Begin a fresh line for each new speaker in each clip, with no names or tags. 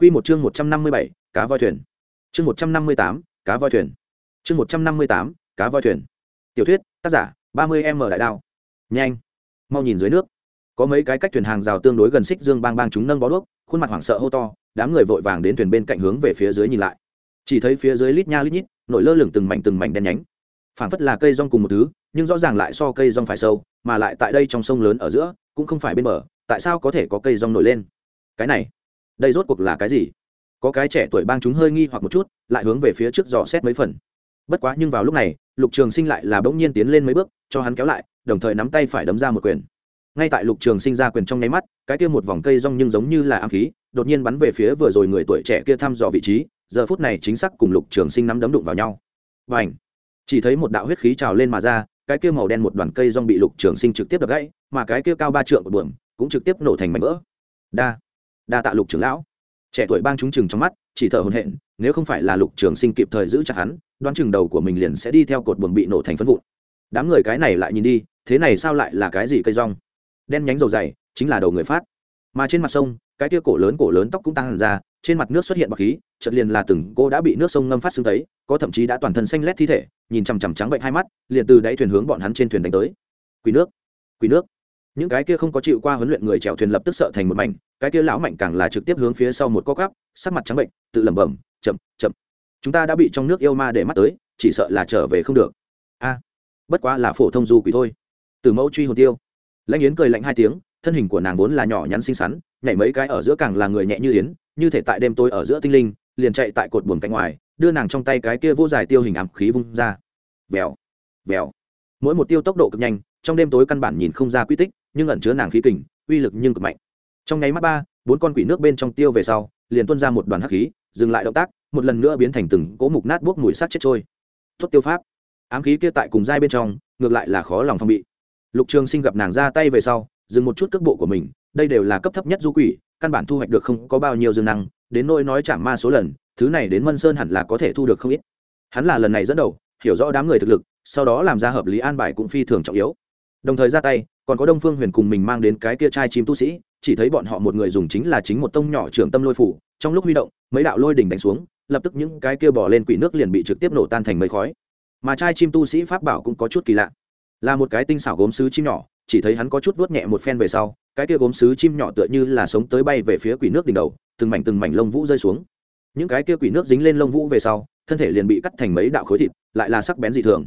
Quy một chương 157, cá voi thuyền. Chương 158, cá voi thuyền. Chương 158, cá voi thuyền. Tiểu thuyết, tác giả, 30M đại đao. Nhanh, mau nhìn dưới nước. Có mấy cái cách thuyền hàng rào tương đối gần xích dương bang bang chúng nâng bó đuốc, khuôn mặt hoảng sợ hô to, đám người vội vàng đến thuyền bên cạnh hướng về phía dưới nhìn lại. Chỉ thấy phía dưới lít nha lít nhít, nổi lơ lửng từng mảnh từng mảnh đen nhánh. Phảng phất là cây rong cùng một thứ, nhưng rõ ràng lại so cây rong phải sâu, mà lại tại đây trong sông lớn ở giữa, cũng không phải bên bờ, tại sao có thể có cây rong nổi lên? Cái này, đây rốt cuộc là cái gì? Có cái trẻ tuổi bang chúng hơi nghi hoặc một chút, lại hướng về phía trước dò xét mấy phần. Bất quá nhưng vào lúc này, lục trường sinh lại là bỗng nhiên tiến lên mấy bước, cho hắn kéo lại, đồng thời nắm tay phải đấm ra một quyền. Ngay tại lục trường sinh ra quyền trong nháy mắt, cái kia một vòng cây rong nhưng giống như là ám khí, đột nhiên bắn về phía vừa rồi người tuổi trẻ kia thăm dò vị trí, giờ phút này chính xác cùng lục trường sinh nắm đấm đụng vào nhau. Và ảnh chỉ thấy một đạo huyết khí trào lên mà ra, cái kia màu đen một đoàn cây rong bị lục trường sinh trực tiếp đập gãy, mà cái kia cao ba trượng của buồng cũng trực tiếp nổ thành mảnh vỡ. Đa! Đa tạ lục trưởng lão. Trẻ tuổi bang chúng chừng trong mắt, chỉ thở hồn hện nếu không phải là lục trường sinh kịp thời giữ chặt hắn, đoán chừng đầu của mình liền sẽ đi theo cột buồng bị nổ thành phân vụn. Đám người cái này lại nhìn đi, thế này sao lại là cái gì cây rong? Đen nhánh dầu dày, chính là đầu người phát. Mà trên mặt sông, cái kia cổ lớn cổ lớn tóc cũng tăng hẳn ra, trên mặt nước xuất hiện bọc khí, chợt liền là từng cô đã bị nước sông ngâm phát xương thấy, có thậm chí đã toàn thân xanh lét thi thể, nhìn chằm chằm trắng bệnh hai mắt, liền từ đáy thuyền hướng bọn hắn trên thuyền đánh tới. Quỷ nước quỷ nước những cái kia không có chịu qua huấn luyện người chèo thuyền lập tức sợ thành một mảnh, cái kia lão mạnh càng là trực tiếp hướng phía sau một co cắp sắc mặt trắng bệnh, tự lẩm bẩm, chậm chậm, chúng ta đã bị trong nước yêu ma để mắt tới, chỉ sợ là trở về không được. A, bất quá là phổ thông du quỷ thôi. Từ mẫu truy hồn tiêu. Lãnh yến cười lạnh hai tiếng, thân hình của nàng vốn là nhỏ nhắn xinh xắn, nhảy mấy cái ở giữa càng là người nhẹ như yến, như thể tại đêm tối ở giữa tinh linh, liền chạy tại cột buồng cạnh ngoài, đưa nàng trong tay cái kia vô dài tiêu hình ám khí vung ra. Vèo vèo. Mỗi một tiêu tốc độ cực nhanh, trong đêm tối căn bản nhìn không ra quy tích nhưng ẩn chứa nàng khí kình, uy lực nhưng cực mạnh. Trong nháy mắt ba, bốn con quỷ nước bên trong tiêu về sau, liền tuôn ra một đoàn hắc khí, dừng lại động tác, một lần nữa biến thành từng cỗ mục nát buốc mùi sắt chết trôi. Tốt tiêu pháp. Ám khí kia tại cùng dai bên trong, ngược lại là khó lòng phong bị. Lục trường sinh gặp nàng ra tay về sau, dừng một chút cước bộ của mình, đây đều là cấp thấp nhất du quỷ, căn bản thu hoạch được không có bao nhiêu dương năng, đến nỗi nói chạm ma số lần, thứ này đến mân sơn hẳn là có thể thu được không ít. Hắn là lần này dẫn đầu, hiểu rõ đám người thực lực, sau đó làm ra hợp lý an bài cũng phi thường trọng yếu. Đồng thời ra tay còn có đông phương huyền cùng mình mang đến cái kia trai chim tu sĩ, chỉ thấy bọn họ một người dùng chính là chính một tông nhỏ trưởng tâm lôi phủ, trong lúc huy động, mấy đạo lôi đỉnh đánh xuống, lập tức những cái kia bỏ lên quỷ nước liền bị trực tiếp nổ tan thành mây khói. Mà trai chim tu sĩ pháp bảo cũng có chút kỳ lạ. Là một cái tinh xảo gốm sứ chim nhỏ, chỉ thấy hắn có chút vuốt nhẹ một phen về sau, cái kia gốm sứ chim nhỏ tựa như là sống tới bay về phía quỷ nước đỉnh đầu, từng mảnh từng mảnh lông vũ rơi xuống. Những cái kia quỷ nước dính lên lông vũ về sau, thân thể liền bị cắt thành mấy đạo khối thịt, lại là sắc bén dị thường.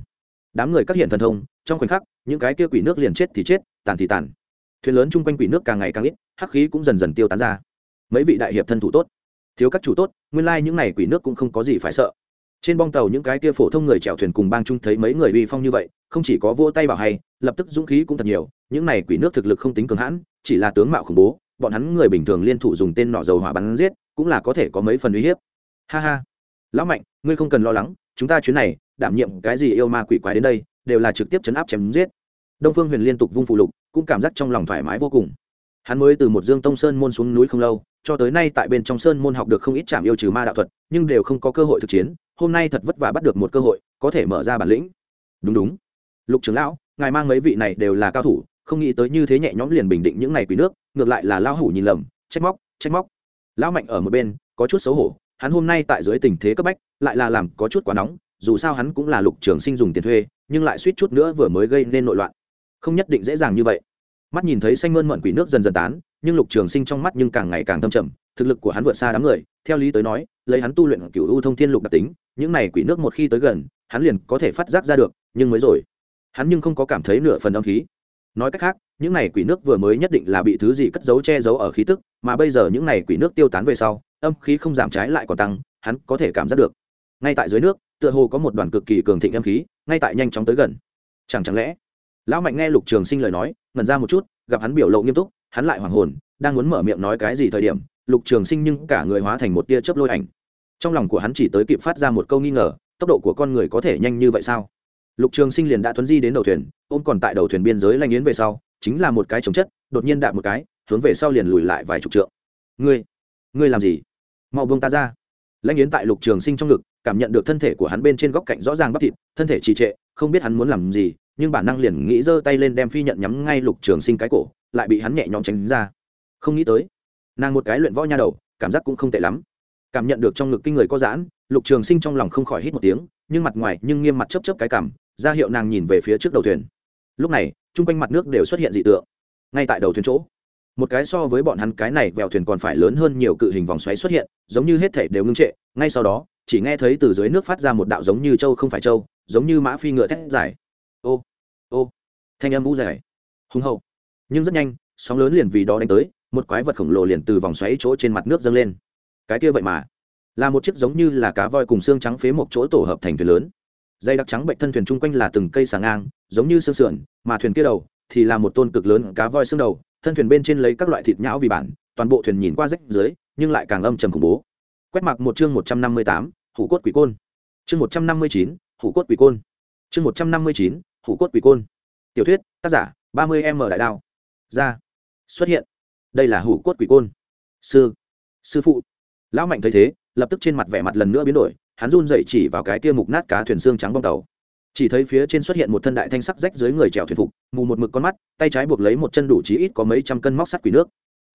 Đám người các hiện thần thông, trong khoảnh khắc, những cái kia quỷ nước liền chết thì chết tàn thì tàn. Thuyền lớn chung quanh quỷ nước càng ngày càng ít, hắc khí cũng dần dần tiêu tán ra. Mấy vị đại hiệp thân thủ tốt, thiếu các chủ tốt, nguyên lai những n à y quỷ nước cũng không có gì phải sợ. Trên bong tàu những cái kia phổ thông người chèo thuyền cùng bang chung thấy mấy người uy phong như vậy, không chỉ có vỗ tay bảo hay, lập tức dũng khí cũng thật nhiều, những này quỷ nước thực lực không tính cường hãn, chỉ là tướng mạo khủng bố, bọn hắn người bình thường liên thủ dùng tên nọ dầu hỏa bắn giết, cũng là có thể có mấy phần uy hiếp. Ha ha. Lão mạnh, ngươi không cần lo lắng, chúng ta chuyến này, đảm nhiệm cái gì yêu ma quỷ quái đến đây, đều là trực tiếp chấn áp chém giết đông phương huyền liên tục vung phụ lục, cũng cảm giác trong lòng thoải mái vô cùng. Hắn mới từ một dương tông sơn môn xuống núi không lâu, cho tới nay tại bên trong sơn môn học được không ít trảm yêu trừ ma đạo thuật, nhưng đều không có cơ hội thực chiến, hôm nay thật vất vả bắt được một cơ hội, có thể mở ra bản lĩnh. Đúng đúng. Lục trưởng lão, ngài mang mấy vị này đều là cao thủ, không nghĩ tới như thế nhẹ nhõm liền bình định những ngày quỷ nước, ngược lại là lao hủ nhìn lầm, trách móc trách móc. Lão mạnh ở một bên, có chút xấu hổ, hắn hôm nay tại dưới tình thế cấp bách, lại là làm có chút quá nóng, dù sao hắn cũng là lục trường sinh dùng tiền thuê, nhưng lại suýt chút nữa vừa mới gây nên nội loạn không nhất định dễ dàng như vậy. Mắt nhìn thấy xanh mơn mận quỷ nước dần dần tán, nhưng lục trường sinh trong mắt nhưng càng ngày càng thâm trầm, thực lực của hắn vượt xa đám người, theo lý tới nói, lấy hắn tu luyện cựu u thông thiên lục đặc tính, những này quỷ nước một khi tới gần, hắn liền có thể phát giác ra được, nhưng mới rồi, hắn nhưng không có cảm thấy nửa phần âm khí. Nói cách khác, những này quỷ nước vừa mới nhất định là bị thứ gì cất giấu che giấu ở khí tức, mà bây giờ những này quỷ nước tiêu tán về sau, âm khí không giảm trái lại còn tăng, hắn có thể cảm giác được. Ngay tại dưới nước, tựa hồ có một đoàn cực kỳ cường thịnh âm khí, ngay tại nhanh chóng tới gần. Chẳng chẳng lẽ lão mạnh nghe lục trường sinh lời nói, ngẩn ra một chút, gặp hắn biểu lộ nghiêm túc, hắn lại hoàng hồn, đang muốn mở miệng nói cái gì thời điểm, lục trường sinh nhưng cả người hóa thành một tia chớp lôi ảnh. Trong lòng của hắn chỉ tới kịp phát ra một câu nghi ngờ, tốc độ của con người có thể nhanh như vậy sao? Lục trường sinh liền đã thuấn di đến đầu thuyền, ôm còn tại đầu thuyền biên giới lanh yến về sau, chính là một cái chống chất, đột nhiên đạp một cái, hướng về sau liền lùi lại vài chục trượng. Ngươi ngươi làm gì? Mau buông ta ra. Lãnh yến tại lục trường sinh trong ngực, cảm nhận được thân thể của hắn bên trên góc cạnh rõ ràng bắp thịt, thân thể trì trệ, không biết hắn muốn làm gì nhưng bản năng liền nghĩ giơ tay lên đem phi nhận nhắm ngay lục trường sinh cái cổ, lại bị hắn nhẹ nhõm tránh ra. Không nghĩ tới, nàng một cái luyện võ nha đầu, cảm giác cũng không tệ lắm. Cảm nhận được trong ngực kinh người có giãn, lục trường sinh trong lòng không khỏi hít một tiếng, nhưng mặt ngoài nhưng nghiêm mặt chấp chấp cái cảm, ra hiệu nàng nhìn về phía trước đầu thuyền. Lúc này, chung quanh mặt nước đều xuất hiện dị tượng. Ngay tại đầu thuyền chỗ, một cái so với bọn hắn cái này vèo thuyền còn phải lớn hơn nhiều cự hình vòng xoáy xuất hiện, giống như hết thể đều ngưng trệ, ngay sau đó, chỉ nghe thấy từ dưới nước phát ra một đạo giống như châu không phải châu, giống như mã phi ngựa thét dài ô ô. Thanh âm u dài. Hùng hậu. Nhưng rất nhanh, sóng lớn liền vì đó đánh tới, một quái vật khổng lồ liền từ vòng xoáy chỗ trên mặt nước dâng lên. Cái kia vậy mà, là một chiếc giống như là cá voi cùng xương trắng phế một chỗ tổ hợp thành thuyền lớn. Dây đặc trắng bệnh thân thuyền chung quanh là từng cây sáng ngang, giống như xương sườn, mà thuyền kia đầu thì là một tôn cực lớn cá voi xương đầu, thân thuyền bên trên lấy các loại thịt nhão vì bản, toàn bộ thuyền nhìn qua rách dưới nhưng lại càng âm trầm khủng bố. Quét mặc một chương một trăm năm mươi tám, hủ cốt quỷ côn. Chương một trăm năm mươi chín, hủ cốt quỷ côn. Chương một trăm năm mươi chín hủ cốt quỷ côn. Tiểu thuyết, tác giả, ba mươi m đại đao. Ra. Xuất hiện. Đây là hủ cốt quỷ côn. Sư. Sư phụ. Lão mạnh thấy thế, lập tức trên mặt vẻ mặt lần nữa biến đổi, hắn run dậy chỉ vào cái kia mục nát cá thuyền xương trắng bong tàu. Chỉ thấy phía trên xuất hiện một thân đại thanh sắc rách dưới người trèo thuyền phục, mù một mực con mắt, tay trái buộc lấy một chân đủ chí ít có mấy trăm cân móc sắt quỷ nước.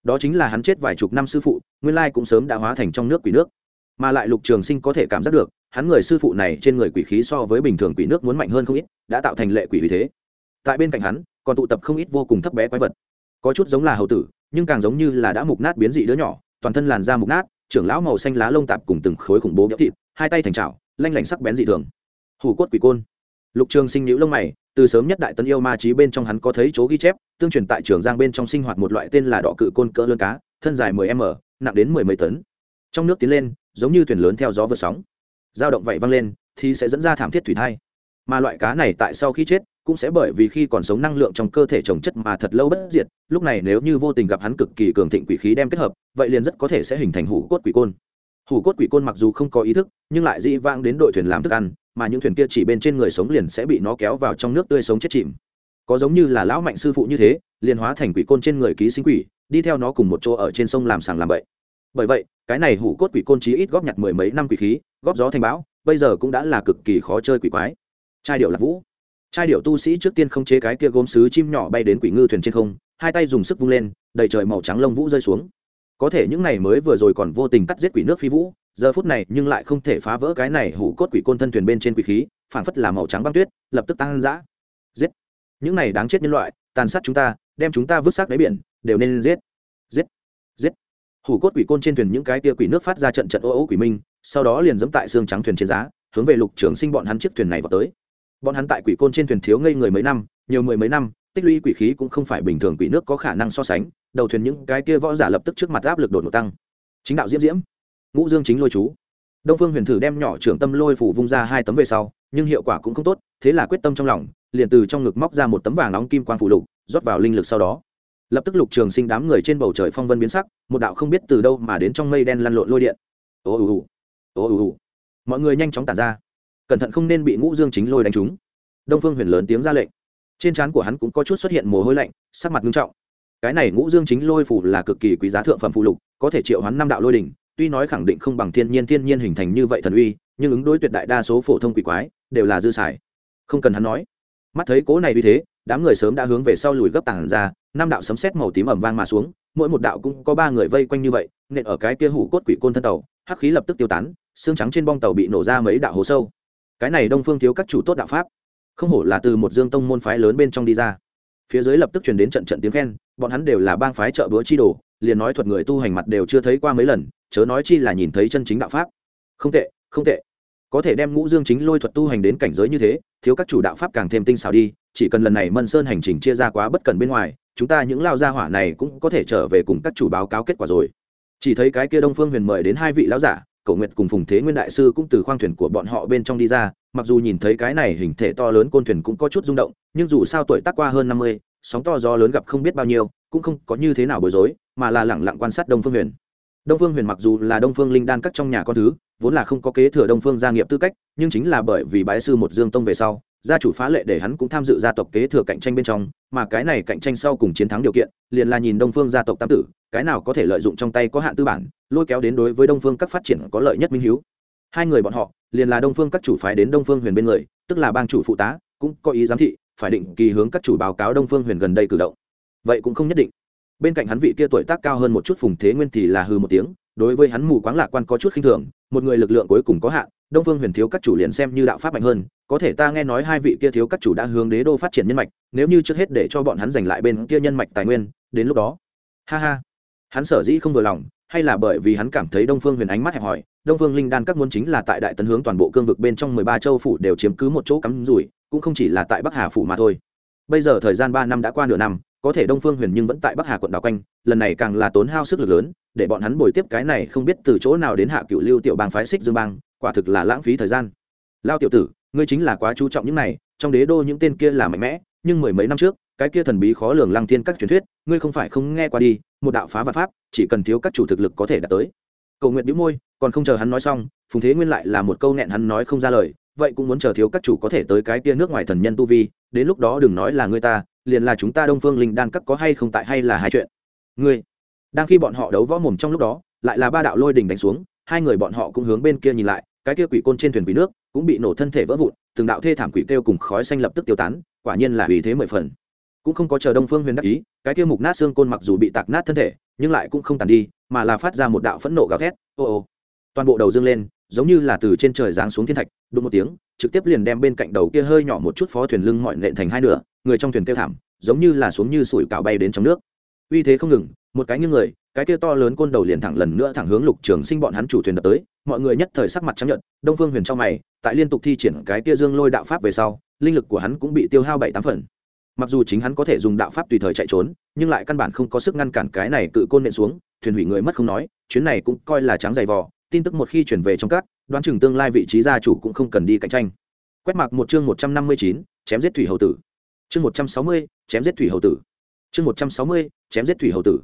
Đó chính là hắn chết vài chục năm sư phụ, nguyên lai cũng sớm đã hóa thành trong nước quỷ nước mà lại lục trường sinh có thể cảm giác được, hắn người sư phụ này trên người quỷ khí so với bình thường quỷ nước muốn mạnh hơn không ít, đã tạo thành lệ quỷ vì thế. Tại bên cạnh hắn, còn tụ tập không ít vô cùng thấp bé quái vật. Có chút giống là hầu tử, nhưng càng giống như là đã mục nát biến dị đứa nhỏ, toàn thân làn da mục nát, trưởng lão màu xanh lá lông tạp cùng từng khối khủng bố béo thịt, hai tay thành trào lanh lảnh sắc bén dị thường. Hủ cốt quỷ côn. Lục trường sinh nhữ lông mày, từ sớm nhất đại tân yêu ma trí bên trong hắn có thấy chỗ ghi chép, tương truyền tại trường giang bên trong sinh hoạt một loại tên là đỏ cự côn cỡ lươn cá, thân dài 10 m, nặng đến mười mấy tấn. Trong nước tiến lên giống như thuyền lớn theo gió vượt sóng. Dao động vậy văng lên, thì sẽ dẫn ra thảm thiết thủy thai. Mà loại cá này tại sau khi chết, cũng sẽ bởi vì khi còn sống năng lượng trong cơ thể trồng chất mà thật lâu bất diệt. Lúc này nếu như vô tình gặp hắn cực kỳ cường thịnh quỷ khí đem kết hợp, vậy liền rất có thể sẽ hình thành hủ cốt quỷ côn. Hủ cốt quỷ côn mặc dù không có ý thức, nhưng lại dĩ vãng đến đội thuyền làm thức ăn, mà những thuyền kia chỉ bên trên người sống liền sẽ bị nó kéo vào trong nước tươi sống chết chìm. Có giống như là lão mạnh sư phụ như thế, liền hóa thành quỷ côn trên người ký sinh quỷ, đi theo nó cùng một chỗ ở trên sông làm sàng làm bậy bởi vậy, cái này hủ cốt quỷ côn chí ít góp nhặt mười mấy năm quỷ khí, góp gió thành bão, bây giờ cũng đã là cực kỳ khó chơi quỷ quái. Trai điệu lạc vũ. Trai điệu tu sĩ trước tiên không chế cái kia gốm sứ chim nhỏ bay đến quỷ ngư thuyền trên không, hai tay dùng sức vung lên, đầy trời màu trắng lông vũ rơi xuống. Có thể những này mới vừa rồi còn vô tình cắt giết quỷ nước phi vũ, giờ phút này nhưng lại không thể phá vỡ cái này hủ cốt quỷ côn thân thuyền bên trên quỷ khí, phảng phất là màu trắng băng tuyết, lập tức tăng dã giết. Những này đáng chết nhân loại, tàn sát chúng ta, đem chúng ta vứt xác đáy biển, đều nên giết. Giết hủ cốt quỷ côn trên thuyền những cái tia quỷ nước phát ra trận trận ô ô quỷ minh, sau đó liền dẫm tại xương trắng thuyền trên giá, hướng về lục trường sinh bọn hắn chiếc thuyền này vào tới. Bọn hắn tại quỷ côn trên thuyền thiếu ngây người mấy năm, nhiều mười mấy năm, tích lũy quỷ khí cũng không phải bình thường quỷ nước có khả năng so sánh, đầu thuyền những cái kia võ giả lập tức trước mặt áp lực đột ngột tăng. Chính đạo diễm diễm. Ngũ dương chính lôi chú. Đông phương huyền thử đem nhỏ trưởng tâm lôi phủ vung ra hai tấm về sau, nhưng hiệu quả cũng không tốt, thế là quyết tâm trong lòng, liền từ trong ngực móc ra một tấm vàng nóng kim quang phủ lục, rót vào linh lực sau đó lập tức lục trường sinh đám người trên bầu trời phong vân biến sắc, một đạo không biết từ đâu mà đến trong mây đen lăn lộn lôi điện. Ô ù ù, ô ù ù. Mọi người nhanh chóng tản ra. Cẩn thận không nên bị ngũ dương chính lôi đánh trúng. Đông phương huyền lớn tiếng ra lệnh. Trên trán của hắn cũng có chút xuất hiện mồ hôi lạnh, sắc mặt nghiêm trọng. Cái này ngũ dương chính lôi phủ là cực kỳ quý giá thượng phẩm phụ lục, có thể triệu hắn năm đạo lôi đỉnh, tuy nói khẳng định không bằng thiên nhiên thiên nhiên hình thành như vậy thần uy, nhưng ứng đối tuyệt đại đa số phổ thông quỷ quái, đều là dư xài. Không cần hắn nói. Mắt thấy cố này uy thế đám người sớm đã hướng về sau lùi gấp tảng ra, năm đạo sấm sét màu tím ẩm vang mà xuống, mỗi một đạo cũng có ba người vây quanh như vậy, nện ở cái kia hủ cốt quỷ côn thân tàu, hắc khí lập tức tiêu tán, xương trắng trên bong tàu bị nổ ra mấy đạo hố sâu. Cái này đông phương thiếu các chủ tốt đạo pháp. Không hổ là từ một dương tông môn phái lớn bên trong đi ra. Phía dưới lập tức truyền đến trận trận tiếng khen, bọn hắn đều là bang phái trợ búa chi đồ, liền nói thuật người tu hành mặt đều chưa thấy qua mấy lần, chớ nói chi là nhìn thấy chân chính đạo pháp. Không tệ không tệ có thể đem ngũ dương chính lôi thuật tu hành đến cảnh giới như thế, thiếu các chủ đạo pháp càng thêm tinh xảo đi, chỉ cần lần này mân sơn hành trình chia ra quá bất cần bên ngoài, chúng ta những lao gia hỏa này cũng có thể trở về cùng các chủ báo cáo kết quả rồi. Chỉ thấy cái kia đông phương huyền mời đến hai vị lão giả cầu nguyệt cùng phùng thế nguyên đại sư cũng từ khoang thuyền của bọn họ bên trong đi ra, mặc dù nhìn thấy cái này hình thể to lớn côn thuyền cũng có chút rung động, nhưng dù sao tuổi tác qua hơn năm mươi, sóng to gió lớn gặp không biết bao nhiêu, cũng không có như thế nào bối rối, mà là lẳng lặng quan sát đông phương huyền đông phương huyền mặc dù là đông phương linh đan các trong nhà con thứ, vốn là không có kế thừa đông phương gia nghiệp tư cách, nhưng chính là bởi vì bái sư một dương tông về sau, gia chủ phá lệ để hắn cũng tham dự gia tộc kế thừa cạnh tranh bên trong, mà cái này cạnh tranh sau cùng chiến thắng điều kiện, liền là nhìn đông phương gia tộc tam tử, cái nào có thể lợi dụng trong tay có hạn tư bản, lôi kéo đến đối với đông phương các phát triển có lợi nhất minh hiếu. Hai người bọn họ, liền là đông phương các chủ phái đến đông phương huyền bên người, tức là bang chủ phụ tá, cũng có ý giám thị, phải định kỳ hướng các chủ báo cáo đông phương huyền gần đây cử động. Vậy cũng không nhất định bên cạnh hắn vị kia tuổi tác cao hơn một chút phùng thế nguyên thì là hư một tiếng, đối với hắn mù quáng lạc quan có chút khinh thường, một người lực lượng cuối cùng có hạn, đông phương huyền thiếu các chủ liền xem như đạo pháp mạnh hơn, có thể ta nghe nói hai vị kia thiếu các chủ đã hướng đế đô phát triển nhân mạch, nếu như trước hết để cho bọn hắn giành lại bên kia nhân mạch tài nguyên, đến lúc đó. Ha ha. Hắn sở dĩ không vừa lòng, hay là bởi vì hắn cảm thấy đông phương huyền ánh mắt hẹp hòi, đông phương linh đan các muốn chính là tại đại tấn hướng toàn bộ cương vực bên trong mười ba châu phủ đều chiếm cứ một chỗ cắm rủi, cũng không chỉ là tại bắc hà phủ mà thôi bây giờ thời gian ba năm đã qua nửa năm, có thể đông phương huyền nhưng vẫn tại bắc hà quận đảo quanh, lần này càng là tốn hao sức lực lớn, để bọn hắn bồi tiếp cái này không biết từ chỗ nào đến hạ cựu lưu tiểu bang phái xích dương bang, quả thực là lãng phí thời gian. Lao tiểu tử, ngươi chính là quá chú trọng những này, trong đế đô những tên kia là mạnh mẽ, nhưng mười mấy năm trước, cái kia thần bí khó lường lăng thiên các truyền thuyết, ngươi không phải không nghe qua đi, một đạo phá và pháp, chỉ cần thiếu các chủ thực lực có thể đạt tới. Cầu nguyện bĩu môi, còn không chờ hắn nói xong, phùng thế nguyên lại là một câu nghẹn hắn nói không ra lời vậy cũng muốn chờ thiếu các chủ có thể tới cái kia nước ngoài thần nhân tu vi, đến lúc đó đừng nói là người ta, liền là chúng ta đông phương linh đan các có hay không tại hay là hai chuyện. Ngươi, đang khi bọn họ đấu võ mồm trong lúc đó, lại là ba đạo lôi đình đánh xuống, hai người bọn họ cũng hướng bên kia nhìn lại, cái kia quỷ côn trên thuyền quỷ nước cũng bị nổ thân thể vỡ vụn, từng đạo thê thảm quỷ kêu cùng khói xanh lập tức tiêu tán, quả nhiên là vì thế mười phần. Cũng không có chờ đông phương huyền đắc ý, cái kia mục nát xương côn mặc dù bị tạc nát thân thể, nhưng lại cũng không tàn đi, mà là phát ra một đạo phẫn nộ gào thét, ô ô. Toàn bộ đầu dương lên giống như là từ trên trời giáng xuống thiên thạch, đụng một tiếng, trực tiếp liền đem bên cạnh đầu kia hơi nhỏ một chút phó thuyền lưng mọi nện thành hai nửa, người trong thuyền kêu thảm, giống như là xuống như sủi cạo bay đến trong nước. Uy thế không ngừng, một cái như người, cái kia to lớn côn đầu liền thẳng lần nữa thẳng hướng lục trường sinh bọn hắn chủ thuyền đập tới, mọi người nhất thời sắc mặt chấp nhận đông phương huyền trong mày, tại liên tục thi triển cái kia dương lôi đạo pháp về sau, linh lực của hắn cũng bị tiêu hao bảy tám phần. Mặc dù chính hắn có thể dùng đạo pháp tùy thời chạy trốn, nhưng lại căn bản không có sức ngăn cản cái này cự côn nện xuống, thuyền hủy người mất không nói, chuyến này cũng coi là trắng dày vò tin tức một khi chuyển về trong các, đoán chừng tương lai vị trí gia chủ cũng không cần đi cạnh tranh. Quét mạc một chương một trăm năm mươi chín, chém giết thủy hầu tử. Chương một trăm sáu mươi, chém giết thủy hầu tử. Chương một trăm sáu mươi, chém giết thủy hầu tử.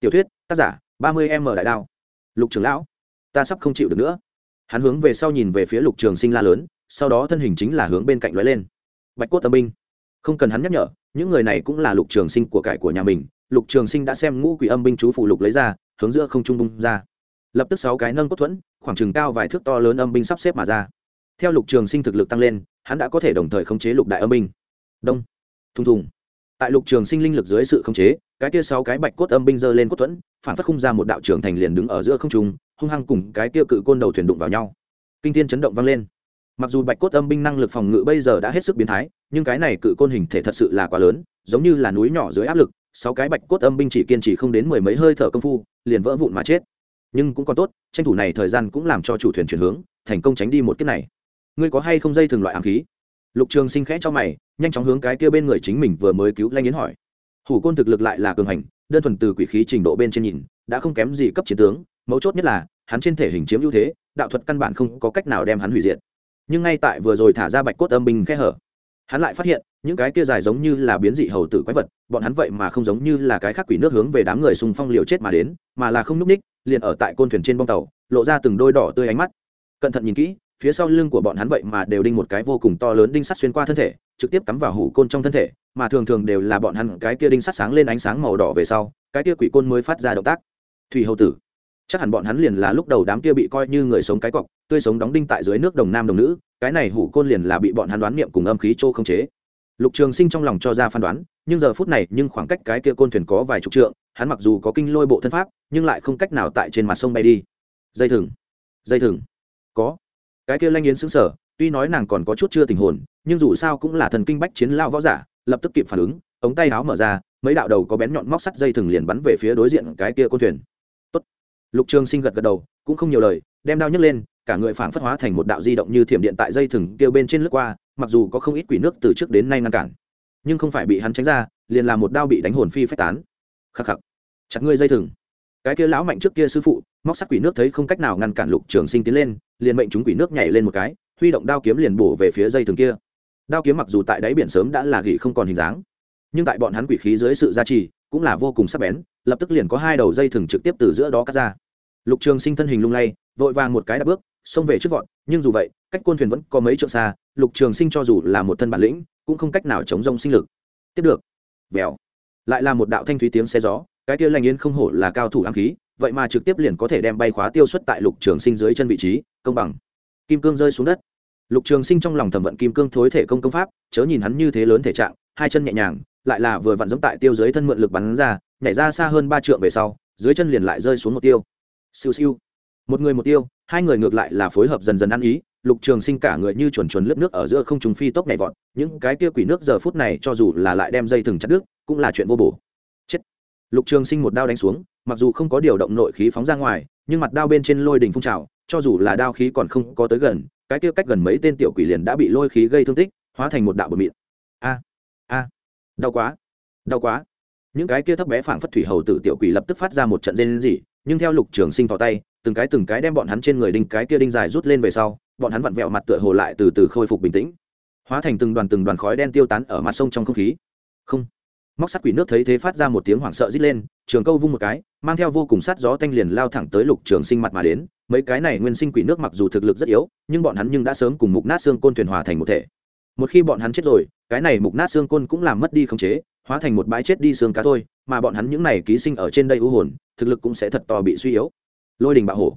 Tiểu thuyết, tác giả, ba mươi m đại đao. Lục trưởng lão. Ta sắp không chịu được nữa. Hắn hướng về sau nhìn về phía lục trường sinh la lớn, sau đó thân hình chính là hướng bên cạnh lóe lên. Bạch cốt tâm binh. Không cần hắn nhắc nhở, những người này cũng là lục trường sinh của cải của nhà mình. Lục trường sinh đã xem ngũ quỷ âm binh chú phụ lục lấy ra, hướng giữa không trung bung ra lập tức sáu cái nâng cốt thuẫn, khoảng chừng cao vài thước to lớn âm binh sắp xếp mà ra. Theo lục trường sinh thực lực tăng lên, hắn đã có thể đồng thời khống chế lục đại âm binh. Đông. Thùng thùng. Tại lục trường sinh linh lực dưới sự khống chế, cái kia sáu cái bạch cốt âm binh giơ lên cốt thuẫn, phản phát khung ra một đạo trường thành liền đứng ở giữa không trung, hung hăng cùng cái kia cự côn đầu thuyền đụng vào nhau. Kinh thiên chấn động vang lên. Mặc dù bạch cốt âm binh năng lực phòng ngự bây giờ đã hết sức biến thái, nhưng cái này cự côn hình thể thật sự là quá lớn, giống như là núi nhỏ dưới áp lực, sáu cái bạch cốt âm binh chỉ kiên trì không đến mười mấy hơi thở công phu, liền vỡ vụn mà chết nhưng cũng còn tốt, tranh thủ này thời gian cũng làm cho chủ thuyền chuyển hướng, thành công tránh đi một kiếp này. Ngươi có hay không dây thường loại ám khí? Lục trường sinh khẽ cho mày, nhanh chóng hướng cái kia bên người chính mình vừa mới cứu lanh yến hỏi. Hủ côn thực lực lại là cường hành, đơn thuần từ quỷ khí trình độ bên trên nhìn, đã không kém gì cấp chiến tướng, mấu chốt nhất là, hắn trên thể hình chiếm ưu thế, đạo thuật căn bản không có cách nào đem hắn hủy diệt. Nhưng ngay tại vừa rồi thả ra bạch cốt âm binh khe hở, hắn lại phát hiện, những cái kia dài giống như là biến dị hầu tử quái vật, bọn hắn vậy mà không giống như là cái khác quỷ nước hướng về đám người xung phong liều chết mà đến, mà là không núp ních liền ở tại côn thuyền trên bông tàu, lộ ra từng đôi đỏ tươi ánh mắt. Cẩn thận nhìn kỹ, phía sau lưng của bọn hắn vậy mà đều đinh một cái vô cùng to lớn đinh sắt xuyên qua thân thể, trực tiếp cắm vào hủ côn trong thân thể, mà thường thường đều là bọn hắn cái kia đinh sắt sáng lên ánh sáng màu đỏ về sau, cái kia quỷ côn mới phát ra động tác. Thủy hầu tử, chắc hẳn bọn hắn liền là lúc đầu đám kia bị coi như người sống cái cọc, tươi sống đóng đinh tại dưới nước đồng nam đồng nữ, cái này hủ côn liền là bị bọn hắn đoán niệm cùng âm khí trô không chế. Lục trường sinh trong lòng cho ra phán đoán, nhưng giờ phút này, nhưng khoảng cách cái kia côn thuyền có vài chục trượng hắn mặc dù có kinh lôi bộ thân pháp, nhưng lại không cách nào tại trên mặt sông bay đi. Dây thừng dây thừng. Có. Cái kia lanh yến xứng sở tuy nói nàng còn có chút chưa tình hồn, nhưng dù sao cũng là thần kinh bách chiến lao võ giả, lập tức kịp phản ứng, ống tay áo mở ra, mấy đạo đầu có bén nhọn móc sắt dây thừng liền bắn về phía đối diện cái kia côn thuyền. Tốt. lục trường sinh gật gật đầu, cũng không nhiều lời, đem đao nhấc lên, cả người phảng phất hóa thành một đạo di động như thiểm điện tại dây thừng kêu bên trên lướt qua, mặc dù có không ít quỷ nước từ trước đến nay ngăn cản, nhưng không phải bị hắn tránh ra, liền là một đao bị đánh hồn phi phách tán khắc khắc. Chặt ngươi dây thừng. Cái kia lão mạnh trước kia sư phụ, móc sắt quỷ nước thấy không cách nào ngăn cản lục trường sinh tiến lên, liền mệnh chúng quỷ nước nhảy lên một cái, huy động đao kiếm liền bổ về phía dây thừng kia. Đao kiếm mặc dù tại đáy biển sớm đã là gỉ không còn hình dáng, nhưng tại bọn hắn quỷ khí dưới sự gia trì, cũng là vô cùng sắc bén, lập tức liền có hai đầu dây thừng trực tiếp từ giữa đó cắt ra. Lục trường sinh thân hình lung lay, vội vàng một cái đã bước, xông về trước vọt, nhưng dù vậy, cách côn thuyền vẫn có mấy trượng xa, lục trường sinh cho dù là một thân bản lĩnh, cũng không cách nào chống rông sinh lực. Tiếp được. Vèo lại là một đạo thanh thúy tiếng xe gió, cái kia lành yên không hổ là cao thủ ám khí, vậy mà trực tiếp liền có thể đem bay khóa tiêu xuất tại lục trường sinh dưới chân vị trí, công bằng. Kim cương rơi xuống đất. Lục trường sinh trong lòng thẩm vận kim cương thối thể công công pháp, chớ nhìn hắn như thế lớn thể trạng, hai chân nhẹ nhàng, lại là vừa vặn giống tại tiêu dưới thân mượn lực bắn ra, nhảy ra xa hơn ba trượng về sau, dưới chân liền lại rơi xuống một tiêu. Siêu siêu. Một người một tiêu, hai người ngược lại là phối hợp dần dần ăn ý, lục trường sinh cả người như chuồn chuồn lướt nước ở giữa không trùng phi tốc nhảy vọt, những cái kia quỷ nước giờ phút này cho dù là lại đem dây thừng chặt đứt cũng là chuyện vô bổ. Chết. Lục trường sinh một đao đánh xuống, mặc dù không có điều động nội khí phóng ra ngoài, nhưng mặt đao bên trên lôi đỉnh phun trào, cho dù là đao khí còn không có tới gần, cái kia cách gần mấy tên tiểu quỷ liền đã bị lôi khí gây thương tích, hóa thành một đạo bờ mịn. A a, đau quá đau quá. Những cái kia thấp bé phảng phất thủy hầu tử tiểu quỷ lập tức phát ra một trận rên rỉ, nhưng theo lục trường sinh vào tay, từng cái từng cái đem bọn hắn trên người đinh cái kia đinh dài rút lên về sau, bọn hắn vặn vẹo mặt tựa hồ lại từ từ khôi phục bình tĩnh, hóa thành từng đoàn từng đoàn khói đen tiêu tán ở mặt sông trong không khí. Không móc sắt quỷ nước thấy thế phát ra một tiếng hoảng sợ rít lên, trường câu vung một cái, mang theo vô cùng sát gió tanh liền lao thẳng tới lục trường sinh mặt mà đến. Mấy cái này nguyên sinh quỷ nước mặc dù thực lực rất yếu, nhưng bọn hắn nhưng đã sớm cùng mục nát xương côn thuyền hòa thành một thể. Một khi bọn hắn chết rồi, cái này mục nát xương côn cũng làm mất đi khống chế, hóa thành một bãi chết đi xương cá thôi, mà bọn hắn những này ký sinh ở trên đây u hồn, thực lực cũng sẽ thật to bị suy yếu. Lôi đình bạo hổ.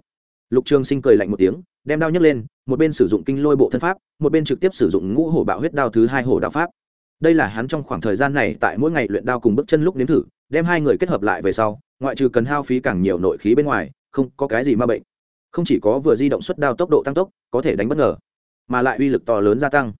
Lục trường sinh cười lạnh một tiếng, đem đao nhấc lên, một bên sử dụng kinh lôi bộ thân pháp, một bên trực tiếp sử dụng ngũ hổ bạo huyết đao thứ hai hổ đạo pháp đây là hắn trong khoảng thời gian này tại mỗi ngày luyện đao cùng bước chân lúc nếm thử, đem hai người kết hợp lại về sau, ngoại trừ cần hao phí càng nhiều nội khí bên ngoài, không có cái gì ma bệnh. Không chỉ có vừa di động xuất đao tốc độ tăng tốc, có thể đánh bất ngờ, mà lại uy lực to lớn gia tăng.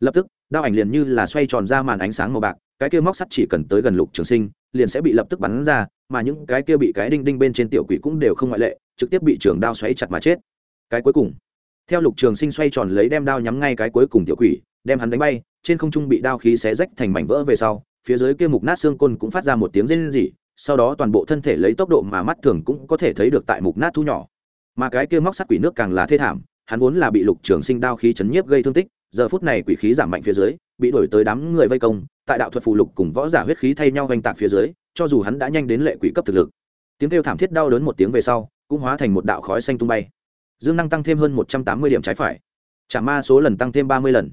Lập tức, đao ảnh liền như là xoay tròn ra màn ánh sáng màu bạc, cái kia móc sắt chỉ cần tới gần lục trường sinh, liền sẽ bị lập tức bắn ra, mà những cái kia bị cái đinh đinh bên trên tiểu quỷ cũng đều không ngoại lệ, trực tiếp bị trường đao xoáy chặt mà chết. Cái cuối cùng, theo lục trường sinh xoay tròn lấy đem đao nhắm ngay cái cuối cùng tiểu quỷ, đem hắn đánh bay trên không trung bị đao khí xé rách thành mảnh vỡ về sau, phía dưới kia mục nát xương côn cũng phát ra một tiếng rên rỉ, sau đó toàn bộ thân thể lấy tốc độ mà mắt thường cũng có thể thấy được tại mục nát thu nhỏ. Mà cái kia móc sắt quỷ nước càng là thê thảm, hắn vốn là bị lục trường sinh đao khí chấn nhiếp gây thương tích, giờ phút này quỷ khí giảm mạnh phía dưới, bị đổi tới đám người vây công, tại đạo thuật phù lục cùng võ giả huyết khí thay nhau oanh tạc phía dưới, cho dù hắn đã nhanh đến lệ quỷ cấp thực lực. Tiếng kêu thảm thiết đau đớn một tiếng về sau, cũng hóa thành một đạo khói xanh tung bay. Dương năng tăng thêm hơn một trăm tám mươi điểm trái phải. Trả ma số lần tăng thêm ba mươi lần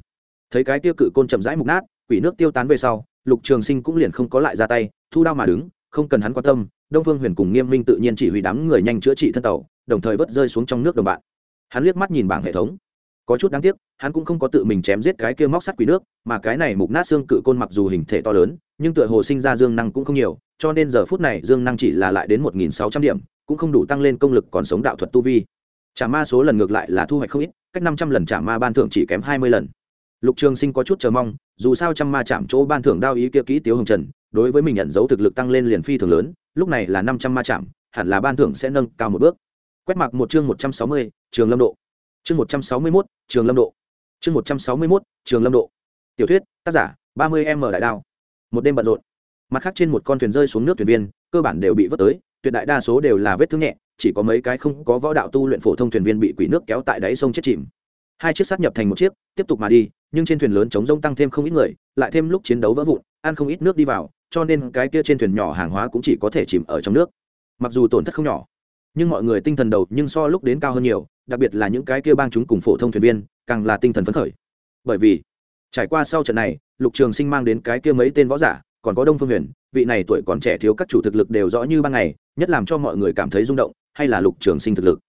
thấy cái tiêu cự côn chậm rãi mục nát, quỷ nước tiêu tán về sau, lục trường sinh cũng liền không có lại ra tay, thu đao mà đứng, không cần hắn quan tâm, đông phương huyền cùng nghiêm minh tự nhiên chỉ huy đám người nhanh chữa trị thân tàu, đồng thời vớt rơi xuống trong nước đồng bạn. Hắn liếc mắt nhìn bảng hệ thống. Có chút đáng tiếc, hắn cũng không có tự mình chém giết cái kia móc sắt quỷ nước, mà cái này mục nát xương cự côn mặc dù hình thể to lớn, nhưng tựa hồ sinh ra dương năng cũng không nhiều, cho nên giờ phút này dương năng chỉ là lại đến một nghìn sáu trăm điểm, cũng không đủ tăng lên công lực còn sống đạo thuật tu vi. Trả ma số lần ngược lại là thu hoạch không ít, cách năm trăm lần trả ma ban thưởng chỉ kém hai mươi lần lục trường sinh có chút chờ mong, dù sao trăm ma chạm chỗ ban thưởng đao ý kia kỹ tiếu hồng trần, đối với mình nhận dấu thực lực tăng lên liền phi thường lớn, lúc này là năm trăm ma chạm, hẳn là ban thưởng sẽ nâng cao một bước. Quét mặc một chương một trăm sáu mươi, trường lâm độ. Chương một trăm sáu mươi mốt, trường lâm độ. Chương một trăm sáu mươi mốt, trường lâm độ. Tiểu thuyết, tác giả, ba mươi m đại đao. Một đêm bận rộn. Mặt khác trên một con thuyền rơi xuống nước thuyền viên, cơ bản đều bị vớt tới, tuyệt đại đa số đều là vết thương nhẹ, chỉ có mấy cái không có võ đạo tu luyện phổ thông thuyền viên bị quỷ nước kéo tại đáy sông chết chìm hai chiếc sát nhập thành một chiếc, tiếp tục mà đi, nhưng trên thuyền lớn chống rông tăng thêm không ít người, lại thêm lúc chiến đấu vỡ vụn, ăn không ít nước đi vào, cho nên cái kia trên thuyền nhỏ hàng hóa cũng chỉ có thể chìm ở trong nước. Mặc dù tổn thất không nhỏ, nhưng mọi người tinh thần đầu nhưng so lúc đến cao hơn nhiều, đặc biệt là những cái kia bang chúng cùng phổ thông thuyền viên, càng là tinh thần phấn khởi. Bởi vì, trải qua sau trận này, lục trường sinh mang đến cái kia mấy tên võ giả, còn có đông phương huyền, vị này tuổi còn trẻ thiếu các chủ thực lực đều rõ như ban ngày, nhất làm cho mọi người cảm thấy rung động, hay là lục trường sinh thực lực.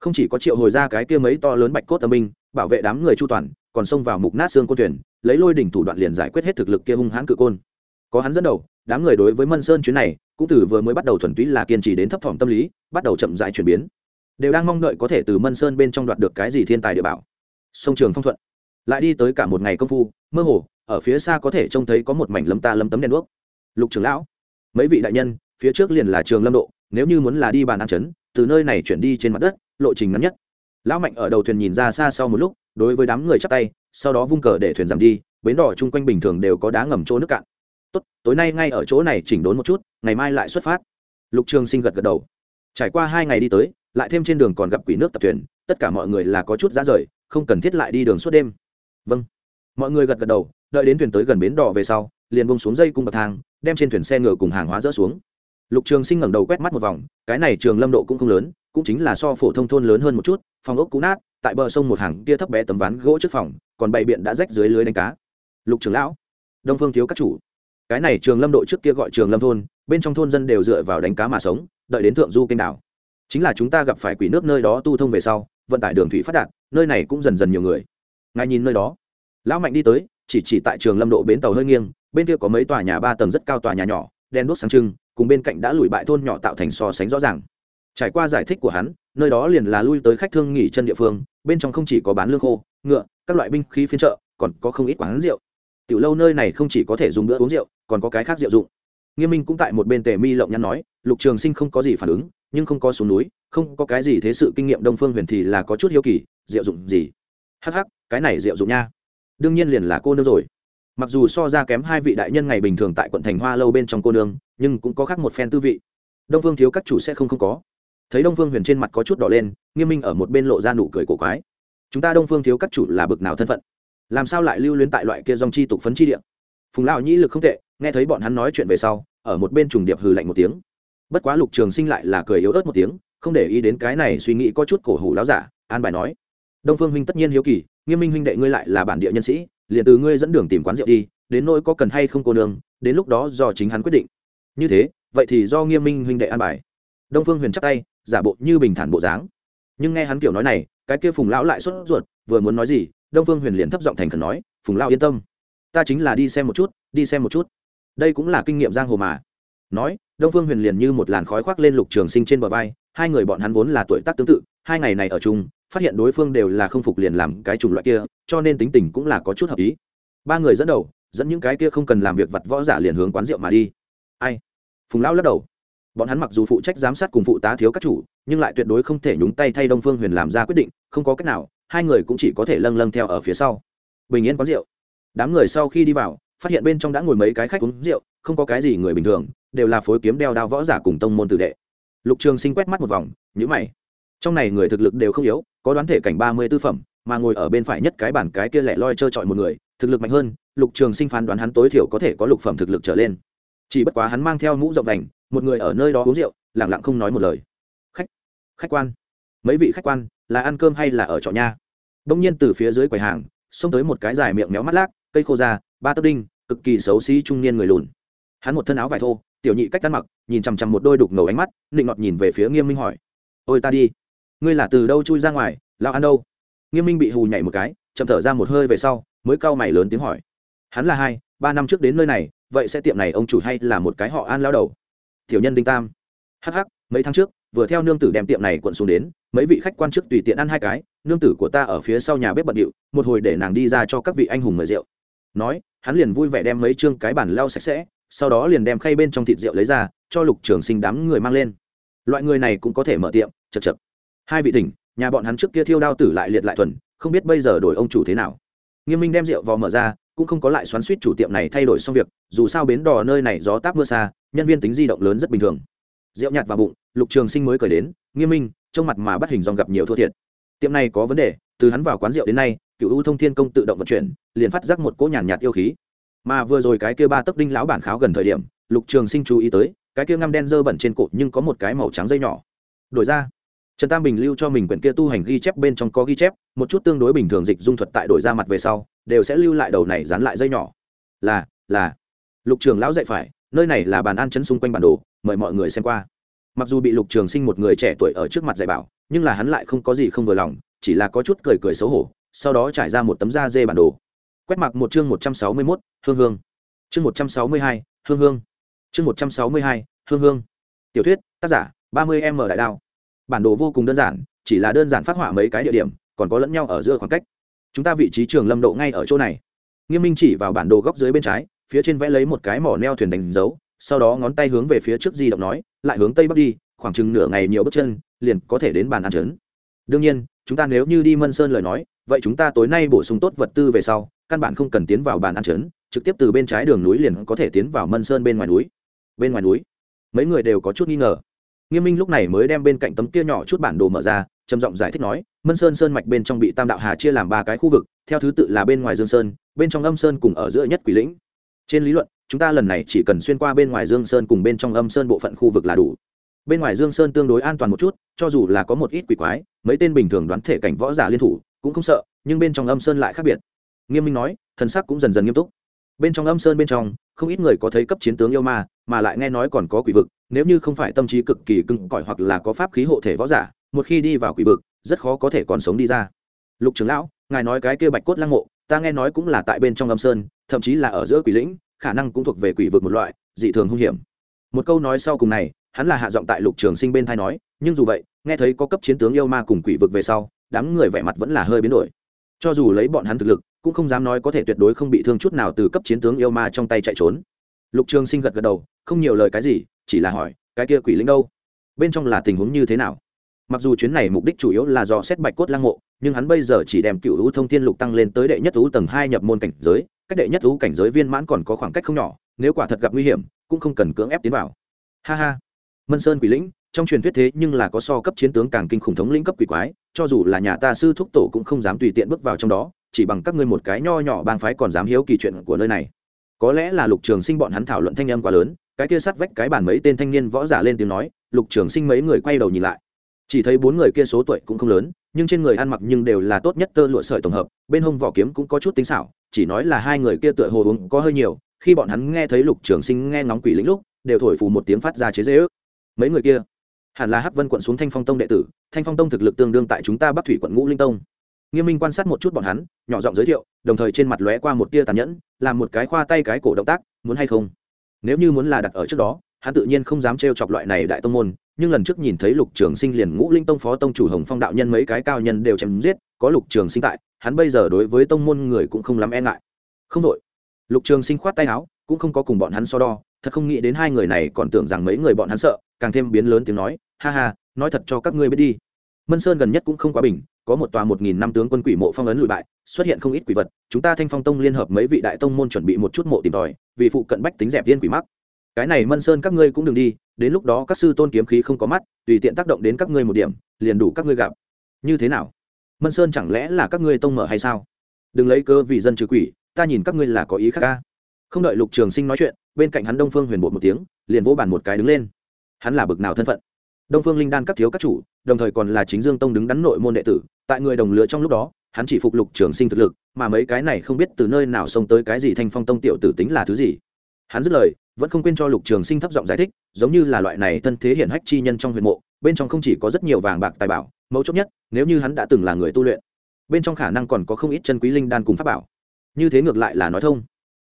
Không chỉ có triệu hồi ra cái kia mấy to lớn bạch cốt âm minh bảo vệ đám người chu toàn, còn xông vào mục nát xương côn thuyền, lấy lôi đỉnh thủ đoạn liền giải quyết hết thực lực kia hung hãn cự côn. Có hắn dẫn đầu, đám người đối với mân sơn chuyến này, cũng từ vừa mới bắt đầu thuần túy là kiên trì đến thấp thỏm tâm lý, bắt đầu chậm rãi chuyển biến. Đều đang mong đợi có thể từ mân sơn bên trong đoạt được cái gì thiên tài địa bảo. Sông trường phong thuận. Lại đi tới cả một ngày công phu, mơ hồ, ở phía xa có thể trông thấy có một mảnh lâm ta lâm tấm đèn đuốc. Lục trường lão, mấy vị đại nhân, phía trước liền là trường lâm độ, nếu như muốn là đi bàn ăn chấn, từ nơi này chuyển đi trên mặt đất, lộ trình ngắn nhất lão mạnh ở đầu thuyền nhìn ra xa sau một lúc, đối với đám người chắp tay, sau đó vung cờ để thuyền giảm đi, bến đỏ chung quanh bình thường đều có đá ngầm chỗ nước cạn. Tốt, tối nay ngay ở chỗ này chỉnh đốn một chút, ngày mai lại xuất phát. Lục trường sinh gật gật đầu. Trải qua hai ngày đi tới, lại thêm trên đường còn gặp quỷ nước tập thuyền, tất cả mọi người là có chút giá rời, không cần thiết lại đi đường suốt đêm. Vâng. Mọi người gật gật đầu, đợi đến thuyền tới gần bến đỏ về sau, liền bông xuống dây cung bậc thang, đem trên thuyền xe ngựa cùng hàng hóa dỡ xuống. Lục trường sinh ngẩng đầu quét mắt một vòng, cái này trường lâm độ cũng không lớn, cũng chính là so phổ thông thôn lớn hơn một chút phòng ốc cũ nát, tại bờ sông một hàng kia thấp bé tấm ván gỗ trước phòng, còn bày biện đã rách dưới lưới đánh cá. Lục trường lão, đông phương thiếu các chủ. Cái này trường lâm đội trước kia gọi trường lâm thôn, bên trong thôn dân đều dựa vào đánh cá mà sống, đợi đến thượng du kênh đảo. Chính là chúng ta gặp phải quỷ nước nơi đó tu thông về sau, vận tải đường thủy phát đạt, nơi này cũng dần dần nhiều người. Ngài nhìn nơi đó. Lão mạnh đi tới, chỉ chỉ tại trường lâm độ bến tàu hơi nghiêng, bên kia có mấy tòa nhà ba tầng rất cao tòa nhà nhỏ đen đuốc sáng trưng, cùng bên cạnh đã lùi bại thôn nhỏ tạo thành so sánh rõ ràng. Trải qua giải thích của hắn nơi đó liền là lui tới khách thương nghỉ chân địa phương, bên trong không chỉ có bán lương khô, ngựa, các loại binh khí phiên chợ, còn có không ít quán rượu. Tiểu lâu nơi này không chỉ có thể dùng bữa uống rượu, còn có cái khác rượu dụng. Nghiêm minh cũng tại một bên tề mi lộng nhắn nói, lục trường sinh không có gì phản ứng, nhưng không có xuống núi, không có cái gì thế sự kinh nghiệm đông phương huyền thì là có chút hiếu kỳ, rượu dụng gì? Hắc hắc, cái này rượu dụng nha. Đương nhiên liền là cô nương rồi. Mặc dù so ra kém hai vị đại nhân ngày bình thường tại quận thành hoa lâu bên trong cô nương, nhưng cũng có khác một phen tư vị. Đông phương thiếu các chủ sẽ không không có thấy đông phương huyền trên mặt có chút đỏ lên nghiêm minh ở một bên lộ ra nụ cười cổ quái chúng ta đông phương thiếu các chủ là bực nào thân phận làm sao lại lưu luyến tại loại kia dòng chi tục phấn chi địa phùng lão nhĩ lực không tệ nghe thấy bọn hắn nói chuyện về sau ở một bên trùng điệp hừ lạnh một tiếng bất quá lục trường sinh lại là cười yếu ớt một tiếng không để ý đến cái này suy nghĩ có chút cổ hủ láo giả an bài nói đông phương huynh tất nhiên hiếu kỳ nghiêm minh huynh đệ ngươi lại là bản địa nhân sĩ liền từ ngươi dẫn đường tìm quán rượu đi đến nỗi có cần hay không cô nương đến lúc đó do chính hắn quyết định như thế vậy thì do nghiêm minh huynh đệ an bài đông phương huyền chắc tay giả bộ như bình thản bộ dáng. Nhưng nghe hắn kiểu nói này, cái kia phùng lão lại sốt ruột, vừa muốn nói gì, đông phương huyền liền thấp giọng thành khẩn nói, phùng lão yên tâm, ta chính là đi xem một chút, đi xem một chút. Đây cũng là kinh nghiệm giang hồ mà. Nói, đông phương huyền liền như một làn khói khoác lên lục trường sinh trên bờ vai, hai người bọn hắn vốn là tuổi tác tương tự, hai ngày này ở chung, phát hiện đối phương đều là không phục liền làm cái chủng loại kia, cho nên tính tình cũng là có chút hợp ý. Ba người dẫn đầu, dẫn những cái kia không cần làm việc vặt võ giả liền hướng quán rượu mà đi. Ai? Phùng lão lắc đầu bọn hắn mặc dù phụ trách giám sát cùng phụ tá thiếu các chủ, nhưng lại tuyệt đối không thể nhúng tay thay đông phương huyền làm ra quyết định, không có cách nào, hai người cũng chỉ có thể lâng lâng theo ở phía sau. Bình yên quán rượu. Đám người sau khi đi vào, phát hiện bên trong đã ngồi mấy cái khách uống rượu, không có cái gì người bình thường, đều là phối kiếm đeo đao võ giả cùng tông môn tử đệ. Lục trường sinh quét mắt một vòng nhữ mày. Trong này người thực lực đều không yếu, có đoán thể cảnh ba mươi tư phẩm, mà ngồi ở bên phải nhất cái bản cái kia lẻ loi trơ trọi một người, thực lực mạnh hơn, lục trường sinh phán đoán hắn tối thiểu có thể có lục phẩm thực lực trở lên. Chỉ bất quá hắn mang theo mũ rộng đành một người ở nơi đó uống rượu, lẳng lặng không nói một lời. Khách khách quan. Mấy vị khách quan, là ăn cơm hay là ở trọ nha? Đông nhiên từ phía dưới quầy hàng, xông tới một cái dài miệng méo mắt lác, cây khô da, ba tấc đinh, cực kỳ xấu xí trung niên người lùn. Hắn một thân áo vải thô, tiểu nhị cách ăn mặc, nhìn chằm chằm một đôi đục ngầu ánh mắt định ngọt nhìn về phía nghiêm minh hỏi. Ôi ta đi. Ngươi là từ đâu chui ra ngoài lao ăn đâu? Nghiêm minh bị hù nhảy một cái, chậm thở ra một hơi về sau, mới cau mày lớn tiếng hỏi. Hắn là hai, ba năm trước đến nơi này, vậy sẽ tiệm này ông chủ hay là một cái họ an lao đầu? Tiểu nhân đinh tam. Hh mấy tháng trước, vừa theo nương tử đem tiệm này quận xuống đến, mấy vị khách quan chức tùy tiện ăn hai cái, nương tử của ta ở phía sau nhà bếp bận điệu, một hồi để nàng đi ra cho các vị anh hùng mời rượu. Nói, hắn liền vui vẻ đem mấy chương cái bản lau sạch sẽ, sau đó liền đem khay bên trong thịt rượu lấy ra, cho lục trường sinh đám người mang lên. Loại người này cũng có thể mở tiệm, chật chật. Hai vị tỉnh nhà bọn hắn trước kia thiêu đao tử lại liệt lại thuần, không biết bây giờ đổi ông chủ thế nào. Nghiêm minh đem rượu vò mở ra cũng không có lại xoắn suýt chủ tiệm này thay đổi xong việc dù sao bến đò nơi này gió táp mưa xa nhân viên tính di động lớn rất bình thường. Rượu nhạt vào bụng lục trường sinh mới cởi đến nghiêm minh trong mặt mà bắt hình dòng gặp nhiều thua thiệt. Tiệm này có vấn đề từ hắn vào quán rượu đến nay cựu u thông thiên công tự động vận chuyển liền phát giác một cỗ nhàn nhạt, yêu khí. Mà vừa rồi cái kia ba tấc đinh lão bản kháo gần thời điểm lục trường sinh chú ý tới cái kia ngăm đen dơ bẩn trên cổ nhưng có một cái màu trắng dây nhỏ. Đổi ra trần tam bình lưu cho mình quyển kia tu hành ghi chép bên trong có ghi chép một chút tương đối bình thường dịch dung thuật tại đổi ra mặt về sau đều sẽ lưu lại đầu này dán lại dây nhỏ. Là là. Lục trường lão dạy phải, nơi này là bàn ăn chấn xung quanh bản đồ, mời mọi người xem qua. Mặc dù bị lục trường sinh một người trẻ tuổi ở trước mặt dạy bảo, nhưng là hắn lại không có gì không vừa lòng, chỉ là có chút cười cười xấu hổ, sau đó trải ra một tấm da dê bản đồ. Quét mặc một chương một trăm sáu mươi mốt, hương hương. Chương một trăm sáu mươi hai, hương hương. Chương một trăm sáu mươi hai, hương hương. Tiểu thuyết, tác giả, ba mươi m đại đao. Bản đồ vô cùng đơn giản, chỉ là đơn giản phát họa mấy cái địa điểm, còn có lẫn nhau ở giữa khoảng cách chúng ta vị trí trường lâm độ ngay ở chỗ này. Nghiêm minh chỉ vào bản đồ góc dưới bên trái, phía trên vẽ lấy một cái mỏ neo thuyền đánh dấu, sau đó ngón tay hướng về phía trước di động nói, lại hướng tây bắc đi, khoảng chừng nửa ngày nhiều bước chân, liền có thể đến bàn ăn trấn. Đương nhiên, chúng ta nếu như đi mân sơn lời nói, vậy chúng ta tối nay bổ sung tốt vật tư về sau, căn bản không cần tiến vào bàn ăn trấn, trực tiếp từ bên trái đường núi liền có thể tiến vào mân sơn bên ngoài núi. Bên ngoài núi, mấy người đều có chút nghi ngờ. Nghiêm minh lúc này mới đem bên cạnh tấm kia nhỏ chút bản đồ mở ra trầm giọng giải thích nói, mân sơn sơn mạch bên trong bị tam đạo hà chia làm ba cái khu vực, theo thứ tự là bên ngoài dương sơn, bên trong âm sơn cùng ở giữa nhất quỷ lĩnh. Trên lý luận, chúng ta lần này chỉ cần xuyên qua bên ngoài dương sơn cùng bên trong âm sơn bộ phận khu vực là đủ. Bên ngoài dương sơn tương đối an toàn một chút, cho dù là có một ít quỷ quái, mấy tên bình thường đoán thể cảnh võ giả liên thủ, cũng không sợ, nhưng bên trong âm sơn lại khác biệt. Nghiêm minh nói, thần sắc cũng dần dần nghiêm túc. Bên trong âm sơn bên trong, không ít người có thấy cấp chiến tướng yêu ma, mà lại nghe nói còn có quỷ vực, nếu như không phải tâm trí cực kỳ cứng cỏi hoặc là có pháp khí hộ thể võ giả một khi đi vào quỷ vực, rất khó có thể còn sống đi ra. Lục trưởng lão, ngài nói cái kia bạch cốt lăng mộ, ta nghe nói cũng là tại bên trong âm sơn, thậm chí là ở giữa quỷ lĩnh, khả năng cũng thuộc về quỷ vực một loại, dị thường hung hiểm. Một câu nói sau cùng này, hắn là hạ giọng tại lục trường sinh bên thai nói, nhưng dù vậy, nghe thấy có cấp chiến tướng yêu ma cùng quỷ vực về sau, đám người vẻ mặt vẫn là hơi biến đổi. Cho dù lấy bọn hắn thực lực, cũng không dám nói có thể tuyệt đối không bị thương chút nào từ cấp chiến tướng yêu ma trong tay chạy trốn. Lục trường sinh gật gật đầu, không nhiều lời cái gì, chỉ là hỏi, cái kia quỷ linh đâu? Bên trong là tình huống như thế nào? Mặc dù chuyến này mục đích chủ yếu là do xét bạch cốt lăng mộ, nhưng hắn bây giờ chỉ đem cựu hữu thông thiên lục tăng lên tới đệ nhất hữu tầng hai nhập môn cảnh giới, cách đệ nhất hữu cảnh giới viên mãn còn có khoảng cách không nhỏ, nếu quả thật gặp nguy hiểm, cũng không cần cưỡng ép tiến vào. Ha ha. Mân sơn quỷ lĩnh, trong truyền thuyết thế nhưng là có so cấp chiến tướng càng kinh khủng thống lĩnh cấp quỷ quái, cho dù là nhà ta sư thúc tổ cũng không dám tùy tiện bước vào trong đó, chỉ bằng các ngươi một cái nho nhỏ bang phái còn dám hiếu kỳ chuyện của nơi này. Có lẽ là lục trường sinh bọn hắn thảo luận thanh âm quá lớn, cái kia sắt vách cái bàn mấy tên thanh niên võ giả lên tiếng nói, lục trường sinh mấy người quay đầu nhìn lại chỉ thấy bốn người kia số tuổi cũng không lớn, nhưng trên người ăn mặc nhưng đều là tốt nhất tơ lụa sợi tổng hợp, bên hông vỏ kiếm cũng có chút tính xảo, chỉ nói là hai người kia tựa hồ uống có hơi nhiều, khi bọn hắn nghe thấy lục trường sinh nghe ngóng quỷ lĩnh lúc, đều thổi phù một tiếng phát ra chế dễ ước. Mấy người kia? Hẳn là hắc vân quận xuống thanh phong tông đệ tử, thanh phong tông thực lực tương đương tại chúng ta bắc thủy quận ngũ linh tông. Nghiêm minh quan sát một chút bọn hắn, nhỏ giọng giới thiệu, đồng thời trên mặt lóe qua một tia tàn nhẫn, làm một cái khoa tay cái cổ động tác, muốn hay không? Nếu như muốn là đặt ở trước đó, hắn tự nhiên không dám trêu chọc loại này đại tông môn nhưng lần trước nhìn thấy lục trường sinh liền ngũ linh tông phó tông chủ hồng phong đạo nhân mấy cái cao nhân đều chém giết, có lục trường sinh tại, hắn bây giờ đối với tông môn người cũng không lắm e ngại. Không đội. Lục trường sinh khoát tay áo, cũng không có cùng bọn hắn so đo, thật không nghĩ đến hai người này còn tưởng rằng mấy người bọn hắn sợ, càng thêm biến lớn tiếng nói, ha ha, nói thật cho các ngươi biết đi. Mân sơn gần nhất cũng không quá bình, có một tòa một nghìn năm tướng quân quỷ mộ phong ấn lụi bại, xuất hiện không ít quỷ vật, chúng ta thanh phong tông liên hợp mấy vị đại tông môn chuẩn bị một chút mộ tìm tòi, vì phụ cận bách tính dẹp viên quỷ mắc cái này mân sơn các ngươi cũng đừng đi, đến lúc đó các sư tôn kiếm khí không có mắt, tùy tiện tác động đến các ngươi một điểm, liền đủ các ngươi gặp. Như thế nào? Mân sơn chẳng lẽ là các ngươi tông mở hay sao? Đừng lấy cơ vì dân trừ quỷ, ta nhìn các ngươi là có ý khác ca. Không đợi lục trường sinh nói chuyện, bên cạnh hắn đông phương huyền bột một tiếng, liền vỗ bàn một cái đứng lên. Hắn là bực nào thân phận? Đông phương linh đan các thiếu các chủ, đồng thời còn là chính dương tông đứng đắn nội môn đệ tử, tại người đồng lứa trong lúc đó, hắn chỉ phục lục trường sinh thực lực, mà mấy cái này không biết từ nơi nào xông tới cái gì thanh phong tông tiểu tử tính là thứ gì hắn dứt lời, vẫn không quên cho lục trường sinh thấp giọng giải thích, giống như là loại này thân thế hiển hách chi nhân trong huyện mộ, bên trong không chỉ có rất nhiều vàng bạc tài bảo, mấu chốt nhất, nếu như hắn đã từng là người tu luyện, bên trong khả năng còn có không ít chân quý linh đan cùng pháp bảo. Như thế ngược lại là nói thông.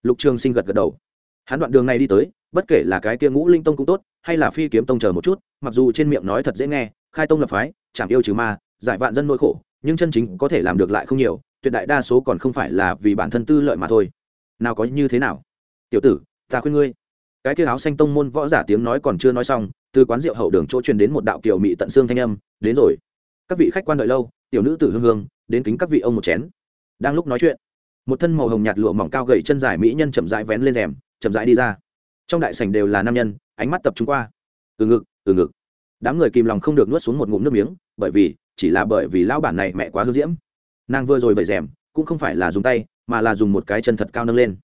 Lục trường sinh gật gật đầu. Hắn đoạn đường này đi tới, bất kể là cái kia ngũ linh tông cũng tốt, hay là phi kiếm tông chờ một chút, mặc dù trên miệng nói thật dễ nghe, khai tông lập phái, chảm yêu trừ ma, giải vạn dân nỗi khổ, nhưng chân chính có thể làm được lại không nhiều, tuyệt đại đa số còn không phải là vì bản thân tư lợi mà thôi. Nào có như thế nào? Tiểu tử ta khuyên ngươi. Cái kia áo xanh tông môn võ giả tiếng nói còn chưa nói xong, từ quán rượu hậu đường chỗ truyền đến một đạo kiều mị tận xương thanh âm, đến rồi. Các vị khách quan đợi lâu, tiểu nữ tử hương hương, đến kính các vị ông một chén. Đang lúc nói chuyện, một thân màu hồng nhạt lụa mỏng cao gậy chân dài mỹ nhân chậm rãi vén lên rèm, chậm rãi đi ra. Trong đại sảnh đều là nam nhân, ánh mắt tập trung qua. Từ ngực từ ngực. Đám người kìm lòng không được nuốt xuống một ngụm nước miếng, bởi vì, chỉ là bởi vì lão bản này mẹ quá hư diễm. Nàng vừa rồi vẩy rèm, cũng không phải là dùng tay, mà là dùng một cái chân thật cao nâng lên.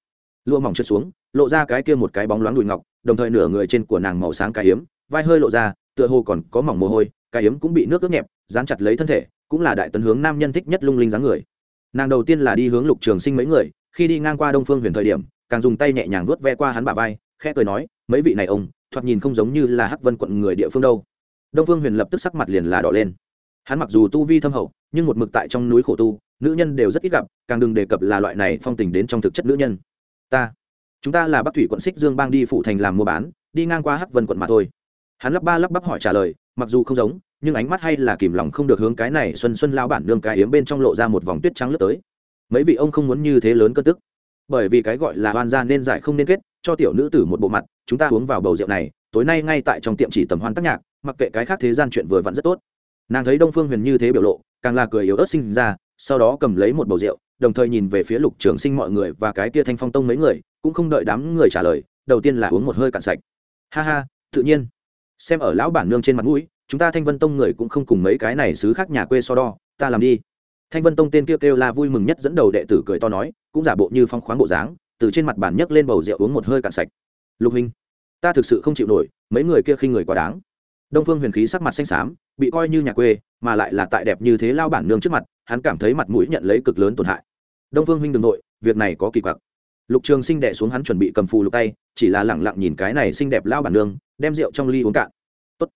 Lụa mỏng trượt xuống lộ ra cái kia một cái bóng loáng đùi ngọc, đồng thời nửa người trên của nàng màu sáng cái hiếm vai hơi lộ ra, tựa hồ còn có mỏng mồ hôi, cái hiếm cũng bị nước ướt nhẹp, dán chặt lấy thân thể, cũng là đại tấn hướng nam nhân thích nhất lung linh dáng người. Nàng đầu tiên là đi hướng lục trường sinh mấy người, khi đi ngang qua đông phương huyền thời điểm, càng dùng tay nhẹ nhàng vuốt ve qua hắn bả vai, khẽ cười nói, mấy vị này ông, thoạt nhìn không giống như là hắc vân quận người địa phương đâu. Đông phương huyền lập tức sắc mặt liền là đỏ lên. Hắn mặc dù tu vi thâm hậu, nhưng một mực tại trong núi khổ tu, nữ nhân đều rất ít gặp, càng đừng đề cập là loại này phong tình đến trong thực chất nữ nhân. Ta chúng ta là bắc thủy quận xích dương bang đi phụ thành làm mua bán, đi ngang qua hắc vân quận mà thôi. Hắn lắp ba lắp bắp hỏi trả lời, mặc dù không giống, nhưng ánh mắt hay là kìm lòng không được hướng cái này xuân xuân lao bản nương cái yếm bên trong lộ ra một vòng tuyết trắng lướt tới. Mấy vị ông không muốn như thế lớn cơn tức. Bởi vì cái gọi là hoan gia nên giải không nên kết, cho tiểu nữ tử một bộ mặt, chúng ta uống vào bầu rượu này, tối nay ngay tại trong tiệm chỉ tầm hoan tác nhạc, mặc kệ cái khác thế gian chuyện vừa vặn rất tốt. Nàng thấy đông phương huyền như thế biểu lộ, càng là cười yếu ớt sinh ra, sau đó cầm lấy một bầu rượu, đồng thời nhìn về phía lục trường sinh mọi người và cái tia thanh phong tông mấy người cũng không đợi đám người trả lời đầu tiên là uống một hơi cạn sạch. Ha ha tự nhiên. Xem ở lão bản nương trên mặt mũi chúng ta thanh vân tông người cũng không cùng mấy cái này xứ khác nhà quê so đo ta làm đi. Thanh vân tông tên kia kêu, kêu là vui mừng nhất dẫn đầu đệ tử cười to nói cũng giả bộ như phong khoáng bộ dáng từ trên mặt bản nhấc lên bầu rượu uống một hơi cạn sạch. Lục huynh ta thực sự không chịu nổi mấy người kia khi người quá đáng. Đông phương huyền khí sắc mặt xanh xám bị coi như nhà quê mà lại là tại đẹp như thế lao bản nương trước mặt hắn cảm thấy mặt mũi nhận lấy cực lớn tổn hại. Đông phương huynh đ ừ n g nội việc này có kỳ quặc lục trường sinh đẻ xuống hắn chuẩn bị cầm phù lục tay, chỉ là lẳng lặng nhìn cái này xinh đẹp lao bản nương, đem rượu trong ly uống cạn. Tốt.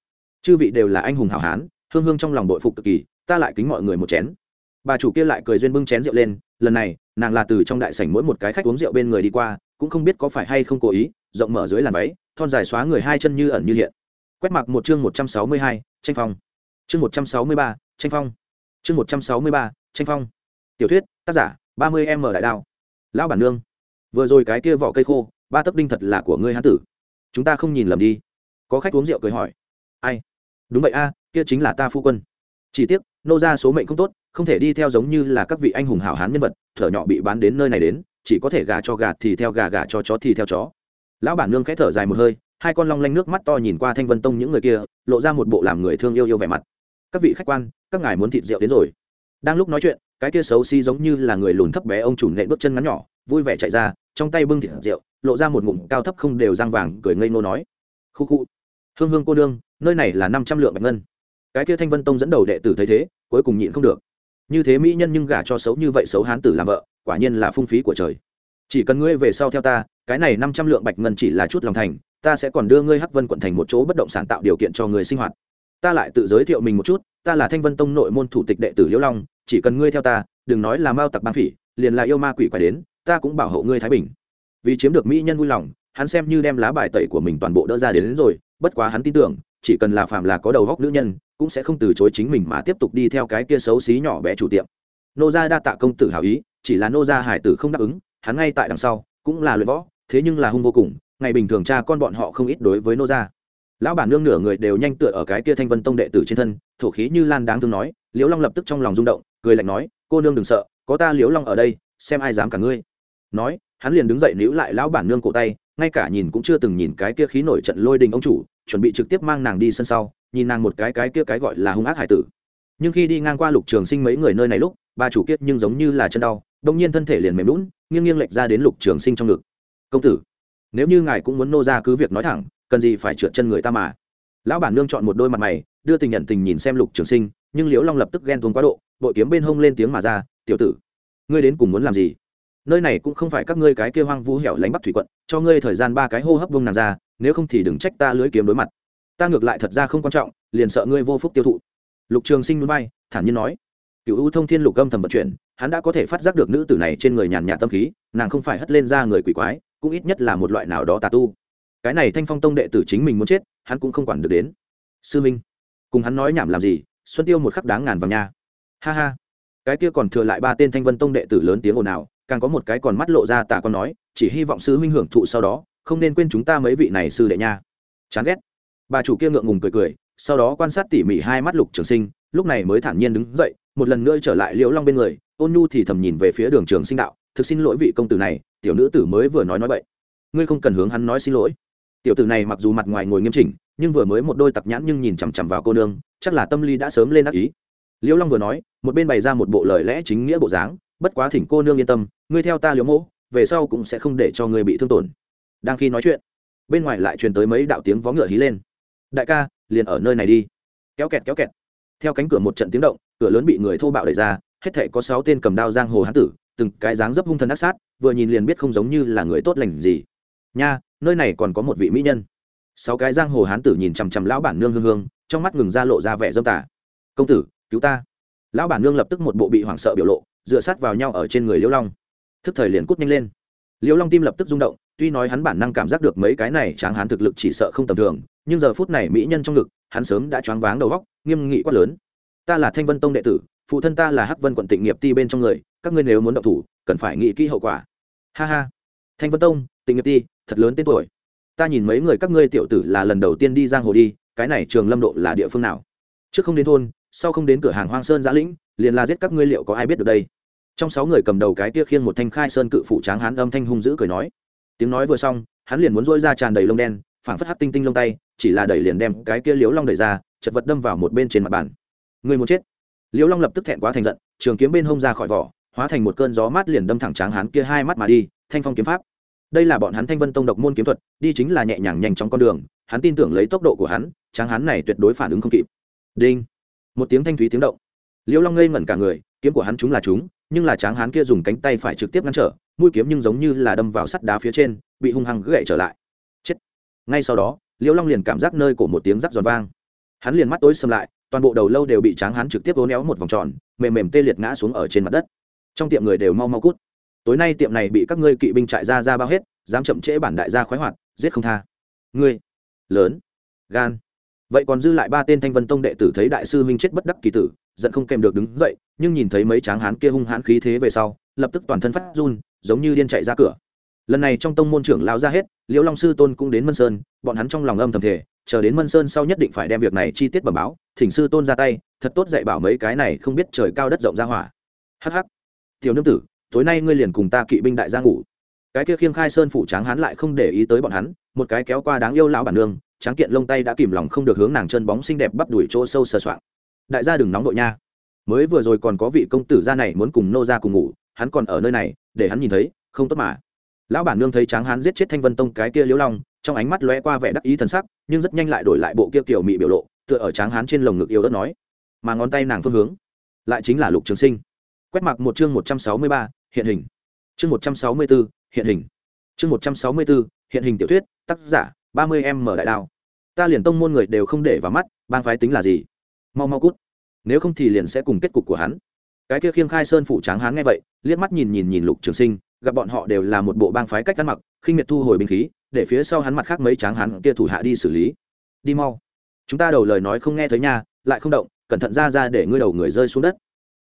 Chư vị đều là anh hùng hảo hán, hương hương trong lòng đội phục cực kỳ, ta lại kính mọi người một chén. Bà chủ kia lại cười duyên bưng chén rượu lên, lần này, nàng là từ trong đại sảnh mỗi một cái khách uống rượu bên người đi qua, cũng không biết có phải hay không cố ý, rộng mở dưới làn váy, thon dài xóa người hai chân như ẩn như hiện. Quét mặc một chương một trăm sáu mươi hai, tranh phong. Chương một trăm sáu mươi ba, tranh phong. Chương một trăm sáu mươi ba, tranh phong. Tiểu thuyết, tác giả, ba mươi m đại đao. Lão bản nương vừa rồi cái kia vỏ cây khô, ba tấc đinh thật là của ngươi hán tử. Chúng ta không nhìn lầm đi. Có khách uống rượu cười hỏi. Ai? Đúng vậy a, kia chính là ta phu quân. Chỉ tiếc, nô ra số mệnh không tốt, không thể đi theo giống như là các vị anh hùng hảo hán nhân vật, thở nhỏ bị bán đến nơi này đến, chỉ có thể gà cho gà thì theo gà gà cho chó thì theo chó. Lão bản nương khẽ thở dài một hơi, hai con long lanh nước mắt to nhìn qua thanh vân tông những người kia, lộ ra một bộ làm người thương yêu yêu vẻ mặt. Các vị khách quan, các ngài muốn thịt rượu đến rồi. Đang lúc nói chuyện, cái kia xấu xí giống như là người lùn thấp bé ông chủ nệ bước chân ngắn nhỏ vui vẻ chạy ra, trong tay bưng thịt rượu, lộ ra một ngụm cao thấp không đều răng vàng, cười ngây ngô nói, khu khu, hương hương cô đương nơi này là năm trăm lượng bạch ngân. Cái kia thanh vân tông dẫn đầu đệ tử thấy thế, cuối cùng nhịn không được. Như thế mỹ nhân nhưng gả cho xấu như vậy xấu hán tử làm vợ, quả nhiên là phung phí của trời. Chỉ cần ngươi về sau theo ta, cái này năm trăm lượng bạch ngân chỉ là chút lòng thành, ta sẽ còn đưa ngươi hắc vân quận thành một chỗ bất động sản tạo điều kiện cho người sinh hoạt. Ta lại tự giới thiệu mình một chút, ta là thanh vân tông nội môn thủ tịch đệ tử liễu long, chỉ cần ngươi theo ta, đừng nói là mao tặc bang phỉ, liền là yêu ma quỷ quái đến ta cũng bảo hộ ngươi thái bình. Vì chiếm được mỹ nhân vui lòng hắn xem như đem lá bài tẩy của mình toàn bộ đỡ ra đến, đến rồi bất quá hắn tin tưởng chỉ cần là phạm là có đầu góc nữ nhân cũng sẽ không từ chối chính mình mà tiếp tục đi theo cái kia xấu xí nhỏ bé chủ tiệm. Nô gia đa tạ công tử hảo ý chỉ là nô gia hải tử không đáp ứng hắn ngay tại đằng sau cũng là luyện võ thế nhưng là hung vô cùng ngày bình thường cha con bọn họ không ít đối với nô gia. Lão bản nương nửa người đều nhanh tựa ở cái kia thanh vân tông đệ tử trên thân thổ khí như lan đáng thương nói liễu long lập tức trong lòng rung động cười lạnh nói cô nương đừng sợ có ta liễu long ở đây xem ai dám cả ngươi nói, hắn liền đứng dậy níu lại lão bản nương cổ tay, ngay cả nhìn cũng chưa từng nhìn cái kia khí nổi trận lôi đình ông chủ, chuẩn bị trực tiếp mang nàng đi sân sau, nhìn nàng một cái cái kia cái gọi là hung ác hải tử. Nhưng khi đi ngang qua lục trường sinh mấy người nơi này lúc, ba chủ kiết nhưng giống như là chân đau, đông nhiên thân thể liền mềm lún nghiêng nghiêng lệch ra đến lục trường sinh trong ngực. Công tử, nếu như ngài cũng muốn nô ra cứ việc nói thẳng, cần gì phải trượt chân người ta mà? Lão bản nương chọn một đôi mặt mày, đưa tình nhận tình nhìn xem lục trường sinh, nhưng liễu long lập tức ghen tuông quá độ bội kiếm bên hông lên tiếng mà ra, tiểu tử, ngươi đến cùng muốn làm gì? Nơi này cũng không phải các ngươi cái kia hoang vu hẻo lánh bắc thủy quận, cho ngươi thời gian ba cái hô hấp vông nàng ra, nếu không thì đừng trách ta lưới kiếm đối mặt. Ta ngược lại thật ra không quan trọng, liền sợ ngươi vô phúc tiêu thụ. Lục trường sinh núi bay thản nhiên nói. Cựu u thông thiên lục âm thầm vận chuyển, hắn đã có thể phát giác được nữ tử này trên người nhàn nhạt tâm khí, nàng không phải hất lên ra người quỷ quái, cũng ít nhất là một loại nào đó tà tu. Cái này thanh phong tông đệ tử chính mình muốn chết, hắn cũng không quản được đến. Sư minh, cùng hắn nói nhảm làm gì, xuân tiêu một khắc đáng ngàn vào nhà ha ha. Cái kia còn thừa lại ba tên thanh vân tông đệ tử lớn tiếng ồn ào càng có một cái còn mắt lộ ra tả con nói, chỉ hy vọng sư huynh hưởng thụ sau đó, không nên quên chúng ta mấy vị này sư đệ nha. Chán ghét. Bà chủ kia ngượng ngùng cười cười, sau đó quan sát tỉ mỉ hai mắt lục trường sinh, lúc này mới thản nhiên đứng dậy, một lần nữa trở lại liễu long bên người, ôn nhu thì thầm nhìn về phía đường trường sinh đạo, thực xin lỗi vị công tử này, tiểu nữ tử mới vừa nói nói vậy ngươi không cần hướng hắn nói xin lỗi. Tiểu tử này mặc dù mặt ngoài ngồi nghiêm chỉnh, nhưng vừa mới một đôi tặc nhãn nhưng nhìn chằm chằm vào cô nương, chắc là tâm lý đã sớm lên ác ý. Liễu long vừa nói, một bên bày ra một bộ lời lẽ chính nghĩa bộ dáng bất quá thỉnh cô nương yên tâm, ngươi theo ta liễu mỗ, về sau cũng sẽ không để cho ngươi bị thương tổn. Đang khi nói chuyện, bên ngoài lại truyền tới mấy đạo tiếng vó ngựa hí lên. Đại ca, liền ở nơi này đi. Kéo kẹt kéo kẹt. Theo cánh cửa một trận tiếng động, cửa lớn bị người thô bạo đẩy ra, hết thể có sáu tên cầm đao giang hồ hán tử, từng cái dáng dấp hung thần ác sát, vừa nhìn liền biết không giống như là người tốt lành gì. Nha, nơi này còn có một vị mỹ nhân. Sáu cái giang hồ hán tử nhìn chằm chằm lão bản nương hương hương, trong mắt ngừng ra lộ ra vẻ dâm tả công tử, cứu ta. Lão bản nương lập tức một bộ bị hoảng sợ biểu lộ dựa sát vào nhau ở trên người liễu long. Thức thời liền cút nhanh lên. Liễu long tim lập tức rung động, tuy nói hắn bản năng cảm giác được mấy cái này tráng hán thực lực chỉ sợ không tầm thường, nhưng giờ phút này mỹ nhân trong ngực, hắn sớm đã choáng váng đầu góc, nghiêm nghị quát lớn. Ta là thanh vân tông đệ tử, phụ thân ta là hắc vân quận tịnh nghiệp ti bên trong người, các ngươi nếu muốn động thủ, cần phải nghĩ kỹ hậu quả. Ha ha. Thanh vân tông, tịnh nghiệp ti, thật lớn tên tuổi. Ta nhìn mấy người các ngươi tiểu tử là lần đầu tiên đi giang hồ đi, cái này trường lâm độ là địa phương nào? Trước không đến thôn sau không đến cửa hàng hoang sơn giã lĩnh, liền là giết các ngươi liệu có ai biết được đây. Trong sáu người cầm đầu cái kia khiêng một thanh khai sơn cự phụ tráng hán âm thanh hung dữ cười nói. Tiếng nói vừa xong, hắn liền muốn dôi ra tràn đầy lông đen, phảng phất hát tinh tinh lông tay, chỉ là đẩy liền đem cái kia liếu long đẩy ra, chật vật đâm vào một bên trên mặt bàn. Người muốn chết? Liếu long lập tức thẹn quá thành giận, trường kiếm bên hông ra khỏi vỏ, hóa thành một cơn gió mát liền đâm thẳng tráng hắn kia hai mắt mà đi, thanh phong kiếm pháp. Đây là bọn hắn thanh vân tông độc môn kiếm thuật, đi chính là nhẹ nhàng nhanh trong con đường, hắn tin tưởng lấy tốc độ của hắn, tráng hắn này tuyệt đối phản ứng không kịp. Đinh! Một tiếng thanh thúy tiếng động. Liêu long ngây ngẩn cả người, kiếm của hắn chúng là chúng, nhưng là tráng hán kia dùng cánh tay phải trực tiếp ngăn trở, mũi kiếm nhưng giống như là đâm vào sắt đá phía trên, bị hung hăng gãy trở lại. Chết. Ngay sau đó, liêu long liền cảm giác nơi cổ một tiếng rắc giòn vang. Hắn liền mắt tối xâm lại, toàn bộ đầu lâu đều bị tráng hán trực tiếp vố néo một vòng tròn, mềm mềm tê liệt ngã xuống ở trên mặt đất. Trong tiệm người đều mau mau cút. Tối nay tiệm này bị các ngươi kỵ binh trại ra ra bao hết, dám chậm trễ bản đại gia khoái hoạt, giết không tha. Ngươi. Lớn. Gan vậy còn dư lại ba tên thanh vân tông đệ tử thấy đại sư huynh chết bất đắc kỳ tử, giận không kèm được đứng dậy, nhưng nhìn thấy mấy tráng hán kia hung hãn khí thế về sau, lập tức toàn thân phát run, giống như điên chạy ra cửa. Lần này trong tông môn trưởng lao ra hết, liễu long sư tôn cũng đến mân sơn, bọn hắn trong lòng âm thầm thể chờ đến mân sơn sau nhất định phải đem việc này chi tiết bẩm báo, thỉnh sư tôn ra tay, thật tốt dạy bảo mấy cái này không biết trời cao đất rộng ra hỏa. Hh tiểu nương tử, tối nay ngươi liền cùng ta kỵ binh đại gia ngủ. Cái kia khiêng khai sơn phủ tráng hắn lại không để ý tới bọn hắn, một cái kéo qua đáng yêu lão bản nương tráng kiện lông tay đã kìm lòng không được hướng nàng chân bóng xinh đẹp bắp đuổi chỗ sâu sờ soạng. Đại gia đừng nóng nội nha. Mới vừa rồi còn có vị công tử gia này muốn cùng nô ra cùng ngủ, hắn còn ở nơi này, để hắn nhìn thấy, không tốt mà. Lão bản nương thấy tráng hán giết chết thanh vân tông cái kia liễu long, trong ánh mắt lóe qua vẻ đắc ý thần sắc, nhưng rất nhanh lại đổi lại bộ kia kiểu mị biểu lộ, tựa ở tráng hán trên lồng ngực yêu đất nói. Mà ngón tay nàng phương hướng, lại chính là lục trường sinh. Quét mặc một chương một trăm sáu mươi ba, hiện hình. Chương một trăm sáu mươi b ố hiện hình. Chương một trăm sáu mươi b ố hiện hình tiểu thuyết, tác giả ba mươi em mở đại đao. Ta liền tông môn người đều không để vào mắt, bang phái tính là gì? Mau mau cút. Nếu không thì liền sẽ cùng kết cục của hắn. Cái kia khiêng khai sơn phủ tráng hán nghe vậy, liếc mắt nhìn nhìn nhìn lục trường sinh, gặp bọn họ đều là một bộ bang phái cách ăn mặc, khinh miệt thu hồi binh khí, để phía sau hắn mặt khác mấy tráng hán kia thủ hạ đi xử lý. Đi mau. Chúng ta đầu lời nói không nghe thấy nha, lại không động, cẩn thận ra ra để ngươi đầu người rơi xuống đất.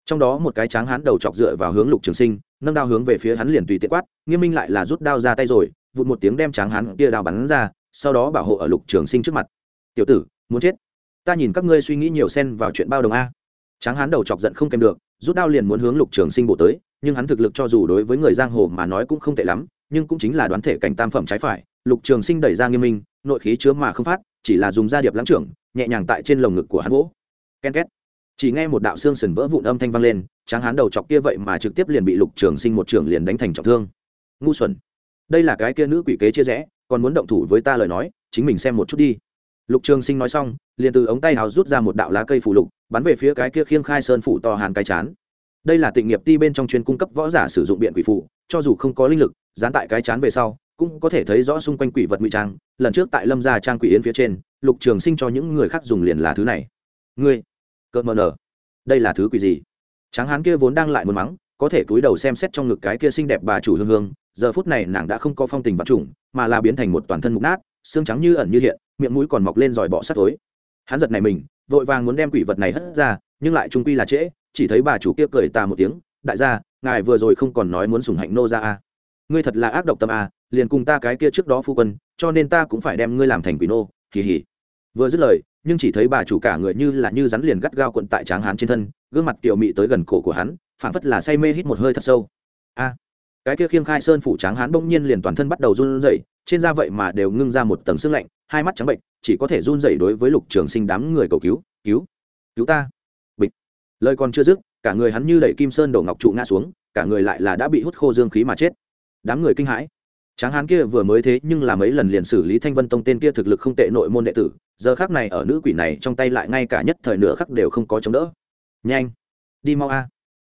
Trong đó một cái tráng hán đầu chọc dựa vào hướng lục trường sinh, nâng đao hướng về phía hắn liền tùy tiện quát, nghiêm minh lại là rút đao ra tay rồi, vụt một tiếng đem tráng hán kia đao bắn ra sau đó bảo hộ ở lục trường sinh trước mặt. Tiểu tử, muốn chết? Ta nhìn các ngươi suy nghĩ nhiều xen vào chuyện bao đồng a. Tráng hán đầu chọc giận không kèm được, rút đao liền muốn hướng lục trường sinh bổ tới, nhưng hắn thực lực cho dù đối với người giang hồ mà nói cũng không tệ lắm, nhưng cũng chính là đoán thể cảnh tam phẩm trái phải, lục trường sinh đẩy ra nghiêm minh, nội khí chứa mà không phát, chỉ là dùng gia điệp lãng trưởng, nhẹ nhàng tại trên lồng ngực của hắn gỗ ken két. Chỉ nghe một đạo xương sần vỡ vụn âm thanh vang lên, tráng hán đầu chọc kia vậy mà trực tiếp liền bị lục trường sinh một trưởng liền đánh thành trọng thương. Ngu xuẩn. Đây là cái kia nữ quỷ kế chia rẽ còn muốn động thủ với ta lời nói, chính mình xem một chút đi. Lục trường sinh nói xong, liền từ ống tay hào rút ra một đạo lá cây phủ lục, bắn về phía cái kia khiêng khai sơn phủ to hàn cái chán. Đây là tịnh nghiệp ti bên trong chuyên cung cấp võ giả sử dụng biện quỷ phụ cho dù không có linh lực, dán tại cái chán về sau, cũng có thể thấy rõ xung quanh quỷ vật ngụy trang. Lần trước tại lâm gia trang quỷ yến phía trên, lục trường sinh cho những người khác dùng liền là thứ này. Ngươi, cợt mờ nở, đây là thứ quỷ gì? Tráng hán kia vốn đang lại muốn mắng, có thể cúi đầu xem xét trong ngực cái kia xinh đẹp bà chủ hương hương giờ phút này nàng đã không có phong tình vật chủng, mà là biến thành một toàn thân mục nát, xương trắng như ẩn như hiện, miệng mũi còn mọc lên dòi bọ sắt tối hắn giật này mình, vội vàng muốn đem quỷ vật này hất ra, nhưng lại trung quy là trễ, chỉ thấy bà chủ kia cười tà một tiếng, đại gia, ngài vừa rồi không còn nói muốn sủng hạnh nô ra a ngươi thật là ác độc tâm a liền cùng ta cái kia trước đó phu quân, cho nên ta cũng phải đem ngươi làm thành quỷ nô kỳ hỉ vừa dứt lời, nhưng chỉ thấy bà chủ cả người như là như rắn liền gắt gao quận tại tráng hán trên thân, gương mặt tiểu mị tới gần cổ của hắn, phảng phất là say mê hít một hơi thật sâu. A cái kia khiêng khai sơn phủ tráng hán bỗng nhiên liền toàn thân bắt đầu run rẩy, trên da vậy mà đều ngưng ra một tầng sương lạnh, hai mắt trắng bệnh, chỉ có thể run rẩy đối với lục trường sinh đám người cầu cứu cứu cứu ta. Bịch. Lời còn chưa dứt, cả người hắn như đẩy kim sơn đổ ngọc trụ ngã xuống, cả người lại là đã bị hút khô dương khí mà chết. Đám người kinh hãi. Tráng hán kia vừa mới thế nhưng là mấy lần liền xử lý thanh vân tông tên kia thực lực không tệ nội môn đệ tử, giờ khác này ở nữ quỷ này trong tay lại ngay cả nhất thời nửa khắc đều không có chống đỡ. Nhanh, đi mau a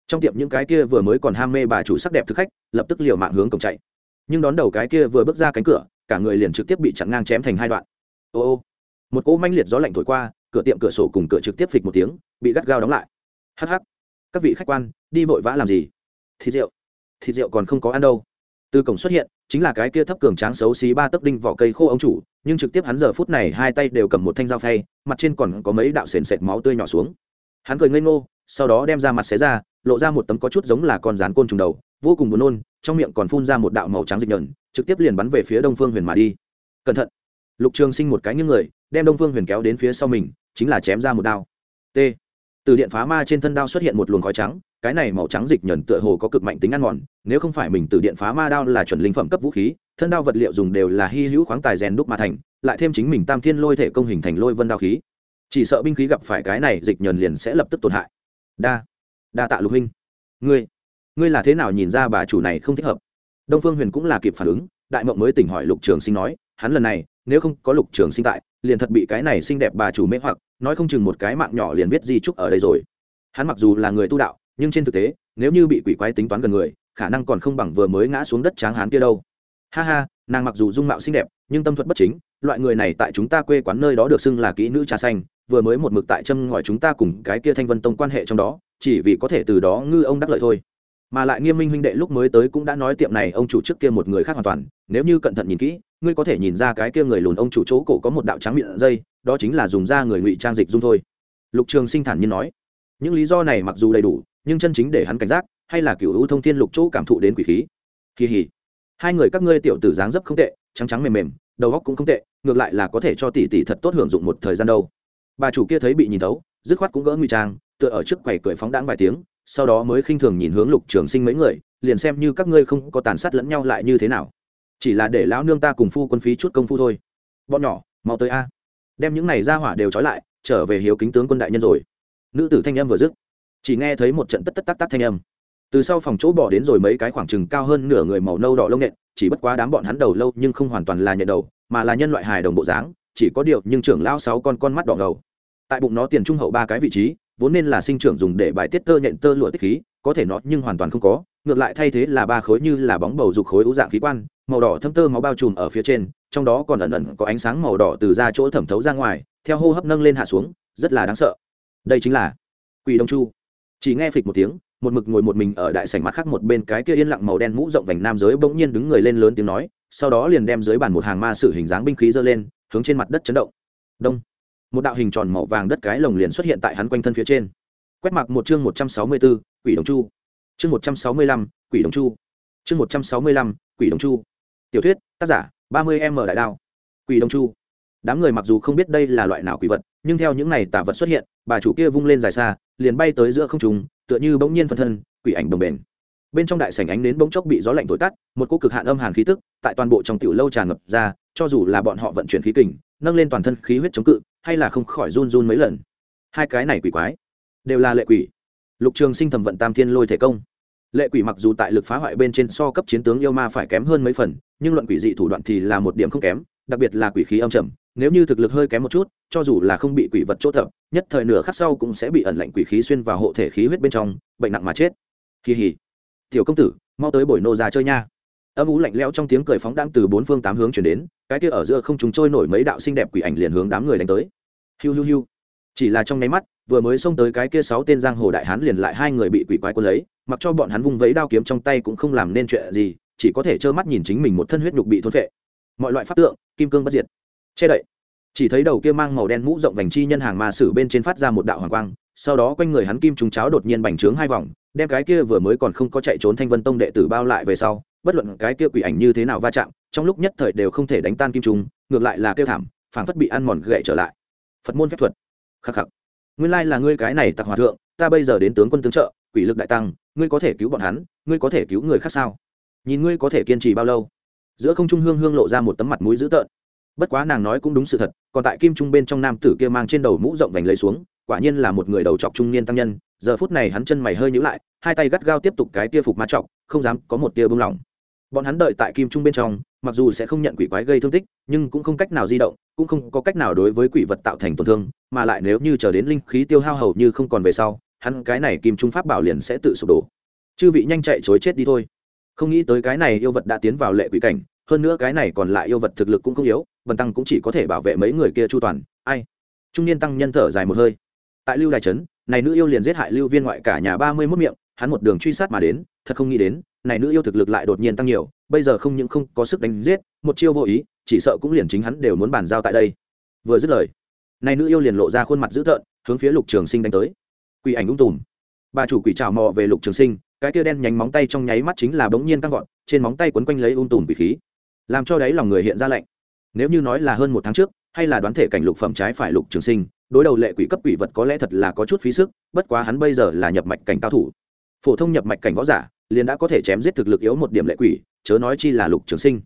trong tiệm những cái kia vừa mới còn ham mê bà chủ sắc đẹp thực khách, lập tức liều mạng hướng cổng chạy. Nhưng đón đầu cái kia vừa bước ra cánh cửa, cả người liền trực tiếp bị chặn ngang chém thành hai đoạn. Ô ô, một cỗ manh liệt gió lạnh thổi qua, cửa tiệm cửa sổ cùng cửa trực tiếp phịch một tiếng, bị gắt gao đóng lại. Hh các vị khách quan, đi vội vã làm gì? Thịt rượu thịt rượu còn không có ăn đâu. Từ cổng xuất hiện, chính là cái kia thấp cường tráng xấu xí ba tấc đinh vỏ cây khô ông chủ, nhưng trực tiếp hắn giờ phút này hai tay đều cầm một thanh dao phay, mặt trên còn có mấy đạo sền sệt máu tươi nhỏ xuống. Hắn cười ngây ngô, sau đó đem ra mặt xé ra lộ ra một tấm có chút giống là con rán côn trùng đầu, vô cùng buồn nôn, trong miệng còn phun ra một đạo màu trắng dịch nhờn, trực tiếp liền bắn về phía đông phương huyền mà đi. Cẩn thận. Lục trường sinh một cái những người, đem đông phương huyền kéo đến phía sau mình, chính là chém ra một đao. T. Từ điện phá ma trên thân đao xuất hiện một luồng khói trắng, cái này màu trắng dịch nhờn tựa hồ có cực mạnh tính ăn mòn, nếu không phải mình từ điện phá ma đao là chuẩn linh phẩm cấp vũ khí, thân đao vật liệu dùng đều là hy hữu khoáng tài rèn đúc mà thành, lại thêm chính mình tam thiên lôi thể công hình thành lôi vân đao khí. Chỉ sợ binh khí gặp phải cái này dịch nhờn liền sẽ lập tức tổn hại. Đa đa tạ lục huynh. Ngươi ngươi là thế nào nhìn ra bà chủ này không thích hợp? Đông phương huyền cũng là kịp phản ứng, đại mộng mới tỉnh hỏi lục trường sinh nói, hắn lần này, nếu không có lục trường sinh tại, liền thật bị cái này xinh đẹp bà chủ mê hoặc, nói không chừng một cái mạng nhỏ liền viết di trúc ở đây rồi. Hắn mặc dù là người tu đạo, nhưng trên thực tế, nếu như bị quỷ quái tính toán gần người, khả năng còn không bằng vừa mới ngã xuống đất tráng hán kia đâu. Ha ha, nàng mặc dù dung mạo xinh đẹp, nhưng tâm thuật bất chính, loại người này tại chúng ta quê quán nơi đó được xưng là kỹ nữ trà xanh, vừa mới một mực tại châm ngòi chúng ta cùng cái kia thanh vân tông quan hệ trong đó chỉ vì có thể từ đó ngư ông đắc lợi thôi. Mà lại nghiêm minh huynh đệ lúc mới tới cũng đã nói tiệm này ông chủ trước kia một người khác hoàn toàn, nếu như cẩn thận nhìn kỹ, ngươi có thể nhìn ra cái kia người lùn ông chủ chỗ cổ có một đạo trắng miệng dây, đó chính là dùng da người ngụy trang dịch dung thôi. Lục trường sinh thản nhiên nói. Những lý do này mặc dù đầy đủ, nhưng chân chính để hắn cảnh giác, hay là cựu hữu thông thiên lục chỗ cảm thụ đến quỷ khí. Kỳ hỉ. Hai người các ngươi tiểu tử dáng dấp không tệ, trắng trắng mềm mềm, đầu góc cũng không tệ, ngược lại là có thể cho tỷ tỷ thật tốt hưởng dụng một thời gian đâu. Bà chủ kia thấy bị nhìn thấu, dứt khoát cũng gỡ ngụy trang tựa ở trước quầy cười phóng đãng vài tiếng, sau đó mới khinh thường nhìn hướng lục trường sinh mấy người, liền xem như các ngươi không có tàn sát lẫn nhau lại như thế nào. Chỉ là để lão nương ta cùng phu quân phí chút công phu thôi. Bọn nhỏ, mau tới a. Đem những này ra hỏa đều trói lại, trở về hiếu kính tướng quân đại nhân rồi. Nữ tử thanh âm vừa dứt, chỉ nghe thấy một trận tất tất tắc tắc thanh âm. Từ sau phòng chỗ bỏ đến rồi mấy cái khoảng chừng cao hơn nửa người màu nâu đỏ lông nện, chỉ bất quá đám bọn hắn đầu lâu nhưng không hoàn toàn là nhện đầu, mà là nhân loại hài đồng bộ dáng, chỉ có điều nhưng trưởng lao sáu con con mắt đỏ ngầu. Tại bụng nó tiền trung hậu ba cái vị trí vốn nên là sinh trưởng dùng để bài tiết tơ nhện tơ lụa tích khí, có thể nó nhưng hoàn toàn không có, ngược lại thay thế là ba khối như là bóng bầu dục khối ưu dạng khí quan, màu đỏ thâm tơ máu bao trùm ở phía trên, trong đó còn ẩn ẩn có ánh sáng màu đỏ từ ra chỗ thẩm thấu ra ngoài, theo hô hấp nâng lên hạ xuống, rất là đáng sợ. Đây chính là quỷ đông chu. Chỉ nghe phịch một tiếng, một mực ngồi một mình ở đại sảnh mặt khác một bên cái kia yên lặng màu đen mũ rộng vành nam giới bỗng nhiên đứng người lên lớn tiếng nói, sau đó liền đem dưới bàn một hàng ma sử hình dáng binh khí giơ lên, hướng trên mặt đất chấn động. Đông một đạo hình tròn màu vàng đất cái lồng liền xuất hiện tại hắn quanh thân phía trên. Quét mặc một chương một trăm sáu mươi 164, quỷ đồng chu. Chương một trăm sáu mươi lăm quỷ đồng chu. Chương một trăm sáu mươi lăm quỷ đồng chu. Tiểu thuyết tác giả ba mươi m đại đao. Quỷ đồng chu. Đám người mặc dù không biết đây là loại nào quỷ vật nhưng theo những này tả vật xuất hiện bà chủ kia vung lên dài xa liền bay tới giữa không trùng tựa như bỗng nhiên phân thân quỷ ảnh đồng bền. Bên trong đại sảnh ánh đến bỗng chốc bị gió lạnh thổi tắt một cỗ cực hạn âm hàn khí tức tại toàn bộ trong tiểu lâu tràn ngập ra cho dù là bọn họ vận chuyển khí kình nâng lên toàn thân khí huyết chống cự hay là không khỏi run run mấy lần. Hai cái này quỷ quái, đều là lệ quỷ. Lục trường sinh thẩm vận tam thiên lôi thể công. Lệ quỷ mặc dù tại lực phá hoại bên trên so cấp chiến tướng yêu ma phải kém hơn mấy phần, nhưng luận quỷ dị thủ đoạn thì là một điểm không kém, đặc biệt là quỷ khí âm trầm. Nếu như thực lực hơi kém một chút, cho dù là không bị quỷ vật chỗ thập nhất thời nửa khắc sau cũng sẽ bị ẩn lạnh quỷ khí xuyên vào hộ thể khí huyết bên trong, bệnh nặng mà chết. Kỳ hỉ. Tiểu công tử, mau tới bồi nô ra chơi nha âm ú lạnh lẽo trong tiếng cười phóng đang từ bốn phương tám hướng chuyển đến, cái kia ở giữa không chúng trôi nổi mấy đạo xinh đẹp quỷ ảnh liền hướng đám người đánh tới. Hiu hiu hiu. Chỉ là trong nháy mắt, vừa mới xông tới cái kia sáu tên giang hồ đại hán liền lại hai người bị quỷ quái quân lấy, mặc cho bọn hắn vung vẫy đao kiếm trong tay cũng không làm nên chuyện gì, chỉ có thể trơ mắt nhìn chính mình một thân huyết nhục bị thôn phệ. Mọi loại pháp tượng, kim cương bất diệt. Che đậy. Chỉ thấy đầu kia mang màu đen mũ rộng vành chi nhân hàng ma sử bên trên phát ra một đạo hoàng quang, sau đó quanh người hắn kim trúng cháo đột nhiên bành trướng hai vòng, đem cái kia vừa mới còn không có chạy trốn thanh vân tông đệ tử bao lại về sau bất luận cái kia quỷ ảnh như thế nào va chạm, trong lúc nhất thời đều không thể đánh tan kim trùng ngược lại là kêu thảm, phảng phất bị ăn mòn gậy trở lại. Phật môn phép thuật. Khắc khắc. Nguyên lai là ngươi cái này tặc hòa thượng, ta bây giờ đến tướng quân tướng trợ, quỷ lực đại tăng, ngươi có thể cứu bọn hắn, ngươi có thể cứu người khác sao? Nhìn ngươi có thể kiên trì bao lâu? Giữa không trung hương hương lộ ra một tấm mặt mũi dữ tợn. Bất quá nàng nói cũng đúng sự thật, còn tại kim trung bên trong nam tử kia mang trên đầu mũ rộng vành lấy xuống, quả nhiên là một người đầu trọc trung niên tăng nhân, giờ phút này hắn chân mày hơi nhữ lại, hai tay gắt gao tiếp tục cái tia phục ma trọc, không dám có một tia bông lỏng bọn hắn đợi tại kim trung bên trong, mặc dù sẽ không nhận quỷ quái gây thương tích, nhưng cũng không cách nào di động, cũng không có cách nào đối với quỷ vật tạo thành tổn thương, mà lại nếu như chờ đến linh khí tiêu hao hầu như không còn về sau, hắn cái này kim trung pháp bảo liền sẽ tự sụp đổ. Chư vị nhanh chạy chối chết đi thôi. Không nghĩ tới cái này yêu vật đã tiến vào lệ quỷ cảnh, hơn nữa cái này còn lại yêu vật thực lực cũng không yếu vần tăng cũng chỉ có thể bảo vệ mấy người kia chu toàn. Ai? Trung niên tăng nhân thở dài một hơi. Tại lưu đài trấn, này nữ yêu liền giết hại lưu viên ngoại cả nhà ba mươi mốt miệng hắn một đường truy sát mà đến, thật không nghĩ đến, này nữ yêu thực lực lại đột nhiên tăng nhiều, bây giờ không những không có sức đánh giết, một chiêu vô ý, chỉ sợ cũng liền chính hắn đều muốn bàn giao tại đây. Vừa dứt lời, này nữ yêu liền lộ ra khuôn mặt dữ tợn, hướng phía lục trường sinh đánh tới. Quỷ ảnh ung tùm. Bà chủ quỷ trào mò về lục trường sinh, cái kia đen nhánh móng tay trong nháy mắt chính là bỗng nhiên tăng vọt, trên móng tay quấn quanh lấy ung tùm quỷ khí, làm cho đấy lòng người hiện ra lạnh. Nếu như nói là hơn một tháng trước, hay là đoán thể cảnh lục phẩm trái phải lục trường sinh, đối đầu lệ quỷ cấp quỷ vật có lẽ thật là có chút phí sức, bất quá hắn bây giờ là nhập mạch cảnh cao thủ phổ thông nhập mạch cảnh võ giả liền đã có thể chém giết thực lực yếu một điểm lệ quỷ, chớ nói chi là lục trường sinh.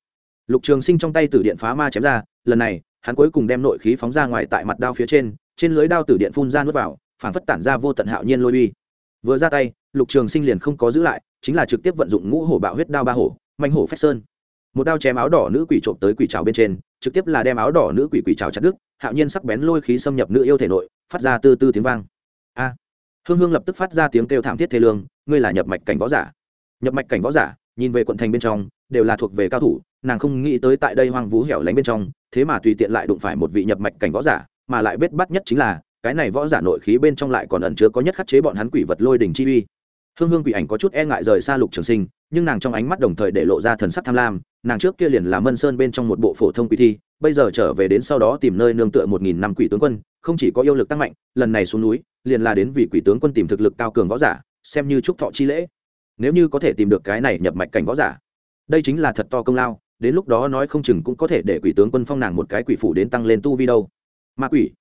Lục trường sinh trong tay tử điện phá ma chém ra, lần này, hắn cuối cùng đem nội khí phóng ra ngoài tại mặt đao phía trên trên lưới đao tử điện phun ra nuốt vào phản phất tản ra vô tận hạo nhiên lôi uy. Vừa ra tay, lục trường sinh liền không có giữ lại, chính là trực tiếp vận dụng ngũ hổ bạo huyết đao ba hổ manh hổ phách sơn. Một đao chém áo đỏ nữ quỷ trộm tới quỷ trào bên trên, trực tiếp là đem áo đỏ nữ quỷ quỷ trào chặt đứt, hạo nhiên sắc bén lôi khí xâm nhập nữ yêu thể nội, phát ra tư tư tiếng vang. A! Hương hương lập tức phát ra tiếng kêu thảm thiết thế lương, ngươi là nhập mạch cảnh võ giả. Nhập mạch cảnh võ giả, nhìn về quận thành bên trong, đều là thuộc về cao thủ, nàng không nghĩ tới tại đây hoang vú hẻo lánh bên trong, thế mà tùy tiện lại đụng phải một vị nhập mạch cảnh võ giả, mà lại bết bắt nhất chính là, cái này võ giả nội khí bên trong lại còn ẩn chứa có nhất khắc chế bọn hắn quỷ vật lôi đỉnh chi uy. Hương hương quỷ ảnh có chút e ngại rời xa lục trường sinh nhưng nàng trong ánh mắt đồng thời để lộ ra thần sắc tham lam, nàng trước kia liền là mân sơn bên trong một bộ phổ thông quỷ thi, bây giờ trở về đến sau đó tìm nơi nương tựa một nghìn năm quỷ tướng quân, không chỉ có yêu lực tăng mạnh, lần này xuống núi, liền là đến vì quỷ tướng quân tìm thực lực cao cường võ giả, xem như chúc thọ chi lễ. Nếu như có thể tìm được cái này nhập mạch cảnh võ giả, đây chính là thật to công lao, đến lúc đó nói không chừng cũng có thể để quỷ tướng quân phong nàng một cái quỷ phủ đến tăng lên tu vi đâu. Ma quỷ,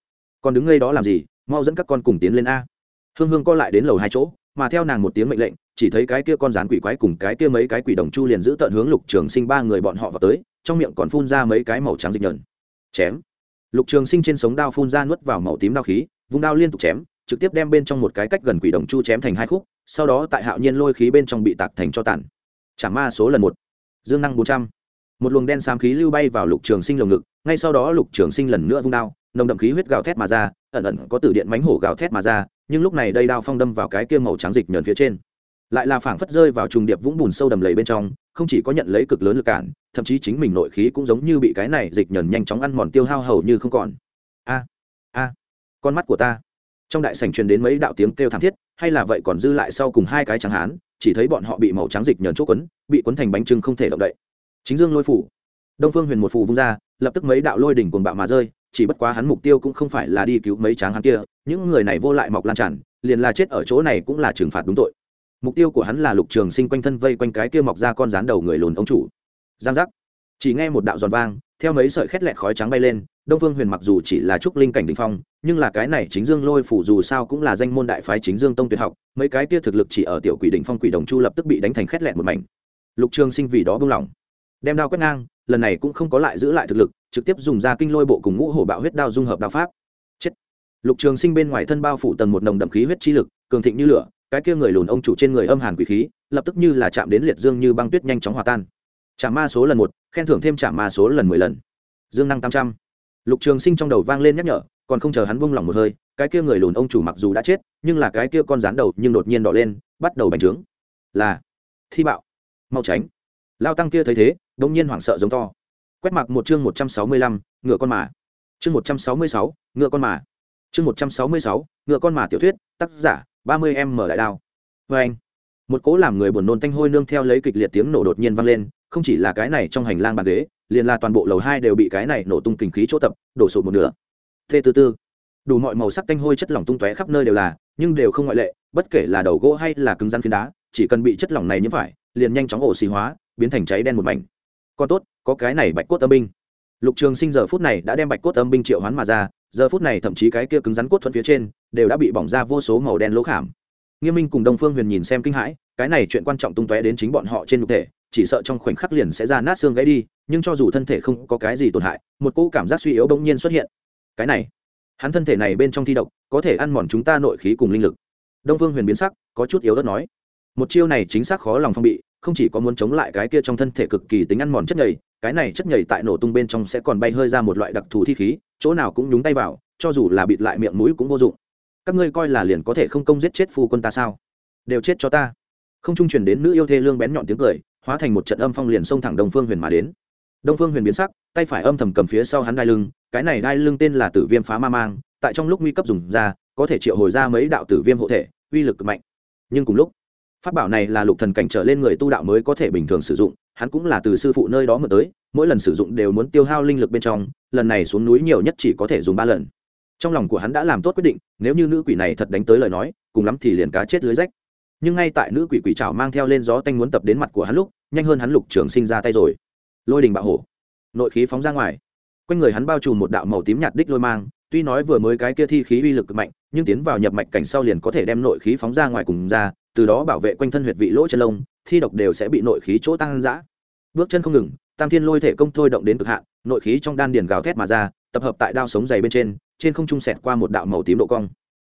còn đứng ngay đó làm gì? Mau dẫn các con cùng tiến lên a. Hương hương co lại đến lầu hai chỗ mà theo nàng một tiếng mệnh lệnh, chỉ thấy cái kia con rán quỷ quái cùng cái kia mấy cái quỷ đồng chu liền giữ tận hướng lục trường sinh ba người bọn họ vào tới, trong miệng còn phun ra mấy cái màu trắng dịch nhờn. Chém. Lục trường sinh trên sống đao phun ra nuốt vào màu tím đao khí, vung đao liên tục chém, trực tiếp đem bên trong một cái cách gần quỷ đồng chu chém thành hai khúc, sau đó tại hạo nhiên lôi khí bên trong bị tạc thành cho tản trả ma số lần một. Dương năng bốn trăm. Một luồng đen xám khí lưu bay vào lục trường sinh lồng ngực, ngay sau đó lục trường sinh lần nữa vung đao nồng đậm khí huyết gào thét mà ra, ẩn ẩn có từ điện mánh hổ gào thét mà ra, nhưng lúc này đây đao phong đâm vào cái kia màu trắng dịch nhờn phía trên. Lại là phảng phất rơi vào trùng điệp vũng bùn sâu đầm lầy bên trong, không chỉ có nhận lấy cực lớn lực cản, thậm chí chính mình nội khí cũng giống như bị cái này dịch nhờn nhanh chóng ăn mòn tiêu hao hầu như không còn. A a, con mắt của ta. Trong đại sảnh truyền đến mấy đạo tiếng kêu thảm thiết, hay là vậy còn dư lại sau cùng hai cái trắng hán, chỉ thấy bọn họ bị màu trắng dịch nhờn chốt quấn, bị quấn thành bánh trưng không thể động đậy. Chính dương lôi phủ. Đông phương huyền một phủ vung ra, lập tức mấy đạo lôi đỉnh cuồng bạo mà rơi chỉ bất quá hắn mục tiêu cũng không phải là đi cứu mấy tráng hắn kia, những người này vô lại mọc lan tràn, liền là chết ở chỗ này cũng là trừng phạt đúng tội. Mục tiêu của hắn là lục trường sinh quanh thân vây quanh cái kia mọc ra con rán đầu người lùn ông chủ. Giang giác. Chỉ nghe một đạo giòn vang, theo mấy sợi khét lẹt khói trắng bay lên, đông phương huyền mặc dù chỉ là trúc linh cảnh đình phong, nhưng là cái này chính dương lôi phủ dù sao cũng là danh môn đại phái chính dương tông tuyệt học, mấy cái kia thực lực chỉ ở tiểu quỷ đỉnh phong quỷ đồng chu lập tức bị đánh thành khét lẹt một mảnh. Lục trường sinh vì đó buông lỏng, đem đao quét ngang lần này cũng không có lại giữ lại thực lực, trực tiếp dùng ra kinh lôi bộ cùng ngũ hổ bạo huyết đao dung hợp đao pháp. Chết. Lục trường sinh bên ngoài thân bao phủ tầng một nồng đậm khí huyết chi lực, cường thịnh như lửa, cái kia người lùn ông chủ trên người âm hàn quỷ khí, lập tức như là chạm đến liệt dương như băng tuyết nhanh chóng hòa tan. Trả ma số lần một, khen thưởng thêm trả ma số lần mười lần. Dương năng tám trăm. Lục trường sinh trong đầu vang lên nhắc nhở, còn không chờ hắn buông lỏng một hơi, cái kia người lùn ông chủ mặc dù đã chết, nhưng là cái kia con rán đầu nhưng đột nhiên đỏ lên, bắt đầu bành trướng. Là thi bạo. Mau tránh. Lao tăng kia thấy thế đông nhiên hoảng sợ giống to. Quét mặc một chương một trăm sáu mươi lăm, ngựa con mà. Chương một trăm sáu mươi sáu, ngựa con mà. Chương một trăm sáu mươi sáu, ngựa con mà tiểu thuyết, tác giả, ba mươi em mở đại đao. Vê anh, một cố làm người buồn nôn tanh hôi nương theo lấy kịch liệt tiếng nổ đột nhiên vang lên, không chỉ là cái này trong hành lang bàn ghế, liền là toàn bộ lầu hai đều bị cái này nổ tung kinh khí chỗ tập, đổ sụt một nửa. T tư tư, đủ mọi màu sắc tanh hôi chất lỏng tung tóe khắp nơi đều là, nhưng đều không ngoại lệ, bất kể là đầu gỗ hay là cứng rắn phiến đá, chỉ cần bị chất lỏng này nhiễm phải, liền nhanh chóng ổ xì hóa, biến thành cháy đen một mảnh còn tốt, có cái này bạch cốt âm binh. Lục trường sinh giờ phút này đã đem bạch cốt âm binh triệu hoán mà ra, giờ phút này thậm chí cái kia cứng rắn cốt thuận phía trên đều đã bị bỏng ra vô số màu đen lỗ khảm. Nghiêm minh cùng đông phương huyền nhìn xem kinh hãi, cái này chuyện quan trọng tung tóe đến chính bọn họ trên nhục thể, chỉ sợ trong khoảnh khắc liền sẽ ra nát xương gãy đi, nhưng cho dù thân thể không có cái gì tổn hại, một cỗ cảm giác suy yếu bỗng nhiên xuất hiện. Cái này, hắn thân thể này bên trong thi độc, có thể ăn mòn chúng ta nội khí cùng linh lực. Đông phương huyền biến sắc, có chút yếu đất nói. Một chiêu này chính xác khó lòng phong bị không chỉ có muốn chống lại cái kia trong thân thể cực kỳ tính ăn mòn chất nhầy, cái này chất nhầy tại nổ tung bên trong sẽ còn bay hơi ra một loại đặc thù thi khí, chỗ nào cũng nhúng tay vào, cho dù là bịt lại miệng mũi cũng vô dụng. Các ngươi coi là liền có thể không công giết chết phu quân ta sao? Đều chết cho ta. Không trung truyền đến nữ yêu thê lương bén nhọn tiếng cười, hóa thành một trận âm phong liền xông thẳng đông phương huyền mà đến. Đông phương huyền biến sắc, tay phải âm thầm cầm phía sau hắn đai lưng, cái này đai lưng tên là tử viêm phá ma mang, tại trong lúc nguy cấp dùng ra, có thể triệu hồi ra mấy đạo tử viêm hộ thể, uy lực cực mạnh. Nhưng cùng lúc pháp bảo này là lục thần cảnh trở lên người tu đạo mới có thể bình thường sử dụng, hắn cũng là từ sư phụ nơi đó mà tới, mỗi lần sử dụng đều muốn tiêu hao linh lực bên trong, lần này xuống núi nhiều nhất chỉ có thể dùng ba lần. Trong lòng của hắn đã làm tốt quyết định, nếu như nữ quỷ này thật đánh tới lời nói, cùng lắm thì liền cá chết lưới rách. Nhưng ngay tại nữ quỷ quỷ trào mang theo lên gió tanh muốn tập đến mặt của hắn lúc, nhanh hơn hắn lục trường sinh ra tay rồi. Lôi đình bạo hổ. Nội khí phóng ra ngoài. Quanh người hắn bao trùm một đạo màu tím nhạt đích lôi mang, tuy nói vừa mới cái kia thi khí uy lực cực mạnh, nhưng tiến vào nhập mạch cảnh sau liền có thể đem nội khí phóng ra ngoài cùng ra từ đó bảo vệ quanh thân huyệt vị lỗ chân lông, thi độc đều sẽ bị nội khí chỗ tăng giã bước chân không ngừng, tam thiên lôi thể công thôi động đến cực hạn, nội khí trong đan điền gào thét mà ra, tập hợp tại đao sống dày bên trên trên không trung sẹt qua một đạo màu tím độ cong.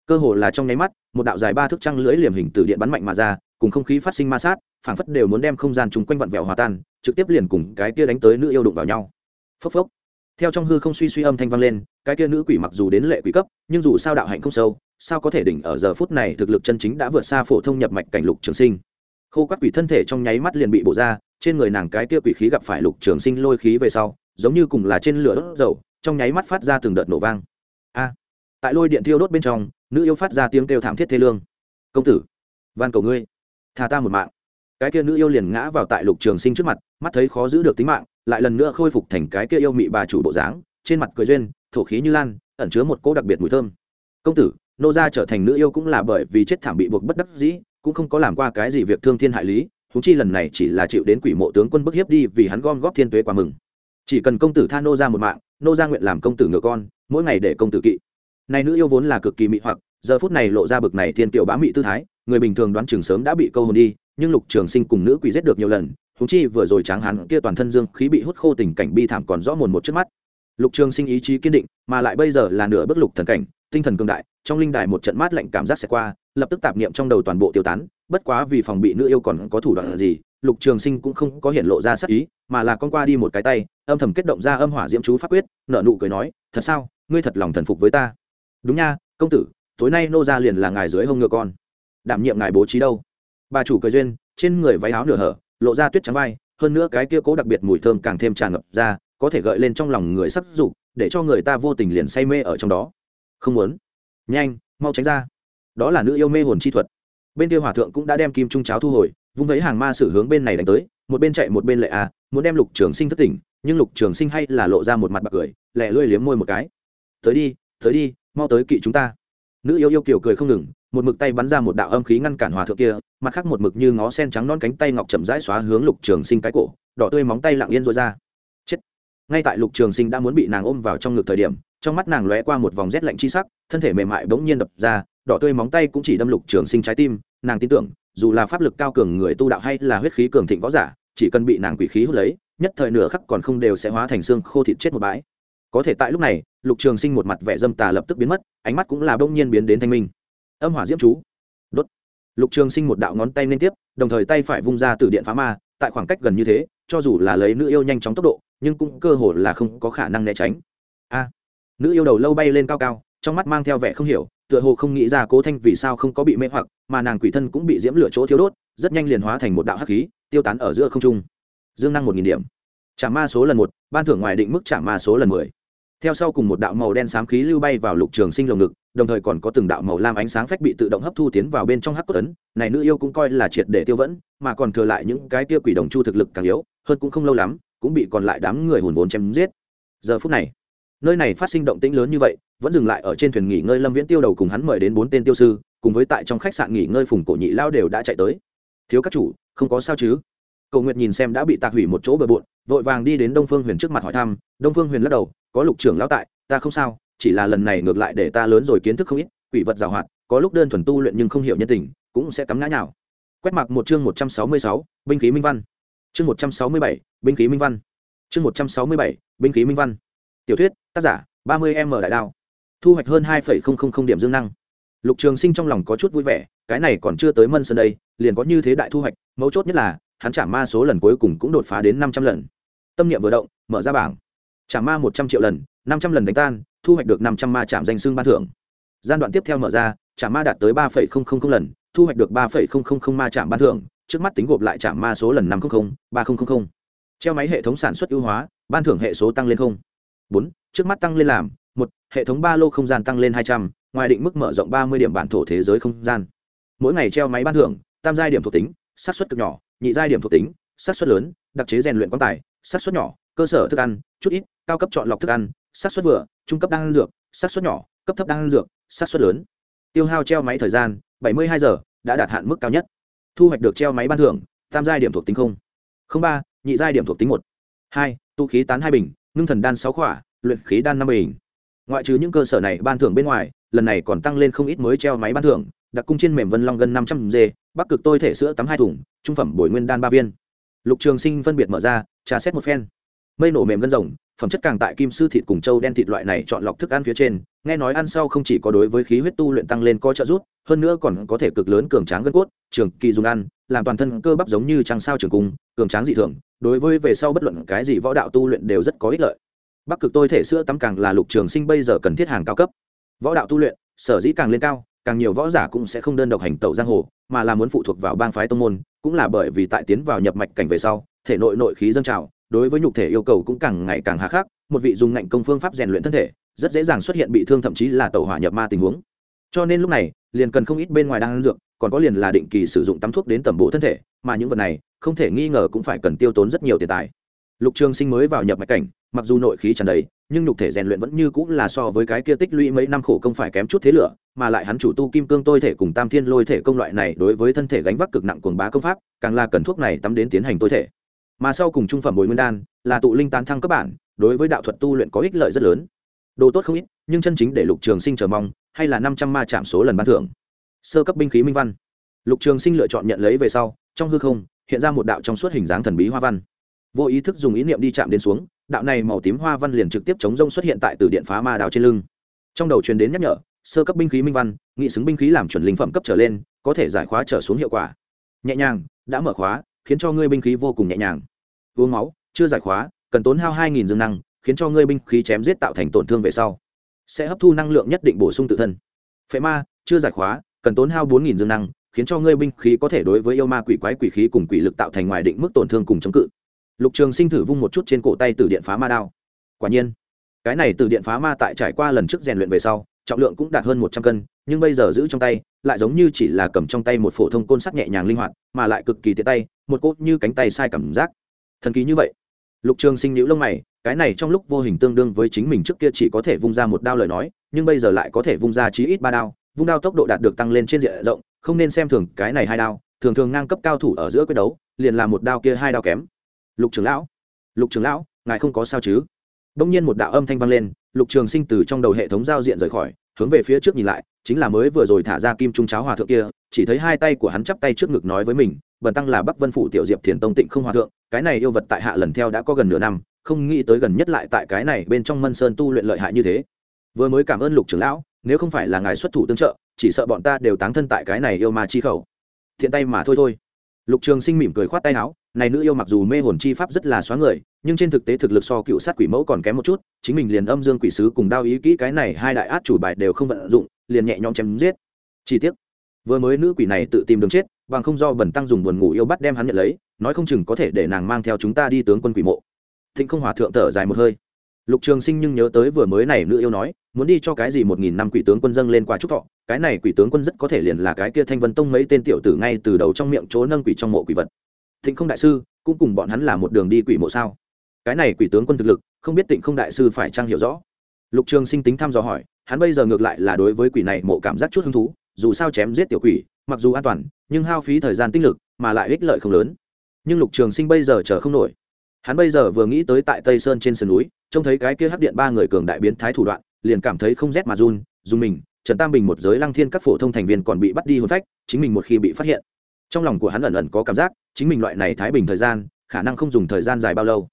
Cơ hồ là trong nháy mắt, một đạo dài ba thước trăng lưỡi liềm hình từ điện bắn mạnh mà ra, cùng không khí phát sinh ma sát, phảng phất đều muốn đem không gian chung quanh vặn vẹo hòa tan, trực tiếp liền cùng cái kia đánh tới nữ yêu đụng vào nhau. Phốc phốc theo trong hư không suy suy âm thanh vang lên, cái kia nữ quỷ mặc dù đến lệ quỷ cấp, nhưng dù sao đạo hạnh không sâu, sao có thể đỉnh ở giờ phút này thực lực chân chính đã vượt xa phổ thông nhập mạch cảnh lục trường sinh. Khô các quỷ thân thể trong nháy mắt liền bị bổ ra, trên người nàng cái kia quỷ khí gặp phải lục trường sinh lôi khí về sau, giống như cùng là trên lửa đốt dầu, trong nháy mắt phát ra từng đợt nổ vang. A! Tại lôi điện thiêu đốt bên trong, nữ yêu phát ra tiếng kêu thảm thiết thê lương. Công tử, van cầu ngươi thà ta một mạng cái kia nữ yêu liền ngã vào tại lục trường sinh trước mặt, mắt thấy khó giữ được tính mạng, lại lần nữa khôi phục thành cái kia yêu mị bà chủ bộ dáng, trên mặt cười duyên, thổ khí như lan, ẩn chứa một cỗ đặc biệt mùi thơm. Công tử, nô gia trở thành nữ yêu cũng là bởi vì chết thảm bị buộc bất đắc dĩ, cũng không có làm qua cái gì việc thương thiên hại lý húng chi lần này chỉ là chịu đến quỷ mộ tướng quân bức hiếp đi vì hắn gom góp thiên tuế quá mừng. Chỉ cần công tử tha nô ra một mạng, nô gia nguyện làm công tử ngựa con, mỗi ngày để công tử kỵ. Này nữ yêu vốn là cực kỳ mị hoặc, giờ phút này lộ ra bực này thiên tiểu bá mị tư thái, người bình thường đoán chừng sớm đã bị câu hồn đi nhưng lục trường sinh cùng nữ quỷ giết được nhiều lần húng chi vừa rồi tráng hắn kia toàn thân dương khí bị hút khô tình cảnh bi thảm còn rõ mồn một trước mắt. Lục trường sinh ý chí kiên định, mà lại bây giờ là nửa bước lục thần cảnh, tinh thần cường đại, trong linh đài một trận mát lạnh cảm giác sẽ qua, lập tức tạp niệm trong đầu toàn bộ tiêu tán, bất quá vì phòng bị nữ yêu còn có thủ đoạn gì, lục trường sinh cũng không có hiện lộ ra sắc ý, mà là con qua đi một cái tay, âm thầm kết động ra âm hỏa diễm chú pháp quyết nợ nụ cười nói, thật sao? Ngươi thật lòng thần phục với ta? Đúng nha, công tử, tối nay nô ra liền là ngài dưới hông ngựa con. Đảm nhiệm ngài bố trí đâu? Bà chủ cười duyên, trên người váy áo nửa hở, lộ ra tuyết trắng vai, hơn nữa cái kia cố đặc biệt mùi thơm càng thêm tràn ngập ra, có thể gợi lên trong lòng người sắc dục, để cho người ta vô tình liền say mê ở trong đó. Không muốn. Nhanh, mau tránh ra. Đó là nữ yêu mê hồn chi thuật. Bên kia hòa thượng cũng đã đem kim trung cháo thu hồi, vung thấy hàng ma sử hướng bên này đánh tới, một bên chạy một bên lệ à muốn đem lục trường sinh thất tỉnh, nhưng lục trường sinh hay là lộ ra một mặt bạc cười lẹ lưỡi liếm môi một cái. Tới đi tới đi, mau tới kỵ chúng ta. Nữ yêu yêu kiểu cười không ngừng một mực tay bắn ra một đạo âm khí ngăn cản hòa thượng kia, mặt khác một mực như ngó sen trắng non cánh tay ngọc chậm rãi xóa hướng lục trường sinh cái cổ, đỏ tươi móng tay lặng yên rối ra. Chết! Ngay tại lục trường sinh đã muốn bị nàng ôm vào trong ngực thời điểm, trong mắt nàng lóe qua một vòng rét lạnh chi sắc, thân thể mềm mại bỗng nhiên đập ra, đỏ tươi móng tay cũng chỉ đâm lục trường sinh trái tim, nàng tin tưởng, dù là pháp lực cao cường người tu đạo hay là huyết khí cường thịnh võ giả, chỉ cần bị nàng quỷ khí hút lấy, nhất thời nửa khắc còn không đều sẽ hóa thành xương khô thịt chết một bãi. Có thể tại lúc này, lục trường sinh một mặt vẻ dâm tà lập tức biến mất, ánh mắt cũng là bỗng nhiên biến đến thanh minh âm hỏa diễm chú. Đốt. Lục trường sinh một đạo ngón tay liên tiếp, đồng thời tay phải vung ra từ điện phá ma, tại khoảng cách gần như thế, cho dù là lấy nữ yêu nhanh chóng tốc độ, nhưng cũng cơ hồ là không có khả năng né tránh. A. Nữ yêu đầu lâu bay lên cao cao, trong mắt mang theo vẻ không hiểu, tựa hồ không nghĩ ra cố thanh vì sao không có bị mê hoặc, mà nàng quỷ thân cũng bị diễm lửa chỗ thiếu đốt, rất nhanh liền hóa thành một đạo hắc khí, tiêu tán ở giữa không trung. Dương năng một nghìn điểm. Trả ma số lần một, ban thưởng ngoài định mức trả ma số lần mười. Theo sau cùng một đạo màu đen xám khí lưu bay vào lục trường sinh lồng ngực đồng thời còn có từng đạo màu lam ánh sáng phách bị tự động hấp thu tiến vào bên trong hắc cốt tấn này nữ yêu cũng coi là triệt để tiêu vẫn, mà còn thừa lại những cái kia quỷ đồng chu thực lực càng yếu, hơn cũng không lâu lắm, cũng bị còn lại đám người hùn vốn chém giết. Giờ phút này, nơi này phát sinh động tĩnh lớn như vậy, vẫn dừng lại ở trên thuyền nghỉ ngơi lâm viễn tiêu đầu cùng hắn mời đến bốn tên tiêu sư, cùng với tại trong khách sạn nghỉ ngơi phùng cổ nhị lao đều đã chạy tới. Thiếu các chủ, không có sao chứ? Cầu nguyệt nhìn xem đã bị tạc hủy một chỗ bờ bộn, vội vàng đi đến đông phương huyền trước mặt hỏi thăm, đông phương huyền lắc đầu, có lục trưởng lão tại, ta không sao chỉ là lần này ngược lại để ta lớn rồi kiến thức không ít, quỷ vật giàu hoạt, có lúc đơn thuần tu luyện nhưng không hiểu nhân tình, cũng sẽ cắm ngã nhào. Quét mặc một chương một trăm sáu mươi sáu, binh khí minh văn. Chương một trăm sáu mươi bảy, binh khí minh văn. Chương một trăm sáu mươi bảy, binh khí minh văn. Tiểu thuyết, tác giả, ba mươi m đại đao. Thu hoạch hơn hai điểm dương năng. Lục trường sinh trong lòng có chút vui vẻ, cái này còn chưa tới mân sơn đây, liền có như thế đại thu hoạch, mấu chốt nhất là, hắn trả ma số lần cuối cùng cũng đột phá đến năm trăm lần. Tâm niệm vừa động, mở ra bảng. Trả ma một trăm triệu lần, năm trăm lần đánh tan thu hoạch được năm trăm ma chạm danh xưng ban thưởng. Gian đoạn tiếp theo mở ra trạm ma đạt tới ba lần, thu hoạch được ba ma chạm ban thưởng, trước mắt tính gộp lại trạm ma số lần năm trăm linh ba nghìn treo máy hệ thống sản xuất ưu hóa, ban thưởng hệ số tăng lên không. Bốn, trước mắt tăng lên làm, một, hệ thống ba lô không gian tăng lên hai trăm, ngoài định mức mở rộng ba mươi điểm bản thổ thế giới không gian. Mỗi ngày treo máy ban thưởng, tam giai điểm thuộc tính sát xuất cực nhỏ, nhị giai điểm thuộc tính sát xuất lớn, đặc chế rèn luyện quan tài sát xuất nhỏ, cơ sở thức ăn, chút ít, cao cấp chọn lọc thức ăn sát xuất vừa trung cấp đan dược sát xuất nhỏ cấp thấp đan dược sát xuất lớn. Tiêu hao treo máy thời gian bảy mươi hai giờ đã đạt hạn mức cao nhất. Thu hoạch được treo máy ban thưởng tam giai điểm thuộc tính không. Không ba nhị giai điểm thuộc tính một. Hai tu khí tán hai bình ngưng thần đan sáu khỏa luyện khí đan năm bình. Ngoại trừ những cơ sở này ban thưởng bên ngoài lần này còn tăng lên không ít mới treo máy ban thưởng đặc cung trên mềm vân long gần năm trăm dê, bắc cực tôi thể sữa tắm hai thùng trung phẩm bồi nguyên đan ba viên. Lục trường sinh phân biệt mở ra trà xét một phen. Mây nổ mềm gân rồng phẩm chất càng tại kim sư thịt cùng châu đen thịt loại này chọn lọc thức ăn phía trên, nghe nói ăn sau không chỉ có đối với khí huyết tu luyện tăng lên có trợ giúp, hơn nữa còn có thể cực lớn cường tráng gân cốt, trường kỳ dùng ăn, làm toàn thân cơ bắp giống như trăng sao trường cung, cường tráng dị thường, đối với về sau bất luận cái gì võ đạo tu luyện đều rất có ích lợi. Bắc cực tôi thể sữa tắm càng là lục trường sinh bây giờ cần thiết hàng cao cấp. Võ đạo tu luyện, sở dĩ càng lên cao, càng nhiều võ giả cũng sẽ không đơn độc hành tẩu giang hồ, mà là muốn phụ thuộc vào bang phái tông môn, cũng là bởi vì tại tiến vào nhập mạch cảnh về sau, thể nội nội khí dâng trào đối với nhục thể yêu cầu cũng càng ngày càng hà khắc, một vị dùng ngạnh công phương pháp rèn luyện thân thể, rất dễ dàng xuất hiện bị thương thậm chí là tàu hỏa nhập ma tình huống. Cho nên lúc này, liền cần không ít bên ngoài đang ăn dược, còn có liền là định kỳ sử dụng tắm thuốc đến tẩm bổ thân thể, mà những vật này, không thể nghi ngờ cũng phải cần tiêu tốn rất nhiều tiền tài. Lục trường sinh mới vào nhập mạch cảnh, mặc dù nội khí tràn đầy, nhưng nhục thể rèn luyện vẫn như cũng là so với cái kia tích lũy mấy năm khổ công phải kém chút thế lửa, mà lại hắn chủ tu kim cương tôi thể cùng tam thiên lôi thể công loại này đối với thân thể gánh vác cực nặng cuồng bá công pháp, càng là cần thuốc này tắm đến tiến hành tôi thể mà sau cùng trung phẩm bồi nguyên đan là tụ linh tán thăng cấp bản, đối với đạo thuật tu luyện có ích lợi rất lớn. Đồ tốt không ít, nhưng chân chính để lục trường sinh chờ mong, hay là năm trăm ma chạm số lần ban thưởng. Sơ cấp binh khí minh văn. Lục trường sinh lựa chọn nhận lấy về sau, trong hư không, hiện ra một đạo trong suốt hình dáng thần bí hoa văn. Vô ý thức dùng ý niệm đi chạm đến xuống, đạo này màu tím hoa văn liền trực tiếp chống rông xuất hiện tại từ điện phá ma đào trên lưng. Trong đầu truyền đến nhắc nhở, sơ cấp binh khí minh văn, nghị xứng binh khí làm chuẩn linh phẩm cấp trở lên, có thể giải khóa trở xuống hiệu quả. Nhẹ nhàng, đã mở khóa khiến cho ngươi binh khí vô cùng nhẹ nhàng. Uống máu, chưa giải khóa, cần tốn hao hai nghìn dương năng, khiến cho ngươi binh khí chém giết tạo thành tổn thương về sau. Sẽ hấp thu năng lượng nhất định bổ sung tự thân. Phệ ma, chưa giải khóa, cần tốn hao bốn nghìn dương năng, khiến cho ngươi binh khí có thể đối với yêu ma quỷ quái quỷ khí cùng quỷ lực tạo thành ngoài định mức tổn thương cùng chống cự. Lục trường sinh thử vung một chút trên cổ tay từ điện phá ma đao. Quả nhiên, cái này từ điện phá ma tại trải qua lần trước rèn luyện về sau trọng lượng cũng đạt hơn một trăm cân, nhưng bây giờ giữ trong tay, lại giống như chỉ là cầm trong tay một phổ thông côn sắt nhẹ nhàng linh hoạt, mà lại cực kỳ tiện tay, một cốt như cánh tay sai cảm giác. Thần kỳ như vậy. Lục trường sinh nhữ lông mày, cái này trong lúc vô hình tương đương với chính mình trước kia chỉ có thể vung ra một đao lời nói, nhưng bây giờ lại có thể vung ra chí ít ba đao, vung đao tốc độ đạt được tăng lên trên diện rộng, không nên xem thường cái này hai đao, thường thường ngang cấp cao thủ ở giữa quyết đấu, liền là một đao kia hai đao kém. Lục trưởng lão, lục trưởng lão, ngài không có sao chứ? Đông nhiên một đạo âm thanh vang lên lục trường sinh từ trong đầu hệ thống giao diện rời khỏi, hướng về phía trước nhìn lại, chính là mới vừa rồi thả ra kim trung cháo hòa thượng kia, chỉ thấy hai tay của hắn chắp tay trước ngực nói với mình, bần tăng là bắc vân phủ tiểu diệp thiền tông tịnh không hòa thượng, cái này yêu vật tại hạ lần theo đã có gần nửa năm, không nghĩ tới gần nhất lại tại cái này bên trong mân sơn tu luyện lợi hại như thế. Vừa mới cảm ơn lục trưởng lão, nếu không phải là ngài xuất thủ tương trợ, chỉ sợ bọn ta đều táng thân tại cái này yêu ma chi khẩu. Thiện tay mà thôi thôi. Lục trường sinh mỉm cười khoát tay áo, này nữ yêu mặc dù mê hồn chi pháp rất là xóa người nhưng trên thực tế thực lực so cựu sát quỷ mẫu còn kém một chút, chính mình liền âm dương quỷ sứ cùng đao ý kỹ cái này hai đại át chủ bài đều không vận dụng, liền nhẹ nhõm chém giết. Chi tiết vừa mới nữ quỷ này tự tìm đường chết, bằng không do bẩn tăng dùng buồn ngủ yêu bắt đem hắn nhận lấy, nói không chừng có thể để nàng mang theo chúng ta đi tướng quân quỷ mộ. Thịnh không hòa thượng thở dài một hơi. Lục trường sinh nhưng nhớ tới vừa mới này nữ yêu nói, muốn đi cho cái gì một nghìn năm quỷ tướng quân dâng lên qua trúc thọ, cái này quỷ tướng quân rất có thể liền là cái kia thanh vân tông mấy tên tiểu tử ngay từ đầu trong miệng chỗ nâng quỷ trong mộ quỷ vật. Thịnh không đại sư, cũng cùng bọn hắn là một đường đi quỷ mộ sao? Cái này quỷ tướng quân thực lực, không biết tịnh không đại sư phải trang hiểu rõ. Lục trường sinh tính thăm dò hỏi, hắn bây giờ ngược lại là đối với quỷ này mộ cảm giác chút hứng thú, dù sao chém giết tiểu quỷ, mặc dù an toàn, nhưng hao phí thời gian tinh lực, mà lại ích lợi không lớn. Nhưng lục trường sinh bây giờ chờ không nổi. Hắn bây giờ vừa nghĩ tới tại tây sơn trên sườn núi, trông thấy cái kia hấp điện ba người cường đại biến thái thủ đoạn, liền cảm thấy không rét mà run dù mình, trần tam bình một giới lăng thiên các phổ thông thành viên còn bị bắt đi hôn phách, chính mình một khi bị phát hiện, trong lòng của hắn ẩn ẩn có cảm giác, chính mình loại này thái bình thời gian, khả năng không dùng thời gian dài bao lâu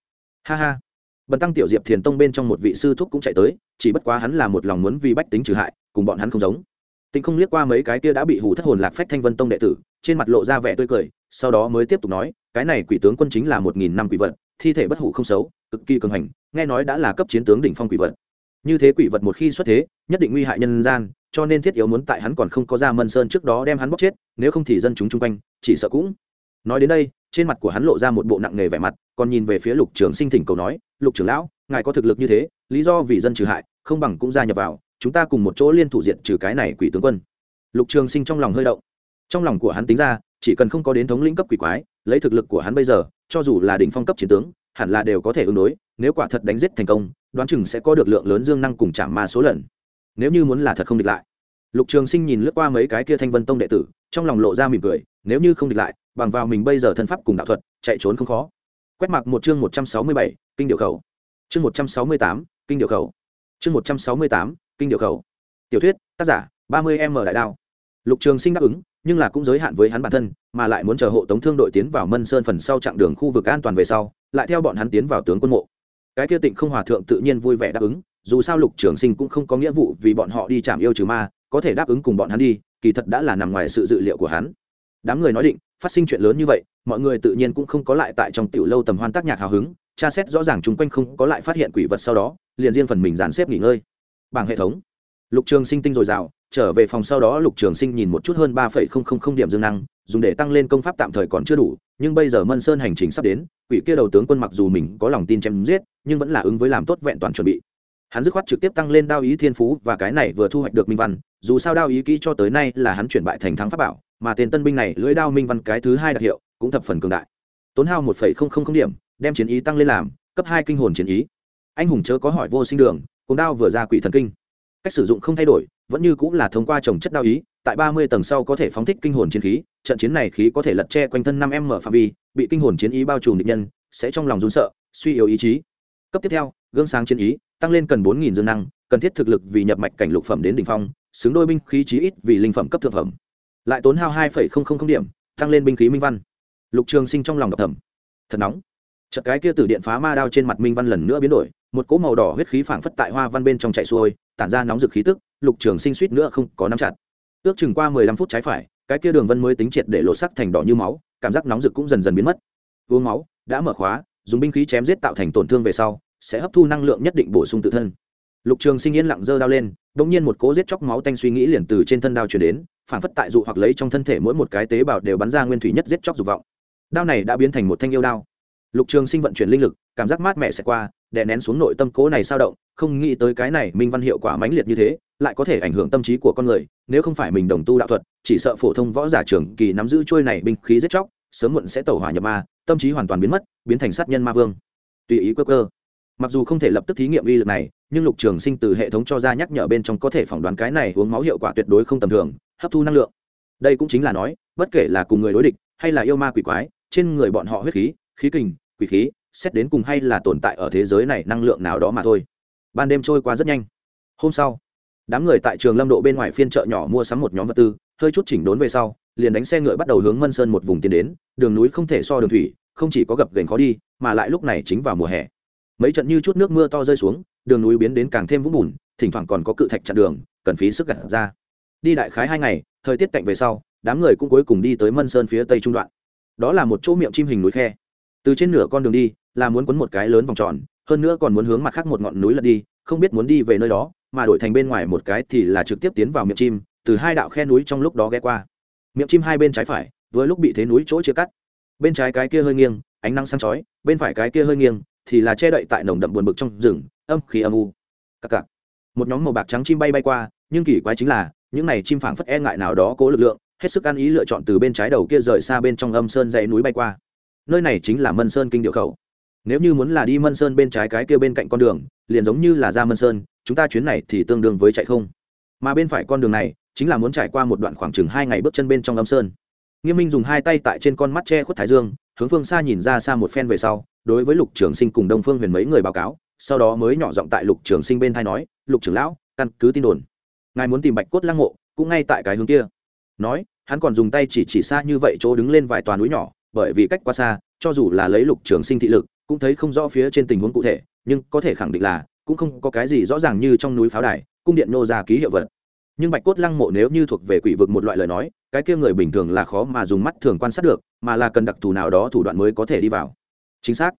ha ha. Bần tăng tiểu diệp thiền tông bên trong một vị sư thúc cũng chạy tới, chỉ bất quá hắn là một lòng muốn vì bách tính trừ hại, cùng bọn hắn không giống. Tính không liếc qua mấy cái kia đã bị hủ thất hồn lạc phách thanh vân tông đệ tử, trên mặt lộ ra vẻ tươi cười, sau đó mới tiếp tục nói, cái này quỷ tướng quân chính là một nghìn năm quỷ vật, thi thể bất hủ không xấu, cực kỳ cường hành, nghe nói đã là cấp chiến tướng đỉnh phong quỷ vật. Như thế quỷ vật một khi xuất thế, nhất định nguy hại nhân gian, cho nên thiết yếu muốn tại hắn còn không có ra mân sơn trước đó đem hắn bóc chết, nếu không thì dân chúng chung quanh, chỉ sợ cũng. Nói đến đây, trên mặt của hắn lộ ra một bộ nặng nề vẻ mặt còn nhìn về phía lục trường sinh thỉnh cầu nói, lục trưởng lão, ngài có thực lực như thế, lý do vì dân trừ hại, không bằng cũng gia nhập vào, chúng ta cùng một chỗ liên thủ diện trừ cái này quỷ tướng quân. Lục trường sinh trong lòng hơi động. Trong lòng của hắn tính ra, chỉ cần không có đến thống lĩnh cấp quỷ quái, lấy thực lực của hắn bây giờ, cho dù là đỉnh phong cấp chiến tướng, hẳn là đều có thể ứng đối, nếu quả thật đánh giết thành công, đoán chừng sẽ có được lượng lớn dương năng cùng chạm ma số lần. Nếu như muốn là thật không địch lại. Lục trường sinh nhìn lướt qua mấy cái kia thanh vân tông đệ tử, trong lòng lộ ra mỉm cười, nếu như không địch lại, bằng vào mình bây giờ thân pháp cùng đạo thuật, chạy trốn không khó quét mặc một chương một trăm sáu mươi bảy, kinh điều khẩu. Chương một trăm sáu mươi tám, kinh điều khẩu. Chương một trăm sáu mươi tám, kinh điều khẩu. Tiểu thuyết, tác giả, ba mươi m đại đao. Lục trường sinh đáp ứng, nhưng là cũng giới hạn với hắn bản thân, mà lại muốn chờ hộ tống thương đội tiến vào mân sơn phần sau chặng đường khu vực an toàn về sau, lại theo bọn hắn tiến vào tướng quân mộ. Cái kia tịnh không hòa thượng tự nhiên vui vẻ đáp ứng, dù sao lục trường sinh cũng không có nghĩa vụ vì bọn họ đi chạm yêu trừ ma, có thể đáp ứng cùng bọn hắn đi, kỳ thật đã là nằm ngoài sự dự liệu của hắn. Đám người nói định phát sinh chuyện lớn như vậy, mọi người tự nhiên cũng không có lại tại trong tiểu lâu tầm hoan tác nhạc hào hứng, tra xét rõ ràng chung quanh không có lại phát hiện quỷ vật sau đó, liền riêng phần mình dàn xếp nghỉ ngơi. Bảng hệ thống. Lục trường sinh tinh dồi dào, trở về phòng sau đó lục trường sinh nhìn một chút hơn ba phẩy không không không điểm dương năng, dùng để tăng lên công pháp tạm thời còn chưa đủ, nhưng bây giờ mân sơn hành trình sắp đến, quỷ kia đầu tướng quân mặc dù mình có lòng tin chém giết, nhưng vẫn là ứng với làm tốt vẹn toàn chuẩn bị. Hắn dứt khoát trực tiếp tăng lên đao ý thiên phú và cái này vừa thu hoạch được minh văn, dù sao đao ý kỹ cho tới nay là hắn chuyển bại thành thắng pháp bảo mà tên tân binh này lưỡi đao minh văn cái thứ hai đặc hiệu, cũng thập phần cường đại. Tốn hao một điểm, đem chiến ý tăng lên làm, cấp hai kinh hồn chiến ý. Anh hùng chớ có hỏi vô sinh đường cùng đao vừa ra quỷ thần kinh. Cách sử dụng không thay đổi, vẫn như cũng là thông qua trồng chất đao ý, tại ba mươi tầng sau có thể phóng thích kinh hồn chiến khí, trận chiến này khí có thể lật che quanh thân năm m phạm vi, bị kinh hồn chiến ý bao trùm địch nhân, sẽ trong lòng run sợ, suy yếu ý chí. Cấp tiếp theo, gương sáng chiến ý, tăng lên cần bốn nghìn dương năng, cần thiết thực lực vì nhập mạch cảnh lục phẩm đến đ ỉ n h phong, xứng đôi binh khí chí ít vì linh phẩm cấp thượng phẩm lại tốn hao hai điểm, tăng lên binh khí minh văn. Lục trường sinh trong lòng đọc thẩm thật nóng. Chợt cái kia từ điện phá ma đao trên mặt minh văn lần nữa biến đổi, một cỗ màu đỏ huyết khí phảng phất tại hoa văn bên trong chạy xuôi, tản ra nóng rực khí tức, lục trường sinh suýt nữa không có nắm chặt. Ước chừng qua mười lăm phút trái phải, cái kia đường vân mới tính triệt để lộ sắc thành đỏ như máu, cảm giác nóng rực cũng dần dần biến mất. Uống máu, đã mở khóa, dùng binh khí chém giết tạo thành tổn thương về sau, sẽ hấp thu năng lượng nhất định bổ sung tự thân lục trường sinh yên lặng giơ đao lên đ ỗ n g nhiên một cố giết chóc máu tanh suy nghĩ liền từ trên thân đao chuyển đến, phản phất tại dụ hoặc lấy trong thân thể mỗi một cái tế bào đều bắn ra nguyên thủy nhất giết chóc dục vọng. Đao này đã biến thành một thanh yêu đao. Lục trường sinh vận chuyển linh lực, cảm giác mát mẻ sẽ qua, đè nén xuống nội tâm cố này sao động, không nghĩ tới cái này minh văn hiệu quả mãnh liệt như thế, lại có thể ảnh hưởng tâm trí của con người, nếu không phải mình đồng tu đạo thuật, chỉ sợ phổ thông võ giả trường kỳ nắm giữ trôi này binh khí giết chóc, sớm muộn sẽ tẩu hỏa nhập ma, tâm trí hoàn toàn biến mất, biến thành sát nhân ma vương. Tùy ý cơ cơ mặc dù không thể lập tức thí nghiệm uy lực này nhưng lục trường sinh từ hệ thống cho ra nhắc nhở bên trong có thể phỏng đoán cái này uống máu hiệu quả tuyệt đối không tầm thường, hấp thu năng lượng. Đây cũng chính là nói, bất kể là cùng người đối địch, hay là yêu ma quỷ quái, trên người bọn họ huyết khí khí kình, quỷ khí, xét đến cùng hay là tồn tại ở thế giới này năng lượng nào đó mà thôi. Ban đêm trôi qua rất nhanh. Hôm sau, đám người tại trường lâm độ bên ngoài phiên chợ nhỏ mua sắm một nhóm vật tư, hơi chút chỉnh đốn về sau, liền đánh xe ngựa bắt đầu hướng mân sơn một vùng tiến đến, đường núi không thể so đường thủy, không chỉ có gập ghềnh khó đi, mà lại lúc này chính vào mùa hè. Mấy trận như chút nước mưa to rơi xuống đường núi biến đến càng thêm vũng bùn, thỉnh thoảng còn có cự thạch chặn đường, cần phí sức gặt ra. Đi đại khái hai ngày, thời tiết cạnh về sau, đám người cũng cuối cùng đi tới mân sơn phía tây trung đoạn. Đó là một chỗ miệng chim hình núi khe. Từ trên nửa con đường đi, là muốn quấn một cái lớn vòng tròn, hơn nữa còn muốn hướng mặt khác một ngọn núi lật đi, không biết muốn đi về nơi đó, mà đổi thành bên ngoài một cái thì là trực tiếp tiến vào miệng chim, từ hai đạo khe núi trong lúc đó ghé qua. Miệng chim hai bên trái phải với lúc bị thế núi chỗ chia cắt. Bên trái cái kia hơi nghiêng, ánh nắng sáng chói, bên phải cái kia hơi nghiêng, thì là che đậy tại nồng đậm buồn bực trong rừng âm khí âm u. Cặc cặc. Một nhóm màu bạc trắng chim bay bay qua, nhưng kỳ quái chính là, những này chim phảng phất e ngại nào đó cố lực lượng, hết sức ăn ý lựa chọn từ bên trái đầu kia rời xa bên trong âm sơn dãy núi bay qua. Nơi này chính là mân sơn kinh điệu khẩu. Nếu như muốn là đi mân sơn bên trái cái kia bên cạnh con đường, liền giống như là ra mân sơn, chúng ta chuyến này thì tương đương với chạy không. Mà bên phải con đường này, chính là muốn trải qua một đoạn khoảng chừng hai ngày bước chân bên trong âm sơn. Nghiêm minh dùng hai tay tại trên con mắt che khuất thái dương, hướng phương xa nhìn ra xa một phen về sau, đối với lục trường sinh cùng đông phương huyền mấy người báo cáo sau đó mới nhỏ giọng tại lục trường sinh bên thay nói, lục trưởng lão, căn cứ tin đồn, ngài muốn tìm bạch cốt lăng mộ, cũng ngay tại cái hướng kia. Nói, hắn còn dùng tay chỉ chỉ xa như vậy chỗ đứng lên vài toàn núi nhỏ, bởi vì cách quá xa, cho dù là lấy lục trường sinh thị lực, cũng thấy không rõ phía trên tình huống cụ thể, nhưng có thể khẳng định là, cũng không có cái gì rõ ràng như trong núi pháo đài, cung điện nô ra ký hiệu vật. Nhưng bạch cốt lăng mộ nếu như thuộc về quỷ vực một loại lời nói, cái kia người bình thường là khó mà dùng mắt thường quan sát được, mà là cần đặc thù nào đó thủ đoạn mới có thể đi vào. Chính xác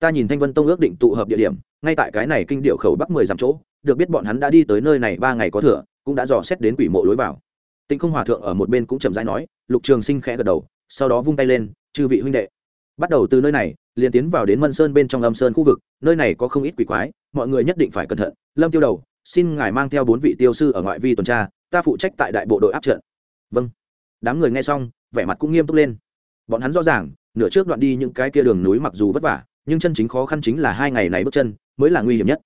ta nhìn thanh vân tông ước định tụ hợp địa điểm, ngay tại cái này kinh điệu khẩu bắc mười dặm chỗ, được biết bọn hắn đã đi tới nơi này ba ngày có thừa, cũng đã dò xét đến quỷ mộ lối vào. Tĩnh không hòa thượng ở một bên cũng chậm rãi nói, lục trường sinh khẽ gật đầu, sau đó vung tay lên, chư vị huynh đệ. Bắt đầu từ nơi này, liền tiến vào đến mân sơn bên trong âm sơn khu vực, nơi này có không ít quỷ quái, mọi người nhất định phải cẩn thận. Lâm tiêu đầu, xin ngài mang theo bốn vị tiêu sư ở ngoại vi tuần tra, ta phụ trách tại đại bộ đội áp trận. Vâng. Đám người nghe xong, vẻ mặt cũng nghiêm túc lên. Bọn hắn rõ ràng, nửa trước đoạn đi những cái kia đường núi mặc dù vất vả nhưng chân chính khó khăn chính là hai ngày này bước chân mới là nguy hiểm nhất.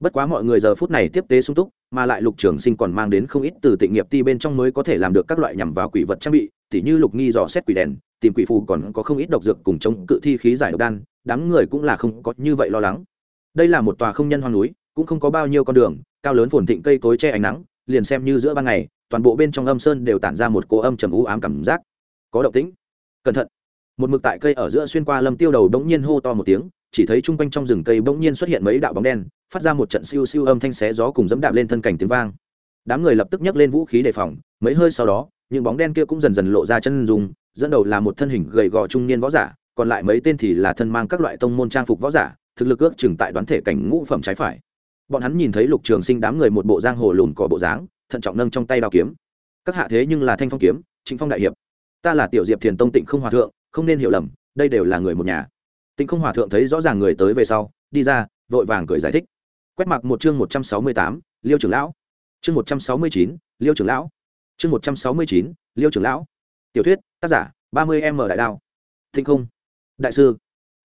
Bất quá mọi người giờ phút này tiếp tế sung túc, mà lại lục trường sinh còn mang đến không ít từ tịnh nghiệp ti bên trong mới có thể làm được các loại nhằm vào quỷ vật trang bị, tỉ như lục nghi dò xét quỷ đèn, tìm quỷ phù còn có không ít độc dược cùng chống cự thi khí giải độc đan, đám người cũng là không có như vậy lo lắng. Đây là một tòa không nhân hoang núi, cũng không có bao nhiêu con đường, cao lớn phồn thịnh cây cối che ánh nắng, liền xem như giữa ban ngày, toàn bộ bên trong âm sơn đều tản ra một cỗ âm trầm u ám cảm giác. Có động tĩnh. Cẩn thận một mực tại cây ở giữa xuyên qua lâm tiêu đầu bỗng nhiên hô to một tiếng, chỉ thấy chung quanh trong rừng cây bỗng nhiên xuất hiện mấy đạo bóng đen, phát ra một trận siêu siêu âm thanh xé gió cùng dẫm đạp lên thân cảnh tiếng vang. Đám người lập tức nhấc lên vũ khí đề phòng, mấy hơi sau đó, những bóng đen kia cũng dần dần lộ ra chân dùng dẫn đầu là một thân hình gầy gò trung niên võ giả, còn lại mấy tên thì là thân mang các loại tông môn trang phục võ giả, thực lực ước chừng tại đoán thể cảnh ngũ phẩm trái phải. Bọn hắn nhìn thấy lục trường sinh đám người một bộ giang hồ lùn cỏ bộ dáng, thận trọng nâng trong tay đao kiếm. Các hạ thế nhưng là thanh phong kiếm chính phong đại hiệp. Ta là tiểu diệp thiền tông tịnh không hòa thượng không nên hiểu lầm, đây đều là người một nhà. Tịnh không hòa thượng thấy rõ ràng người tới về sau, đi ra, vội vàng cười giải thích. Quét mặc một chương một trăm sáu mươi tám, liêu trưởng lão. Chương một trăm sáu mươi chín, liêu trưởng lão. Chương một trăm sáu mươi chín, liêu trưởng lão. Tiểu thuyết, tác giả, ba mươi m đại đao. Thinh không. Đại sư.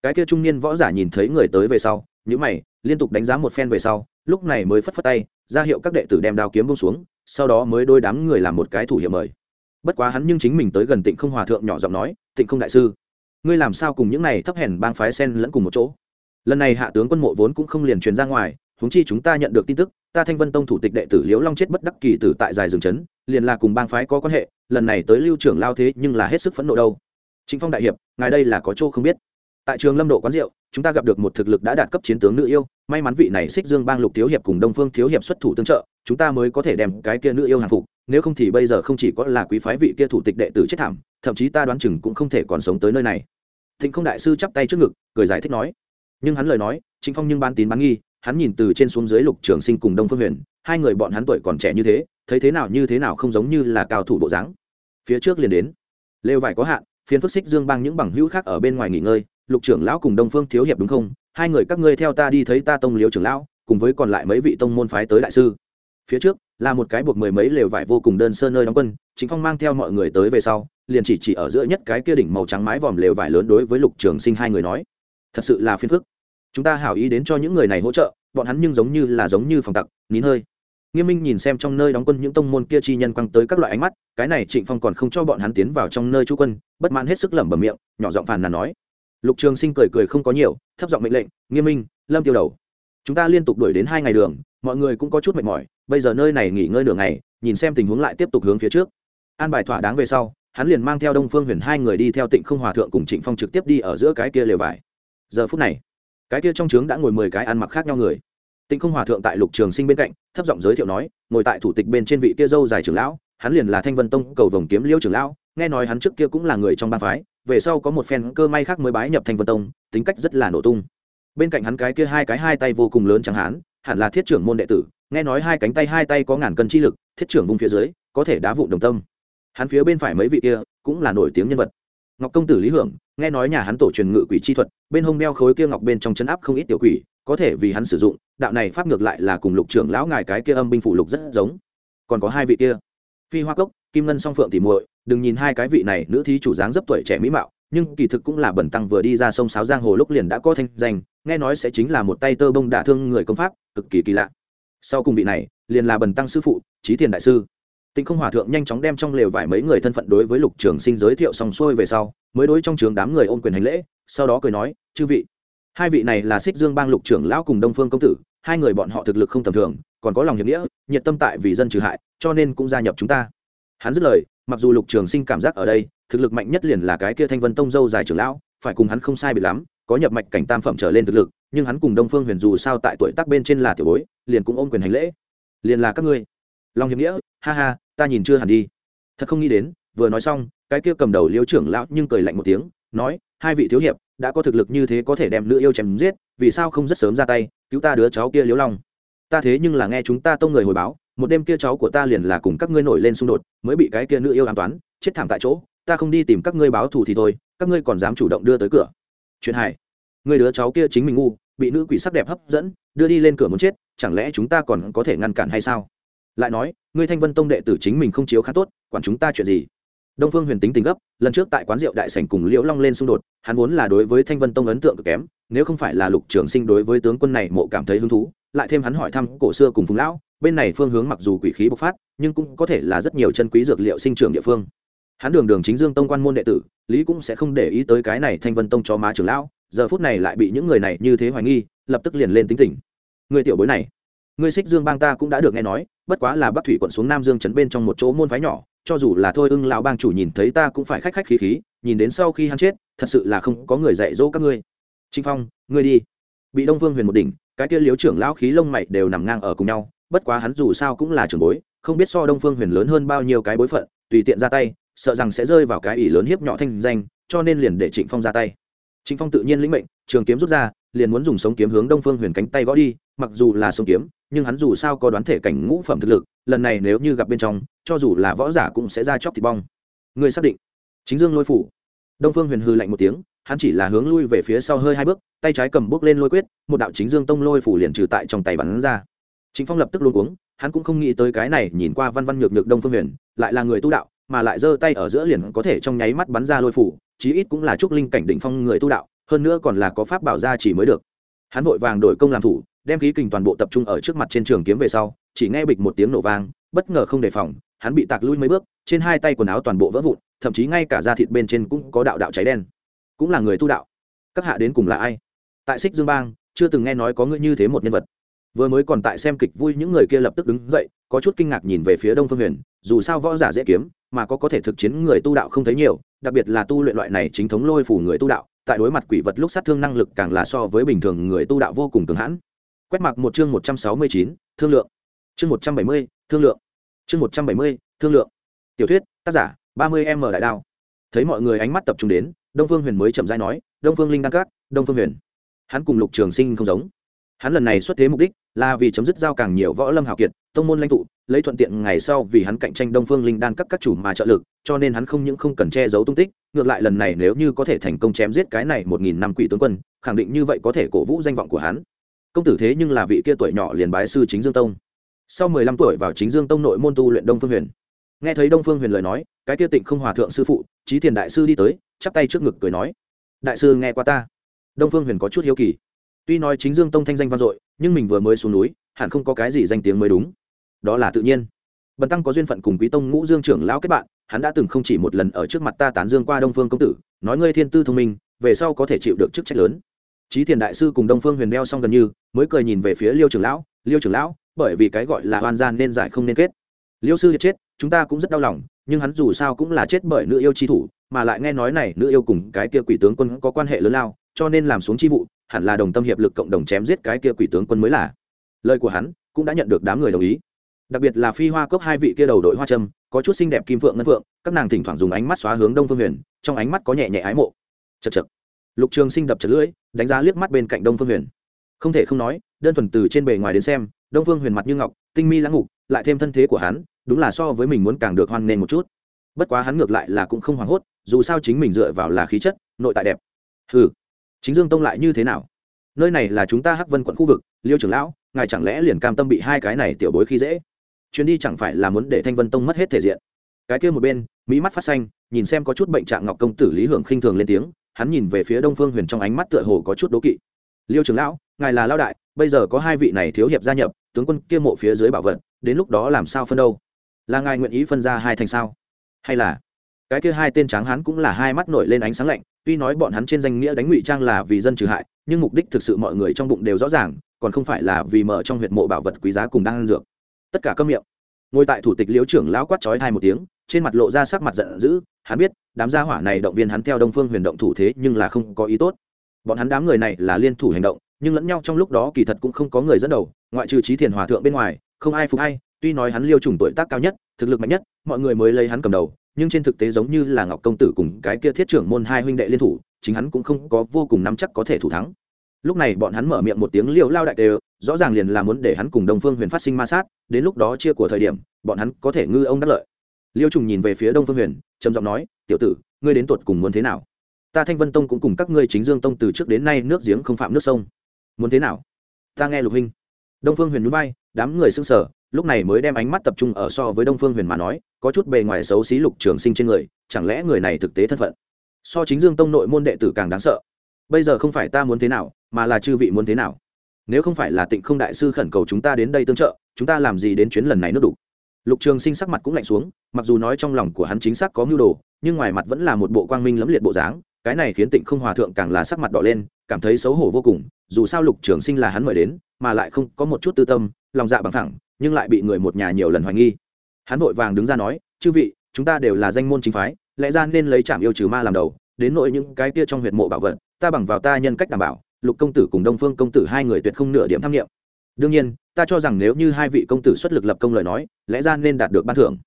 Cái kia trung niên võ giả nhìn thấy người tới về sau nhữ mày, liên tục đánh giá một phen về sau, lúc này mới phất phất tay, ra hiệu các đệ tử đem đao kiếm bông xuống, sau đó mới đôi đám người làm một cái thủ hiệu mời. Bất quá hắn nhưng chính mình tới gần tịnh không hòa thượng nhỏ giọng nói tịnh không đại sư. Ngươi làm sao cùng những này thấp hèn bang phái sen lẫn cùng một chỗ? Lần này hạ tướng quân mộ vốn cũng không liền truyền ra ngoài, huống chi chúng ta nhận được tin tức, ta thanh vân tông thủ tịch đệ tử liễu long chết bất đắc kỳ tử tại dài rừng chấn liền là cùng bang phái có quan hệ, lần này tới lưu trưởng lao thế nhưng là hết sức phẫn nộ đâu. Chính phong đại hiệp, ngài đây là có chỗ không biết. Tại trường lâm độ quán rượu, chúng ta gặp được một thực lực đã đạt cấp chiến tướng nữ yêu, may mắn vị này xích dương bang lục thiếu hiệp cùng đông phương thiếu hiệp xuất thủ tương trợ, chúng ta mới có thể đem cái kia nữ yêu hàng phục, nếu không thì bây giờ không chỉ có là quý phái vị kia thủ tịch đệ tử chết thảm thậm chí ta đoán chừng cũng không thể còn sống tới nơi này. Thịnh không đại sư chắp tay trước ngực, cười giải thích nói. Nhưng hắn lời nói chính phong nhưng ban tín bán nghi, hắn nhìn từ trên xuống dưới lục trường sinh cùng đông phương huyền, hai người bọn hắn tuổi còn trẻ như thế, thấy thế nào như thế nào không giống như là cao thủ bộ dáng. Phía trước liền đến. Lều vải có hạn, phiến phức xích dương bang những bằng hữu khác ở bên ngoài nghỉ ngơi, lục trưởng lão cùng đông phương thiếu hiệp đúng không? Hai người các ngươi theo ta đi thấy ta tông liếu trưởng lão, cùng với còn lại mấy vị tông môn phái tới đại sư. Phía trước, là một cái buộc mười mấy lều vải vô cùng đơn sơ nơi đóng quân chính phong mang theo mọi người tới về sau liền chỉ chỉ ở giữa nhất cái kia đỉnh màu trắng mái vòm lều vải lớn đối với lục trường sinh hai người nói, thật sự là phiền phức. Chúng ta hảo ý đến cho những người này hỗ trợ, bọn hắn nhưng giống như là giống như phòng tặc, nín hơi. Nghiêm minh nhìn xem trong nơi đóng quân những tông môn kia chi nhân quăng tới các loại ánh mắt, cái này trịnh phong còn không cho bọn hắn tiến vào trong nơi chú quân, bất mãn hết sức lẩm bẩm miệng, nhỏ giọng phàn nàn nói. Lục trường sinh cười cười không có nhiều, thấp giọng mệnh lệnh, nghiêm minh, lâm tiêu đầu, chúng ta liên tục đuổi đến hai ngày đường, mọi người cũng có chút mệt mỏi, bây giờ nơi này nghỉ ngơi nửa ngày, nhìn xem tình huống lại tiếp tục hướng phía trước. An bài thỏa đáng về sau hắn liền mang theo đông phương huyền hai người đi theo tịnh không hòa thượng cùng trịnh phong trực tiếp đi ở giữa cái kia lều vải. Giờ phút này, cái kia trong trướng đã ngồi mười cái ăn mặc khác nhau người. Tịnh không hòa thượng tại lục trường sinh bên cạnh, thấp giọng giới thiệu nói, ngồi tại thủ tịch bên trên vị kia dâu dài trưởng lão, hắn liền là thanh vân tông cầu vồng kiếm liêu trưởng lão, nghe nói hắn trước kia cũng là người trong ban phái, về sau có một phen cơ may khác mới bái nhập thanh vân tông, tính cách rất là nổ tung. Bên cạnh hắn cái kia hai cái hai tay vô cùng lớn chẳng hạn hẳn là thiết trưởng môn đệ tử, nghe nói hai cánh tay hai tay có ngàn cân chi lực, thiết trưởng vùng phía dưới, có thể đá vụn đồng tâm hắn phía bên phải mấy vị kia cũng là nổi tiếng nhân vật. Ngọc công tử lý hưởng, nghe nói nhà hắn tổ truyền ngự quỷ chi thuật, bên hông đeo khối kia ngọc bên trong chấn áp không ít tiểu quỷ, có thể vì hắn sử dụng, đạo này pháp ngược lại là cùng lục trưởng lão ngài cái kia âm binh phủ lục rất giống. Còn có hai vị kia, phi hoa cốc, kim ngân song phượng tỉ muội, đừng nhìn hai cái vị này, nữ thí chủ dáng dấp tuổi trẻ mỹ mạo, nhưng kỳ thực cũng là bẩn tăng vừa đi ra sông sáo giang hồ lúc liền đã có thanh danh, nghe nói sẽ chính là một tay tơ bông đả thương người công pháp, cực kỳ kỳ lạ. Sau cùng vị này, liền là bần tăng sư phụ trí thiền đại sư tịnh không hòa thượng nhanh chóng đem trong lều vải mấy người thân phận đối với lục trường sinh giới thiệu xong xuôi về sau, mới đối trong trường đám người ôm quyền hành lễ, sau đó cười nói, chư vị, hai vị này là xích dương bang lục trưởng lão cùng đông phương công tử, hai người bọn họ thực lực không tầm thường, còn có lòng hiệp nghĩa, nhiệt tâm tại vì dân trừ hại, cho nên cũng gia nhập chúng ta. Hắn dứt lời, mặc dù lục trường sinh cảm giác ở đây, thực lực mạnh nhất liền là cái kia thanh vân tông dâu dài trưởng lão, phải cùng hắn không sai bị lắm, có nhập mạch cảnh tam phẩm trở lên thực lực, nhưng hắn cùng đông phương huyền dù sao tại tuổi tác bên trên là tiểu bối, liền cũng ôm quyền hành lễ. Liền là các ngươi. Long hiệp nghĩa, ha ha ta nhìn chưa hẳn đi. Thật không nghĩ đến, vừa nói xong, cái kia cầm đầu liêu trưởng lão nhưng cười lạnh một tiếng, nói, hai vị thiếu hiệp, đã có thực lực như thế có thể đem nữ yêu chém giết, vì sao không rất sớm ra tay, cứu ta đứa cháu kia liếu long? Ta thế nhưng là nghe chúng ta tông người hồi báo, một đêm kia cháu của ta liền là cùng các ngươi nổi lên xung đột, mới bị cái kia nữ yêu an toán, chết thảm tại chỗ, ta không đi tìm các ngươi báo thù thì thôi, các ngươi còn dám chủ động đưa tới cửa. Chuyện hài. Người đứa cháu kia chính mình ngu, bị nữ quỷ sắc đẹp hấp dẫn, đưa đi lên cửa muốn chết, chẳng lẽ chúng ta còn có thể ngăn cản hay sao? Lại nói, ngươi thanh vân tông đệ tử chính mình không chiếu khá tốt, quản chúng ta chuyện gì? Đông phương huyền tính tình gấp, lần trước tại quán rượu đại sảnh cùng liễu long lên xung đột, hắn vốn là đối với thanh vân tông ấn tượng cực kém, nếu không phải là lục trường sinh đối với tướng quân này mộ cảm thấy hứng thú, lại thêm hắn hỏi thăm cổ xưa cùng phùng lão, bên này phương hướng mặc dù quỷ khí bộc phát, nhưng cũng có thể là rất nhiều chân quý dược liệu sinh trưởng địa phương. Hắn đường đường chính dương tông quan môn đệ tử, lý cũng sẽ không để ý tới cái này thanh vân tông cho má trưởng lão, giờ phút này lại bị những người này như thế hoài nghi, lập tức liền lên tính tình. Người tiểu bối này, người xích dương bang ta cũng đã được nghe nói bất quá là bắc thủy quận xuống nam dương trấn bên trong một chỗ môn phái nhỏ, cho dù là thôi ưng lão bang chủ nhìn thấy ta cũng phải khách khách khí khí, nhìn đến sau khi hắn chết, thật sự là không có người dạy dỗ các ngươi. Trinh phong, ngươi đi. Bị đông vương huyền một đỉnh, cái kia liếu trưởng lão khí lông mày đều nằm ngang ở cùng nhau, bất quá hắn dù sao cũng là trưởng bối, không biết so đông phương huyền lớn hơn bao nhiêu cái bối phận, tùy tiện ra tay, sợ rằng sẽ rơi vào cái ỷ lớn hiếp nhỏ thanh danh, cho nên liền để trịnh phong ra tay. Trịnh phong tự nhiên lĩnh mệnh, trường kiếm rút ra, liền muốn dùng sống kiếm hướng đông phương huyền cánh tay gõ đi, mặc dù là sống kiếm nhưng hắn dù sao có đoán thể cảnh ngũ phẩm thực lực, lần này nếu như gặp bên trong, cho dù là võ giả cũng sẽ ra chóc thịt bong. Người xác định? Chính dương lôi phủ. Đông phương huyền hư lạnh một tiếng, hắn chỉ là hướng lui về phía sau hơi hai bước, tay trái cầm bước lên lôi quyết, một đạo chính dương tông lôi phủ liền trừ tại trong tay bắn ra. Chính phong lập tức luôn uống hắn cũng không nghĩ tới cái này, nhìn qua văn văn nhược nhược đông phương huyền, lại là người tu đạo, mà lại giơ tay ở giữa liền có thể trong nháy mắt bắn ra lôi phủ, chí ít cũng là trúc linh cảnh đỉnh phong người tu đạo, hơn nữa còn là có pháp bảo gia chỉ mới được. Hắn vội vàng đổi công làm thủ đem khí kình toàn bộ tập trung ở trước mặt trên trường kiếm về sau, chỉ nghe bịch một tiếng nổ vang, bất ngờ không đề phòng, hắn bị tạc lui mấy bước, trên hai tay quần áo toàn bộ vỡ vụn, thậm chí ngay cả da thịt bên trên cũng có đạo đạo cháy đen. Cũng là người tu đạo. Các hạ đến cùng là ai? Tại xích dương bang, chưa từng nghe nói có ngươi như thế một nhân vật. Vừa mới còn tại xem kịch vui, những người kia lập tức đứng dậy, có chút kinh ngạc nhìn về phía đông phương huyền, dù sao võ giả dễ kiếm, mà có có thể thực chiến người tu đạo không thấy nhiều, đặc biệt là tu luyện loại này chính thống lôi phủ người tu đạo, tại đối mặt quỷ vật lúc sát thương năng lực càng là so với bình thường người tu đạo vô cùng cường hãn quét mặc một chương một trăm sáu mươi chín, thương lượng. Chương một trăm bảy mươi, thương lượng. Chương một trăm bảy mươi, thương lượng. Tiểu thuyết, tác giả, ba mươi m đại đao. Thấy mọi người ánh mắt tập trung đến, đông phương huyền mới chậm dai nói, đông phương linh đăng cát đông phương huyền. Hắn cùng lục trường sinh không giống. Hắn lần này xuất thế mục đích là vì chấm dứt giao càng nhiều võ lâm hào kiệt, tông môn lãnh tụ, lấy thuận tiện ngày sau vì hắn cạnh tranh đông phương linh đan các các chủ mà trợ lực, cho nên hắn không những không cần che giấu tung tích, ngược lại lần này nếu như có thể thành công chém giết cái này một nghìn năm quỷ tướng quân, khẳng định như vậy có thể cổ vũ danh vọng của hắn công tử thế nhưng là vị kia tuổi nhỏ liền bái sư chính dương tông. Sau mười lăm tuổi vào chính dương tông nội môn tu luyện đông phương huyền. Nghe thấy đông phương huyền lời nói, cái kia tịnh không hòa thượng sư phụ trí thiền đại sư đi tới, chắp tay trước ngực cười nói, đại sư nghe qua ta. Đông phương huyền có chút hiếu kỳ. Tuy nói chính dương tông thanh danh vang dội, nhưng mình vừa mới xuống núi, hẳn không có cái gì danh tiếng mới đúng. Đó là tự nhiên. Bần tăng có duyên phận cùng quý tông ngũ dương trưởng lão kết bạn, hắn đã từng không chỉ một lần ở trước mặt ta tán dương qua đông phương công tử, nói ngươi thiên tư thông minh, về sau có thể chịu được chức trách lớn. Chí thiền đại sư cùng đông phương huyền đeo xong gần như, mới cười nhìn về phía liêu trưởng lão, liêu trưởng lão, bởi vì cái gọi là oan gian nên giải không nên kết. Liêu sư chết, chúng ta cũng rất đau lòng, nhưng hắn dù sao cũng là chết bởi nữ yêu chi thủ, mà lại nghe nói này nữ yêu cùng cái kia quỷ tướng quân có quan hệ lớn lao, cho nên làm xuống chi vụ, hẳn là đồng tâm hiệp lực cộng đồng chém giết cái kia quỷ tướng quân mới là. Lời của hắn cũng đã nhận được đám người đồng ý. Đặc biệt là phi hoa cốc hai vị kia đầu đội hoa trâm có chút xinh đẹp kim phượng ngân phượng, các nàng thỉnh thoảng dùng ánh mắt xóa hướng đông phương huyền, trong ánh mắt có nhẹ nhẹ ái mộ. Chậc chậc lục trường sinh đập chật lưỡi, đánh giá liếc mắt bên cạnh đông phương huyền. Không thể không nói, đơn thuần từ trên bề ngoài đến xem, đông phương huyền mặt như ngọc, tinh mi lãng ngục lại thêm thân thế của hắn, đúng là so với mình muốn càng được hoan nghênh một chút. Bất quá hắn ngược lại là cũng không hoảng hốt, dù sao chính mình dựa vào là khí chất, nội tại đẹp. Ừ chính dương tông lại như thế nào? Nơi này là chúng ta hắc vân quận khu vực, liêu trưởng lão, ngài chẳng lẽ liền cam tâm bị hai cái này tiểu bối khi dễ? Chuyến đi chẳng phải là muốn để thanh vân tông mất hết thể diện? Cái kia một bên, mỹ mắt phát xanh, nhìn xem có chút bệnh trạng ngọc công tử lý hưởng khinh thường lên tiếng hắn nhìn về phía đông phương huyền trong ánh mắt tựa hồ có chút đố kỵ. Liêu trưởng lão, ngài là lao đại, bây giờ có hai vị này thiếu hiệp gia nhập, tướng quân kia mộ phía dưới bảo vật, đến lúc đó làm sao phân đâu? Là ngài nguyện ý phân ra hai thành sao? Hay là cái kia hai tên tráng hắn cũng là hai mắt nổi lên ánh sáng lạnh, tuy nói bọn hắn trên danh nghĩa đánh ngụy trang là vì dân trừ hại, nhưng mục đích thực sự mọi người trong bụng đều rõ ràng, còn không phải là vì mở trong huyệt mộ bảo vật quý giá cùng đang ăn dược. Tất cả câm miệng. Ngồi tại thủ tịch liễu trưởng lão quát chói hai một tiếng trên mặt lộ ra sắc mặt giận dữ, hắn biết, đám gia hỏa này động viên hắn theo đông phương huyền động thủ thế nhưng là không có ý tốt. Bọn hắn đám người này là liên thủ hành động, nhưng lẫn nhau trong lúc đó kỳ thật cũng không có người dẫn đầu, ngoại trừ trí thiền hòa thượng bên ngoài, không ai phục hay tuy nói hắn liêu trùng tuổi tác cao nhất, thực lực mạnh nhất, mọi người mới lấy hắn cầm đầu, nhưng trên thực tế giống như là ngọc công tử cùng cái kia thiết trưởng môn hai huynh đệ liên thủ, chính hắn cũng không có vô cùng nắm chắc có thể thủ thắng. Lúc này bọn hắn mở miệng một tiếng liều lao đại đều, rõ ràng liền là muốn để hắn cùng đông phương huyền phát sinh ma sát, đến lúc đó chia của thời điểm, bọn hắn có thể ngư ông đắc lợi liêu trùng nhìn về phía đông phương huyền, trầm giọng nói, tiểu tử, ngươi đến tuột cùng muốn thế nào? Ta thanh vân tông cũng cùng các ngươi chính dương tông từ trước đến nay nước giếng không phạm nước sông. Muốn thế nào? Ta nghe lục huynh đông phương huyền núi bay đám người xưng sở lúc này mới đem ánh mắt tập trung ở so với đông phương huyền mà nói, có chút bề ngoài xấu xí lục trường sinh trên người, chẳng lẽ người này thực tế thân phận? So chính dương tông nội môn đệ tử càng đáng sợ. Bây giờ không phải ta muốn thế nào, mà là chư vị muốn thế nào? Nếu không phải là tịnh không đại sư khẩn cầu chúng ta đến đây tương trợ, chúng ta làm gì đến chuyến lần này nước đủ lục trường sinh sắc mặt cũng lạnh xuống, mặc dù nói trong lòng của hắn chính xác có mưu đồ, nhưng ngoài mặt vẫn là một bộ quang minh lẫm liệt bộ dáng, cái này khiến tịnh không hòa thượng càng là sắc mặt đỏ lên, cảm thấy xấu hổ vô cùng, dù sao lục trường sinh là hắn mời đến, mà lại không có một chút tư tâm, lòng dạ bằng thẳng, nhưng lại bị người một nhà nhiều lần hoài nghi. Hắn vội vàng đứng ra nói, chư vị, chúng ta đều là danh môn chính phái, lẽ ra nên lấy trạm yêu trừ ma làm đầu, đến nội những cái kia trong huyệt mộ bảo vật, ta bằng vào ta nhân cách đảm bảo, lục công tử cùng đông phương công tử hai người tuyệt không nửa điểm tham nghiệm. Đương nhiên ta cho rằng nếu như hai vị công tử xuất lực lập công lời nói, lẽ ra nên đạt được ban thưởng.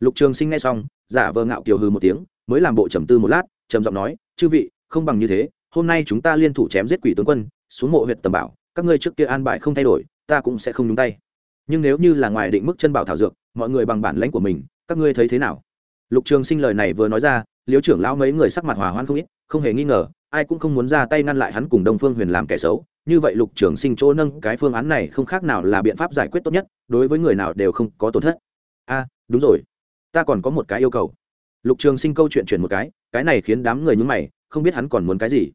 Lục trường sinh nghe xong, giả vờ ngạo kiều hư một tiếng, mới làm bộ trầm tư một lát, trầm giọng nói, chư vị, không bằng như thế, hôm nay chúng ta liên thủ chém giết quỷ tướng quân, xuống mộ huyện tầm bảo, các ngươi trước kia an bài không thay đổi, ta cũng sẽ không nhúng tay. Nhưng nếu như là ngoài định mức chân bảo thảo dược, mọi người bằng bản lãnh của mình, các ngươi thấy thế nào? Lục trường sinh lời này vừa nói ra liếu trưởng lão mấy người sắc mặt hòa hoan không ít, không hề nghi ngờ ai cũng không muốn ra tay ngăn lại hắn cùng đông phương huyền làm kẻ xấu. Như vậy lục trường sinh chỗ nâng cái phương án này không khác nào là biện pháp giải quyết tốt nhất, đối với người nào đều không có tổn thất. A, đúng rồi. Ta còn có một cái yêu cầu. Lục trường sinh câu chuyện chuyển một cái cái này khiến đám người nhúng mày, không biết hắn còn muốn cái gì.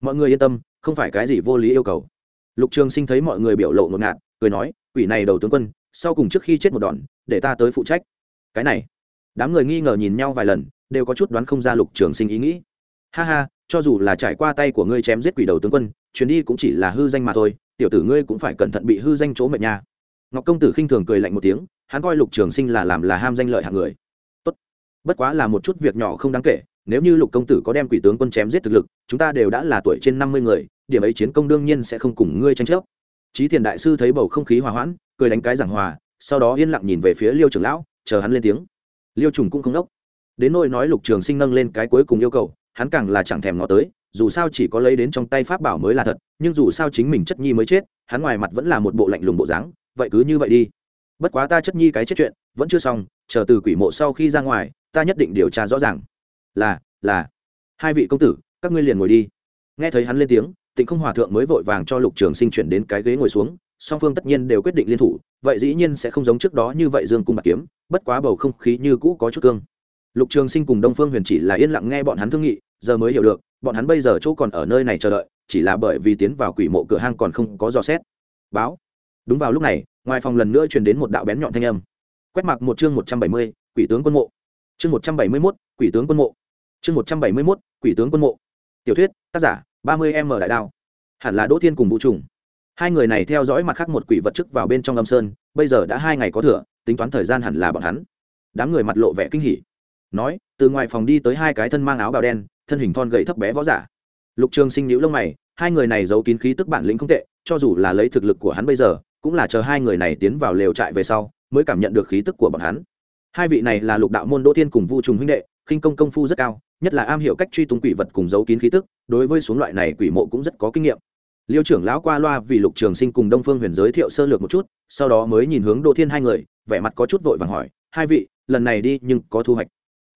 Mọi người yên tâm, không phải cái gì vô lý yêu cầu. Lục trường sinh thấy mọi người biểu lộ ngột ngạt, cười nói, quỷ này đầu tướng quân, sau cùng trước khi chết một đòn, để ta tới phụ trách. Cái này, đám người nghi ngờ nhìn nhau vài lần, đều có chút đoán không ra lục trường sinh ý nghĩ ha ha, cho dù là trải qua tay của ngươi chém giết quỷ đầu tướng quân, chuyến đi cũng chỉ là hư danh mà thôi, tiểu tử ngươi cũng phải cẩn thận bị hư danh chỗ mệt nha. Ngọc công tử khinh thường cười lạnh một tiếng, hắn coi lục trường sinh là làm là ham danh lợi hạng người. Tốt. bất quá là một chút việc nhỏ không đáng kể, nếu như lục công tử có đem quỷ tướng quân chém giết thực lực, chúng ta đều đã là tuổi trên năm mươi người, điểm ấy chiến công đương nhiên sẽ không cùng ngươi tranh chấp. Trí thiền đại sư thấy bầu không khí hòa hoãn, cười đánh cái giảng hòa, sau đó yên lặng nhìn về phía liêu trưởng lão, chờ hắn lên tiếng. Liêu trùng cũng không đốc. Đến nỗi nói lục trường sinh nâng lên cái cuối cùng yêu cầu hắn càng là chẳng thèm ngó tới, dù sao chỉ có lấy đến trong tay pháp bảo mới là thật, nhưng dù sao chính mình chất nhi mới chết, hắn ngoài mặt vẫn là một bộ lạnh lùng bộ dáng, vậy cứ như vậy đi. Bất quá ta chất nhi cái chết chuyện, vẫn chưa xong, chờ từ quỷ mộ sau khi ra ngoài, ta nhất định điều tra rõ ràng. Là là. Hai vị công tử, các ngươi liền ngồi đi. Nghe thấy hắn lên tiếng, tịnh không hòa thượng mới vội vàng cho lục trường sinh chuyển đến cái ghế ngồi xuống, song phương tất nhiên đều quyết định liên thủ, vậy dĩ nhiên sẽ không giống trước đó như vậy dương cung bạc kiếm, bất quá bầu không khí như cũ có chút cương lục trường sinh cùng đông phương huyền chỉ là yên lặng nghe bọn hắn thương nghị, giờ mới hiểu được, bọn hắn bây giờ chỗ còn ở nơi này chờ đợi, chỉ là bởi vì tiến vào quỷ mộ cửa hang còn không có dò xét. Báo. Đúng vào lúc này, ngoài phòng lần nữa truyền đến một đạo bén nhọn thanh âm. Quét mặc một chương một trăm bảy mươi, quỷ tướng quân mộ. Chương một trăm bảy mươi mốt, quỷ tướng quân mộ. Chương một trăm bảy mươi mốt, quỷ tướng quân mộ. Tiểu thuyết, tác giả, ba mươi m đại đao. Hẳn là đỗ thiên cùng vũ trùng. Hai người này theo dõi mặt khác một quỷ vật chức vào bên trong âm sơn, bây giờ đã hai ngày có thừa, tính toán thời gian hẳn là bọn hắn. Đám người mặt lộ vẻ kinh hỉ nói, từ ngoài phòng đi tới hai cái thân mang áo bào đen, thân hình thon gầy thấp bé võ giả. Lục trường sinh nhữ lông mày, hai người này giấu kín khí tức bản lĩnh không tệ, cho dù là lấy thực lực của hắn bây giờ, cũng là chờ hai người này tiến vào lều trại về sau, mới cảm nhận được khí tức của bọn hắn. Hai vị này là lục đạo môn đỗ thiên cùng vu trùng huynh đệ, khinh công công phu rất cao, nhất là am hiểu cách truy tung quỷ vật cùng giấu kín khí tức, đối với xuống loại này quỷ mộ cũng rất có kinh nghiệm. Liêu trưởng lão qua loa vì lục trường sinh cùng đông phương huyền giới thiệu sơ lược một chút, sau đó mới nhìn hướng đỗ thiên hai người, vẻ mặt có chút vội vàng hỏi, hai vị, lần này đi nhưng có thu hoạch?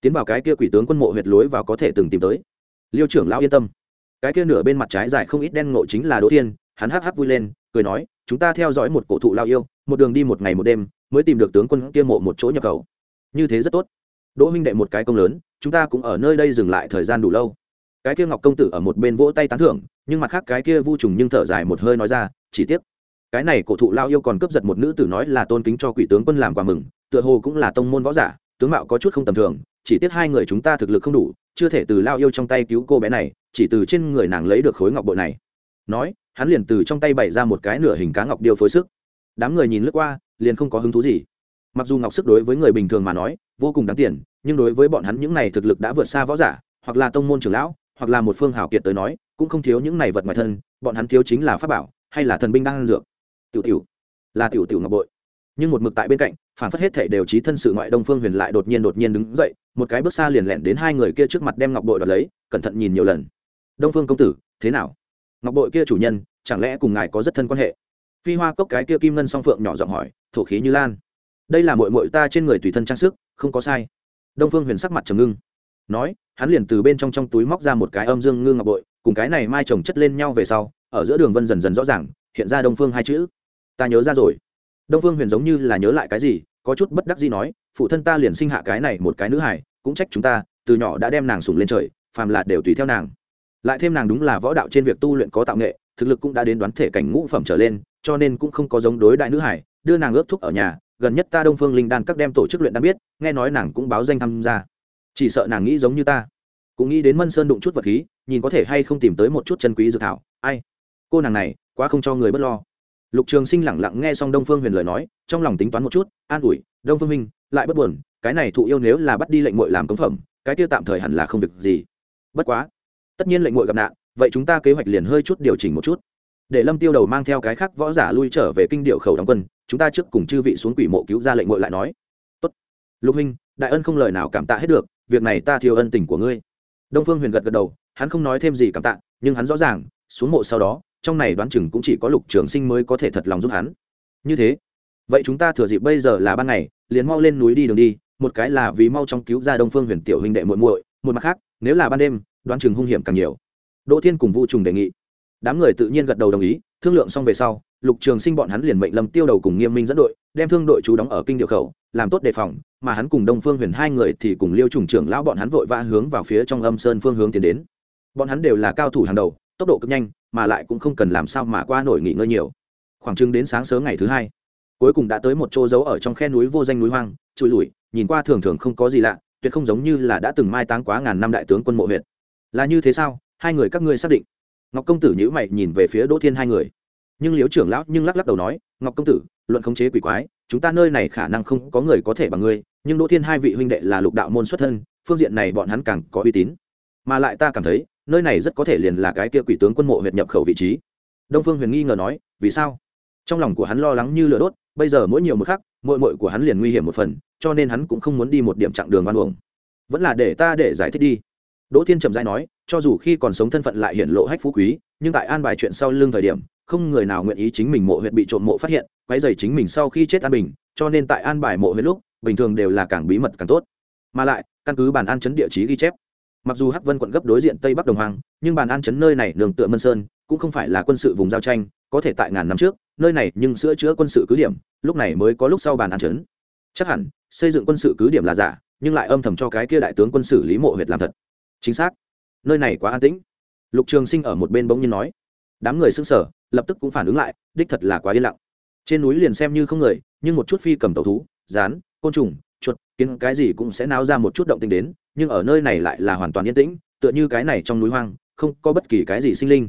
Tiến vào cái kia quỷ tướng quân mộ huyệt lối vào có thể từng tìm tới. Liêu trưởng lão yên tâm. Cái kia nửa bên mặt trái dài không ít đen ngộ chính là đỗ thiên, hắn hắc hắc vui lên, cười nói, chúng ta theo dõi một cổ thụ lao yêu, một đường đi một ngày một đêm, mới tìm được tướng quân kia mộ một chỗ nhập khẩu. Như thế rất tốt. Đỗ minh đệ một cái công lớn, chúng ta cũng ở nơi đây dừng lại thời gian đủ lâu. Cái kia ngọc công tử ở một bên vỗ tay tán thưởng, nhưng mặt khác cái kia vu trùng nhưng thở dài một hơi nói ra, chỉ tiếc, cái này cổ thụ lao yêu còn cướp giật một nữ tử nói là tôn kính cho quỷ tướng quân làm quà mừng, tựa hồ cũng là tông môn võ giả, tướng mạo có chút không tầm thường chỉ tiếc hai người chúng ta thực lực không đủ, chưa thể từ lao yêu trong tay cứu cô bé này, chỉ từ trên người nàng lấy được khối ngọc bội này. Nói, hắn liền từ trong tay bày ra một cái nửa hình cá ngọc điêu phối sức. Đám người nhìn lướt qua, liền không có hứng thú gì. Mặc dù ngọc sức đối với người bình thường mà nói, vô cùng đáng tiền, nhưng đối với bọn hắn những này thực lực đã vượt xa võ giả, hoặc là tông môn trưởng lão, hoặc là một phương hào kiệt tới nói, cũng không thiếu những này vật ngoài thân, bọn hắn thiếu chính là pháp bảo, hay là thần binh đang dược. Tiểu tiểu, là tiểu tiểu ngọc bội. Nhưng một mực tại bên cạnh phản phất hết thảy đều trí thân sự ngoại đông phương huyền lại đột nhiên đột nhiên đứng dậy, một cái bước xa liền lẹn đến hai người kia trước mặt đem ngọc bội đoạt lấy, cẩn thận nhìn nhiều lần. Đông phương công tử, thế nào? Ngọc bội kia chủ nhân, chẳng lẽ cùng ngài có rất thân quan hệ? Phi hoa cốc cái kia kim ngân song phượng nhỏ giọng hỏi, thổ khí như lan. Đây là mội mội ta trên người tùy thân trang sức, không có sai. Đông phương huyền sắc mặt trầm ngưng. Nói, hắn liền từ bên trong trong túi móc ra một cái âm dương ngư ngọc bội, cùng cái này mai trồng chất lên nhau về sau, ở giữa đường vân dần dần rõ ràng, hiện ra đông phương hai chữ. Ta nhớ ra rồi đông phương huyền giống như là nhớ lại cái gì, có chút bất đắc gì nói, phụ thân ta liền sinh hạ cái này một cái nữ hải cũng trách chúng ta, từ nhỏ đã đem nàng sùng lên trời, phàm là đều tùy theo nàng. Lại thêm nàng đúng là võ đạo trên việc tu luyện có tạo nghệ, thực lực cũng đã đến đoán thể cảnh ngũ phẩm trở lên, cho nên cũng không có giống đối đại nữ hải đưa nàng ước thúc ở nhà, gần nhất ta đông phương linh đan các đem tổ chức luyện đan biết, nghe nói nàng cũng báo danh tham gia. Chỉ sợ nàng nghĩ giống như ta. Cũng nghĩ đến mân sơn đụng chút vật khí, nhìn có thể hay không tìm tới một chút chân quý dự thảo. Ai? Cô nàng này, quá không cho người bất lo lục trường sinh lẳng lặng nghe xong đông phương huyền lời nói, trong lòng tính toán một chút, an ủi, đông phương minh, lại bất buồn, cái này thụ yêu nếu là bắt đi lệnh mội làm cống phẩm, cái tiêu tạm thời hẳn là không việc gì. Bất quá, tất nhiên lệnh mội gặp nạn, vậy chúng ta kế hoạch liền hơi chút điều chỉnh một chút. Để lâm tiêu đầu mang theo cái khác võ giả lui trở về kinh điệu khẩu đóng quân, chúng ta trước cùng chư vị xuống quỷ mộ cứu ra lệnh mội lại nói. Tốt, lục minh, đại ân không lời nào cảm tạ hết được, việc này ta thiếu ân tình của ngươi. Đông phương huyền gật gật đầu, hắn không nói thêm gì cảm tạ, nhưng hắn rõ ràng, xuống mộ sau đó trong này đoán chừng cũng chỉ có lục trường sinh mới có thể thật lòng giúp hắn. Như thế, vậy chúng ta thừa dịp bây giờ là ban ngày, liền mau lên núi đi đường đi, một cái là vì mau trong cứu ra đông phương huyền tiểu huynh đệ muội muội, một mặt khác, nếu là ban đêm, đoán chừng hung hiểm càng nhiều. Đỗ thiên cùng vũ trùng đề nghị. Đám người tự nhiên gật đầu đồng ý, thương lượng xong về sau, lục trường sinh bọn hắn liền mệnh lâm tiêu đầu cùng nghiêm minh dẫn đội, đem thương đội chú đóng ở kinh điệu khẩu, làm tốt đề phòng, mà hắn cùng đông phương huyền hai người thì cùng liêu trùng trưởng lão bọn hắn vội vã hướng vào phía trong âm sơn phương hướng tiến đến. Bọn hắn đều là cao thủ hàng đầu, tốc độ cực nhanh mà lại cũng không cần làm sao mà qua nổi nghỉ ngơi nhiều. Khoảng chừng đến sáng sớm ngày thứ hai, cuối cùng đã tới một chỗ giấu ở trong khe núi vô danh núi hoang trụi lủi, nhìn qua thường thường không có gì lạ, tuyệt không giống như là đã từng mai táng quá ngàn năm đại tướng quân mộ huyện là như thế sao? Hai người các ngươi xác định. Ngọc công tử nhữ mày nhìn về phía đỗ thiên hai người. Nhưng liếu trưởng lão nhưng lắc lắc đầu nói, ngọc công tử, luận khống chế quỷ quái, chúng ta nơi này khả năng không có người có thể bằng ngươi, nhưng đỗ thiên hai vị huynh đệ là lục đạo môn xuất thân, phương diện này bọn hắn càng có uy tín. Mà lại ta cảm thấy nơi này rất có thể liền là cái kia quỷ tướng quân mộ huyệt nhập khẩu vị trí. Đông phương huyền nghi ngờ nói, vì sao? Trong lòng của hắn lo lắng như lửa đốt, bây giờ mỗi nhiều một khắc mội mội của hắn liền nguy hiểm một phần, cho nên hắn cũng không muốn đi một điểm chặng đường văn uổng. Vẫn là để ta để giải thích đi. Đỗ thiên trầm dai nói, cho dù khi còn sống thân phận lại hiện lộ hách phú quý, nhưng tại an bài chuyện sau lưng thời điểm, không người nào nguyện ý chính mình mộ huyệt bị trộm mộ phát hiện quay dày chính mình sau khi chết an bình, cho nên tại an bài mộ huyệt lúc, bình thường đều là càng bí mật càng tốt. Mà lại, căn cứ bản an chấn địa chí ghi chép mặc dù hắc vân quận gấp đối diện tây bắc đồng hoàng nhưng bàn an chấn nơi này đường tựa mân sơn, cũng không phải là quân sự vùng giao tranh, có thể tại ngàn năm trước, nơi này nhưng sửa chữa quân sự cứ điểm, lúc này mới có lúc sau bàn an chấn. Chắc hẳn, xây dựng quân sự cứ điểm là giả, nhưng lại âm thầm cho cái kia đại tướng quân sự lý mộ huyệt làm thật. Chính xác. Nơi này quá an tĩnh. Lục trường sinh ở một bên bỗng nhiên nói. Đám người xưng sở lập tức cũng phản ứng lại, đích thật là quá yên lặng. Trên núi liền xem như không người, nhưng một chút phi cầm tàu thú, rán, côn trùng, chuột, kiến cái gì cũng sẽ náo ra một chút động tình đến nhưng ở nơi này lại là hoàn toàn yên tĩnh, tựa như cái này trong núi hoang, không có bất kỳ cái gì sinh linh.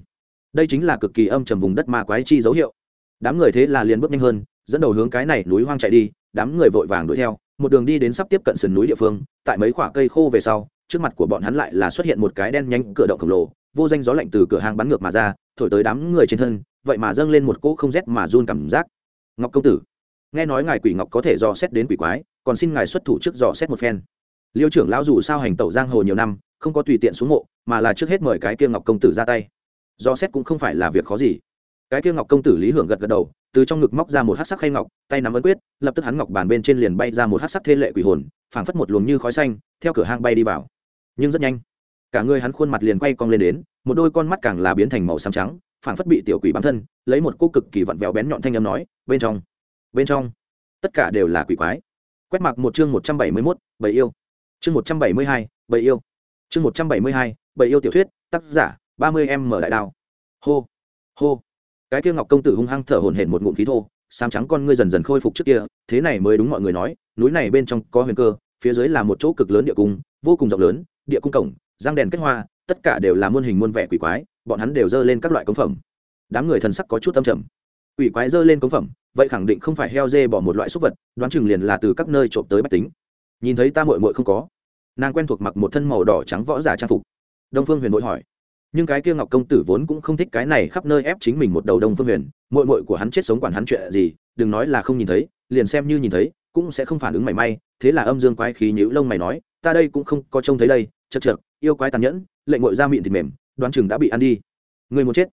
Đây chính là cực kỳ âm trầm vùng đất ma quái chi dấu hiệu. Đám người thế là liền bước nhanh hơn, dẫn đầu hướng cái này núi hoang chạy đi, đám người vội vàng đuổi theo, một đường đi đến sắp tiếp cận sườn núi địa phương, tại mấy khoả cây khô về sau, trước mặt của bọn hắn lại là xuất hiện một cái đen nhánh cửa động khổng lồ, vô danh gió lạnh từ cửa hàng bắn ngược mà ra, thổi tới đám người trên thân, vậy mà dâng lên một cỗ không rét mà run cảm giác. Ngọc công tử, nghe nói ngài quỷ ngọc có thể dò xét đến quỷ quái, còn xin ngài xuất thủ trước dò xét một phen liêu trưởng lão dù sao hành tẩu giang hồ nhiều năm, không có tùy tiện xuống mộ, mà là trước hết mời cái kia ngọc công tử ra tay. Do xét cũng không phải là việc khó gì. Cái kia ngọc công tử lý hưởng gật gật đầu, từ trong ngực móc ra một hát sắc khay ngọc, tay nắm ấn quyết, lập tức hắn ngọc bàn bên trên liền bay ra một hát sắc thê lệ quỷ hồn, phảng phất một luồng như khói xanh, theo cửa hang bay đi vào. Nhưng rất nhanh, cả người hắn khuôn mặt liền quay cong lên đến, một đôi con mắt càng là biến thành màu xám trắng, phảng phất bị tiểu quỷ bám thân, lấy một cô cực kỳ vặn vẹo bén nhọn thanh âm nói, bên trong bên trong, tất cả đều là quỷ quái. Quét mặc một chương một trăm bảy mươi mốt, bầy yêu chương một trăm bảy mươi hai yêu. Chương một trăm bảy mươi hai yêu tiểu thuyết, tác giả, ba mươi em mở đại đao. Hô hô. Cái kia ngọc công tử hung hăng thở hổn hển một ngụm khí thô xám trắng con ngươi dần dần khôi phục trước kia, thế này mới đúng mọi người nói, núi này bên trong có huyền cơ, phía dưới là một chỗ cực lớn địa cung, vô cùng rộng lớn, địa cung cổng, răng đèn kết hoa, tất cả đều là muôn hình muôn vẻ quỷ quái, bọn hắn đều dơ lên các loại công phẩm. Đám người thần sắc có chút âm trầm. Quỷ quái dơ lên công phẩm, vậy khẳng định không phải heo dê bỏ một loại súc vật, đoán chừng liền là từ các nơi trộm tới bách tính nhìn thấy ta mội mội không có. Nàng quen thuộc mặc một thân màu đỏ trắng võ giả trang phục. Đông phương huyền vội hỏi. Nhưng cái kia ngọc công tử vốn cũng không thích cái này khắp nơi ép chính mình một đầu đông phương huyền. Mội mội của hắn chết sống quản hắn chuyện gì, đừng nói là không nhìn thấy, liền xem như nhìn thấy, cũng sẽ không phản ứng mảy may. Thế là âm dương quái khí nhữ lông mày nói, ta đây cũng không có trông thấy đây, chật chật, yêu quái tàn nhẫn, lệnh ngội ra miệng thịt mềm, đoán chừng đã bị ăn đi. Người muốn chết.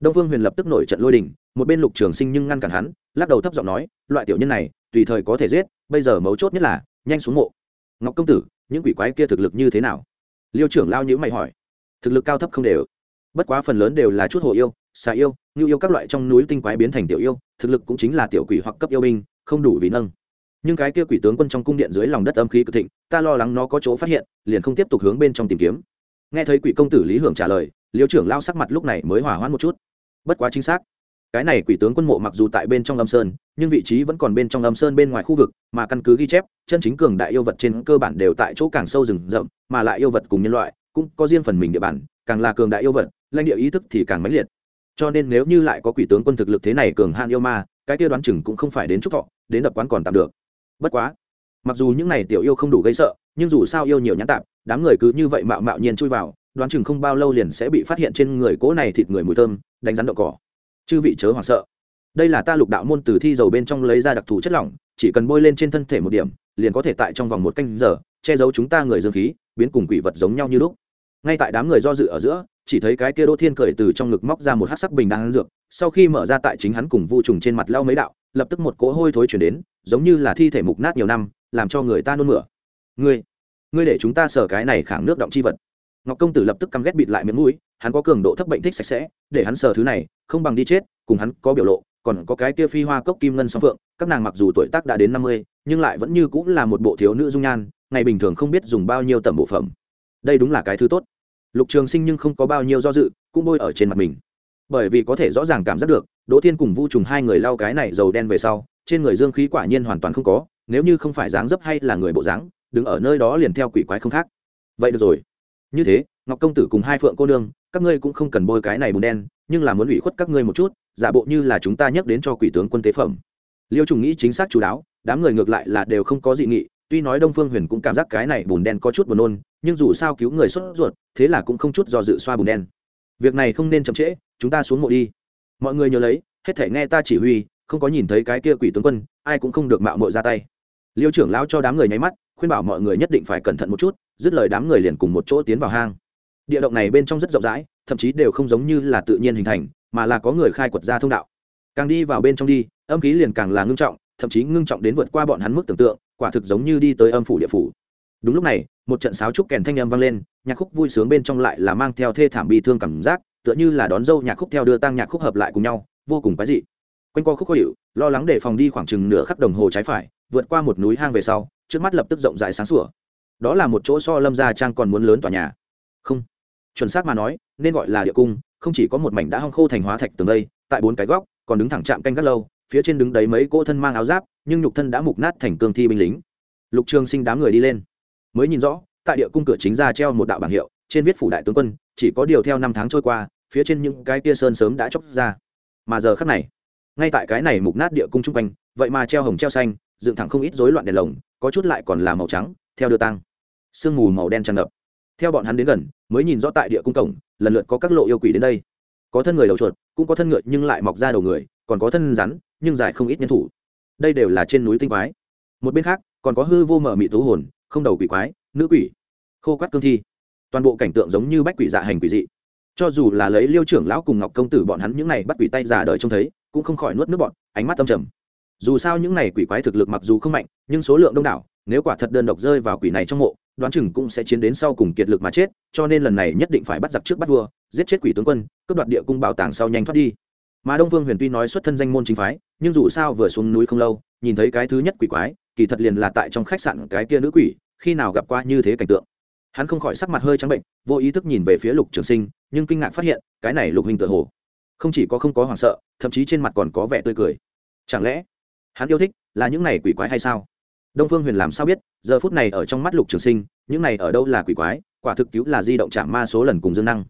Đông phương huyền lập tức nổi trận lôi đình, một bên lục trường sinh nhưng ngăn cản hắn, lắc đầu thấp giọng nói, loại tiểu nhân này, tùy thời có thể giết, bây giờ mấu chốt nhất là nhanh xuống mộ. Ngọc công tử, những quỷ quái kia thực lực như thế nào? Liêu trưởng lao nhữ mày hỏi. Thực lực cao thấp không đều. Bất quá phần lớn đều là chút hồ yêu, xà yêu, ngưu yêu các loại trong núi tinh quái biến thành tiểu yêu, thực lực cũng chính là tiểu quỷ hoặc cấp yêu binh, không đủ vì nâng. Nhưng cái kia quỷ tướng quân trong cung điện dưới lòng đất âm khí cực thịnh, ta lo lắng nó có chỗ phát hiện, liền không tiếp tục hướng bên trong tìm kiếm. Nghe thấy quỷ công tử lý hưởng trả lời, liêu trưởng lao sắc mặt lúc này mới hỏa hoãn một chút. Bất quá chính xác cái này quỷ tướng quân mộ mặc dù tại bên trong âm sơn, nhưng vị trí vẫn còn bên trong âm sơn bên ngoài khu vực, mà căn cứ ghi chép, chân chính cường đại yêu vật trên cơ bản đều tại chỗ càng sâu rừng rậm, mà lại yêu vật cùng nhân loại cũng có riêng phần mình địa bàn, càng là cường đại yêu vật, lãnh địa ý thức thì càng mãnh liệt. Cho nên nếu như lại có quỷ tướng quân thực lực thế này cường hạn yêu ma, cái kia đoán chừng cũng không phải đến trúc thọ, đến đập quán còn tạm được. Bất quá, mặc dù những này tiểu yêu không đủ gây sợ, nhưng dù sao yêu nhiều nhãn tạp, đám người cứ như vậy mạo mạo nhiên chui vào, đoán chừng không bao lâu liền sẽ bị phát hiện trên người cỗ này thịt người mùi thơm, đánh rắn đậu cỏ chư vị chớ hoảng sợ. Đây là ta lục đạo môn từ thi dầu bên trong lấy ra đặc thù chất lỏng, chỉ cần bôi lên trên thân thể một điểm, liền có thể tại trong vòng một canh giờ, che giấu chúng ta người dương khí, biến cùng quỷ vật giống nhau như lúc. Ngay tại đám người do dự ở giữa, chỉ thấy cái kia đỗ thiên cười từ trong ngực móc ra một hát sắc bình đang dược, sau khi mở ra tại chính hắn cùng vu trùng trên mặt lau mấy đạo, lập tức một cỗ hôi thối chuyển đến, giống như là thi thể mục nát nhiều năm, làm cho người ta nôn mửa. Ngươi ngươi để chúng ta sở cái này khảng nước động chi vật ngọc công tử lập tức căm ghét bịt lại miệng mũi, hắn có cường độ thấp bệnh thích sạch sẽ, để hắn sờ thứ này, không bằng đi chết, cùng hắn có biểu lộ, còn có cái kia phi hoa cốc kim ngân song phượng, các nàng mặc dù tuổi tác đã đến năm mươi, nhưng lại vẫn như cũng là một bộ thiếu nữ dung nhan, ngày bình thường không biết dùng bao nhiêu tầm bộ phẩm. Đây đúng là cái thứ tốt. Lục trường sinh nhưng không có bao nhiêu do dự, cũng bôi ở trên mặt mình. Bởi vì có thể rõ ràng cảm giác được, đỗ thiên cùng vu trùng hai người lau cái này dầu đen về sau, trên người dương khí quả nhiên hoàn toàn không có, nếu như không phải dáng dấp hay là người bộ dáng, đứng ở nơi đó liền theo quỷ quái không khác. Vậy được rồi như thế, ngọc công tử cùng hai phượng cô nương, các ngươi cũng không cần bôi cái này bùn đen, nhưng là muốn ủy khuất các ngươi một chút, giả bộ như là chúng ta nhắc đến cho quỷ tướng quân tế phẩm. Liêu trùng nghĩ chính xác chú đáo, đám người ngược lại là đều không có dị nghị, tuy nói đông phương huyền cũng cảm giác cái này bùn đen có chút buồn nôn, nhưng dù sao cứu người xuất ruột, thế là cũng không chút do dự xoa bùn đen. Việc này không nên chậm trễ, chúng ta xuống mộ đi. Mọi người nhớ lấy, hết thể nghe ta chỉ huy, không có nhìn thấy cái kia quỷ tướng quân, ai cũng không được mạo mội ra tay. Liêu trưởng lão cho đám người nháy mắt, khuyên bảo mọi người nhất định phải cẩn thận một chút dứt lời đám người liền cùng một chỗ tiến vào hang. Địa động này bên trong rất rộng rãi, thậm chí đều không giống như là tự nhiên hình thành, mà là có người khai quật ra thông đạo. Càng đi vào bên trong đi, âm khí liền càng là ngưng trọng, thậm chí ngưng trọng đến vượt qua bọn hắn mức tưởng tượng, quả thực giống như đi tới âm phủ địa phủ. Đúng lúc này, một trận sáo trúc kèn thanh âm vang lên, nhạc khúc vui sướng bên trong lại là mang theo thê thảm bi thương cảm giác, tựa như là đón dâu nhạc khúc theo đưa tăng nhạc khúc hợp lại cùng nhau, vô cùng quái dị. Quanh co khúc khó hiệu lo lắng để phòng đi khoảng chừng nửa khắc đồng hồ trái phải, vượt qua một núi hang về sau, trước mắt lập tức rộng rãi sáng sủa đó là một chỗ so lâm gia trang còn muốn lớn tòa nhà. Không. Chuẩn xác mà nói, nên gọi là địa cung, không chỉ có một mảnh đã hong khô thành hóa thạch tường đây, tại bốn cái góc, còn đứng thẳng chạm canh gác lâu, phía trên đứng đấy mấy cỗ thân mang áo giáp, nhưng nhục thân đã mục nát thành cương thi binh lính. Lục trường sinh đám người đi lên. Mới nhìn rõ, tại địa cung cửa chính ra treo một đạo bảng hiệu, trên viết phủ đại tướng quân, chỉ có điều theo năm tháng trôi qua, phía trên những cái tia sơn sớm đã chóc ra. Mà giờ khắc này, ngay tại cái này mục nát địa cung chung quanh, vậy mà treo hồng treo xanh, dựng thẳng không ít rối loạn đèn lồng, có chút lại còn là màu trắng, theo đưa tăng sương mù màu đen tràn ngập. Theo bọn hắn đến gần, mới nhìn rõ tại địa cung cổng, lần lượt có các lộ yêu quỷ đến đây. Có thân người đầu chuột, cũng có thân ngựa nhưng lại mọc ra đầu người, còn có thân rắn, nhưng dài không ít nhân thủ. Đây đều là trên núi tinh quái. Một bên khác, còn có hư vô mở mị thú hồn, không đầu quỷ quái, nữ quỷ. Khô quát cương thi. Toàn bộ cảnh tượng giống như bách quỷ dạ hành quỷ dị. Cho dù là lấy liêu trưởng lão cùng ngọc công tử bọn hắn những này bắt quỷ tay giả đời trông thấy, cũng không khỏi nuốt nước bọn ánh mắt tâm trầm. Dù sao những này quỷ quái thực lực mặc dù không mạnh, nhưng số lượng đông đảo, nếu quả thật đơn độc rơi vào quỷ này trong mộ đoán chừng cũng sẽ chiến đến sau cùng kiệt lực mà chết, cho nên lần này nhất định phải bắt giặc trước bắt vua, giết chết quỷ tướng quân, cướp đoạt địa cung bảo tàng sau nhanh thoát đi. Mà đông vương huyền tuy nói xuất thân danh môn chính phái, nhưng dù sao vừa xuống núi không lâu, nhìn thấy cái thứ nhất quỷ quái, kỳ thật liền là tại trong khách sạn cái kia nữ quỷ, khi nào gặp qua như thế cảnh tượng. Hắn không khỏi sắc mặt hơi trắng bệnh, vô ý thức nhìn về phía lục trường sinh, nhưng kinh ngạc phát hiện, cái này lục hình tự hồ, không chỉ có không có hoảng sợ, thậm chí trên mặt còn có vẻ tươi cười. Chẳng lẽ, hắn yêu thích là những này quỷ quái hay sao? Đông phương huyền làm sao biết, giờ phút này ở trong mắt lục trường sinh, những này ở đâu là quỷ quái, quả thực cứu là di động chạm ma số lần cùng dương năng.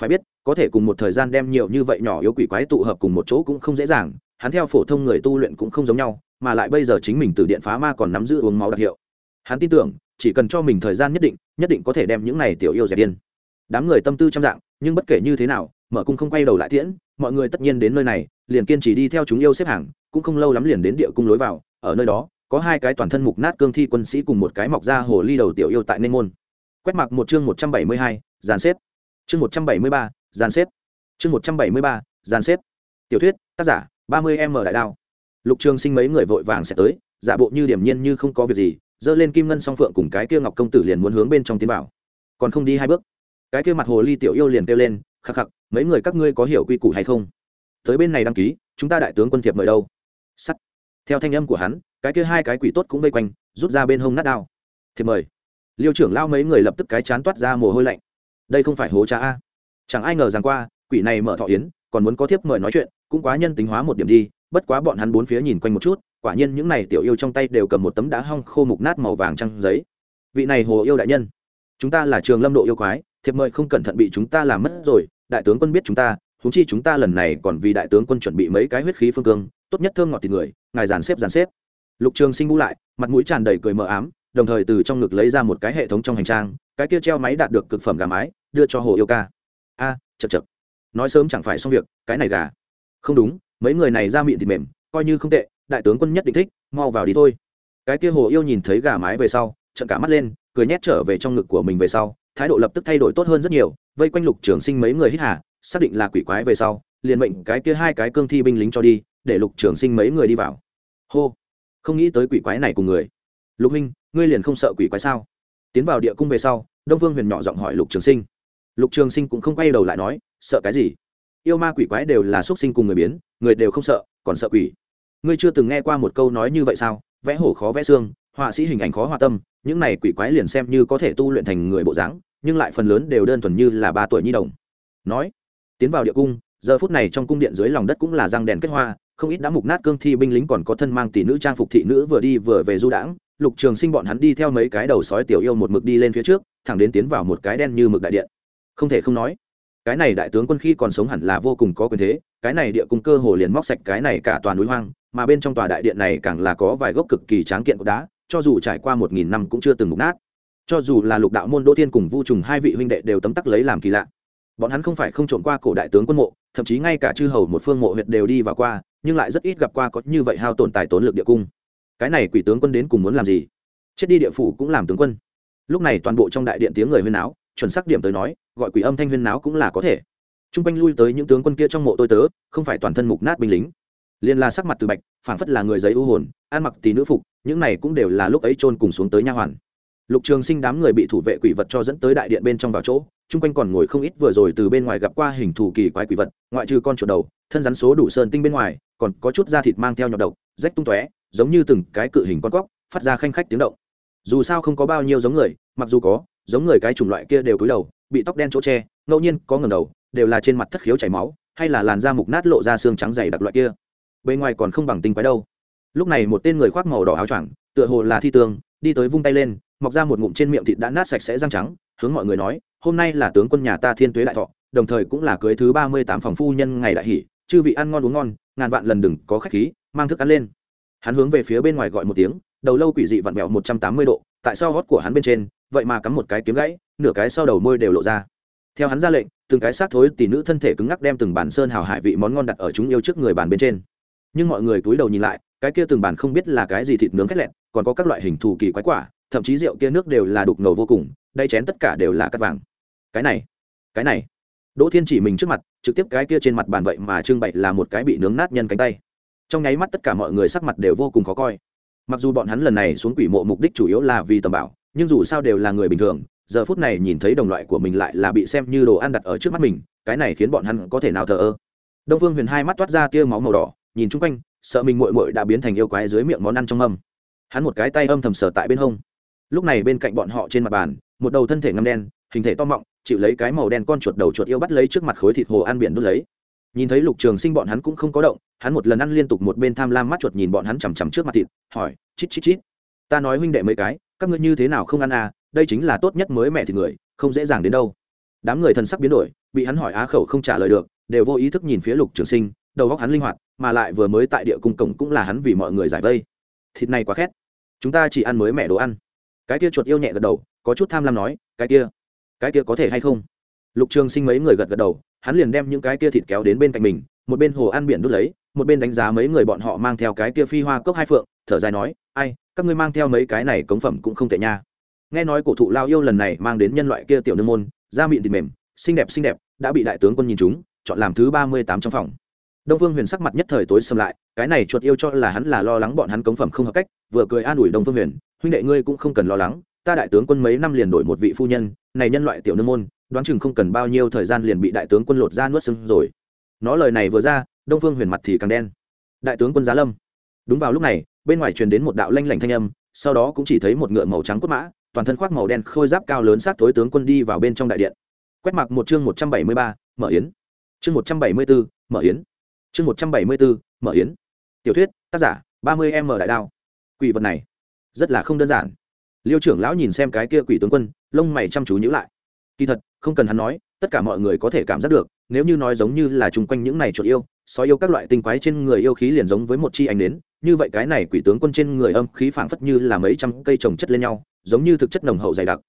Phải biết, có thể cùng một thời gian đem nhiều như vậy nhỏ yếu quỷ quái tụ hợp cùng một chỗ cũng không dễ dàng, hắn theo phổ thông người tu luyện cũng không giống nhau, mà lại bây giờ chính mình từ điện phá ma còn nắm giữ uống máu đặc hiệu. Hắn tin tưởng, chỉ cần cho mình thời gian nhất định nhất định có thể đem những này tiểu yêu dẹp điên. Đám người tâm tư trăm dạng, nhưng bất kể như thế nào, mở cung không quay đầu lại tiễn, mọi người tất nhiên đến nơi này, liền kiên trì đi theo chúng yêu xếp hàng, cũng không lâu lắm liền đến địa cung lối vào, ở nơi đó có hai cái toàn thân mục nát cương thi quân sĩ cùng một cái mọc ra hồ ly đầu tiểu yêu tại nên môn. Quét mặc một chương một trăm bảy mươi hai, dàn xếp. Chương một trăm bảy mươi ba, dàn xếp. Chương một trăm bảy mươi ba, dàn xếp. Tiểu thuyết, tác giả, ba mươi m đại đao. Lục trường sinh mấy người vội vàng sẽ tới, giả bộ như điểm nhiên như không có việc gì, giơ lên kim ngân song phượng cùng cái kia ngọc công tử liền muốn hướng bên trong tiến vào. Còn không đi hai bước, cái kia mặt hồ ly tiểu yêu liền kêu lên, khắc khắc, mấy người các ngươi có hiểu quy củ hay không? Tới bên này đăng ký, chúng ta đại tướng quân thiệp mời đâu? Sắt. Theo thanh âm của hắn cái kia hai cái quỷ tốt cũng vây quanh, rút ra bên hông nát đao. Thì mời. Liêu trưởng lao mấy người lập tức cái chán toát ra mồ hôi lạnh. Đây không phải hố cha a. Chẳng ai ngờ rằng qua, quỷ này mở thọ yến, còn muốn có thiếp mời nói chuyện, cũng quá nhân tính hóa một điểm đi, bất quá bọn hắn bốn phía nhìn quanh một chút, quả nhiên những này tiểu yêu trong tay đều cầm một tấm đá hong khô mục nát màu vàng trăng giấy. Vị này hồ yêu đại nhân, chúng ta là trường lâm độ yêu quái, thiệp mời không cẩn thận bị chúng ta làm mất rồi, đại tướng quân biết chúng ta húng chi chúng ta lần này còn vì đại tướng quân chuẩn bị mấy cái huyết khí phương cương, tốt nhất thơm ngọt thịt người, ngài dàn xếp dàn xếp lục trường sinh ngũ lại, mặt mũi tràn đầy cười mờ ám, đồng thời từ trong ngực lấy ra một cái hệ thống trong hành trang, cái kia treo máy đạt được cực phẩm gà mái, đưa cho hồ yêu ca. A chật chật nói sớm chẳng phải xong việc, cái này gà. Không đúng, mấy người này ra miệng thịt mềm, coi như không tệ, đại tướng quân nhất định thích, mau vào đi thôi. Cái kia hồ yêu nhìn thấy gà mái về sau trận cả mắt lên, cười nhét trở về trong ngực của mình về sau, thái độ lập tức thay đổi tốt hơn rất nhiều, vây quanh lục trường sinh mấy người hít hà, xác định là quỷ quái về sau, liền mệnh cái kia hai cái cương thi binh lính cho đi, để lục trường sinh mấy người đi vào. Hô không nghĩ tới quỷ quái này cùng người. Lục huynh, ngươi liền không sợ quỷ quái sao? Tiến vào địa cung về sau, đông vương huyền nhỏ giọng hỏi lục trường sinh. Lục trường sinh cũng không quay đầu lại nói, sợ cái gì? Yêu ma quỷ quái đều là x u ấ t sinh cùng người biến, người đều không sợ, còn sợ quỷ. Ngươi chưa từng nghe qua một câu nói như vậy sao? Vẽ hổ khó vẽ xương, họa sĩ hình ảnh khó hòa tâm, những này quỷ quái liền xem như có thể tu luyện thành người bộ dáng, nhưng lại phần lớn đều đơn thuần như là ba tuổi nhi đồng. Nói, tiến vào địa cung, giờ phút này trong cung điện dưới lòng đất cũng là răng đèn kết hoa không ít đã mục nát cương thi binh lính còn có thân mang tỷ nữ trang phục thị nữ vừa đi vừa về du đãng. Lục trường sinh bọn hắn đi theo mấy cái đầu sói tiểu yêu một mực đi lên phía trước, thẳng đến tiến vào một cái đen như mực đại điện. Không thể không nói, cái này đại tướng quân khi còn sống hẳn là vô cùng có quyền thế, cái này địa cung cơ hồ liền móc sạch cái này cả toàn núi hoang, mà bên trong tòa đại điện này càng là có vài gốc cực kỳ tráng kiện của đá, cho dù trải qua một nghìn năm cũng chưa từng mục nát. Cho dù là lục đạo môn đỗ Thiên cùng vu trùng hai vị huynh đệ đều tấm tắc lấy làm kỳ lạ. Bọn hắn không phải không trộm qua cổ đại tướng quân mộ, thậm chí ngay cả chư hầu một phương mộ huyệt đều đi và qua nhưng lại rất ít gặp qua có như vậy hao tổn tài tốn lực địa cung. Cái này quỷ tướng quân đến cùng muốn làm gì? Chết đi địa phủ cũng làm tướng quân. Lúc này toàn bộ trong đại điện tiếng người huyên náo, chuẩn xác điểm tới nói, gọi quỷ âm thanh huyên náo cũng là có thể. T r u n g quanh lui tới những tướng quân kia trong mộ tôi tớ, không phải toàn thân mục nát binh lính. Liền là sắc mặt từ bạch, phảng phất là người giấy u hồn, ăn mặc tí nữ phục, những này cũng đều là lúc ấy trôn cùng xuống tới nha hoàn. Lục trường sinh đám người bị thủ vệ quỷ vật cho dẫn tới đại điện bên trong vào chỗ chung quanh còn ngồi không ít vừa rồi từ bên ngoài gặp qua hình thù kỳ quái quỷ vật, ngoại trừ con chuột đầu, thân rắn số đủ sơn tinh bên ngoài, còn có chút da thịt mang theo nhọc độc, rách tung tóe, giống như từng cái cự hình con cóc, phát ra khanh khách tiếng động. Dù sao không có bao nhiêu giống người, mặc dù có, giống người cái chủng loại kia đều cúi đầu, bị tóc đen chỗ tre ngẫu nhiên có ngầm đầu, đều là trên mặt thất khiếu chảy máu, hay là làn da mục nát lộ ra xương trắng dày đặc loại kia. Bên ngoài còn không bằng tinh quái đâu. Lúc này một tên người khoác màu đỏ áo choàng, tựa hồ là thi tương, đi tới vung tay lên, mọc ra một ngụm trên miệng thịt đã nát sạch sẽ răng trắng, hướng mọi người nói hôm nay là tướng quân nhà ta thiên tuế đại thọ, đồng thời cũng là cưới thứ ba mươi tám phòng phu nhân ngày đại hỷ, chư vị ăn ngon uống ngon, ngàn vạn lần đừng có khách khí, mang thức ăn lên. Hắn hướng về phía bên ngoài gọi một tiếng, đầu lâu quỷ dị vặn vẹo một trăm tám mươi độ, tại sao gót của hắn bên trên, vậy mà cắm một cái kiếm gãy, nửa cái sau đầu môi đều lộ ra. Theo hắn ra lệnh, từng cái xác thối tỷ nữ thân thể cứng ngắc đem từng bản sơn hào hải vị món ngon đặt ở chúng yêu trước người bàn bên trên. Nhưng mọi người cúi đầu nhìn lại, cái kia từng bản không biết là cái gì thịt nướng khét lẹn còn có các loại hình thù kỳ quái quả, thậm chí rượu kia nước đều là đục ngầu vô cùng đây chén tất cả đều là cắt vàng cái này cái này. Đỗ thiên chỉ mình trước mặt, trực tiếp cái kia trên mặt bàn vậy mà trưng bày là một cái bị nướng nát nhân cánh tay. Trong nháy mắt tất cả mọi người sắc mặt đều vô cùng khó coi. Mặc dù bọn hắn lần này xuống quỷ mộ mục đích chủ yếu là vì tầm bảo, nhưng dù sao đều là người bình thường, giờ phút này nhìn thấy đồng loại của mình lại là bị xem như đồ ăn đặt ở trước mắt mình, cái này khiến bọn hắn có thể nào thờ ơ. Đông phương huyền hai mắt toát ra tia máu màu đỏ, nhìn chung quanh, sợ mình mội mội đã biến thành yêu quái dưới miệng món ăn trong mâm. Hắn một cái tay âm thầm sờ tại bên hông. Lúc này bên cạnh bọn họ trên mặt bàn, một đầu thân thể ngâm đen, hình thể to mọng chịu lấy cái màu đen con chuột đầu chuột yêu bắt lấy trước mặt khối thịt hồ ăn biển đốt lấy. Nhìn thấy lục trường sinh bọn hắn cũng không có động, hắn một lần ăn liên tục một bên tham lam mắt chuột nhìn bọn hắn chằm chằm trước mặt thịt, hỏi, chít chít chít, ta nói huynh đệ mấy cái, các ngươi như thế nào không ăn à đây chính là tốt nhất mới mẹ thịt người, không dễ dàng đến đâu. Đám người thần sắc biến đổi, bị hắn hỏi á khẩu không trả lời được, đều vô ý thức nhìn phía lục trường sinh, đầu góc hắn linh hoạt, mà lại vừa mới tại địa cung cổng cũng là hắn vì mọi người giải vây. Thịt này quá khét, chúng ta chỉ ăn mới mẹ đồ ăn. Cái kia chuột yêu nhẹ gật đầu, có chút tham lam nói, cái kia cái kia có thể hay không? Lục trường sinh mấy người gật gật đầu, hắn liền đem những cái kia thịt kéo đến bên cạnh mình, một bên hồ ăn biển đút lấy, một bên đánh giá mấy người bọn họ mang theo cái kia phi hoa cốc hai phượng, thở dài nói, ai, các ngươi mang theo mấy cái này cống phẩm cũng không tệ nha. Nghe nói cổ thụ lao yêu lần này mang đến nhân loại kia tiểu nương môn, da mịn thịt mềm, xinh đẹp xinh đẹp, đã bị đại tướng quân nhìn chúng, chọn làm thứ ba mươi tám trong phòng. Đông phương huyền sắc mặt nhất thời tối xâm lại, cái này chuột yêu cho là hắn là lo lắng bọn hắn cống phẩm không hợp cách, vừa cười an ủi đông phương huyền, huynh đệ ngươi cũng không cần lo lắng ta đại tướng quân mấy năm liền đổi một vị phu nhân, này nhân loại tiểu nương môn, đoán chừng không cần bao nhiêu thời gian liền bị đại tướng quân lột ra nuốt sưng rồi. Nó lời này vừa ra, đông phương huyền mặt thì càng đen. Đại tướng quân giá lâm. Đúng vào lúc này, bên ngoài truyền đến một đạo lanh lảnh thanh âm, sau đó cũng chỉ thấy một ngựa màu trắng cốt mã, toàn thân khoác màu đen khôi giáp cao lớn sát thối tướng quân đi vào bên trong đại điện. Quét mặc một chương một trăm bảy mươi ba, mở yến. Chương một trăm bảy mươi bốn mở yến. Chương một trăm bảy mươi bốn mở yến. Tiểu thuyết, tác giả, ba mươi m đại đao. Quỷ vật này, rất là không đơn giản liêu trưởng lão nhìn xem cái kia quỷ tướng quân, lông mày chăm chú nhữ lại. Kỳ thật, không cần hắn nói, tất cả mọi người có thể cảm giác được, nếu như nói giống như là chung quanh những này chuột yêu, sói yêu các loại tinh quái trên người yêu khí liền giống với một chi ánh nến, như vậy cái này quỷ tướng quân trên người âm khí phảng phất như là mấy trăm cây trồng chất lên nhau, giống như thực chất nồng hậu dày đặc.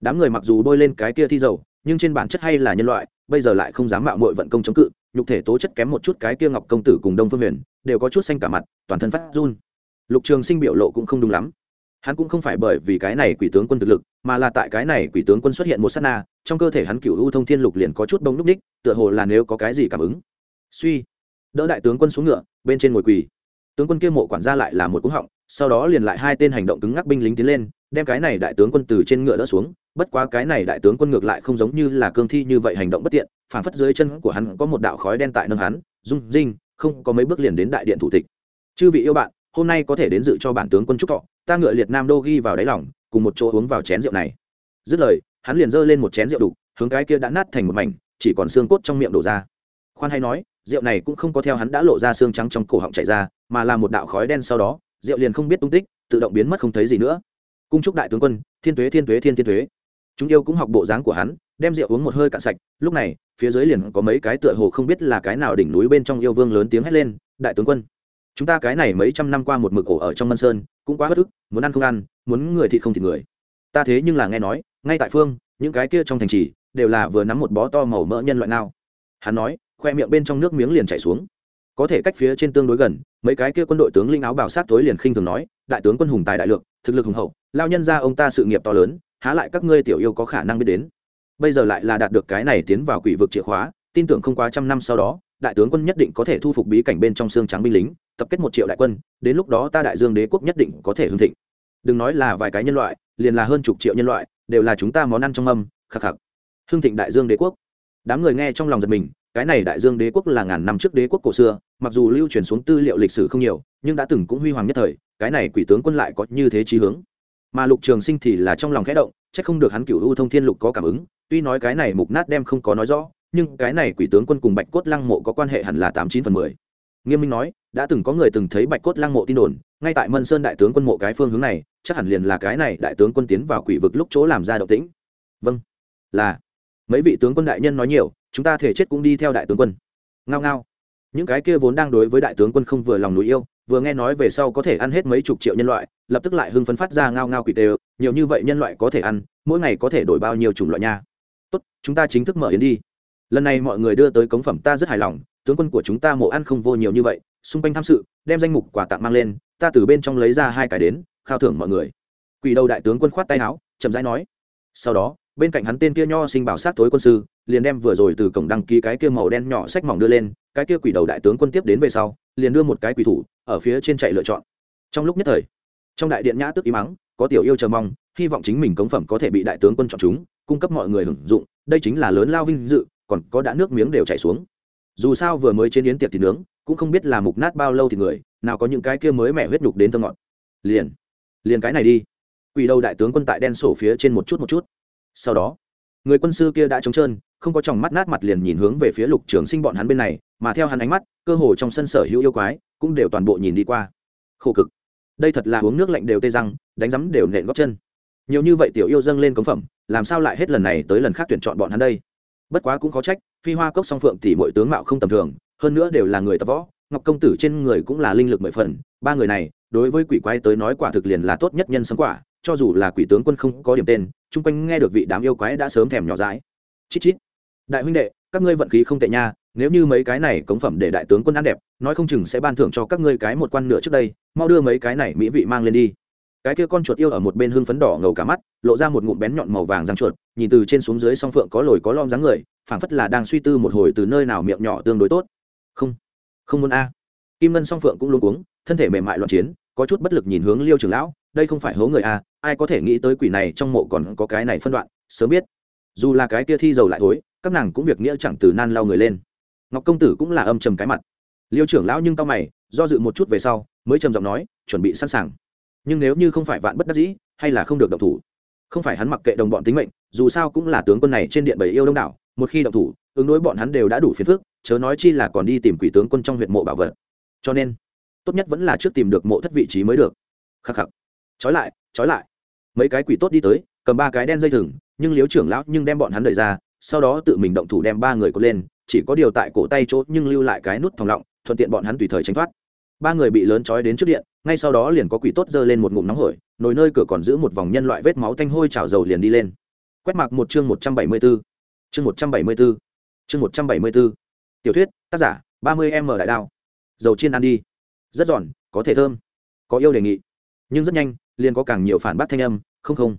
Đám người mặc dù bôi lên cái kia thi dầu, nhưng trên bản chất hay là nhân loại, bây giờ lại không dám mạo mội vận công chống cự, nhục thể tố chất kém một chút cái kia ngọc công tử cùng đông phương huyền, đều có chút xanh cả mặt, toàn thân phát run. Lục trường sinh biểu lộ cũng không đúng lắm hắn cũng không phải bởi vì cái này quỷ tướng quân thực lực, mà là tại cái này quỷ tướng quân xuất hiện một s á t na, trong cơ thể hắn cựu u thông thiên lục liền có chút bông n ú c ních, tựa hồ là nếu có cái gì cảm ứng. Suy. Đỡ đại tướng quân xuống ngựa, bên trên ngồi quỳ. Tướng quân kia mộ quản ra lại là một cúng họng, sau đó liền lại hai tên hành động cứng ngắc binh lính tiến lên, đem cái này đại tướng quân từ trên ngựa đỡ xuống, bất quá cái này đại tướng quân ngược lại không giống như là cương thi như vậy hành động bất tiện, phản phất dưới chân của hắn có một đạo khói đen tại nâng hắn, rung rinh, không có mấy bước liền đến đại điện thủ tịch. Chư vị yêu bạn, hôm nay có thể đến dự cho bản tướng quân trúc thọ ta ngựa liệt nam đô ghi vào đáy lỏng cùng một chỗ uống vào chén rượu này. Dứt lời, hắn liền giơ lên một chén rượu đục, hướng cái kia đã nát thành một mảnh, chỉ còn xương cốt trong miệng đổ ra. Khoan hay nói, rượu này cũng không có theo hắn đã lộ ra xương trắng trong cổ họng chảy ra, mà là một đạo khói đen sau đó, rượu liền không biết tung tích, tự động biến mất không thấy gì nữa. Cung trúc đại tướng quân, thiên tuế thiên tuế, thiên thiên tuế. Chúng yêu cũng học bộ dáng của hắn, đem rượu uống một hơi cạn sạch, lúc này, phía dưới liền có mấy cái tựa hồ không biết là cái nào đỉnh núi bên trong yêu vương lớn tiếng hét lên, đại tướng quân, chúng ta cái này mấy trăm năm qua một mực ổ ở trong mân sơn cũng quá bất ức muốn ăn không ăn muốn người thịt không thịt người. Ta thế nhưng là nghe nói ngay tại phương những cái kia trong thành trì đều là vừa nắm một bó to màu mỡ nhân loại nào hắn nói khoe miệng bên trong nước miếng liền chảy xuống. Có thể cách phía trên tương đối gần mấy cái kia quân đội tướng linh áo bảo sát tối liền khinh thường nói đại tướng quân hùng tài đại lược, thực lực hùng hậu lao nhân ra ông ta sự nghiệp to lớn há lại các ngươi tiểu yêu có khả năng biết đến. Bây giờ lại là đạt được cái này tiến vào quỷ vực chìa khóa tin tưởng không quá trăm năm sau đó đại tướng quân nhất định có thể thu phục bí cảnh bên trong xương trắng binh lính, tập kết một triệu đại quân, đến lúc đó ta đại dương đế quốc nhất định có thể hưng thịnh. Đừng nói là vài cái nhân loại, liền là hơn chục triệu nhân loại, đều là chúng ta món ăn trong âm khắc khắc. Hưng thịnh đại dương đế quốc. Đám người nghe trong lòng giật mình, cái này đại dương đế quốc là ngàn năm trước đế quốc cổ xưa, mặc dù lưu truyền xuống tư liệu lịch sử không nhiều, nhưng đã từng cũng huy hoàng nhất thời, cái này quỷ tướng quân lại có như thế trí hướng. Mà lục trường sinh thì là trong lòng khẽ động c h ắ c không được hắn cựu u thông thiên lục có cảm ứng, tuy nói cái này mục nát đem không có nói rõ nhưng cái này quỷ tướng quân cùng bạch cốt lăng mộ có quan hệ hẳn là tám chín phần mười. Nghiêm minh nói, đã từng có người từng thấy bạch cốt lăng mộ tin đồn, ngay tại mân sơn đại tướng quân mộ cái phương hướng này, chắc hẳn liền là cái này đại tướng quân tiến vào quỷ vực lúc chỗ làm ra động tĩnh. Vâng. Là, mấy vị tướng quân đại nhân nói nhiều, chúng ta thể chết cũng đi theo đại tướng quân. Ngao ngao. Những cái kia vốn đang đối với đại tướng quân không vừa lòng núi yêu, vừa nghe nói về sau có thể ăn hết mấy chục triệu nhân loại, lập tức lại hưng phấn phát ra ngao ngao quỷ tê nhiều như vậy nhân loại có thể ăn, mỗi ngày có thể đổi bao nhiêu chủng loại nha. Tốt, chúng ta chính thức mở yến đi lần này mọi người đưa tới cống phẩm ta rất hài lòng, tướng quân của chúng ta mộ ăn không vô nhiều như vậy, xung quanh tham sự, đem danh mục quà tặng mang lên, ta từ bên trong lấy ra hai cái đến, khao thưởng mọi người. Quỷ đầu đại tướng quân khoát tay áo, chậm rãi nói. Sau đó, bên cạnh hắn tên kia nho sinh bảo sát tối quân sư, liền đem vừa rồi từ cổng đăng ký cái kia màu đen nhỏ sách mỏng đưa lên, cái kia quỷ đầu đại tướng quân tiếp đến về sau, liền đưa một cái quỷ thủ, ở phía trên chạy lựa chọn. Trong lúc nhất thời, trong đại điện nhã tức ý mắng có tiểu yêu chờ mong, hy vọng chính mình cống phẩm có thể bị đại tướng quân chọn chúng, cung cấp mọi người hưởng dụng, đây chính là lớn lao vinh dự còn có đã nước miếng đều chảy xuống. Dù sao vừa mới trên yến tiệc thịt nướng, cũng không biết là mục nát bao lâu thì người, nào có những cái kia mới mẻ huyết nhục đến thơ ngọt. Liền liền cái này đi. Quỷ đầu đại tướng quân tại đen sổ phía trên một chút một chút. Sau đó, người quân sư kia đã trống trơn, không có tròng mắt nát mặt liền nhìn hướng về phía lục trường sinh bọn hắn bên này, mà theo hắn ánh mắt, cơ hồ trong sân sở hữu yêu quái, cũng đều toàn bộ nhìn đi qua. Khổ cực. Đây thật là uống nước lạnh đều tê răng, đánh rắm đều nện gót chân. Nhiều như vậy tiểu yêu dâng lên cống phẩm, làm sao lại hết lần này tới lần khác tuyển chọn bọn hắn đây? Bất quá cũng khó trách, phi hoa cốc song phượng tỷ mọi tướng mạo không tầm thường, hơn nữa đều là người tập võ, ngọc công tử trên người cũng là linh lực mười phần, ba người này, đối với quỷ quái tới nói quả thực liền là tốt nhất nhân sống quả, cho dù là quỷ tướng quân không có điểm tên, chung quanh nghe được vị đám yêu quái đã sớm thèm nhỏ dãi. Chít chít. Đại huynh đệ, các ngươi vận khí không tệ nha, nếu như mấy cái này cống phẩm để đại tướng quân ăn đẹp, nói không chừng sẽ ban thưởng cho các ngươi cái một quan nửa trước đây, mau đưa mấy cái này mỹ vị mang lên đi cái kia con chuột yêu ở một bên hưng phấn đỏ ngầu cả mắt, lộ ra một ngụm bén nhọn màu vàng răng chuột, nhìn từ trên xuống dưới song phượng có lồi có lom dáng người, phảng phất là đang suy tư một hồi từ nơi nào miệng nhỏ tương đối tốt. Không không muốn a. Kim ngân song phượng cũng luôn cuống, thân thể mềm mại loạn chiến, có chút bất lực nhìn hướng liêu trưởng lão, đây không phải hố người a, ai có thể nghĩ tới quỷ này trong mộ còn có cái này phân đoạn, sớm biết. Dù là cái kia thi dầu lại thối, các nàng cũng việc nghĩa chẳng từ nan lao người lên. Ngọc công tử cũng là âm trầm cái mặt. Liêu trưởng lão nhưng tao mày, do dự một chút về sau, mới trầm giọng nói, chuẩn bị sẵn sàng nhưng nếu như không phải vạn bất đắc dĩ, hay là không được động thủ. Không phải hắn mặc kệ đồng bọn tính mệnh, dù sao cũng là tướng quân này trên điện bảy yêu đông đảo, một khi động thủ, ứng đối bọn hắn đều đã đủ phiền phức, chớ nói chi là còn đi tìm quỷ tướng quân trong huyện mộ bảo vật. Cho nên, tốt nhất vẫn là trước tìm được mộ thất vị trí mới được. Khắc khắc. Trói lại trói lại. Mấy cái quỷ tốt đi tới, cầm ba cái đen dây thừng, nhưng liếu trưởng lão nhưng đem bọn hắn đẩy ra, sau đó tự mình động thủ đem ba người có lên, chỉ có điều tại cổ tay chốt nhưng lưu lại cái nút thòng lọng, thuận tiện bọn hắn tùy thời tránh thoát ba người bị lớn trói đến trước điện, ngay sau đó liền có quỷ tốt giơ lên một ngụm nóng hổi, nồi nơi cửa còn giữ một vòng nhân loại vết máu tanh hôi trào dầu liền đi lên. Quét mặc một chương một trăm bảy mươi b ố chương một trăm bảy mươi b ố chương một trăm bảy mươi b ố tiểu thuyết, tác giả, ba mươi m đại đao. Dầu chiên ăn đi. Rất giòn, có thể thơm, có yêu đề nghị. Nhưng rất nhanh, liền có càng nhiều phản bác thanh âm, không không.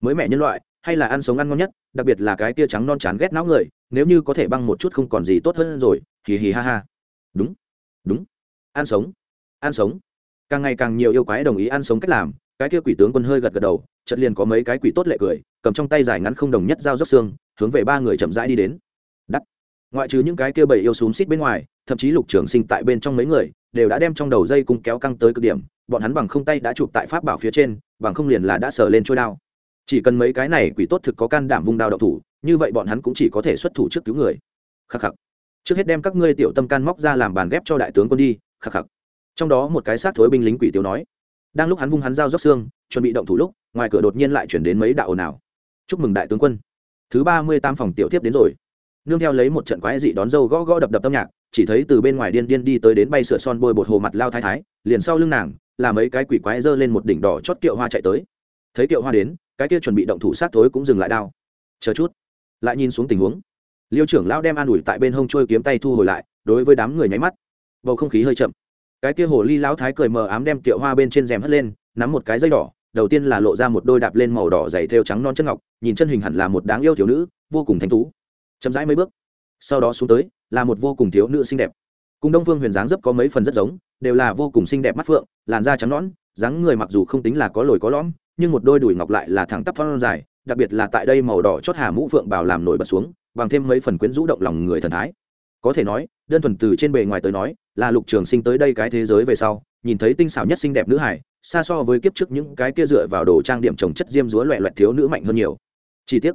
Mới mẹ nhân loại, hay là ăn sống ăn ngon nhất, đặc biệt là cái tia trắng non chán ghét não người, nếu như có thể băng một chút không còn gì tốt hơn rồi, hì hì ha ha. Đúng đúng. Ăn sống ăn sống. Càng ngày càng nhiều yêu quái đồng ý ăn sống cách làm, cái kia quỷ tướng quân hơi gật gật đầu, chợt liền có mấy cái quỷ tốt lệ cười, cầm trong tay dài ngắn không đồng nhất dao dốc xương, hướng về ba người chậm rãi đi đến. Đắt. Ngoại trừ những cái kia bầy yêu xúm xít bên ngoài, thậm chí lục trường sinh tại bên trong mấy người, đều đã đem trong đầu dây cung kéo căng tới cực điểm, bọn hắn bằng không tay đã chụp tại pháp bảo phía trên, bằng không liền là đã sờ lên trôi đao. Chỉ cần mấy cái này quỷ tốt thực có can đảm vung đao đậu thủ, như vậy bọn hắn cũng chỉ có thể xuất thủ trước cứu người. Khắc khắc. Trước hết đem các ngươi tiểu tâm can móc ra làm bàn ghép cho đại tướng quân đi, khắc khắc trong đó một cái sát thối binh lính quỷ tiểu nói, đang lúc hắn vung hắn dao dốc xương, chuẩn bị động thủ lúc, ngoài cửa đột nhiên lại chuyển đến mấy đạo ồn ào chúc mừng đại tướng quân. Thứ ba mươi tam phòng tiểu tiếp đến rồi. Nương theo lấy một trận quái dị đón dâu gõ gõ đập đập âm nhạc, chỉ thấy từ bên ngoài điên điên đi tới đến bay sửa son bôi bột hồ mặt lao thái thái, liền sau lưng nàng, là mấy cái quỷ quái giơ lên một đỉnh đỏ chót kiệu hoa chạy tới. Thấy kiệu hoa đến, cái kia chuẩn bị động thủ sát thối cũng dừng lại đao. Chờ chút. Lại nhìn xuống tình huống. Liêu trưởng lão đem an ủi tại bên hông trôi kiếm tay thu hồi lại, đối với đám người nháy mắt. Bầu không khí hơi chậm cái kia hồ ly lão thái cười mờ ám đem tiệu hoa bên trên rèm hất lên, nắm một cái dây đỏ, đầu tiên là lộ ra một đôi đạp lên màu đỏ dày thêu trắng non chân ngọc, nhìn chân hình hẳn là một đáng yêu thiếu nữ, vô cùng thanh tú. Chậm rãi mấy bước, sau đó xuống tới, là một vô cùng thiếu nữ xinh đẹp. Cùng đông phương huyền dáng dấp có mấy phần rất giống, đều là vô cùng xinh đẹp mắt phượng, làn da trắng nõn, dáng người mặc dù không tính là có lồi có lõm, nhưng một đôi đùi ngọc lại là thẳng tắp phong dài, đặc biệt là tại đây màu đỏ chót hà mũ phượng bảo làm nổi bật xuống, bằng thêm mấy phần quyến rũ động lòng người thần thái. Có thể nói, đơn thuần từ trên bề ngoài tới nói là lục trường sinh tới đây cái thế giới về sau, nhìn thấy tinh xảo nhất xinh đẹp nữ hải, xa so với kiếp trước những cái kia dựa vào đồ trang điểm trồng chất diêm dúa loẹ loẹt thiếu nữ mạnh hơn nhiều. Chi tiết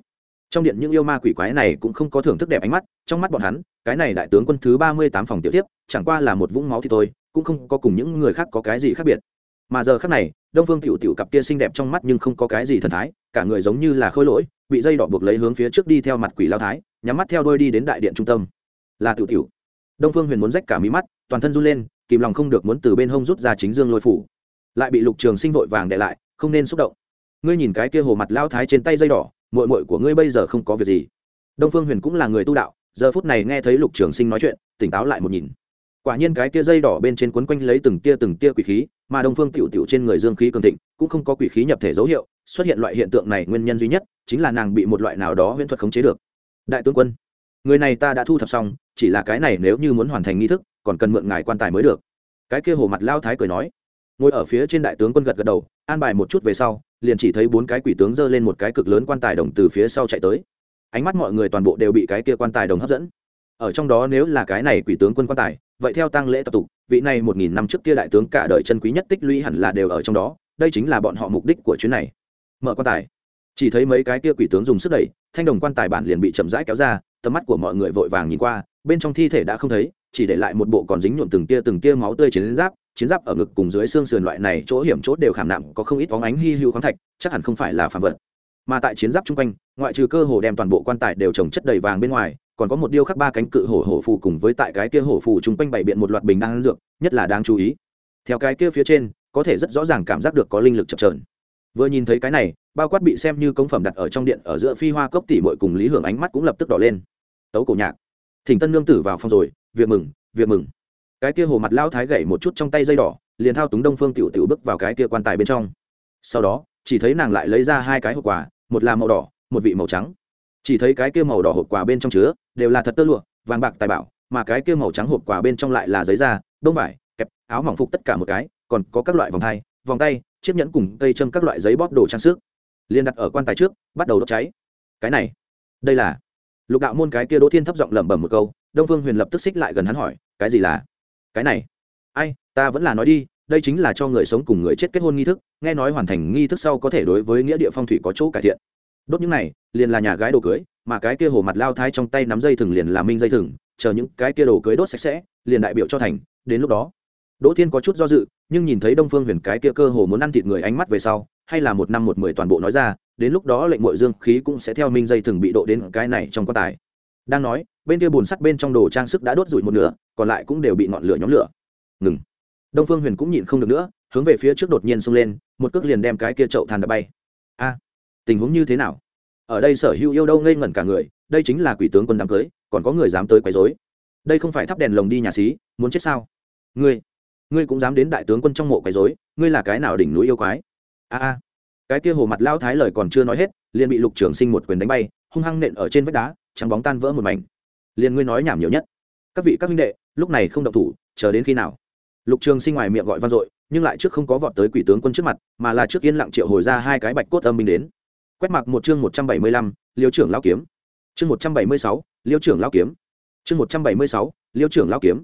trong điện những yêu ma quỷ quái này cũng không có thưởng thức đẹp ánh mắt, trong mắt bọn hắn, cái này đại tướng quân thứ ba mươi tám phòng tiểu tiếp chẳng qua là một vũng máu thì thôi, cũng không có cùng những người khác có cái gì khác biệt. Mà giờ khác này, đông phương tiểu tiểu cặp kia xinh đẹp trong mắt nhưng không có cái gì thần thái, cả người giống như là khôi lỗi, bị dây đỏ buộc lấy hướng phía trước đi theo mặt quỷ lao thái, nhắm mắt theo đôi đi đến đại điện trung tâm. Là tiểu tiểu đông phương huyền muốn rách cả mí mắt, toàn thân run lên, kìm lòng không được muốn từ bên hông rút ra chính dương lôi phủ. Lại bị lục trường sinh vội vàng để lại, không nên xúc động. Ngươi nhìn cái kia hồ mặt lao thái trên tay dây đỏ mội mội của ngươi bây giờ không có việc gì. Đông phương huyền cũng là người tu đạo, giờ phút này nghe thấy lục trường sinh nói chuyện, tỉnh táo lại một nhìn. Quả nhiên cái kia dây đỏ bên trên quấn quanh lấy từng tia từng tia quỷ khí, mà đông phương tiểu tiểu trên người dương khí cường thịnh, cũng không có quỷ khí nhập thể dấu hiệu, xuất hiện loại hiện tượng này nguyên nhân duy nhất, chính là nàng bị một loại nào đó huyễn thuật khống chế được. Đại tướng quân người này ta đã thu thập xong, chỉ là cái này nếu như muốn hoàn thành nghi thức, còn cần mượn ngài quan tài mới được. Cái kia hồ mặt lao thái cười nói. Ngồi ở phía trên đại tướng quân gật gật đầu, an bài một chút về sau, liền chỉ thấy bốn cái quỷ tướng giơ lên một cái cực lớn quan tài đồng từ phía sau chạy tới. Ánh mắt mọi người toàn bộ đều bị cái kia quan tài đồng hấp dẫn. Ở trong đó nếu là cái này quỷ tướng quân quan tài, vậy theo tăng lễ tập tục, vị này một nghìn năm trước kia đại tướng cả đời chân quý nhất tích lũy hẳn là đều ở trong đó, đây chính là bọn họ mục đích của chuyến này. Mở quan tài chỉ thấy mấy cái kia quỷ tướng dùng sức đẩy, thanh đồng quan tài bản liền bị chậm rãi kéo ra, tầm mắt của mọi người vội vàng nhìn qua, bên trong thi thể đã không thấy, chỉ để lại một bộ còn dính nhuộm từng tia từng tia máu tươi chiến giáp chiến giáp ở ngực cùng dưới xương sườn loại này chỗ hiểm chốt đều khảm nặng có không ít phóng ánh hy hữu khoáng thạch, chắc hẳn không phải là phạm vật. Mà tại chiến giáp chung quanh, ngoại trừ cơ hồ đem toàn bộ quan tài đều trồng chất đầy vàng bên ngoài, còn có một điêu khắc ba cánh cự hổ hổ phù cùng với tại cái kia hổ phù chung quanh bày biện một loạt bình đan dược, nhất là đáng chú ý. Theo cái kia phía trên, có thể rất rõ ràng cảm giác được có linh lực chập trờn vừa nhìn thấy cái này bao quát bị xem như công phẩm đặt ở trong điện ở giữa phi hoa cốc tỷ mội cùng lý hưởng ánh mắt cũng lập tức đỏ lên. Tấu cổ nhạc. Thỉnh tân nương tử vào phòng rồi, việc mừng việc mừng. Cái kia hồ mặt lao thái gậy một chút trong tay dây đỏ, liền thao túng đông phương tiểu tiểu bước vào cái kia quan tài bên trong. Sau đó, chỉ thấy nàng lại lấy ra hai cái hộp quà, một là màu đỏ, một vị màu trắng. Chỉ thấy cái kia màu đỏ hộp quà bên trong chứa, đều là thật tơ lụa, vàng bạc tài bảo, mà cái kia màu trắng hộp quà bên trong lại là giấy da đông vải, kẹp, áo mỏng phục tất cả một cái, còn có các loại vòng tay vòng tay, chiếc nhẫn cùng cây châm các loại giấy bóp đồ trang sức liền đặt ở quan tài trước, bắt đầu đốt cháy. Cái này, đây là, lục đạo môn cái kia đỗ thiên thấp giọng lẩm bẩm một câu, đông phương huyền lập tức xích lại gần hắn hỏi, cái gì là? Cái này, ai, ta vẫn là nói đi, đây chính là cho người sống cùng người chết kết hôn nghi thức, nghe nói hoàn thành nghi thức sau có thể đối với nghĩa địa phong thủy có chỗ cải thiện. Đốt những này, liền là nhà gái đồ cưới, mà cái kia hồ mặt lao thái trong tay nắm dây thừng liền là minh dây thừng, chờ những cái kia đồ cưới đốt sạch sẽ, liền đại biểu cho thành, đến lúc đó. Đỗ thiên có chút do dự, nhưng nhìn thấy đông phương huyền cái kia cơ hồ muốn ăn thịt người ánh mắt về sau hay là một năm một mười toàn bộ nói ra, đến lúc đó lệnh mội dương khí cũng sẽ theo minh dây thừng bị độ đến cái này trong quan tài. Đang nói, bên kia bùn sắt bên trong đồ trang sức đã đốt rụi một nửa, còn lại cũng đều bị ngọn lửa nhóm lửa. Ngừng. Đông phương huyền cũng nhịn không được nữa, hướng về phía trước đột nhiên xông lên, một cước liền đem cái kia chậu than đã bay. A, tình huống như thế nào? Ở đây sở hữu yêu đâu ngây ngẩn cả người, đây chính là quỷ tướng quân đám cưới, còn có người dám tới quấy rối. Đây không phải thắp đèn lồng đi nhà xí, muốn chết sao? Ngươi ngươi cũng dám đến đại tướng quân trong mộ quấy rối, ngươi là cái nào đỉnh núi yêu quái? A a. Cái kia hồ mặt lao thái lời còn chưa nói hết, liền bị lục trường sinh một quyền đánh bay, hung hăng nện ở trên vách đá, trắng bóng tan vỡ một mảnh. Liền ngươi nói nhảm nhiều nhất. Các vị các huynh đệ, lúc này không động thủ, chờ đến khi nào? Lục trường sinh ngoài miệng gọi vang dội, nhưng lại trước không có vọt tới quỷ tướng quân trước mặt, mà là trước yên lặng triệu hồi ra hai cái bạch cốt âm binh đến. Quét mặc một chương một trăm bảy mươi lăm, liêu trưởng lao kiếm. Chương một trăm bảy mươi sáu, liêu trưởng lao kiếm. Chương một trăm bảy mươi sáu, liêu trưởng lao kiếm.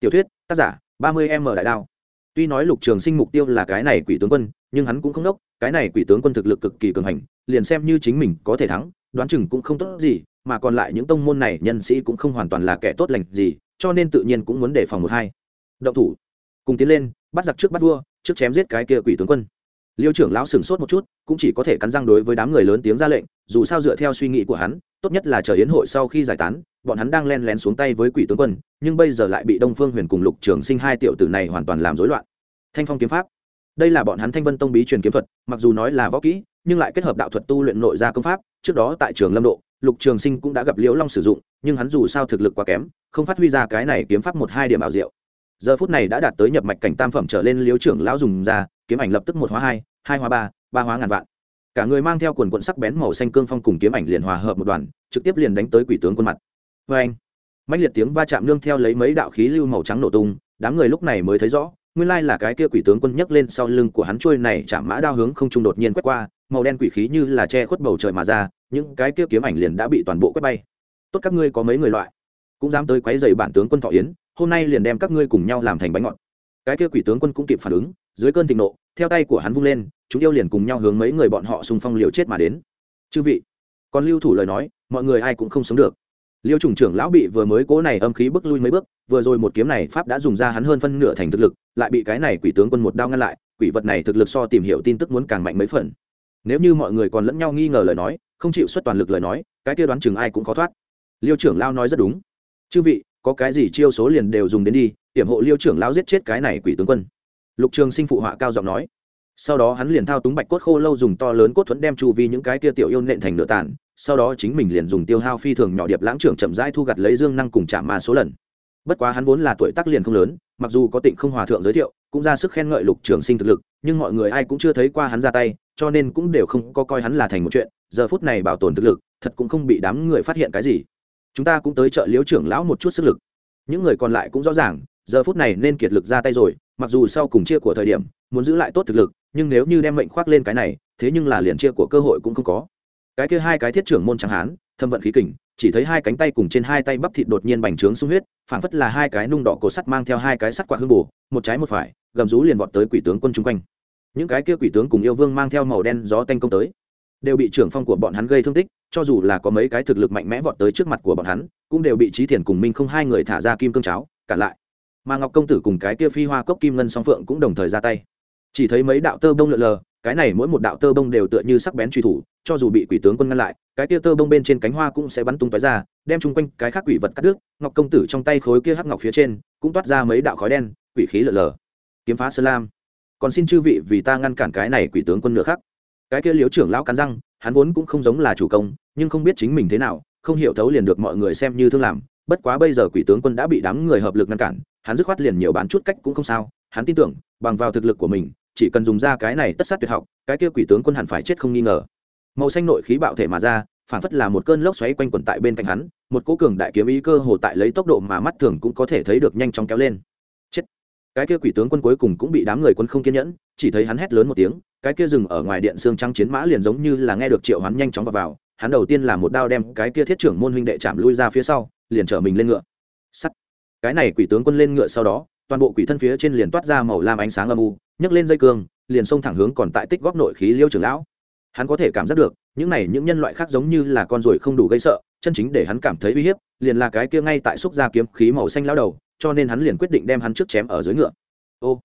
Tiểu thuyết, tác giả, ba mươi m đại đao. Tuy nói lục trường sinh mục tiêu là cái này quỷ tướng quân nhưng hắn cũng không đốc cái này quỷ tướng quân thực lực cực kỳ cường hành, liền xem như chính mình có thể thắng, đoán chừng cũng không tốt gì, mà còn lại những tông môn này nhân sĩ cũng không hoàn toàn là kẻ tốt lành gì, cho nên tự nhiên cũng muốn đề phòng một hai. Động thủ. Cùng tiến lên, bắt giặc trước bắt vua, trước chém giết cái kia quỷ tướng quân. Liêu trưởng lão sửng sốt một chút, cũng chỉ có thể cắn răng đối với đám người lớn tiếng ra lệnh, dù sao dựa theo suy nghĩ của hắn, tốt nhất là chờ yến hội sau khi giải tán, bọn hắn đang len lén xuống tay với quỷ tướng quân, nhưng bây giờ lại bị đông phương huyền cùng lục trường sinh hai tiểu tử này hoàn toàn làm rối loạn. Thanh phong kiếm pháp đây là bọn hắn thanh vân tông bí truyền kiếm thuật, mặc dù nói là võ kỹ, nhưng lại kết hợp đạo thuật tu luyện nội gia công pháp. Trước đó tại trường lâm độ, lục trường sinh cũng đã gặp liễu long sử dụng, nhưng hắn dù sao thực lực quá kém, không phát huy ra cái này kiếm pháp một hai điểm ảo diệu. Giờ phút này đã đạt tới nhập mạch cảnh tam phẩm trở lên liễu trưởng lão dùng ra, kiếm ảnh lập tức một hóa hai hai hóa ba ba hóa ngàn vạn. Cả người mang theo quần quận sắc bén màu xanh cương phong cùng kiếm ảnh liền hòa hợp một đoàn, trực tiếp liền đánh tới quỷ tướng quân mặt. Vê anh mạnh liệt tiếng va chạm nương theo lấy mấy đạo khí lưu màu trắng nổ tung, đám người lúc này mới thấy rõ nguyên lai là cái kia quỷ tướng quân nhấc lên sau lưng của hắn trôi này chạm mã đao hướng không trung đột nhiên quét qua, màu đen quỷ khí như là che khuất bầu trời mà ra, những cái kia kiếm ảnh liền đã bị toàn bộ quét bay. Tốt các ngươi có mấy người loại? Cũng dám tới quấy dày bản tướng quân thọ yến, hôm nay liền đem các ngươi cùng nhau làm thành bánh ngọt. Cái kia quỷ tướng quân cũng kịp phản ứng, dưới cơn thịnh nộ, theo tay của hắn vung lên, chúng yêu liền cùng nhau hướng mấy người bọn họ xung phong liều chết mà đến. Chư vị, còn lưu thủ lời nói, mọi người ai cũng không sống được liêu trùng trưởng lão bị vừa mới cố này âm khí bước lui mấy bước, vừa rồi một kiếm này pháp đã dùng ra hắn hơn phân nửa thành thực lực, lại bị cái này quỷ tướng quân một đao ngăn lại, quỷ vật này thực lực so tìm hiểu tin tức muốn càng mạnh mấy phần. Nếu như mọi người còn lẫn nhau nghi ngờ lời nói, không chịu xuất toàn lực lời nói, cái kia đoán chừng ai cũng khó thoát. Liêu trưởng lao nói rất đúng. Chư vị, có cái gì chiêu số liền đều dùng đến đi, hiểm hộ liêu trưởng lao giết chết cái này quỷ tướng quân. Lục trường sinh phụ họa cao giọng nói sau đó hắn liền thao túng bạch cốt khô lâu dùng to lớn cốt thuẫn đem chu vi những cái tia tiểu yêu nện thành nửa tàn, sau đó chính mình liền dùng tiêu hao phi thường nhỏ điệp lãng trưởng chậm rãi thu gặt lấy dương năng cùng chạm ma số lần. Bất quá hắn vốn là tuổi tác liền không lớn, mặc dù có tịnh không hòa thượng giới thiệu, cũng ra sức khen ngợi lục trường sinh thực lực, nhưng mọi người ai cũng chưa thấy qua hắn ra tay, cho nên cũng đều không có coi hắn là thành một chuyện, giờ phút này bảo tồn thực lực, thật cũng không bị đám người phát hiện cái gì. Chúng ta cũng tới chợ liếu trưởng lão một chút sức lực. Những người còn lại cũng rõ ràng, giờ phút này nên kiệt lực ra tay rồi, mặc dù sau cùng chia của thời điểm, muốn giữ lại tốt thực lực nhưng nếu như đem mệnh khoác lên cái này, thế nhưng là liền chia của cơ hội cũng không có. Cái kia hai cái thiết trưởng môn chẳng hán, thâm vận khí kình, chỉ thấy hai cánh tay cùng trên hai tay bắp thịt đột nhiên bành trướng sung huyết, phảng phất là hai cái nung đỏ cổ sắt mang theo hai cái sắt quạt hương bù một trái một phải, gầm rú liền vọt tới quỷ tướng quân chung quanh. Những cái kia quỷ tướng cùng yêu vương mang theo màu đen gió tanh công tới, đều bị trưởng phong của bọn hắn gây thương tích, cho dù là có mấy cái thực lực mạnh mẽ vọt tới trước mặt của bọn hắn, cũng đều bị trí thiền cùng minh không hai người thả ra kim cương cháo, cản lại. Mà ngọc công tử cùng cái kia phi hoa cốc kim ngân song phượng cũng đồng thời ra tay chỉ thấy mấy đạo tơ bông lượn lờ, cái này mỗi một đạo tơ bông đều tựa như sắc bén truy thủ, cho dù bị quỷ tướng quân ngăn lại, cái kia tơ bông bên trên cánh hoa cũng sẽ bắn tung tói ra, đem chung quanh cái khác quỷ vật cắt đứt. Ngọc công tử trong tay khối kia hắc ngọc phía trên, cũng toát ra mấy đạo khói đen, quỷ khí lượn lờ. kiếm phá sơn lam. Còn xin chư vị vì ta ngăn cản cái này quỷ tướng quân nữa khác cái kia liếu trưởng lão cắn răng, hắn vốn cũng không giống là chủ công, nhưng không biết chính mình thế nào, không hiểu thấu liền được mọi người xem như thương làm. Bất quá bây giờ quỷ tướng quân đã bị đám người hợp lực ngăn cản, hắn dứt khoát liền nhiều bán chút cách cũng không sao. Hắn tin tưởng, bằng vào thực lực của mình chỉ cần dùng ra cái này tất sát tuyệt học cái kia quỷ tướng quân hẳn phải chết không nghi ngờ. Màu xanh nội khí bạo thể mà ra phản phất là một cơn lốc xoáy quanh quẩn tại bên cạnh hắn một cố cường đại kiếm ý cơ hồ tại lấy tốc độ mà mắt thường cũng có thể thấy được nhanh chóng kéo lên. Chết! Cái kia quỷ tướng quân cuối cùng cũng bị đám người quân không kiên nhẫn chỉ thấy hắn hét lớn một tiếng cái kia dừng ở ngoài điện xương trắng chiến mã liền giống như là nghe được triệu hắn nhanh chóng vào, vào hắn đầu tiên là một đao đem cái kia thiết trưởng môn huynh đệ chạm lui ra phía sau liền chở mình lên ngựa. Sắt! Cái này quỷ tướng quân lên ngựa sau đó toàn bộ quỷ thân phía trên liền toát ra màu lam ánh sáng âm u nhấc lên dây cương, liền xông thẳng hướng còn tại tích góp nội khí liêu trưởng lão. Hắn có thể cảm giác được, những này những nhân loại khác giống như là con ruồi không đủ gây sợ, chân chính để hắn cảm thấy uy hiếp, liền là cái kia ngay tại xúc ra kiếm khí màu xanh lao đầu, cho nên hắn liền quyết định đem hắn trước chém ở dưới ngựa. Ô,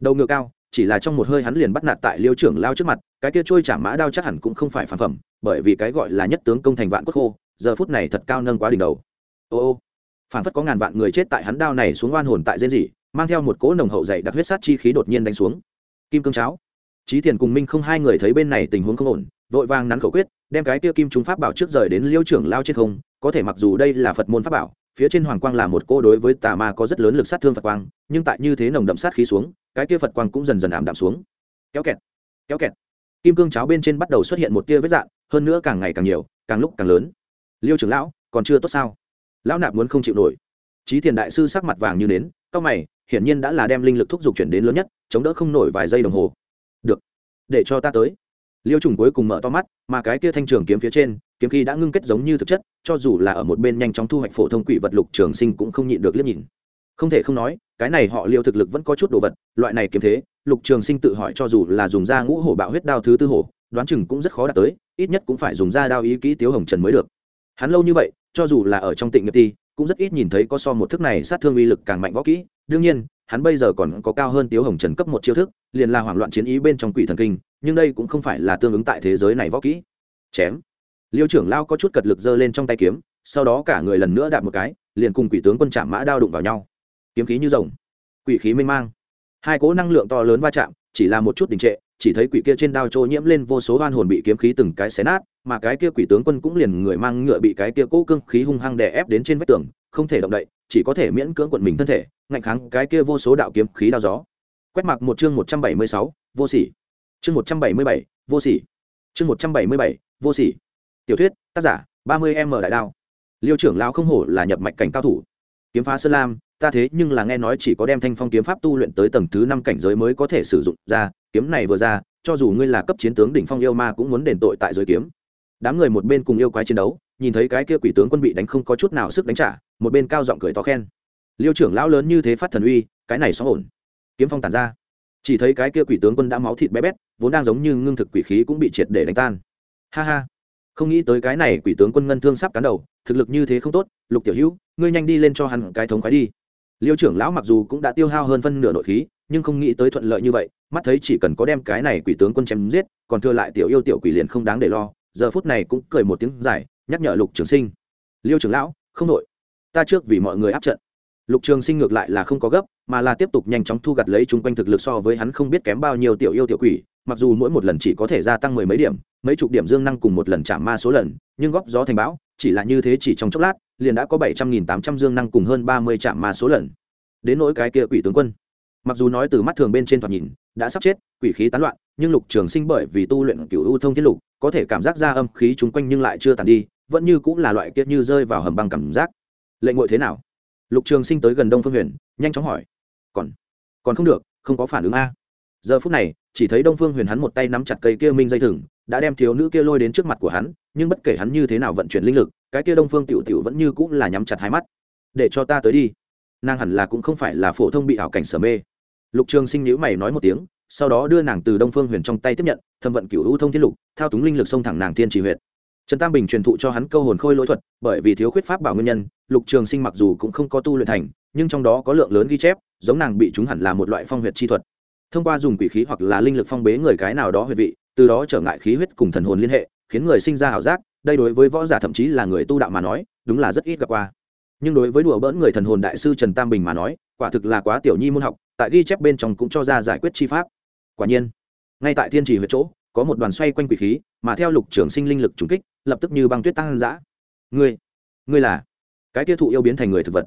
đầu ngựa cao, chỉ là trong một hơi hắn liền bắt nạt tại liêu trưởng lao trước mặt, cái kia trôi chả mã đao chắc hẳn cũng không phải phản phẩm, bởi vì cái gọi là nhất tướng công thành vạn quốc khô, giờ phút này thật cao nâng quá đỉnh đầu. Ô ô, phản phất có ngàn vạn người chết tại hắn đao này xuống oan hồn tại dên gì mang theo một cỗ nồng hậu dày đặc huyết sát chi khí đột nhiên đánh xuống. Kim cương cháo. Trí thiền cùng minh không hai người thấy bên này tình huống không ổn, vội vàng nắn khẩu quyết, đem cái kia kim chúng pháp bảo trước rời đến liêu trưởng lao trên không, có thể mặc dù đây là phật môn pháp bảo, phía trên hoàng quang là một cô đối với tà ma có rất lớn lực sát thương phật quang, nhưng tại như thế nồng đậm sát khí xuống, cái kia phật quang cũng dần dần ảm đạm xuống. Kéo kẹt kéo kẹt. Kim cương cháo bên trên bắt đầu xuất hiện một tia vết dạn hơn nữa càng ngày càng nhiều, càng lúc càng lớn. Liêu trưởng lão, còn chưa tốt sao? Lão nạp muốn không chịu nổi. Trí thiền đại sư sắc mặt vàng như nến cao mày hiển nhiên đã là đem linh lực thúc giục chuyển đến lớn nhất, chống đỡ không nổi vài giây đồng hồ. Được, để cho ta tới. Liêu trùng cuối cùng mở to mắt, mà cái kia thanh trường kiếm phía trên, kiếm khí đã ngưng kết giống như thực chất, cho dù là ở một bên nhanh chóng thu hoạch phổ thông quỷ vật lục trường sinh cũng không nhịn được liếc nhìn. Không thể không nói, cái này họ liêu thực lực vẫn có chút đồ vật, loại này kiếm thế, lục trường sinh tự hỏi cho dù là dùng da ngũ hổ bạo huyết đao thứ tư hổ, đoán chừng cũng rất khó đạt tới, ít nhất cũng phải dùng da đao ý kỹ tiếu hồng trần mới được. Hắn lâu như vậy, cho dù là ở trong tịnh nghiệp ti, cũng rất ít nhìn thấy có so một thức này sát thương uy lực càng mạnh võ kỹ đương nhiên, hắn bây giờ còn có cao hơn tiếu hồng trần cấp một chiêu thức, liền là hoảng loạn chiến ý bên trong quỷ thần kinh, nhưng đây cũng không phải là tương ứng tại thế giới này võ kỹ. Chém. Liêu trưởng lao có chút cật lực giơ lên trong tay kiếm, sau đó cả người lần nữa đạp một cái, liền cùng quỷ tướng quân chạm mã đao đụng vào nhau. Kiếm khí như rồng, quỷ khí mênh mang. Hai cỗ năng lượng to lớn va chạm, chỉ là một chút đình trệ, chỉ thấy quỷ kia trên đao trôi nhiễm lên vô số oan hồn bị kiếm khí từng cái xé nát, mà cái kia quỷ tướng quân cũng liền người mang ngựa bị cái kia cỗ cương khí hung hăng đè ép đến trên vách tường, không thể động đậy chỉ có thể miễn cưỡng quận mình thân thể, ngạnh kháng cái kia vô số đạo kiếm khí đao gió. Quét mặc một chương một trăm bảy mươi sáu, vô sỉ. Chương một trăm bảy mươi bảy, vô sỉ. Chương một trăm bảy mươi bảy, vô sỉ. Tiểu thuyết, tác giả, ba mươi m đại đao. Liêu trưởng lao không hổ là nhập mạch cảnh cao thủ. Kiếm phá sơn lam, ta thế nhưng là nghe nói chỉ có đem thanh phong kiếm pháp tu luyện tới tầng thứ năm cảnh giới mới có thể sử dụng ra, kiếm này vừa ra, cho dù ngươi là cấp chiến tướng đỉnh phong yêu ma cũng muốn đền tội tại giới kiếm. Đám người một bên cùng yêu quái chiến đấu, nhìn thấy cái kia quỷ tướng quân bị đánh không có chút nào sức đánh trả một bên cao giọng cười to khen. Liêu trưởng lão lớn như thế phát thần uy, cái này xóa ổn. Kiếm phong tàn ra. Chỉ thấy cái kia quỷ tướng quân đã máu thịt bé bét, vốn đang giống như ngưng thực quỷ khí cũng bị triệt để đánh tan. Ha ha. Không nghĩ tới cái này quỷ tướng quân ngân thương sắp cán đầu, thực lực như thế không tốt, lục tiểu hữu, ngươi nhanh đi lên cho hắn cái thống khoái đi. Liêu trưởng lão mặc dù cũng đã tiêu hao hơn phân nửa nội khí, nhưng không nghĩ tới thuận lợi như vậy, mắt thấy chỉ cần có đem cái này quỷ tướng quân chém giết, còn thừa lại tiểu yêu tiểu quỷ liền không đáng để lo, giờ phút này cũng cười một tiếng dài, nhắc nhở lục trường sinh. Liêu trưởng lão, không đội ta trước vì mọi người áp trận. Lục trường sinh ngược lại là không có gấp, mà là tiếp tục nhanh chóng thu gặt lấy chung quanh thực lực so với hắn không biết kém bao nhiêu tiểu yêu tiểu quỷ, mặc dù mỗi một lần chỉ có thể gia tăng mười mấy điểm, mấy chục điểm dương năng cùng một lần chạm ma số lần, nhưng góp gió thành bão, chỉ là như thế chỉ trong chốc lát, liền đã có bảy trăm nghìn tám trăm dương năng cùng hơn ba mươi chạm ma số lần. Đến nỗi cái kia quỷ tướng quân, mặc dù nói từ mắt thường bên trên thoạt nhìn, đã sắp chết, quỷ khí tán loạn, nhưng lục trường sinh bởi vì tu luyện cựu ưu thông thiết lục, có thể cảm giác ra âm khí chung quanh nhưng lại chưa tàn đi, vẫn như cũng là loại kiệt như rơi vào hầm băng cảm giác lệnh ngội thế nào? Lục trường sinh tới gần đông phương huyền, nhanh chóng hỏi. Còn còn không được, không có phản ứng a. Giờ phút này, chỉ thấy đông phương huyền hắn một tay nắm chặt cây kia minh dây thừng, đã đem thiếu nữ kia lôi đến trước mặt của hắn, nhưng bất kể hắn như thế nào vận chuyển linh lực, cái kia đông phương tiểu tiểu vẫn như cũng là nhắm chặt hai mắt. Để cho ta tới đi. Nàng hẳn là cũng không phải là phổ thông bị ảo cảnh sở mê. Lục trường sinh nhữ mày nói một tiếng, sau đó đưa nàng từ đông phương huyền trong tay tiếp nhận, thâm vận cựu hữu thông thiết lục, thao túng linh lực xông thẳng nàng Thiên trì huyệt trần tam bình truyền thụ cho hắn câu hồn khôi lỗi thuật, bởi vì thiếu khuyết pháp bảo nguyên nhân, lục trường sinh mặc dù cũng không có tu luyện thành, nhưng trong đó có lượng lớn ghi chép, giống nàng bị chúng hẳn là một loại phong huyệt chi thuật. Thông qua dùng quỷ khí hoặc là linh lực phong bế người cái nào đó huyệt vị, từ đó trở ngại khí huyết cùng thần hồn liên hệ, khiến người sinh ra ảo giác, đây đối với võ giả thậm chí là người tu đạo mà nói, đúng là rất ít gặp qua. Nhưng đối với đùa bỡn người thần hồn đại sư trần tam bình mà nói, quả thực là quá tiểu nhi môn học, tại ghi chép bên trong cũng cho ra giải quyết chi pháp. Quả nhiên, ngay tại thiên trì huyệt chỗ, có một đoàn xoay quanh quỷ khí, mà theo lục trường sinh linh lực trùng kích lập tức như băng tuyết tăng dã. Ngươi ngươi là? Cái tiêu thụ yêu biến thành người thực vật.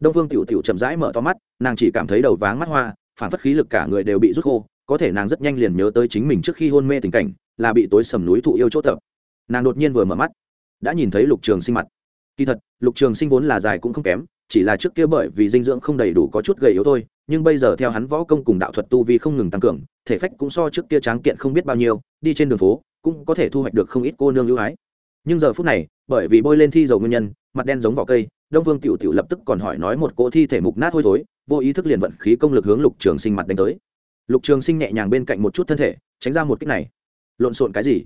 Đông phương tiểu tiểu chậm rãi mở to mắt, nàng chỉ cảm thấy đầu váng mắt hoa, phản phất khí lực cả người đều bị rút khô, có thể nàng rất nhanh liền nhớ tới chính mình trước khi hôn mê tình cảnh, là bị tối sầm núi thụ yêu chỗ tập. Nàng đột nhiên vừa mở mắt, đã nhìn thấy lục trường sinh mặt. Kỳ thật, lục trường sinh vốn là dài cũng không kém, chỉ là trước kia bởi vì dinh dưỡng không đầy đủ có chút gầy yếu thôi, nhưng bây giờ theo hắn võ công cùng đạo thuật tu vi không ngừng tăng cường, thể phách cũng so trước kia tráng kiện không biết bao nhiêu, đi trên đường phố, cũng có thể thu hoạch được không ít cô nương ưu ái nhưng giờ phút này, bởi vì bôi lên thi dầu nguyên nhân, mặt đen giống vỏ cây, đông vương tiểu tiểu lập tức còn hỏi nói một cỗ thi thể mục nát hôi thối, vô ý thức liền vận khí công lực hướng lục trường sinh mặt đánh tới. Lục trường sinh nhẹ nhàng bên cạnh một chút thân thể, tránh ra một kích này. Lộn xộn cái gì?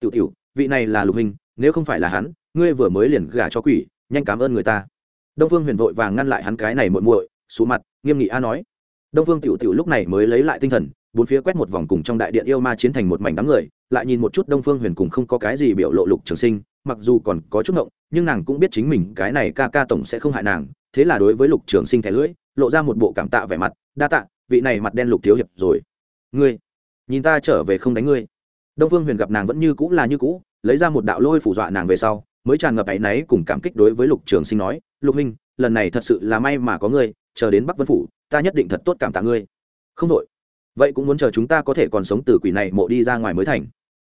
Tiểu tiểu, vị này là lục hình, nếu không phải là hắn, ngươi vừa mới liền gả cho quỷ, nhanh cảm ơn người ta. Đông phương huyền vội vàng ngăn lại hắn cái này muội muội xuống mặt, nghiêm nghị a nói. Đông phương tiểu tiểu lúc này mới lấy lại tinh thần bốn phía quét một vòng cùng trong đại điện yêu ma chiến thành một mảnh đám người, lại nhìn một chút đông phương huyền cùng không có cái gì biểu lộ lục trường sinh, mặc dù còn có chút ngộng, nhưng nàng cũng biết chính mình cái này ca ca tổng sẽ không hại nàng, thế là đối với lục trường sinh thẻ lưỡi, lộ ra một bộ cảm tạ vẻ mặt, đa tạ, vị này mặt đen lục thiếu hiệp rồi. Ngươi, nhìn ta trở về không đánh ngươi. Đông phương huyền gặp nàng vẫn như cũ là như cũ, lấy ra một đạo lôi phủ dọa nàng về sau, mới tràn ngập áy náy cùng cảm kích đối với lục trường sinh nói, lục huynh, lần này thật sự là may mà có ngươi, chờ đến bắc vân phủ, ta nhất định thật tốt cảm tạ ngươi. Không đội vậy cũng muốn chờ chúng ta có thể còn sống từ quỷ này mộ đi ra ngoài mới thành.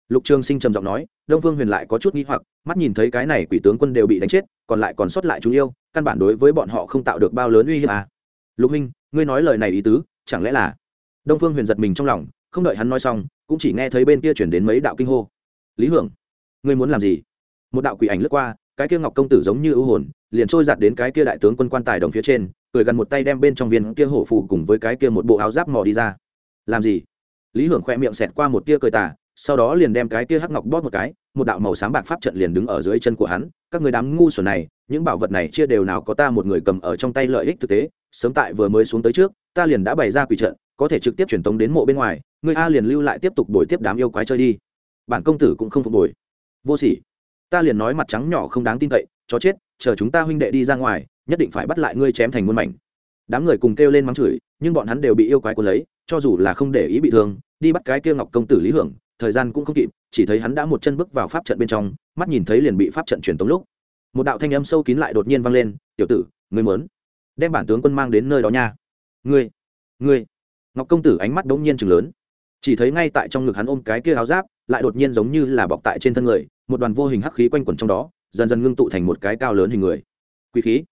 Lục trường sinh trầm giọng nói, đông phương huyền lại có chút nghi hoặc, mắt nhìn thấy cái này quỷ tướng quân đều bị đánh chết, còn lại còn sót lại chúng yêu, căn bản đối với bọn họ không tạo được bao lớn uy hiếp à. lục huynh ngươi nói lời này ý tứ, chẳng lẽ là? Đông phương huyền giật mình trong lòng, không đợi hắn nói xong, cũng chỉ nghe thấy bên kia chuyển đến mấy đạo kinh hô. Lý hưởng, ngươi muốn làm gì? Một đạo quỷ ảnh lướt qua, cái kia ngọc công tử giống như ưu hồn, liền trôi giặt đến cái kia đại tướng quân quan tài đồng phía trên, cười gần một tay đem bên trong viên kia hổ phù cùng với cái kia một bộ áo giáp mò đi ra làm gì? Lý hưởng khoe miệng xẹt qua một tia cười tà, sau đó liền đem cái tia hắc ngọc bóp một cái, một đạo màu sáng bạc pháp trận liền đứng ở dưới chân của hắn. Các người đám ngu xuẩn này, những bảo vật này chia đều nào có ta một người cầm ở trong tay lợi ích thực tế. Sớm tại vừa mới xuống tới trước, ta liền đã bày ra quỷ trận, có thể trực tiếp truyền tống đến mộ bên ngoài. Người a liền lưu lại tiếp tục đổi tiếp đám yêu quái chơi đi. Bản công tử cũng không phục hồi. vô sỉ. Ta liền nói mặt trắng nhỏ không đáng tin cậy, chó chết, chờ chúng ta huynh đệ đi ra ngoài, nhất định phải bắt lại ngươi chém thành muôn mảnh. Đám người cùng kêu lên mắng chửi nhưng bọn hắn đều bị yêu quái cuốn lấy, cho dù là không để ý bị thương, đi bắt cái kia ngọc công tử lý hưởng, thời gian cũng không kịp, chỉ thấy hắn đã một chân bước vào pháp trận bên trong, mắt nhìn thấy liền bị pháp trận truyền tống lúc. Một đạo thanh âm sâu kín lại đột nhiên vang lên, tiểu tử, ngươi muốn đem bản tướng quân mang đến nơi đó nha. Ngươi ngươi. Ngọc công tử ánh mắt đống nhiên chừng lớn. Chỉ thấy ngay tại trong ngực hắn ôm cái kia áo giáp, lại đột nhiên giống như là bọc tại trên thân người, một đoàn vô hình hắc khí quanh quẩn trong đó, dần dần ngưng tụ thành một cái cao lớn hình người. Quý khí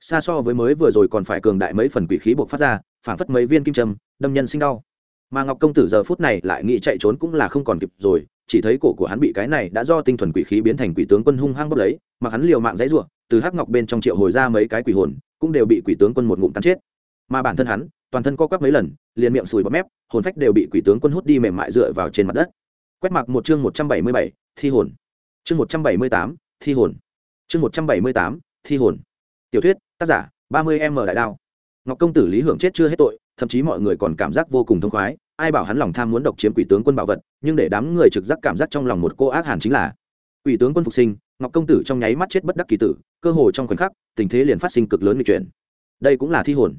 xa so với mới vừa rồi còn phải cường đại mấy phần quỷ khí buộc phát ra phản phất mấy viên kim châm, đâm nhân sinh đau. Mà ngọc công tử giờ phút này lại nghĩ chạy trốn cũng là không còn kịp rồi, chỉ thấy cổ của hắn bị cái này đã do tinh thuần quỷ khí biến thành quỷ tướng quân hung hăng bốc lấy mà hắn liều mạng dãy ruộng từ hắc ngọc bên trong triệu hồi ra mấy cái quỷ hồn, cũng đều bị quỷ tướng quân một ngụm cắn chết. Mà bản thân hắn, toàn thân co quắp mấy lần, liền miệng sùi bọt mép, hồn phách đều bị quỷ tướng quân hút đi mềm mại dựa vào trên mặt đất. Quét mặc một chương một trăm bảy mươi bảy, thi hồn. Chương một trăm bảy mươi tám, thi hồn. Chương một trăm bảy mươi tám, thi hồn tiểu thuyết, tác giả, ba mươi m đại đao. Ngọc công tử lý hưởng chết chưa hết tội, thậm chí mọi người còn cảm giác vô cùng thông khoái, ai bảo hắn lòng tham muốn độc chiếm quỷ tướng quân bảo vật, nhưng để đám người trực giác cảm giác trong lòng một cô ác hàn chính là, quỷ tướng quân phục sinh, ngọc công tử trong nháy mắt chết bất đắc kỳ tử, cơ hồ trong khoảnh khắc, tình thế liền phát sinh cực lớn nghịch chuyển. Đây cũng là thi hồn.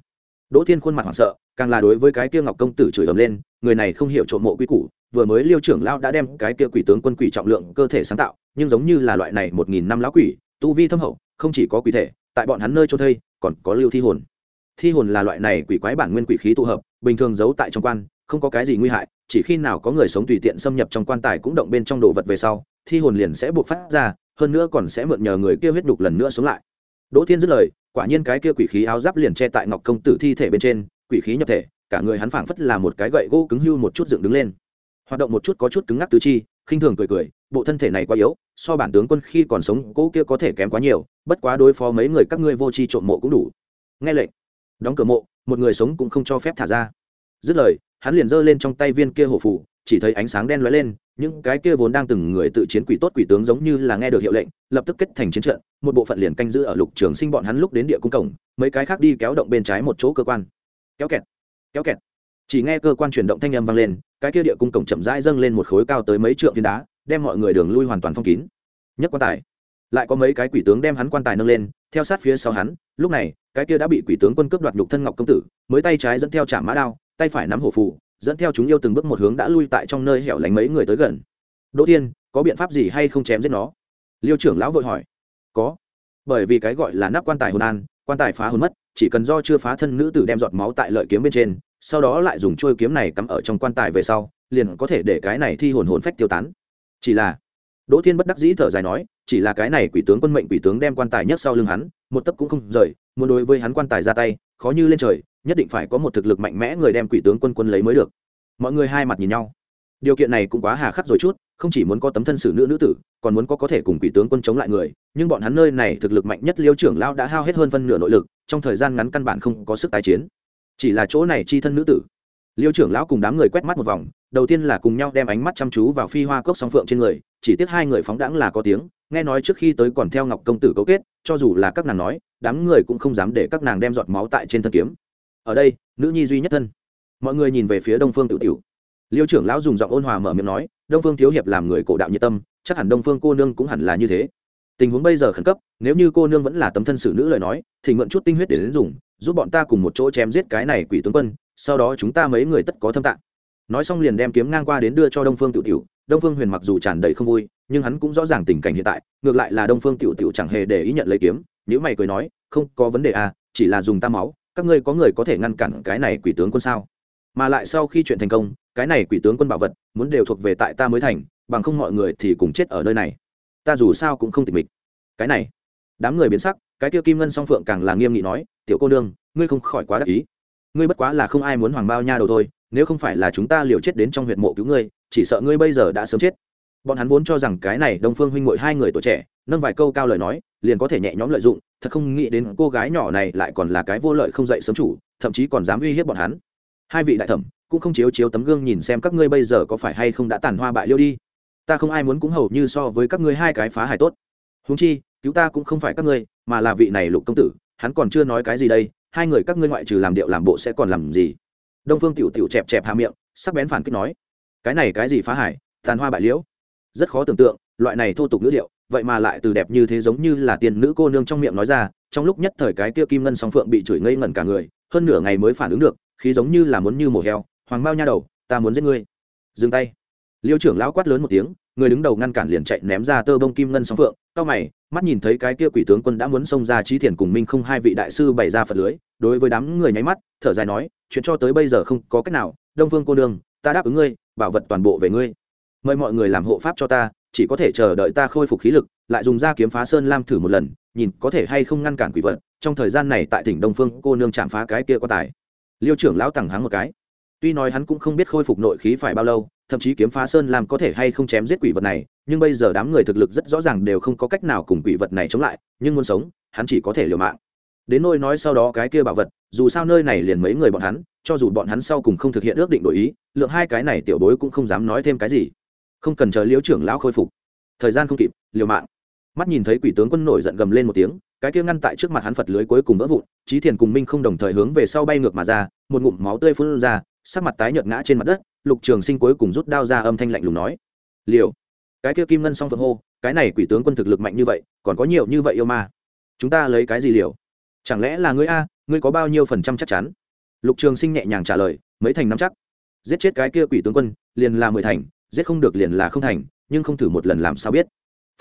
Đỗ thiên khuôn mặt hoảng sợ, càng là đối với cái kia ngọc công tử chửi ầm lên, người này không hiểu trộm mộ quy củ, vừa mới liêu trưởng lao đã đem cái kia quỷ tướng quân quỷ trọng lượng cơ thể sáng tạo, nhưng giống như là loại này một nghìn năm lão quỷ, tu vi thâm hậu, không chỉ có quỷ thể tại bọn hắn nơi cho thây, còn có lưu thi hồn. Thi hồn là loại này quỷ quái bản nguyên quỷ khí tụ hợp, bình thường giấu tại trong quan, không có cái gì nguy hại, chỉ khi nào có người sống tùy tiện xâm nhập trong quan tài cũng động bên trong đồ vật về sau, thi hồn liền sẽ buộc phát ra, hơn nữa còn sẽ mượn nhờ người kia huyết đục lần nữa xuống lại. Đỗ thiên dứt lời, quả nhiên cái kia quỷ khí áo giáp liền che tại ngọc công tử thi thể bên trên, quỷ khí nhập thể, cả người hắn phảng phất là một cái gậy gỗ cứng hưu một chút dựng đứng lên. Hoạt động một chút có chút cứng ngắc tứ chi khinh thường cười cười, bộ thân thể này quá yếu, so bản tướng quân khi còn sống cỗ kia có thể kém quá nhiều, bất quá đối phó mấy người các ngươi vô tri trộm mộ cũng đủ. Nghe lệnh, đóng cửa mộ, một người sống cũng không cho phép thả ra. Dứt lời, hắn liền giơ lên trong tay viên kia hổ phủ chỉ thấy ánh sáng đen lóe lên, những cái kia vốn đang từng người tự chiến quỷ tốt quỷ tướng giống như là nghe được hiệu lệnh, lập tức kết thành chiến trận, một bộ phận liền canh giữ ở lục trường sinh bọn hắn lúc đến địa cung cổng, mấy cái khác đi kéo động bên trái một chỗ cơ quan. Kéo kẹt kéo kẹt chỉ nghe cơ quan chuyển động thanh âm vang lên, cái kia địa cung cổng chậm rãi dâng lên một khối cao tới mấy trượng viên đá, đem mọi người đường lui hoàn toàn phong kín. Nhất quan tài. Lại có mấy cái quỷ tướng đem hắn quan tài nâng lên, theo sát phía sau hắn, lúc này, cái kia đã bị quỷ tướng quân cướp đoạt nhục thân ngọc công tử, mới tay trái dẫn theo chạm mã đao, tay phải nắm hổ phù, dẫn theo chúng yêu từng bước một hướng đã lui tại trong nơi hẻo lánh mấy người tới gần. Đỗ tiên có biện pháp gì hay không chém giết nó? Liêu trưởng lão vội hỏi. Có. Bởi vì cái gọi là nắp quan tài hồn an, quan tài phá hồn mất, chỉ cần do chưa phá thân nữ tử đem giọt máu tại lợi kiếm bên trên sau đó lại dùng trôi kiếm này cắm ở trong quan tài về sau, liền có thể để cái này thi hồn hồn phách tiêu tán. Chỉ là, đỗ thiên bất đắc dĩ thở dài nói, chỉ là cái này quỷ tướng quân mệnh quỷ tướng đem quan tài nhất sau lưng hắn, một tấc cũng không rời, muốn đối với hắn quan tài ra tay, khó như lên trời, nhất định phải có một thực lực mạnh mẽ người đem quỷ tướng quân quân lấy mới được. Mọi người hai mặt nhìn nhau. Điều kiện này cũng quá hà khắc rồi chút, không chỉ muốn có tấm thân xử nữ nữ tử, còn muốn có có thể cùng quỷ tướng quân chống lại người, nhưng bọn hắn nơi này thực lực mạnh nhất liêu trưởng lao đã hao hết hơn phân nửa nội lực, trong thời gian ngắn căn bản không có sức tái chiến chỉ là chỗ này chi thân nữ tử. Liêu trưởng lão cùng đám người quét mắt một vòng, đầu tiên là cùng nhau đem ánh mắt chăm chú vào phi hoa cốc song phượng trên người, chỉ tiếc hai người phóng đãng là có tiếng, nghe nói trước khi tới còn theo ngọc công tử cấu kết, cho dù là các nàng nói, đám người cũng không dám để các nàng đem giọt máu tại trên thân kiếm. Ở đây, nữ nhi duy nhất thân. Mọi người nhìn về phía đông phương tự tiểu. Liêu trưởng lão dùng giọng ôn hòa mở miệng nói, đông phương thiếu hiệp làm người cổ đạo nhiệt tâm, chắc hẳn đông phương cô nương cũng hẳn là như thế. Tình huống bây giờ khẩn cấp, nếu như cô nương vẫn là tấm thân xử nữ lời nói, thì mượn chút tinh huyết để đến dùng giúp bọn ta cùng một chỗ chém giết cái này quỷ tướng quân, sau đó chúng ta mấy người tất có thâm tạng. Nói xong liền đem kiếm ngang qua đến đưa cho đông phương tiểu tiểu. Đông phương huyền mặc dù tràn đầy không vui, nhưng hắn cũng rõ ràng tình cảnh hiện tại, ngược lại là đông phương tiểu tiểu chẳng hề để ý nhận lấy kiếm nếu mày cười nói, không có vấn đề à chỉ là dùng ta máu, các ngươi có người có thể ngăn cản cái này quỷ tướng quân sao? Mà lại sau khi chuyện thành công, cái này quỷ tướng quân bảo vật muốn đều thuộc về tại ta mới thành, bằng không mọi người thì cùng chết ở nơi này. Ta dù sao cũng không tịch mịch. Cái này, đám người biến sắc cái kia kim ngân song phượng càng là nghiêm nghị nói, tiểu cô nương, ngươi không khỏi quá đắc ý. Ngươi bất quá là không ai muốn hoàng bao nha đầu thôi, nếu không phải là chúng ta liều chết đến trong huyệt mộ cứu ngươi, chỉ sợ ngươi bây giờ đã sớm chết. Bọn hắn vốn cho rằng cái này đông phương huynh ngội hai người tuổi trẻ, nâng vài câu cao lời nói, liền có thể nhẹ nhõm lợi dụng, thật không nghĩ đến cô gái nhỏ này lại còn là cái vô lợi không dậy sớm chủ, thậm chí còn dám uy hiếp bọn hắn. Hai vị đại thẩm cũng không chiếu chiếu tấm gương nhìn xem các ngươi bây giờ có phải hay không đã tàn hoa bại liêu đi. Ta không ai muốn cũng hầu như so với các ngươi hai cái phá hài tốt. Húng chi cứu ta cũng không phải các ngươi, mà là vị này lục công tử, hắn còn chưa nói cái gì đây, hai người các ngươi ngoại trừ làm điệu làm bộ sẽ còn làm gì? Đông phương tiểu tiểu chẹp chẹp hà miệng, sắc bén phản kích nói, cái này cái gì phá hải, tàn hoa bại liễu? Rất khó tưởng tượng, loại này thô tục ngữ điệu, vậy mà lại từ đẹp như thế giống như là tiền nữ cô nương trong miệng nói ra, trong lúc nhất thời cái kia kim ngân song phượng bị chửi ngây ngẩn cả người, hơn nửa ngày mới phản ứng được, khí giống như là muốn như mổ heo, hoàng bao nha đầu, ta muốn giết ngươi. Dừng tay. Liêu trưởng lão quát lớn một tiếng người đứng đầu ngăn cản liền chạy ném ra tơ bông kim ngân song phượng, cao mày, mắt nhìn thấy cái kia quỷ tướng quân đã muốn xông ra trí thiền cùng minh không hai vị đại sư bày ra phật lưới, đối với đám người nháy mắt, thở dài nói, chuyện cho tới bây giờ không có cách nào, đông Vương cô đương ta đáp ứng ngươi, bảo vật toàn bộ về ngươi. Mời mọi người làm hộ pháp cho ta, chỉ có thể chờ đợi ta khôi phục khí lực, lại dùng ra kiếm phá sơn lam thử một lần, nhìn có thể hay không ngăn cản quỷ vật. Trong thời gian này tại tỉnh đông phương cô nương chạm phá cái kia có tài. Liêu trưởng lão thẳng hắng một cái tuy nói hắn cũng không biết khôi phục nội khí phải bao lâu, thậm chí kiếm phá sơn làm có thể hay không chém giết quỷ vật này, nhưng bây giờ đám người thực lực rất rõ ràng đều không có cách nào cùng quỷ vật này chống lại, nhưng muốn sống, hắn chỉ có thể liều mạng. Đến nôi nói sau đó cái kia bảo vật, dù sao nơi này liền mấy người bọn hắn, cho dù bọn hắn sau cùng không thực hiện ước định đổi ý, lượng hai cái này tiểu bối cũng không dám nói thêm cái gì. Không cần chờ liễu trưởng lão khôi phục. Thời gian không kịp, liều mạng. Mắt nhìn thấy quỷ tướng quân nổi giận gầm lên một tiếng, cái kia ngăn tại trước mặt hắn phật lưới cuối cùng vỡ vụn trí thiền cùng minh không đồng thời hướng về sau bay ngược mà ra, một ngụm máu tươi phun ra sắc mặt tái nhợt ngã trên mặt đất, lục trường sinh cuối cùng rút đao ra âm thanh lạnh lùng nói, liều, cái kia kim ngân song phượng hô, cái này quỷ tướng quân thực lực mạnh như vậy, còn có nhiều như vậy yêu ma, chúng ta lấy cái gì liều? Chẳng lẽ là ngươi a, ngươi có bao nhiêu phần trăm chắc chắn? Lục trường sinh nhẹ nhàng trả lời, mấy thành nắm chắc. Giết chết cái kia quỷ tướng quân, liền là mười thành, giết không được liền là không thành, nhưng không thử một lần làm sao biết.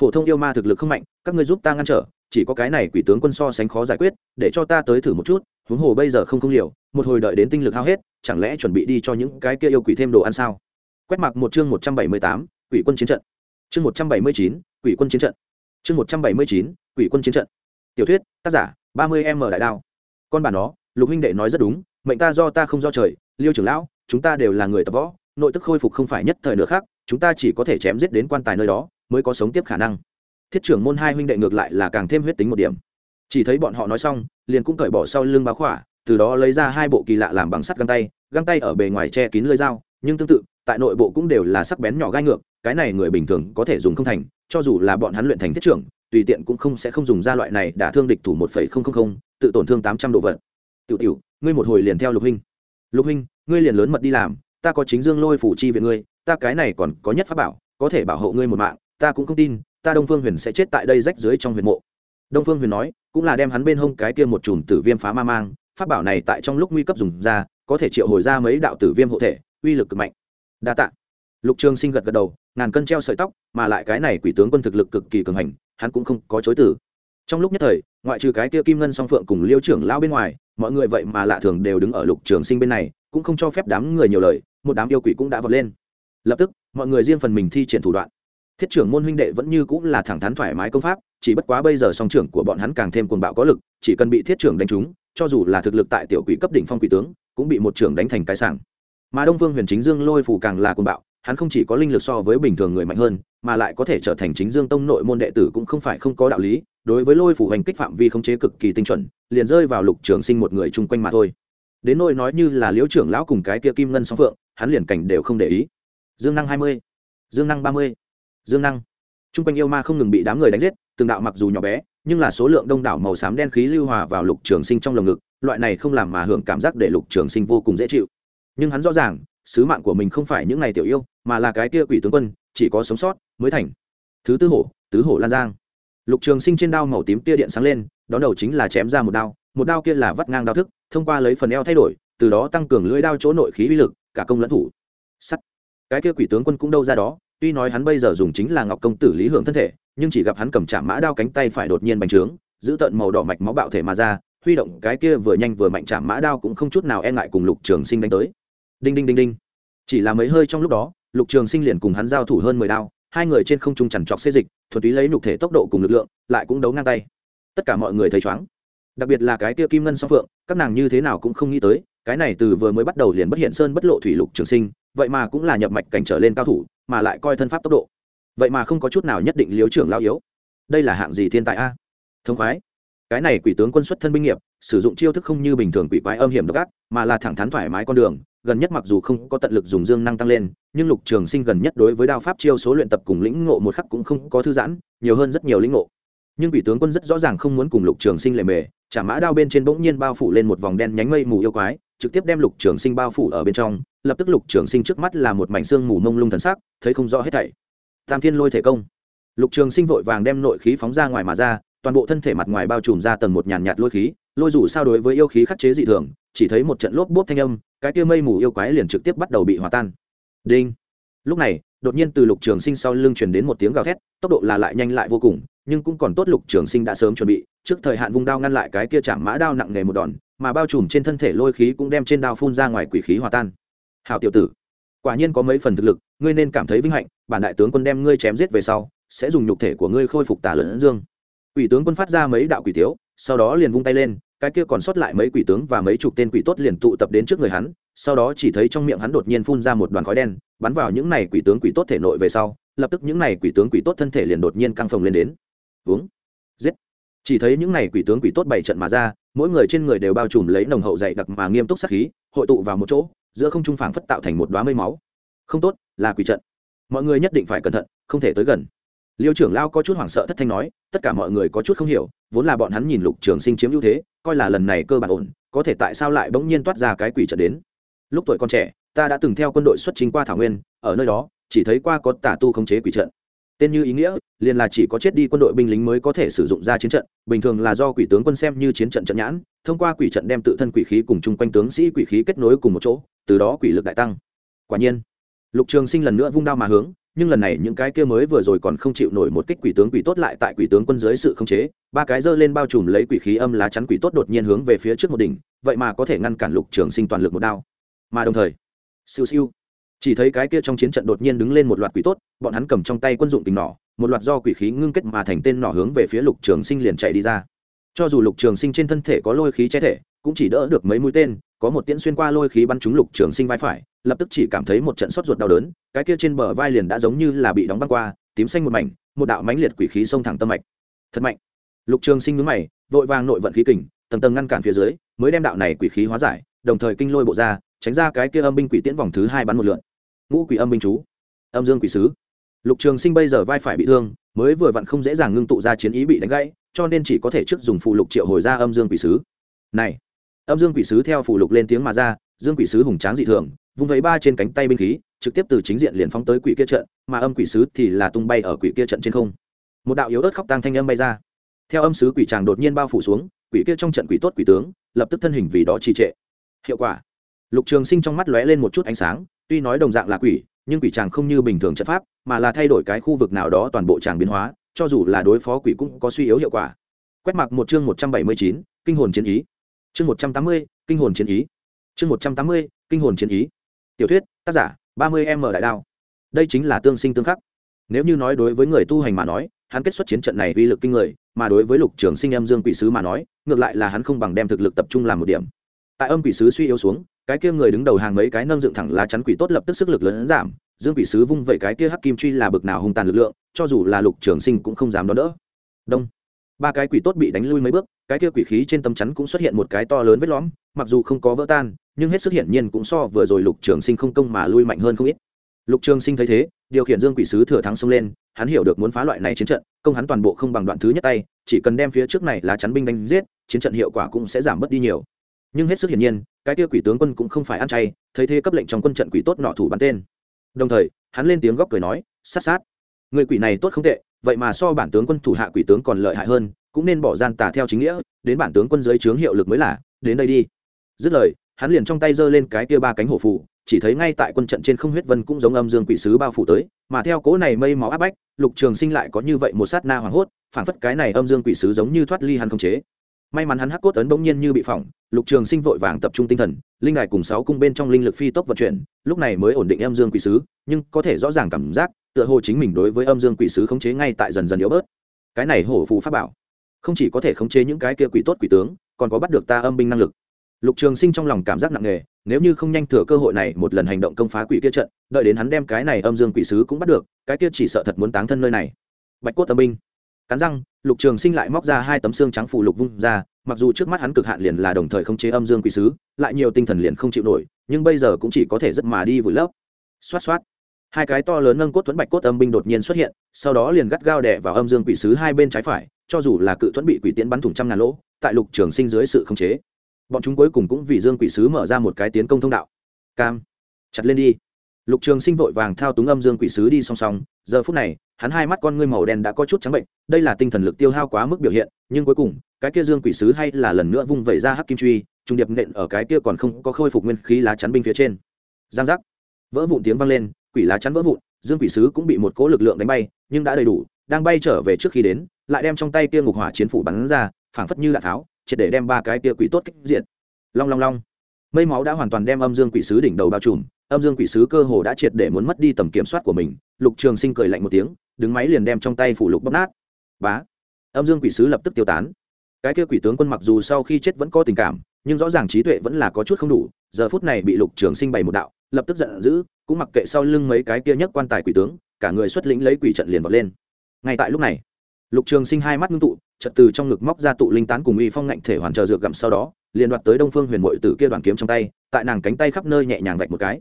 Phổ thông yêu ma thực lực không mạnh, các ngươi giúp ta ngăn trở, chỉ có cái này quỷ tướng quân so sánh khó giải quyết, để cho ta tới thử một chút, huống hồ bây giờ không không liều, một hồi đợi đến tinh lực hao hết chẳng lẽ chuẩn bị đi cho những cái kia yêu quỷ thêm đồ ăn sao? Quét mặc một chương một trăm bảy mươi tám quỷ quân chiến trận. Chương một trăm bảy mươi chín quỷ quân chiến trận. Chương một trăm bảy mươi chín quỷ quân chiến trận. Tiểu thuyết tác giả ba mươi m đại đao. Con bà nó, lục huynh đệ nói rất đúng mệnh ta do ta không do trời liêu trưởng lão chúng ta đều là người tập võ nội tức khôi phục không phải nhất thời nữa khác chúng ta chỉ có thể chém giết đến quan tài nơi đó mới có sống tiếp khả năng. Thiết trưởng môn hai huynh đệ ngược lại là càng thêm huyết tính một điểm. Chỉ thấy bọn họ nói xong liền cũng cởi bỏ sau lưng bá khỏa từ đó lấy ra hai bộ kỳ lạ làm bằng sắt găng tay găng tay ở bề ngoài che kín lưỡi dao, nhưng tương tự, tại nội bộ cũng đều là sắc bén nhỏ gai ngược, cái này người bình thường có thể dùng không thành, cho dù là bọn hắn luyện thành thiết trưởng, tùy tiện cũng không sẽ không dùng ra loại này đả thương địch thủ một phẩy không không không, tự tổn thương tám trăm độ vật tiểu tiểu, ngươi một hồi liền theo lục huynh. Lục huynh, ngươi liền lớn mật đi làm, ta có chính dương lôi phủ chi viện ngươi, ta cái này còn có nhất pháp bảo, có thể bảo hộ ngươi một mạng, ta cũng không tin, ta đông phương huyền sẽ chết tại đây rách dưới trong huyền mộ. Đông phương huyền nói, cũng là đem hắn bên hông cái kia một chùm tử viêm phá ma mang, pháp bảo này tại trong lúc nguy cấp dùng ra có thể triệu hồi ra mấy đạo tử viêm hộ thể, uy lực cực mạnh. Đa tạ. Lục trường sinh gật gật đầu, ngàn cân treo sợi tóc, mà lại cái này quỷ tướng quân thực lực cực kỳ cường hành, hắn cũng không có chối từ. Trong lúc nhất thời, ngoại trừ cái kia kim ngân song phượng cùng liêu trưởng lao bên ngoài, mọi người vậy mà lạ thường đều đứng ở lục trường sinh bên này, cũng không cho phép đám người nhiều lời, một đám yêu quỷ cũng đã vọt lên. Lập tức, mọi người riêng phần mình thi triển thủ đoạn. Thiết trưởng môn huynh đệ vẫn như cũng là thẳng thắn thoải mái công pháp, chỉ bất quá bây giờ song trưởng của bọn hắn càng thêm cuồng bạo có lực, chỉ cần bị thiết trưởng đánh trúng cho dù là thực lực tại tiểu quỷ cấp đỉnh phong quỷ tướng, cũng bị một trưởng đánh thành cái sảng. Mà đông vương huyền chính dương lôi phủ càng là cuồng bạo, hắn không chỉ có linh lực so với bình thường người mạnh hơn, mà lại có thể trở thành chính dương tông nội môn đệ tử cũng không phải không có đạo lý, đối với lôi phủ hành kích phạm vi khống chế cực kỳ tinh chuẩn, liền rơi vào lục trường sinh một người chung quanh mà thôi. Đến nỗi nói như là liễu trưởng lão cùng cái kia kim ngân song phượng, hắn liền cảnh đều không để ý. Dương năng hai mươi, dương năng ba mươi, dương năng. T r u n g quanh yêu ma không ngừng bị đám người đánh giết, từng đạo mặc dù nhỏ bé nhưng là số lượng đông đảo màu xám đen khí lưu hòa vào lục trường sinh trong lồng ngực, loại này không làm mà hưởng cảm giác để lục trường sinh vô cùng dễ chịu. Nhưng hắn rõ ràng, sứ mạng của mình không phải những ngày tiểu yêu, mà là cái kia quỷ tướng quân, chỉ có sống sót mới thành. Thứ tư hổ, tứ hổ lan giang. Lục trường sinh trên đao màu tím tia điện sáng lên, đón đầu chính là chém ra một đao một đao kia là vắt ngang đao thức, thông qua lấy phần eo thay đổi, từ đó tăng cường lưỡi đao chỗ nội khí uy lực, cả công lẫn thủ. Sắt. Cái kia quỷ tướng quân cũng đâu ra đó, tuy nói hắn bây giờ dùng chính là ngọc công tử lý hưởng thân thể nhưng chỉ gặp hắn cầm chạm mã đao cánh tay phải đột nhiên bành trướng, giữ tận màu đỏ mạch máu bạo thể mà ra, huy động cái kia vừa nhanh vừa mạnh chạm mã đao cũng không chút nào e ngại cùng lục trường sinh đánh tới. Đinh đinh đinh đinh. Chỉ là mấy hơi trong lúc đó, lục trường sinh liền cùng hắn giao thủ hơn mười đao, hai người trên không trung chằn trọc xê dịch thuật túy lấy nhục thể tốc độ cùng lực lượng, lại cũng đấu ngang tay. Tất cả mọi người thấy chóng đặc biệt là cái kia kim ngân song phượng, các nàng như thế nào cũng không nghĩ tới, cái này từ vừa mới bắt đầu liền bất hiện sơn bất lộ thủy lục trường sinh, vậy mà cũng là nhập mạch cảnh trở lên cao thủ, mà lại coi thân pháp tốc độ vậy mà không có chút nào nhất định liếu trưởng lao yếu. Đây là hạng gì thiên tài a? Thông khoái. Cái này quỷ tướng quân xuất thân binh nghiệp, sử dụng chiêu thức không như bình thường quỷ quái âm hiểm độc ác, mà là thẳng thắn thoải mái con đường, gần nhất mặc dù không có tận lực dùng dương năng tăng lên, nhưng lục trường sinh gần nhất đối với đao pháp chiêu số luyện tập cùng lĩnh ngộ một khắc cũng không có thư giãn, nhiều hơn rất nhiều lĩnh ngộ. Nhưng quỷ tướng quân rất rõ ràng không muốn cùng lục trường sinh lề mề trả mã đao bên trên bỗng nhiên bao phủ lên một vòng đen nhánh mây mù yêu quái, trực tiếp đem lục trường sinh bao phủ ở bên trong, lập tức lục trường sinh trước mắt là một mảnh xương mù mông lung thần sắc, thấy không rõ hết thảy tam thiên lôi thể công. Lục trường sinh vội vàng đem nội khí phóng ra ngoài mà ra, toàn bộ thân thể mặt ngoài bao trùm ra tầng một nhàn nhạt lôi khí, lôi rủ sao đối với yêu khí khắc chế dị thường, chỉ thấy một trận lốp bốp thanh âm, cái kia mây mù yêu quái liền trực tiếp bắt đầu bị hòa tan. Đinh. Lúc này, đột nhiên từ lục trường sinh sau lưng truyền đến một tiếng gào thét, tốc độ là lại nhanh lại vô cùng, nhưng cũng còn tốt lục trường sinh đã sớm chuẩn bị, trước thời hạn vung đao ngăn lại cái kia chạm mã đao nặng nề một đòn, mà bao trùm trên thân thể lôi khí cũng đem trên đao phun ra ngoài quỷ khí hòa tan. Hảo tiểu tử, quả nhiên có mấy phần thực lực, ngươi nên cảm thấy vinh hạnh bản đại tướng quân đem ngươi chém giết về sau, sẽ dùng nhục thể của ngươi khôi phục tà lẫn dương. Quỷ tướng quân phát ra mấy đạo quỷ tiếu, sau đó liền vung tay lên, cái kia còn sót lại mấy quỷ tướng và mấy chục tên quỷ tốt liền tụ tập đến trước người hắn, sau đó chỉ thấy trong miệng hắn đột nhiên phun ra một đoàn khói đen, bắn vào những này quỷ tướng quỷ tốt thể nội về sau, lập tức những này quỷ tướng quỷ tốt thân thể liền đột nhiên căng phồng lên đến. Uống giết. Chỉ thấy những này quỷ tướng quỷ tốt bảy trận mà ra, mỗi người trên người đều bao trùm lấy nồng hậu dày đặc mà nghiêm túc sát khí, hội tụ vào một chỗ, giữa không trung phảng phất tạo thành một đoá mây máu. Không tốt, là quỷ trận mọi người nhất định phải cẩn thận, không thể tới gần. Liêu trưởng lao có chút hoảng sợ thất thanh nói, tất cả mọi người có chút không hiểu, vốn là bọn hắn nhìn lục trường sinh chiếm ưu thế, coi là lần này cơ bản ổn, có thể tại sao lại bỗng nhiên toát ra cái quỷ trận đến. Lúc tuổi còn trẻ, ta đã từng theo quân đội xuất chính qua thảo nguyên, ở nơi đó, chỉ thấy qua có tà tu khống chế quỷ trận. Tên như ý nghĩa, liền là chỉ có chết đi quân đội binh lính mới có thể sử dụng ra chiến trận, bình thường là do quỷ tướng quân xem như chiến trận trận nhãn, thông qua quỷ trận đem tự thân quỷ khí cùng chung quanh tướng sĩ quỷ khí kết nối cùng một chỗ, từ đó quỷ lực đại tăng. Quả nhiên lục trường sinh lần nữa vung đao mà hướng, nhưng lần này những cái kia mới vừa rồi còn không chịu nổi một kích quỷ tướng quỷ tốt lại tại quỷ tướng quân dưới sự khống chế, ba cái dơ lên bao trùm lấy quỷ khí âm lá chắn quỷ tốt đột nhiên hướng về phía trước một đỉnh, vậy mà có thể ngăn cản lục trường sinh toàn lực một đao. Mà đồng thời, siêu siêu, chỉ thấy cái kia trong chiến trận đột nhiên đứng lên một loạt quỷ tốt, bọn hắn cầm trong tay quân dụng tình nỏ, một loạt do quỷ khí ngưng kết mà thành tên nỏ hướng về phía lục trường sinh liền chạy đi ra. Cho dù lục trường sinh trên thân thể có lôi khí che thể, cũng chỉ đỡ được mấy mũi tên, có một tiễn xuyên qua lôi khí bắn trúng lục trường sinh vai phải lập tức chỉ cảm thấy một trận sốt ruột đau đớn, cái kia trên bờ vai liền đã giống như là bị đóng băng qua, tím xanh một mảnh, một đạo mãnh liệt quỷ khí xông thẳng tâm mạch. Thật mạnh. Lục trường sinh nhướng mày, vội vàng nội vận khí kình, tầng tầng ngăn cản phía dưới, mới đem đạo này quỷ khí hóa giải, đồng thời kinh lôi bộ ra, tránh ra cái kia âm binh quỷ tiễn vòng thứ hai bắn một lượn. Ngũ quỷ âm binh chú. Âm dương quỷ sứ. Lục trường sinh bây giờ vai phải bị thương, mới vừa vặn không dễ dàng ngưng tụ ra chiến ý bị đánh gãy, cho nên chỉ có thể trước dùng phụ lục triệu hồi ra âm dương quỷ sứ. Này. Âm dương quỷ sứ theo phụ lục lên tiếng mà ra, dương quỷ sứ hùng tráng dị thường vung vấy ba trên cánh tay binh khí, trực tiếp từ chính diện liền phóng tới quỷ kia trận, mà âm quỷ sứ thì là tung bay ở quỷ kia trận trên không. Một đạo yếu ớt khóc tăng thanh âm bay ra. Theo âm sứ quỷ tràng đột nhiên bao phủ xuống, quỷ kia trong trận quỷ tốt quỷ tướng, lập tức thân hình vì đó trì trệ. Hiệu quả. Lục trường sinh trong mắt lóe lên một chút ánh sáng, tuy nói đồng dạng là quỷ, nhưng quỷ tràng không như bình thường trận pháp, mà là thay đổi cái khu vực nào đó toàn bộ tràng biến hóa, cho dù là đối phó quỷ cũng có suy yếu hiệu quả. Quét mặc một chương một trăm bảy mươi chín, kinh hồn chiến ý. Chương một trăm tám mươi, kinh hồn chiến ý. Chương một trăm tám mươi, kinh hồn chiến ý tiểu thuyết, tác giả, ba mươi m đại đao. Đây chính là tương sinh tương khắc. Nếu như nói đối với người tu hành mà nói, hắn kết xuất chiến trận này uy lực kinh người, mà đối với lục trường sinh âm dương quỷ sứ mà nói, ngược lại là hắn không bằng đem thực lực tập trung làm một điểm. Tại âm quỷ sứ suy yếu xuống, cái kia người đứng đầu hàng mấy cái nâng dựng thẳng lá chắn quỷ tốt lập tức sức lực lớn giảm, dương quỷ sứ vung vẩy cái kia hắc kim truy là bực nào hung tàn lực lượng, cho dù là lục trường sinh cũng không dám đón đỡ. Đông. Ba cái quỷ tốt bị đánh lui mấy bước, cái kia quỷ khí trên tấm chắn cũng xuất hiện một cái to lớn vết lõm, mặc dù không có vỡ tan nhưng hết sức hiển nhiên cũng so vừa rồi lục trường sinh không công mà lui mạnh hơn không ít. Lục trường sinh thấy thế, điều khiển dương quỷ sứ thừa thắng xông lên, hắn hiểu được muốn phá loại này chiến trận, công hắn toàn bộ không bằng đoạn thứ nhất tay, chỉ cần đem phía trước này là chắn binh đánh giết, chiến trận hiệu quả cũng sẽ giảm bớt đi nhiều. Nhưng hết sức hiển nhiên, cái kia quỷ tướng quân cũng không phải ăn chay, thấy thế cấp lệnh trong quân trận quỷ tốt nọ thủ bắn tên. Đồng thời, hắn lên tiếng góc cười nói, sát sát, người quỷ này tốt không tệ, vậy mà so bản tướng quân thủ hạ quỷ tướng còn lợi hại hơn, cũng nên bỏ gian tà theo chính nghĩa, đến bản tướng quân dưới trướng hiệu lực mới là, đến đây đi. Dứt lời hắn liền trong tay giơ lên cái kia ba cánh hổ phù, chỉ thấy ngay tại quân trận trên không huyết vân cũng giống âm dương quỷ sứ bao phủ tới mà theo cố này mây máu áp bách lục trường sinh lại có như vậy một sát na hoảng hốt phản phất cái này âm dương quỷ sứ giống như thoát ly hắn không chế. May mắn hắn hắc cốt ấn bỗng nhiên như bị phỏng lục trường sinh vội vàng tập trung tinh thần linh đài cùng sáu cung bên trong linh lực phi tốc vận chuyển lúc này mới ổn định âm dương quỷ sứ nhưng có thể rõ ràng cảm giác tựa hồ chính mình đối với âm dương quỷ sứ khống chế ngay tại dần dần yếu bớt. Cái này hổ phù pháp bảo không chỉ có thể khống chế những cái kia quỷ tốt quỷ tướng còn có bắt được ta âm binh năng lực lục trường sinh trong lòng cảm giác nặng nề, nếu như không nhanh thừa cơ hội này một lần hành động công phá quỷ kia trận, đợi đến hắn đem cái này âm dương quỷ sứ cũng bắt được, cái kia chỉ sợ thật muốn táng thân nơi này. Bạch cốt tâm binh. Cắn răng, lục trường sinh lại móc ra hai tấm xương trắng phủ lục vung ra, mặc dù trước mắt hắn cực hạn liền là đồng thời không chế âm dương quỷ sứ, lại nhiều tinh thần liền không chịu nổi, nhưng bây giờ cũng chỉ có thể rất mà đi vùi lấp. Xoát xoát. Hai cái to lớn nâng cốt thuẫn bạch cốt âm binh đột nhiên xuất hiện, sau đó liền gắt gao đẻ vào âm dương quỷ sứ hai bên trái phải, cho dù là cự thuẫn bị quỷ tiễn bắn thủng trăm ngàn lỗ, tại lục trường sinh dưới sự khống chế bọn chúng cuối cùng cũng vì dương quỷ sứ mở ra một cái tiến công thông đạo. Cam, chặt lên đi. Lục trường sinh vội vàng thao túng âm dương quỷ sứ đi song song. Giờ phút này, hắn hai mắt con ngươi màu đen đã có chút trắng bệnh. Đây là tinh thần lực tiêu hao quá mức biểu hiện, nhưng cuối cùng, cái kia dương quỷ sứ hay là lần nữa vung vẩy ra hắc kim truy trung điệp nện ở cái kia còn không có khôi phục nguyên khí lá chắn binh phía trên. Giang giác. Vỡ vụn tiếng vang lên, quỷ lá chắn vỡ vụn, dương quỷ sứ cũng bị một cỗ lực lượng đánh bay, nhưng đã đầy đủ, đang bay trở về trước khi đến, lại đem trong tay kia ngục hỏa chiến phủ bắn ra, phảng phất như đạn tháo triệt để đem ba cái kia quỷ tốt kích diện long long long. Mây máu đã hoàn toàn đem âm dương quỷ sứ đỉnh đầu bao trùm, âm dương quỷ sứ cơ hồ đã triệt để muốn mất đi tầm kiểm soát của mình. Lục trường sinh cười lạnh một tiếng, đứng máy liền đem trong tay phủ lục bóp nát. Bá. Âm dương quỷ sứ lập tức tiêu tán. Cái kia quỷ tướng quân mặc dù sau khi chết vẫn có tình cảm, nhưng rõ ràng trí tuệ vẫn là có chút không đủ. Giờ phút này bị lục trường sinh bày một đạo, lập tức giận dữ, cũng mặc kệ sau lưng mấy cái kia nhất quan tài quỷ tướng, cả người xuất lĩnh lấy quỷ trận liền vọt lên. Ngay tại lúc này, lục trường sinh hai mắt ngưng tụ trật từ trong ngực móc ra tụ linh tán cùng uy phong ngạnh thể hoàn chờ dược gặm sau đó, liền đoạt tới đông phương huyền mội tử kia đoàn kiếm trong tay, tại nàng cánh tay khắp nơi nhẹ nhàng vạch một cái.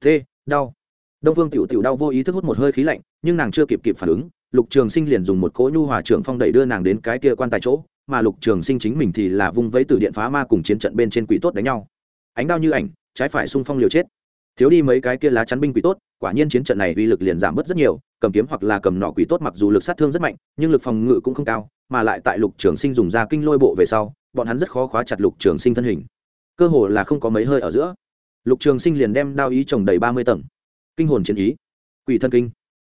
Thế đau. Đông phương tiểu tiểu đau vô ý thức hút một hơi khí lạnh, nhưng nàng chưa kịp kịp phản ứng, lục trường sinh liền dùng một cỗ nhu hòa trưởng phong đẩy đưa nàng đến cái kia quan tài chỗ, mà lục trường sinh chính mình thì là vung vẫy từ điện phá ma cùng chiến trận bên trên quỷ tốt đánh nhau. Ánh đao như ảnh, trái phải xung phong liều chết thiếu đi mấy cái kia lá chắn binh quỷ tốt, quả nhiên chiến trận này uy lực liền giảm bớt rất nhiều, cầm kiếm hoặc là cầm nọ quỷ tốt mặc dù lực sát thương rất mạnh, nhưng lực phòng ngự cũng không cao, mà lại tại lục trường sinh dùng ra kinh lôi bộ về sau, bọn hắn rất khó khóa chặt lục trường sinh thân hình. Cơ hồ là không có mấy hơi ở giữa. Lục trường sinh liền đem đao ý trồng đầy ba mươi tầng. Kinh hồn chiến ý. Quỷ thân kinh.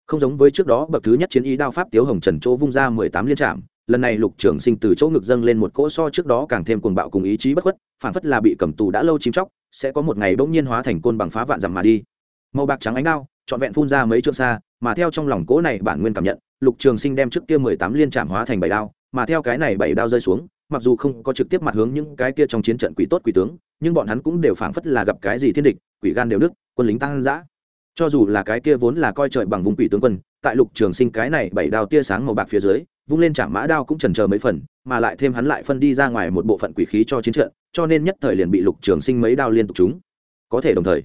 Không giống với trước đó, bậc thứ nhất chiến ý đao pháp tiếu hồng trần chỗ vung ra mười tám liên trạm, lần này lục trường sinh từ chỗ ngực dâng lên một cỗ so trước đó càng thêm cuồng bạo cùng ý chí bất khuất, phản phất là bị cầm tù đã lâu chim chóc sẽ có một ngày bỗng nhiên hóa thành côn bằng phá vạn dặm mà đi. Màu bạc trắng ánh đao, trọn vẹn phun ra mấy trượng xa, mà theo trong lòng cỗ này bản nguyên cảm nhận, lục trường sinh đem trước kia mười tám liên trảm hóa thành bảy đao, mà theo cái này bảy đao rơi xuống, mặc dù không có trực tiếp mặt hướng những cái kia trong chiến trận quỷ tốt quỷ tướng, nhưng bọn hắn cũng đều phảng phất là gặp cái gì thiên địch, quỷ gan đều đức quân lính tăng dã. Cho dù là cái kia vốn là coi trời bằng vùng quỷ tướng quân tại lục trường sinh cái này bảy đao tia sáng màu bạc phía dưới, vung lên chạm mã đao cũng chần chờ mấy phần, mà lại thêm hắn lại phân đi ra ngoài một bộ phận quỷ khí cho chiến trận, cho nên nhất thời liền bị lục trường sinh mấy đao liên tục chúng có thể đồng thời,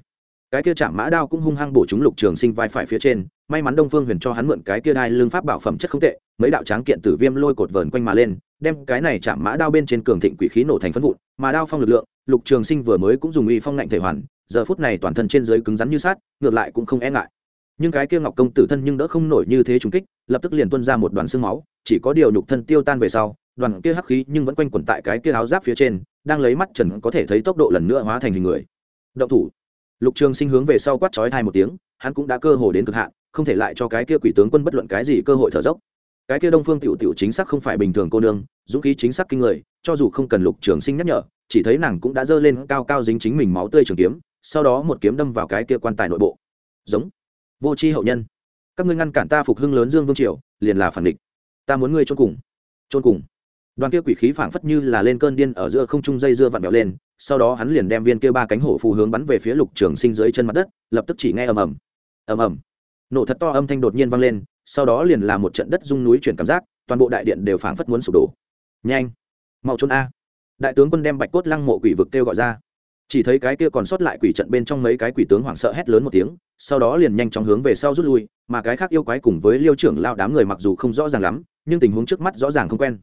cái kia chạm mã đao cũng hung hăng bổ chúng lục trường sinh vai phải phía trên, may mắn đông phương huyền cho hắn mượn cái kia đai lương pháp bảo phẩm chất không tệ, mấy đạo tráng kiện tử viêm lôi cột vờn quanh mà lên, đem cái này chạm mã đao bên trên cường thịnh quỷ khí nổ thành phân vụn, mà đao phong lực lượng, lục trường sinh vừa mới cũng dùng uy phong ngạnh thể hoàn, giờ phút này toàn thân trên dưới cứng rắn như sát ngược lại cũng không e ngại nhưng cái kia ngọc công tử thân nhưng đỡ không nổi như thế trùng kích, lập tức liền tuôn ra một đoàn xương máu, chỉ có điều nhục thân tiêu tan về sau, đoàn kia hắc khí nhưng vẫn quanh quẩn tại cái kia áo giáp phía trên, đang lấy mắt trần có thể thấy tốc độ lần nữa hóa thành hình người. Động thủ. Lục trường sinh hướng về sau quát chói thai một tiếng, hắn cũng đã cơ hồ đến cực hạn, không thể lại cho cái kia quỷ tướng quân bất luận cái gì cơ hội thở dốc. Cái kia đông phương tiểu tiểu chính xác không phải bình thường cô nương, dũng khí chính xác kinh người, cho dù không cần lục trường sinh nhắc nhở, chỉ thấy nàng cũng đã dơ lên cao cao dính chính mình máu tươi trường kiếm, sau đó một kiếm đâm vào cái kia quan tài nội bộ. Giống vô c h i hậu nhân. Các ngươi ngăn cản ta phục hưng lớn dương vương triều, liền là phản địch. Ta muốn ngươi trôn cùng. Trôn cùng. Đoàn kia quỷ khí phảng phất như là lên cơn điên ở giữa không trung dây dưa vặn vẹo lên, sau đó hắn liền đem viên kia ba cánh hổ phù hướng bắn về phía lục trường sinh dưới chân mặt đất, lập tức chỉ nghe ầm ầm. Ầm ầm. Nổ thật to âm thanh đột nhiên vang lên, sau đó liền là một trận đất rung núi chuyển cảm giác, toàn bộ đại điện đều phảng phất muốn sụp đổ. Nhanh. Mau trốn a. Đại tướng quân đem bạch cốt lăng mộ quỷ vực kêu gọi ra chỉ thấy cái kia còn sót lại quỷ trận bên trong mấy cái quỷ tướng hoảng sợ hét lớn một tiếng sau đó liền nhanh chóng hướng về sau rút lui mà cái khác yêu quái cùng với liêu trưởng lao đám người mặc dù không rõ ràng lắm nhưng tình huống trước mắt rõ ràng không quen.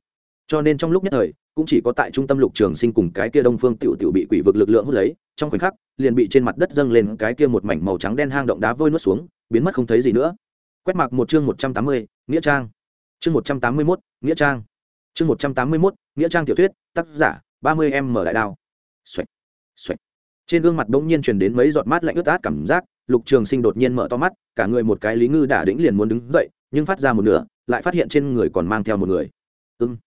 Cho nên trong lúc nhất thời cũng chỉ có tại trung tâm lục trường sinh cùng cái kia đông phương tiểu tiểu bị quỷ vực lực lượng hút lấy trong khoảnh khắc liền bị trên mặt đất dâng lên cái kia một mảnh màu trắng đen hang động đá vôi nuốt xuống biến mất không thấy gì nữa. Quét mặc một chương một trăm tám mươi nghĩa trang. Chương một trăm tám mươi mốt nghĩa trang. Chương một trăm tám mươi mốt nghĩa trang tiểu thuyết tác giả ba mươi em mở đại đao. Xoạch, xoạch. trên gương mặt bỗng nhiên truyền đến mấy giọt mát lạnh ướt át cảm giác, lục trường sinh đột nhiên mở to mắt, cả người một cái lý ngư đả đĩnh liền muốn đứng dậy, nhưng phát ra một nửa, lại phát hiện trên người còn mang theo một người. Ưng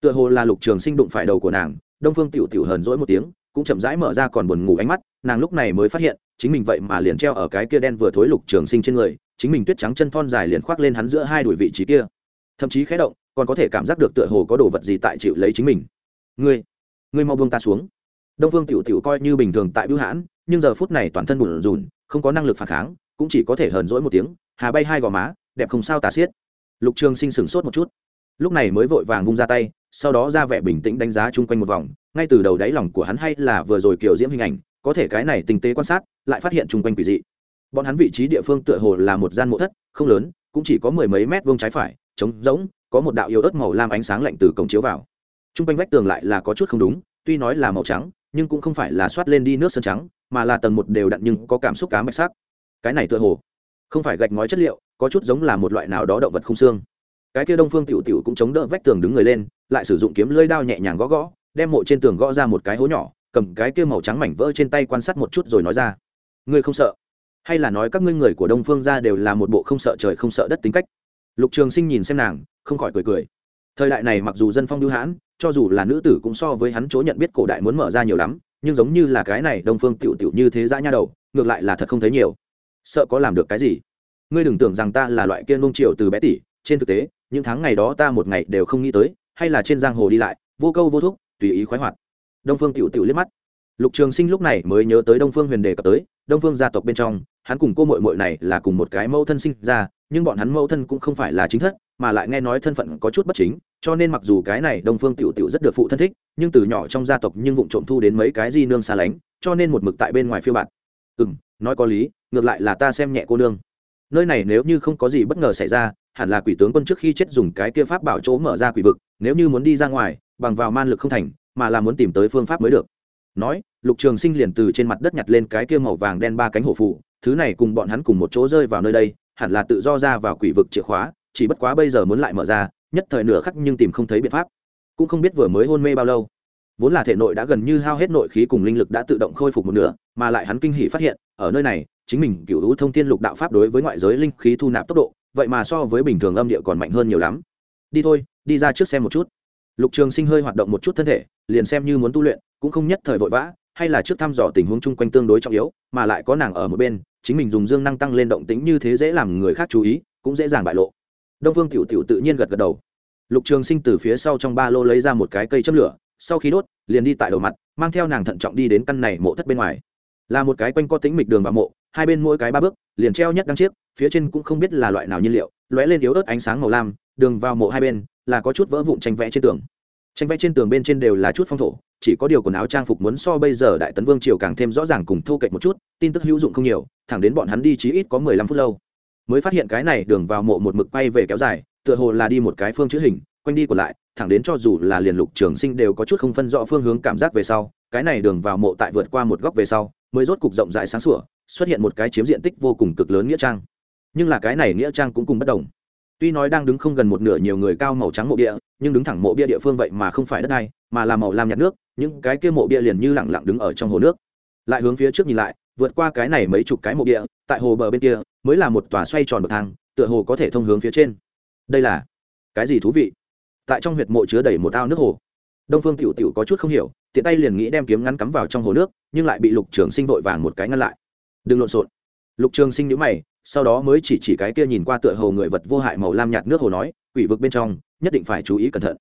tựa hồ là lục trường sinh đụng phải đầu của nàng, đông phương tiểu tiểu hờn dỗi một tiếng, cũng chậm rãi mở ra còn buồn ngủ ánh mắt, nàng lúc này mới phát hiện, chính mình vậy mà liền treo ở cái kia đen vừa thối lục trường sinh trên người, chính mình tuyết trắng chân thon dài liền khoác lên hắn giữa hai đùi vị trí kia. Thậm chí khé động, còn có thể cảm giác được tựa hồ có đồ vật gì tại chịu lấy chính mình. Ngươi ngươi mau buông ta xuống đông phương tiểu tiểu coi như bình thường tại bưu hãn, nhưng giờ phút này toàn thân bùn rùn, không có năng lực phản kháng, cũng chỉ có thể hờn dỗi một tiếng, hà bay hai gò má, đẹp không sao tà xiết. Lục trường sinh sửng sốt một chút. Lúc này mới vội vàng vung ra tay, sau đó ra vẻ bình tĩnh đánh giá chung quanh một vòng, ngay từ đầu đáy lòng của hắn hay là vừa rồi kiểu diễm hình ảnh, có thể cái này tinh tế quan sát, lại phát hiện chung quanh quỷ dị. Bọn hắn vị trí địa phương tựa hồ là một gian mộ thất, không lớn, cũng chỉ có mười mấy mét vuông trái phải, trống rỗng, có một đạo yếu ớt màu lam ánh sáng lạnh từ cổng chiếu vào. Chung quanh vách tường lại là có chút không đúng, tuy nói là màu trắng nhưng cũng không phải là soát lên đi nước sơn trắng, mà là tầng một đều đặn nhưng có cảm xúc cá mạch sắc. Cái này tựa hồ không phải gạch ngói chất liệu, có chút giống là một loại nào đó động vật không xương. Cái kia đông phương tiểu tiểu cũng chống đỡ vách tường đứng người lên, lại sử dụng kiếm lưỡi đao nhẹ nhàng gõ gõ, đem mộ trên tường gõ ra một cái hố nhỏ, cầm cái kia màu trắng mảnh vỡ trên tay quan sát một chút rồi nói ra, ngươi không sợ? Hay là nói các ngươi người của đông phương ra đều là một bộ không sợ trời không sợ đất tính cách? Lục trường sinh nhìn xem nàng, không khỏi cười cười. Thời đại này mặc dù dân phong lưu hãn cho dù là nữ tử cũng so với hắn chỗ nhận biết cổ đại muốn mở ra nhiều lắm, nhưng giống như là cái này đông phương tiểu tiểu như thế dã nha đầu, ngược lại là thật không thấy nhiều. Sợ có làm được cái gì? Ngươi đừng tưởng rằng ta là loại kia nung triều từ bé tỷ, trên thực tế, những tháng ngày đó ta một ngày đều không nghĩ tới, hay là trên giang hồ đi lại, vô câu vô thúc, tùy ý khoái hoạt. Đông phương tiểu tiểu liếc mắt. Lục trường sinh lúc này mới nhớ tới đông phương huyền đề cập tới, đông phương gia tộc bên trong, hắn cùng cô mội mội này là cùng một cái mẫu thân sinh ra nhưng bọn hắn mẫu thân cũng không phải là chính thất, mà lại nghe nói thân phận có chút bất chính, cho nên mặc dù cái này đông phương tiểu tiểu rất được phụ thân thích, nhưng từ nhỏ trong gia tộc nhưng vụng trộm thu đến mấy cái di nương xa lánh, cho nên một mực tại bên ngoài phiêu bạt. Ừ m nói có lý, ngược lại là ta xem nhẹ cô nương. Nơi này nếu như không có gì bất ngờ xảy ra, hẳn là quỷ tướng quân trước khi chết dùng cái kia pháp bảo chỗ mở ra quỷ vực, nếu như muốn đi ra ngoài, bằng vào man lực không thành, mà là muốn tìm tới phương pháp mới được. Nói, lục trường sinh liền từ trên mặt đất nhặt lên cái kia màu vàng đen ba cánh hổ phụ thứ này cùng bọn hắn cùng một chỗ rơi vào nơi đây hẳn là tự do ra vào quỷ vực chìa khóa, chỉ bất quá bây giờ muốn lại mở ra, nhất thời nửa khắc nhưng tìm không thấy biện pháp. Cũng không biết vừa mới hôn mê bao lâu. Vốn là thể nội đã gần như hao hết nội khí cùng linh lực đã tự động khôi phục một nửa, mà lại hắn kinh hỉ phát hiện, ở nơi này, chính mình cựu hữu thông thiên lục đạo pháp đối với ngoại giới linh khí thu nạp tốc độ, vậy mà so với bình thường âm địa còn mạnh hơn nhiều lắm. Đi thôi, đi ra trước xem một chút. Lục trường sinh hơi hoạt động một chút thân thể, liền xem như muốn tu luyện, cũng không nhất thời vội vã, hay là trước thăm dò tình huống chung quanh tương đối trọng yếu, mà lại có nàng ở một bên chính mình dùng dương năng tăng lên động tính như thế dễ làm người khác chú ý, cũng dễ dàng bại lộ. Đông phương tiểu tiểu tự nhiên gật gật đầu. Lục trường sinh từ phía sau trong ba lô lấy ra một cái cây châm lửa, sau khi đốt, liền đi tại đầu mặt, mang theo nàng thận trọng đi đến căn này mộ thất bên ngoài. Là một cái quanh co tính mịch đường vào mộ, hai bên mỗi cái ba bước, liền treo nhất đăng chiếc, phía trên cũng không biết là loại nào nhiên liệu, lóe lên yếu ớt ánh sáng màu lam, đường vào mộ hai bên, là có chút vỡ vụn tranh vẽ trên tường tranh vẽ trên tường bên trên đều là chút phong thổ, chỉ có điều quần áo trang phục muốn so bây giờ đại tấn vương triều càng thêm rõ ràng cùng thô kệch một chút, tin tức hữu dụng không nhiều, thẳng đến bọn hắn đi chí ít có mười lăm phút lâu. Mới phát hiện cái này đường vào mộ một mực quay về kéo dài, tựa hồ là đi một cái phương chữ hình, quanh đi còn lại, thẳng đến cho dù là liền lục trường sinh đều có chút không phân rõ phương hướng cảm giác về sau, cái này đường vào mộ tại vượt qua một góc về sau, mới rốt cục rộng rãi sáng sủa, xuất hiện một cái chiếm diện tích vô cùng cực lớn nghĩa trang. Nhưng là cái này nghĩa trang cũng cùng bất đồng tuy nói đang đứng không gần một nửa nhiều người cao màu trắng mộ bia, nhưng đứng thẳng mộ bia địa phương vậy mà không phải đất đai, mà là màu lam nhạt nước, những cái kia mộ bia liền như lẳng lặng đứng ở trong hồ nước. Lại hướng phía trước nhìn lại, vượt qua cái này mấy chục cái mộ bia, tại hồ bờ bên kia, mới là một tòa xoay tròn bậc thang, tựa hồ có thể thông hướng phía trên. Đây là cái gì thú vị? Tại trong huyệt mộ chứa đầy một ao nước hồ. Đông phương tiểu tiểu có chút không hiểu, tiện tay liền nghĩ đem kiếm ngắn cắm vào trong hồ nước, nhưng lại bị lục trường sinh vội vàng một cái ngăn lại. Đừng lộn xộn. Lục trường sinh nhữ mày sau đó mới chỉ chỉ cái kia nhìn qua tựa hồ người vật vô hại màu lam nhạt nước hồ nói, quỷ vực bên trong, nhất định phải chú ý cẩn thận.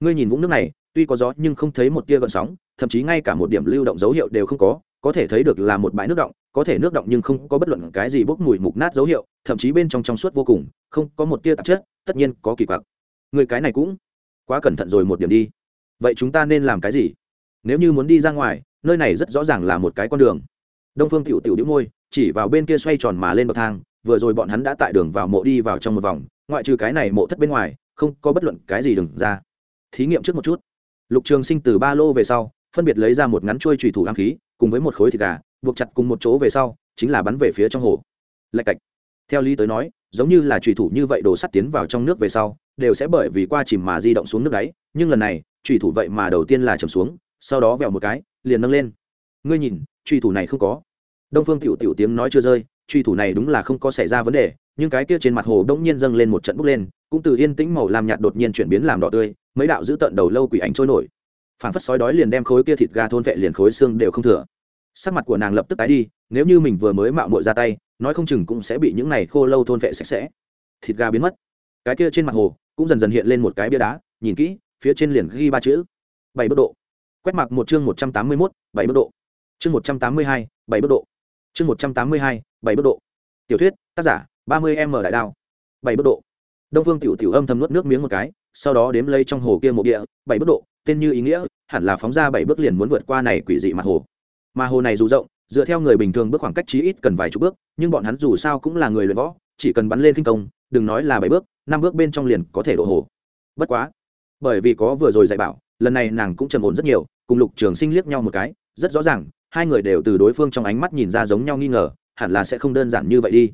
Ngươi nhìn vũng nước này, tuy có gió nhưng không thấy một tia gợn sóng, thậm chí ngay cả một điểm lưu động dấu hiệu đều không có có thể thấy được là một bãi nước động, có thể nước động nhưng không có bất luận cái gì bốc mùi mục nát dấu hiệu, thậm chí bên trong trong suốt vô cùng, không có một tia tạp chất, tất nhiên có kỳ quặc. Người cái này cũng quá cẩn thận rồi một điểm đi. Vậy chúng ta nên làm cái gì? Nếu như muốn đi ra ngoài, nơi này rất rõ ràng là một cái con đường. Đông phương tiểu tiểu đĩu môi chỉ vào bên kia xoay tròn mà lên bậc thang, vừa rồi bọn hắn đã tại đường vào mộ đi vào trong một vòng, ngoại trừ cái này mộ thất bên ngoài, không có bất luận cái gì đừng ra. Thí nghiệm trước một chút. Lục trường sinh từ ba lô về sau, phân biệt lấy ra một ngắn chuôi trùy thủ ám khí, cùng với một khối thịt gà, buộc chặt cùng một chỗ về sau, chính là bắn về phía trong hồ. Lạch cạch. Theo lý tới nói, giống như là trùy thủ như vậy đồ sắt tiến vào trong nước về sau, đều sẽ bởi vì qua chìm mà di động xuống nước đáy, nhưng lần này trùy thủ vậy mà đầu tiên là chầm xuống, sau đó vẹo một cái, liền nâng lên. Ngươi nhìn trùy thủ này không có đông phương tiểu tiểu tiếng nói chưa rơi, truy thủ này đúng là không có xảy ra vấn đề, nhưng cái kia trên mặt hồ đông nhiên dâng lên một trận bốc lên, cũng từ yên tĩnh màu làm nhạt đột nhiên chuyển biến làm đỏ tươi, mấy đạo giữ tận đầu lâu quỷ ảnh trôi nổi. Phản phất sói đói liền đem khối kia thịt gà thôn vệ liền khối xương đều không thừa. Sắc mặt của nàng lập tức tái đi, nếu như mình vừa mới mạo muội ra tay, nói không chừng cũng sẽ bị những này khô lâu thôn vệ sạch sẽ. Thịt gà biến mất. Cái kia trên mặt hồ cũng dần dần hiện lên một cái bia đá, nhìn kỹ, phía trên liền ghi ba chữ, bảy bước độ. Quét mặc một chương một trăm tám mươi mốt, bảy bước độ. Chương một trăm tám mươi hai, bảy bước độ chương một trăm tám mươi hai, bảy bước độ. Tiểu thuyết, tác giả, ba mươi m đại đao. Bảy bước độ. Đông phương tiểu tiểu âm thầm nuốt nước miếng một cái, sau đó đếm lấy trong hồ kia một địa, bảy bước độ, tên như ý nghĩa, hẳn là phóng ra bảy bước liền muốn vượt qua này quỷ dị mặt hồ. Mà hồ này dù rộng, dựa theo người bình thường bước khoảng cách chí ít cần vài chục bước, nhưng bọn hắn dù sao cũng là người luyện võ, chỉ cần bắn lên kinh công, đừng nói là bảy bước, năm bước bên trong liền có thể độ hồ. Bất quá, bởi vì có vừa rồi dạy bảo, lần này nàng cũng trầm ổn rất nhiều, cùng lục trường sinh liếc nhau một cái, rất rõ ràng hai người đều từ đối phương trong ánh mắt nhìn ra giống nhau nghi ngờ, hẳn là sẽ không đơn giản như vậy đi.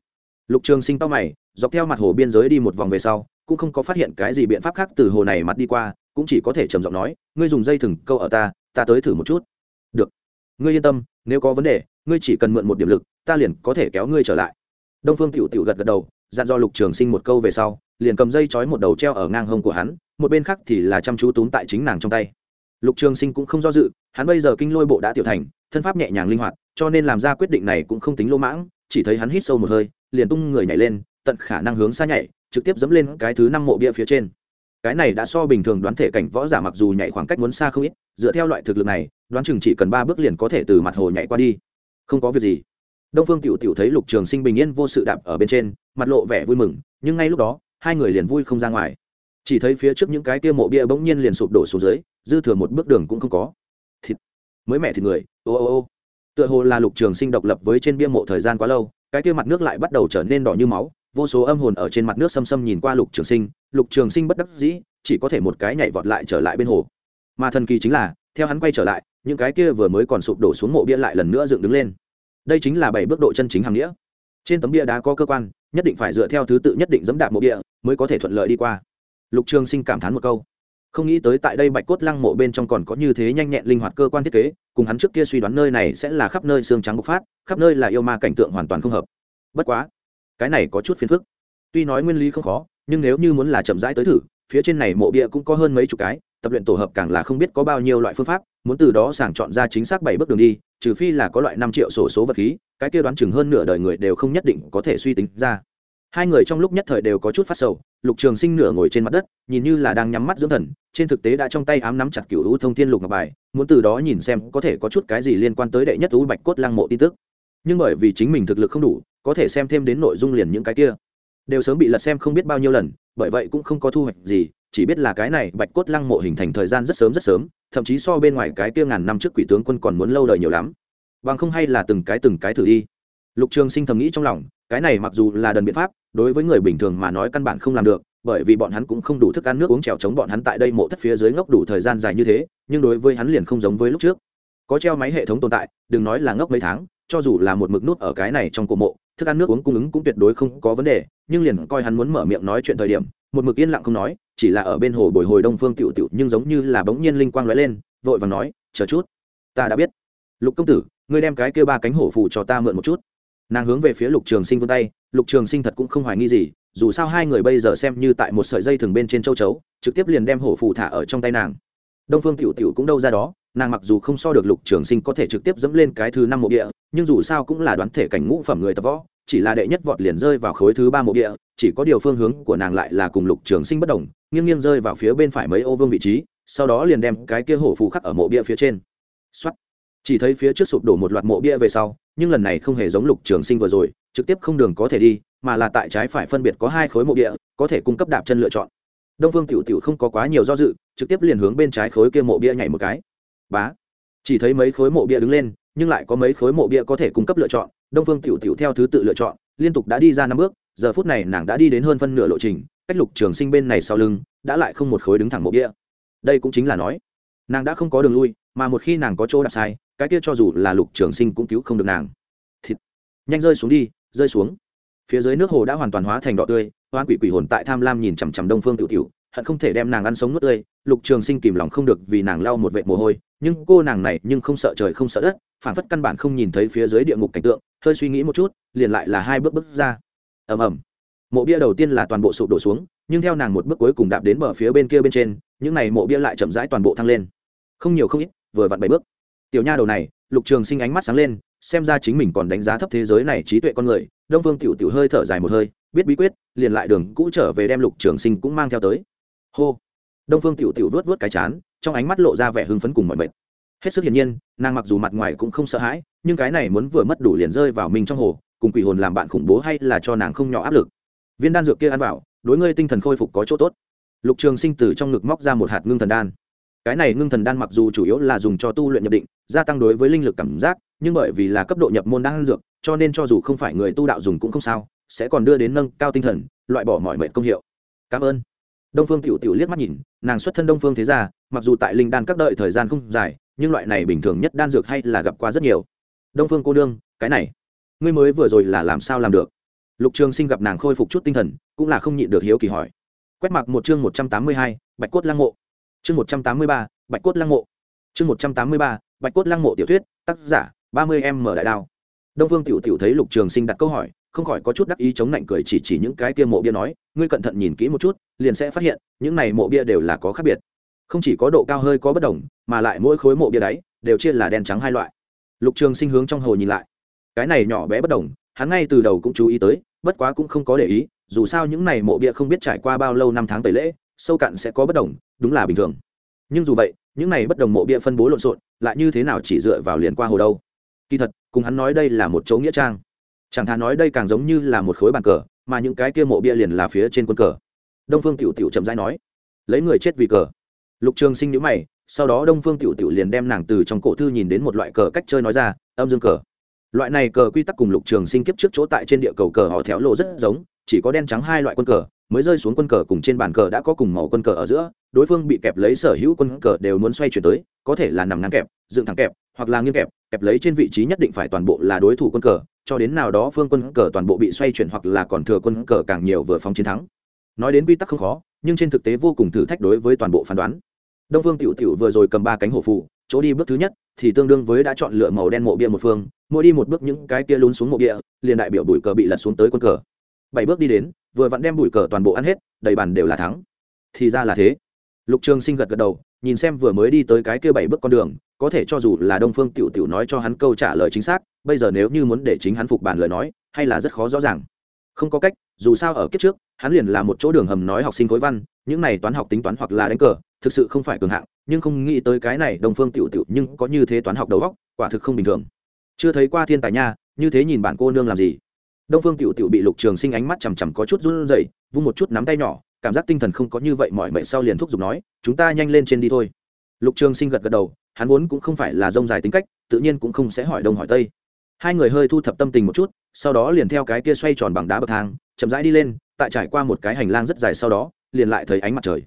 Lục trường sinh tao mày, dọc theo mặt hồ biên giới đi một vòng về sau, cũng không có phát hiện cái gì biện pháp khác từ hồ này mặt đi qua, cũng chỉ có thể trầm giọng nói, ngươi dùng dây thừng câu ở ta ta tới thử một chút. Được. Ngươi yên tâm, nếu có vấn đề, ngươi chỉ cần mượn một điểm lực, ta liền có thể kéo ngươi trở lại. Đông phương tiểu tiểu gật gật đầu, dặn do lục trường sinh một câu về sau, liền cầm dây trói một đầu treo ở ngang hông của hắn, một bên khác thì là chăm chú túm tại chính nàng trong tay lục trường sinh cũng không do dự, hắn bây giờ kinh lôi bộ đã tiểu thành, thân pháp nhẹ nhàng linh hoạt, cho nên làm ra quyết định này cũng không tính lỗ mãng, chỉ thấy hắn hít sâu một hơi, liền tung người nhảy lên, tận khả năng hướng xa nhảy, trực tiếp dẫm lên cái thứ năm mộ bia phía trên. Cái này đã so bình thường đoán thể cảnh võ giả mặc dù nhảy khoảng cách muốn xa không ít, dựa theo loại thực lực này, đoán chừng chỉ cần ba bước liền có thể từ mặt hồ nhảy qua đi. Không có việc gì. Đông phương tiểu tiểu thấy lục trường sinh bình yên vô sự đạp ở bên trên, mặt lộ vẻ vui mừng, nhưng ngay lúc đó, hai người liền vui không ra ngoài. Chỉ thấy phía trước những cái kia mộ bia bỗng nhiên liền sụp đổ xuống dưới dư thừa một bước đường cũng không có. Thịt. Mới mẹ thịt người. Ô ô ô. Tựa hồ là lục trường sinh độc lập với trên bia mộ thời gian quá lâu, cái kia mặt nước lại bắt đầu trở nên đỏ như máu, vô số âm hồn ở trên mặt nước xâm xâm nhìn qua lục trường sinh, lục trường sinh bất đắc dĩ, chỉ có thể một cái nhảy vọt lại trở lại bên hồ. Mà thần kỳ chính là, theo hắn quay trở lại, những cái kia vừa mới còn sụp đổ xuống mộ bia lại lần nữa dựng đứng lên. Đây chính là bảy bước độ chân chính hàng nghĩa. Trên tấm bia đá có cơ quan, nhất định phải dựa theo thứ tự nhất định dẫm đạp mộ bia, mới có thể thuận lợi đi qua. Lục trường sinh cảm thán một câu không nghĩ tới tại đây bạch cốt lăng mộ bên trong còn có như thế nhanh nhẹn linh hoạt cơ quan thiết kế, cùng hắn trước kia suy đoán nơi này sẽ là khắp nơi xương trắng bộc phát, khắp nơi là yêu ma cảnh tượng hoàn toàn không hợp. Bất quá, cái này có chút phiền phức. Tuy nói nguyên lý không khó, nhưng nếu như muốn là chậm rãi tới thử, phía trên này mộ bia cũng có hơn mấy chục cái, tập luyện tổ hợp càng là không biết có bao nhiêu loại phương pháp, muốn từ đó sàng chọn ra chính xác bảy bước đường đi, trừ phi là có loại năm triệu sổ số vật khí, cái kia đoán chừng hơn nửa đời người đều không nhất định có thể suy tính ra. Hai người trong lúc nhất thời đều có chút phát sầu, lục trường sinh nửa ngồi trên mặt đất, nhìn như là đang nhắm mắt dưỡng thần trên thực tế đã trong tay ám nắm chặt cựu hữu thông thiên lục ngọc bài, muốn từ đó nhìn xem có thể có chút cái gì liên quan tới đệ nhất thú bạch cốt lăng mộ tin tức. Nhưng bởi vì chính mình thực lực không đủ, có thể xem thêm đến nội dung liền những cái kia. Đều sớm bị lật xem không biết bao nhiêu lần, bởi vậy cũng không có thu hoạch gì, chỉ biết là cái này bạch cốt lăng mộ hình thành thời gian rất sớm rất sớm, thậm chí so bên ngoài cái kia ngàn năm trước quỷ tướng quân còn muốn lâu đời nhiều lắm. Bằng không hay là từng cái từng cái thử đi. Lục trường sinh thầm nghĩ trong lòng, cái này mặc dù là đần biện pháp, đối với người bình thường mà nói căn bản không làm được bởi vì bọn hắn cũng không đủ thức ăn nước uống trèo chống bọn hắn tại đây mộ thất phía dưới ngốc đủ thời gian dài như thế, nhưng đối với hắn liền không giống với lúc trước. Có treo máy hệ thống tồn tại, đừng nói là ngốc mấy tháng, cho dù là một mực nút ở cái này trong cổ mộ, thức ăn nước uống cung ứng cũng tuyệt đối không có vấn đề, nhưng liền coi hắn muốn mở miệng nói chuyện thời điểm, một mực yên lặng không nói, chỉ là ở bên hồ bồi hồi đông phương tiểu tiểu nhưng giống như là bỗng nhiên linh quang lóe lên, vội vàng nói, chờ chút, ta đã biết. Lục công tử, ngươi đem cái kia ba cánh hổ phù cho ta mượn một chút. Nàng hướng về phía lục trường sinh vươn tay, lục trường sinh thật cũng không hoài nghi gì dù sao hai người bây giờ xem như tại một sợi dây thừng bên trên châu chấu, trực tiếp liền đem hổ phù thả ở trong tay nàng. Đông phương tiểu tiểu cũng đâu ra đó, nàng mặc dù không so được lục trường sinh có thể trực tiếp dẫm lên cái thứ năm mộ địa, nhưng dù sao cũng là đoán thể cảnh ngũ phẩm người tập võ, chỉ là đệ nhất vọt liền rơi vào khối thứ ba mộ địa, chỉ có điều phương hướng của nàng lại là cùng lục trường sinh bất đồng, nghiêng nghiêng rơi vào phía bên phải mấy ô vương vị trí, sau đó liền đem cái kia hổ phù khắc ở mộ bia phía trên. Xuất chỉ thấy phía trước sụp đổ một loạt mộ bia về sau, nhưng lần này không hề giống lục trường sinh vừa rồi, trực tiếp không đường có thể đi mà là tại trái phải phân biệt có hai khối mộ địa, có thể cung cấp đạp chân lựa chọn. Đông phương tiểu tiểu không có quá nhiều do dự, trực tiếp liền hướng bên trái khối kia mộ bia nhảy một cái. Bá! Chỉ thấy mấy khối mộ bia đứng lên, nhưng lại có mấy khối mộ bia có thể cung cấp lựa chọn. Đông phương tiểu tiểu theo thứ tự lựa chọn, liên tục đã đi ra năm bước, giờ phút này nàng đã đi đến hơn phân nửa lộ trình, cách lục trường sinh bên này sau lưng, đã lại không một khối đứng thẳng mộ bia. Đây cũng chính là nói, nàng đã không có đường lui, mà một khi nàng có chỗ đạp sai, cái kia cho dù là lục trường sinh cũng cứu không được nàng. Thịt! Nhanh rơi xuống đi, rơi xuống phía dưới nước hồ đã hoàn toàn hóa thành đỏ tươi, hoan quỷ quỷ hồn tại tham lam nhìn chằm chằm đông phương tiểu tiểu, hận không thể đem nàng ăn sống nuốt tươi. Lục trường sinh kìm lòng không được vì nàng lau một vệt mồ hôi, nhưng cô nàng này nhưng không sợ trời không sợ đất phản phất căn bản không nhìn thấy phía dưới địa ngục cảnh tượng, hơi suy nghĩ một chút, liền lại là hai bước bước ra. Ầm ầm. Mộ bia đầu tiên là toàn bộ sụp đổ xuống, nhưng theo nàng một bước cuối cùng đạp đến bờ phía bên kia bên trên, những này mộ bia lại chậm rãi toàn bộ thăng lên. Không nhiều không ít, vừa vặn bảy bước. Tiểu nha đầu này, lục trường sinh ánh mắt sáng lên xem ra chính mình còn đánh giá thấp thế giới này trí tuệ con người, đông phương tiểu tiểu hơi thở dài một hơi, biết bí quyết, liền lại đường cũ trở về đem lục trường sinh cũng mang theo tới. Hô! Đông phương tiểu tiểu vớt vớt cái chán, trong ánh mắt lộ ra vẻ hưng phấn cùng mọi mệt. Hết sức hiển nhiên, nàng mặc dù mặt ngoài cũng không sợ hãi, nhưng cái này muốn vừa mất đủ liền rơi vào mình trong hồ, cùng quỷ hồn làm bạn khủng bố hay là cho nàng không nhỏ áp lực. Viên đan dược kia ăn vào, đối ngươi tinh thần khôi phục có chỗ tốt. Lục trường sinh từ trong ngực móc ra một hạt ngưng thần đan. Cái này ngưng thần đan mặc dù chủ yếu là dùng cho tu luyện nhập định, gia tăng đối với linh lực cảm giác nhưng bởi vì là cấp độ nhập môn đan dược, cho nên cho dù không phải người tu đạo dùng cũng không sao, sẽ còn đưa đến nâng cao tinh thần, loại bỏ mọi mệnh công hiệu. Cảm ơn. Đông phương tiểu tiểu liếc mắt nhìn, nàng xuất thân đông phương thế gia, mặc dù tại linh đan các đợi thời gian không dài, nhưng loại này bình thường nhất đan dược hay là gặp qua rất nhiều. Đông phương cô đương cái này, ngươi mới vừa rồi là làm sao làm được? Lục trường sinh gặp nàng khôi phục chút tinh thần, cũng là không nhịn được hiếu kỳ hỏi. Quét mặc một chương một trăm tám mươi hai, bạch cốt lăng mộ. Chương một trăm tám mươi ba, bạch cốt lăng mộ. Chương một trăm tám mươi ba, bạch cốt lăng mộ tiểu thuyết, tác giả ba mươi em mở đại đao. Đông phương tiểu tiểu thấy lục trường sinh đặt câu hỏi, không khỏi có chút đắc ý chống lạnh cười chỉ chỉ những cái kia mộ bia nói, ngươi cẩn thận nhìn kỹ một chút, liền sẽ phát hiện, những này mộ bia đều là có khác biệt. Không chỉ có độ cao hơi có bất đồng, mà lại mỗi khối mộ bia đáy đều chia là đen trắng hai loại. Lục trường sinh hướng trong hồ nhìn lại. Cái này nhỏ bé bất đồng, hắn ngay từ đầu cũng chú ý tới, bất quá cũng không có để ý, dù sao những này mộ bia không biết trải qua bao lâu năm tháng tẩy lễ, sâu cạn sẽ có bất đồng, đúng là bình thường. Nhưng dù vậy, những này bất đồng mộ bia phân bố lộn xộn, lại như thế nào chỉ dựa vào liền qua hồ đâu? Kỳ thật, cùng hắn nói đây là một chỗ nghĩa trang. Chẳng thà nói đây càng giống như là một khối bàn cờ, mà những cái kia mộ bia liền là phía trên quân cờ. Đông phương tiểu tiểu chậm rãi nói, lấy người chết vì cờ. Lục trường sinh nhữ mày, sau đó đông phương tiểu tiểu liền đem nàng từ trong cổ thư nhìn đến một loại cờ cách chơi nói ra, âm dương cờ. Loại này cờ quy tắc cùng lục trường sinh kiếp trước chỗ tại trên địa cầu cờ họ thẻo lộ rất giống, chỉ có đen trắng hai loại quân cờ, mới rơi xuống quân cờ cùng trên bàn cờ đã có cùng màu quân cờ ở giữa, đối phương bị kẹp lấy sở hữu quân cờ đều muốn xoay chuyển tới, có thể là nằm ngang kẹp, dựng thẳng kẹp, hoặc là nghiêng kẹp kẹp lấy trên vị trí nhất định phải toàn bộ là đối thủ quân cờ, cho đến nào đó phương quân cờ toàn bộ bị xoay chuyển hoặc là còn thừa quân cờ càng nhiều vừa phóng chiến thắng. Nói đến quy tắc không khó, nhưng trên thực tế vô cùng thử thách đối với toàn bộ phán đoán. Đông phương tiểu tiểu vừa rồi cầm ba cánh hổ phụ chỗ đi bước thứ nhất, thì tương đương với đã chọn lựa màu đen mộ bia một phương, mỗi đi một bước những cái kia lún xuống mộ bia, liền đại biểu bụi cờ bị lật xuống tới quân cờ. Bảy bước đi đến, vừa vặn đem bụi cờ toàn bộ ăn hết, đầy bàn đều là thắng. Thì ra là thế. Lục trường sinh gật gật đầu, nhìn xem vừa mới đi tới cái kia bảy bước con đường có thể cho dù là đông phương tiểu tiểu nói cho hắn câu trả lời chính xác, bây giờ nếu như muốn để chính hắn phục bản lời nói, hay là rất khó rõ ràng. Không có cách, dù sao ở kiếp trước, hắn liền là một chỗ đường hầm nói học sinh khối văn, những này toán học tính toán hoặc là đánh cờ, thực sự không phải cường hạng, nhưng không nghĩ tới cái này đông phương tiểu tiểu nhưng có như thế toán học đầu óc, quả thực không bình thường. Chưa thấy qua thiên tài nha, như thế nhìn bản cô nương làm gì? Đông phương tiểu tiểu bị lục trường sinh ánh mắt chằm chằm có chút run rẩy, vung một chút nắm tay nhỏ, cảm giác tinh thần không có như vậy mọi mệnh sau liền thúc giục nói, chúng ta nhanh lên trên đi thôi. Lục trường sinh gật gật đầu hắn vốn cũng không phải là rông dài tính cách, tự nhiên cũng không sẽ hỏi đông hỏi tây. Hai người hơi thu thập tâm tình một chút, sau đó liền theo cái kia xoay tròn bằng đá bậc thang, chậm rãi đi lên, tại trải qua một cái hành lang rất dài sau đó, liền lại thấy ánh mặt trời.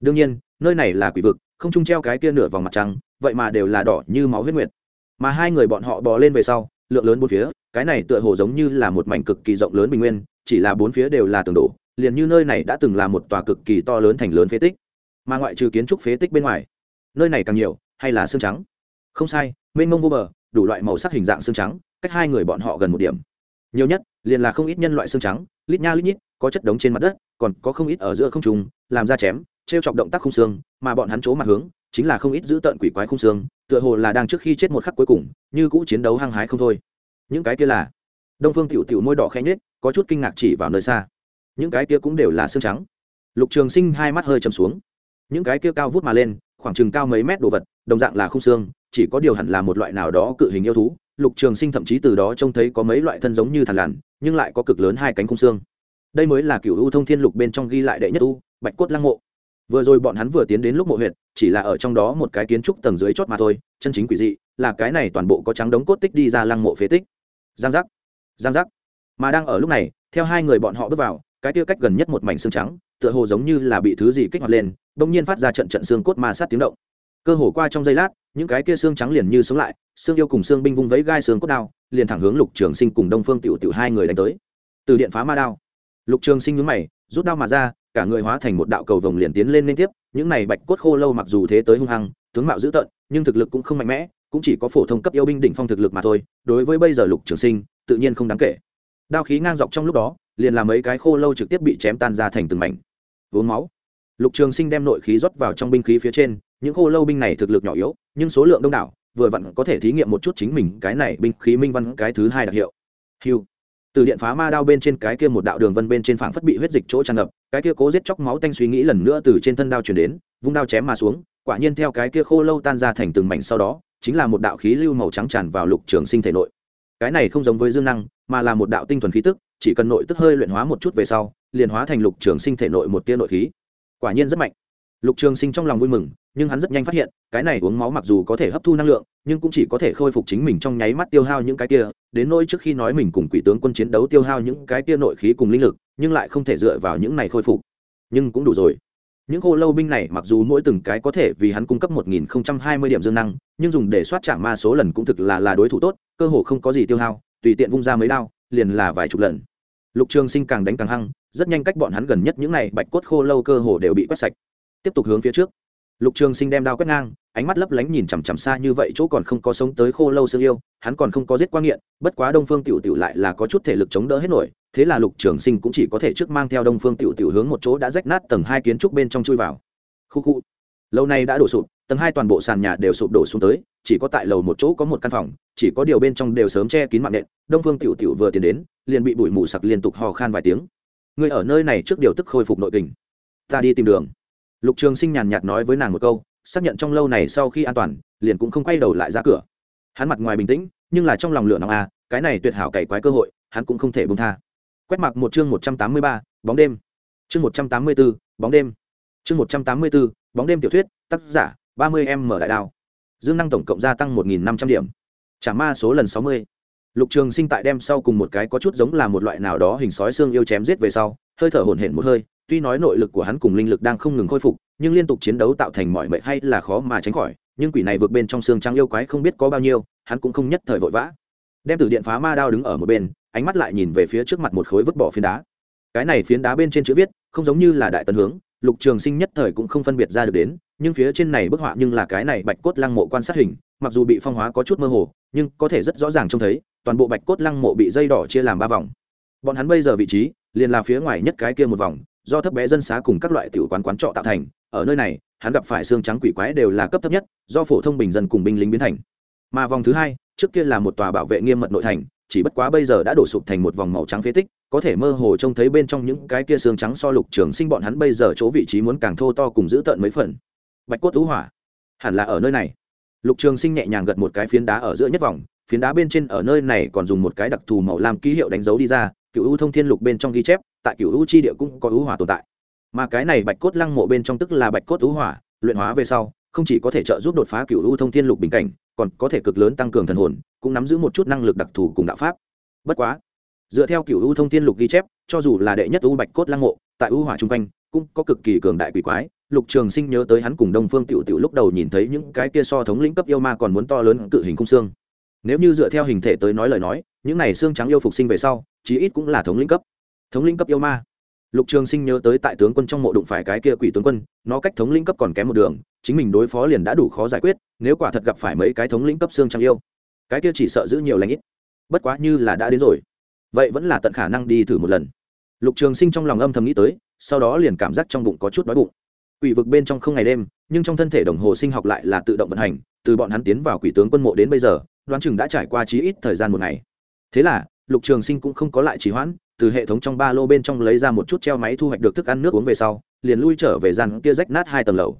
Đương nhiên, nơi này là quỷ vực, không trung treo cái kia nửa vòng mặt trăng, vậy mà đều là đỏ như máu huyết nguyệt. Mà hai người bọn họ bò lên về sau, lượng lớn bốn phía, cái này tựa hồ giống như là một mảnh cực kỳ rộng lớn bình nguyên, chỉ là bốn phía đều là tường đổ, liền như nơi này đã từng là một tòa cực kỳ to lớn thành lớn phế tích. Mà ngoại trừ kiến trúc phế tích bên ngoài, nơi này càng nhiều hay là xương trắng? Không sai, mênh mông vô bờ, đủ loại màu sắc hình dạng xương trắng, cách hai người bọn họ gần một điểm. Nhiều nhất, liền là không ít nhân loại xương trắng, lít nha lít nhít, có chất đống trên mặt đất, còn có không ít ở giữa không trùng làm ra chém t r e o chọc động tác khung xương, mà bọn hắn chỗ mặt hướng, chính là không ít giữ tợn quỷ quái khung xương, tựa hồ là đang trước khi chết một khắc cuối cùng, như cũ chiến đấu hăng hái không thôi. Những cái kia là, đông phương tiểu tiểu môi đỏ khẽ nhết có chút kinh ngạc chỉ vào nơi xa. Những cái kia cũng đều là xương trắng. Lục trường sinh hai mắt hơi chầm xuống. Những cái kia cao vút mà lên khoảng chừng cao mấy mét đồ vật đồng dạng là khung xương chỉ có điều hẳn là một loại nào đó cự hình yêu thú. Lục trường sinh thậm chí từ đó trông thấy có mấy loại thân giống như thằn lằn nhưng lại có cực lớn hai cánh khung xương. Đây mới là cựu u thông thiên lục bên trong ghi lại đệ nhất u bạch cốt lăng mộ. Vừa rồi bọn hắn vừa tiến đến lúc mộ huyệt, chỉ là ở trong đó một cái kiến trúc tầng dưới chót mà thôi chân chính quỷ dị là cái này toàn bộ có trắng đống cốt tích đi ra lăng mộ phế tích. Giang giác giang giác. Mà đang ở lúc này theo hai người bọn họ bước vào cái tiêu cách gần nhất một mảnh xương trắng tựa hồ giống như là bị thứ gì kích hoạt lên bỗng nhiên phát ra trận trận xương cốt ma sát tiếng động. Cơ hồ qua trong giây lát, những cái kia xương trắng liền như sống lại, xương yêu cùng xương binh vung vẫy gai xương cốt đao, liền thẳng hướng lục trường sinh cùng đông phương tiểu tiểu hai người đánh tới. Từ điện phá ma đao, lục trường sinh nhướng mày, rút đao mà ra, cả người hóa thành một đạo cầu vồng liền tiến lên liên tiếp, những này bạch cốt khô lâu mặc dù thế tới hung hăng, tướng mạo dữ tợn, nhưng thực lực cũng không mạnh mẽ, cũng chỉ có phổ thông cấp yêu binh đỉnh phong thực lực mà thôi, đối với bây giờ lục trường sinh, tự nhiên không đáng kể. Đao khí ngang dọc trong lúc đó, liền làm mấy cái khô lâu trực tiếp bị chém tan ra thành từng mảnh. Vốn máu lục trường sinh đem nội khí rót vào trong binh khí phía trên, những khô lâu binh này thực lực nhỏ yếu, nhưng số lượng đông đảo, vừa vặn có thể thí nghiệm một chút chính mình cái này binh khí minh văn cái thứ hai đặc hiệu. Hiu từ điện phá ma đao bên trên cái kia một đạo đường vân bên trên phảng phất bị huyết dịch chỗ tràn ngập, cái kia cố giết chóc máu tanh suy nghĩ lần nữa từ trên thân đao chuyển đến, vung đao chém mà xuống, quả nhiên theo cái kia khô lâu tan ra thành từng mảnh sau đó, chính là một đạo khí lưu màu trắng tràn vào lục trường sinh thể nội. Cái này không giống với dương năng, mà là một đạo tinh thuần khí tức, chỉ cần nội tức hơi luyện hóa một chút về sau, liền hóa thành lục trường sinh thể nội một tia nội khí quả nhiên rất mạnh. Lục trường sinh trong lòng vui mừng, nhưng hắn rất nhanh phát hiện, cái này uống máu mặc dù có thể hấp thu năng lượng, nhưng cũng chỉ có thể khôi phục chính mình trong nháy mắt tiêu hao những cái kia. Đến nỗi trước khi nói mình cùng quỷ tướng quân chiến đấu tiêu hao những cái kia nội khí cùng linh lực, nhưng lại không thể dựa vào những này khôi phục. Nhưng cũng đủ rồi. Những khô lâu binh này mặc dù mỗi từng cái có thể vì hắn cung cấp một nghìn hai mươi điểm dương năng, nhưng dùng để soát trả ma số lần cũng thực là là đối thủ tốt, cơ hồ không có gì tiêu hao, tùy tiện vung ra mấy đao, liền là vài chục lần. Lục trường sinh càng đánh càng hăng rất nhanh cách bọn hắn gần nhất những n à y bạch cốt khô lâu cơ hồ đều bị quét sạch. Tiếp tục hướng phía trước. Lục trường sinh đem đao quét ngang, ánh mắt lấp lánh nhìn chằm chằm xa như vậy chỗ còn không có sống tới khô lâu sương yêu, hắn còn không có giết quang nghiện, bất quá đông phương tiểu tiểu lại là có chút thể lực chống đỡ hết nổi, thế là lục trường sinh cũng chỉ có thể trước mang theo đông phương tiểu tiểu hướng một chỗ đã rách nát tầng hai kiến trúc bên trong chui vào. Khu khu. Lâu nay đã đổ sụp, tầng hai toàn bộ sàn nhà đều sụp đổ xuống tới, chỉ có tại lầu một chỗ có một căn phòng, chỉ có điều bên trong đều sớm che kín mạng nện, đông phương tiểu tiểu vừa tiến đến, liền bị bụi mù sặc liên tục hò khan vài tiếng. Ngươi ở nơi này trước điều tức khôi phục nội tình. Ta đi tìm đường. Lục trường sinh nhàn nhạt nói với nàng một câu, xác nhận trong lâu này sau khi an toàn, liền cũng không quay đầu lại ra cửa. Hắn mặt ngoài bình tĩnh, nhưng là trong lòng lửa nóng à cái này tuyệt hảo cày quái cơ hội, hắn cũng không thể bông tha. Quét mặc một chương một trăm tám mươi ba, bóng đêm. Chương một trăm tám mươi b ố bóng đêm. Chương một trăm tám mươi b ố bóng đêm tiểu thuyết, tác giả, ba mươi em mở đại đao. Dương năng tổng cộng gia tăng một nghìn năm trăm điểm. Trả ma số lần sáu mươi lục trường sinh tại đem sau cùng một cái có chút giống là một loại nào đó hình sói xương yêu chém giết về sau, hơi thở hổn hển một hơi, tuy nói nội lực của hắn cùng linh lực đang không ngừng khôi phục, nhưng liên tục chiến đấu tạo thành mọi mệnh hay là khó mà tránh khỏi, nhưng quỷ này vượt bên trong xương trắng yêu quái không biết có bao nhiêu, hắn cũng không nhất thời vội vã. Đem từ điện phá ma đao đứng ở một bên, ánh mắt lại nhìn về phía trước mặt một khối vứt bỏ phiến đá. Cái này phiến đá bên trên chữ viết, không giống như là đại tân hướng, lục trường sinh nhất thời cũng không phân biệt ra được đến, nhưng phía trên này bức họa nhưng là cái này bạch cốt lăng mộ quan sát hình, mặc dù bị phong hóa có chút mơ hồ, nhưng có thể rất rõ ràng trông thấy toàn bộ bạch cốt lăng mộ bị dây đỏ chia làm ba vòng. Bọn hắn bây giờ vị trí, liền là phía ngoài nhất cái kia một vòng, do thấp bé dân xá cùng các loại tiểu quán quán trọ tạo thành, ở nơi này, hắn gặp phải xương trắng quỷ quái đều là cấp thấp nhất, do phổ thông bình dân cùng binh lính biến thành. Mà vòng thứ hai, trước kia là một tòa bảo vệ nghiêm mật nội thành, chỉ bất quá bây giờ đã đổ sụp thành một vòng màu trắng phế tích, có thể mơ hồ trông thấy bên trong những cái kia xương trắng so lục trường sinh bọn hắn bây giờ chỗ vị trí muốn càng thô to cùng giữ tợn mấy phần. Bạch cốt thú hỏa, hẳn là ở nơi này. Lục trường sinh nhẹ nhàng gật một cái phiến đá ở giữa nhất vòng phiến đá bên trên ở nơi này còn dùng một cái đặc thù màu lam ký hiệu đánh dấu đi ra cựu u thông thiên lục bên trong ghi chép, tại cựu u chi địa cũng có u hỏa tồn tại. Mà cái này bạch cốt lăng mộ bên trong tức là bạch cốt u hỏa, luyện hóa về sau, không chỉ có thể trợ giúp đột phá cựu u thông thiên lục bình cảnh, còn có thể cực lớn tăng cường thần hồn, cũng nắm giữ một chút năng lực đặc thù cùng đạo pháp. Bất quá, dựa theo cựu u thông thiên lục ghi chép, cho dù là đệ nhất u bạch cốt lăng mộ, tại u hỏa chung quanh, cũng có cực kỳ cường đại quỷ quái. Lục trường sinh nhớ tới hắn cùng đông phương tiểu tiểu lúc đầu nhìn thấy những cái kia so thống lĩnh cấp yêu ma còn muốn to lớn cự hình cung xương nếu như dựa theo hình thể tới nói lời nói, những này xương trắng yêu phục sinh về sau, chí ít cũng là thống lĩnh cấp. Thống lĩnh cấp yêu ma. Lục trường sinh nhớ tới tại tướng quân trong mộ đụng phải cái kia quỷ tướng quân, nó cách thống lĩnh cấp còn kém một đường, chính mình đối phó liền đã đủ khó giải quyết, nếu quả thật gặp phải mấy cái thống lĩnh cấp xương trắng yêu, cái kia chỉ sợ giữ nhiều lãnh ít. Bất quá như là đã đến rồi, vậy vẫn là tận khả năng đi thử một lần. Lục trường sinh trong lòng âm thầm nghĩ tới, sau đó liền cảm giác trong bụng có chút đói bụng. Quỷ vực bên trong không ngày đêm, nhưng trong thân thể đồng hồ sinh học lại là tự động vận hành, từ bọn hắn tiến vào quỷ tướng quân mộ đến bây giờ đoán chừng đã trải qua chí ít thời gian một ngày. Thế là, lục trường sinh cũng không có lại trì hoãn, từ hệ thống trong ba lô bên trong lấy ra một chút treo máy thu hoạch được thức ăn nước uống về sau, liền lui trở về gian kia rách nát hai tầng lầu.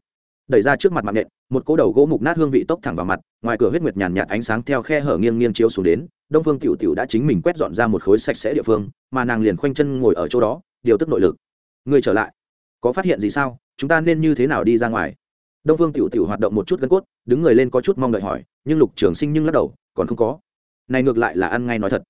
Đẩy ra trước mặt mạng nện, một cỗ đầu gỗ mục nát hương vị tốc thẳng vào mặt, ngoài cửa huyết nguyệt nhàn nhạt ánh sáng theo khe hở nghiêng nghiêng chiếu xuống đến, đông phương tiểu tiểu đã chính mình quét dọn ra một khối sạch sẽ địa phương, mà nàng liền khoanh chân ngồi ở chỗ đó, điều tức nội lực. Người trở lại. Có phát hiện gì sao? Chúng ta nên như thế nào đi ra ngoài? Đông phương tiểu tiểu hoạt động một chút gân cốt, đứng người lên có chút mong đợi hỏi, nhưng lục trường sinh nhưng lắc đầu, còn không có. Này ngược lại là ăn ngay nói thật.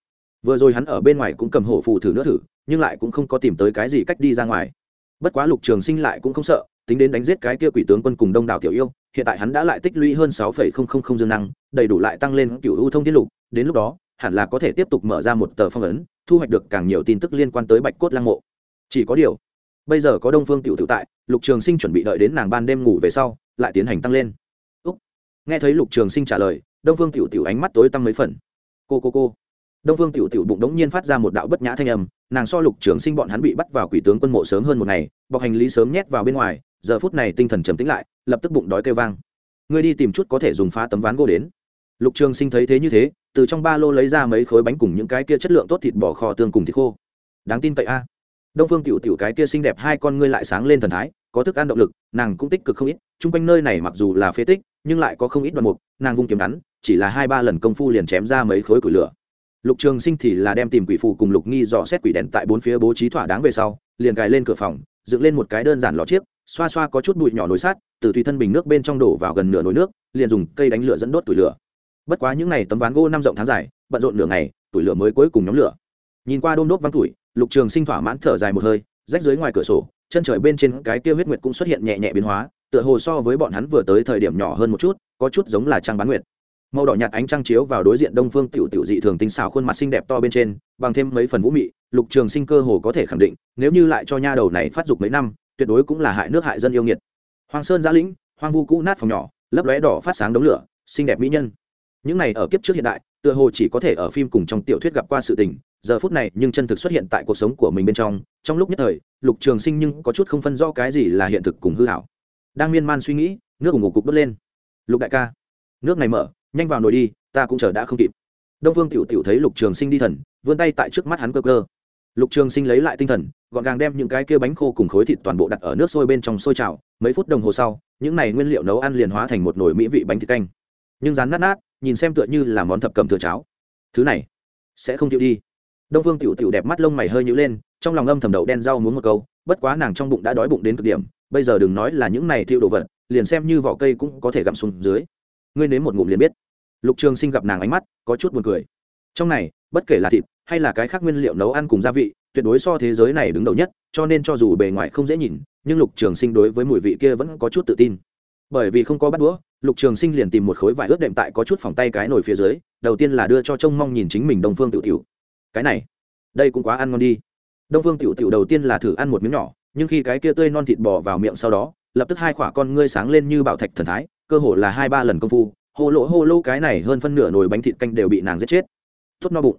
Vừa rồi hắn ở bên ngoài cũng cầm hổ phù thử nữa thử, nhưng lại cũng không có tìm tới cái gì cách đi ra ngoài. Bất quá lục trường sinh lại cũng không sợ, tính đến đánh giết cái kia quỷ tướng quân cùng đông đảo tiểu yêu, hiện tại hắn đã lại tích lũy hơn sáu phẩy không không không dương năng, đầy đủ lại tăng lên cựu ưu thông tiết lục, đến lúc đó, hẳn là có thể tiếp tục mở ra một tờ phong ấn, thu hoạch được càng nhiều tin tức liên quan tới bạch cốt lăng mộ. Chỉ có điều, bây giờ có đông phương tiểu tự tại, lục trường sinh chuẩn bị đợi đến nàng ban đêm ngủ về sau lại tiến hành tăng lên. Úc. nghe thấy lục trường sinh trả lời, đông phương tiểu tiểu ánh mắt tối tăm mấy phần. Cô cô cô. Đông phương tiểu tiểu bụng đống nhiên phát ra một đạo bất nhã thanh âm, nàng so lục trường sinh bọn hắn bị bắt vào quỷ tướng quân mộ sớm hơn một ngày, bọc hành lý sớm nhét vào bên ngoài, giờ phút này tinh thần trầm tĩnh lại, lập tức bụng đói kêu vang. Ngươi đi tìm chút có thể dùng phá tấm ván gỗ đến. Lục trường sinh thấy thế như thế, từ trong ba lô lấy ra mấy khối bánh cùng những cái kia chất lượng tốt thịt bò kho tương cùng thịt khô. Đáng tin cậy a. Đông phương tiểu tiểu cái kia xinh đẹp hai con ngươi lại sáng lên thần thái, có thức ăn động lực, nàng cũng tích cực không ít chung quanh nơi này mặc dù là phế tích, nhưng lại có không ít đoạn mục, nàng vung kiếm ngắn, chỉ là hai ba lần công phu liền chém ra mấy khối củi lửa. Lục trường sinh thì là đem tìm quỷ phù cùng lục nghi dò xét quỷ đèn tại bốn phía bố trí thỏa đáng về sau, liền gài lên cửa phòng, dựng lên một cái đơn giản lò chiếc, xoa xoa có chút bụi nhỏ nồi sát từ tùy thân bình nước bên trong đổ vào gần nửa nồi nước, liền dùng cây đánh lửa dẫn đốt tủi lửa. Bất quá những n à y tấm ván gỗ năm rộng tháng dài, bận rộn nửa ngày tủi lửa mới cuối cùng nhóm lửa. Nhìn qua đôm đốt văng tủi lục trường sinh thỏa mãn thở dài một hơi, rách dưới ngoài cửa sổ, chân trời bên trên cái kia huyết nguyệt cũng xuất hiện nhẹ nhẹ biến hóa tựa hồ so với bọn hắn vừa tới thời điểm nhỏ hơn một chút, có chút giống là trăng bán nguyệt. Màu đỏ nhạt ánh trăng chiếu vào đối diện đông phương tiểu tiểu dị thường tinh xảo khuôn mặt xinh đẹp to bên trên, bằng thêm mấy phần vũ mị, lục trường sinh cơ hồ có thể khẳng định, nếu như lại cho nha đầu này phát dục mấy năm, tuyệt đối cũng là hại nước hại dân yêu nghiệt. Hoàng sơn giã lĩnh, hoang vu cũ nát phòng nhỏ, lấp lóe đỏ phát sáng đống lửa, xinh đẹp mỹ nhân. Những này ở kiếp trước hiện đại, tựa hồ chỉ có thể ở phim cùng trong tiểu thuyết gặp qua sự tình, giờ phút này nhưng chân thực xuất hiện tại cuộc sống của mình bên trong trong lúc nhất thời, lục trường sinh nhưng có chút không phân rõ cái gì là hiện thực cùng hư hảo đang miên man suy nghĩ, nước ủng ngủ cục bớt lên. Lục đại ca, nước này mở, nhanh vào nồi đi, ta cũng chờ đã không kịp. Đông phương tiểu tiểu thấy lục trường sinh đi thần, vươn tay tại trước mắt hắn cơ cơ. Lục trường sinh lấy lại tinh thần, gọn gàng đem những cái kia bánh khô cùng khối thịt toàn bộ đặt ở nước sôi bên trong sôi trào. Mấy phút đồng hồ sau, những này nguyên liệu nấu ăn liền hóa thành một nồi mỹ vị bánh thịt canh. Nhưng rán nát nát, nhìn xem tựa như là món thập cầm thừa cháo. Thứ này sẽ không chịu đi. Đông phương tiểu tiểu đẹp mắt lông mày hơi nhữ lên, trong lòng âm thầm đậu đen rau muốn một câu, bất quá nàng trong bụng đã đói bụng đến cực điểm bây giờ đừng nói là những này thiêu đồ vật, liền xem như vỏ cây cũng có thể gặm xuống dưới. Ngươi nếm một ngụm liền biết. Lục trường sinh gặp nàng ánh mắt, có chút buồn cười. Trong này, bất kể là thịt hay là cái khác nguyên liệu nấu ăn cùng gia vị, tuyệt đối so thế giới này đứng đầu nhất, cho nên cho dù bề ngoài không dễ nhìn, nhưng lục trường sinh đối với mùi vị kia vẫn có chút tự tin. Bởi vì không có bắt đũa, lục trường sinh liền tìm một khối vải ướt đệm tại có chút phòng tay cái nồi phía dưới, đầu tiên là đưa cho trông mong nhìn chính mình đông phương tiểu tiểu. Cái này, đây cũng quá ăn ngon đi. Đông phương tiểu tiểu đầu tiên là thử ăn một miếng nhỏ nhưng khi cái kia tươi non thịt bò vào miệng sau đó, lập tức hai khỏa con ngươi sáng lên như bảo thạch thần thái, cơ hồ là hai ba lần công phu, hô lỗ hô lỗ cái này hơn phân nửa nồi bánh thịt canh đều bị nàng giết chết. Tốt no bụng.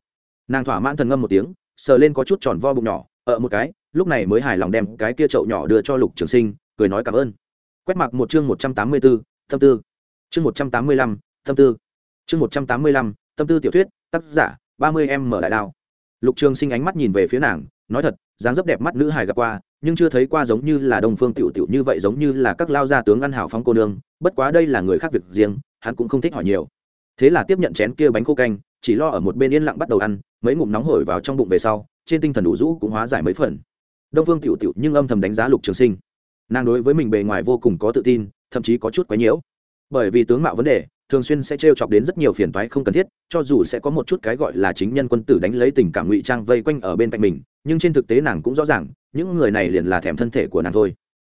Nàng thỏa mãn thần ngâm một tiếng, sờ lên có chút tròn vo bụng nhỏ ở một cái, lúc này mới hài lòng đem cái kia chậu nhỏ đưa cho lục trường sinh, cười nói cảm ơn. Quét mặc một chương một trăm tám mươi bốn thâm tâm tư. Chương một trăm tám mươi lăm, tâm tư. Chương một trăm tám mươi lăm, tâm tư tiểu thuyết, tác giả, ba mươi em mở đại đao. Lục trường sinh ánh mắt nhìn về phía nàng, nói thật, dáng dấp đẹp mắt nữ hài gặp qua nhưng chưa thấy qua giống như là đồng phương tiểu tiểu như vậy, giống như là các lao gia tướng ăn hảo phóng cô nương, bất quá đây là người khác việc riêng, hắn cũng không thích hỏi nhiều. Thế là tiếp nhận chén kia bánh khô canh, chỉ lo ở một bên yên lặng bắt đầu ăn, mấy ngụm nóng hổi vào trong bụng về sau, trên tinh thần đủ rũ cũng hóa giải mấy phần. Đông phương tiểu tiểu nhưng âm thầm đánh giá lục trường sinh. Nàng đối với mình bề ngoài vô cùng có tự tin, thậm chí có chút quấy nhiễu. Bởi vì tướng mạo vấn đề thường xuyên sẽ trêu chọc đến rất nhiều phiền toái không cần thiết, cho dù sẽ có một chút cái gọi là chính nhân quân tử đánh lấy tình cảm ngụy trang vây quanh ở bên cạnh mình, nhưng trên thực tế nàng cũng rõ ràng, những người này liền là thèm thân thể của nàng thôi.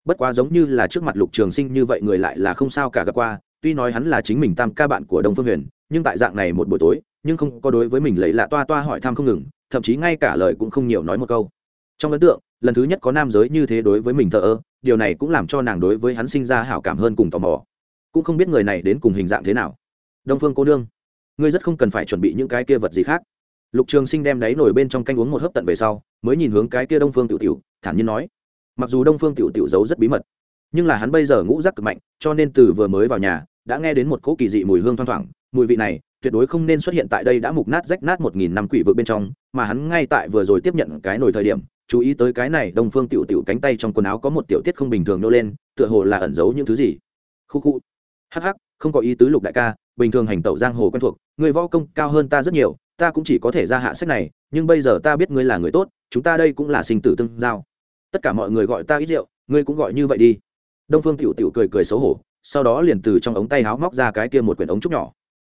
Bất quá giống như là trước mặt lục trường sinh như vậy người lại là không sao cả gặp qua, tuy nói hắn là chính mình tam ca bạn của đông phương huyền, nhưng tại dạng này một buổi tối, nhưng không có đối với mình lấy lạ toa toa hỏi thăm không ngừng, thậm chí ngay cả lời cũng không nhiều nói một câu. Trong ấn tượng, lần thứ nhất có nam giới như thế đối với mình thờ ơ, điều này cũng làm cho nàng đối với hắn sinh ra hảo cảm hơn cùng tò mò cũng không biết người này đến cùng hình dạng thế nào. Đông phương cô nương, ngươi rất không cần phải chuẩn bị những cái kia vật gì khác. Lục trường sinh đem đáy nổi bên trong canh uống một hớp tận về sau, mới nhìn hướng cái kia đông phương tiểu tiểu, thản nhiên nói, mặc dù đông phương tiểu tiểu giấu rất bí mật, nhưng là hắn bây giờ ngũ rắc cực mạnh, cho nên từ vừa mới vào nhà, đã nghe đến một cỗ kỳ dị mùi hương thoang thoảng. Mùi vị này, tuyệt đối không nên xuất hiện tại đây đã mục nát rách nát một nghìn năm quỷ vực bên trong, mà hắn ngay tại vừa rồi tiếp nhận cái nồi thời điểm, chú ý tới cái này đông phương tiểu tiểu cánh tay trong quần áo có một tiểu tiết không bình thường nô lên, tựa hồ là ẩn giấu những thứ gì. Khu khu hắc hắc, không có ý tứ lục đại ca, bình thường hành tẩu giang hồ quen thuộc, người võ công cao hơn ta rất nhiều, ta cũng chỉ có thể ra hạ sách này, nhưng bây giờ ta biết ngươi là người tốt, chúng ta đây cũng là sinh tử tương giao. Tất cả mọi người gọi ta ít rượu, ngươi cũng gọi như vậy đi. Đông phương tiểu tiểu cười cười xấu hổ, sau đó liền từ trong ống tay háo móc ra cái kia một quyển ống trúc nhỏ.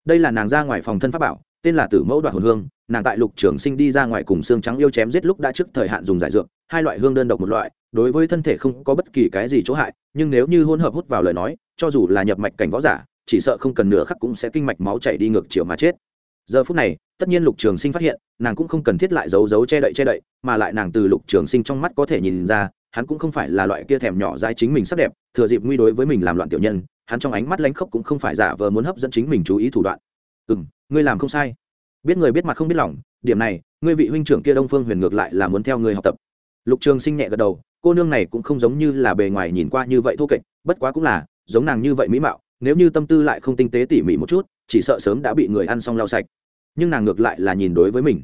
Đây là nàng ra ngoài phòng thân pháp bảo, tên là tử mẫu đoạn hồn hương, nàng tại lục trường sinh đi ra ngoài cùng xương trắng yêu chém giết lúc đã trước thời hạn dùng giải dược, hai loại hương đơn độc một loại, đối với thân thể không có bất kỳ cái gì chỗ hại, nhưng nếu như hỗn hợp hút vào lời nói cho dù là nhập mạch cảnh võ giả, chỉ sợ không cần nửa khắc cũng sẽ kinh mạch máu chảy đi ngược chiều mà chết. Giờ phút này, tất nhiên lục trường sinh phát hiện, nàng cũng không cần thiết lại giấu giấu che đậy che đậy, mà lại nàng từ lục trường sinh trong mắt có thể nhìn ra, hắn cũng không phải là loại kia thèm nhỏ dãi chính mình sắc đẹp, thừa dịp nguy đối với mình làm loạn tiểu nhân, hắn trong ánh mắt lánh khóc cũng không phải giả vờ muốn hấp dẫn chính mình chú ý thủ đoạn. Ừ m ngươi làm không sai. Biết người biết mặt không biết lòng, điểm này, ngươi vị huynh trưởng kia đông phương huyền ngược lại là muốn theo ngươi học tập. Lục trường sinh nhẹ gật đầu, cô nương này cũng không giống như là bề ngoài nhìn qua như vậy thô kệch, bất quá cũng là giống nàng như vậy mỹ mạo, nếu như tâm tư lại không tinh tế tỉ mỉ một chút, chỉ sợ sớm đã bị người ăn xong lau sạch. Nhưng nàng ngược lại là nhìn đối với mình.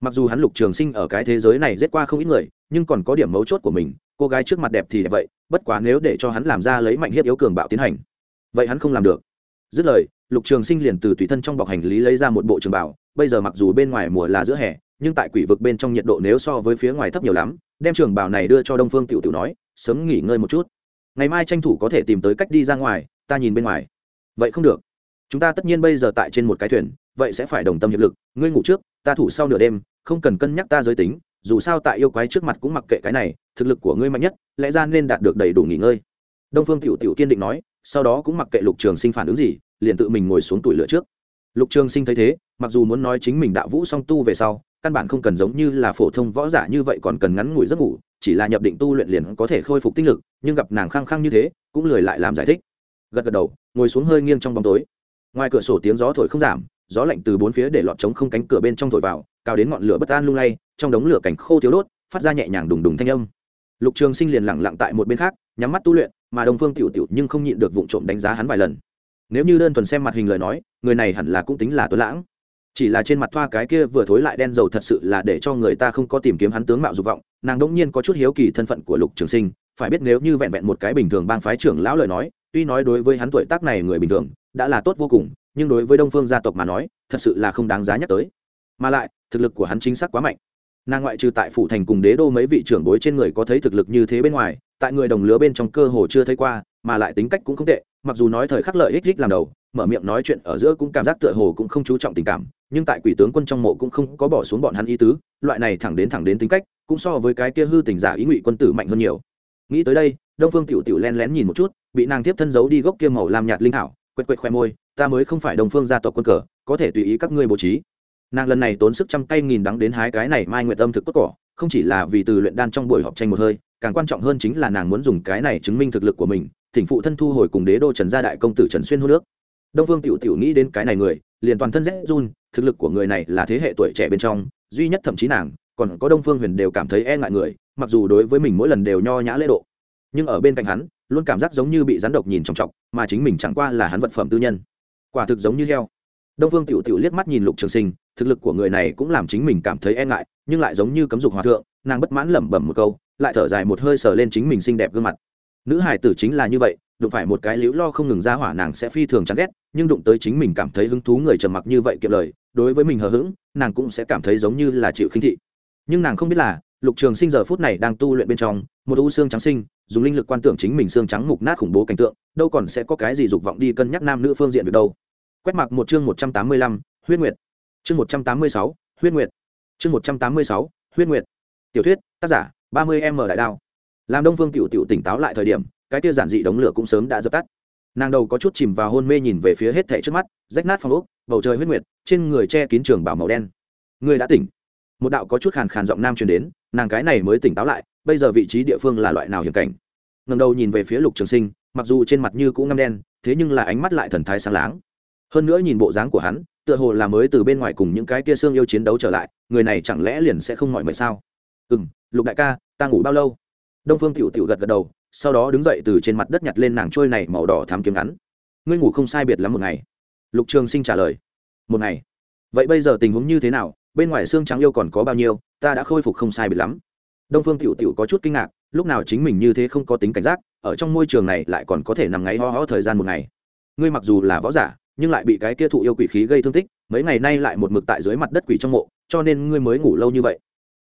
Mặc dù hắn lục trường sinh ở cái thế giới này rét qua không ít người, nhưng còn có điểm mấu chốt của mình, cô gái trước mặt đẹp thì đẹp vậy, bất quá nếu để cho hắn làm ra lấy mạnh hiếp yếu cường bạo tiến hành, vậy hắn không làm được. Dứt lời, lục trường sinh liền từ tùy thân trong bọc hành lý lấy ra một bộ trường bảo bây giờ mặc dù bên ngoài mùa là giữa hè, nhưng tại quỷ vực bên trong nhiệt độ nếu so với phía ngoài thấp nhiều lắm, đem trường bảo này đưa cho đông phương tiểu tiểu nói, sớm nghỉ ngơi một chút ngày mai tranh thủ có thể tìm tới cách đi ra ngoài, ta nhìn bên ngoài. Vậy không được. Chúng ta tất nhiên bây giờ tại trên một cái thuyền, vậy sẽ phải đồng tâm hiệp lực. Ngươi ngủ trước, ta thủ sau nửa đêm, không cần cân nhắc ta giới tính, dù sao tại yêu quái trước mặt cũng mặc kệ cái này, thực lực của ngươi mạnh nhất, lẽ ra nên đạt được đầy đủ nghỉ ngơi. Đông phương tiểu tiểu kiên định nói, sau đó cũng mặc kệ lục trường sinh phản ứng gì, liền tự mình ngồi xuống tủi lửa trước. Lục trường sinh thấy thế, mặc dù muốn nói chính mình đạo vũ song tu về sau, căn bản không cần giống như là phổ thông võ giả như vậy còn cần ngắn ngủi giấc ngủ chỉ là nhập định tu luyện liền có thể khôi phục tinh lực, nhưng gặp nàng khăng khăng như thế, cũng lười lại làm giải thích. Gật gật đầu, ngồi xuống hơi nghiêng trong bóng tối. Ngoài cửa sổ tiếng gió thổi không giảm, gió lạnh từ bốn phía để lọt trống không cánh cửa bên trong thổi vào, cao đến ngọn lửa bất an lung lay, trong đống lửa cảnh khô thiếu đốt, phát ra nhẹ nhàng đùng đùng thanh âm. Lục trường sinh liền lẳng lặng tại một bên khác, nhắm mắt tu luyện, mà đồng phương tiểu tiểu nhưng không nhịn được vụ trộm đánh giá hắn vài lần. Nếu như đơn thuần xem mặt hình lời nói, người này hẳn là cũng tính là tuấn lãng chỉ là trên mặt thoa cái kia vừa thối lại đen dầu thật sự là để cho người ta không có tìm kiếm hắn tướng mạo dục vọng, nàng đỗng nhiên có chút hiếu kỳ thân phận của lục trường sinh, phải biết nếu như vẹn vẹn một cái bình thường bang phái trưởng lão lời nói, tuy nói đối với hắn tuổi tác này người bình thường, đã là tốt vô cùng, nhưng đối với đông phương gia tộc mà nói, thật sự là không đáng giá nhắc tới. Mà lại, thực lực của hắn chính xác quá mạnh. Nàng ngoại trừ tại phủ thành cùng đế đô mấy vị trưởng bối trên người có thấy thực lực như thế bên ngoài, tại người đồng lứa bên trong cơ hồ chưa thấy qua, mà lại tính cách cũng không tệ, mặc dù nói thời khắc lợi ích ích làm đầu, mở miệng nói chuyện ở giữa cũng cảm giác tựa hồ cũng không chú trọng tình cảm nhưng tại quỷ tướng quân trong mộ cũng không có bỏ xuống bọn hắn ý tứ, loại này thẳng đến thẳng đến tính cách, cũng so với cái kia hư tình giả ý ngụy quân tử mạnh hơn nhiều. Nghĩ tới đây, đông phương tiểu tiểu len lén nhìn một chút, bị nàng tiếp thân giấu đi gốc kia màu làm nhạt linh thảo, quệt quệt khoe môi, ta mới không phải đông phương gia tộc quân cờ, có thể tùy ý các ngươi bố trí. Nàng lần này tốn sức trăm cây nghìn đắng đến hái cái này mai nguyện tâm thực cốt cỏ, không chỉ là vì từ luyện đan trong buổi họp tranh một hơi, càng quan trọng hơn chính là nàng muốn dùng cái này chứng minh thực lực của mình, thỉnh phụ thân thu hồi cùng đế đô trần gia đại công tử trần xuyên hô nước. Đông phương tiểu tiểu nghĩ đến cái này người, liền toàn thân rét run thực lực của người này là thế hệ tuổi trẻ bên trong, duy nhất thậm chí nàng, còn có đông phương huyền đều cảm thấy e ngại người, mặc dù đối với mình mỗi lần đều nho nhã lễ độ. Nhưng ở bên cạnh hắn, luôn cảm giác giống như bị rắn độc nhìn trọng trọng mà chính mình chẳng qua là hắn vật phẩm tư nhân. Quả thực giống như heo. Đông phương tiểu tiểu liếc mắt nhìn lục trường sinh, thực lực của người này cũng làm chính mình cảm thấy e ngại, nhưng lại giống như cấm dục hòa thượng, nàng bất mãn lẩm bẩm một câu, lại thở dài một hơi sờ lên chính mình xinh đẹp gương mặt. Nữ hải tử chính là như vậy đụng phải một cái liễu lo không ngừng ra hỏa nàng sẽ phi thường chán ghét, nhưng đụng tới chính mình cảm thấy hứng thú người trầm mặc như vậy kiệm lời, đối với mình hờ hững, nàng cũng sẽ cảm thấy giống như là chịu khinh thị. Nhưng nàng không biết là, lục trường sinh giờ phút này đang tu luyện bên trong, một u xương trắng sinh, dùng linh lực quan tưởng chính mình xương trắng mục nát khủng bố cảnh tượng, đâu còn sẽ có cái gì dục vọng đi cân nhắc nam nữ phương diện việc đâu. Quét mặc một chương một trăm tám mươi lăm, huyết nguyệt. Chương một trăm tám mươi sáu, huyết nguyệt. Chương một trăm tám mươi sáu, huyết nguyệt. Tiểu thuyết, tác giả, ba mươi m đại đao. Làm đông phương tiểu tiểu tỉnh táo lại thời điểm cái kia giản dị đống lửa cũng sớm đã dập tắt. Nàng đầu có chút chìm vào hôn mê nhìn về phía hết thảy trước mắt, rách nát phong ốc, bầu trời huyết nguyệt, trên người che kín trường bảo màu đen. Người đã tỉnh. Một đạo có chút khàn khàn giọng nam truyền đến, nàng cái này mới tỉnh táo lại, bây giờ vị trí địa phương là loại nào hiểm cảnh? Ngầm đầu nhìn về phía lục trường sinh, mặc dù trên mặt như cũng ngâm đen, thế nhưng là ánh mắt lại thần thái sáng láng. Hơn nữa nhìn bộ dáng của hắn, tựa hồ là mới từ bên ngoài cùng những cái kia xương yêu chiến đấu trở lại, người này chẳng lẽ liền sẽ không mọi mệt sao? Ừ m lục đại ca, ta ngủ bao lâu? Đông phương t i ể u t i ể u gật gật đầu sau đó đứng dậy từ trên mặt đất nhặt lên nàng trôi này màu đỏ thám kiếm ngắn. Ngươi ngủ không sai biệt lắm một ngày. Lục trường sinh trả lời. Một ngày? Vậy bây giờ tình huống như thế nào? Bên ngoài xương trắng yêu còn có bao nhiêu? Ta đã khôi phục không sai biệt lắm. Đông phương tiểu tiểu có chút kinh ngạc, lúc nào chính mình như thế không có tính cảnh giác, ở trong môi trường này lại còn có thể nằm ngáy ho ho thời gian một ngày. Ngươi mặc dù là võ giả, nhưng lại bị cái kia thụ yêu quỷ khí gây thương tích, mấy ngày nay lại một mực tại dưới mặt đất quỷ trong mộ, cho nên ngươi mới ngủ lâu như vậy.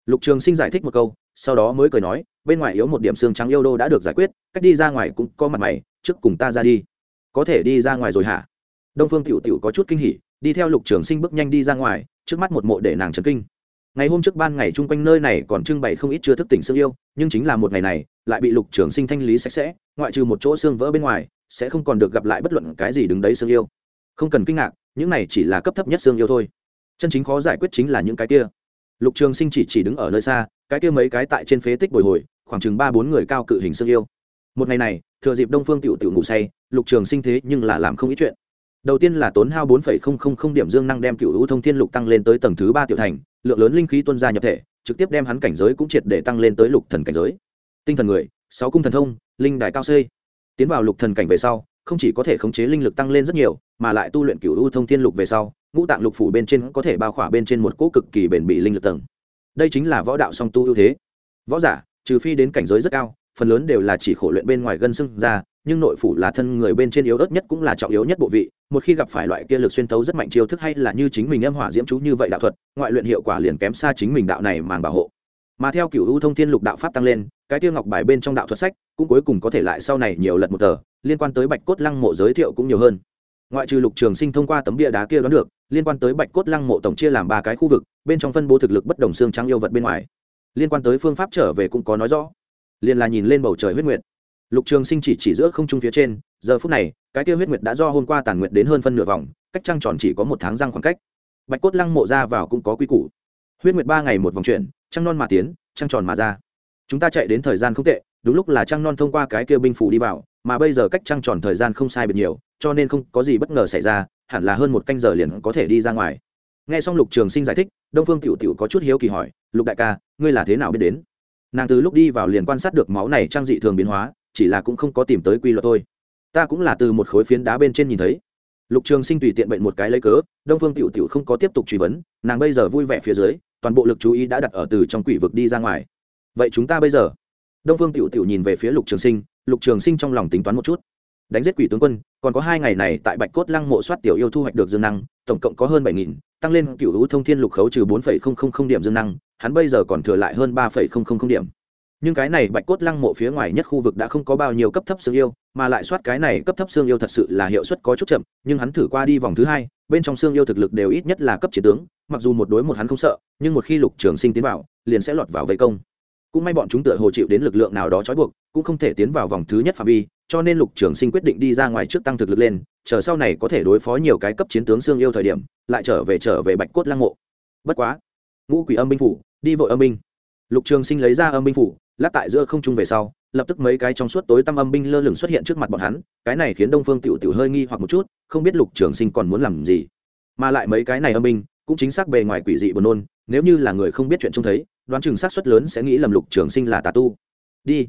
Lục trường sinh giải thích một câu sau đó mới cười nói, bên ngoài yếu một điểm xương trắng yêu đô đã được giải quyết, cách đi ra ngoài cũng có mặt mày, trước cùng ta ra đi. Có thể đi ra ngoài rồi hả? Đông phương tiểu tiểu có chút kinh hỉ, đi theo lục trường sinh bước nhanh đi ra ngoài, trước mắt một mộ để nàng trấn kinh. Ngày hôm trước ban ngày chung quanh nơi này còn trưng bày không ít chưa thức tỉnh xương yêu, nhưng chính là một ngày này, lại bị lục trường sinh thanh lý sạch sẽ, ngoại trừ một chỗ xương vỡ bên ngoài, sẽ không còn được gặp lại bất luận cái gì đứng đấy xương yêu. Không cần kinh ngạc, những này chỉ là cấp thấp nhất xương yêu thôi. Chân chính khó giải quyết chính là những cái kia. Lục trường sinh chỉ chỉ đứng ở nơi xa cái kia mấy cái tại trên phế tích bồi hồi, khoảng chừng ba bốn người cao cự hình xương yêu. Một ngày này, thừa dịp đông phương tiểu tiểu ngủ say, lục trường sinh thế nhưng là làm không ít chuyện. Đầu tiên là tốn hao bốn điểm dương năng đem cựu hữu thông thiên lục tăng lên tới tầng thứ ba tiểu thành, lượng lớn linh khí tuân ra nhập thể, trực tiếp đem hắn cảnh giới cũng triệt để tăng lên tới lục thần cảnh giới. Tinh thần người, sáu cung thần thông, linh đài cao xây tiến vào lục thần cảnh về sau, không chỉ có thể khống chế linh lực tăng lên rất nhiều, mà lại tu luyện cửu u thông thiên lục về sau, ngũ tạng lục phủ bên trên có thể bao khỏa bên trên một cỗ cực kỳ bền bỉ linh lực tầng đây chính là võ đạo song tu ưu thế. Võ giả, trừ phi đến cảnh giới rất cao, phần lớn đều là chỉ khổ luyện bên ngoài gân xưng ra, nhưng nội phủ là thân người bên trên yếu ớt nhất cũng là trọng yếu nhất bộ vị, một khi gặp phải loại kia lực xuyên tấu rất mạnh chiêu thức hay là như chính mình âm hỏa diễm chú như vậy đạo thuật, ngoại luyện hiệu quả liền kém xa chính mình đạo này màng bảo hộ. Mà theo cựu ưu thông thiên lục đạo pháp tăng lên, cái tiêu ngọc bài bên trong đạo thuật sách cũng cuối cùng có thể lại sau này nhiều lật một tờ, liên quan tới bạch cốt lăng mộ giới thiệu cũng nhiều hơn ngoại trừ lục trường sinh thông qua tấm bia đá kia đoán được, liên quan tới bạch cốt lăng mộ tổng chia làm ba cái khu vực, bên trong phân bố thực lực bất đồng xương trắng yêu vật bên ngoài. Liên quan tới phương pháp trở về cũng có nói rõ. Liền là nhìn lên bầu trời huyết nguyệt. Lục trường sinh chỉ chỉ giữa không trung phía trên, giờ phút này, cái kia huyết nguyệt đã do hôm qua tàn nguyệt đến hơn phân nửa vòng, cách trăng tròn chỉ có một tháng răng khoảng cách. Bạch cốt lăng mộ ra vào cũng có quy củ. Huyết nguyệt ba ngày một vòng chuyển, trăng non mà tiến, trăng tròn mà ra. Chúng ta chạy đến thời gian không tệ, đúng lúc là trăng non thông qua cái kia binh phủ đi vào mà bây giờ cách trăng tròn thời gian không sai biệt nhiều, cho nên không có gì bất ngờ xảy ra, hẳn là hơn một canh giờ liền có thể đi ra ngoài. Nghe xong lục trường sinh giải thích, đông phương tiểu tiểu có chút hiếu kỳ hỏi, lục đại ca, ngươi là thế nào biết đến? Nàng từ lúc đi vào liền quan sát được máu này trang dị thường biến hóa, chỉ là cũng không có tìm tới quy luật thôi. Ta cũng là từ một khối phiến đá bên trên nhìn thấy. Lục trường sinh tùy tiện bệnh một cái lấy cớ, đông phương tiểu tiểu không có tiếp tục truy vấn, nàng bây giờ vui vẻ phía dưới, toàn bộ lực chú ý đã đặt ở từ trong quỷ vực đi ra ngoài. Vậy chúng ta bây giờ? Đông phương tiểu tiểu nhìn về phía lục trường sinh lục trường sinh trong lòng tính toán một chút. Đánh giết quỷ tướng quân, còn có hai ngày này tại bạch cốt lăng mộ soát tiểu yêu thu hoạch được dương năng, tổng cộng có hơn bảy nghìn, tăng lên cựu hữu thông thiên lục khấu trừ bốn phẩy không không không điểm dương năng, hắn bây giờ còn thừa lại hơn ba phẩy không không không điểm. Nhưng cái này bạch cốt lăng mộ phía ngoài nhất khu vực đã không có bao nhiêu cấp thấp xương yêu, mà lại soát cái này cấp thấp xương yêu thật sự là hiệu suất có chút chậm, nhưng hắn thử qua đi vòng thứ hai, bên trong xương yêu thực lực đều ít nhất là cấp chiến tướng, mặc dù một đối một hắn không sợ, nhưng một khi lục trường sinh tiến vào, liền sẽ lọt vào vây công cũng may bọn chúng tựa hồ chịu đến lực lượng nào đó trói buộc, cũng không thể tiến vào vòng thứ nhất phạm vi, cho nên lục trường sinh quyết định đi ra ngoài trước tăng thực lực lên, chờ sau này có thể đối phó nhiều cái cấp chiến tướng xương yêu thời điểm, lại trở về trở về bạch cốt lăng mộ. Bất quá, ngũ quỷ âm binh phủ, đi vội âm binh. Lục trường sinh lấy ra âm binh phủ, lát tại giữa không trung về sau, lập tức mấy cái trong suốt tối tăm âm binh lơ lửng xuất hiện trước mặt bọn hắn, cái này khiến đông phương tiểu tiểu hơi nghi hoặc một chút, không biết lục trường sinh còn muốn làm gì. Mà lại mấy cái này âm binh cũng chính xác bề ngoài quỷ dị buồn nôn, nếu như là người không biết chuyện trông thấy, đoán chừng xác suất lớn sẽ nghĩ lầm lục trường sinh là tà tu. Đi.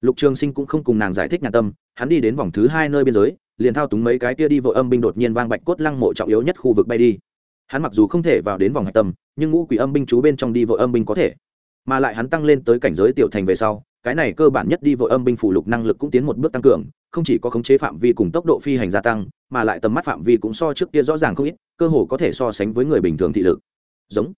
Lục trường sinh cũng không cùng nàng giải thích nhà tâm, hắn đi đến vòng thứ hai nơi biên giới, liền thao túng mấy cái kia đi vội âm binh đột nhiên vang bạch cốt lăng mộ trọng yếu nhất khu vực bay đi. Hắn mặc dù không thể vào đến vòng hạch tâm, nhưng ngũ quỷ âm binh chú bên trong đi vội âm binh có thể. Mà lại hắn tăng lên tới cảnh giới tiểu thành về sau cái này cơ bản nhất đi vội âm binh phủ lục năng lực cũng tiến một bước tăng cường, không chỉ có khống chế phạm vi cùng tốc độ phi hành gia tăng, mà lại tầm mắt phạm vi cũng so trước kia rõ ràng không ít, cơ hồ có thể so sánh với người bình thường thị lực. Giống.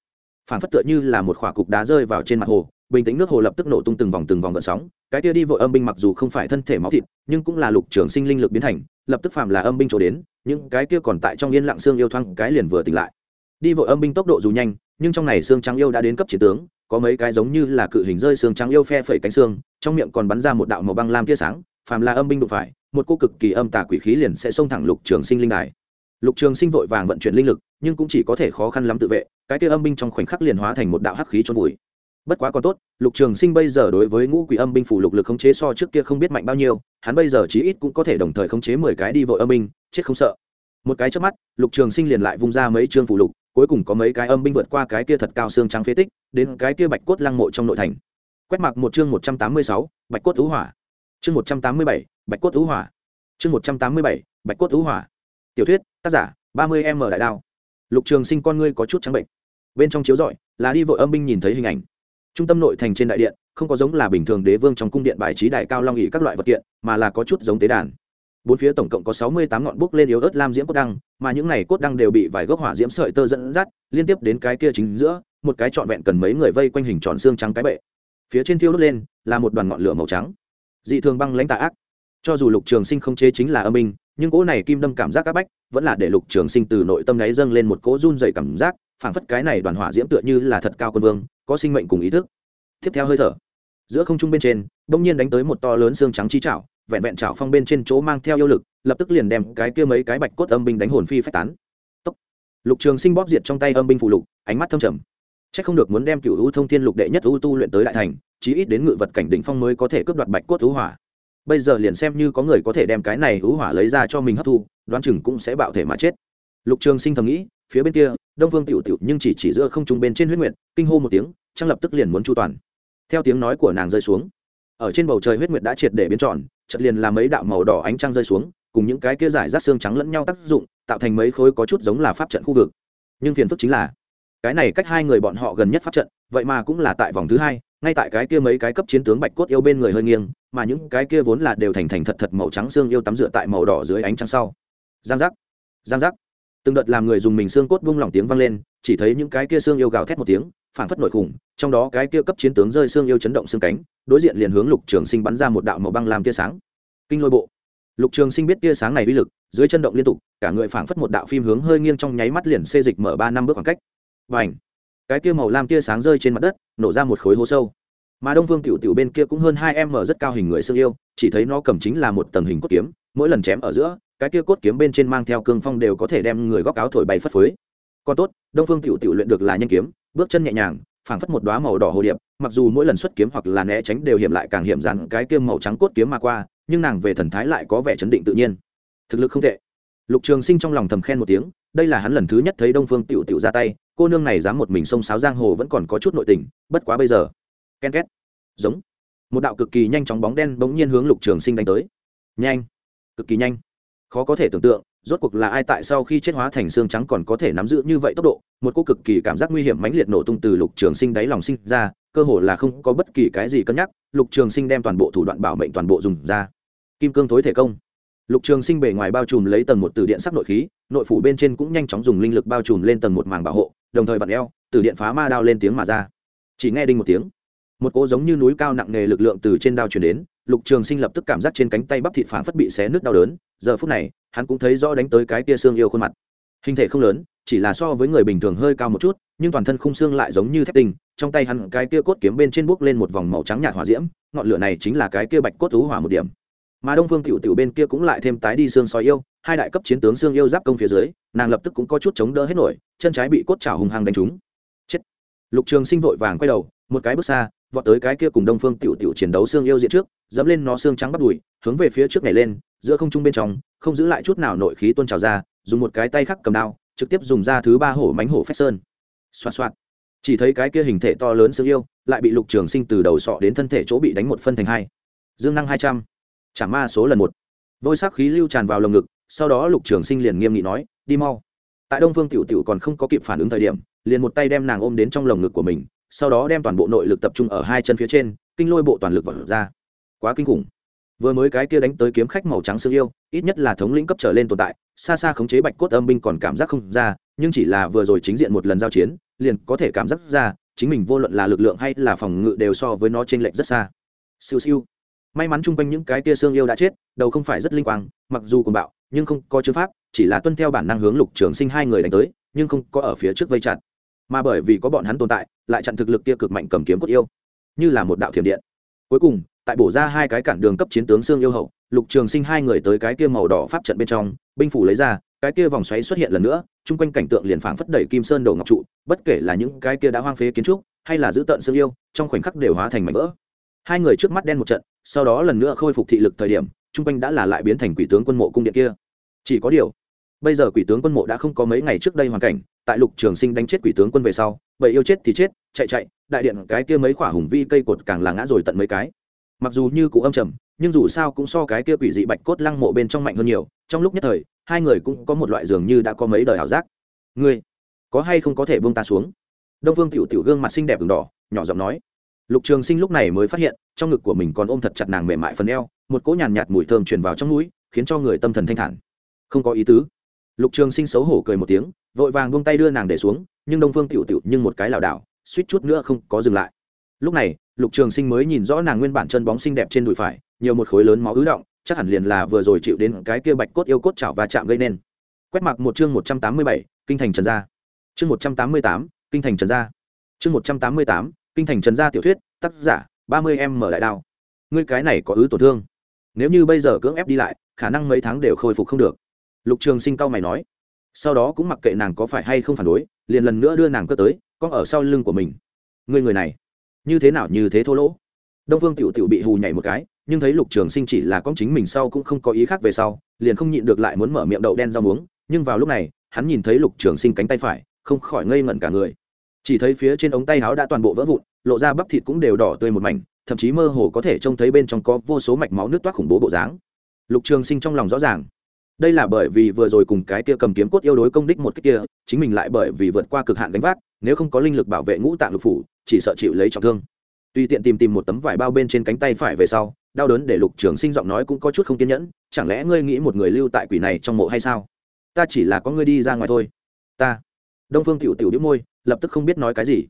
Phản phất tựa như là một khỏa cục đá rơi vào trên mặt hồ, bình tĩnh nước hồ lập tức nổ tung từng vòng từng vòng gợn sóng, cái kia đi vội âm binh mặc dù không phải thân thể máu thịt, nhưng cũng là lục trường sinh linh lực biến thành, lập tức phạm là âm binh chỗ đến, những cái kia còn tại trong yên lặng xương yêu thoang cái liền vừa tỉnh lại. Đi vội âm binh tốc độ dù nhanh, nhưng trong này xương trắng yêu đã đến cấp chiến tướng có mấy cái giống như là cự hình rơi xương trắng yêu phe phẩy cánh xương, trong miệng còn bắn ra một đạo màu băng lam tia sáng, phàm là âm binh đụng phải, một cô cực kỳ âm tà quỷ khí liền sẽ xông thẳng lục trường sinh linh đài. Lục trường sinh vội vàng vận chuyển linh lực, nhưng cũng chỉ có thể khó khăn lắm tự vệ, cái kia âm binh trong khoảnh khắc liền hóa thành một đạo hắc khí trôn vùi. Bất quá còn tốt, lục trường sinh bây giờ đối với ngũ quỷ âm binh phủ lục lực khống chế so trước kia không biết mạnh bao nhiêu, hắn bây giờ chí ít cũng có thể đồng thời khống chế mười cái đi vội âm binh, chết không sợ. Một cái trước mắt, lục trường sinh liền lại vung ra mấy chương phủ lục cuối cùng có mấy cái âm binh vượt qua cái kia thật cao xương trắng phế tích, đến cái kia bạch cốt lăng mộ trong nội thành. Quét mặc một chương một trăm tám mươi sáu, bạch cốt ứ hỏa. Chương một trăm tám mươi bảy, bạch cốt ứ hỏa. Chương một trăm tám mươi bảy, bạch cốt ứ hỏa. Tiểu thuyết, tác giả, ba mươi m đại đao. Lục trường sinh con ngươi có chút trắng bệnh. Bên trong chiếu rọi là đi vội âm binh nhìn thấy hình ảnh. Trung tâm nội thành trên đại điện, không có giống là bình thường đế vương trong cung điện bài trí đại cao long ỉ các loại vật kiện, mà là có chút giống tế đàn bốn phía tổng cộng có sáu mươi tám ngọn bút lên yếu ớt lam diễm cốt đăng, mà những này cốt đăng đều bị vài gốc hỏa diễm sợi tơ dẫn dắt, liên tiếp đến cái kia chính giữa, một cái trọn vẹn cần mấy người vây quanh hình tròn xương trắng cái bệ. Phía trên thiêu đốt lên, là một đoàn ngọn lửa màu trắng. Dị thường băng lãnh tà ác. Cho dù lục trường sinh không chế chính là âm minh nhưng cỗ này kim đâm cảm giác áp bách, vẫn là để lục trường sinh từ nội tâm đáy dâng lên một cỗ run dày cảm giác, phảng phất cái này đoàn hỏa diễm tựa như là thật cao quân vương, có sinh mệnh cùng ý thức. Tiếp theo hơi thở. Giữa không trung bên trên bỗng nhiên đánh tới một to lớn xương trắng chi chảo vẹn vẹn chảo phong bên trên chỗ mang theo yêu lực, lập tức liền đem cái kia mấy cái bạch cốt âm binh đánh hồn phi phách tán. Tốc. lục trường sinh bóp diệt trong tay âm binh phụ lục, ánh mắt thâm trầm. Chắc không được muốn đem cựu u thông thiên lục đệ nhất u tu luyện tới đại thành, chí ít đến ngự vật cảnh đỉnh phong mới có thể cướp đoạt bạch cốt u hỏa. Bây giờ liền xem như có người có thể đem cái này u hỏa lấy ra cho mình hấp thu, đoán chừng cũng sẽ bạo thể mà chết. Lục trường sinh thầm nghĩ, phía bên kia, đông vương tiểu tiểu nhưng chỉ chỉ giữa không trung bên trên huyết nguyệt, kinh hô một tiếng trang lập tức liền muốn chu toàn. Theo tiếng nói của nàng rơi xuống, ở trên bầu trời huyết nguyệt đã triệt để biến tròn chợt liền làm mấy đạo màu đỏ ánh trăng rơi xuống, cùng những cái kia giải rác xương trắng lẫn nhau tác dụng, tạo thành mấy khối có chút giống là pháp trận khu vực. Nhưng phiền phức chính là, cái này cách hai người bọn họ gần nhất pháp trận, vậy mà cũng là tại vòng thứ hai, ngay tại cái kia mấy cái cấp chiến tướng bạch cốt yêu bên người hơi nghiêng, mà những cái kia vốn là đều thành thành thật thật màu trắng xương yêu tắm rửa tại màu đỏ dưới ánh trăng sau. Giang giác giang giác. Từng đợt làm người dùng mình xương cốt vung lỏng tiếng vang lên, chỉ thấy những cái kia xương yêu gào thét một tiếng, phảng phất nội khủng, trong đó cái kia cấp chiến tướng rơi xương yêu chấn động xương cánh đối diện liền hướng lục trường sinh bắn ra một đạo màu băng làm tia sáng. Kinh lôi bộ. Lục trường sinh biết tia sáng này uy lực, dưới chân động liên tục, cả người phảng phất một đạo phim hướng hơi nghiêng trong nháy mắt liền xê dịch mở ba năm bước khoảng cách. Và ảnh cái tia màu lam tia sáng rơi trên mặt đất, nổ ra một khối hố sâu. Mà đông Vương tiểu tiểu bên kia cũng hơn hai em mở rất cao hình người sương yêu, chỉ thấy nó cầm chính là một tầng hình cốt kiếm, mỗi lần chém ở giữa, cái kia cốt kiếm bên trên mang theo cương phong đều có thể đem người góc áo thổi bay phất phới. Còn tốt, đông phương tiểu tiểu luyện được là nhanh kiếm, bước chân nhẹ nhàng phảng phất một đóa màu đỏ hồ điệp, mặc dù mỗi lần xuất kiếm hoặc là né tránh đều hiểm lại càng hiểm dàn cái kiếm màu trắng cốt kiếm mà qua, nhưng nàng về thần thái lại có vẻ chấn định tự nhiên. Thực lực không tệ. Lục trường sinh trong lòng thầm khen một tiếng, đây là hắn lần thứ nhất thấy đông phương tiểu tiểu ra tay, cô nương này dám một mình xông sáo giang hồ vẫn còn có chút nội tình, bất quá bây giờ. Ken két. Giống. Một đạo cực kỳ nhanh chóng bóng đen bỗng nhiên hướng lục trường sinh đánh tới. Nhanh. Cực kỳ nhanh. Khó có thể tưởng tượng rốt cuộc là ai tại sau khi chết hóa thành xương trắng còn có thể nắm giữ như vậy tốc độ? Một cô cực kỳ cảm giác nguy hiểm mãnh liệt nổ tung từ lục trường sinh đáy lòng sinh ra, cơ hồ là không có bất kỳ cái gì cân nhắc, lục trường sinh đem toàn bộ thủ đoạn bảo mệnh toàn bộ dùng ra. Kim cương thối thể công. Lục trường sinh bề ngoài bao trùm lấy tầng một từ điện sắc nội khí, nội phủ bên trên cũng nhanh chóng dùng linh lực bao trùm lên tầng một màng bảo hộ, đồng thời vặn eo, từ điện phá ma đao lên tiếng mà ra. Chỉ nghe đinh một tiếng, một cỗ giống như núi cao nặng nề lực lượng từ trên đao chuyển đến, lục trường sinh lập tức cảm giác trên cánh tay bắp thịt phản phất bị xé nước đau đớn. Giờ phút này hắn cũng thấy rõ đánh tới cái tia xương yêu khuôn mặt. Hình thể không lớn, chỉ là so với người bình thường hơi cao một chút, nhưng toàn thân khung xương lại giống như thép tinh, trong tay hắn cái kia cốt kiếm bên trên bốc lên một vòng màu trắng nhạt hỏa diễm, ngọn lửa này chính là cái kia bạch cốt thú hỏa một điểm. Mà đông phương tiểu tiểu bên kia cũng lại thêm tái đi xương sói yêu, hai đại cấp chiến tướng xương yêu giáp công phía dưới, nàng lập tức cũng có chút chống đỡ hết nổi, chân trái bị cốt chảo hùng hăng đánh trúng. Chết. Lục trường sinh vội vàng quay đầu, một cái bước xa, vọt tới cái kia cùng đông phương tiểu tiểu chiến đấu xương yêu diện trước dẫm lên nó xương trắng bắt đùi, hướng về phía trước nhảy lên, giữa không trung bên trong, không giữ lại chút nào nội khí tuôn trào ra, dùng một cái tay khắc cầm đao, trực tiếp dùng ra thứ ba hổ mánh hổ phách sơn. Xoạt xoạt. Chỉ thấy cái kia hình thể to lớn xương yêu, lại bị lục trường sinh từ đầu sọ đến thân thể chỗ bị đánh một phân thành hai. Dương năng hai trăm. Trả ma số lần một. Vôi sắc khí lưu tràn vào lồng ngực, sau đó lục trường sinh liền nghiêm nghị nói, đi mau. Tại đông phương tiểu tiểu còn không có kịp phản ứng thời điểm, liền một tay đem nàng ôm đến trong lồng ngực của mình, sau đó đem toàn bộ nội lực tập trung ở hai chân phía trên, kinh lôi bộ toàn lực vật ra quá kinh khủng. Vừa mới cái kia đánh tới kiếm khách màu trắng sương yêu, ít nhất là thống lĩnh cấp trở lên tồn tại, xa xa khống chế bạch cốt âm binh còn cảm giác không ra, nhưng chỉ là vừa rồi chính diện một lần giao chiến, liền có thể cảm giác ra, chính mình vô luận là lực lượng hay là phòng ngự đều so với nó trên lệch rất xa. Siêu siêu. May mắn chung quanh những cái tia xương yêu đã chết, đầu không phải rất linh quang, mặc dù cùng bạo, nhưng không có chữ pháp, chỉ là tuân theo bản năng hướng lục trường sinh hai người đánh tới, nhưng không có ở phía trước vây chặn mà bởi vì có bọn hắn tồn tại, lại chặn thực lực kia cực mạnh cầm kiếm cốt yêu, như là một đạo thiểm điện. Cuối cùng tại bổ ra hai cái cản đường cấp chiến tướng xương yêu hậu, lục trường sinh hai người tới cái kia màu đỏ pháp trận bên trong, binh phủ lấy ra, cái kia vòng xoáy xuất hiện lần nữa, chung quanh cảnh tượng liền phảng phất đẩy kim sơn đổ ngọc trụ, bất kể là những cái kia đã hoang phế kiến trúc, hay là giữ tận xương yêu, trong khoảnh khắc đều hóa thành mảnh vỡ. Hai người trước mắt đen một trận, sau đó lần nữa khôi phục thị lực thời điểm, chung quanh đã là lại biến thành quỷ tướng quân mộ cung điện kia. Chỉ có điều, bây giờ quỷ tướng quân mộ đã không có mấy ngày trước đây hoàn cảnh, tại lục trường sinh đánh chết quỷ tướng quân về sau bậy yêu chết thì chết, chạy chạy, đại điện cái kia mấy quả hùng vi cây cột càng là ngã rồi tận mấy cái mặc dù như cụ âm trầm, nhưng dù sao cũng so cái kia quỷ dị bạch cốt lăng mộ bên trong mạnh hơn nhiều, trong lúc nhất thời, hai người cũng có một loại dường như đã có mấy đời ảo giác. Ngươi, có hay không có thể buông ta xuống? Đông phương tiểu tiểu gương mặt xinh đẹp v đỏ, nhỏ giọng nói. Lục trường sinh lúc này mới phát hiện, trong ngực của mình còn ôm thật chặt nàng mềm mại phần eo, một cỗ nhàn nhạt mùi thơm truyền vào trong mũi, khiến cho người tâm thần thanh thản. Không có ý tứ. Lục trường sinh xấu hổ cười một tiếng, vội vàng buông tay đưa nàng để xuống, nhưng đông phương tiểu tiểu nhưng một cái lảo đảo, suýt chút nữa không có dừng lại. Lúc này lục trường sinh mới nhìn rõ nàng nguyên bản chân bóng xinh đẹp trên đùi phải, nhiều một khối lớn máu ứ động, chắc hẳn liền là vừa rồi chịu đến cái kia bạch cốt yêu cốt chảo và chạm gây nên. Quét mặc một chương một trăm tám mươi bảy, kinh thành trần gia. Chương một trăm tám mươi tám, kinh thành trần gia. Chương một trăm tám mươi tám, kinh thành trần gia tiểu thuyết, tác giả, ba mươi em mở đại đao. Ngươi cái này có ứ tổn thương. Nếu như bây giờ cưỡng ép đi lại, khả năng mấy tháng đều khôi phục không được. Lục trường sinh cao mày nói. Sau đó cũng mặc kệ nàng có phải hay không phản đối, liền lần nữa đưa nàng cơ tới con ở sau lưng của mình. Ngươi người này như thế nào như thế thô lỗ. Đông vương tiểu tiểu bị hù nhảy một cái, nhưng thấy lục trường sinh chỉ là con chính mình sau cũng không có ý khác về sau, liền không nhịn được lại muốn mở miệng đậu đen rau muống, nhưng vào lúc này, hắn nhìn thấy lục trường sinh cánh tay phải, không khỏi ngây ngẩn cả người. Chỉ thấy phía trên ống tay áo đã toàn bộ vỡ vụn, lộ ra bắp thịt cũng đều đỏ tươi một mảnh, thậm chí mơ hồ có thể trông thấy bên trong có vô số mạch máu nước toát khủng bố bộ dáng. Lục trường sinh trong lòng rõ ràng đây là bởi vì vừa rồi cùng cái kia cầm kiếm cốt yêu đối công đích một cái kia, chính mình lại bởi vì vượt qua cực hạn đánh vác, nếu không có linh lực bảo vệ ngũ tạng lục phủ, chỉ sợ chịu lấy trọng thương. Tùy tiện tìm tìm một tấm vải bao bên trên cánh tay phải về sau, đau đớn để lục trường sinh giọng nói cũng có chút không kiên nhẫn, chẳng lẽ ngươi nghĩ một người lưu tại quỷ này trong mộ hay sao? Ta chỉ là có ngươi đi ra ngoài thôi. Ta. Đông phương tiểu tiểu đĩu môi, lập tức không biết nói cái gì.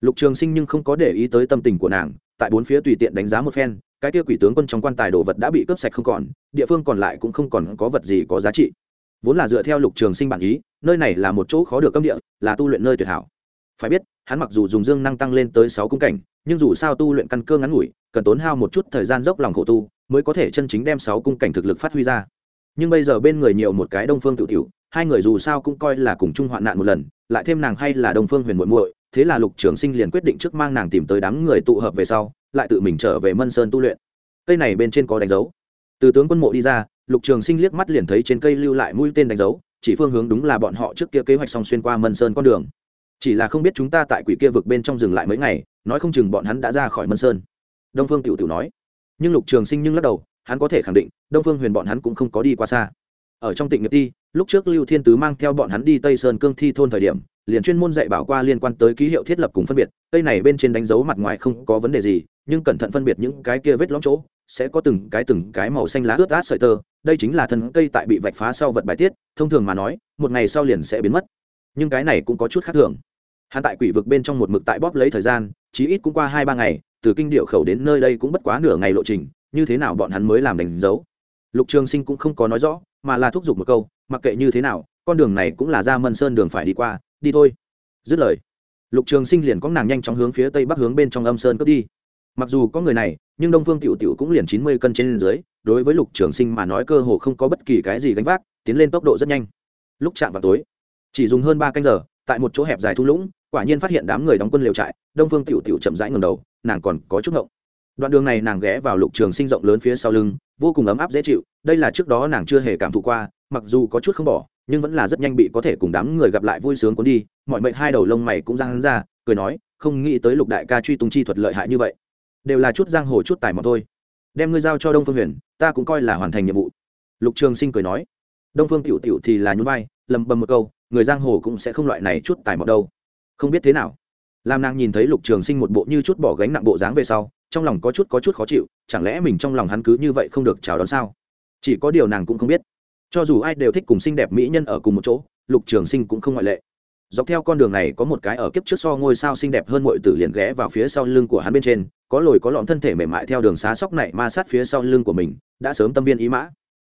Lục trường sinh nhưng không có để ý tới tâm tình của nàng, tại bốn phía tùy tiện đánh giá một phen cái kia quỷ tướng quân trong quan tài đồ vật đã bị cướp sạch không còn, địa phương còn lại cũng không còn có vật gì có giá trị. Vốn là dựa theo lục trường sinh bản ý, nơi này là một chỗ khó được cấm địa, là tu luyện nơi tuyệt hảo. Phải biết, hắn mặc dù dùng dương năng tăng lên tới sáu cung cảnh, nhưng dù sao tu luyện căn cơ ngắn ngủi, cần tốn hao một chút thời gian dốc lòng khổ tu, mới có thể chân chính đem sáu cung cảnh thực lực phát huy ra. Nhưng bây giờ bên người nhiều một cái đông phương tự tiểu, hai người dù sao cũng coi là cùng chung hoạn nạn một lần, lại thêm nàng hay là đông phương huyền muội muội, thế là lục trường sinh liền quyết định trước mang nàng tìm tới đám người tụ hợp về sau lại tự mình trở về mân sơn tu luyện. Cây này bên trên có đánh dấu. Từ tướng quân mộ đi ra, lục trường sinh liếc mắt liền thấy trên cây lưu lại mũi tên đánh dấu, chỉ phương hướng đúng là bọn họ trước kia kế hoạch xong xuyên qua mân sơn con đường. Chỉ là không biết chúng ta tại quỷ kia vực bên trong dừng lại mấy ngày, nói không chừng bọn hắn đã ra khỏi mân sơn. Đông phương tiểu tiểu nói. Nhưng lục trường sinh nhưng lắc đầu, hắn có thể khẳng định, đông phương huyền bọn hắn cũng không có đi qua xa. Ở trong tịnh nghiệp ti, lúc trước lưu thiên tứ mang theo bọn hắn đi tây sơn cương thi thôn thời điểm liền chuyên môn dạy bảo qua liên quan tới ký hiệu thiết lập cùng phân biệt, cây này bên trên đánh dấu mặt ngoài không có vấn đề gì, nhưng cẩn thận phân biệt những cái kia vết lõm chỗ, sẽ có từng cái từng cái màu xanh lá ướt át sợi tơ, đây chính là thân cây tại bị vạch phá sau vật bài tiết, thông thường mà nói, một ngày sau liền sẽ biến mất. Nhưng cái này cũng có chút khác thường. Hắn tại quỷ vực bên trong một mực tại bóp lấy thời gian, chí ít cũng qua hai ba ngày, từ kinh điệu khẩu đến nơi đây cũng bất quá nửa ngày lộ trình, như thế nào bọn hắn mới làm đánh dấu? Lục trường sinh cũng không có nói rõ, mà là thúc giục một câu, mặc kệ như thế nào, con đường này cũng là ra mân sơn đường phải đi qua đi thôi. Dứt lời, lục trường sinh liền có nàng nhanh chóng hướng phía tây bắc hướng bên trong âm sơn cướp đi. Mặc dù có người này, nhưng đông phương tiểu tiểu cũng liền chín mươi cân trên dưới, đối với lục trường sinh mà nói cơ hồ không có bất kỳ cái gì gánh vác, tiến lên tốc độ rất nhanh. Lúc chạm vào tối, chỉ dùng hơn ba canh giờ, tại một chỗ hẹp dài thung lũng, quả nhiên phát hiện đám người đóng quân liều trại, đông phương tiểu tiểu chậm rãi ngầm đầu, nàng còn có chút ngộng. Đoạn đường này nàng ghé vào lục trường sinh rộng lớn phía sau lưng, vô cùng ấm áp dễ chịu, đây là trước đó nàng chưa hề cảm thụ qua, mặc dù có chút không bỏ nhưng vẫn là rất nhanh bị có thể cùng đám người gặp lại vui sướng cuốn đi, mọi mệnh hai đầu lông mày cũng răng hắn ra, cười nói, không nghĩ tới lục đại ca truy tung chi thuật lợi hại như vậy. Đều là chút giang hồ chút tài mọn thôi. Đem ngươi giao cho đông phương huyền, ta cũng coi là hoàn thành nhiệm vụ. Lục trường sinh cười nói, đông phương tiểu tiểu thì là nhún vai, lầm bầm một câu, người giang hồ cũng sẽ không loại này chút tài mọc đâu. Không biết thế nào. Làm nàng nhìn thấy lục trường sinh một bộ như chút bỏ gánh nặng bộ dáng về sau, trong lòng có chút có chút khó chịu, chẳng lẽ mình trong lòng hắn cứ như vậy không được chào đón sao? Chỉ có điều nàng cũng không biết cho dù ai đều thích cùng xinh đẹp mỹ nhân ở cùng một chỗ, lục trường sinh cũng không ngoại lệ. Dọc theo con đường này có một cái ở kiếp trước so ngôi sao xinh đẹp hơn mọi tử liền ghé vào phía sau lưng của hắn bên trên, có lồi có lõm thân thể mềm mại theo đường xá sóc này ma sát phía sau lưng của mình, đã sớm tâm viên ý mã.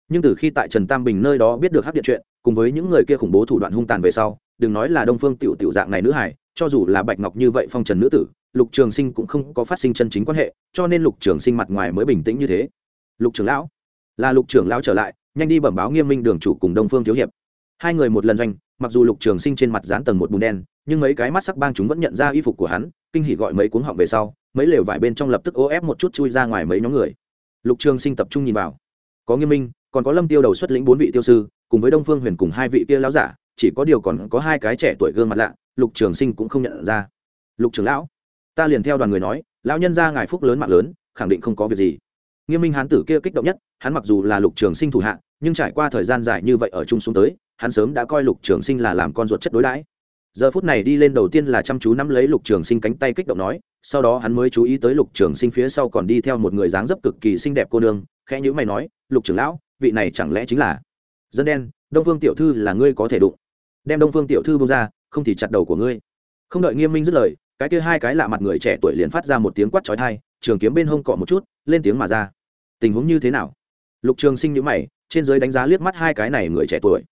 Nhưng từ khi tại trần tam bình nơi đó biết được hát điện chuyện, cùng với những người kia khủng bố thủ đoạn hung tàn về sau, đừng nói là đông phương tiểu tiểu dạng này nữ hải cho dù là bạch ngọc như vậy phong trần nữ tử, lục trường sinh cũng không có phát sinh chân chính quan hệ, cho nên lục trường sinh mặt ngoài mới bình tĩnh như thế. Lục trưởng lão? Là lục trưởng lão trở lại nhanh đi bẩm báo nghiêm minh đường chủ cùng đông phương thiếu hiệp. Hai người một lần doanh, mặc dù lục trường sinh trên mặt dán tầng một bùn đen, nhưng mấy cái mắt sắc bang chúng vẫn nhận ra y phục của hắn, kinh hỉ gọi mấy cuống họng về sau, mấy lều vải bên trong lập tức ô ép một chút chui ra ngoài mấy nhóm người. Lục trường sinh tập trung nhìn vào. Có nghiêm minh, còn có lâm tiêu đầu xuất lĩnh bốn vị tiêu sư, cùng với đông phương huyền cùng hai vị kia lão giả, chỉ có điều còn có hai cái trẻ tuổi gương mặt lạ, lục trường sinh cũng không nhận ra. Lục trường lão, ta liền theo đoàn người nói, lão nhân ra ngài phúc lớn mạng lớn, khẳng định không có việc gì nghiêm minh hán tử kia kích động nhất, hắn mặc dù là lục trường sinh thủ hạ, nhưng trải qua thời gian dài như vậy ở chung xuống tới, hắn sớm đã coi lục trường sinh là làm con ruột chất đối đãi. Giờ phút này đi lên đầu tiên là chăm chú nắm lấy lục trường sinh cánh tay kích động nói, sau đó hắn mới chú ý tới lục trường sinh phía sau còn đi theo một người dáng dấp cực kỳ xinh đẹp cô nương, khẽ nhữ mày nói, lục trưởng lão, vị này chẳng lẽ chính là dân đen, đông phương tiểu thư là ngươi có thể đụng. Đem đông phương tiểu thư bông ra, không thì chặt đầu của ngươi. Không đợi nghiêm minh dứt lời, cái kia hai cái lạ mặt người trẻ tuổi liền phát ra một tiếng quát trói thai trường kiếm bên hông cọ một chút, lên tiếng mà ra tình huống như thế nào? Lục trường sinh nhữ mày, trên giới đánh giá liếc mắt hai cái này người trẻ tuổi.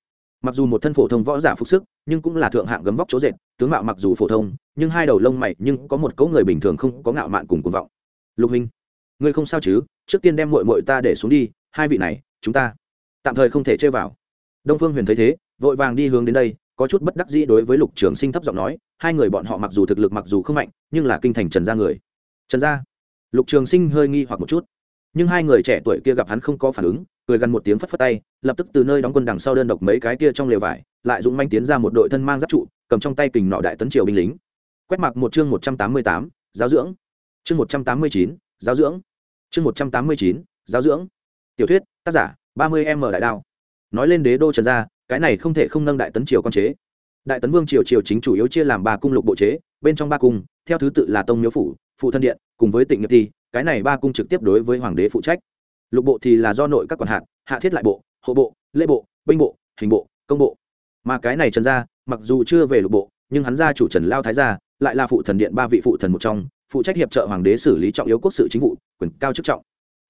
Mặc dù một thân phổ thông võ giả phục sức, nhưng cũng là thượng hạng gấm vóc chỗ dệt, tướng mạo mặc dù phổ thông, nhưng hai đầu lông mày nhưng có một cấu người bình thường không có ngạo mạn cùng cuồng vọng. Lục hình ngươi không sao chứ? Trước tiên đem mội mội ta để xuống đi, hai vị này, chúng ta tạm thời không thể chơi vào. Đông phương huyền thấy thế, vội vàng đi hướng đến đây, có chút bất đắc dĩ đối với lục trường sinh thấp giọng nói, hai người bọn họ mặc dù thực lực mặc dù không mạnh, nhưng là kinh thành trần gia người. Trần gia? Lục trường sinh hơi nghi hoặc một chút nhưng hai người trẻ tuổi kia gặp hắn không có phản ứng, cười gần một tiếng phất phất tay, lập tức từ nơi đóng quân đằng sau đơn độc mấy cái kia trong lều vải, lại dũng manh tiến ra một đội thân mang giáp trụ, cầm trong tay kình nọ đại tấn triều binh lính. Quét mặc một chương một trăm tám mươi tám, giáo dưỡng. Chương một trăm tám mươi chín, giáo dưỡng. Chương một trăm tám mươi chín, giáo dưỡng. Tiểu thuyết, tác giả, ba mươi m đại đao. Nói lên đế đô trần gia, cái này không thể không nâng đại tấn triều con chế. Đại tấn vương triều triều chính chủ yếu chia làm ba cung lục bộ chế, bên trong ba cung, theo thứ tự là tông miếu phủ, phụ thân điện, cùng với tịnh nghiệp thi cái này ba cung trực tiếp đối với hoàng đế phụ trách. Lục bộ thì là do nội các quản hạt, hạ thiết lại bộ, hộ bộ, lễ bộ, binh bộ, hình bộ, công bộ. Mà cái này trần gia, mặc dù chưa về lục bộ, nhưng hắn gia chủ trần lao thái gia, lại là phụ thần điện ba vị phụ thần một trong, phụ trách hiệp trợ hoàng đế xử lý trọng yếu quốc sự chính vụ, quyền cao chức trọng.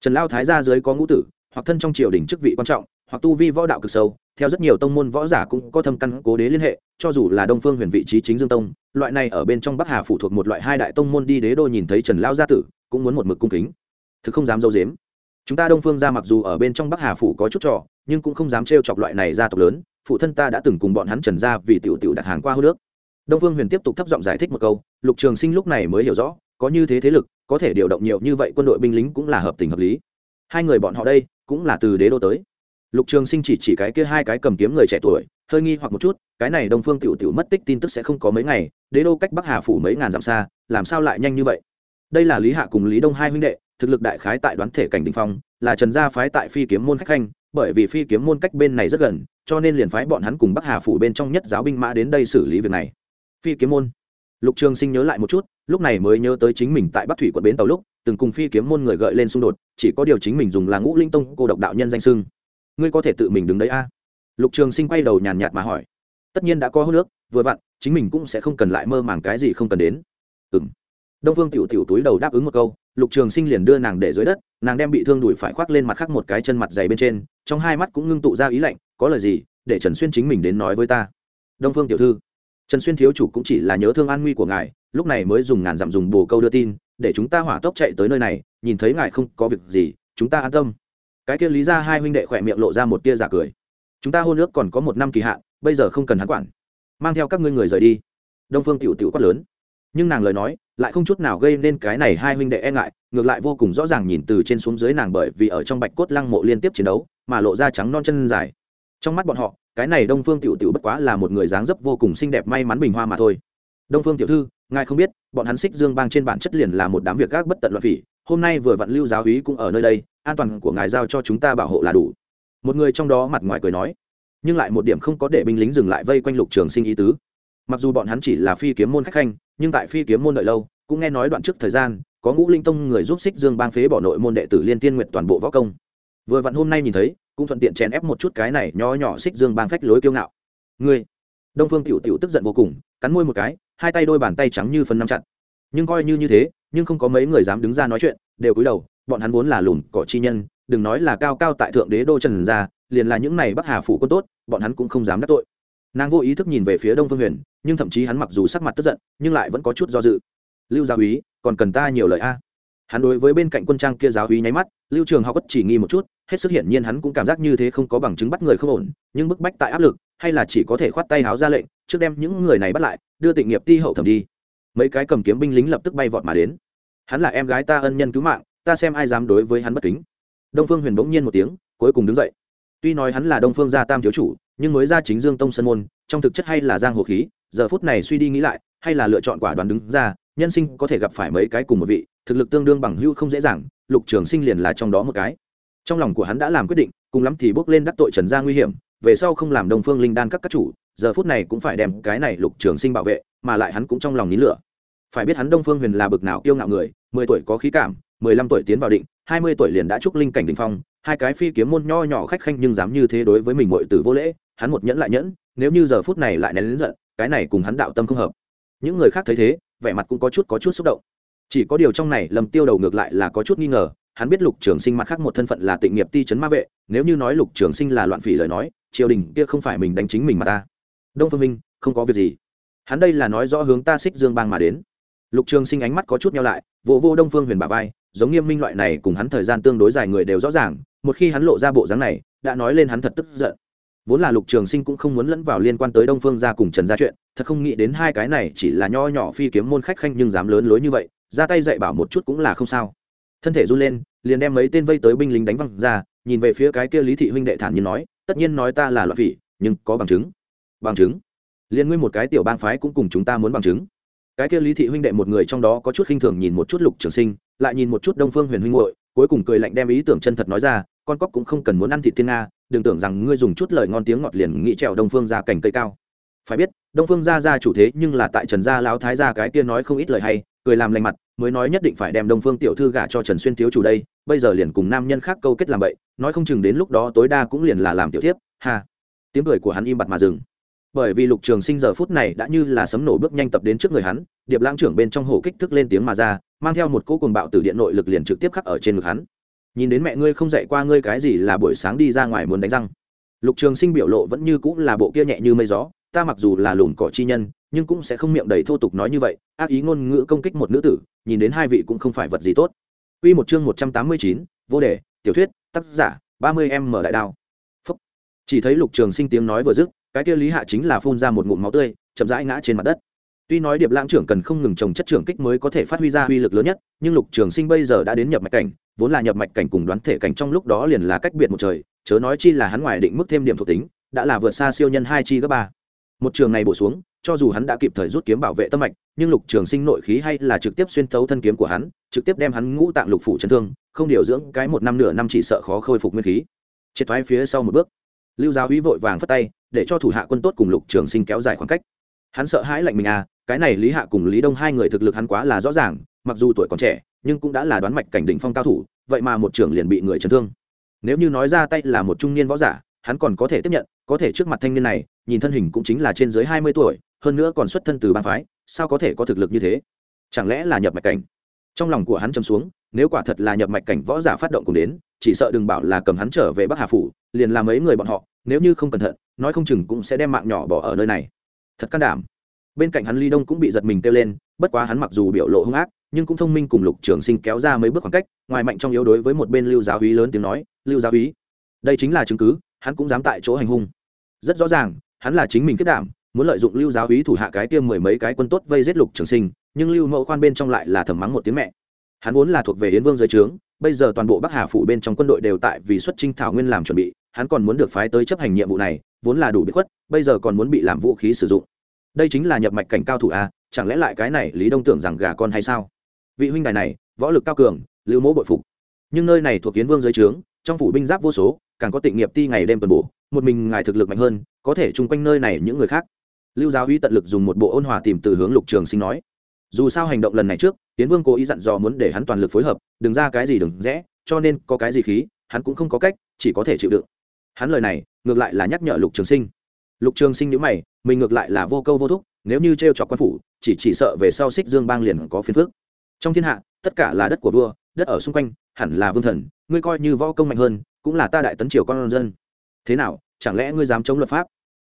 Trần lao thái gia dưới có ngũ tử, hoặc thân trong triều đình chức vị quan trọng, hoặc tu vi võ đạo cực sâu, theo rất nhiều tông môn võ giả cũng có thâm căn cố đế liên hệ, cho dù là đông phương huyền vị trí chính dương tông, loại này ở bên trong bắc hà phụ thuộc một loại hai đại tông môn đi đế đô nhìn thấy trần lao gia tử cũng muốn một mực cung kính. Thực không dám dâu dếm. Chúng ta đông phương ra mặc dù ở bên trong bắc hà phủ có chút trò, nhưng cũng không dám trêu chọc loại này gia tộc lớn, phụ thân ta đã từng cùng bọn hắn trần ra vì tiểu tiểu đặt hàng qua hô nước. Đông phương huyền tiếp tục thấp giọng giải thích một câu, lục trường sinh lúc này mới hiểu rõ, có như thế thế lực, có thể điều động nhiều như vậy quân đội binh lính cũng là hợp tình hợp lý. Hai người bọn họ đây, cũng là từ đế đô tới. Lục trường sinh chỉ chỉ cái kia hai cái cầm kiếm người trẻ tuổi, hơi nghi hoặc một chút, cái này đông phương tiểu tiểu mất tích tin tức sẽ không có mấy ngày, đế đô cách bắc hà phủ mấy ngàn dặm xa, làm sao lại nhanh như vậy? Đây là lý hạ cùng lý đông hai huynh đệ, thực lực đại khái tại đoán thể cảnh đình phong, là trần gia phái tại phi kiếm môn khách khanh, bởi vì phi kiếm môn cách bên này rất gần, cho nên liền phái bọn hắn cùng bắc hà phủ bên trong nhất giáo binh mã đến đây xử lý việc này. Phi kiếm môn. Lục trường sinh nhớ lại một chút, lúc này mới nhớ tới chính mình tại bắc thủy quận bến tàu lúc, từng cùng phi kiếm môn người gợi lên xung đột, chỉ có điều chính mình dùng là ngũ linh tông cô độc đạo nhân danh sưng ngươi có thể tự mình đứng đấy a? Lục trường sinh quay đầu nhàn nhạt mà hỏi. Tất nhiên đã có hô nước vừa vặn, chính mình cũng sẽ không cần lại mơ màng cái gì không cần đến. Ừ m đông phương tiểu tiểu túi đầu đáp ứng một câu, lục trường sinh liền đưa nàng để dưới đất, nàng đem bị thương đùi phải khoác lên mặt khác một cái chân mặt dày bên trên, trong hai mắt cũng ngưng tụ ra ý lạnh, có lời gì, để trần xuyên chính mình đến nói với ta. Đông phương tiểu thư, trần xuyên thiếu chủ cũng chỉ là nhớ thương an nguy của ngài, lúc này mới dùng ngàn dặm dùng bồ câu đưa tin, để chúng ta hỏa tốc chạy tới nơi này, nhìn thấy ngài không có việc gì, chúng ta an tâm. Cái kia lý ra hai huynh đệ khỏe miệng lộ ra một tia giả cười. Chúng ta hôn nước còn có một năm kỳ hạn, bây giờ không cần hắn quản. Mang theo các ngươi người rời đi. Đông phương tiểu tiểu quát lớn nhưng nàng lời nói lại không chút nào gây nên cái này hai huynh đệ e ngại, ngược lại vô cùng rõ ràng nhìn từ trên xuống dưới nàng bởi vì ở trong bạch cốt lăng mộ liên tiếp chiến đấu mà lộ ra trắng non chân dài. Trong mắt bọn họ, cái này đông phương tiểu tiểu bất quá là một người dáng dấp vô cùng xinh đẹp may mắn bình hoa mà thôi. Đông phương tiểu thư, ngài không biết, bọn hắn xích dương bang trên bản chất liền là một đám việc gác bất tận loạn phỉ, hôm nay vừa vặn lưu giáo hí cũng ở nơi đây, an toàn của ngài giao cho chúng ta bảo hộ là đủ. Một người trong đó mặt ngoài cười nói, nhưng lại một điểm không có để binh lính dừng lại vây quanh lục trường sinh ý tứ mặc dù bọn hắn chỉ là phi kiếm môn khách khanh, nhưng tại phi kiếm môn đợi lâu, cũng nghe nói đoạn trước thời gian, có ngũ linh tông người giúp xích dương bang phế bỏ nội môn đệ tử liên tiên nguyện toàn bộ võ công. Vừa vặn hôm nay nhìn thấy, cũng thuận tiện chèn ép một chút cái này nho nhỏ xích dương bang phách lối kiêu ngạo. Ngươi, đông phương tiểu tiểu tức giận vô cùng, cắn môi một cái, hai tay đôi bàn tay trắng như phần nắm chặt. Nhưng coi như như thế, nhưng không có mấy người dám đứng ra nói chuyện, đều cúi đầu, bọn hắn vốn là lùn cỏ chi nhân, đừng nói là cao cao tại thượng đế đô trần gia liền là những này bắc hà phủ quân tốt, bọn hắn cũng không dám đắc tội nàng vô ý thức nhìn về phía đông phương huyền, nhưng thậm chí hắn mặc dù sắc mặt tức giận, nhưng lại vẫn có chút do dự. Lưu gia úy, còn cần ta nhiều lời a? Hắn đối với bên cạnh quân trang kia giáo úy nháy mắt, lưu trường học bất chỉ nghi một chút, hết sức hiển nhiên hắn cũng cảm giác như thế không có bằng chứng bắt người không ổn, nhưng bức bách tại áp lực, hay là chỉ có thể khoát tay háo ra lệnh, trước đem những người này bắt lại, đưa tịnh nghiệp ti hậu thẩm đi. Mấy cái cầm kiếm binh lính lập tức bay vọt mà đến. Hắn là em gái ta ân nhân cứu mạng, ta xem ai dám đối với hắn bất kính. Đông phương huyền bỗng nhiên một tiếng, cuối cùng đứng dậy. Tuy nói hắn là đông phương gia tam thiếu chủ nhưng mới ra chính dương tông sân môn, trong thực chất hay là giang hồ khí, giờ phút này suy đi nghĩ lại, hay là lựa chọn quả đoán đứng ra, nhân sinh có thể gặp phải mấy cái cùng một vị, thực lực tương đương bằng hưu không dễ dàng, lục trường sinh liền là trong đó một cái. Trong lòng của hắn đã làm quyết định, cùng lắm thì bước lên đắc tội trần gia nguy hiểm, về sau không làm đông phương linh đan các các chủ, giờ phút này cũng phải đem cái này lục trường sinh bảo vệ, mà lại hắn cũng trong lòng nín lửa. Phải biết hắn đông phương huyền là bực nào kiêu ngạo người, mười tuổi có khí cảm, mười lăm tuổi tiến vào định, hai mươi tuổi liền đã trúc linh cảnh đình phong hai cái phi kiếm môn nho nhỏ khách khanh nhưng dám như thế đối với mình muội tử vô lễ, hắn một nhẫn lại nhẫn, nếu như giờ phút này lại nén lớn giận, cái này cùng hắn đạo tâm không hợp. Những người khác thấy thế, vẻ mặt cũng có chút có chút xúc động. Chỉ có điều trong này lầm tiêu đầu ngược lại là có chút nghi ngờ, hắn biết lục trường sinh mặt khác một thân phận là tịnh nghiệp ti trấn ma vệ, nếu như nói lục trường sinh là loạn phỉ lời nói, triều đình kia không phải mình đánh chính mình mà ta. Đông phương minh, không có việc gì. Hắn đây là nói rõ hướng ta xích dương bang mà đến. Lục trường sinh ánh mắt có chút nhau lại, vô vô đông phương huyền bà vai, giống nghiêm minh loại này cùng hắn thời gian tương đối dài người đều rõ ràng một khi hắn lộ ra bộ dáng này, đã nói lên hắn thật tức giận. Vốn là lục trường sinh cũng không muốn lẫn vào liên quan tới đông phương gia cùng trần gia chuyện, thật không nghĩ đến hai cái này chỉ là nho nhỏ phi kiếm môn khách khanh nhưng dám lớn lối như vậy, ra tay dạy bảo một chút cũng là không sao. Thân thể run lên, liền đem mấy tên vây tới binh lính đánh văng ra, nhìn về phía cái kia lý thị huynh đệ thản nhiên nói, tất nhiên nói ta là loại phỉ, nhưng có bằng chứng. Bằng chứng? Liên nguyên một cái tiểu bang phái cũng cùng chúng ta muốn bằng chứng. Cái kia lý thị huynh đệ một người trong đó có chút khinh thường nhìn một chút lục trường sinh, lại nhìn một chút đông phương huyền huynh hội cuối cùng cười lạnh đem ý tưởng chân thật nói ra, con cóc cũng không cần muốn ăn thịt thiên nga, đừng tưởng rằng ngươi dùng chút lời ngon tiếng ngọt liền nghĩ trèo đông phương ra cảnh cây cao. Phải biết, đông phương gia gia chủ thế nhưng là tại trần gia lão thái gia cái kia nói không ít lời hay, cười làm lành mặt, mới nói nhất định phải đem đông phương tiểu thư gả cho trần xuyên thiếu chủ đây, bây giờ liền cùng nam nhân khác câu kết làm vậy, nói không chừng đến lúc đó tối đa cũng liền là làm tiểu tiếp ha. Tiếng cười của hắn im bặt mà dừng bởi vì lục trường sinh giờ phút này đã như là sấm nổ bước nhanh tập đến trước người hắn điệp lãng trưởng bên trong hồ kích thước lên tiếng mà ra mang theo một cỗ cuồng bạo từ điện nội lực liền trực tiếp khắc ở trên ngực hắn nhìn đến mẹ ngươi không dạy qua ngươi cái gì là buổi sáng đi ra ngoài muốn đánh răng lục trường sinh biểu lộ vẫn như cũng là bộ kia nhẹ như mây gió ta mặc dù là lùn cỏ chi nhân nhưng cũng sẽ không miệng đầy thô tục nói như vậy ác ý ngôn ngữ công kích một nữ tử nhìn đến hai vị cũng không phải vật gì tốt Quy một chương một trăm tám mươi chín, vô đề, tiểu thuyết, tác giả, ba mươi em mở đại đao. Phúc. Chỉ thấy Lục Trường Sinh tiếng nói vừa dứt, cái kia Lý Hạ chính là phun ra một ngụm máu tươi, chậm rãi ngã trên mặt đất. Tuy nói Điệp Lãng trưởng cần không ngừng trồng chất trưởng kích mới có thể phát huy ra uy lực lớn nhất, nhưng Lục Trường Sinh bây giờ đã đến nhập mạch cảnh, vốn là nhập mạch cảnh cùng đoán thể cảnh trong lúc đó liền là cách biệt một trời, chớ nói chi là hắn ngoài định mức thêm điểm thuộc tính, đã là vượt xa siêu nhân hai chi gấp ba. Một trường này bổ xuống, cho dù hắn đã kịp thời rút kiếm bảo vệ tâm mạch, nhưng Lục Trường Sinh nội khí hay là trực tiếp xuyên thấu thân kiếm của hắn, trực tiếp đem hắn ngũ tạng lục phủ chấn thương, không điều dưỡng cái một năm nửa năm chỉ sợ khó khôi phục nguyên khí. Triệt thoái phía sau một bước, Lưu Giáo hí vội vàng phất tay, để cho thủ hạ quân tốt cùng Lục Trường Sinh kéo dài khoảng cách. Hắn sợ hãi lạnh mình à, cái này Lý Hạ cùng Lý Đông hai người thực lực hắn quá là rõ ràng, mặc dù tuổi còn trẻ, nhưng cũng đã là đoán mạch cảnh đỉnh phong cao thủ, vậy mà một trưởng liền bị người chấn thương. Nếu như nói ra tay là một trung niên võ giả, hắn còn có thể tiếp nhận, có thể trước mặt thanh niên này, nhìn thân hình cũng chính là trên dưới hai mươi tuổi, hơn nữa còn xuất thân từ bang phái sao có thể có thực lực như thế chẳng lẽ là nhập mạch cảnh trong lòng của hắn châm xuống nếu quả thật là nhập mạch cảnh võ giả phát động cùng đến chỉ sợ đừng bảo là cầm hắn trở về bắc hà phủ liền làm mấy người bọn họ nếu như không cẩn thận, nói không chừng cũng sẽ đem mạng nhỏ bỏ ở nơi này. Thật can đảm. Bên cạnh hắn ly đông cũng bị giật mình kêu lên, bất quá hắn mặc dù biểu lộ hung ác, nhưng cũng thông minh cùng lục trường sinh kéo ra mấy bước khoảng cách, ngoài mạnh trong yếu đối với một bên lưu giáo hí lớn tiếng nói, lưu giáo hí đây chính là chứng cứ, hắn cũng dám tại chỗ hành hung. Rất rõ ràng, hắn là chính mình kết đảm, muốn lợi dụng lưu giáo hí thủ hạ cái tiêm mười mấy cái quân tốt vây giết lục trường sinh, nhưng lưu mẫu khoan bên trong lại là thầm mắng một tiếng mẹ. Hắn vốn là thuộc về yến vương dưới trướng, bây giờ toàn bộ bắc hà phủ bên trong quân đội đều tại vì xuất trinh thảo nguyên làm chuẩn bị hắn còn muốn được phái tới chấp hành nhiệm vụ này, vốn là đủ bí khuất, bây giờ còn muốn bị làm vũ khí sử dụng. Đây chính là nhập mạch cảnh cao thủ a, chẳng lẽ lại cái này lý đông tưởng rằng gà con hay sao? Vị huynh đài này, võ lực cao cường, lưu mẫu bội phục. Nhưng nơi này thuộc kiến vương dưới trướng, trong phủ binh giáp vô số, càng có tịnh nghiệp ti ngày đêm tuần bổ, một mình ngài thực lực mạnh hơn, có thể chung quanh nơi này những người khác. Lưu giáo uy tận lực dùng một bộ ôn hòa tìm từ hướng lục trường sinh nói, dù sao hành động lần này trước tiến vương cố ý dặn dò muốn để hắn toàn lực phối hợp, đừng ra cái gì đừng rẽ, cho nên có cái gì khí, hắn cũng không có cách, chỉ có thể chịu đựng hắn lời này ngược lại là nhắc nhở lục trường sinh. Lục trường sinh nhữ mày, mình ngược lại là vô câu vô thúc, nếu như t r e o chọc quan phủ, chỉ chỉ sợ về sau xích dương bang liền có phiền phước trong thiên hạ, tất cả là đất của vua, đất ở xung quanh, hẳn là vương thần, ngươi coi như võ công mạnh hơn, cũng là ta đại tấn triều con dân. Thế nào, chẳng lẽ ngươi dám chống luật pháp?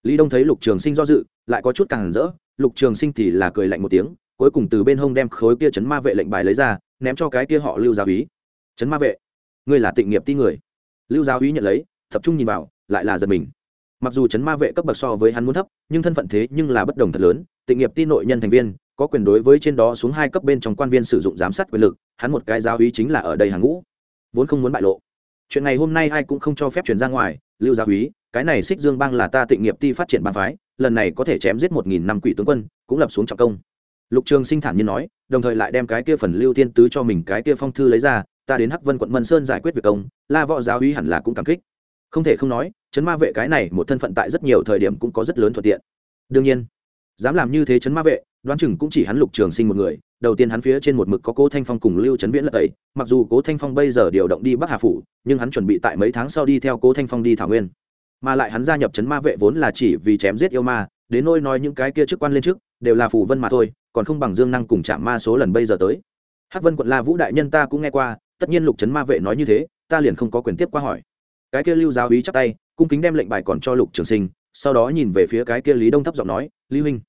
Lý đông thấy lục trường sinh do dự, lại có chút càng rỡ, lục trường sinh thì là cười lạnh một tiếng, cuối cùng từ bên hông đem khối kia chấn ma vệ lệnh bài lấy ra, ném cho cái kia họ lưu giáo úy. Chấn ma vệ, ngươi là tịnh nghiệp ti người. Lưu giáo úy nhận lấy tập trung nhìn vào, lại là giật mình. Mặc dù chấn ma vệ cấp bậc so với hắn muốn thấp, nhưng thân phận thế nhưng là bất đồng thật lớn. Tịnh nghiệp ti nội nhân thành viên, có quyền đối với trên đó xuống hai cấp bên trong quan viên sử dụng giám sát quyền lực, hắn một cái giáo úy chính là ở đây hàng ngũ. Vốn không muốn bại lộ. Chuyện này hôm nay ai cũng không cho phép truyền ra ngoài, lưu giáo úy cái này xích dương bang là ta tịnh nghiệp ti phát triển bang phái, lần này có thể chém giết một nghìn năm quỷ tướng quân, cũng lập xuống trọng công. Lục trường sinh thản nhiên nói, đồng thời lại đem cái kia phần lưu thiên tứ cho mình cái kia phong thư lấy ra, ta đến hắc vân quận mân sơn giải quyết việc công, la võ giáo úy hẳn là cũng cảm kích không thể không nói chấn ma vệ cái này một thân phận tại rất nhiều thời điểm cũng có rất lớn thuận tiện. Đương nhiên, dám làm như thế chấn ma vệ, đoán chừng cũng chỉ hắn lục trường sinh một người, đầu tiên hắn phía trên một mực có cố thanh phong cùng lưu trấn viễn lật tẩy, mặc dù cố thanh phong bây giờ điều động đi bắc hà phủ, nhưng hắn chuẩn bị tại mấy tháng sau đi theo cố thanh phong đi thảo nguyên. Mà lại hắn gia nhập chấn ma vệ vốn là chỉ vì chém giết yêu ma, đến nôi nói những cái kia chức quan lên trước, đều là phù vân mà thôi, còn không bằng dương năng cùng chạm ma số lần bây giờ tới. Hắc vân quận la vũ đại nhân ta cũng nghe qua, tất nhiên lục chấn ma vệ nói như thế, ta liền không có quyền tiếp qua hỏi cái kia lưu giáo ý chắp tay, cung kính đem lệnh bài còn cho lục trường sinh, sau đó nhìn về phía cái kia lý đông thấp giọng nói, lý huynh,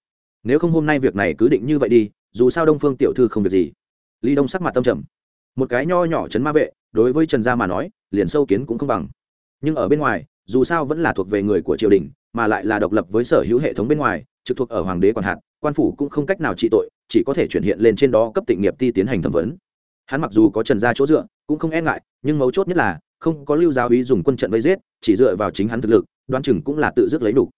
nếu không hôm nay việc này cứ định như vậy đi, dù sao đông phương tiểu thư không việc gì. Lý đông sắc mặt tâm trầm. Một cái nho nhỏ chấn ma vệ, đối với trần gia mà nói, liền sâu kiến cũng không bằng. Nhưng ở bên ngoài, dù sao vẫn là thuộc về người của triều đình, mà lại là độc lập với sở hữu hệ thống bên ngoài, trực thuộc ở hoàng đế còn hạn quan phủ cũng không cách nào trị tội, chỉ có thể chuyển hiện lên trên đó cấp tịnh nghiệp ti tiến hành thẩm vấn. Hắn mặc dù có trần gia chỗ dựa, cũng không e ngại, nhưng mấu chốt nhất là không có lưu giáo ý dùng quân trận vây giết, chỉ dựa vào chính hắn thực lực, đoán chừng cũng là tự dứt lấy đủ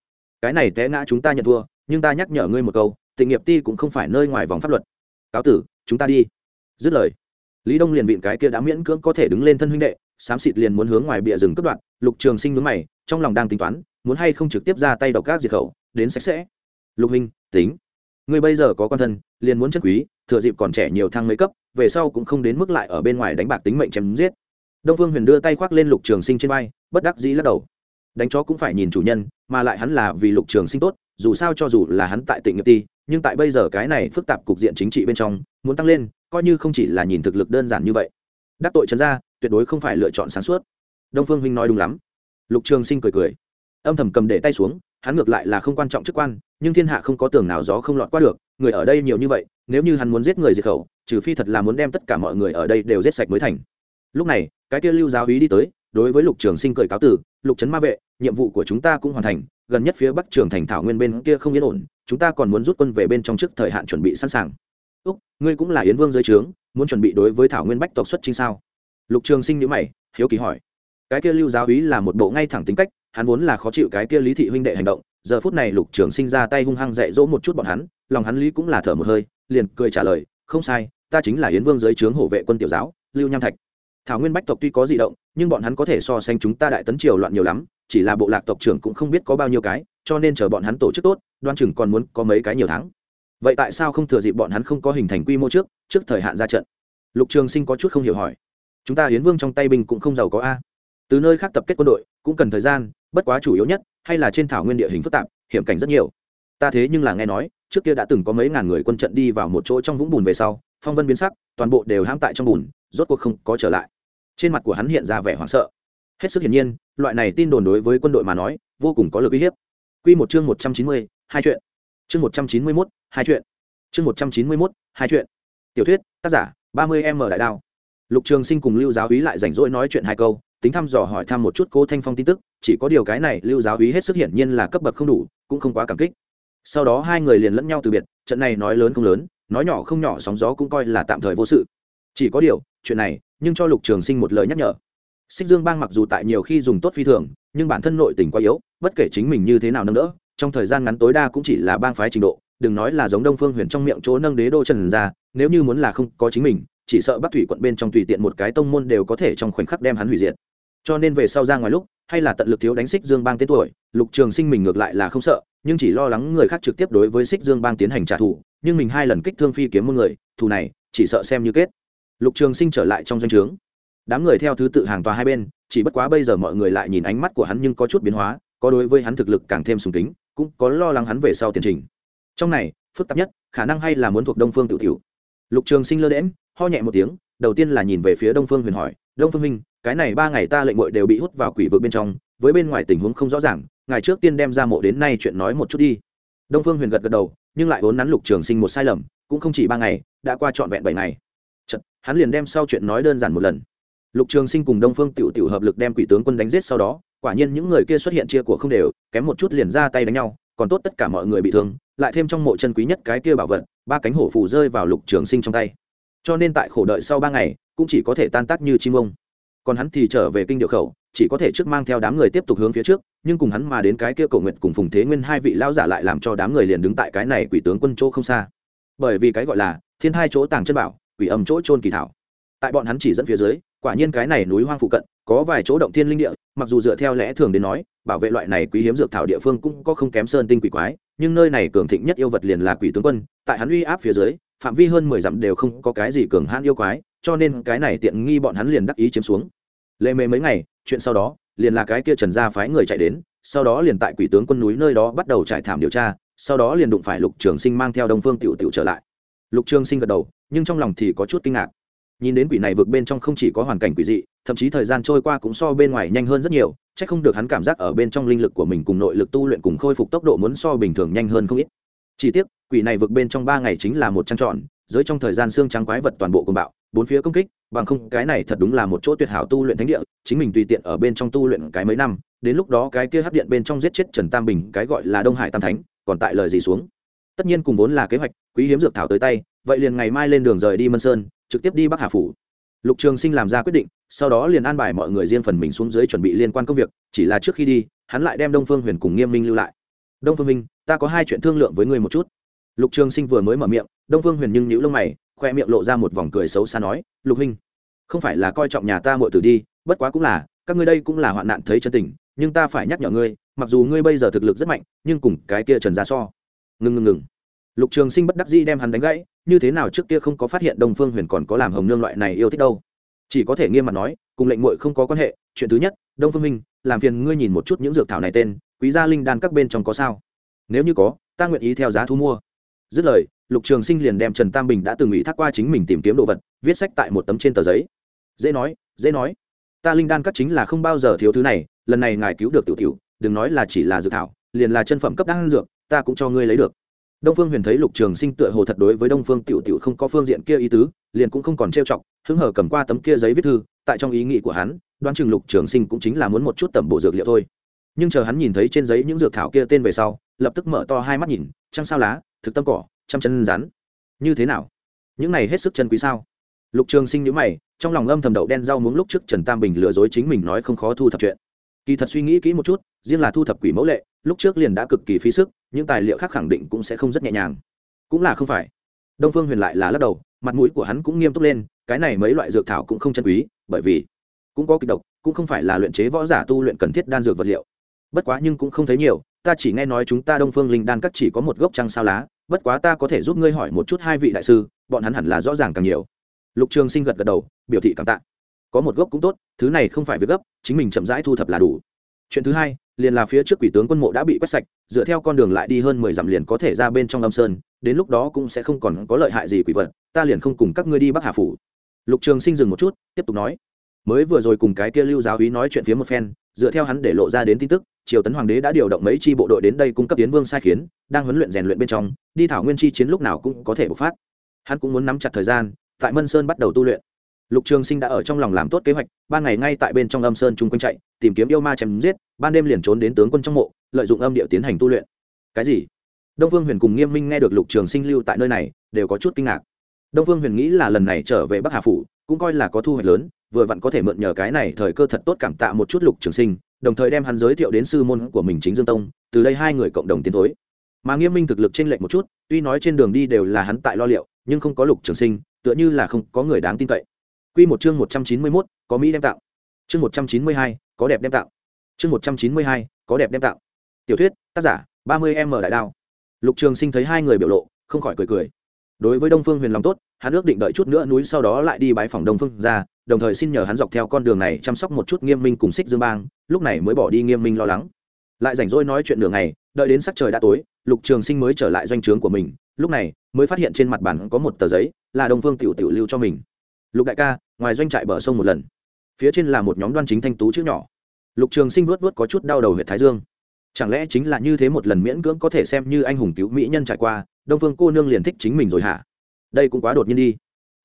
cái này té ngã chúng ta nhận thua, nhưng ta nhắc nhở ngươi một câu, tịnh nghiệp ti cũng không phải nơi ngoài vòng pháp luật. Cáo tử, chúng ta đi. Dứt lời, lý đông liền vịn cái kia đã miễn cưỡng có thể đứng lên thân huynh đệ, xám xịt liền muốn hướng ngoài bìa rừng cướp đoạn lục trường sinh mướn mày, trong lòng đang tính toán, muốn hay không trực tiếp ra tay độc các diệt khẩu, đến sạch sẽ. Lục huynh tính. Ngươi bây giờ có quan thân, liền muốn chân quý, thừa dịp còn trẻ nhiều thăng mấy cấp, về sau cũng không đến mức lại ở bên ngoài đánh bạc tính mệnh chém giết đông phương huyền đưa tay khoác lên lục trường sinh trên vai, bất đắc dĩ lắc đầu. Đánh chó cũng phải nhìn chủ nhân, mà lại hắn là vì lục trường sinh tốt, dù sao cho dù là hắn tại tỉnh nghiệp ti, nhưng tại bây giờ cái này phức tạp cục diện chính trị bên trong, muốn tăng lên, coi như không chỉ là nhìn thực lực đơn giản như vậy. Đắc tội trấn gia, tuyệt đối không phải lựa chọn sáng suốt. Đông phương huynh nói đúng lắm. Lục trường sinh cười cười. Âm thầm cầm để tay xuống, hắn ngược lại là không quan trọng chức quan, nhưng thiên hạ không có tường nào gió không lọt qua được, người ở đây nhiều như vậy, nếu như hắn muốn giết người diệt khẩu, trừ phi thật là muốn đem tất cả mọi người ở đây đều giết sạch mới thành. Lúc này cái kia lưu giáo úy đi tới, đối với lục trường sinh cười cáo tử lục trấn ma vệ, nhiệm vụ của chúng ta cũng hoàn thành, gần nhất phía bắc trường thành thảo nguyên bên kia không yên ổn, chúng ta còn muốn rút quân về bên trong trước thời hạn chuẩn bị sẵn sàng. Úc, ngươi cũng là yến vương dưới trướng, muốn chuẩn bị đối với thảo nguyên bách tộc xuất chính sao? Lục trường sinh nhữ mày, hiếu kỳ hỏi. Cái kia lưu giáo úy là một bộ ngay thẳng tính cách, hắn vốn là khó chịu cái kia lý thị huynh đệ hành động, giờ phút này lục trường sinh ra tay hung hăng dạy dỗ một chút bọn hắn, lòng hắn lý cũng là thở một hơi, liền cười trả lời, không sai, ta chính là yến vương dưới trướng hộ vệ quân tiểu giáo, lưu nham thạch thảo nguyên bách tộc tuy có di động, nhưng bọn hắn có thể so sánh chúng ta đại tấn triều loạn nhiều lắm, chỉ là bộ lạc tộc trưởng cũng không biết có bao nhiêu cái, cho nên chờ bọn hắn tổ chức tốt, đoan chừng còn muốn có mấy cái nhiều tháng. Vậy tại sao không thừa dịp bọn hắn không có hình thành quy mô trước trước thời hạn ra trận? Lục trường sinh có chút không hiểu hỏi. Chúng ta hiến vương trong tay binh cũng không giàu có a. Từ nơi khác tập kết quân đội, cũng cần thời gian, bất quá chủ yếu nhất, hay là trên thảo nguyên địa hình phức tạp, hiểm cảnh rất nhiều. Ta thế nhưng là nghe nói, trước kia đã từng có mấy ngàn người quân trận đi vào một chỗ trong vũng bùn về sau, phong vân biến sắc, toàn bộ đều hãm tại trong bùn rốt cuộc không có trở lại. Trên mặt của hắn hiện ra vẻ hoảng sợ. Hết sức hiển nhiên, loại này tin đồn đối với quân đội mà nói, vô cùng có lực uy hiếp. Q một chương một trăm chín mươi, hai chuyện. Chương một trăm chín mươi mốt, hai chuyện. Chương một trăm chín mươi mốt, hai chuyện. Tiểu thuyết, tác giả, ba mươi m đại đao. Lục trường sinh cùng lưu giáo úy lại rảnh rỗi nói chuyện hai câu, tính thăm dò hỏi thăm một chút cô thanh phong tin tức, chỉ có điều cái này lưu giáo úy hết sức hiển nhiên là cấp bậc không đủ, cũng không quá cảm kích. Sau đó hai người liền lẫn nhau từ biệt, trận này nói lớn không lớn, nói nhỏ không nhỏ sóng gió cũng coi là tạm thời vô sự. Chỉ có điều chuyện này, nhưng cho lục trường sinh một lời nhắc nhở. Xích dương bang mặc dù tại nhiều khi dùng tốt phi thường, nhưng bản thân nội tình quá yếu, bất kể chính mình như thế nào nâng đỡ, trong thời gian ngắn tối đa cũng chỉ là bang phái trình độ, đừng nói là giống đông phương huyền trong miệng chỗ nâng đế đô trần ra, nếu như muốn là không có chính mình, chỉ sợ bắc thủy quận bên trong tùy tiện một cái tông môn đều có thể trong khoảnh khắc đem hắn hủy diệt. Cho nên về sau ra ngoài lúc, hay là tận lực thiếu đánh xích dương bang tên tuổi, lục trường sinh mình ngược lại là không sợ, nhưng chỉ lo lắng người khác trực tiếp đối với xích dương bang tiến hành trả thù, nhưng mình hai lần kích thương phi kiếm một người, thù này, chỉ sợ xem như kết lục trường sinh trở lại trong doanh trướng. Đám người theo thứ tự hàng tòa hai bên, chỉ bất quá bây giờ mọi người lại nhìn ánh mắt của hắn nhưng có chút biến hóa, có đối với hắn thực lực càng thêm sùng kính, cũng có lo lắng hắn về sau tiến trình. Trong này, phức tạp nhất, khả năng hay là muốn thuộc đông phương tự tiểu. Lục trường sinh lơ đễm ho nhẹ một tiếng, đầu tiên là nhìn về phía đông phương huyền hỏi, đông phương minh, cái này ba ngày ta lệnh mội đều bị hút vào quỷ vực bên trong, với bên ngoài tình huống không rõ ràng ngày trước tiên đem ra mộ đến nay chuyện nói một chút đi. Đông phương huyền gật gật đầu, nhưng lại vốn nắn lục trường sinh một sai lầm, cũng không chỉ ba ngày, đã qua trọn vẹn bảy ngày hắn liền đem sau chuyện nói đơn giản một lần. Lục trường sinh cùng đông phương tiểu tiểu hợp lực đem quỷ tướng quân đánh giết sau đó, quả nhiên những người kia xuất hiện chia của không đều, kém một chút liền ra tay đánh nhau, còn tốt tất cả mọi người bị thương, lại thêm trong mộ chân quý nhất cái kia bảo vật, ba cánh hổ phù rơi vào lục trường sinh trong tay. Cho nên tại khổ đợi sau ba ngày, cũng chỉ có thể tan tác như chim ông. Còn hắn thì trở về kinh điệu khẩu, chỉ có thể trước mang theo đám người tiếp tục hướng phía trước, nhưng cùng hắn mà đến cái kia cầu nguyện cùng phùng thế nguyên hai vị lao giả lại làm cho đám người liền đứng tại cái này quỷ tướng quân chỗ không xa. Bởi vì cái gọi là thiên hai chỗ tàng chân bảo quỷ âm chỗ trôn kỳ thảo. Tại bọn hắn chỉ dẫn phía dưới, quả nhiên cái này núi hoang phụ cận, có vài chỗ động thiên linh địa, mặc dù dựa theo lẽ thường đến nói, bảo vệ loại này quý hiếm dược thảo địa phương cũng có không kém sơn tinh quỷ quái, nhưng nơi này cường thịnh nhất yêu vật liền là quỷ tướng quân, tại hắn uy áp phía dưới, phạm vi hơn mười dặm đều không có cái gì cường hãn yêu quái, cho nên cái này tiện nghi bọn hắn liền đắc ý chiếm xuống. Lệ mề mấy ngày, chuyện sau đó, liền là cái kia trần gia phái người chạy đến, sau đó liền tại quỷ tướng quân núi nơi đó bắt đầu trải thảm điều tra, sau đó liền đụng phải lục trường sinh mang theo đông phương tiểu tiểu trở lại. Lục trường sinh gật đầu nhưng trong lòng thì có chút kinh ngạc. Nhìn đến quỷ này vượt bên trong không chỉ có hoàn cảnh quỷ dị, thậm chí thời gian trôi qua cũng so bên ngoài nhanh hơn rất nhiều c h ắ c không được hắn cảm giác ở bên trong linh lực của mình cùng nội lực tu luyện cùng khôi phục tốc độ muốn so bình thường nhanh hơn không ít. Chỉ tiếc, quỷ này vượt bên trong ba ngày chính là một trăng trọn giới trong thời gian xương trắng quái vật toàn bộ cùng bạo, bốn phía công kích, bằng không, cái này thật đúng là một chỗ tuyệt hảo tu luyện thánh địa, chính mình tùy tiện ở bên trong tu luyện cái mấy năm, đến lúc đó cái kia hấp điện bên trong giết chết trần tam bình, cái gọi là đông hải tam thánh, còn tại lời gì xuống? Tất nhiên cùng vốn là kế hoạch, quý hiếm dược thảo tới tay vậy liền ngày mai lên đường rời đi mân sơn, trực tiếp đi bắc hà phủ. Lục trường sinh làm ra quyết định, sau đó liền an bài mọi người riêng phần mình xuống dưới chuẩn bị liên quan công việc, chỉ là trước khi đi, hắn lại đem đông phương huyền cùng nghiêm minh lưu lại. Đông phương minh, ta có hai chuyện thương lượng với ngươi một chút. Lục trường sinh vừa mới mở miệng, đông phương huyền nhưng nhữ lông mày, khoe miệng lộ ra một vòng cười xấu xa nói, lục huynh, không phải là coi trọng nhà ta muội tử đi, bất quá cũng là, các ngươi đây cũng là hoạn nạn thấy chân tình, nhưng ta phải nhắc nhở ngươi, mặc dù ngươi bây giờ thực lực rất mạnh, nhưng cùng cái kia trần gia so. Ngừng ngừng ngừng lục trường sinh bất đắc dĩ đem hắn đánh gãy, như thế nào trước kia không có phát hiện đông phương huyền còn có làm hồng nương loại này yêu thích đâu. Chỉ có thể nghiêm mặt nói, cùng lệnh muội không có quan hệ, chuyện thứ nhất, đông phương minh, làm phiền ngươi nhìn một chút những dược thảo này tên, quý gia linh đan các bên trong có sao? Nếu như có, ta nguyện ý theo giá thu mua. Dứt lời, lục trường sinh liền đem trần tam bình đã từng ủy thác qua chính mình tìm kiếm đồ vật, viết sách tại một tấm trên tờ giấy. Dễ nói dễ nói. Ta linh đan các chính là không bao giờ thiếu thứ này, lần này ngài cứu được tiểu tiểu, đừng nói là chỉ là dược thảo, liền là chân phẩm cấp đan dược, ta cũng cho ngươi lấy được đông phương huyền thấy lục trường sinh tựa hồ thật đối với đông phương tiểu tiểu không có phương diện kia ý tứ, liền cũng không còn trêu chọc, hứng hở cầm qua tấm kia giấy viết thư, tại trong ý nghĩ của hắn, đoán chừng lục trường sinh cũng chính là muốn một chút tẩm bộ dược liệu thôi. Nhưng chờ hắn nhìn thấy trên giấy những dược thảo kia tên về sau, lập tức mở to hai mắt nhìn, trăng sao lá, thực tâm cỏ, trăm chân rắn. Như thế nào? Những này hết sức chân quý sao? Lục trường sinh nhữ mày, trong lòng âm thầm đậu đen rau muống lúc trước trần tam bình lừa dối chính mình nói không khó thu thập chuyện. Kỳ thật suy nghĩ kỹ một chút, riêng là thu thập quỷ mẫu lệ, lúc trước liền đã cực kỳ phí sức những tài liệu khác khẳng định cũng sẽ không rất nhẹ nhàng. Cũng là không phải. Đông phương huyền lại là lắc đầu, mặt mũi của hắn cũng nghiêm túc lên, cái này mấy loại dược thảo cũng không chân quý, bởi vì cũng có kịch độc, cũng không phải là luyện chế võ giả tu luyện cần thiết đan dược vật liệu. Bất quá nhưng cũng không thấy nhiều, ta chỉ nghe nói chúng ta đông phương linh đan các chỉ có một gốc trăng sao lá, bất quá ta có thể giúp ngươi hỏi một chút hai vị đại sư, bọn hắn hẳn là rõ ràng càng nhiều. Lục trường sinh gật gật đầu, biểu thị cảm tạ. Có một gốc cũng tốt, thứ này không phải việc gấp, chính mình chậm rãi thu thập là đủ chuyện thứ hai, liền là phía trước quỷ tướng quân mộ đã bị quét sạch, dựa theo con đường lại đi hơn mười dặm liền có thể ra bên trong âm sơn, đến lúc đó cũng sẽ không còn có lợi hại gì quỷ vật, ta liền không cùng các ngươi đi bắc hà phủ. Lục trường sinh dừng một chút, tiếp tục nói, mới vừa rồi cùng cái kia lưu giáo úy nói chuyện phía một phen, dựa theo hắn để lộ ra đến tin tức, triều tấn hoàng đế đã điều động mấy chi bộ đội đến đây cung cấp tiến vương sai khiến, đang huấn luyện rèn luyện bên trong, đi thảo nguyên chi chiến lúc nào cũng có thể bộc phát. Hắn cũng muốn nắm chặt thời gian, tại mân sơn bắt đầu tu luyện. Lục trường sinh đã ở trong lòng làm tốt kế hoạch, ban ngày ngay tại bên trong âm sơn chung quanh chạy tìm kiếm yêu ma chém giết, ban đêm liền trốn đến tướng quân trong mộ, lợi dụng âm điệu tiến hành tu luyện. Cái gì? Đông vương huyền cùng nghiêm minh nghe được lục trường sinh lưu tại nơi này, đều có chút kinh ngạc. Đông vương huyền nghĩ là lần này trở về bắc hà phủ, cũng coi là có thu hoạch lớn, vừa vặn có thể mượn nhờ cái này thời cơ thật tốt cảm tạ một chút lục trường sinh, đồng thời đem hắn giới thiệu đến sư môn của mình chính dương tông, từ đây hai người cộng đồng tiến thối. Mà nghiêm minh thực lực t r ê n lệch một chút, tuy nói trên đường đi đều là hắn tại lo liệu, nhưng không có lục trường sinh, tựa như là không có người đáng tin cậy. Q một chương một trăm chín mươi mốt, có mỹ đem tạo chương một trăm chín mươi hai, có đẹp đem tạo. Chương một trăm chín mươi hai, có đẹp đem tạo. Tiểu thuyết, tác giả, ba mươi m đại đao. Lục trường sinh thấy hai người biểu lộ, không khỏi cười cười. Đối với đông phương huyền lòng tốt, hắn ước định đợi chút nữa núi sau đó lại đi bãi phòng đông phương ra, đồng thời xin nhờ hắn dọc theo con đường này chăm sóc một chút nghiêm minh cùng xích dương bang, lúc này mới bỏ đi nghiêm minh lo lắng. Lại rảnh rỗi nói chuyện đường này đợi đến sắc trời đã tối, lục trường sinh mới trở lại doanh trướng của mình, lúc này mới phát hiện trên mặt bàn có một tờ giấy, là đông phương tiểu tiểu lưu cho mình. Lục đại ca, ngoài doanh trại bờ sông một lần phía trên là một nhóm đoan chính thanh tú chữ nhỏ. Lục trường sinh vuốt vuốt có chút đau đầu huyện thái dương. Chẳng lẽ chính là như thế một lần miễn cưỡng có thể xem như anh hùng cứu mỹ nhân trải qua, đông phương cô nương liền thích chính mình rồi hả? Đây cũng quá đột nhiên đi.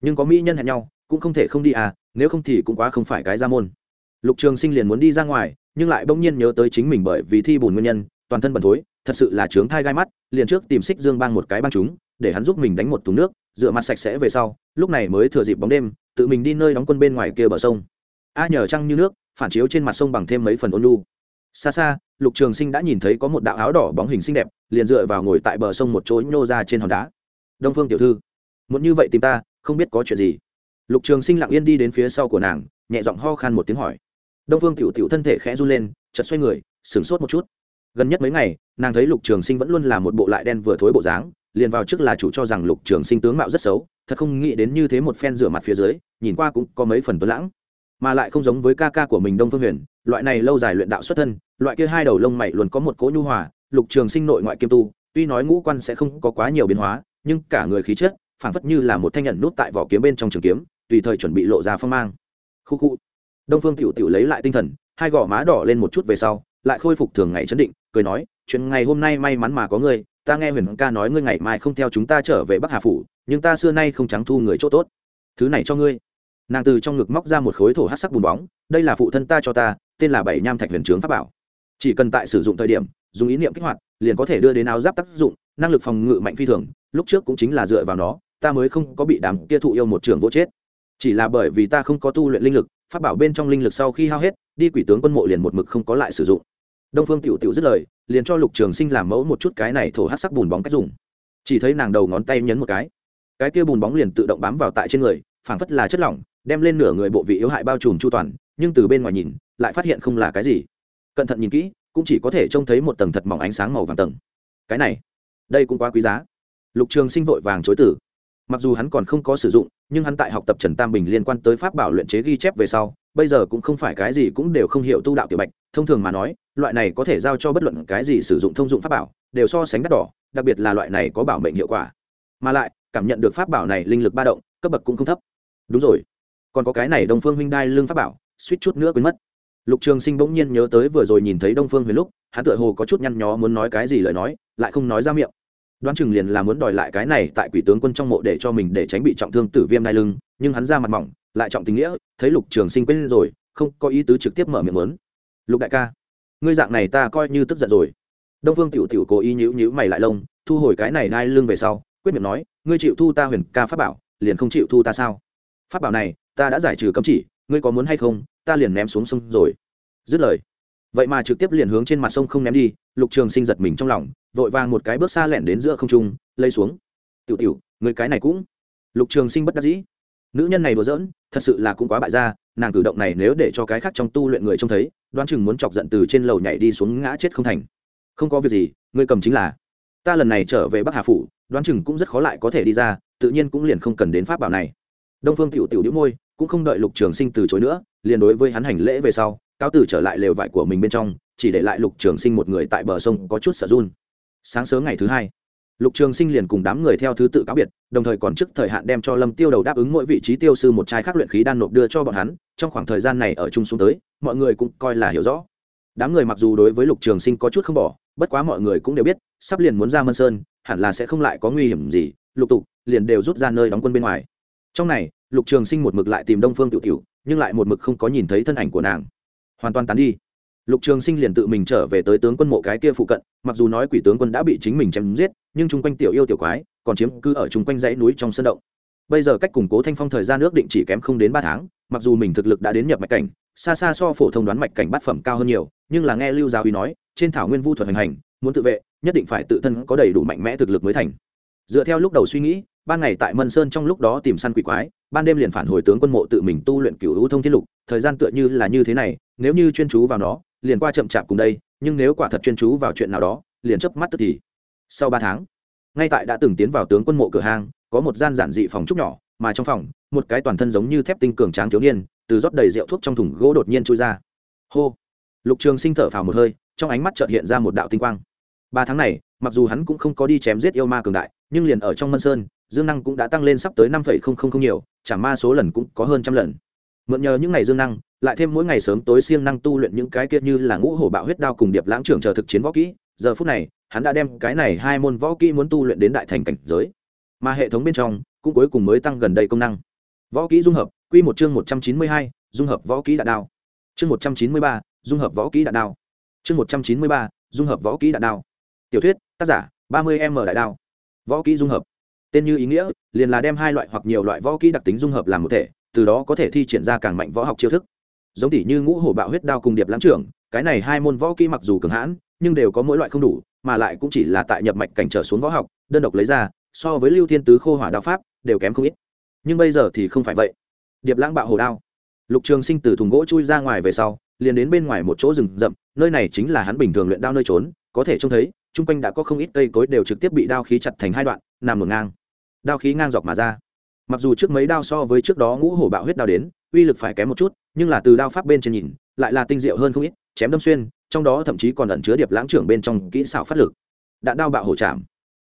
Nhưng có mỹ nhân hẹn nhau, cũng không thể không đi à nếu không thì cũng quá không phải cái ra môn. Lục trường sinh liền muốn đi ra ngoài, nhưng lại bỗng nhiên nhớ tới chính mình bởi vì thi bùn nguyên nhân, toàn thân bẩn thối, thật sự là trướng thai gai mắt, liền trước tìm xích dương bang một cái băng chúng, để hắn giúp mình đánh một thùng nước, rửa mặt sạch sẽ về sau, lúc này mới thừa dịp bóng đêm, tự mình đi nơi đóng quân bên ngoài kia bờ sông a nhờ trăng như nước, phản chiếu trên mặt sông bằng thêm mấy phần ôn lu xa xa, lục trường sinh đã nhìn thấy có một đạo áo đỏ bóng hình xinh đẹp, liền dựa vào ngồi tại bờ sông một chỗ nhô ra trên hòn đá. Đông phương tiểu thư, muốn như vậy tìm ta, không biết có chuyện gì. Lục trường sinh lặng yên đi đến phía sau của nàng, nhẹ giọng ho khan một tiếng hỏi. Đông phương tiểu tiểu thân thể khẽ run lên chật xoay người, sửng sốt một chút. Gần nhất mấy ngày, nàng thấy lục trường sinh vẫn luôn là một bộ lại đen vừa thối bộ dáng, liền vào trước là chủ cho rằng lục trường sinh tướng mạo rất xấu, thật không nghĩ đến như thế một phen rửa mặt phía dưới, nhìn qua cũng có mấy phần tuấn lãng mà lại không giống với ca ca của mình đông phương huyền, loại này lâu dài luyện đạo xuất thân, loại kia hai đầu lông mày luôn có một cỗ nhu hòa, lục trường sinh nội ngoại kiêm tu, tuy nói ngũ quan sẽ không có quá nhiều biến hóa, nhưng cả người khí chất, phảng phất như là một thanh nhận nút tại vỏ kiếm bên trong trường kiếm, tùy thời chuẩn bị lộ ra phong mang. Khu khu. Đông phương tiểu tiểu lấy lại tinh thần, hai gò má đỏ lên một chút về sau, lại khôi phục thường ngày chấn định, cười nói, chuyện ngày hôm nay may mắn mà có ngươi, ta nghe huyền ca nói ngươi ngày mai không theo chúng ta trở về bắc hà phủ, nhưng ta xưa nay không trắng thu người chỗ tốt. Thứ này cho ngươi nàng từ trong ngực móc ra một khối thổ hát sắc bùn bóng, đây là phụ thân ta cho ta, tên là bảy nham thạch huyền trướng pháp bảo. Chỉ cần tại sử dụng thời điểm, dùng ý niệm kích hoạt, liền có thể đưa đến áo giáp tác dụng, năng lực phòng ngự mạnh phi thường, lúc trước cũng chính là dựa vào nó, ta mới không có bị đám kia thụ yêu một trường vô chết. Chỉ là bởi vì ta không có tu luyện linh lực, pháp bảo bên trong linh lực sau khi hao hết, đi quỷ tướng quân mộ liền một mực không có lại sử dụng. Đông phương tiểu tiểu dứt lời, liền cho lục trường sinh làm mẫu một chút cái này thổ hát sắc bùn bóng cách dùng. Chỉ thấy nàng đầu ngón tay nhấn một cái. Cái kia bùn bóng liền tự động bám vào tại trên người, phảng phất là chất lỏng đem lên nửa người bộ vị yếu hại bao trùm chu toàn, nhưng từ bên ngoài nhìn, lại phát hiện không là cái gì. Cẩn thận nhìn kỹ, cũng chỉ có thể trông thấy một tầng thật mỏng ánh sáng màu vàng tầng. Cái này, đây cũng quá quý giá. Lục trường sinh vội vàng chối tử mặc dù hắn còn không có sử dụng, nhưng hắn tại học tập trần tam bình liên quan tới pháp bảo luyện chế ghi chép về sau, bây giờ cũng không phải cái gì cũng đều không hiểu tu đạo tiểu bạch. Thông thường mà nói, loại này có thể giao cho bất luận cái gì sử dụng thông dụng pháp bảo, đều so sánh đắt đỏ, đặc biệt là loại này có bảo mệnh hiệu quả. Mà lại, cảm nhận được pháp bảo này linh lực ba động, cấp bậc cũng không thấp. Đúng rồi còn có cái này đông phương huynh đai lương pháp bảo, suýt chút nữa quên mất. Lục trường sinh bỗng nhiên nhớ tới vừa rồi nhìn thấy đông phương huyền lúc, hắn tựa hồ có chút nhăn nhó muốn nói cái gì lời nói, lại không nói ra miệng. Đoán chừng liền là muốn đòi lại cái này tại quỷ tướng quân trong mộ để cho mình để tránh bị trọng thương tử viêm đai lưng, nhưng hắn ra mặt mỏng, lại trọng tình nghĩa, thấy lục trường sinh quên rồi, không có ý tứ trực tiếp mở miệng lớn lục đại ca, ngươi dạng này ta coi như tức giận rồi. Đông phương tiểu tiểu cố ý nhíu nhíu mày lại lông, thu hồi cái này đai lưng về sau, quyết miệng nói, ngươi chịu thu ta huyền ca pháp bảo, liền không chịu thu ta sao? Pháp bảo này ta đã giải trừ cấm chỉ, ngươi có muốn hay không, ta liền ném xuống sông rồi. Dứt lời, vậy mà trực tiếp liền hướng trên mặt sông không ném đi, lục trường sinh giật mình trong lòng, vội vàng một cái bước xa lẻn đến giữa không trung lây xuống. Tiểu tiểu người cái này cũng lục trường sinh bất đắc dĩ. Nữ nhân này đùa giỡn, thật sự là cũng quá bại gia, nàng cử động này nếu để cho cái khác trong tu luyện người trông thấy, đoán chừng muốn chọc giận từ trên lầu nhảy đi xuống ngã chết không thành. Không có việc gì, ngươi cầm chính là. Ta lần này trở về bắc hà phủ, đoán chừng cũng rất khó lại có thể đi ra, tự nhiên cũng liền không cần đến pháp bảo này. Đông phương tiểu tiểu đĩu môi cũng không đợi lục trường sinh từ chối nữa, liền đối với hắn hành lễ về sau, cáo từ trở lại lều vải của mình bên trong, chỉ để lại lục trường sinh một người tại bờ sông có chút sợ run. Sáng sớm ngày thứ hai, lục trường sinh liền cùng đám người theo thứ tự cáo biệt, đồng thời còn trước thời hạn đem cho lâm tiêu đầu đáp ứng mỗi vị trí tiêu sư một chai khắc luyện khí đan nộp đưa cho bọn hắn, trong khoảng thời gian này ở chung xuống tới, mọi người cũng coi là hiểu rõ. Đám người mặc dù đối với lục trường sinh có chút không bỏ, bất quá mọi người cũng đều biết, sắp liền muốn ra mân sơn, hẳn là sẽ không lại có nguy hiểm gì, lục tục, liền đều rút ra nơi đóng quân bên ngoài. Trong này lục trường sinh một mực lại tìm đông phương tiểu tiểu, nhưng lại một mực không có nhìn thấy thân ảnh của nàng. Hoàn toàn tán đi. Lục trường sinh liền tự mình trở về tới tướng quân mộ cái kia phụ cận, mặc dù nói quỷ tướng quân đã bị chính mình chém giết, nhưng chung quanh tiểu yêu tiểu quái còn chiếm cứ ở chung quanh dãy núi trong sân động. Bây giờ cách củng cố thanh phong thời gian ước định chỉ kém không đến ba tháng, mặc dù mình thực lực đã đến nhập mạch cảnh, xa xa so phổ thông đoán mạch cảnh bát phẩm cao hơn nhiều, nhưng là nghe lưu giáo uy nói, trên thảo nguyên vu thuật hành hành, muốn tự vệ, nhất định phải tự thân có đầy đủ mạnh mẽ thực lực mới thành. Dựa theo lúc đầu suy nghĩ ban ngày tại mân sơn trong lúc đó tìm săn quỷ quái, ban đêm liền phản hồi tướng quân mộ tự mình tu luyện cửu hữu thông thiên lục, thời gian tựa như là như thế này, nếu như chuyên chú vào nó, liền qua chậm chạp cùng đây, nhưng nếu quả thật chuyên chú vào chuyện nào đó, liền chớp mắt tức thì. Sau ba tháng, ngay tại đã từng tiến vào tướng quân mộ cửa hang, có một gian giản dị phòng trúc nhỏ, mà trong phòng, một cái toàn thân giống như thép tinh cường tráng thiếu niên, từ rót đầy rượu thuốc trong thùng gỗ đột nhiên trôi ra. Hô! Lục trường sinh thở phào một hơi, trong ánh mắt chợt hiện ra một đạo tinh quang. Ba tháng này, mặc dù hắn cũng không có đi chém giết yêu ma cường đại nhưng liền ở trong mân sơn, dương năng cũng đã tăng lên sắp tới năm phẩy không không không nhiều, chả ma số lần cũng có hơn trăm lần. Mượn nhờ những ngày dương năng, lại thêm mỗi ngày sớm tối siêng năng tu luyện những cái kia như là ngũ hổ bạo huyết đao cùng điệp lãng trưởng chờ thực chiến võ kỹ, giờ phút này, hắn đã đem cái này hai môn võ kỹ muốn tu luyện đến đại thành cảnh giới. Mà hệ thống bên trong, cũng cuối cùng mới tăng gần đây công năng. Võ kỹ dung hợp, quy một chương một trăm chín mươi hai, dung hợp võ kỹ đạn đao. Chương một trăm chín mươi ba, dung hợp võ kỹ đạn đao. Chương một trăm chín mươi ba, dung hợp võ kỹ đạn đao. Tiểu thuyết, tác giả, ba mươi m đại đao võ kỹ dung hợp. Tên như ý nghĩa, liền là đem hai loại hoặc nhiều loại võ kỹ đặc tính dung hợp làm một thể, từ đó có thể thi triển ra càng mạnh võ học chiêu thức. Giống tỷ như ngũ hổ bạo huyết đao cùng điệp lãng trưởng, cái này hai môn võ kỹ mặc dù cường hãn, nhưng đều có mỗi loại không đủ, mà lại cũng chỉ là tại nhập mạch cảnh trở xuống võ học, đơn độc lấy ra, so với lưu thiên tứ khô hỏa đao pháp, đều kém không ít. Nhưng bây giờ thì không phải vậy. Điệp lãng bạo hồ đao. Lục trường sinh từ thùng gỗ chui ra ngoài về sau, liền đến bên ngoài một chỗ rừng rậm, nơi này chính là hắn bình thường luyện đao nơi trốn, có thể trông thấy chung quanh đã có không ít cây cối đều trực tiếp bị đao khí chặt thành hai đoạn, nằm ngổn ngang. Đao khí ngang dọc mà ra. Mặc dù trước mấy đao so với trước đó ngũ hổ bạo huyết đao đến, uy lực phải kém một chút, nhưng là từ đao pháp bên trên nhìn, lại là tinh diệu hơn không ít, chém đâm xuyên, trong đó thậm chí còn ẩn chứa điệp lãng trưởng bên trong kỹ xảo phát lực. Đạn đao bạo hổ chạm.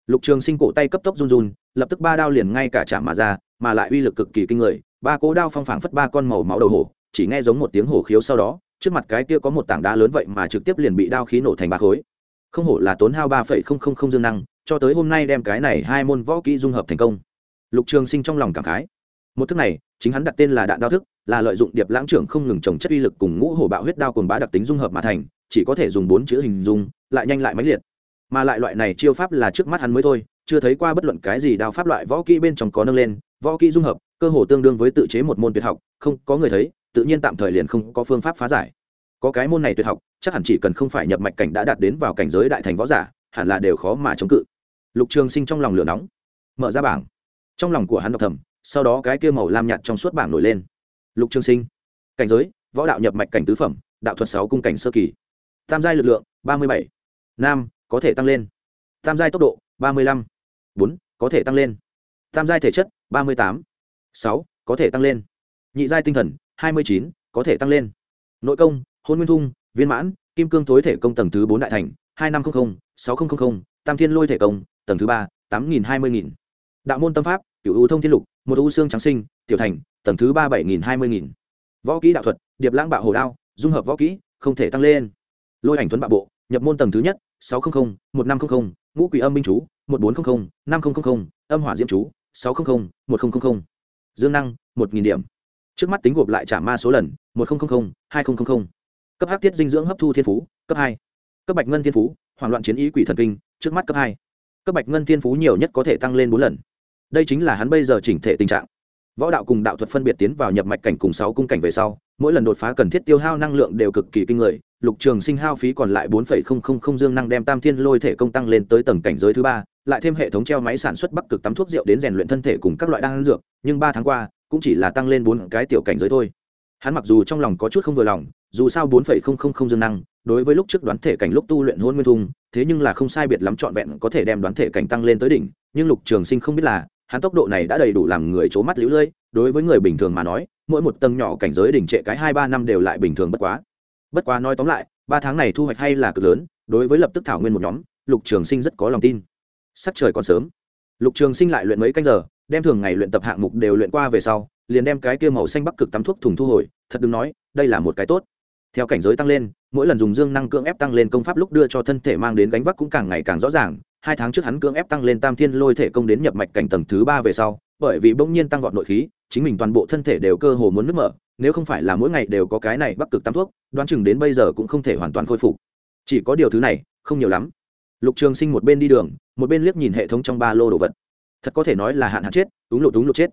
Lục trường sinh cổ tay cấp tốc run run, lập tức ba đao liền ngay cả chạm mà ra, mà lại uy lực cực kỳ kinh người, ba cố đao phong phảng phất ba con màu máu đầu hổ, chỉ nghe giống một tiếng hổ khiếu sau đó, trước mặt cái kia có một tảng đá lớn vậy mà trực tiếp liền bị đao khí nổ thành ba khối không hổ là tốn hao ba phẩy không không không dương năng, cho tới hôm nay đem cái này hai môn võ kỹ dung hợp thành công. Lục trường sinh trong lòng cảm khái. Một thức này, chính hắn đặt tên là đạn đao thức, là lợi dụng điệp lãng trưởng không ngừng trồng chất uy lực cùng ngũ hổ bạo huyết đao cùng bá đặc tính dung hợp mà thành, chỉ có thể dùng bốn chữ hình dung, lại nhanh lại máy liệt. Mà lại loại này chiêu pháp là trước mắt hắn mới thôi, chưa thấy qua bất luận cái gì đao pháp loại võ kỹ bên trong có nâng lên, võ kỹ dung hợp, cơ hồ tương đương với tự chế một môn tuyệt học, không có người thấy, tự nhiên tạm thời liền không có phương pháp phá giải. Có cái môn này tuyệt học chắc hẳn chỉ cần không phải nhập mạch cảnh đã đạt đến vào cảnh giới đại thành võ giả, hẳn là đều khó mà chống cự. Lục trường sinh trong lòng lửa nóng, mở ra bảng. Trong lòng của hắn đọc thầm, sau đó cái kia màu lam nhạt trong suốt bảng nổi lên. Lục trường sinh, cảnh giới, võ đạo nhập mạch cảnh tứ phẩm, đạo thuật sáu cung cảnh sơ kỳ. Tam giai lực lượng, ba mươi bảy. Nam, có thể tăng lên. Tam giai tốc độ, ba mươi lăm. Bốn, có thể tăng lên. Tam giai thể chất, ba mươi tám. Sáu, có thể tăng lên. Nhị giai tinh thần, hai mươi chín, có thể tăng lên. Nội công, hôn nguyên thung viên mãn, kim cương thối thể công tầng thứ bốn đại thành, hai năm trăm linh sáu nghìn tam thiên lôi thể công, tầng thứ ba, tám nghìn hai mươi nghìn. Đạo môn tâm pháp cựu ưu thông thiên lục, một ưu xương trắng sinh, tiểu thành, tầng thứ ba bảy nghìn hai mươi nghìn. Võ kỹ đạo thuật, điệp lãng bạo hồ đao, dung hợp võ kỹ, không thể tăng lên. Lôi ảnh tuấn bạo bộ, nhập môn tầng thứ nhất, sáu trăm linh một năm trăm linh ngũ quỷ âm minh chú, một bốn trăm linh năm nghìn âm hỏa diễm chú, sáu trăm linh một nghìn dương năng, một nghìn điểm. Trước mắt tính gộp lại trả ma số lần, một nghìn hai nghìn cấp hắc tiết dinh dưỡng hấp thu thiên phú, cấp hai. Cấp bạch ngân thiên phú, hoảng loạn chiến ý quỷ thần kinh, trước mắt cấp hai. Cấp bạch ngân thiên phú nhiều nhất có thể tăng lên bốn lần. Đây chính là hắn bây giờ chỉnh thể tình trạng. Võ đạo cùng đạo thuật phân biệt tiến vào nhập mạch cảnh cùng sáu cung cảnh về sau, mỗi lần đột phá cần thiết tiêu hao năng lượng đều cực kỳ kinh người, lục trường sinh hao phí còn lại bốn dương năng đem tam thiên lôi thể công tăng lên tới tầng cảnh giới thứ ba, lại thêm hệ thống treo máy sản xuất bắc cực tắm thuốc rượu đến rèn luyện thân thể cùng các loại đan dược, nhưng ba tháng qua, cũng chỉ là tăng lên bốn cái tiểu cảnh giới thôi. Hắn mặc dù trong lòng có chút không vừa lòng dù sao bốn dương năng, đối với lúc trước đoán thể cảnh lúc tu luyện hôn nguyên thung, thế nhưng là không sai biệt lắm trọn vẹn có thể đem đoán thể cảnh tăng lên tới đỉnh, nhưng lục trường sinh không biết là, hắn tốc độ này đã đầy đủ làm người chố mắt liễu lơi, đối với người bình thường mà nói, mỗi một tầng nhỏ cảnh giới đỉnh trệ cái hai ba năm đều lại bình thường bất quá. Bất quá nói tóm lại, ba tháng này thu hoạch hay là cực lớn, đối với lập tức thảo nguyên một nhóm, lục trường sinh rất có lòng tin. Sắp trời còn sớm. Lục trường sinh lại luyện mấy canh giờ, đem thường ngày luyện tập hạng mục đều luyện qua về sau, liền đem cái kia màu xanh bắc cực tắm thuốc thùng thu hồi, thật đừng nói, đây là một cái tốt theo cảnh giới tăng lên, mỗi lần dùng dương năng cưỡng ép tăng lên công pháp lúc đưa cho thân thể mang đến gánh vác cũng càng ngày càng rõ ràng. Hai tháng trước hắn cưỡng ép tăng lên tam thiên lôi thể công đến nhập mạch cảnh tầng thứ ba về sau, bởi vì bỗng nhiên tăng vọt nội khí, chính mình toàn bộ thân thể đều cơ hồ muốn nứt mở, nếu không phải là mỗi ngày đều có cái này bắc cực tam thuốc, đoán chừng đến bây giờ cũng không thể hoàn toàn khôi phục. Chỉ có điều thứ này, không nhiều lắm. Lục trường sinh một bên đi đường, một bên liếc nhìn hệ thống trong ba lô đồ vật. Thật có thể nói là hạn hạn chết, đúng lộ đúng lộ chết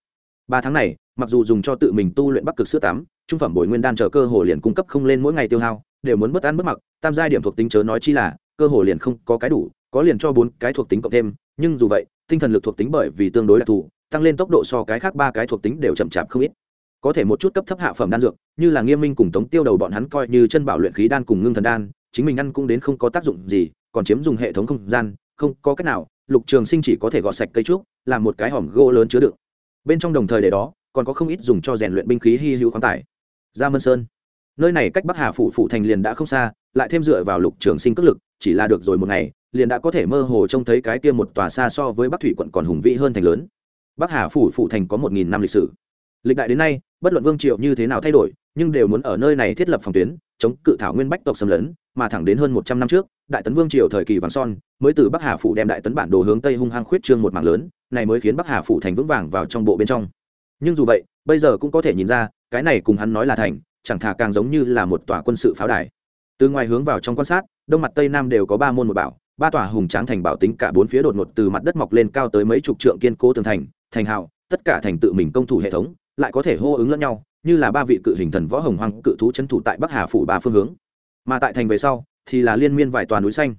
ba tháng này, mặc dù dùng cho tự mình tu luyện bắc cực sữa tắm, trung phẩm bồi nguyên đan chờ cơ hồ liền cung cấp không lên mỗi ngày tiêu hao, đều muốn bất ăn bất mặc, tam giai điểm thuộc tính chớ nói chi là, cơ hồ liền không có cái đủ, có liền cho bốn cái thuộc tính cộng thêm, nhưng dù vậy, tinh thần lực thuộc tính bởi vì tương đối đặc thù, tăng lên tốc độ so cái khác ba cái thuộc tính đều chậm chạp không ít. Có thể một chút cấp thấp hạ phẩm đan dược, như là nghiêm minh cùng tống tiêu đầu bọn hắn coi như chân bảo luyện khí đan cùng ngưng thần đan, chính mình ăn cũng đến không có tác dụng gì, còn chiếm dùng hệ thống không gian, không có cách nào, lục trường sinh chỉ có thể gọt sạch cây trúc, làm một cái hòm gỗ lớn chứa đựng bên trong đồng thời để đó, còn có không ít dùng cho rèn luyện binh khí hy hữu khoáng tải. Gia mân sơn. Nơi này cách bắc hà phủ phủ thành liền đã không xa, lại thêm dựa vào lục trường sinh cất lực, chỉ là được rồi một ngày, liền đã có thể mơ hồ trông thấy cái kia một tòa xa so với bắc thủy quận còn hùng vĩ hơn thành lớn. Bắc hà phủ phủ thành có một nghìn năm lịch sử. Lịch đại đến nay, bất luận vương triệu như thế nào thay đổi, nhưng đều muốn ở nơi này thiết lập phòng tuyến, chống cự thảo nguyên bách tộc xâm lấn, mà thẳng đến hơn một trăm năm trước đại tấn vương triều thời kỳ vàng son mới từ bắc hà phủ đem đại tấn bản đồ hướng tây hung hăng khuyết trương một mảng lớn này mới khiến bắc hà phủ thành vững vàng vào trong bộ bên trong. Nhưng dù vậy bây giờ cũng có thể nhìn ra cái này cùng hắn nói là thành chẳng thà càng giống như là một tòa quân sự pháo đài. Từ ngoài hướng vào trong quan sát đông mặt tây nam đều có ba môn một bảo ba tòa hùng tráng thành bảo tính cả bốn phía đột ngột từ mặt đất mọc lên cao tới mấy chục trượng kiên cố tường thành thành hào tất cả thành tự mình công thủ hệ thống lại có thể hô ứng lẫn nhau như là ba vị cự hình thần võ hồng hoang, cự thú trấn thủ tại bắc hà phủ ba phương hướng. Mà tại thành về sau thì là liên miên vài tòa núi xanh.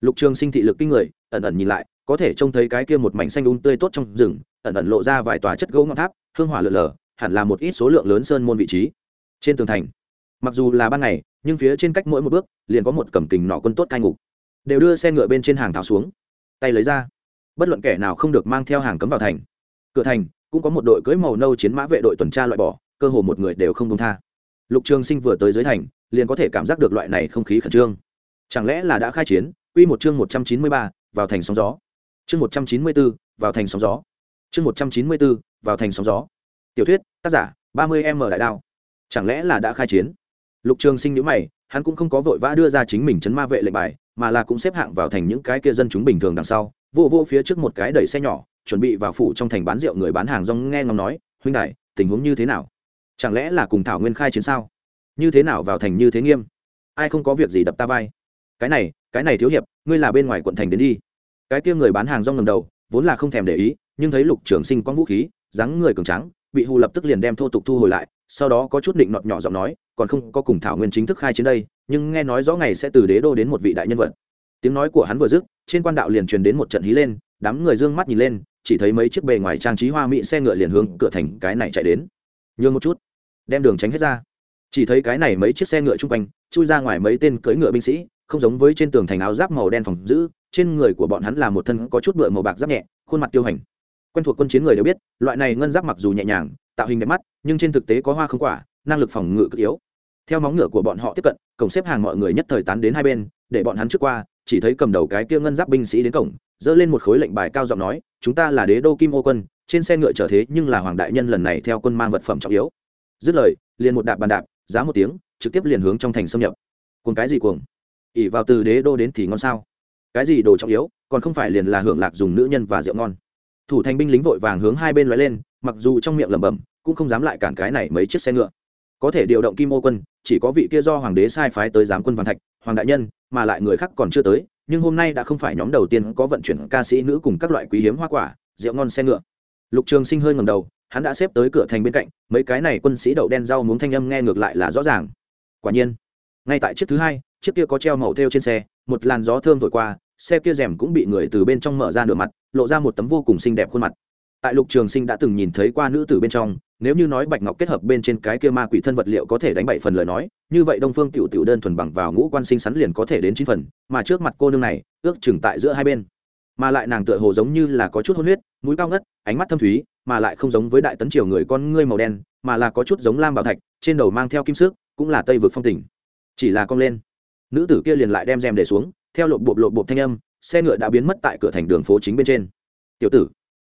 Lục trường sinh thị lực kinh người, ẩn ẩn nhìn lại, có thể trông thấy cái kia một mảnh xanh un um tươi tốt trong rừng, ẩn ẩn lộ ra vài tòa chất gỗ ngọn tháp, hương hỏa lở lở, hẳn là một ít số lượng lớn sơn môn vị trí. Trên tường thành, mặc dù là ban ngày, nhưng phía trên cách mỗi một bước, liền có một cầm kình nọ quân tốt cai ngục. Đều đưa xe ngựa bên trên hàng tháo xuống, tay lấy ra. Bất luận kẻ nào không được mang theo hàng cấm vào thành. Cửa thành, cũng có một đội cưỡi màu nâu chiến mã vệ đội tuần tra loại bỏ, cơ hồ một người đều không công tha. Lục trường sinh vừa tới dưới thành, liền có thể cảm giác được loại này không khí khẩn trương chẳng lẽ là đã khai chiến? Quy một chương một trăm chín mươi ba, vào thành sóng gió. Chương một trăm chín mươi bốn, vào thành sóng gió. Chương một trăm chín mươi bốn, vào thành sóng gió. Tiểu thuyết, tác giả, ba mươi m đại đao. Chẳng lẽ là đã khai chiến? Lục trường sinh nhữ mày, hắn cũng không có vội vã đưa ra chính mình chấn ma vệ lệnh bài, mà là cũng xếp hạng vào thành những cái kia dân chúng bình thường đằng sau, vô vô phía trước một cái đẩy xe nhỏ, chuẩn bị vào phủ trong thành bán rượu người bán hàng rong nghe ngóng nói, huynh đại tình huống như thế nào? Chẳng lẽ là cùng thảo nguyên khai chiến sao? Như thế nào vào thành như thế nghiêm? Ai không có việc gì đập ta vai? Cái này cái này thiếu hiệp, ngươi là bên ngoài quận thành đến đi. Cái kia người bán hàng rong ngầm đầu, vốn là không thèm để ý, nhưng thấy lục trường sinh quăng vũ khí, dáng người cường trắng bị hù lập tức liền đem thô tục thu hồi lại, sau đó có chút định nọt nhỏ giọng nói, còn không có cùng thảo nguyên chính thức khai chiến đây, nhưng nghe nói rõ ngày sẽ từ đế đô đến một vị đại nhân vật. Tiếng nói của hắn vừa dứt, trên quan đạo liền truyền đến một trận hí lên, đám người d ư ơ n g mắt nhìn lên, chỉ thấy mấy chiếc bề ngoài trang trí hoa mỹ xe ngựa liền hướng cửa thành cái này chạy đến. Nhường một chút, đem đường tránh hết ra. Chỉ thấy cái này mấy chiếc xe ngựa chung quanh, chui ra ngoài mấy tên cưỡi ngựa binh sĩ không giống với trên tường thành áo giáp màu đen phòng giữ, trên người của bọn hắn là một thân có chút bựa màu bạc giáp nhẹ, khuôn mặt tiêu hành. Quen thuộc quân chiến người đều biết, loại này ngân giáp mặc dù nhẹ nhàng, tạo hình đẹp mắt, nhưng trên thực tế có hoa không quả, năng lực phòng ngự cực yếu. Theo móng ngựa của bọn họ tiếp cận, cổng xếp hàng mọi người nhất thời tán đến hai bên, để bọn hắn trước qua, chỉ thấy cầm đầu cái kia ngân giáp binh sĩ đến cổng dơ lên một khối lệnh bài cao giọng nói, chúng ta là đế đô kim ô quân, trên xe ngựa trở thế nhưng là hoàng đại nhân lần này theo quân mang vật phẩm trọng yếu. Dứt lời, liền một đạp bàn đạp, giá một tiếng, trực tiếp liền hướng trong thành xâm nhập. Cuồng cái gì cuồng? Ỉ vào từ đế đô đến thì ngon sao? Cái gì đồ trọng yếu, còn không phải liền là hưởng lạc dùng nữ nhân và rượu ngon. Thủ thành binh lính vội vàng hướng hai bên loại lên, mặc dù trong miệng lẩm bẩm, cũng không dám lại cản cái này mấy chiếc xe ngựa. Có thể điều động kim ô quân, chỉ có vị kia do hoàng đế sai phái tới giám quân văn thạch, hoàng đại nhân, mà lại người khác còn chưa tới, nhưng hôm nay đã không phải nhóm đầu tiên có vận chuyển ca sĩ nữ cùng các loại quý hiếm hoa quả, rượu ngon xe ngựa. Lục trường sinh hơi ngầm đầu, hắn đã xếp tới cửa thành bên cạnh, mấy cái này quân sĩ đậu đen rau muống thanh âm nghe ngược lại là rõ ràng. Quả nhiên, ngay tại chiếc thứ hai chiếc kia có treo màu thêu trên xe, một làn gió thơm thổi qua, xe kia rèm cũng bị người từ bên trong mở ra nửa mặt, lộ ra một tấm vô cùng xinh đẹp khuôn mặt. Tại lục trường sinh đã từng nhìn thấy qua nữ tử bên trong, nếu như nói bạch ngọc kết hợp bên trên cái kia ma quỷ thân vật liệu có thể đánh bảy phần lời nói, như vậy đông phương tiểu tiểu đơn thuần bằng vào ngũ quan sinh sắn liền có thể đến chín phần, mà trước mặt cô nương này, ước chừng tại giữa hai bên. Mà lại nàng tựa hồ giống như là có chút hôn huyết, mũi cao ngất, ánh mắt thâm thúy, mà lại không giống với đại tấn triều người con ngươi màu đen, mà là có chút giống lam bảo thạch, trên đầu mang theo kim sức cũng là tây vực phong tỉnh. Chỉ là cong lên nữ tử kia liền lại đem rèm để xuống, theo lộp bộp lộp bộp thanh âm, xe ngựa đã biến mất tại cửa thành đường phố chính bên trên. Tiểu tử,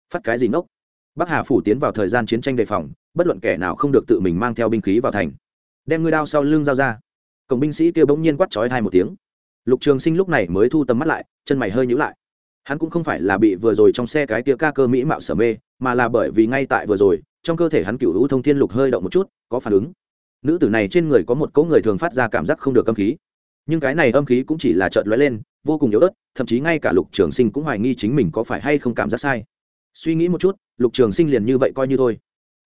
phát cái gì nốc bắc hà phủ tiến vào thời gian chiến tranh đề phòng, bất luận kẻ nào không được tự mình mang theo binh khí vào thành. Đem ngươi đao sau lưng dao ra. Cổng binh sĩ kia bỗng nhiên quát trói hai một tiếng. Lục trường sinh lúc này mới thu tầm mắt lại, chân mày hơi nhữ lại. Hắn cũng không phải là bị vừa rồi trong xe cái tia ca cơ mỹ mạo sở mê, mà là bởi vì ngay tại vừa rồi, trong cơ thể hắn cựu hữu thông thiên lục hơi động một chút, có phản ứng. Nữ tử này trên người có một cỗ người thường phát ra cảm giác không được âm khí nhưng cái này âm khí cũng chỉ là trợn lóe lên, vô cùng yếu ớt, thậm chí ngay cả lục trường sinh cũng hoài nghi chính mình có phải hay không cảm giác sai. Suy nghĩ một chút, lục trường sinh liền như vậy coi như thôi.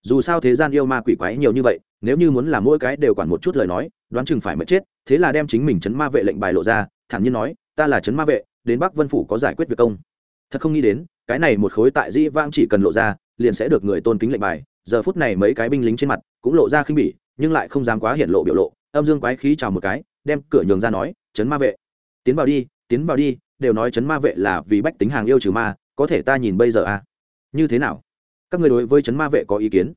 Dù sao thế gian yêu ma quỷ quái nhiều như vậy, nếu như muốn làm mỗi cái đều quản một chút lời nói, đoán chừng phải mất chết, thế là đem chính mình chấn ma vệ lệnh bài lộ ra, thản nhiên nói, ta là chấn ma vệ, đến bắc vân phủ có giải quyết việc công. Thật không nghĩ đến, cái này một khối tại dĩ vang chỉ cần lộ ra, liền sẽ được người tôn kính lệnh bài. Giờ phút này mấy cái binh lính trên mặt cũng lộ ra khinh bỉ, nhưng lại không dám quá hiện lộ biểu lộ, âm dương quái khí chào một cái đem cửa nhường ra nói chấn ma vệ. Tiến vào đi, tiến vào đi, đều nói chấn ma vệ là vì bách tính hàng yêu trừ ma, có thể ta nhìn bây giờ à? Như thế nào? Các người đối với chấn ma vệ có ý kiến?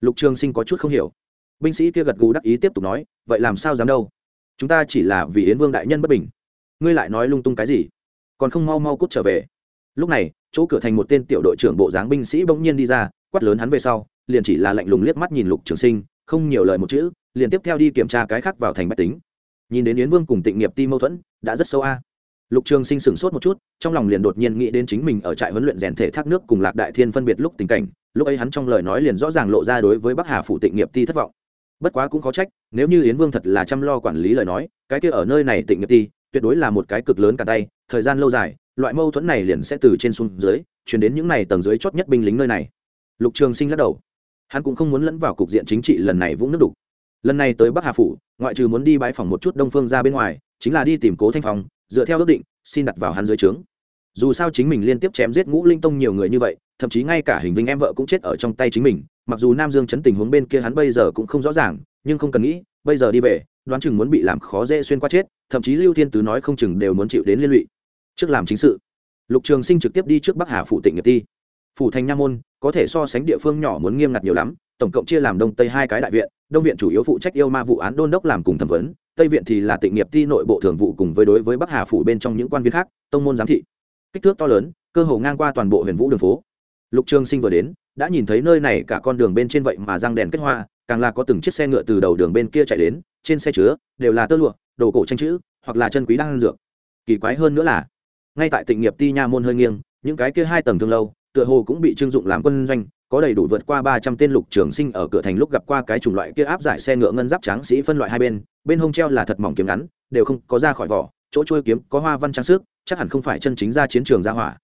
Lục trường sinh có chút không hiểu. Binh sĩ kia gật gù đắc ý tiếp tục nói, vậy làm sao dám đâu? Chúng ta chỉ là vì yến vương đại nhân bất bình. Ngươi lại nói lung tung cái gì? Còn không mau mau cút trở về. Lúc này, chỗ cửa thành một tên tiểu đội trưởng bộ dáng binh sĩ bỗng nhiên đi ra, quát lớn hắn về sau, liền chỉ là lạnh lùng liếc mắt nhìn lục trường sinh, không nhiều lời một chữ, liền tiếp theo đi kiểm tra cái khác vào thành bách tính nhìn đến yến vương cùng tịnh nghiệp ti mâu thuẫn, đã rất sâu a. Lục trường sinh sửng sốt một chút, trong lòng liền đột nhiên nghĩ đến chính mình ở trại huấn luyện rèn thể thác nước cùng lạc đại thiên phân biệt lúc tình cảnh, lúc ấy hắn trong lời nói liền rõ ràng lộ ra đối với bắc hà phủ tịnh nghiệp ti thất vọng. Bất quá cũng khó trách, nếu như yến vương thật là chăm lo quản lý lời nói, cái kia ở nơi này tịnh nghiệp ti, tuyệt đối là một cái cực lớn cả tay, thời gian lâu dài, loại mâu thuẫn này liền sẽ từ trên xuống dưới, chuyển đến những này tầng dưới chót nhất binh lính nơi này. Lục trường sinh lắc đầu. Hắn cũng không muốn lẫn vào cục diện chính trị lần này vũng nước đục lần này tới bắc hà phủ, ngoại trừ muốn đi bãi phòng một chút đông phương ra bên ngoài, chính là đi tìm cố thanh phong, dựa theo ước định, xin đặt vào hắn dưới trướng. Dù sao chính mình liên tiếp chém giết ngũ linh tông nhiều người như vậy, thậm chí ngay cả hình vinh em vợ cũng chết ở trong tay chính mình, mặc dù nam dương chấn tình huống bên kia hắn bây giờ cũng không rõ ràng, nhưng không cần nghĩ, bây giờ đi về, đoán chừng muốn bị làm khó dễ xuyên qua chết, thậm chí lưu thiên tứ nói không chừng đều muốn chịu đến liên lụy. Trước làm chính sự. Lục trường sinh trực tiếp đi trước bắc hà phủ tỉnh nghiệp ti. Phủ thành nha môn, có thể so sánh địa phương nhỏ muốn nghiêm ngặt nhiều lắm, tổng cộng chia làm đông tây hai cái đại viện đông viện chủ yếu phụ trách yêu ma vụ án đôn đốc làm cùng thẩm vấn, tây viện thì là tịnh nghiệp ti nội bộ thường vụ cùng với đối với bắc hà phủ bên trong những quan viên khác, tông môn giám thị. Kích thước to lớn, cơ hồ ngang qua toàn bộ huyền vũ đường phố. Lục trường sinh vừa đến, đã nhìn thấy nơi này cả con đường bên trên vậy mà răng đèn kết hoa, càng là có từng chiếc xe ngựa từ đầu đường bên kia chạy đến, trên xe chứa, đều là tơ lụa, đồ cổ tranh chữ, hoặc là chân quý đang ăn dược. Kỳ quái hơn nữa là, ngay tại tịnh nghiệp ti nha môn hơi nghiêng, những cái kia hai tầng thương lâu, tựa hồ cũng bị trưng dụng làm quân doanh có đầy đủ vượt qua ba trăm tên lục trường sinh ở cửa thành lúc gặp qua cái chủng loại kia áp giải xe ngựa ngân giáp tráng sĩ phân loại hai bên bên hông treo là thật mỏng kiếm ngắn, đều không có ra khỏi vỏ, chỗ chuôi kiếm có hoa văn trang sức, chắc hẳn không phải chân chính ra chiến trường ra hỏa.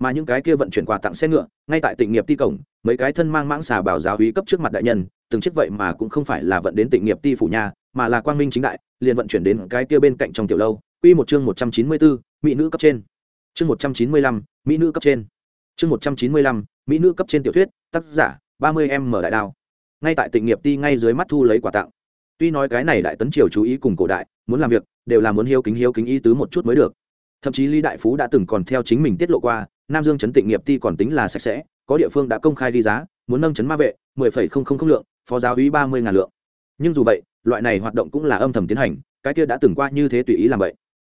Mà những cái kia vận chuyển quà tặng xe ngựa, ngay tại tịnh nghiệp ti cổng, mấy cái thân mang mãng xà bảo giáo úy cấp trước mặt đại nhân, từng chiếc vậy mà cũng không phải là vận đến tịnh nghiệp ti phủ nhà, mà là quang minh chính đại, liền vận chuyển đến cái kia bên cạnh trong tiểu lâu, quy một chương một trăm chín mươi bốn mỹ nữ cấp trên. Chương một trăm chín mươi lăm, mỹ nữ cấp trên chương một trăm chín mươi lăm, mỹ nữ cấp trên tiểu thuyết, tác giả, ba mươi em mở đại đao. Ngay tại tịnh nghiệp ti ngay dưới mắt thu lấy quà tặng. Tuy nói cái này đại tấn triều chú ý cùng cổ đại, muốn làm việc, đều là muốn hiếu kính hiếu kính ý tứ một chút mới được. Thậm chí lý đại phú đã từng còn theo chính mình tiết lộ qua, nam dương chấn tịnh nghiệp ti còn tính là sạch sẽ, có địa phương đã công khai ghi giá, muốn nâng chấn ma vệ, mười phẩy không không không lượng, phó giáo úy ba mươi ngàn lượng. Nhưng dù vậy, loại này hoạt động cũng là âm thầm tiến hành, cái kia đã từng qua như thế tùy ý làm vậy.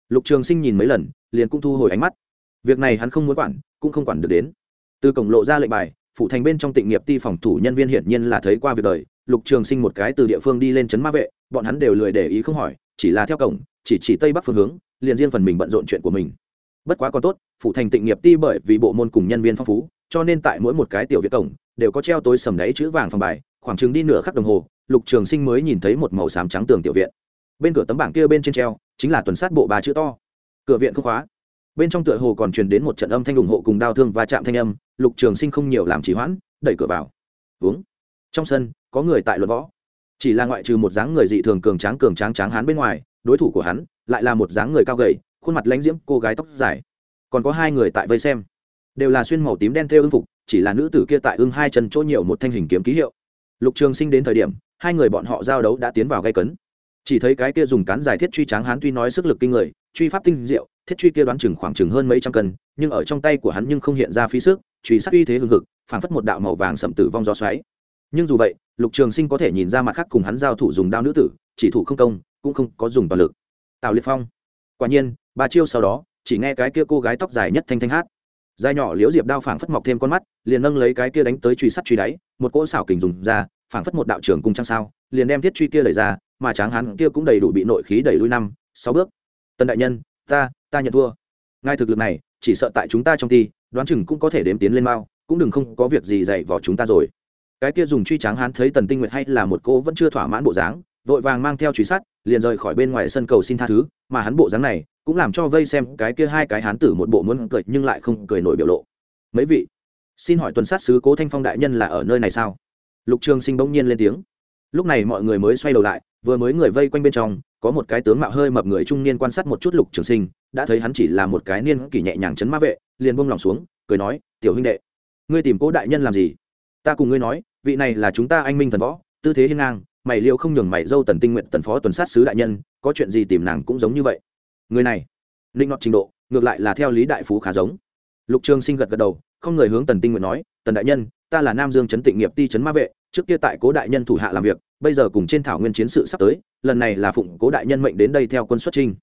Lục trường sinh nhìn mấy lần, liền cũng thu hồi ánh mắt. Việc này hắn không muốn quản cũng không quản được đến. Từ cổng lộ ra lệnh bài phụ thành bên trong tịnh nghiệp ti phòng thủ nhân viên hiển nhiên là thấy qua việc đời, lục trường sinh một cái từ địa phương đi lên trấn ma vệ, bọn hắn đều lười để ý không hỏi, chỉ là theo cổng, chỉ chỉ tây bắc phương hướng, liền riêng phần mình bận rộn chuyện của mình. Bất quá còn tốt phụ thành tịnh nghiệp ti bởi vì bộ môn cùng nhân viên phong phú, cho nên tại mỗi một cái tiểu viện cổng, đều có treo tối sầm đáy chữ vàng phòng bài, khoảng chừng đi nửa khắc đồng hồ, lục trường sinh mới nhìn thấy một màu xám trắng tường tiểu viện. Bên cửa tấm bảng kia bên trên treo, chính là tuần sát bộ ba chữ to. Cửa viện không khóa bên trong tựa hồ còn truyền đến một trận âm thanh ủng hộ cùng đau thương và chạm thanh âm, lục trường sinh không nhiều làm chỉ hoãn, đẩy cửa vào. Uống. Trong sân, có người tại luật võ. Chỉ là ngoại trừ một dáng người dị thường cường tráng cường tráng tráng hán bên ngoài, đối thủ của hắn lại là một dáng người cao gầy, khuôn mặt lãnh diễm, cô gái tóc dài. Còn có hai người tại vây xem. Đều là xuyên màu tím đen theo ưng phục, chỉ là nữ tử kia tại ưng hai chân chỗ nhiều một thanh hình kiếm ký hiệu. Lục trường sinh đến thời điểm, hai người bọn họ giao đấu đã tiến vào gây cấn chỉ thấy cái kia dùng cán dài thiết truy tráng hán tuy nói sức lực kinh người, truy pháp tinh diệu, thiết truy kia đoán chừng khoảng chừng hơn mấy trăm cân, nhưng ở trong tay của hắn nhưng không hiện ra phí sức, truy sát uy thế hưng hực, phảng phất một đạo màu vàng sậm tử vong do xoáy. Nhưng dù vậy, lục trường sinh có thể nhìn ra mặt khác cùng hắn giao thủ dùng đao nữ tử, chỉ thủ không công, cũng không có dùng toàn lực. Tào liệt phong. Quả nhiên, ba chiêu sau đó, chỉ nghe cái kia cô gái tóc dài nhất thanh thanh hát. Dài nhỏ liễu diệp đao phảng phất mọc thêm con mắt, liền nâng lấy cái kia đánh tới truy sắt truy đáy, một cỗ xảo kình dùng ra, phảng phất một đạo trưởng cung trăng sao, liền đem thiết truy kia lời ra mà tráng Hán kia cũng đầy đủ bị nội khí đẩy lui năm sáu bước. Tần đại nhân ta ta nhận thua. Ngay thực lực này chỉ sợ tại chúng ta trong thi, đoán chừng cũng có thể đếm tiến lên mao cũng đừng không có việc gì dạy vào chúng ta rồi. Cái kia dùng truy tráng hán thấy tần tinh nguyệt hay là một cô vẫn chưa thỏa mãn bộ dáng vội vàng mang theo truy sát liền rời khỏi bên ngoài sân cầu xin tha thứ mà hắn bộ dáng này cũng làm cho vây xem cái kia hai cái hán tử một bộ muốn cười nhưng lại không cười nổi biểu lộ. Mấy vị xin hỏi tuần sát sứ cố thanh phong đại nhân là ở nơi này sao? Lục trường sinh bỗng nhiên lên tiếng lúc này mọi người mới xoay đầu lại, vừa mới người vây quanh bên trong, có một cái tướng mạo hơi mập người trung niên quan sát một chút lục trường sinh, đã thấy hắn chỉ là một cái niên kỷ nhẹ nhàng chấn ma vệ, liền bông lòng xuống, cười nói, tiểu huynh đệ, ngươi tìm cố đại nhân làm gì? Ta cùng ngươi nói, vị này là chúng ta anh minh thần võ, tư thế hiên ngang, mày liệu không nhường mày dâu tần tinh nguyện tần phó tuần sát sứ đại nhân, có chuyện gì tìm nàng cũng giống như vậy. Người này linh ngọt trình độ, ngược lại là theo lý đại phú khá giống. Lục trường sinh gật gật đầu, không người hướng tần tinh nguyện nói, tần đại nhân, ta là nam dương trấn tịnh nghiệp ti trấn ma vệ trước kia tại cố đại nhân thủ hạ làm việc, bây giờ cùng trên thảo nguyên chiến sự sắp tới, lần này là phụng cố đại nhân mệnh đến đây theo quân xuất trinh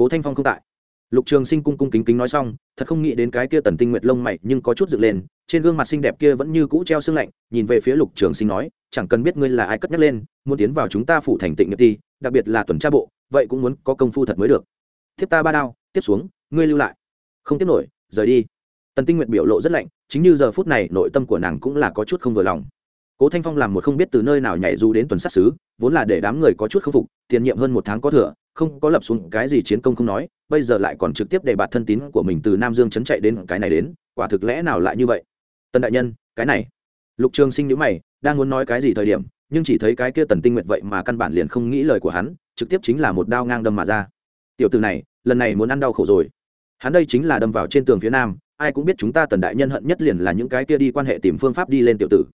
cố thanh phong không tại. Lục trường sinh cung cung kính kính nói xong, thật không nghĩ đến cái kia tần tinh nguyệt lông mày nhưng có chút dựng lên, trên gương mặt xinh đẹp kia vẫn như cũ treo sương lạnh, nhìn về phía lục trường sinh nói, chẳng cần biết ngươi là ai cất nhắc lên, muốn tiến vào chúng ta phủ thành tịnh nghiệp ti, đặc biệt là tuần tra bộ, vậy cũng muốn có công phu thật mới được. Tiếp ta ba đao, tiếp xuống, ngươi lưu lại. Không tiếp nổi, rời đi. Tần tinh nguyệt biểu lộ rất lạnh, chính như giờ phút này, nội tâm của nàng cũng là có chút không vừa lòng cố thanh phong làm một không biết từ nơi nào nhảy du đến tuần sát xứ, vốn là để đám người có chút khâm phục, tiền nhiệm hơn một tháng có thừa, không có lập xuống cái gì chiến công không nói, bây giờ lại còn trực tiếp để bạt thân tín của mình từ nam dương chấn chạy đến cái này đến, quả thực lẽ nào lại như vậy? Tần đại nhân, cái này. Lục trường sinh nhữ mày, đang muốn nói cái gì thời điểm, nhưng chỉ thấy cái kia tần tinh nguyện vậy mà căn bản liền không nghĩ lời của hắn, trực tiếp chính là một đao ngang đâm mà ra. Tiểu từ này, lần này muốn ăn đau khổ rồi. Hắn đây chính là đâm vào trên tường phía nam, ai cũng biết chúng ta tần đại nhân hận nhất liền là những cái kia đi quan hệ tìm phương pháp đi lên tiểu tử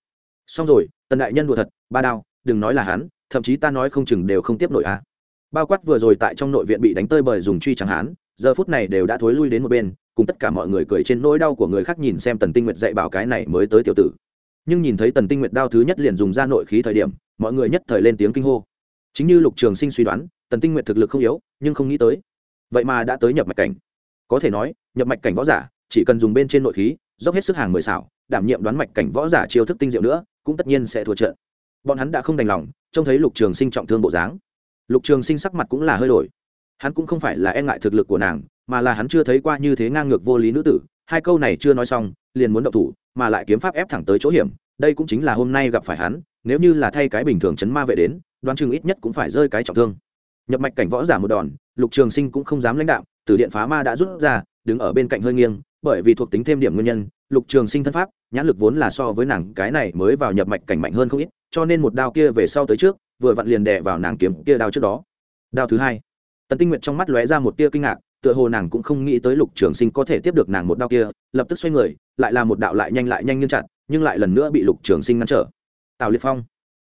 xong rồi, tần đại nhân đùa thật, ba đao, đừng nói là hắn, thậm chí ta nói không chừng đều không tiếp nổi a à. bao quát vừa rồi tại trong nội viện bị đánh tơi bời dùng truy chẳng hán giờ phút này đều đã thối lui đến một bên, cùng tất cả mọi người cười trên nỗi đau của người khác nhìn xem tần tinh nguyệt dạy bảo cái này mới tới tiểu tử. Nhưng nhìn thấy tần tinh nguyệt đao thứ nhất liền dùng ra nội khí thời điểm, mọi người nhất thời lên tiếng kinh hô. Chính như lục trường sinh suy đoán, tần tinh nguyệt thực lực không yếu, nhưng không nghĩ tới. Vậy mà đã tới nhập mạch cảnh. Có thể nói, nhập mạch cảnh võ giả, chỉ cần dùng bên trên nội khí, dốc hết sức hàng mười xảo, đảm nhiệm đoán mạch cảnh võ giả chiêu thức tinh diệu nữa cũng tất nhiên sẽ thua trận. Bọn hắn đã không đành lòng, trông thấy lục trường sinh trọng thương bộ dáng. Lục trường sinh sắc mặt cũng là hơi đổi. Hắn cũng không phải là e ngại thực lực của nàng, mà là hắn chưa thấy qua như thế ngang ngược vô lý nữ tử. Hai câu này chưa nói xong, liền muốn động thủ, mà lại kiếm pháp ép thẳng tới chỗ hiểm. Đây cũng chính là hôm nay gặp phải hắn, nếu như là thay cái bình thường chấn ma vệ đến, đoán chừng ít nhất cũng phải rơi cái trọng thương. Nhập mạch cảnh võ giả một đòn, lục trường sinh cũng không dám lãnh đạo, từ điện phá ma đã rút ra, đứng ở bên cạnh hơi nghiêng, bởi vì thuộc tính thêm điểm nguyên nhân lục trường sinh thân pháp, nhãn lực vốn là so với nàng cái này mới vào nhập mạch cảnh mạnh hơn không ít, cho nên một đao kia về sau tới trước, vừa vặn liền đè vào nàng kiếm kia đao trước đó. Đao thứ hai, tần tinh nguyệt trong mắt lóe ra một tia kinh ngạc, tựa hồ nàng cũng không nghĩ tới lục trường sinh có thể tiếp được nàng một đao kia, lập tức xoay người, lại là một đạo lại nhanh lại nhanh như chặt, nhưng lại lần nữa bị lục trường sinh ngăn trở. Tào liệt phong,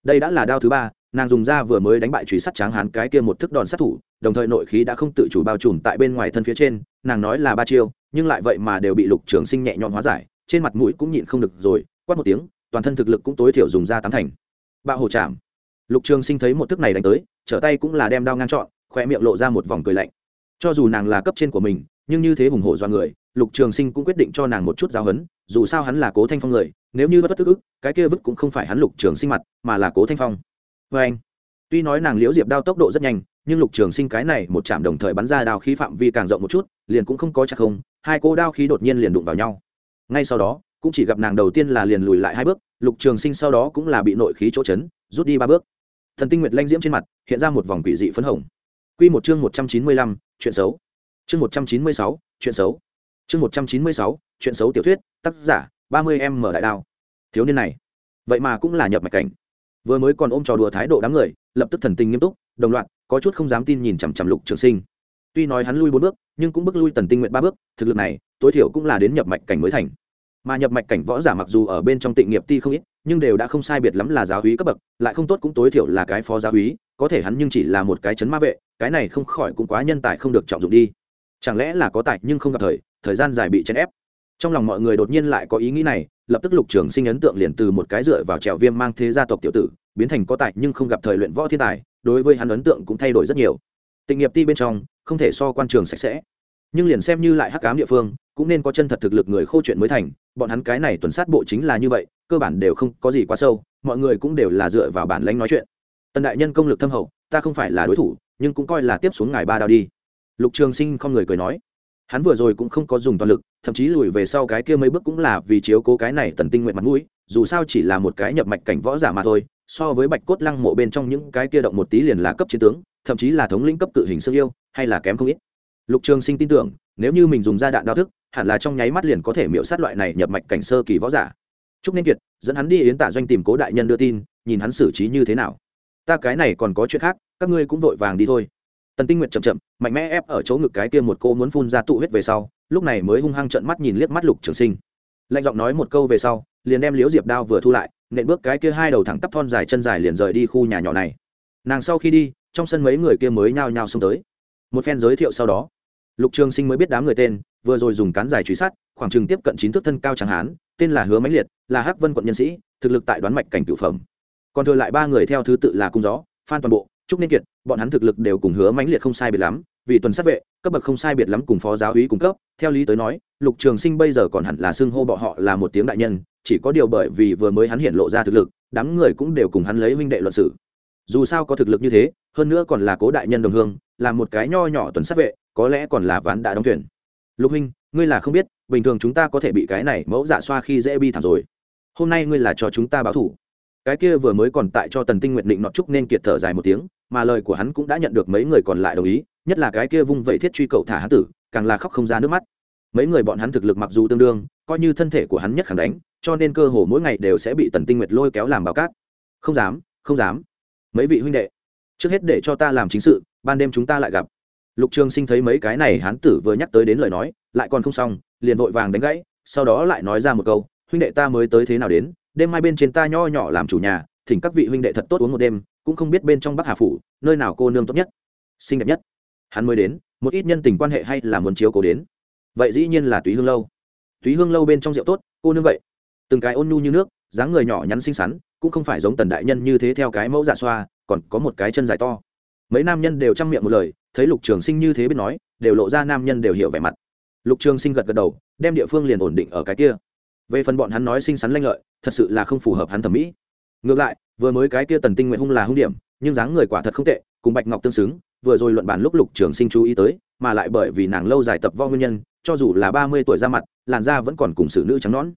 đây đã là đao thứ ba, nàng dùng ra vừa mới đánh bại truy sát tráng hán cái kia một thức đòn sát thủ, đồng thời nội khí đã không tự chủ bao trùm tại bên ngoài thân phía trên, nàng nói là ba chiêu nhưng lại vậy mà đều bị lục trường sinh nhẹ nhõm hóa giải, trên mặt mũi cũng nhịn không được rồi, quát một tiếng, toàn thân thực lực cũng tối thiểu dùng ra tám thành. Bạo hồ chạm. Lục trường sinh thấy một thức này đánh tới, trở tay cũng là đem đao ngang trọn khoe miệng lộ ra một vòng cười lạnh. Cho dù nàng là cấp trên của mình, nhưng như thế hùng hổ do người, lục trường sinh cũng quyết định cho nàng một chút giáo hấn dù sao hắn là cố thanh phong người, nếu như bất tức ức, cái kia vứt cũng không phải hắn lục trường sinh mặt, mà là cố thanh phong. Vê anh, tuy nói nàng liễu diệp đao tốc độ rất nhanh, nhưng lục trường sinh cái này một chạm đồng thời bắn ra đao khí phạm vi càng rộng một chút, liền cũng không có chắc không hai cô đao khí đột nhiên liền đụng vào nhau. Ngay sau đó, cũng chỉ gặp nàng đầu tiên là liền lùi lại hai bước, lục trường sinh sau đó cũng là bị nội khí chỗ chấn, rút đi ba bước. Thần tinh nguyệt lanh diễm trên mặt hiện ra một vòng quỷ dị phấn hồng. Q một chương một trăm chín mươi lăm, chuyện xấu. Chương một trăm chín mươi sáu, chuyện xấu. Chương một trăm chín mươi sáu, chuyện xấu tiểu thuyết, tác giả, ba mươi em mở đại đao. Thiếu niên này, vậy mà cũng là nhập mạch cảnh. Vừa mới còn ôm trò đùa thái độ đám người, lập tức thần tình nghiêm túc, đồng loạt, có chút không dám tin nhìn chằm chằm lục trường sinh tuy nói hắn lui bốn bước, nhưng cũng bước lui tần tinh nguyện ba bước, thực lực này, tối thiểu cũng là đến nhập mạch cảnh mới thành. Mà nhập mạch cảnh võ giả mặc dù ở bên trong tịnh nghiệp ti không ít, nhưng đều đã không sai biệt lắm là giáo húy cấp bậc, lại không tốt cũng tối thiểu là cái phó giáo húy có thể hắn nhưng chỉ là một cái chấn ma vệ, cái này không khỏi cũng quá nhân tài không được trọng dụng đi. Chẳng lẽ là có tài nhưng không gặp thời thời gian dài bị chèn ép? Trong lòng mọi người đột nhiên lại có ý nghĩ này, lập tức lục trường sinh ấn tượng liền từ một cái dựa vào trèo viêm mang thế gia tộc tiểu tử, biến thành có tài nhưng không gặp thời luyện võ thiên tài, đối với hắn ấn tượng cũng thay đổi rất nhiều. Tịnh nghiệp ti bên trong không thể so quan trường sạch sẽ. Nhưng liền xem như lại hắc cám địa phương, cũng nên có chân thật thực lực người khô chuyện mới thành, bọn hắn cái này tuần sát bộ chính là như vậy, cơ bản đều không có gì quá sâu, mọi người cũng đều là dựa vào bản lãnh nói chuyện. Tần đại nhân công lực thâm hậu, ta không phải là đối thủ, nhưng cũng coi là tiếp xuống ngài ba đao đi. Lục trường sinh không người cười nói. Hắn vừa rồi cũng không có dùng toàn lực, thậm chí lùi về sau cái kia mấy bước cũng là vì chiếu cố cái này tần tinh nguyện mặt mũi dù sao chỉ là một cái nhập mạch cảnh võ giả mà thôi, so với bạch cốt lăng mộ bên trong những cái kia động một tí liền là cấp chiến tướng, thậm chí là thống lĩnh cấp cự hình sơ yêu, hay là kém không ít. Lục trường sinh tin tưởng, nếu như mình dùng ra đạn đao thức, hẳn là trong nháy mắt liền có thể miễu sát loại này nhập mạch cảnh sơ kỳ võ giả. Trúc nên kiệt dẫn hắn đi yến tả doanh tìm cố đại nhân đưa tin, nhìn hắn xử trí như thế nào. Ta cái này còn có chuyện khác, các ngươi cũng vội vàng đi thôi. Tần tinh nguyệt chậm chậm, mạnh mẽ ép ở chỗ ngực cái kia một cô muốn phun ra tụ huyết về sau, lúc này mới hung hăng trận mắt nhìn liếc mắt lục trường sinh. Lạnh giọng nói một câu về sau liền đem liễu diệp đao vừa thu lại, nện bước cái kia hai đầu thẳng tắp thon dài chân dài liền rời đi khu nhà nhỏ này. Nàng sau khi đi, trong sân mấy người kia mới nhao nhao xông tới. Một phen giới thiệu sau đó, lục trường sinh mới biết đám người tên, vừa rồi dùng cán dài truy sát, khoảng chừng tiếp cận chín thước thân cao chẳng hán tên là hứa mãnh liệt, là hắc vân quận nhân sĩ, thực lực tại đoán mạch cảnh cửu phẩm. Còn thừa lại ba người theo thứ tự là cung gió, phan toàn bộ, trúc nên kiệt, bọn hắn thực lực đều cùng hứa mãnh liệt không sai biệt lắm, vì tuần sát vệ, cấp bậc không sai biệt lắm cùng phó giáo úy cung cấp. Theo lý tới nói, lục trường sinh bây giờ còn hẳn là xưng hô bọ họ là một tiếng đại nhân chỉ có điều bởi vì vừa mới hắn hiện lộ ra thực lực, đám người cũng đều cùng hắn lấy huynh đệ luận sử dù sao có thực lực như thế, hơn nữa còn là cố đại nhân đồng hương, là một cái nho nhỏ tuần sát vệ, có lẽ còn là ván đã đóng thuyền. Lục huynh, ngươi là không biết, bình thường chúng ta có thể bị cái này mẫu dạ xoa khi dễ bi thảm rồi. Hôm nay ngươi là cho chúng ta báo thủ. Cái kia vừa mới còn tại cho tần tinh nguyện định nọ trúc nên kiệt thở dài một tiếng, mà lời của hắn cũng đã nhận được mấy người còn lại đồng ý, nhất là cái kia vung vẩy thiết truy cậu thả hắn tử, càng là khóc không ra nước mắt. Mấy người bọn hắn thực lực mặc dù tương đương, coi như thân thể của hắn nhất khẳng đánh cho nên cơ hồ mỗi ngày đều sẽ bị tần tinh nguyệt lôi kéo làm báo cát. Không dám không dám. Mấy vị huynh đệ, trước hết để cho ta làm chính sự, ban đêm chúng ta lại gặp. Lục trường sinh thấy mấy cái này hán tử vừa nhắc tới đến lời nói, lại còn không xong, liền vội vàng đánh gãy, sau đó lại nói ra một câu, huynh đệ ta mới tới thế nào đến, đêm mai bên trên ta nho nhỏ làm chủ nhà, thỉnh các vị huynh đệ thật tốt uống một đêm, cũng không biết bên trong bắc hà phủ, nơi nào cô nương tốt nhất, xinh đẹp nhất. Hắn mới đến, một ít nhân tình quan hệ hay là muốn chiếu cố đến. Vậy dĩ nhiên là túy hương lâu. Túy hương lâu bên trong rượu tốt, cô nương vậy từng cái ôn nhu như nước, dáng người nhỏ nhắn xinh xắn, cũng không phải giống tần đại nhân như thế theo cái mẫu dạ xoa, còn có một cái chân dài to. Mấy nam nhân đều chăm miệng một lời, thấy lục trường sinh như thế biết nói, đều lộ ra nam nhân đều hiểu vẻ mặt. Lục trường sinh gật gật đầu, đem địa phương liền ổn định ở cái kia. Về phần bọn hắn nói xinh xắn lanh lợi, thật sự là không phù hợp hắn thẩm mỹ. Ngược lại, vừa mới cái kia tần tinh nguyện hung là hung điểm, nhưng dáng người quả thật không tệ, cùng bạch ngọc tương xứng, vừa rồi luận bàn lúc lục trường sinh chú ý tới, mà lại bởi vì nàng lâu dài tập vo nguyên nhân, cho dù là ba mươi tuổi ra mặt, làn da vẫn còn cùng xử nữ trắng nón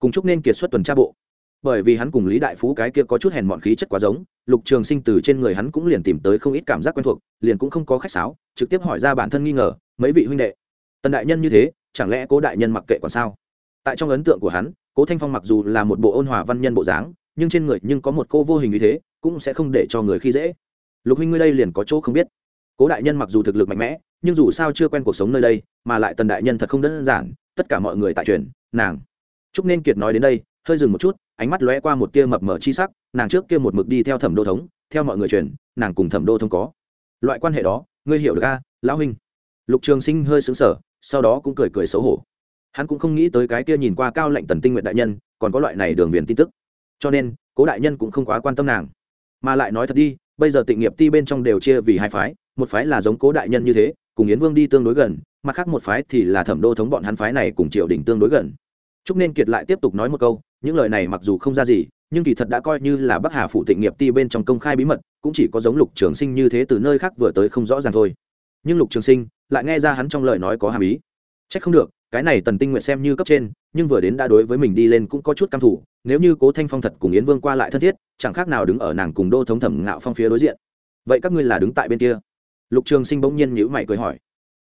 cùng chúc nên kiệt xuất tuần tra bộ. Bởi vì hắn cùng lý đại phú cái kia có chút hèn mọn khí chất quá giống, lục trường sinh từ trên người hắn cũng liền tìm tới không ít cảm giác quen thuộc, liền cũng không có khách sáo, trực tiếp hỏi ra bản thân nghi ngờ, mấy vị huynh đệ, tần đại nhân như thế, chẳng lẽ cố đại nhân mặc kệ còn sao? Tại trong ấn tượng của hắn, cố thanh phong mặc dù là một bộ ôn hòa văn nhân bộ dáng, nhưng trên người nhưng có một cô vô hình như thế, cũng sẽ không để cho người khi dễ. Lục huynh ngươi đây liền có chỗ không biết. Cố đại nhân mặc dù thực lực mạnh mẽ, nhưng dù sao chưa quen cuộc sống nơi đây, mà lại tần đại nhân thật không đơn giản, tất cả mọi người tại truyền, nàng trúc nên kiệt nói đến đây, hơi dừng một chút, ánh mắt lóe qua một tia mập mờ chi sắc, nàng trước kia một mực đi theo thẩm đô thống, theo mọi người truyền, nàng cùng thẩm đô thống có loại quan hệ đó, ngươi hiểu được a, lão huynh. Lục trường sinh hơi xứng sở sau đó cũng cười cười xấu hổ. Hắn cũng không nghĩ tới cái kia nhìn qua cao lệnh tần tinh nguyện đại nhân, còn có loại này đường viền tin tức. Cho nên, cố đại nhân cũng không quá quan tâm nàng. Mà lại nói thật đi, bây giờ tịnh nghiệp ti bên trong đều chia vì hai phái, một phái là giống cố đại nhân như thế, cùng yến vương đi tương đối gần, mặt khác một phái thì là thẩm đô thống bọn hắn phái này cùng triều đình tương đối gần chúc nên kiệt lại tiếp tục nói một câu, những lời này mặc dù không ra gì, nhưng kỳ thật đã coi như là bắc hà phụ tịnh nghiệp ti bên trong công khai bí mật, cũng chỉ có giống lục trường sinh như thế từ nơi khác vừa tới không rõ ràng thôi. Nhưng lục trường sinh lại nghe ra hắn trong lời nói có hàm ý. C h ắ c không được, cái này tần tinh nguyện xem như cấp trên, nhưng vừa đến đã đối với mình đi lên cũng có chút căm thủ nếu như cố thanh phong thật cùng yến vương qua lại thân thiết, chẳng khác nào đứng ở nàng cùng đô thống thẩm ngạo phong phía đối diện. Vậy các ngươi là đứng tại bên kia? Lục trường sinh bỗng nhiên nhữ mày cười hỏi.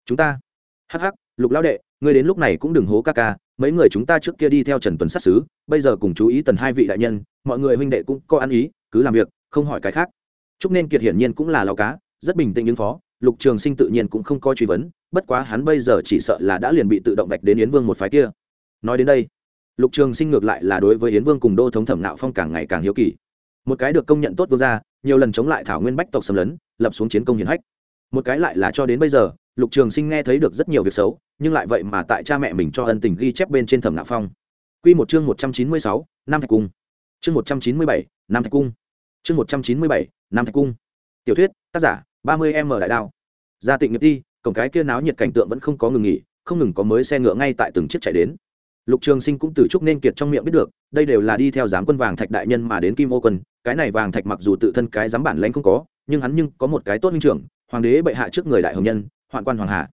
Chúng ta? Hh lục lão đệ, ngươi đến lúc này cũng đừng hố ca ca mấy người chúng ta trước kia đi theo trần tuấn sát xứ bây giờ cùng chú ý tần hai vị đại nhân, mọi người huynh đệ cũng có ăn ý, cứ làm việc, không hỏi cái khác. Chúc nên kiệt hiển nhiên cũng là lao cá, rất bình tĩnh ứng phó, lục trường sinh tự nhiên cũng không có truy vấn, bất quá hắn bây giờ chỉ sợ là đã liền bị tự động vạch đến yến vương một phái kia. Nói đến đây, lục trường sinh ngược lại là đối với yến vương cùng đô thống thẩm nạo phong càng ngày càng hiếu kỳ. Một cái được công nhận tốt vương gia, nhiều lần chống lại thảo nguyên bách tộc xâm lấn, lập xuống chiến công hiển hách. Một cái lại là cho đến bây giờ, lục trường sinh nghe thấy được rất nhiều việc xấu nhưng lại vậy mà tại cha mẹ mình cho ân tình ghi chép bên trên thẩm nạo phong. Q một chương một trăm chín mươi sáu năm thạch cung. Chương một trăm chín mươi bảy năm thạch cung. Chương một trăm chín mươi bảy năm thạch cung. Tiểu thuyết, tác giả, ba mươi m đại đao. Gia tịnh nghiệp ti, cổng cái kia náo nhiệt cảnh tượng vẫn không có ngừng nghỉ, không ngừng có mới xe ngựa ngay tại từng chiếc chạy đến. Lục trường sinh cũng từ chúc nên kiệt trong miệng biết được, đây đều là đi theo giám quân vàng thạch đại nhân mà đến kim ô quân, cái này vàng thạch mặc dù tự thân cái giám bản lãnh không có, nhưng hắn nhưng có một cái tốt minh trưởng, hoàng đế bệ hạ trước người đại hồng nhân, hoạn quan hoàng hạ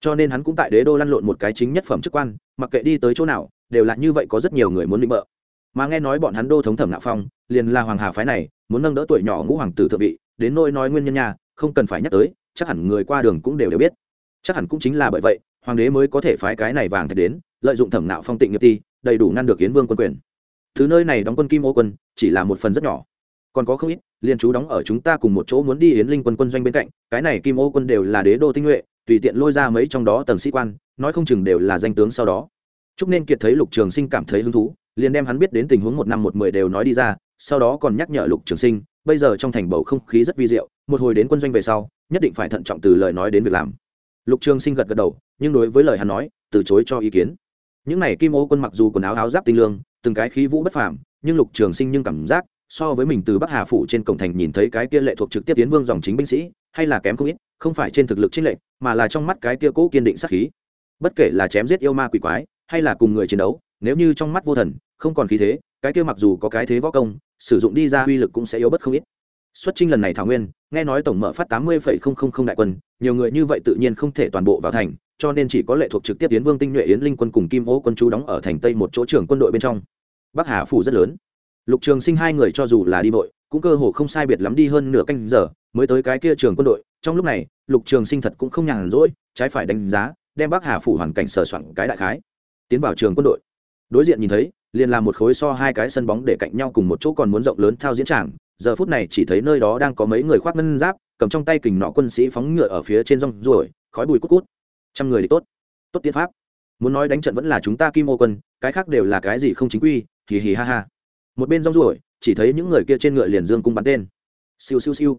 cho nên hắn cũng tại đế đô lăn lộn một cái chính nhất phẩm chức quan, mặc kệ đi tới chỗ nào, đều là như vậy có rất nhiều người muốn định bợ. Mà nghe nói bọn hắn đô thống thẩm nạo phong, liền là hoàng hà phái này, muốn nâng đỡ tuổi nhỏ ngũ hoàng tử thượng vị, đến nôi nói nguyên nhân nhà, không cần phải nhắc tới, chắc hẳn người qua đường cũng đều đều biết. Chắc hẳn cũng chính là bởi vậy, hoàng đế mới có thể phái cái này vàng thạch đến, lợi dụng thẩm nạo phong tịnh nghiệp ti, đầy đủ ngăn được yến vương quân quyền. Thứ nơi này đóng quân kim ô quân, chỉ là một phần rất nhỏ. Còn có không ít liên chú đóng ở chúng ta cùng một chỗ muốn đi yến linh quân quân doanh bên cạnh, cái này kim ô quân đều là đế đô tinh nhuệ tùy tiện lôi ra mấy trong đó tầng sĩ quan, nói không chừng đều là danh tướng sau đó. Chúc nên kiệt thấy lục trường sinh cảm thấy hứng thú, liền đem hắn biết đến tình huống một năm một mười đều nói đi ra, sau đó còn nhắc nhở lục trường sinh, bây giờ trong thành bầu không khí rất vi diệu, một hồi đến quân doanh về sau, nhất định phải thận trọng từ lời nói đến việc làm. Lục trường sinh gật gật đầu, nhưng đối với lời hắn nói, từ chối cho ý kiến. Những n à y kim ô quân mặc dù quần áo áo giáp tinh lương, từng cái khí vũ bất phàm, nhưng lục trường sinh nhưng cảm giác, so với mình từ bắc hà phủ trên cổng thành nhìn thấy cái kia lệ thuộc trực tiếp tiến vương dòng chính binh sĩ, hay là kém không ít không phải trên thực lực chiến lệnh mà là trong mắt cái kia cố kiên định sát khí. Bất kể là chém giết yêu ma quỷ quái, hay là cùng người chiến đấu, nếu như trong mắt vô thần, không còn khí thế, cái kia mặc dù có cái thế võ công, sử dụng đi ra uy lực cũng sẽ yếu bất không ít. Xuất chinh lần này thảo nguyên, nghe nói tổng mở phát tám mươi đại quân, nhiều người như vậy tự nhiên không thể toàn bộ vào thành, cho nên chỉ có lệ thuộc trực tiếp tiến vương tinh nhuệ yến linh quân cùng kim ô quân chú đóng ở thành tây một chỗ trưởng quân đội bên trong. Bắc hà phủ rất lớn. Lục trường sinh hai người cho dù là đi vội, cũng cơ hồ không sai biệt lắm đi hơn nửa canh giờ mới tới cái kia trường quân đội, trong lúc này, lục trường sinh thật cũng không nhàn rỗi, trái phải đánh giá, đem bắc hà phủ hoàn cảnh sờ soạn cái đại khái. Tiến vào trường quân đội. Đối diện nhìn thấy, liền làm một khối so hai cái sân bóng để cạnh nhau cùng một chỗ còn muốn rộng lớn thao diễn tràng. Giờ phút này chỉ thấy nơi đó đang có mấy người khoác ngân giáp, cầm trong tay kình nọ quân sĩ phóng ngựa ở phía trên rong ruổi, khói bùi cút cút. Trăm người địch tốt. Tốt tiến pháp. Muốn nói đánh trận vẫn là chúng ta kim ô quân, cái khác đều là cái gì không chính quy, hì hì ha ha. Một bên rong ruổi, chỉ thấy những người kia trên ngựa liền dương cung bắn tên. Siêu siêu siêu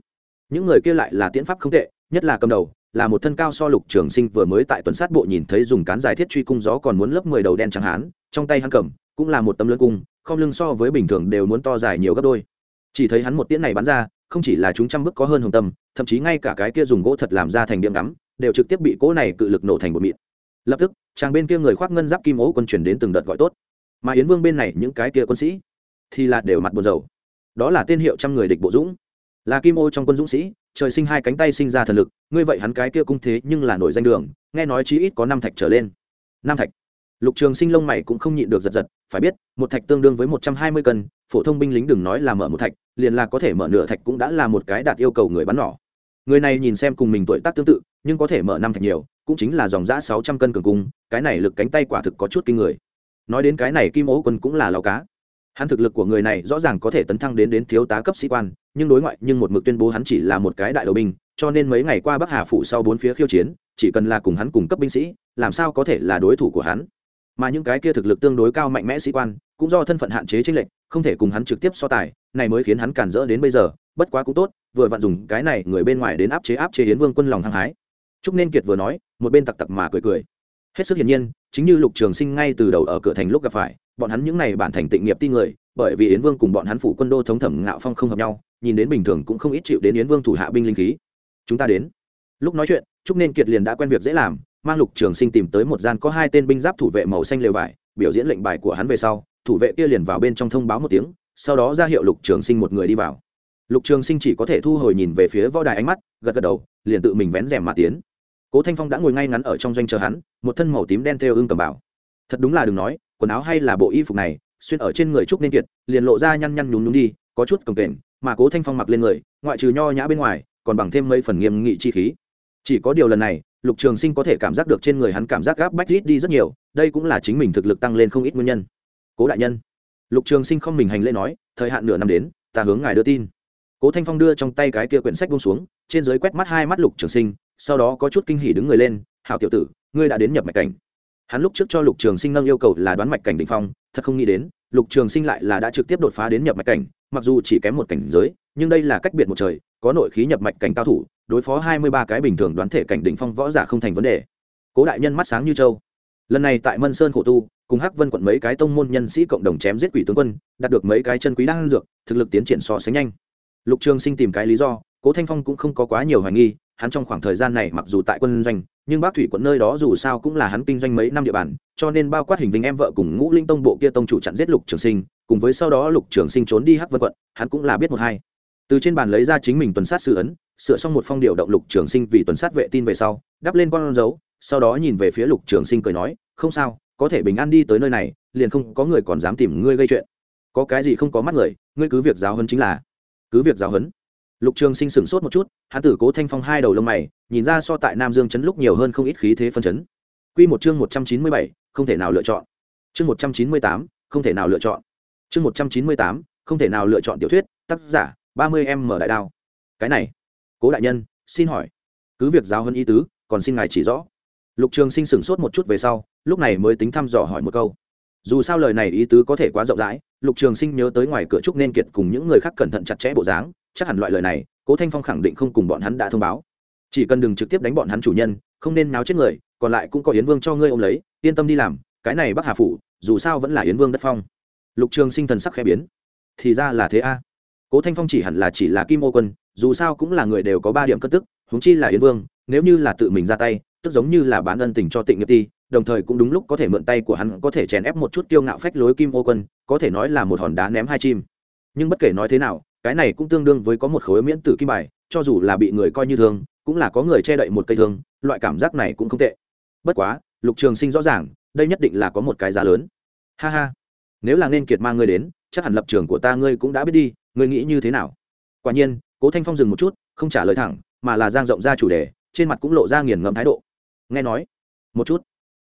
những người kia lại là tiễn pháp không tệ, nhất là cầm đầu, là một thân cao so lục trường sinh vừa mới tại tuần sát bộ nhìn thấy dùng cán dài thiết truy cung gió còn muốn lớp mười đầu đen trắng hán, trong tay hắn cầm, cũng là một tấm lưỡi cung, không lưng so với bình thường đều muốn to dài nhiều gấp đôi. Chỉ thấy hắn một tiễn này bắn ra, không chỉ là chúng trăm bước có hơn hồng tâm, thậm chí ngay cả cái kia dùng gỗ thật làm ra thành điểm ngắm, đều trực tiếp bị cỗ này cự lực nổ thành một mịn. Lập tức, chàng bên kia người khoác ngân giáp kim ố quân chuyển đến từng đợt gọi tốt. Mà yến vương bên này những cái kia quân sĩ thì là đều mặt buồn rầu. Đó là tên hiệu trăm người địch bộ dũng là kim ô trong quân dũng sĩ, trời sinh hai cánh tay sinh ra thần lực, ngươi vậy hắn cái kia cung thế nhưng là nổi danh đường, nghe nói chí ít có năm thạch trở lên. Năm thạch. Lục trường sinh lông mày cũng không nhịn được giật giật, phải biết, một thạch tương đương với một trăm hai mươi cân, phổ thông binh lính đừng nói là mở một thạch, liền là có thể mở nửa thạch cũng đã là một cái đạt yêu cầu người bắn nỏ. Người này nhìn xem cùng mình tuổi tác tương tự, nhưng có thể mở năm thạch nhiều, cũng chính là dòng giã sáu trăm cân cường cung, cái này lực cánh tay quả thực có chút kinh người. Nói đến cái này kim ố quân cũng là lao cá hắn thực lực của người này rõ ràng có thể tấn thăng đến đến thiếu tá cấp sĩ quan, nhưng đối ngoại, nhưng một mực tuyên bố hắn chỉ là một cái đại đầu binh, cho nên mấy ngày qua bắc hà phủ sau bốn phía khiêu chiến, chỉ cần là cùng hắn cùng cấp binh sĩ, làm sao có thể là đối thủ của hắn. Mà những cái kia thực lực tương đối cao mạnh mẽ sĩ quan, cũng do thân phận hạn chế trinh lệnh không thể cùng hắn trực tiếp so tài, này mới khiến hắn cản rỡ đến bây giờ, bất quá cũng tốt, vừa vặn dùng cái này người bên ngoài đến áp chế áp chế yến vương quân lòng hăng hái. Trúc nên kiệt vừa nói, một bên tặc tặc mà cười cười. Hết sức hiển nhiên chính như lục trường sinh ngay từ đầu ở cửa thành lúc gặp phải, bọn hắn những n à y bản thành tịnh nghiệp ti người, bởi vì yến vương cùng bọn hắn phủ quân đô thống thẩm ngạo phong không hợp nhau, nhìn đến bình thường cũng không ít chịu đến yến vương thủ hạ binh linh khí. Chúng ta đến. Lúc nói chuyện, trúc nên kiệt liền đã quen việc dễ làm, mang lục trường sinh tìm tới một gian có hai tên binh giáp thủ vệ màu xanh lều vải, biểu diễn lệnh bài của hắn về sau, thủ vệ kia liền vào bên trong thông báo một tiếng, sau đó ra hiệu lục trường sinh một người đi vào. Lục trường sinh chỉ có thể thu hồi nhìn về phía võ đài ánh mắt, gật gật đầu, liền tự mình vén rèm mà tiến cố thanh phong đã ngồi ngay ngắn ở trong doanh chờ hắn, một thân màu tím đen theo ưng cầm bảo thật đúng là đừng nói, quần áo hay là bộ y phục này, xuyên ở trên người trúc nên kiệt, liền lộ ra nhăn nhăn nhún nhún đi, có chút cồng kềnh, mà cố thanh phong mặc lên người, ngoại trừ nho nhã bên ngoài, còn bằng thêm mấy phần nghiêm nghị chi khí. Chỉ có điều lần này, lục trường sinh có thể cảm giác được trên người hắn cảm giác gáp bách rít đi rất nhiều, đây cũng là chính mình thực lực tăng lên không ít nguyên nhân. Cố đại nhân. Lục trường sinh không mình hành lễ nói, thời hạn nửa năm đến, ta hướng ngài đưa tin. Cố thanh phong đưa trong tay cái kia quyển sách bông xuống, trên giới quét mắt hai mắt lục trường sinh sau đó có chút kinh hỉ đứng người lên, hảo tiểu tử, ngươi đã đến nhập mạch cảnh. Hắn lúc trước cho lục trường sinh nâng yêu cầu là đoán mạch cảnh đ ỉ n h phong, thật không nghĩ đến, lục trường sinh lại là đã trực tiếp đột phá đến nhập mạch cảnh, mặc dù chỉ kém một cảnh giới, nhưng đây là cách biệt một trời, có nội khí nhập mạch cảnh cao thủ, đối phó hai mươi ba cái bình thường đoán thể cảnh đỉnh phong võ giả không thành vấn đề. Cố đại nhân mắt sáng như châu. Lần này tại mân sơn khổ tu, cùng hắc vân quận mấy cái tông môn nhân sĩ cộng đồng chém giết quỷ tướng quân, đạt được mấy cái chân quý đan dược, thực lực tiến triển so sánh nhanh. Lục trường sinh tìm cái lý do, cố thanh phong cũng không có quá nhiều hoài nghi hắn trong khoảng thời gian này mặc dù tại quân doanh, nhưng bác thủy quận nơi đó dù sao cũng là hắn kinh doanh mấy năm địa bàn, cho nên bao quát hình vinh em vợ cùng ngũ linh tông bộ kia tông chủ chặn giết lục trường sinh, cùng với sau đó lục trường sinh trốn đi hắc vân quận, hắn cũng là biết một hai. Từ trên bàn lấy ra chính mình tuần sát sự ấn, sửa xong một phong điều động lục trường sinh vì tuần sát vệ tin về sau, đắp lên con dấu, sau đó nhìn về phía lục trường sinh cười nói, không sao, có thể bình an đi tới nơi này, liền không có người còn dám tìm ngươi gây chuyện. Có cái gì không có mắt người, ngươi cứ việc giáo hấn chính là. Cứ việc giáo hấn lục trường sinh sửng sốt một chút, hắn tử cố thanh phong hai đầu lông mày, nhìn ra so tại nam dương chấn lúc nhiều hơn không ít khí thế phân chấn. Q một chương một trăm chín mươi bảy, không thể nào lựa chọn. Chương một trăm chín mươi tám, không thể nào lựa chọn. Chương một trăm chín mươi tám, không thể nào lựa chọn tiểu thuyết, tác giả, ba mươi em mở đại đao. Cái này, cố đại nhân, xin hỏi, cứ việc giáo hơn ý tứ, còn xin ngài chỉ rõ. Lục trường sinh sửng sốt một chút về sau, lúc này mới tính thăm dò hỏi một câu. Dù sao lời này ý tứ có thể quá rộng rãi, lục trường sinh nhớ tới ngoài cửa trúc nên kiệt cùng những người khác cẩn thận chặt chẽ bộ dáng chắc hẳn loại lời này, cố thanh phong khẳng định không cùng bọn hắn đã thông báo. Chỉ cần đừng trực tiếp đánh bọn hắn chủ nhân, không nên náo chết người, còn lại cũng có yến vương cho ngươi ô m lấy, yên tâm đi làm, cái này bắc hà phủ, dù sao vẫn là yến vương đất phong. Lục trường sinh thần sắc khẽ biến. Thì ra là thế a. À. Cố thanh phong chỉ hẳn là chỉ là kim ô quân, dù sao cũng là người đều có ba điểm cất tức húng chi là yến vương, nếu như là tự mình ra tay, tức giống như là bán ân tình cho tịnh nghiệp ti, đồng thời cũng đúng lúc có thể mượn tay của hắn, có thể chèn ép một chút kiêu ngạo phách lối kim ô quân, có thể nói là một hòn đá ném hai chim. Nhưng bất kể nói thế nào cái này cũng tương đương với có một khối miễn tử kim bài, cho dù là bị người coi như thương, cũng là có người che đậy một cây thương, loại cảm giác này cũng không tệ. Bất quá, lục trường sinh rõ ràng, đây nhất định là có một cái giá lớn. Ha ha. Nếu là nên kiệt mang ngươi đến, chắc hẳn lập trường của ta ngươi cũng đã biết đi, ngươi nghĩ như thế nào? Quả nhiên, cố thanh phong dừng một chút, không trả lời thẳng, mà là giang rộng ra chủ đề, trên mặt cũng lộ ra nghiền ngẫm thái độ. Nghe nói, một chút.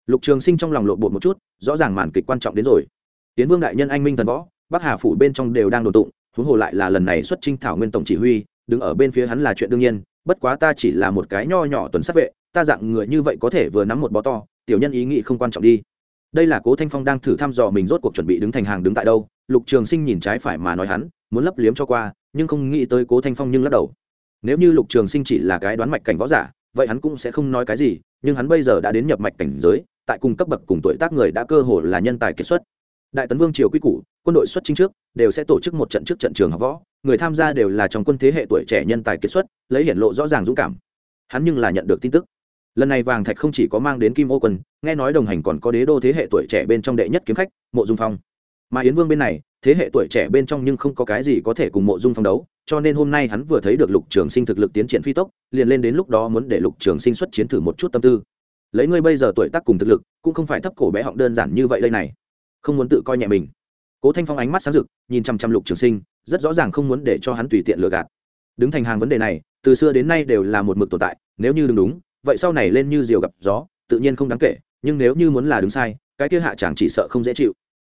Lục trường sinh trong lòng lộ bột một chút, rõ ràng màn kịch quan trọng đến rồi. Tiến vương đại nhân anh minh thần võ, bắc hà phủ bên trong đều đang đồn tụng huống hồ lại là lần này xuất trinh thảo nguyên tổng chỉ huy, đứng ở bên phía hắn là chuyện đương nhiên, bất quá ta chỉ là một cái nho nhỏ tuần sát vệ, ta dạng người như vậy có thể vừa nắm một bó to, tiểu nhân ý nghĩ không quan trọng đi. Đây là cố thanh phong đang thử thăm dò mình rốt cuộc chuẩn bị đứng thành hàng đứng tại đâu, lục trường sinh nhìn trái phải mà nói hắn, muốn lấp liếm cho qua, nhưng không nghĩ tới cố thanh phong nhưng lắc đầu. Nếu như lục trường sinh chỉ là cái đoán mạch cảnh võ giả, vậy hắn cũng sẽ không nói cái gì, nhưng hắn bây giờ đã đến nhập mạch cảnh giới, tại cùng cấp bậc cùng tuổi tác người đã cơ hồ là nhân tài kiệt xuất đại tấn vương triều quy củ, quân đội xuất chính trước, đều sẽ tổ chức một trận trước trận trường học võ. Người tham gia đều là trong quân thế hệ tuổi trẻ nhân tài kiệt xuất, lấy hiển lộ rõ ràng dũng cảm. Hắn nhưng là nhận được tin tức. Lần này vàng thạch không chỉ có mang đến kim ô quân, nghe nói đồng hành còn có đế đô thế hệ tuổi trẻ bên trong đệ nhất kiếm khách, mộ dung phong. Mà yến vương bên này, thế hệ tuổi trẻ bên trong nhưng không có cái gì có thể cùng mộ dung phong đấu, cho nên hôm nay hắn vừa thấy được lục trường sinh thực lực tiến triển phi tốc, liền lên đến lúc đó muốn để lục trường sinh xuất chiến thử một chút tâm tư. Lấy ngươi bây giờ tuổi tác cùng thực lực, cũng không phải thấp cổ bé họng đơn giản như vậy đây này không muốn tự coi nhẹ mình. Cố thanh phong ánh mắt sáng rực, nhìn chăm chăm lục trường sinh, rất rõ ràng không muốn để cho hắn tùy tiện lừa gạt. Đứng thành hàng vấn đề này, từ xưa đến nay đều là một mực tồn tại, nếu như đứng đúng, vậy sau này lên như diều gặp gió, tự nhiên không đáng kể, nhưng nếu như muốn là đứng sai, cái kia hạ chẳng chỉ sợ không dễ chịu.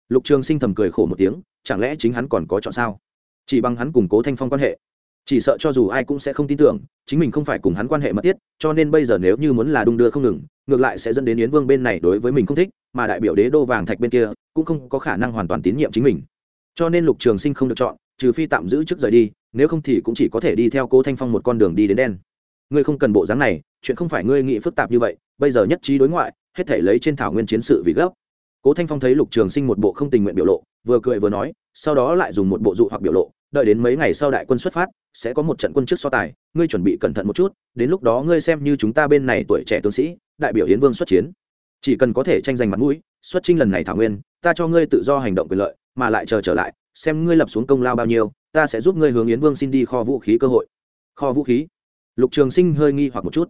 Lục trường sinh thầm cười khổ một tiếng, chẳng lẽ chính hắn còn có chọn sao? Chỉ bằng hắn củng cố thanh phong quan hệ chỉ sợ cho dù ai cũng sẽ không tin tưởng, chính mình không phải cùng hắn quan hệ mật thiết, cho nên bây giờ nếu như muốn là đung đưa không ngừng, ngược lại sẽ dẫn đến yến vương bên này đối với mình không thích, mà đại biểu đế đô vàng thạch bên kia cũng không có khả năng hoàn toàn tín nhiệm chính mình. Cho nên lục trường sinh không được chọn, trừ phi tạm giữ trước rời đi, nếu không thì cũng chỉ có thể đi theo cố thanh phong một con đường đi đến đen. Ngươi không cần bộ dáng này, chuyện không phải ngươi nghĩ phức tạp như vậy, bây giờ nhất trí đối ngoại, hết thể lấy trên thảo nguyên chiến sự vì gấp. Cố thanh phong thấy lục trường sinh một bộ không tình nguyện biểu lộ, vừa cười vừa nói, sau đó lại dùng một bộ dụ hoặc biểu lộ đợi đến mấy ngày sau đại quân xuất phát, sẽ có một trận quân trước so tài, ngươi chuẩn bị cẩn thận một chút, đến lúc đó ngươi xem như chúng ta bên này tuổi trẻ tướng sĩ, đại biểu hiến vương xuất chiến. Chỉ cần có thể tranh giành mặt mũi, xuất trinh lần này thảo nguyên, ta cho ngươi tự do hành động quyền lợi, mà lại chờ trở lại, xem ngươi lập xuống công lao bao nhiêu, ta sẽ giúp ngươi hướng yến vương xin đi kho vũ khí cơ hội. Kho vũ khí? Lục trường sinh hơi nghi hoặc một chút.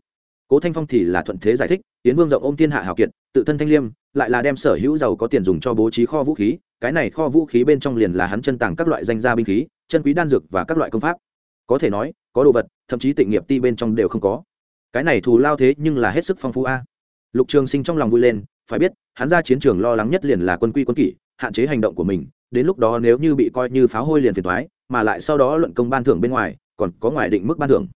Cố thanh phong thì là thuận thế giải thích, yến vương rộng ôm thiên hạ hào kiệt, tự thân thanh liêm, lại là đem sở hữu giàu có tiền dùng cho bố trí kho vũ khí, cái này kho vũ khí bên trong liền là hắn chân tàng các loại danh gia binh khí chân quý đan dược và các loại công pháp. Có thể nói, có đồ vật, thậm chí tịnh nghiệp ti bên trong đều không có. Cái này thù lao thế nhưng là hết sức phong phú a. Lục trường sinh trong lòng vui lên, phải biết, hắn ra chiến trường lo lắng nhất liền là quân quy quân kỷ, hạn chế hành động của mình, đến lúc đó nếu như bị coi như pháo hôi liền phiền thoái mà lại sau đó luận công ban thưởng bên ngoài, còn có ngoài định mức ban thưởng.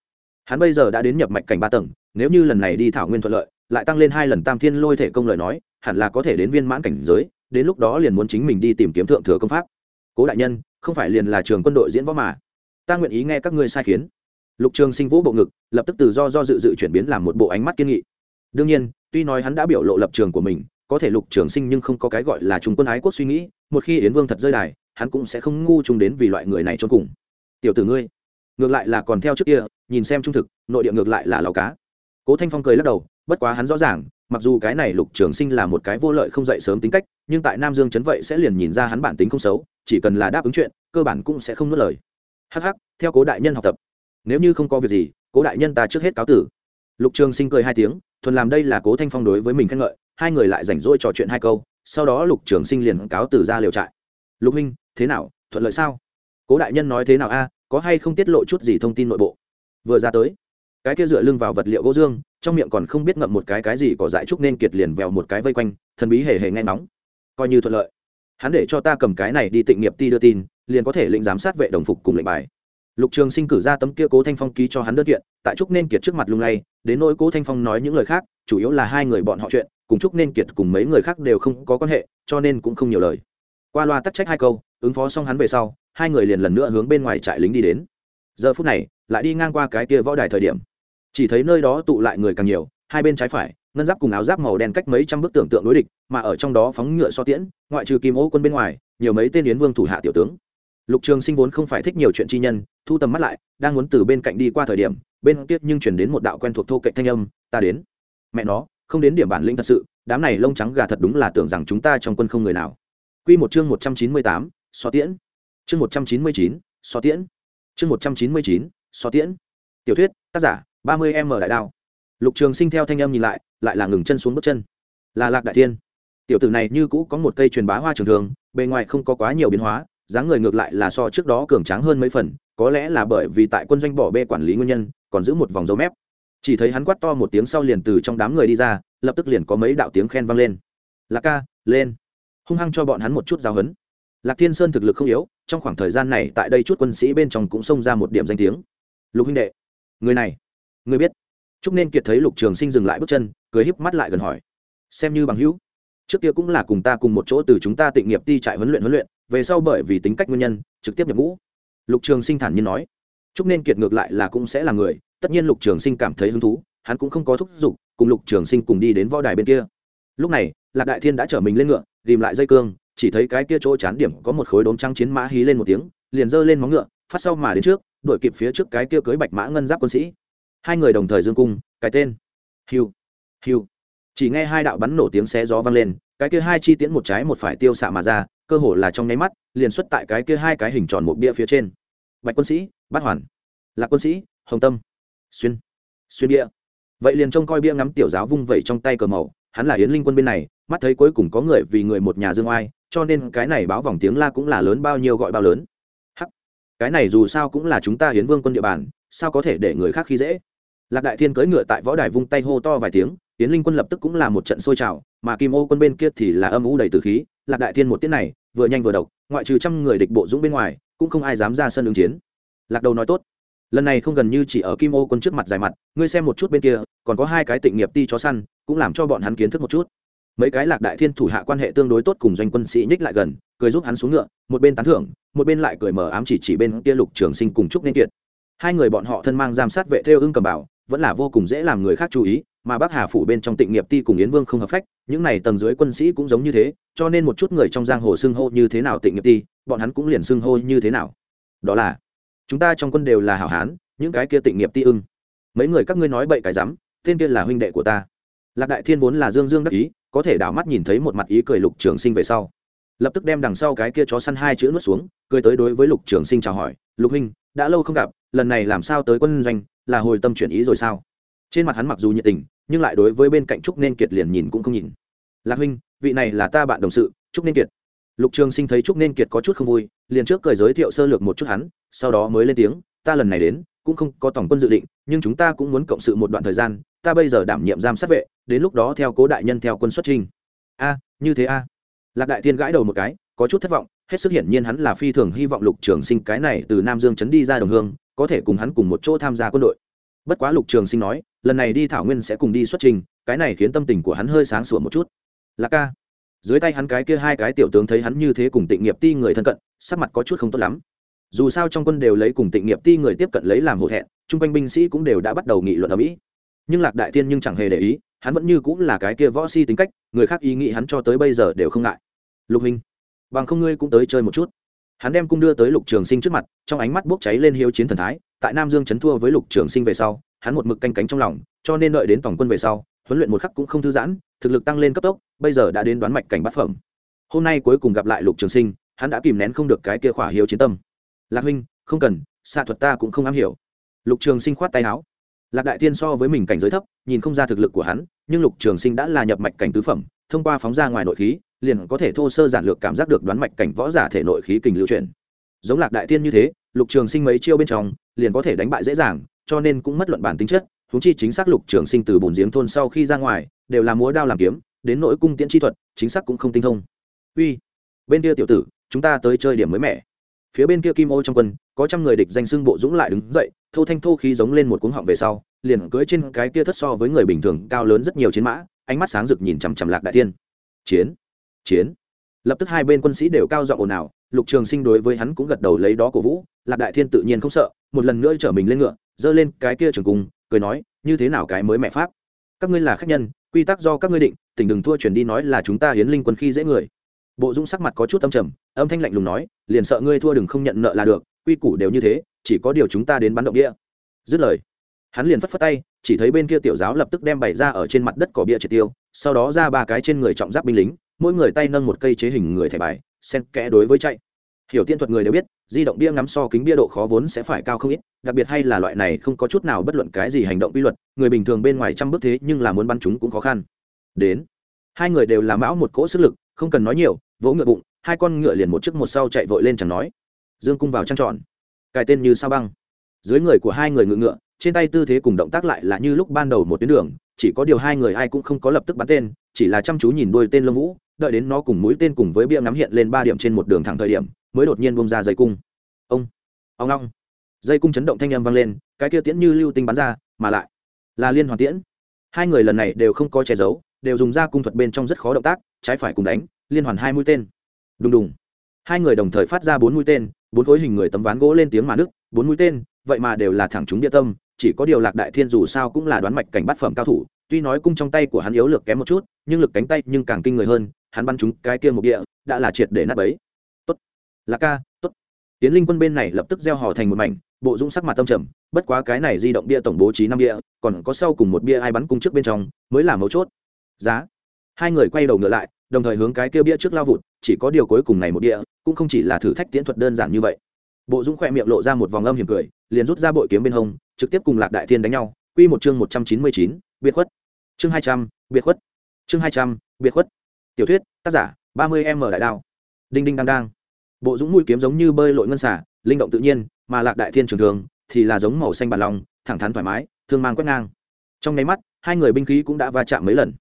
Hắn bây giờ đã đến nhập mạch cảnh ba tầng, nếu như lần này đi thảo nguyên thuận lợi, lại tăng lên hai lần tam thiên lôi thể công lợi nói, hẳn là có thể đến viên mãn cảnh giới, đến lúc đó liền muốn chính mình đi tìm kiếm thượng thừa công pháp. Cố đại nhân không phải liền là trường quân đội diễn võ mà. Ta nguyện ý nghe các ngươi sai khiến. Lục trường sinh vũ bộ ngực, lập tức từ do do dự dự chuyển biến làm một bộ ánh mắt kiên nghị. Đương nhiên, tuy nói hắn đã biểu lộ lập trường của mình, có thể lục trường sinh nhưng không có cái gọi là chúng quân ái quốc suy nghĩ, một khi yến vương thật rơi đài, hắn cũng sẽ không ngu chung đến vì loại người này cho cùng. Tiểu tử ngươi, ngược lại là còn theo trước kia, nhìn xem trung thực, nội địa ngược lại là lào cá. Cố thanh phong cười lắc đầu bất quá hắn rõ ràng, mặc dù cái này lục trường sinh là một cái vô lợi không dậy sớm tính cách, nhưng tại nam dương chấn vậy sẽ liền nhìn ra hắn bản tính không xấu, chỉ cần là đáp ứng chuyện, cơ bản cũng sẽ không nuốt lời. Hắc hắc, theo cố đại nhân học tập. Nếu như không có việc gì, cố đại nhân ta trước hết cáo tử. Lục trường sinh cười hai tiếng, thuần làm đây là cố thanh phong đối với mình khen ngợi, hai người lại rảnh rỗi trò chuyện hai câu, sau đó lục trường sinh liền cáo tử ra liều trại. Lục huynh, thế nào, thuận lợi sao? Cố đại nhân nói thế nào a, có hay không tiết lộ chút gì thông tin nội bộ? Vừa ra tới cái kia dựa lưng vào vật liệu gỗ dương, trong miệng còn không biết ngậm một cái cái gì có dại trúc nên kiệt liền vèo một cái vây quanh, thần bí hề hề nghe nóng coi như thuận lợi. Hắn để cho ta cầm cái này đi tịnh nghiệp ti đưa tin, liền có thể lệnh giám sát vệ đồng phục cùng lệnh bài. Lục trường sinh cử ra tấm kia cố thanh phong ký cho hắn đơn kiện, tại trúc nên kiệt trước mặt lung lay, đến nỗi cố thanh phong nói những lời khác, chủ yếu là hai người bọn họ chuyện, cùng trúc nên kiệt cùng mấy người khác đều không có quan hệ, cho nên cũng không nhiều lời. Qua loa tắc trách hai câu, ứng phó xong hắn về sau, hai người liền lần nữa hướng bên ngoài trại lính đi đến. Giờ phút này, lại đi ngang qua cái kia võ đài thời điểm chỉ thấy nơi đó tụ lại người càng nhiều hai bên trái phải ngân giáp cùng áo giáp màu đen cách mấy trăm bức tưởng tượng đối địch mà ở trong đó phóng ngựa so tiễn ngoại trừ kim ô quân bên ngoài nhiều mấy tên yến vương thủ hạ tiểu tướng lục trường sinh vốn không phải thích nhiều chuyện chi nhân thu tầm mắt lại đang muốn từ bên cạnh đi qua thời điểm bên tiếp nhưng chuyển đến một đạo quen thuộc thô cạnh thanh âm ta đến mẹ nó không đến điểm bản lĩnh thật sự đám này lông trắng gà thật đúng là tưởng rằng chúng ta trong quân không người nào Quy một chương một trăm chín mươi tám, so tiễn. Chương một trăm chín mươi chín, so tiễn. Chương một trăm chín mươi chín, so tiễn. Tiểu thuyết, tác giả, ba mươi m đại đao. Lục Trường Sinh theo thanh âm nhìn lại, lại là ngừng chân xuống bước chân. Là Lạc Đại thiên. Tiểu tử này như cũ có một cây truyền bá hoa trường thường, bề ngoài không có quá nhiều biến hóa, dáng người ngược lại là so trước đó cường tráng hơn mấy phần có lẽ là bởi vì tại quân doanh bỏ bê quản lý nguyên nhân còn giữ một vòng dấu mép. Chỉ thấy hắn quát to một tiếng sau liền từ trong đám người đi ra lập tức liền có mấy đạo tiếng khen vang lên. Lạc ca lên. Hung hăng cho bọn hắn một chút giáo hấn lạc thiên sơn thực lực không yếu trong khoảng thời gian này tại đây chút quân sĩ bên trong cũng xông ra một điểm danh tiếng. Lục huynh đệ người này Ngươi biết. Chúc nên kiệt thấy lục trường sinh dừng lại bước chân, cười híp mắt lại gần hỏi. Xem như bằng hữu. Trước kia cũng là cùng ta cùng một chỗ từ chúng ta tịnh nghiệp ti trại huấn luyện huấn luyện, về sau bởi vì tính cách nguyên nhân, trực tiếp nhập ngũ. Lục trường sinh thản nhiên nói. Chúc nên kiệt ngược lại là cũng sẽ là người, tất nhiên lục trường sinh cảm thấy hứng thú, hắn cũng không có thúc giục, cùng lục trường sinh cùng đi đến võ đài bên kia. Lúc này, lạc đại thiên đã chở mình lên ngựa tìm lại dây cương, chỉ thấy cái kia chỗ chán điểm có một khối đốm trắng chiến mã hí lên một tiếng, liền giơ lên móng ngựa, phát sau mà đến trước, đuổi kịp phía trước cái kia cưới bạch mã ngân giáp quân sĩ hai người đồng thời dương cung, cái tên. Hiu hiu. Chỉ nghe hai đạo bắn nổ tiếng xé gió vang lên, cái kia hai chi tiễn một trái một phải tiêu xạ mà ra, cơ hồ là trong nháy mắt, liền xuất tại cái kia hai cái hình tròn một bia phía trên. Bạch quân sĩ, bát hoàn. Lạc quân sĩ, hồng tâm. Xuyên xuyên bia. Vậy liền trông coi bia ngắm tiểu giáo vung vẩy trong tay cờ màu, hắn là yến linh quân bên này, mắt thấy cuối cùng có người vì người một nhà dương oai, cho nên cái này báo vòng tiếng la cũng là lớn bao nhiêu gọi bao lớn. Hắc, cái này dù sao cũng là chúng ta hiến vương quân địa bàn, sao có thể để người khác khi dễ? Lạc đại thiên cưỡi ngựa tại võ đài vung tay hô to vài tiếng tiến linh quân lập tức cũng là một trận sôi trào, mà kim ô quân bên kia thì là âm u đầy từ khí. Lạc đại thiên một tiết này, vừa nhanh vừa độc, ngoại trừ trăm người địch bộ dũng bên ngoài, cũng không ai dám ra sân ứng chiến. Lạc đầu nói tốt, lần này không gần như chỉ ở kim ô quân trước mặt dài mặt, ngươi xem một chút bên kia, còn có hai cái tịnh nghiệp ti chó săn, cũng làm cho bọn hắn kiến thức một chút. Mấy cái lạc đại thiên thủ hạ quan hệ tương đối tốt cùng doanh quân sĩ nhích lại gần, cười giúp hắn xuống ngựa, một bên tán thưởng, một bên lại cười mở ám chỉ chỉ bên kia lục trường sinh cùng trúc nên kiệt. Hai người bọn họ thân mang giam sát vệ theo ưng cầm bảo vẫn là vô cùng dễ làm người khác chú ý, mà bắc hà phủ bên trong tịnh nghiệp ti cùng yến vương không hợp phách, những này tầng dưới quân sĩ cũng giống như thế, cho nên một chút người trong giang hồ xưng hô như thế nào tịnh nghiệp ti, bọn hắn cũng liền xưng hô như thế nào. Đó là, chúng ta trong quân đều là hảo hán, những cái kia tịnh nghiệp ti ưng. Mấy người các ngươi nói bậy cái rắm, tên kia là huynh đệ của ta. Lạc đại thiên vốn là dương dương đắc ý, có thể đảo mắt nhìn thấy một mặt ý cười lục trường sinh về sau. Lập tức đem đằng sau cái kia chó săn hai chữ nuốt xuống, cười tới đối với lục trường sinh chào hỏi, lục huynh, đã lâu không gặp, lần này làm sao tới quân doanh là hồi tâm chuyển ý rồi sao? Trên mặt hắn mặc dù nhiệt tình, nhưng lại đối với bên cạnh trúc nên kiệt liền nhìn cũng không nhìn. Lạc huynh, vị này là ta bạn đồng sự, trúc nên kiệt. Lục trường sinh thấy trúc nên kiệt có chút không vui, liền trước cười giới thiệu sơ lược một chút hắn, sau đó mới lên tiếng, ta lần này đến, cũng không có tổng quân dự định, nhưng chúng ta cũng muốn cộng sự một đoạn thời gian, ta bây giờ đảm nhiệm giam sát vệ, đến lúc đó theo cố đại nhân theo quân xuất trình. A, như thế a. Lạc đại thiên gãi đầu một cái, có chút thất vọng, hết sức hiển nhiên hắn là phi thường hy vọng lục trường sinh cái này từ nam dương trấn đi ra đồng hương có thể cùng hắn cùng một chỗ tham gia quân đội. Bất quá lục trường sinh nói, lần này đi thảo nguyên sẽ cùng đi xuất trình, cái này khiến tâm tình của hắn hơi sáng sủa một chút. Lạc ca, dưới tay hắn cái kia hai cái tiểu tướng thấy hắn như thế cùng tịnh nghiệp ti người thân cận, sắc mặt có chút không tốt lắm. Dù sao trong quân đều lấy cùng tịnh nghiệp ti người tiếp cận lấy làm hổ thẹn, chung quanh binh sĩ cũng đều đã bắt đầu nghị luận ở mỹ. Nhưng lạc đại tiên nhưng chẳng hề để ý, hắn vẫn như cũng là cái kia võ si tính cách, người khác ý nghĩ hắn cho tới bây giờ đều không ngại. Lục hình, bằng không ngươi cũng tới chơi một chút hắn đem cung đưa tới lục trường sinh trước mặt, trong ánh mắt bốc cháy lên hiếu chiến thần thái, tại nam dương chấn thua với lục trường sinh về sau, hắn một mực canh cánh trong lòng, cho nên đợi đến tổng quân về sau, huấn luyện một khắc cũng không thư giãn, thực lực tăng lên cấp tốc, bây giờ đã đến đoán mạch cảnh bát phẩm. Hôm nay cuối cùng gặp lại lục trường sinh, hắn đã kìm nén không được cái kia khỏa hiếu chiến tâm. Lạc huynh, không cần, xạ thuật ta cũng không am hiểu. Lục trường sinh khoát tay áo. Lạc đại tiên so với mình cảnh giới thấp, nhìn không ra thực lực của hắn, nhưng lục trường sinh đã là nhập mạch cảnh tứ phẩm, thông qua phóng ra ngoài nội khí liền có thể thô sơ giản lược cảm giác được đoán mạch cảnh võ giả thể nội khí kình lưu chuyển. Giống lạc đại tiên như thế, lục trường sinh mấy chiêu bên trong, liền có thể đánh bại dễ dàng, cho nên cũng mất luận bản tính chất húng chi chính xác lục trường sinh từ bồn giếng thôn sau khi ra ngoài, đều là múa đao làm kiếm, đến nỗi cung tiễn chi thuật, chính xác cũng không tinh thông. Uy, bên kia tiểu tử, chúng ta tới chơi điểm mới mẻ. Phía bên kia kim ô trong quân, có trăm người địch danh xưng bộ dũng lại đứng dậy, thô thanh thô khí giống lên một cuống họng về sau, liền cưới trên cái kia thất so với người bình thường cao lớn rất nhiều chiến mã, ánh mắt sáng rực nhìn chằm chằm lạc đại tiên chiến chiến. Lập tức hai bên quân sĩ đều cao giọng ồn ào, lục trường sinh đối với hắn cũng gật đầu lấy đó cổ vũ, lạc đại thiên tự nhiên không sợ, một lần nữa chở mình lên ngựa, giơ lên cái kia trường cung, cười nói, như thế nào cái mới mẹ pháp? Các ngươi là khách nhân, quy tắc do các ngươi định, tỉnh đừng thua chuyển đi nói là chúng ta hiến linh quân khi dễ người. Bộ dũng sắc mặt có chút âm trầm, âm thanh lạnh lùng nói, liền sợ ngươi thua đừng không nhận nợ là được, quy củ đều như thế, chỉ có điều chúng ta đến bắn động địa. Dứt lời, hắn liền phất phất tay, chỉ thấy bên kia tiểu giáo lập tức đem bày ra ở trên mặt đất cỏ bia triệt tiêu, sau đó ra ba cái trên người trọng giáp binh lính mỗi người tay nâng một cây chế hình người thẻ bài sen kẽ đối với chạy. Hiểu tiên thuật người đều biết, di động bia ngắm so kính bia độ khó vốn sẽ phải cao không ít, đặc biệt hay là loại này không có chút nào bất luận cái gì hành động quy luật, người bình thường bên ngoài trăm bước thế nhưng là muốn bắn chúng cũng khó khăn. Đến, hai người đều là mão một cỗ sức lực, không cần nói nhiều, vỗ ngựa bụng, hai con ngựa liền một chiếc một sau chạy vội lên chẳng nói. Dương cung vào trăng tròn. Cài tên như sao băng. Dưới người của hai người ngựa ngựa, trên tay tư thế cùng động tác lại là như lúc ban đầu một tuyến đường, chỉ có điều hai người ai cũng không có lập tức bắn tên, chỉ là chăm chú nhìn đôi tên lông vũ đợi đến nó cùng mũi tên cùng với bia ngắm hiện lên ba điểm trên một đường thẳng thời điểm, mới đột nhiên bông ra dây cung. Ông ông long. Dây cung chấn động thanh âm vang lên, cái kia tiễn như lưu tinh bắn ra, mà lại là liên hoàn tiễn. Hai người lần này đều không có che giấu, đều dùng ra cung thuật bên trong rất khó động tác, trái phải cùng đánh, liên hoàn hai mũi tên. Đùng đùng. Hai người đồng thời phát ra bốn mũi tên, bốn khối hình người tấm ván gỗ lên tiếng mà nước bốn mũi tên, vậy mà đều là thẳng trúng địa tâm, chỉ có điều lạc đại thiên dù sao cũng là đoán mạch cảnh bát phẩm cao thủ tuy nói cung trong tay của hắn yếu lược kém một chút nhưng lực cánh tay nhưng càng kinh người hơn hắn bắn chúng, cái kia một địa đã là triệt để nát bấy. Tốt. Lạc ca tốt. Tiến linh quân bên này lập tức gieo hò thành một mảnh bộ dũng sắc mặt tâm trầm bất quá cái này di động bia tổng bố trí năm bia còn có sau cùng một bia ai bắn cung trước bên trong mới là mấu chốt. Giá. Hai người quay đầu ngựa lại đồng thời hướng cái kia bia trước lao vụt chỉ có điều cuối cùng này một bia cũng không chỉ là thử thách tiễn thuật đơn giản như vậy. Bộ dũng khỏe miệng lộ ra một vòng âm hiểm cười liền rút ra bội kiếm bên hông trực tiếp cùng lạc đại thiên đánh nhau quy một chương một trăm chín mươi chín biệt khuất. Chương hai trăm, biệt khuất. Chương hai trăm, biệt khuất. Tiểu thuyết, tác giả, ba mươi m đại đao. Đinh đinh đăng đăng bộ dũng mũi kiếm giống như bơi lội ngân xả, linh động tự nhiên, mà lạc đại thiên trường thường thì là giống màu xanh bản lòng, thẳng thắn thoải mái, thương mang quét ngang. Trong nháy mắt, hai người binh khí cũng đã va chạm mấy lần.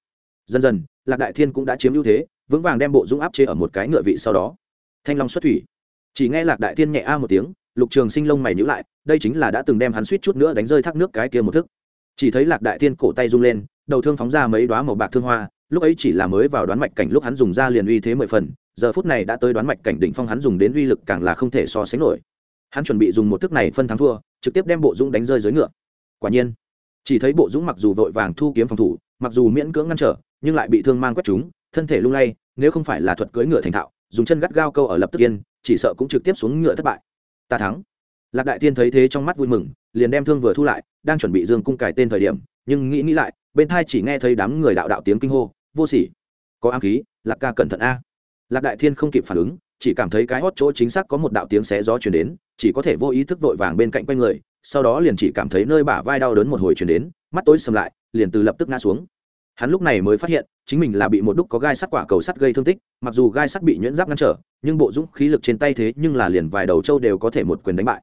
Dần dần, lạc đại thiên cũng đã chiếm ưu thế, vững vàng đem bộ dũng áp chế ở một cái ngựa vị sau đó. Thanh long xuất thủy. Chỉ nghe lạc đại thiên nhẹ a một tiếng, lục trường sinh lông mày nhữ lại, đây chính là đã từng đem hắn suýt chút nữa đánh rơi thác nước cái kia một thức chỉ thấy lạc đại thiên cổ tay rung lên, đầu thương phóng ra mấy đoá màu bạc thương hoa, lúc ấy chỉ là mới vào đoán mạch cảnh lúc hắn dùng ra liền uy thế mười phần, giờ phút này đã tới đoán mạch cảnh đỉnh phong hắn dùng đến uy lực càng là không thể so sánh nổi. Hắn chuẩn bị dùng một thức này phân thắng thua, trực tiếp đem bộ dũng đánh rơi dưới ngựa. Quả nhiên, chỉ thấy bộ dũng mặc dù vội vàng thu kiếm phòng thủ, mặc dù miễn cưỡng ngăn trở, nhưng lại bị thương mang quét chúng thân thể lung lay, nếu không phải là thuật cưỡi ngựa thành thạo, dùng chân gắt gao câu ở lập tức yên, chỉ sợ cũng trực tiếp xuống ngựa thất bại. Ta thắng lạc đại thiên thấy thế trong mắt vui mừng, liền đem thương vừa thu lại, đang chuẩn bị dương cung cài tên thời điểm, nhưng nghĩ nghĩ lại, bên thai chỉ nghe thấy đám người đạo đạo tiếng kinh hô, vô sỉ, có ám khí, lạc ca cẩn thận a. Lạc đại thiên không kịp phản ứng, chỉ cảm thấy cái hót chỗ chính xác có một đạo tiếng xé gió chuyển đến, chỉ có thể vô ý thức vội vàng bên cạnh quanh người, sau đó liền chỉ cảm thấy nơi bả vai đau đớn một hồi chuyển đến, mắt tối sầm lại, liền từ lập tức ngã xuống. Hắn lúc này mới phát hiện, chính mình là bị một đúc có gai sắt quả cầu sắt gây thương tích, mặc dù gai sắt bị nhuyễn giáp ngăn trở, nhưng bộ dũng khí lực trên tay thế nhưng là liền vài đầu trâu đều có thể một quyền đánh bại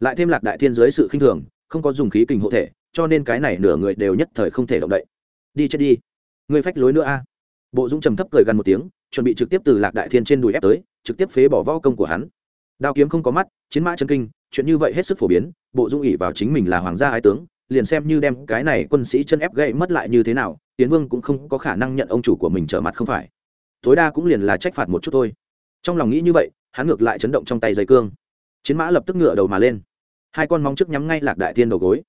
lại thêm lạc đại thiên dưới sự khinh thường, không có dùng khí kình hộ thể, cho nên cái này nửa người đều nhất thời không thể động đậy. Đi chết đi. Người phách lối nữa a. Bộ dũng trầm thấp cười gần một tiếng, chuẩn bị trực tiếp từ lạc đại thiên trên đùi ép tới, trực tiếp phế bỏ võ công của hắn. Đao kiếm không có mắt, chiến mã chân kinh, chuyện như vậy hết sức phổ biến, bộ dũng ỉ vào chính mình là hoàng gia ái tướng, liền xem như đem cái này quân sĩ chân ép gậy mất lại như thế nào tiến vương cũng không có khả năng nhận ông chủ của mình trở mặt không phải. Tối đa cũng liền là trách phạt một chút thôi. Trong lòng nghĩ như vậy, hắn ngược lại chấn động trong tay dây cương chiến mã lập tức ngựa đầu mà lên. Hai con móng trước nhắm ngay lạc đại thiên đầu gối.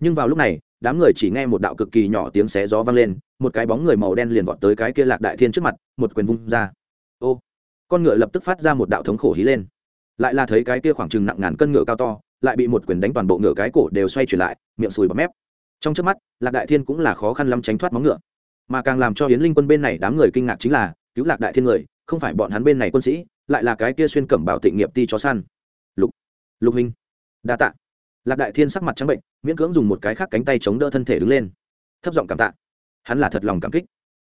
Nhưng vào lúc này, đám người chỉ nghe một đạo cực kỳ nhỏ tiếng xé gió vang lên, một cái bóng người màu đen liền vọt tới cái kia lạc đại thiên trước mặt, một quyền vung ra. Ô! Con ngựa lập tức phát ra một đạo thống khổ hí lên. Lại là thấy cái kia khoảng chừng nặng ngàn cân ngựa cao to, lại bị một quyền đánh toàn bộ ngựa cái cổ đều xoay chuyển lại, miệng sùi bọt mép. Trong trước mắt, lạc đại thiên cũng là khó khăn lắm tránh thoát móng ngựa. Mà càng làm cho hiến linh quân bên này đám người kinh ngạc chính là, cứu lạc đại thiên người, không phải bọn hắn bên này quân sĩ, lại là cái kia xuyên cẩm bảo tịnh nghiệp ti chó săn lục hình đa tạ. Lạc đại thiên sắc mặt trắng bệnh, miễn cưỡng dùng một cái khác cánh tay chống đỡ thân thể đứng lên. Thấp giọng cảm tạ. Hắn là thật lòng cảm kích.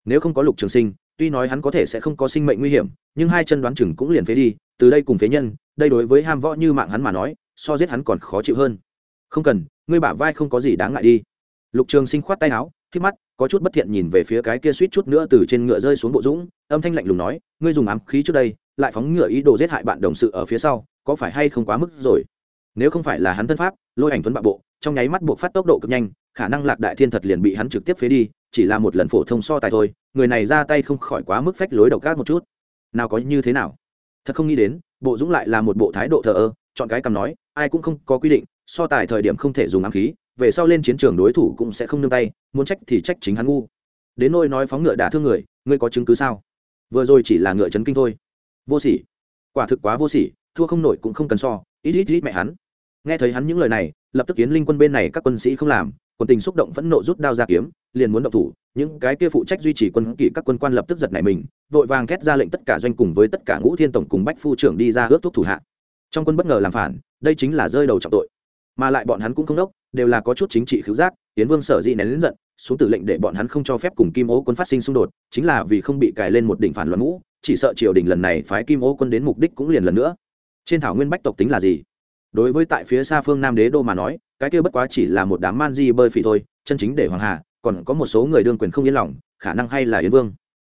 Nếu không có lục trường sinh, tuy nói hắn có thể sẽ không có sinh mệnh nguy hiểm, nhưng hai chân đoán chừng cũng liền phế đi, từ đây cùng phế nhân, đây đối với ham võ như mạng hắn mà nói, so giết hắn còn khó chịu hơn. Không cần, ngươi bả vai không có gì đáng ngại đi. Lục trường sinh khoát tay áo, khi mắt, có chút bất thiện nhìn về phía cái kia suýt chút nữa từ trên ngựa rơi xuống bộ dũng, âm thanh lạnh lùng nói, ngươi dùng ám khí trước đây lại phóng ngựa ý đồ giết hại bạn đồng sự ở phía sau, có phải hay không quá mức rồi? Nếu không phải là hắn thân pháp, lôi ảnh tuấn bạo bộ, trong nháy mắt buộc phát tốc độ cực nhanh, khả năng lạc đại thiên thật liền bị hắn trực tiếp phế đi, chỉ là một lần phổ thông so tài thôi, người này ra tay không khỏi quá mức phách lối độc cát một chút. Nào có như thế nào? Thật không nghĩ đến, bộ dũng lại là một bộ thái độ thờ ơ, chọn cái cầm nói, ai cũng không có quy định, so tài thời điểm không thể dùng ám khí, về sau lên chiến trường đối thủ cũng sẽ không nương tay, muốn trách thì trách chính hắn ngu. Đến nôi nói phóng ngựa đả thương người, ngươi có chứng cứ sao? Vừa rồi chỉ là ngựa chấn kinh thôi vô sỉ. Quả thực quá vô sỉ, thua không nổi cũng không cần so. Ít ít ít mẹ hắn. Nghe thấy hắn những lời này, lập tức kiến linh quân bên này các quân sĩ không làm quân tình xúc động phẫn nộ rút đao ra kiếm, liền muốn động thủ. Những cái kia phụ trách duy trì quân kỵ các quân quan lập tức giật nảy mình, vội vàng thét ra lệnh tất cả doanh cùng với tất cả ngũ thiên tổng cùng bách phu trưởng đi ra ước thuốc thủ hạ. Trong quân bất ngờ làm phản, đây chính là rơi đầu trọng tội. Mà lại bọn hắn cũng không đốc, đều là có chút chính trị khiếu giác tiến vương sở dĩ nén lính giận, xuống tử lệnh để bọn hắn không cho phép cùng kim ố quân phát sinh xung đột, chính là vì không bị cài lên một đỉnh phản loạn ngũ chỉ sợ triều đình lần này phái kim ô quân đến mục đích cũng liền lần nữa. Trên thảo nguyên bách tộc tính là gì? Đối với tại phía xa phương nam đế đô mà nói, cái kia bất quá chỉ là một đám man di bơi phỉ thôi, chân chính để hoàng hà, còn có một số người đương quyền không yên lòng, khả năng hay là yến vương.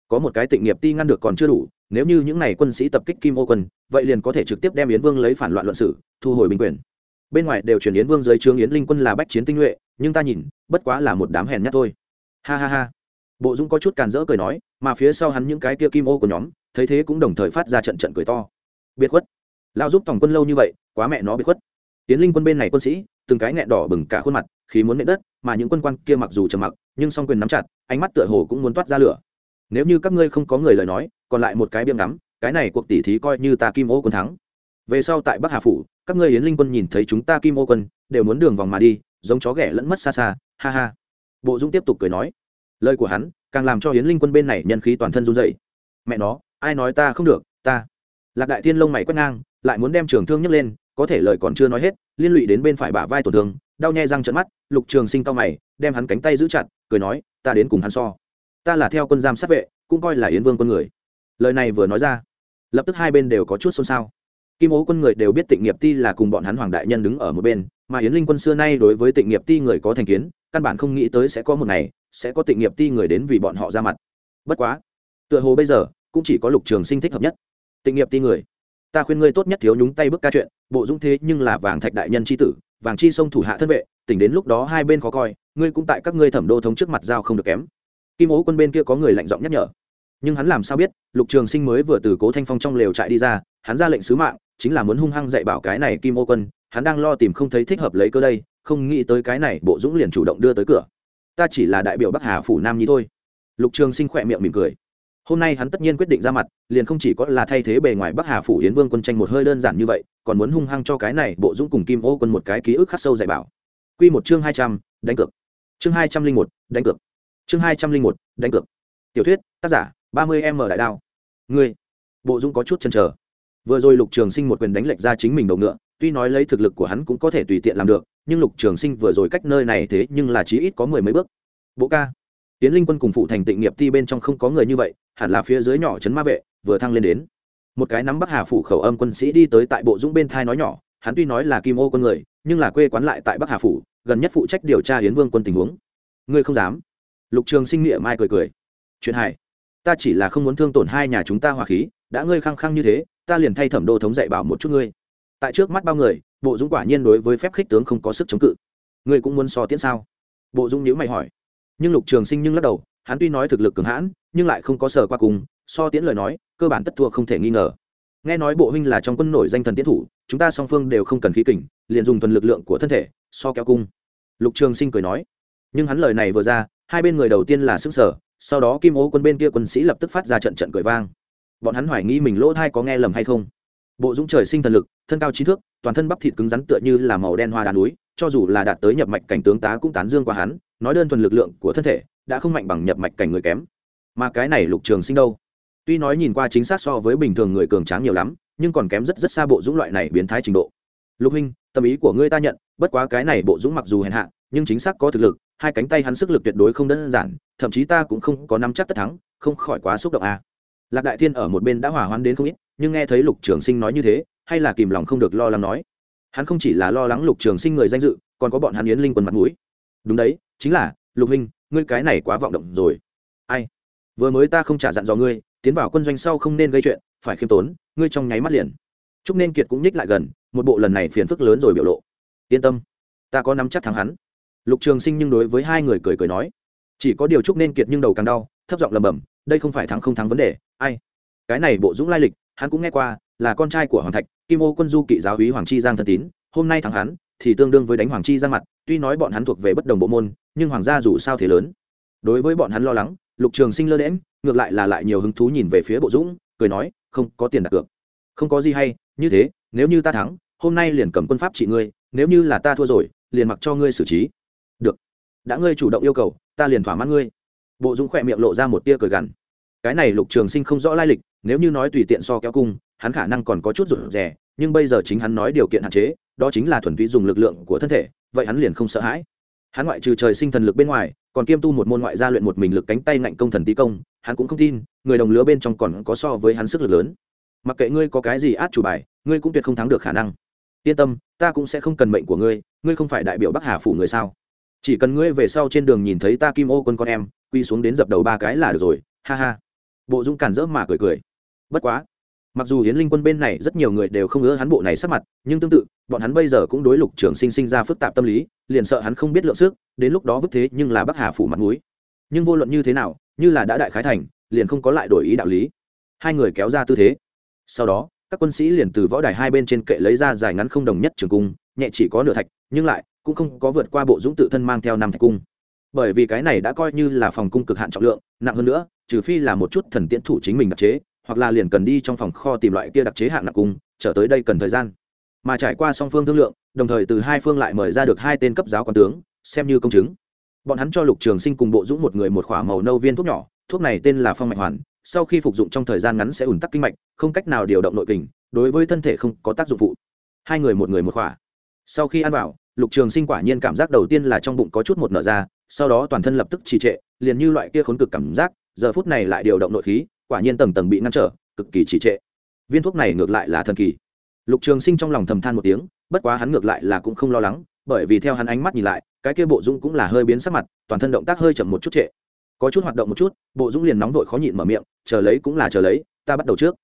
Có một cái tịnh nghiệp ti ngăn được còn chưa đủ, nếu như những n à y quân sĩ tập kích kim ô quân, vậy liền có thể trực tiếp đem yến vương lấy phản loạn luận sử thu hồi bình quyền. Bên ngoài đều chuyển yến vương dưới trướng yến linh quân là bách chiến tinh nhuệ, nhưng ta nhìn, bất quá là một đám hèn nhát thôi. Ha ha ha bộ dũng có chút càn rỡ cười nói, mà phía sau hắn những cái kia kim ô của nhóm, thấy thế cũng đồng thời phát ra trận trận cười to. Biệt khuất. Lao giúp tổng quân lâu như vậy, quá mẹ nó biệt khuất. Tiến linh quân bên này quân sĩ, từng cái nghẹn đỏ bừng cả khuôn mặt, khí muốn nện đất, mà những quân quan kia mặc dù trầm mặc, nhưng song quyền nắm chặt, ánh mắt tựa hồ cũng muốn toát ra lửa. Nếu như các ngươi không có người lời nói, còn lại một cái biếng ngắm, cái này cuộc tỉ thí coi như ta kim ô quân thắng. Về sau tại bắc hà phủ, các ngươi yến linh quân nhìn thấy chúng ta kim ô quân, đều muốn đường vòng mà đi, giống chó ghẻ lẫn mất xa xa, ha ha. Bộ dũng tiếp tục cười nói lời của hắn càng làm cho yến linh quân bên này nhân khí toàn thân run dậy mẹ nó, ai nói ta không được, ta. Lạc đại thiên lông mày quét ngang, lại muốn đem trường thương nhấc lên, có thể lời còn chưa nói hết, liên lụy đến bên phải bả vai tổn thương, đau nhè răng trận mắt, lục trường sinh cao mày, đem hắn cánh tay giữ chặt, cười nói, ta đến cùng hắn so. Ta là theo quân giam sát vệ, cũng coi là yến vương quân người. Lời này vừa nói ra, lập tức hai bên đều có chút xôn xao. Kim ố quân người đều biết tịnh nghiệp ti là cùng bọn hắn hoàng đại nhân đứng ở một bên, mà yến linh quân xưa nay đối với tịnh nghiệp ti người có thành kiến, căn bản không nghĩ tới sẽ có một ngày sẽ có tịnh nghiệp ti người đến vì bọn họ ra mặt. Bất quá, tựa hồ bây giờ cũng chỉ có lục trường sinh thích hợp nhất. Tịnh nghiệp ti người, ta khuyên ngươi tốt nhất thiếu nhúng tay bước ca chuyện, bộ dũng thế nhưng là vàng thạch đại nhân c h i tử, vàng chi sông thủ hạ thân vệ, tỉnh đến lúc đó hai bên khó coi, ngươi cũng tại các ngươi thẩm đô thống trước mặt giao không được kém. Kim ố quân bên kia có người lạnh giọng nhắc nhở. Nhưng hắn làm sao biết, lục trường sinh mới vừa từ cố thanh phong trong lều trại đi ra, hắn ra lệnh sứ mạng, chính là muốn hung hăng dạy bảo cái này kim ô quân, hắn đang lo tìm không thấy thích hợp lấy cơ đây, không nghĩ tới cái này bộ dũng liền chủ động đưa tới cửa ta chỉ là đại biểu bắc hà phủ nam nhi thôi. Lục trường sinh khỏe miệng mỉm cười. Hôm nay hắn tất nhiên quyết định ra mặt, liền không chỉ có là thay thế bề ngoài bắc hà phủ yến vương quân tranh một hơi đơn giản như vậy, còn muốn hung hăng cho cái này bộ dũng cùng kim ô quân một cái ký ức khắc sâu dạy bảo. Q một chương hai trăm, đánh cược. Chương hai trăm linh một, đánh cược. Chương hai trăm linh một, đánh cược. Tiểu thuyết, tác giả, ba mươi m đại đao. Ngươi, bộ dũng có chút chăn trở vừa rồi lục trường sinh một quyền đánh lệch ra chính mình đầu ngựa, tuy nói lấy thực lực của hắn cũng có thể tùy tiện làm được nhưng lục trường sinh vừa rồi cách nơi này thế nhưng là chí ít có mười mấy bước. Bộ ca tiến linh quân cùng phụ thành tịnh nghiệp ti bên trong không có người như vậy, hẳn là phía dưới nhỏ trấn ma vệ, vừa thăng lên đến. Một cái nắm bắc hà phủ khẩu âm quân sĩ đi tới tại bộ dũng bên thai nói nhỏ, hắn tuy nói là kim ô quân người, nhưng là quê quán lại tại bắc hà phủ, gần nhất phụ trách điều tra hiến vương quân tình huống. Ngươi không dám. Lục trường sinh nghĩa mai cười cười. Chuyện hài, ta chỉ là không muốn thương tổn hai nhà chúng ta hòa khí, đã ngươi khăng khăng như thế, ta liền thay thẩm đô thống dạy bảo một chút ngươi. Tại trước mắt bao người bộ dũng quả nhiên đối với phép khích tướng không có sức chống cự. Ngươi cũng muốn so tiễn sao? Bộ dũng nhữ mày hỏi. Nhưng lục trường sinh nhưng lắc đầu, hắn tuy nói thực lực cường hãn, nhưng lại không có sở qua cùng, so tiễn lời nói, cơ bản tất thua không thể nghi ngờ. Nghe nói bộ huynh là trong quân nổi danh thần tiến thủ, chúng ta song phương đều không cần khí kình, liền dùng thuần lực lượng của thân thể, so kéo cung. Lục trường sinh cười nói. Nhưng hắn lời này vừa ra, hai bên người đầu tiên là sức sở sau đó kim ô quân bên kia quân sĩ lập tức phát ra trận trận cười vang. Bọn hắn hoài nghi mình lỗ thai có nghe lầm hay không? Bộ dũng trời sinh thần lực, thân cao trí thước, toàn thân bắp thịt cứng rắn tựa như là màu đen hoa đá núi, cho dù là đạt tới nhập mạch cảnh tướng tá cũng tán dương qua hắn, nói đơn thuần lực lượng của thân thể đã không mạnh bằng nhập mạch cảnh người kém. Mà cái này lục trường sinh đâu? Tuy nói nhìn qua chính xác so với bình thường người cường tráng nhiều lắm, nhưng còn kém rất rất xa bộ dũng loại này biến thái trình độ. Lục huynh, tâm ý của ngươi ta nhận, bất quá cái này bộ dũng mặc dù hèn hạ, nhưng chính xác có thực lực, hai cánh tay hắn sức lực tuyệt đối không đơn giản, thậm chí ta cũng không có nắm chắc tất thắng, không khỏi quá xúc động a à lạc đại thiên ở một bên đã hỏa hoãn đến không ít, nhưng nghe thấy lục trường sinh nói như thế, hay là kìm lòng không được lo lắng nói. Hắn không chỉ là lo lắng lục trường sinh người danh dự, còn có bọn hắn yến linh quân mặt mũi. Đúng đấy, chính là, lục huynh, ngươi cái này quá vọng động rồi. Ai? Vừa mới ta không trả dặn dò ngươi, tiến vào quân doanh sau không nên gây chuyện, phải khiêm tốn, ngươi trong nháy mắt liền. Trúc nên kiệt cũng nhích lại gần, một bộ lần này phiền phức lớn rồi biểu lộ. Yên tâm, ta có nắm chắc thắng hắn. Lục trường sinh nhưng đối với hai người cười cười nói. Chỉ có điều trúc nên kiệt nhưng đầu càng đau, thấp giọng lầm bầm đây không phải thắng không thắng vấn đề, ai? Cái này bộ dũng lai lịch, hắn cũng nghe qua, là con trai của hoàng thạch, kim ô quân du kỵ giáo hí hoàng chi giang thân tín, hôm nay thắng hắn, thì tương đương với đánh hoàng chi giang mặt, tuy nói bọn hắn thuộc về bất đồng bộ môn, nhưng hoàng gia dù sao thế lớn. Đối với bọn hắn lo lắng, lục trường sinh lơ đễm ngược lại là lại nhiều hứng thú nhìn về phía bộ dũng, cười nói, không có tiền đặt cược. Không có gì hay, như thế, nếu như ta thắng, hôm nay liền cầm quân pháp trị ngươi, nếu như là ta thua rồi, liền mặc cho ngươi xử trí. Được. Đã ngươi chủ động yêu cầu, ta liền thỏa mãn ngươi bộ dũng khỏe miệng lộ ra một tia cười gằn. Cái này lục trường sinh không rõ lai lịch, nếu như nói tùy tiện so kéo cung, hắn khả năng còn có chút rụt rè, nhưng bây giờ chính hắn nói điều kiện hạn chế, đó chính là thuần túy dùng lực lượng của thân thể, vậy hắn liền không sợ hãi. Hắn ngoại trừ trời sinh thần lực bên ngoài, còn kiêm tu một môn ngoại gia luyện một mình lực cánh tay ngạnh công thần tí công, hắn cũng không tin, người đồng lứa bên trong còn có so với hắn sức lực lớn. Mặc kệ ngươi có cái gì át chủ bài, ngươi cũng tuyệt không thắng được khả năng. Yên tâm, ta cũng sẽ không cần mệnh của ngươi ngươi không phải đại biểu bắc hà phủ người sao? Chỉ cần ngươi về sau trên đường nhìn thấy ta kim ô quân con em quy xuống đến dập đầu ba cái là được rồi, ha ha. Bộ dũng cản rỡ mà cười cười. Bất quá, mặc dù hiến linh quân bên này rất nhiều người đều không ngỡ hắn bộ này sắc mặt, nhưng tương tự, bọn hắn bây giờ cũng đối lục trường sinh sinh ra phức tạp tâm lý, liền sợ hắn không biết lượng sức, đến lúc đó vứt thế nhưng là bắc hà phủ mặt núi nhưng vô luận như thế nào, như là đã đại khái thành, liền không có lại đổi ý đạo lý. Hai người kéo ra tư thế. Sau đó, các quân sĩ liền từ võ đài hai bên trên kệ lấy ra dài ngắn không đồng nhất trường cung, nhẹ chỉ có nửa thạch, nhưng lại cũng không có vượt qua bộ dũng tự thân mang theo năm thạch cung bởi vì cái này đã coi như là phòng cung cực hạn trọng lượng, nặng hơn nữa, trừ phi là một chút thần tiễn thủ chính mình đặc chế, hoặc là liền cần đi trong phòng kho tìm loại kia đặc chế hạng nặng cung, trở tới đây cần thời gian. Mà trải qua song phương thương lượng, đồng thời từ hai phương lại mời ra được hai tên cấp giáo quan tướng, xem như công chứng. Bọn hắn cho lục trường sinh cùng bộ dũng một người một k h ỏ a màu nâu viên thuốc nhỏ, thuốc này tên là phong mạch hoàn, sau khi phục dụng trong thời gian ngắn sẽ ủn tắc kinh mạch, không cách nào điều động nội kình, đối với thân thể không có tác dụng phụ. Hai người một người một khỏa. Sau khi ăn vào, lục trường sinh quả nhiên cảm giác đầu tiên là trong bụng có chút một nở ra sau đó toàn thân lập tức trì trệ, liền như loại kia khốn cực cảm giác, giờ phút này lại điều động nội khí, quả nhiên tầng tầng bị ngăn trở, cực kỳ trì trệ. Viên thuốc này ngược lại là thần kỳ. Lục trường sinh trong lòng thầm than một tiếng, bất quá hắn ngược lại là cũng không lo lắng, bởi vì theo hắn ánh mắt nhìn lại, cái kia bộ dũng cũng là hơi biến sắc mặt, toàn thân động tác hơi chậm một chút trệ. Có chút hoạt động một chút, bộ dũng liền nóng vội khó nhịn mở miệng, chờ lấy cũng là chờ lấy, ta bắt đầu trước.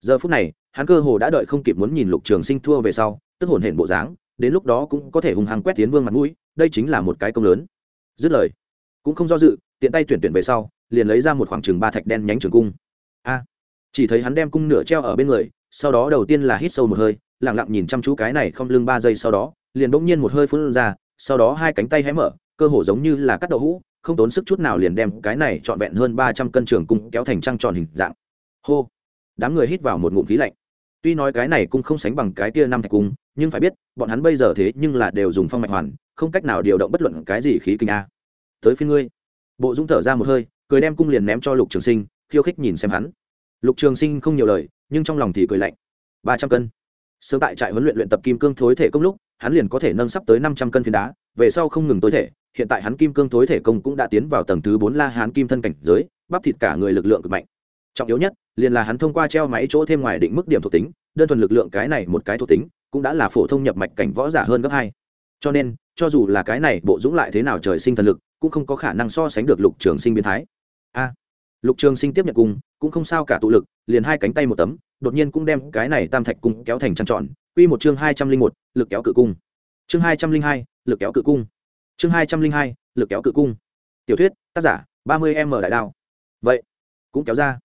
Giờ phút này, hắn cơ hồ đã đợi không kịp muốn nhìn lục trường sinh thua về sau, tức hồn hển bộ dáng, đến lúc đó cũng có thể hùng hăng quét tiến vương mặt mũi, đây chính là một cái công lớn dứt lời. Cũng không do dự, tiện tay tuyển tuyển về sau, liền lấy ra một khoảng chừng ba thạch đen nhánh trường cung. A! Chỉ thấy hắn đem cung nửa treo ở bên người, sau đó đầu tiên là hít sâu một hơi lẳng lặng nhìn chăm chú cái này không lưng ba giây sau đó, liền bỗng nhiên một hơi phun ra, sau đó hai cánh tay hé mở, cơ hồ giống như là cắt đậu hũ, không tốn sức chút nào liền đem cái này trọn vẹn hơn ba trăm cân trường cung kéo thành trăng tròn hình dạng. Hô! Đám người hít vào một ngụm khí lạnh tuy nói cái này cũng không sánh bằng cái tia năm thạch cung, nhưng phải biết, bọn hắn bây giờ thế nhưng là đều dùng phong mạch hoàn, không cách nào điều động bất luận cái gì khí kinh a. Tới phía ngươi. Bộ dũng thở ra một hơi, cười đem cung liền ném cho lục trường sinh, khiêu khích nhìn xem hắn. Lục trường sinh không nhiều lời, nhưng trong lòng thì cười lạnh. Ba trăm cân. Sớm tại trại huấn luyện luyện tập kim cương thối thể công lúc, hắn liền có thể nâng sắp tới năm trăm cân phiến đá, về sau không ngừng tối thể, hiện tại hắn kim cương thối thể công cũng đã tiến vào tầng thứ bốn la hán kim thân cảnh giới, bắp thịt cả người lực lượng cực mạnh. Trọng yếu nhất liền là hắn thông qua treo máy chỗ thêm ngoài định mức điểm thuộc tính, đơn thuần lực lượng cái này một cái thuộc tính, cũng đã là phổ thông nhập mạch cảnh võ giả hơn gấp hai. Cho nên, cho dù là cái này bộ dũng lại thế nào trời sinh thần lực, cũng không có khả năng so sánh được lục trường sinh biến thái. A, lục trường sinh tiếp nhận cung cũng không sao cả tụ lực, liền hai cánh tay một tấm, đột nhiên cũng đem cái này tam thạch cung kéo thành trăng tròn. Quy một chương hai trăm linh một, lực kéo cự cung. Chương hai trăm linh hai, lực kéo cự cung. Chương hai trăm linh hai, lực kéo cự cung. Tiểu thuyết, tác giả, ba mươi m đại đao. Vậy, cũng kéo ra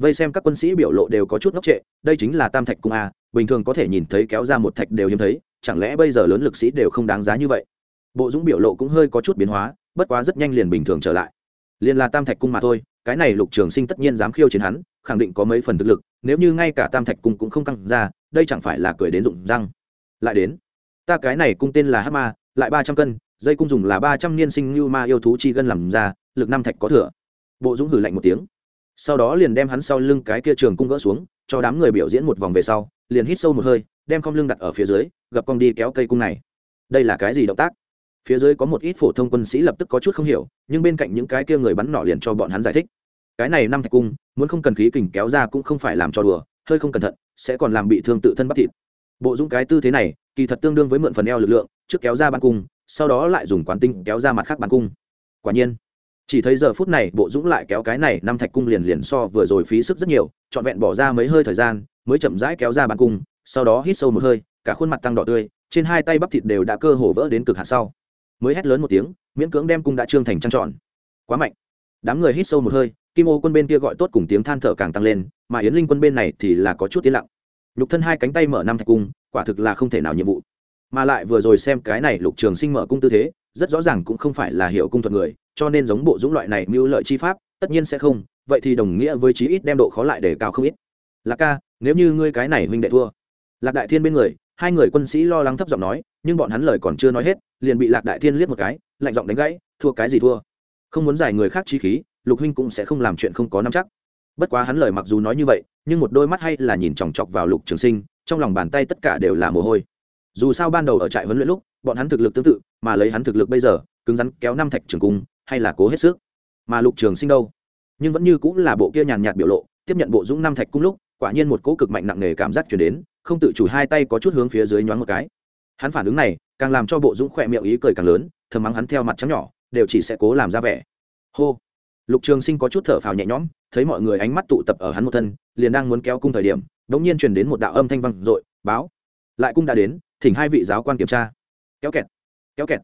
vây xem các quân sĩ biểu lộ đều có chút ngốc trệ, đây chính là tam thạch cung a, bình thường có thể nhìn thấy kéo ra một thạch đều hiếm thấy, chẳng lẽ bây giờ lớn lực sĩ đều không đáng giá như vậy? Bộ dũng biểu lộ cũng hơi có chút biến hóa, bất quá rất nhanh liền bình thường trở lại. Liền là tam thạch cung mà thôi, cái này lục trường sinh tất nhiên dám khiêu chiến hắn, khẳng định có mấy phần thực lực, nếu như ngay cả tam thạch cung cũng không căng ra, đây chẳng phải là cười đến rụng răng. Lại đến, ta cái này cung tên là hát ma, lại ba trăm cân, dây cung dùng là ba trăm niên sinh như ma yêu thú chi gân làm ra, lực năm thạch có thừa. Bộ dũng hử lạnh một tiếng sau đó liền đem hắn sau lưng cái kia trường cung gỡ xuống, cho đám người biểu diễn một vòng về sau, liền hít sâu một hơi, đem con lưng đặt ở phía dưới gập con đi kéo cây cung này. Đây là cái gì động tác? Phía dưới có một ít phổ thông quân sĩ lập tức có chút không hiểu, nhưng bên cạnh những cái kia người bắn nọ liền cho bọn hắn giải thích. Cái này năm thạch cung, muốn không cần khí kình kéo ra cũng không phải làm cho đùa, hơi không cẩn thận, sẽ còn làm bị thương tự thân bắp thịt. Bộ dũng cái tư thế này, kỳ thật tương đương với mượn phần eo lực lượng, trước kéo ra bắn cung, sau đó lại dùng quán tinh kéo ra mặt khác bắn cung. Quả nhiên chỉ thấy giờ phút này, bộ dũng lại kéo cái này năm thạch cung liền liền so vừa rồi phí sức rất nhiều, trọn vẹn bỏ ra mấy hơi thời gian, mới chậm rãi kéo ra bàn cung, sau đó hít sâu một hơi, cả khuôn mặt tăng đỏ tươi, trên hai tay bắp thịt đều đã cơ hồ vỡ đến cực hạ sau. Mới hét lớn một tiếng, miễn cưỡng đem cung đã trương thành trăng tròn. Quá mạnh. Đám người hít sâu một hơi, kim ô quân bên kia gọi tốt cùng tiếng than thở càng tăng lên, mà yến linh quân bên này thì là có chút tiến lặng. Lục thân hai cánh tay mở năm thạch cung, quả thực là không thể nào nhiệm vụ. Mà lại vừa rồi xem cái này lục trường sinh mở cung tư thế, rất rõ ràng cũng không phải là hiệu cung thuật người cho nên giống bộ dũng loại này mưu lợi chi pháp, tất nhiên sẽ không, vậy thì đồng nghĩa với chí ít đem độ khó lại để cao không ít. Lạc ca, nếu như ngươi cái này huynh đệ thua. Lạc đại thiên bên người, hai người quân sĩ lo lắng thấp giọng nói, nhưng bọn hắn lời còn chưa nói hết, liền bị lạc đại thiên liếc một cái, lạnh giọng đánh gãy, thua cái gì thua? Không muốn giải người khác chi khí, lục huynh cũng sẽ không làm chuyện không có nắm chắc. Bất quá hắn lời mặc dù nói như vậy, nhưng một đôi mắt hay là nhìn chòng chọc vào lục trường sinh, trong lòng bàn tay tất cả đều là mồ hôi. Dù sao ban đầu ở trại huấn luyện lúc, bọn hắn thực lực tương tự, mà lấy hắn thực lực bây giờ, cứng rắn kéo năm thạch trường cung hay là cố hết sức? Mà lục trường sinh đâu? Nhưng vẫn như cũng là bộ kia nhàn nhạt biểu lộ, tiếp nhận bộ dũng nam thạch cung lúc, quả nhiên một cỗ cực mạnh nặng nề cảm giác chuyển đến, không tự chủ hai tay có chút hướng phía dưới nhoáng một cái. Hắn phản ứng này, càng làm cho bộ dũng khỏe miệng ý cười càng lớn, thầm mắng hắn theo mặt trắng nhỏ, đều chỉ sẽ cố làm ra vẻ. Hô! Lục trường sinh có chút thở phào nhẹ nhõm, thấy mọi người ánh mắt tụ tập ở hắn một thân, liền đang muốn kéo cung thời điểm đ ỗ n g nhiên truyền đến một đạo âm thanh văng r ộ i báo. Lại cung đã đến, thỉnh hai vị giáo quan kiểm tra. Kéo kẹt. Kéo kẹt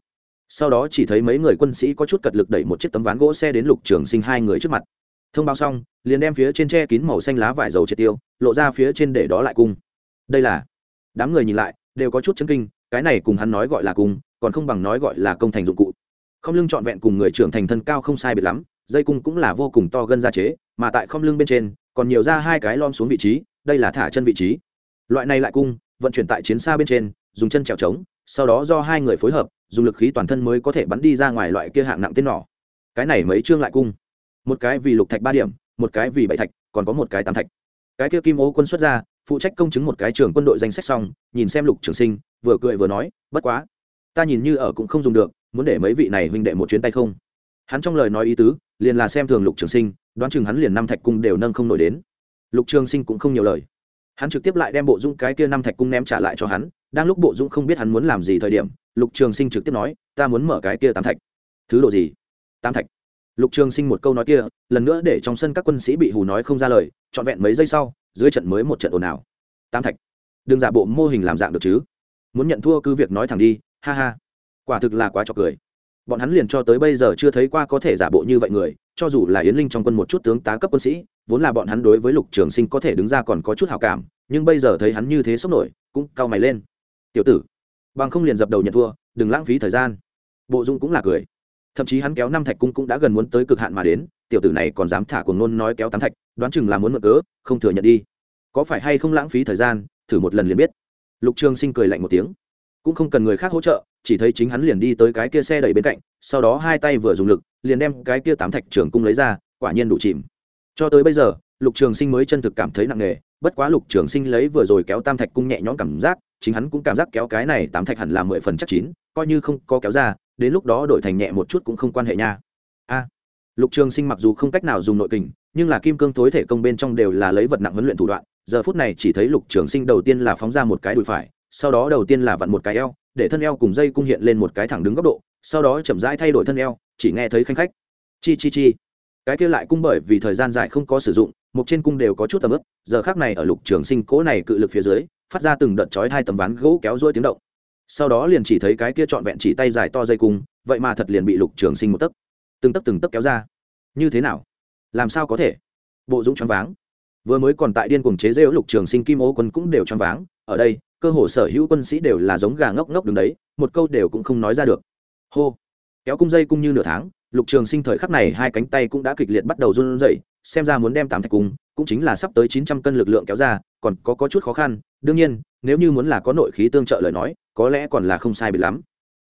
sau đó chỉ thấy mấy người quân sĩ có chút cật lực đẩy một chiếc tấm ván gỗ xe đến lục trường sinh hai người trước mặt. Thông báo xong, liền đem phía trên tre kín màu xanh lá vải dầu triệt tiêu, lộ ra phía trên để đó lại cung. Đây là, đám người nhìn lại, đều có chút chấn kinh, cái này cùng hắn nói gọi là cung, còn không bằng nói gọi là công thành dụng cụ. Không lưng trọn vẹn cùng người trưởng thành thân cao không sai biệt lắm, dây cung cũng là vô cùng to gân ra chế, mà tại không lưng bên trên, còn nhiều ra hai cái lom xuống vị trí, đây là thả chân vị trí. Loại này lại cung, vận chuyển tại chiến xa bên trên, dùng chân trèo trống sau đó do hai người phối hợp, dùng lực khí toàn thân mới có thể bắn đi ra ngoài loại kia hạng nặng tên nỏ. Cái này mấy chương lại cung. Một cái vì lục thạch ba điểm, một cái vì bảy thạch, còn có một cái tám thạch. Cái kia kim ô quân xuất ra, phụ trách công chứng một cái trường quân đội danh sách xong, nhìn xem lục trường sinh, vừa cười vừa nói, bất quá, ta nhìn như ở cũng không dùng được, muốn để mấy vị này huynh đệ một chuyến tay không? Hắn trong lời nói ý tứ, liền là xem thường lục trường sinh, đoán chừng hắn liền năm thạch cung đều nâng không nổi đến. Lục trường sinh cũng không nhiều lời. Hắn trực tiếp lại đem bộ dung cái kia năm thạch cung ném trả lại cho hắn đang lúc bộ dũng không biết hắn muốn làm gì thời điểm, lục trường sinh trực tiếp nói, ta muốn mở cái kia tám thạch. Thứ độ gì? Tám thạch. Lục trường sinh một câu nói kia, lần nữa để trong sân các quân sĩ bị hù nói không ra lời, trọn vẹn mấy giây sau, dưới trận mới một trận ồn ào. Tám thạch? Đừng giả bộ mô hình làm dạng được chứ. Muốn nhận thua cứ việc nói thẳng đi, ha ha. Quả thực là quá trọc cười. Bọn hắn liền cho tới bây giờ chưa thấy qua có thể giả bộ như vậy người, cho dù là yến linh trong quân một chút tướng tá cấp quân sĩ, vốn là bọn hắn đối với lục trường sinh có thể đứng ra còn có chút hào cảm, nhưng bây giờ thấy hắn như thế sốc nổi, cũng cau mày lên tiểu tử, bằng không liền dập đầu nhận thua, đừng lãng phí thời gian. Bộ dung cũng là cười. Thậm chí hắn kéo năm thạch cung cũng đã gần muốn tới cực hạn mà đến, tiểu tử này còn dám thả cuồng nôn nói kéo tám thạch, đoán chừng là muốn mượn cớ, không thừa nhận đi. Có phải hay không lãng phí thời gian, thử một lần liền biết. Lục trường sinh cười lạnh một tiếng. Cũng không cần người khác hỗ trợ, chỉ thấy chính hắn liền đi tới cái kia xe đẩy bên cạnh, sau đó hai tay vừa dùng lực, liền đem cái kia tám thạch trường cung lấy ra, quả nhiên đủ chìm. Cho tới bây giờ, lục trường sinh mới chân thực cảm thấy nặng nề, bất quá lục trường sinh lấy vừa rồi kéo tam thạch cung nhẹ nhõm cảm giác chính hắn cũng cảm giác kéo cái này tám thạch hẳn là mười phần chắc chín, coi như không có kéo ra, đến lúc đó đổi thành nhẹ một chút cũng không quan hệ nha. A, lục trường sinh mặc dù không cách nào dùng nội kình, nhưng là kim cương tối thể công bên trong đều là lấy vật nặng huấn luyện thủ đoạn, giờ phút này chỉ thấy lục trường sinh đầu tiên là phóng ra một cái đùi phải, sau đó đầu tiên là vặn một cái eo, để thân eo cùng dây cung hiện lên một cái thẳng đứng góc độ, sau đó chậm rãi thay đổi thân eo, chỉ nghe thấy khanh khách. Chi chi chi. Cái kia lại cung bởi vì thời gian dài không có sử dụng một trên cung đều có chút tầm ướp giờ khác này ở lục trường sinh cố này cự lực phía dưới phát ra từng đợt chói hai tấm ván gỗ kéo dôi tiếng động. Sau đó liền chỉ thấy cái kia trọn vẹn chỉ tay dài to dây cung, vậy mà thật liền bị lục trường sinh một tấc, từng tấc từng tấc kéo ra. Như thế nào? Làm sao có thể? Bộ dũng choáng váng. Vừa mới còn tại điên cuồng chế rêu lục trường sinh kim ô quân cũng đều choáng váng. Ở đây, cơ hồ sở hữu quân sĩ đều là giống gà ngốc ngốc đứng đấy, một câu đều cũng không nói ra được. Hô. Kéo cung dây cung như nửa tháng, lục trường sinh thời khắc này hai cánh tay cũng đã kịch liệt bắt đầu run rẩy, xem ra muốn đem tám thạch cung cũng chính là sắp tới chín trăm cân lực lượng kéo ra còn có, có chút khó khăn. Đương nhiên nếu như muốn là có nội khí tương trợ lời nói có lẽ còn là không sai biệt lắm.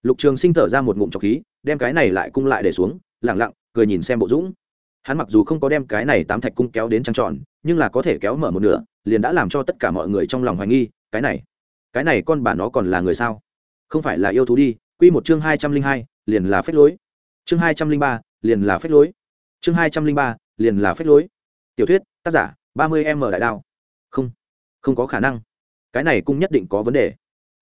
Lục trường sinh thở ra một ngụm trọc khí đem cái này lại cung lại để xuống lẳng lặng cười nhìn xem bộ dũng. Hắn mặc dù không có đem cái này tám thạch cung kéo đến trăng tròn nhưng là có thể kéo mở một nửa liền đã làm cho tất cả mọi người trong lòng hoài nghi cái này cái này con bà nó còn là người sao? Không phải là yêu thú đi q một chương hai trăm linh hai liền là phép lối. Chương hai trăm linh ba liền là phép lối. Chương hai trăm linh ba liền là phép lối. Tiểu thuyết tác giả, ba mươi m đại đao. Không không có khả năng. Cái này cũng nhất định có vấn đề.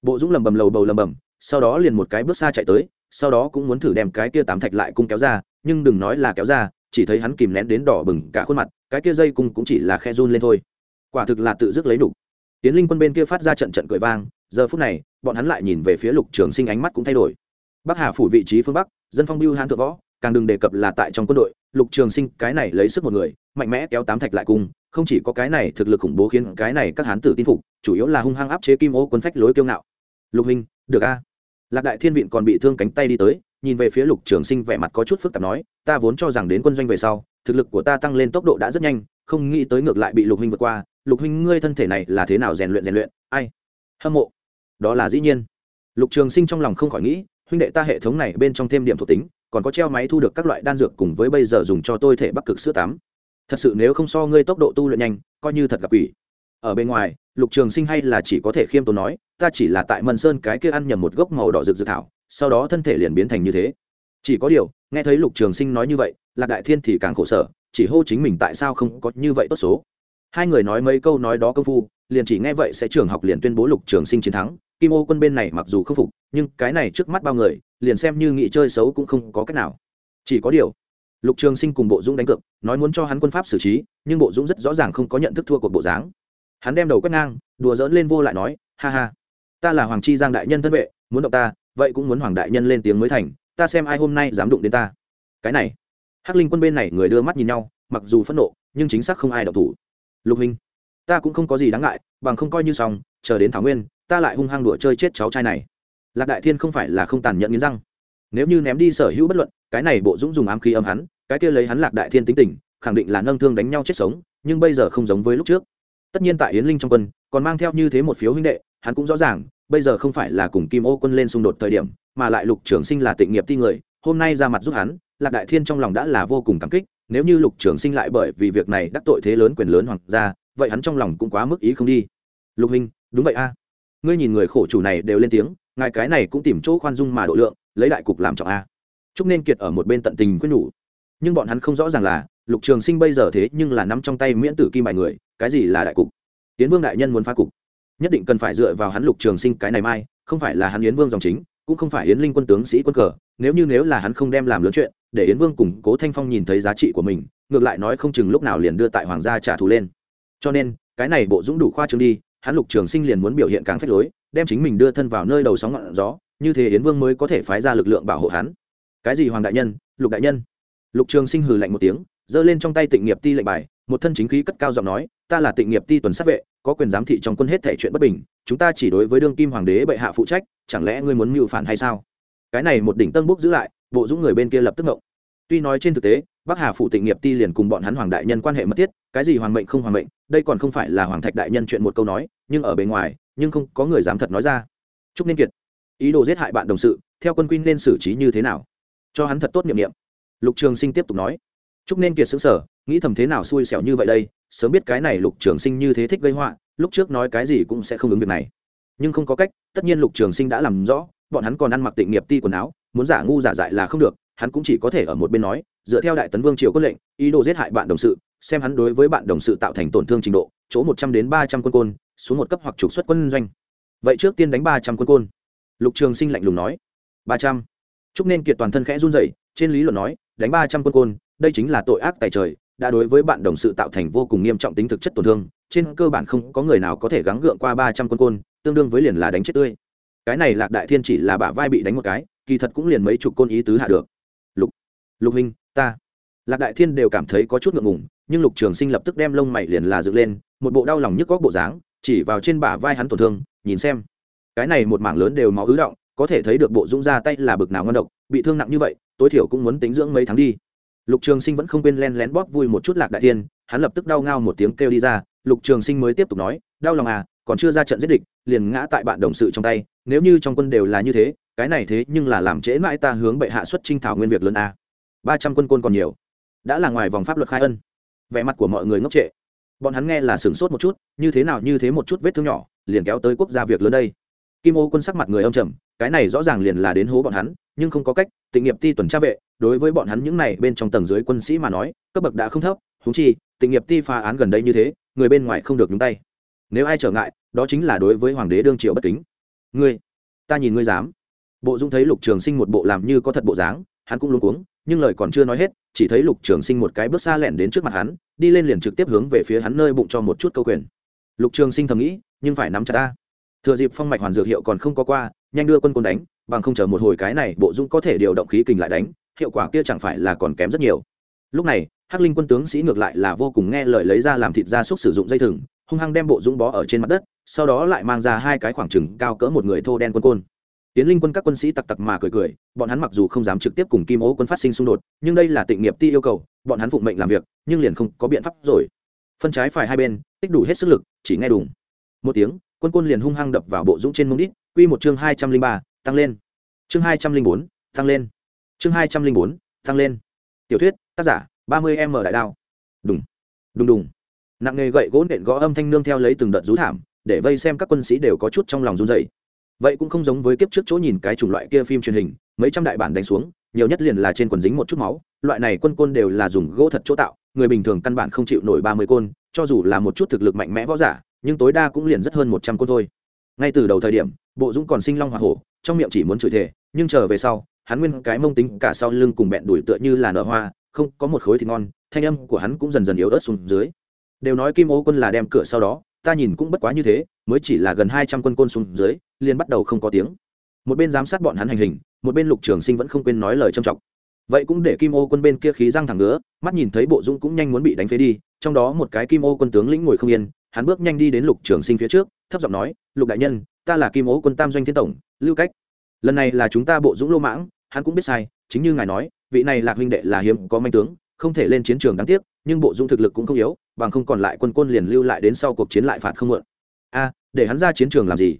Bộ dũng lầm bầm lầu bầu lầm bầm sau đó liền một cái bước xa chạy tới, sau đó cũng muốn thử đem cái kia tám thạch lại cung kéo ra, nhưng đừng nói là kéo ra, chỉ thấy hắn kìm nén đến đỏ bừng cả khuôn mặt, cái kia dây cung cũng chỉ là khe run lên thôi. Quả thực là tự dứt lấy đủ. Tiến linh quân bên kia phát ra trận trận cười vang, giờ phút này, bọn hắn lại nhìn về phía lục trường sinh ánh mắt cũng thay đổi. Bắc hà phủ vị trí phương bắc, dân phong biêu hãn thượng võ càng đừng đề cập là tại trong quân đội, lục trường sinh, cái này lấy sức một người, mạnh mẽ kéo tám thạch lại cung không chỉ có cái này thực lực khủng bố khiến cái này các hán tử tin phục, chủ yếu là hung hăng áp chế kim ô quân phách lối kiêu ngạo. Lục hình, được a. Lạc đại thiên viện còn bị thương cánh tay đi tới, nhìn về phía lục trường sinh vẻ mặt có chút phức tạp nói, ta vốn cho rằng đến quân doanh về sau, thực lực của ta tăng lên tốc độ đã rất nhanh, không nghĩ tới ngược lại bị lục huynh vượt qua. Lục huynh ngươi thân thể này là thế nào rèn luyện rèn luyện? Ai? Hâm mộ. Đó là dĩ nhiên. Lục trường sinh trong lòng không khỏi nghĩ, huynh đệ ta hệ thống này bên trong thêm điểm thuộc tính còn có treo máy thu được các loại đan dược cùng với bây giờ dùng cho tôi thể bắc cực sữa tắm. Thật sự nếu không so ngươi tốc độ tu luyện nhanh, coi như thật gặp quỷ. Ở bên ngoài, lục trường sinh hay là chỉ có thể khiêm tốn nói, ta chỉ là tại mân sơn cái kia ăn nhầm một gốc màu đỏ rực dự thảo, sau đó thân thể liền biến thành như thế. Chỉ có điều, nghe thấy lục trường sinh nói như vậy, lạc đại thiên thì càng khổ sở, chỉ hô chính mình tại sao không có như vậy tốt số. Hai người nói mấy câu nói đó công phu, liền chỉ nghe vậy sẽ trường học liền tuyên bố lục trường sinh chiến thắng. Kim ô quân bên này mặc dù không phục, nhưng cái này trước mắt bao người liền xem như nghị chơi xấu cũng không có cách nào. Chỉ có điều, lục trường sinh cùng bộ dũng đánh cược, nói muốn cho hắn quân pháp xử trí, nhưng bộ dũng rất rõ ràng không có nhận thức thua cuộc bộ dáng. Hắn đem đầu quét ngang, đùa dỡn lên vô lại nói, ha ha, ta là hoàng chi giang đại nhân thân vệ, muốn động ta, vậy cũng muốn hoàng đại nhân lên tiếng mới thành, ta xem ai hôm nay dám đụng đến ta. Cái này, hắc linh quân bên này người đưa mắt nhìn nhau, mặc dù phẫn nộ, nhưng chính xác không ai động thủ. Lục hình ta cũng không có gì đáng ngại, bằng không coi như xong, chờ đến thảo nguyên, ta lại hung hăng đùa chơi chết cháu trai này lạc đại thiên không phải là không tàn nhẫn nghiến răng. Nếu như ném đi sở hữu bất luận, cái này bộ dũng dùng ám khí âm hắn, cái kia lấy hắn lạc đại thiên tính tình, khẳng định là nâng thương đánh nhau chết sống, nhưng bây giờ không giống với lúc trước. Tất nhiên tại yến linh trong quân, còn mang theo như thế một phiếu huynh đệ, hắn cũng rõ ràng, bây giờ không phải là cùng kim ô quân lên xung đột thời điểm, mà lại lục trường sinh là tịnh nghiệp ti người, hôm nay ra mặt giúp hắn, lạc đại thiên trong lòng đã là vô cùng cảm kích, nếu như lục trường sinh lại bởi vì việc này đắc tội thế lớn quyền lớn hoặc ra vậy hắn trong lòng cũng quá mức ý không đi. Lục hình đúng vậy a. Ngươi nhìn người khổ chủ này đều lên tiếng ngài cái này cũng tìm chỗ khoan dung mà độ lượng, lấy đại cục làm trọng a. Chúc nên kiệt ở một bên tận tình quyết nhủ. Nhưng bọn hắn không rõ ràng là, lục trường sinh bây giờ thế nhưng là nắm trong tay miễn tử kim bài người, cái gì là đại cục? Tiến vương đại nhân muốn phá cục. Nhất định cần phải dựa vào hắn lục trường sinh cái này mai, không phải là hắn yến vương dòng chính, cũng không phải yến linh quân tướng sĩ quân cờ, nếu như nếu là hắn không đem làm lớn chuyện, để yến vương củng cố thanh phong nhìn thấy giá trị của mình, ngược lại nói không chừng lúc nào liền đưa tại hoàng gia trả thù lên. Cho nên, cái này bộ dũng đủ khoa trương đi, hắn lục trường sinh liền muốn biểu hiện càng phép lối đem chính mình đưa thân vào nơi đầu sóng ngọn gió, như thế yến vương mới có thể phái ra lực lượng bảo hộ hắn. Cái gì hoàng đại nhân, lục đại nhân? Lục trường sinh hừ lạnh một tiếng, giơ lên trong tay tịnh nghiệp ti lệnh bài, một thân chính khí cất cao giọng nói, ta là tịnh nghiệp ti tuần sát vệ, có quyền giám thị trong quân hết thể chuyện bất bình, chúng ta chỉ đối với đương kim hoàng đế bệ hạ phụ trách, chẳng lẽ ngươi muốn mưu phản hay sao? Cái này một đỉnh tân bốc giữ lại, bộ dũng người bên kia lập tức ngộng tuy nói trên thực tế, bắc hà phụ tịnh nghiệp ti liền cùng bọn hắn hoàng đại nhân quan hệ mật thiết, cái gì hoàng mệnh không hoàng mệnh, đây còn không phải là hoàng thạch đại nhân chuyện một câu nói, nhưng ở bề ngoài, nhưng không có người dám thật nói ra. Chúc nên kiệt. Ý đồ giết hại bạn đồng sự, theo quân quy nên xử trí như thế nào? Cho hắn thật tốt nhiệm niệm. lục trường sinh tiếp tục nói. Chúc nên kiệt xứng sở nghĩ thầm thế nào xui xẻo như vậy đây, sớm biết cái này lục trường sinh như thế thích gây họa, lúc trước nói cái gì cũng sẽ không ứng việc này. Nhưng không có cách, tất nhiên lục trường sinh đã làm rõ, bọn hắn còn ăn mặc tịnh nghiệp ti quần áo, muốn giả ngu giả dại là không được hắn cũng chỉ có thể ở một bên nói, dựa theo đại tấn vương triều quân lệnh, ý đồ giết hại bạn đồng sự, xem hắn đối với bạn đồng sự tạo thành tổn thương trình độ, chỗ một trăm đến ba trăm quân côn, xuống một cấp hoặc trục xuất quân doanh. Vậy trước tiên đánh ba trăm quân côn. Lục trường sinh lạnh lùng nói. Ba trăm. Chúc nên kiệt toàn thân khẽ run rẩy, trên lý luận nói, đánh ba trăm quân côn, đây chính là tội ác tại trời, đã đối với bạn đồng sự tạo thành vô cùng nghiêm trọng tính thực chất tổn thương, trên cơ bản không có người nào có thể gắng gượng qua ba trăm quân côn, tương đương với liền là đánh chết tươi. Cái này lạc đại thiên chỉ là bả vai bị đánh một cái, kỳ thật cũng liền mấy chục côn ý tứ hạ được lục hình ta. Lạc đại thiên đều cảm thấy có chút ngượng ngùng, nhưng lục trường sinh lập tức đem lông mày liền là dựng lên, một bộ đau lòng nhức góc bộ dáng, chỉ vào trên bả vai hắn tổn thương, nhìn xem. Cái này một mảng lớn đều máu ứ động, có thể thấy được bộ dũng ra tay là bực nào ngon độc, bị thương nặng như vậy, tối thiểu cũng muốn tính dưỡng mấy tháng đi. Lục trường sinh vẫn không quên len lén bóp vui một chút lạc đại thiên, hắn lập tức đau ngao một tiếng kêu đi ra, lục trường sinh mới tiếp tục nói, đau lòng à còn chưa ra trận giết địch, liền ngã tại bạn đồng sự trong tay, nếu như trong quân đều là như thế, cái này thế nhưng là làm trễ mãi ta hướng bệ hạ xuất trinh thảo nguyên việc lớn à ba trăm quân côn còn nhiều. Đã là ngoài vòng pháp luật khai ân. Vẻ mặt của mọi người ngốc trệ. Bọn hắn nghe là sửng sốt một chút, như thế nào như thế một chút vết thương nhỏ, liền kéo tới quốc gia việc lớn đây. Kim ô quân sắc mặt người âm trầm, cái này rõ ràng liền là đến hố bọn hắn, nhưng không có cách, tịnh nghiệp ti tuần tra vệ, đối với bọn hắn những này bên trong tầng dưới quân sĩ mà nói, cấp bậc đã không thấp húng chi, tịnh nghiệp ti phá án gần đây như thế, người bên ngoài không được nhúng tay. Nếu ai trở ngại, đó chính là đối với hoàng đế đương triệu bất kính. Ngươi, ta nhìn ngươi dám. Bộ dung thấy lục trường sinh một bộ làm như có thật bộ dáng hắn cũng luống cuống, nhưng lời còn chưa nói hết, chỉ thấy lục trường sinh một cái bước xa lẹn đến trước mặt hắn, đi lên liền trực tiếp hướng về phía hắn nơi bụng cho một chút câu quyền. Lục trường sinh thầm nghĩ, nhưng phải nắm chặt ta. Thừa dịp phong mạch hoàn dược hiệu còn không có qua, nhanh đưa quân quân đánh, bằng không chờ một hồi cái này, bộ dung có thể điều động khí kình lại đánh, hiệu quả kia chẳng phải là còn kém rất nhiều. Lúc này, hắc linh quân tướng sĩ ngược lại là vô cùng nghe lời lấy ra làm thịt gia súc sử dụng dây thừng, hung hăng đem bộ dũng bó ở trên mặt đất, sau đó lại mang ra hai cái khoảng trừng cao cỡ một người thô đen quân côn tiến linh quân các quân sĩ tặc tặc mà cười cười, bọn hắn mặc dù không dám trực tiếp cùng kim ố quân phát sinh xung đột, nhưng đây là tịnh nghiệp ti yêu cầu, bọn hắn phụng mệnh làm việc, nhưng liền không có biện pháp rồi. Phân trái phải hai bên, tích đủ hết sức lực, chỉ nghe đùng. Một tiếng, quân quân liền hung hăng đập vào bộ dũng trên mông đít, quy một chương hai trăm linh ba, tăng lên. Chương hai trăm linh bốn, tăng lên. Chương hai trăm linh bốn, tăng lên. Tiểu thuyết, tác giả, ba mươi m đại đao. Đùng đùng đùng. Nặng nghề gậy gỗ nện gõ âm thanh nương theo lấy từng đợt rú thảm, để vây xem các quân sĩ đều có chút trong lòng run rẩy vậy cũng không giống với kiếp trước chỗ nhìn cái chủng loại kia phim truyền hình, mấy trăm đại bản đánh xuống, nhiều nhất liền là trên quần dính một chút máu, loại này quân côn đều là dùng gỗ thật chỗ tạo, người bình thường căn bản không chịu nổi ba mươi côn, cho dù là một chút thực lực mạnh mẽ võ giả, nhưng tối đa cũng liền rất hơn một trăm côn thôi. Ngay từ đầu thời điểm, bộ dũng còn sinh long hoa hổ, trong miệng chỉ muốn chửi thề, nhưng chờ về sau, hắn nguyên cái mông tính cả sau lưng cùng bẹn đuổi tựa như là nở hoa, không có một khối thịt ngon, thanh âm của hắn cũng dần dần yếu ớt xuống dưới. Đều nói kim ô quân là đem cửa sau đó, ta nhìn cũng bất quá như thế mới chỉ là gần hai trăm quân côn xuống dưới, liền bắt đầu không có tiếng. Một bên giám sát bọn hắn hành hình, một bên lục trường sinh vẫn không quên nói lời trầm trọng. Vậy cũng để kim ô quân bên kia khí răng thẳng ngứa, mắt nhìn thấy bộ dũng cũng nhanh muốn bị đánh phế đi, trong đó một cái kim ô quân tướng lĩnh ngồi không yên, hắn bước nhanh đi đến lục trường sinh phía trước, thấp giọng nói, lục đại nhân, ta là kim ô quân tam doanh thiên tổng, lưu cách. Lần này là chúng ta bộ dũng lô mãng, hắn cũng biết sai, chính như ngài nói, vị này lạc huynh đệ là hiếm có manh tướng, không thể lên chiến trường đáng tiếc, nhưng bộ dũng thực lực cũng không yếu, bằng không còn lại quân quân liền lưu lại đến sau cuộc chiến lại phạt không mượn a, để hắn ra chiến trường làm gì?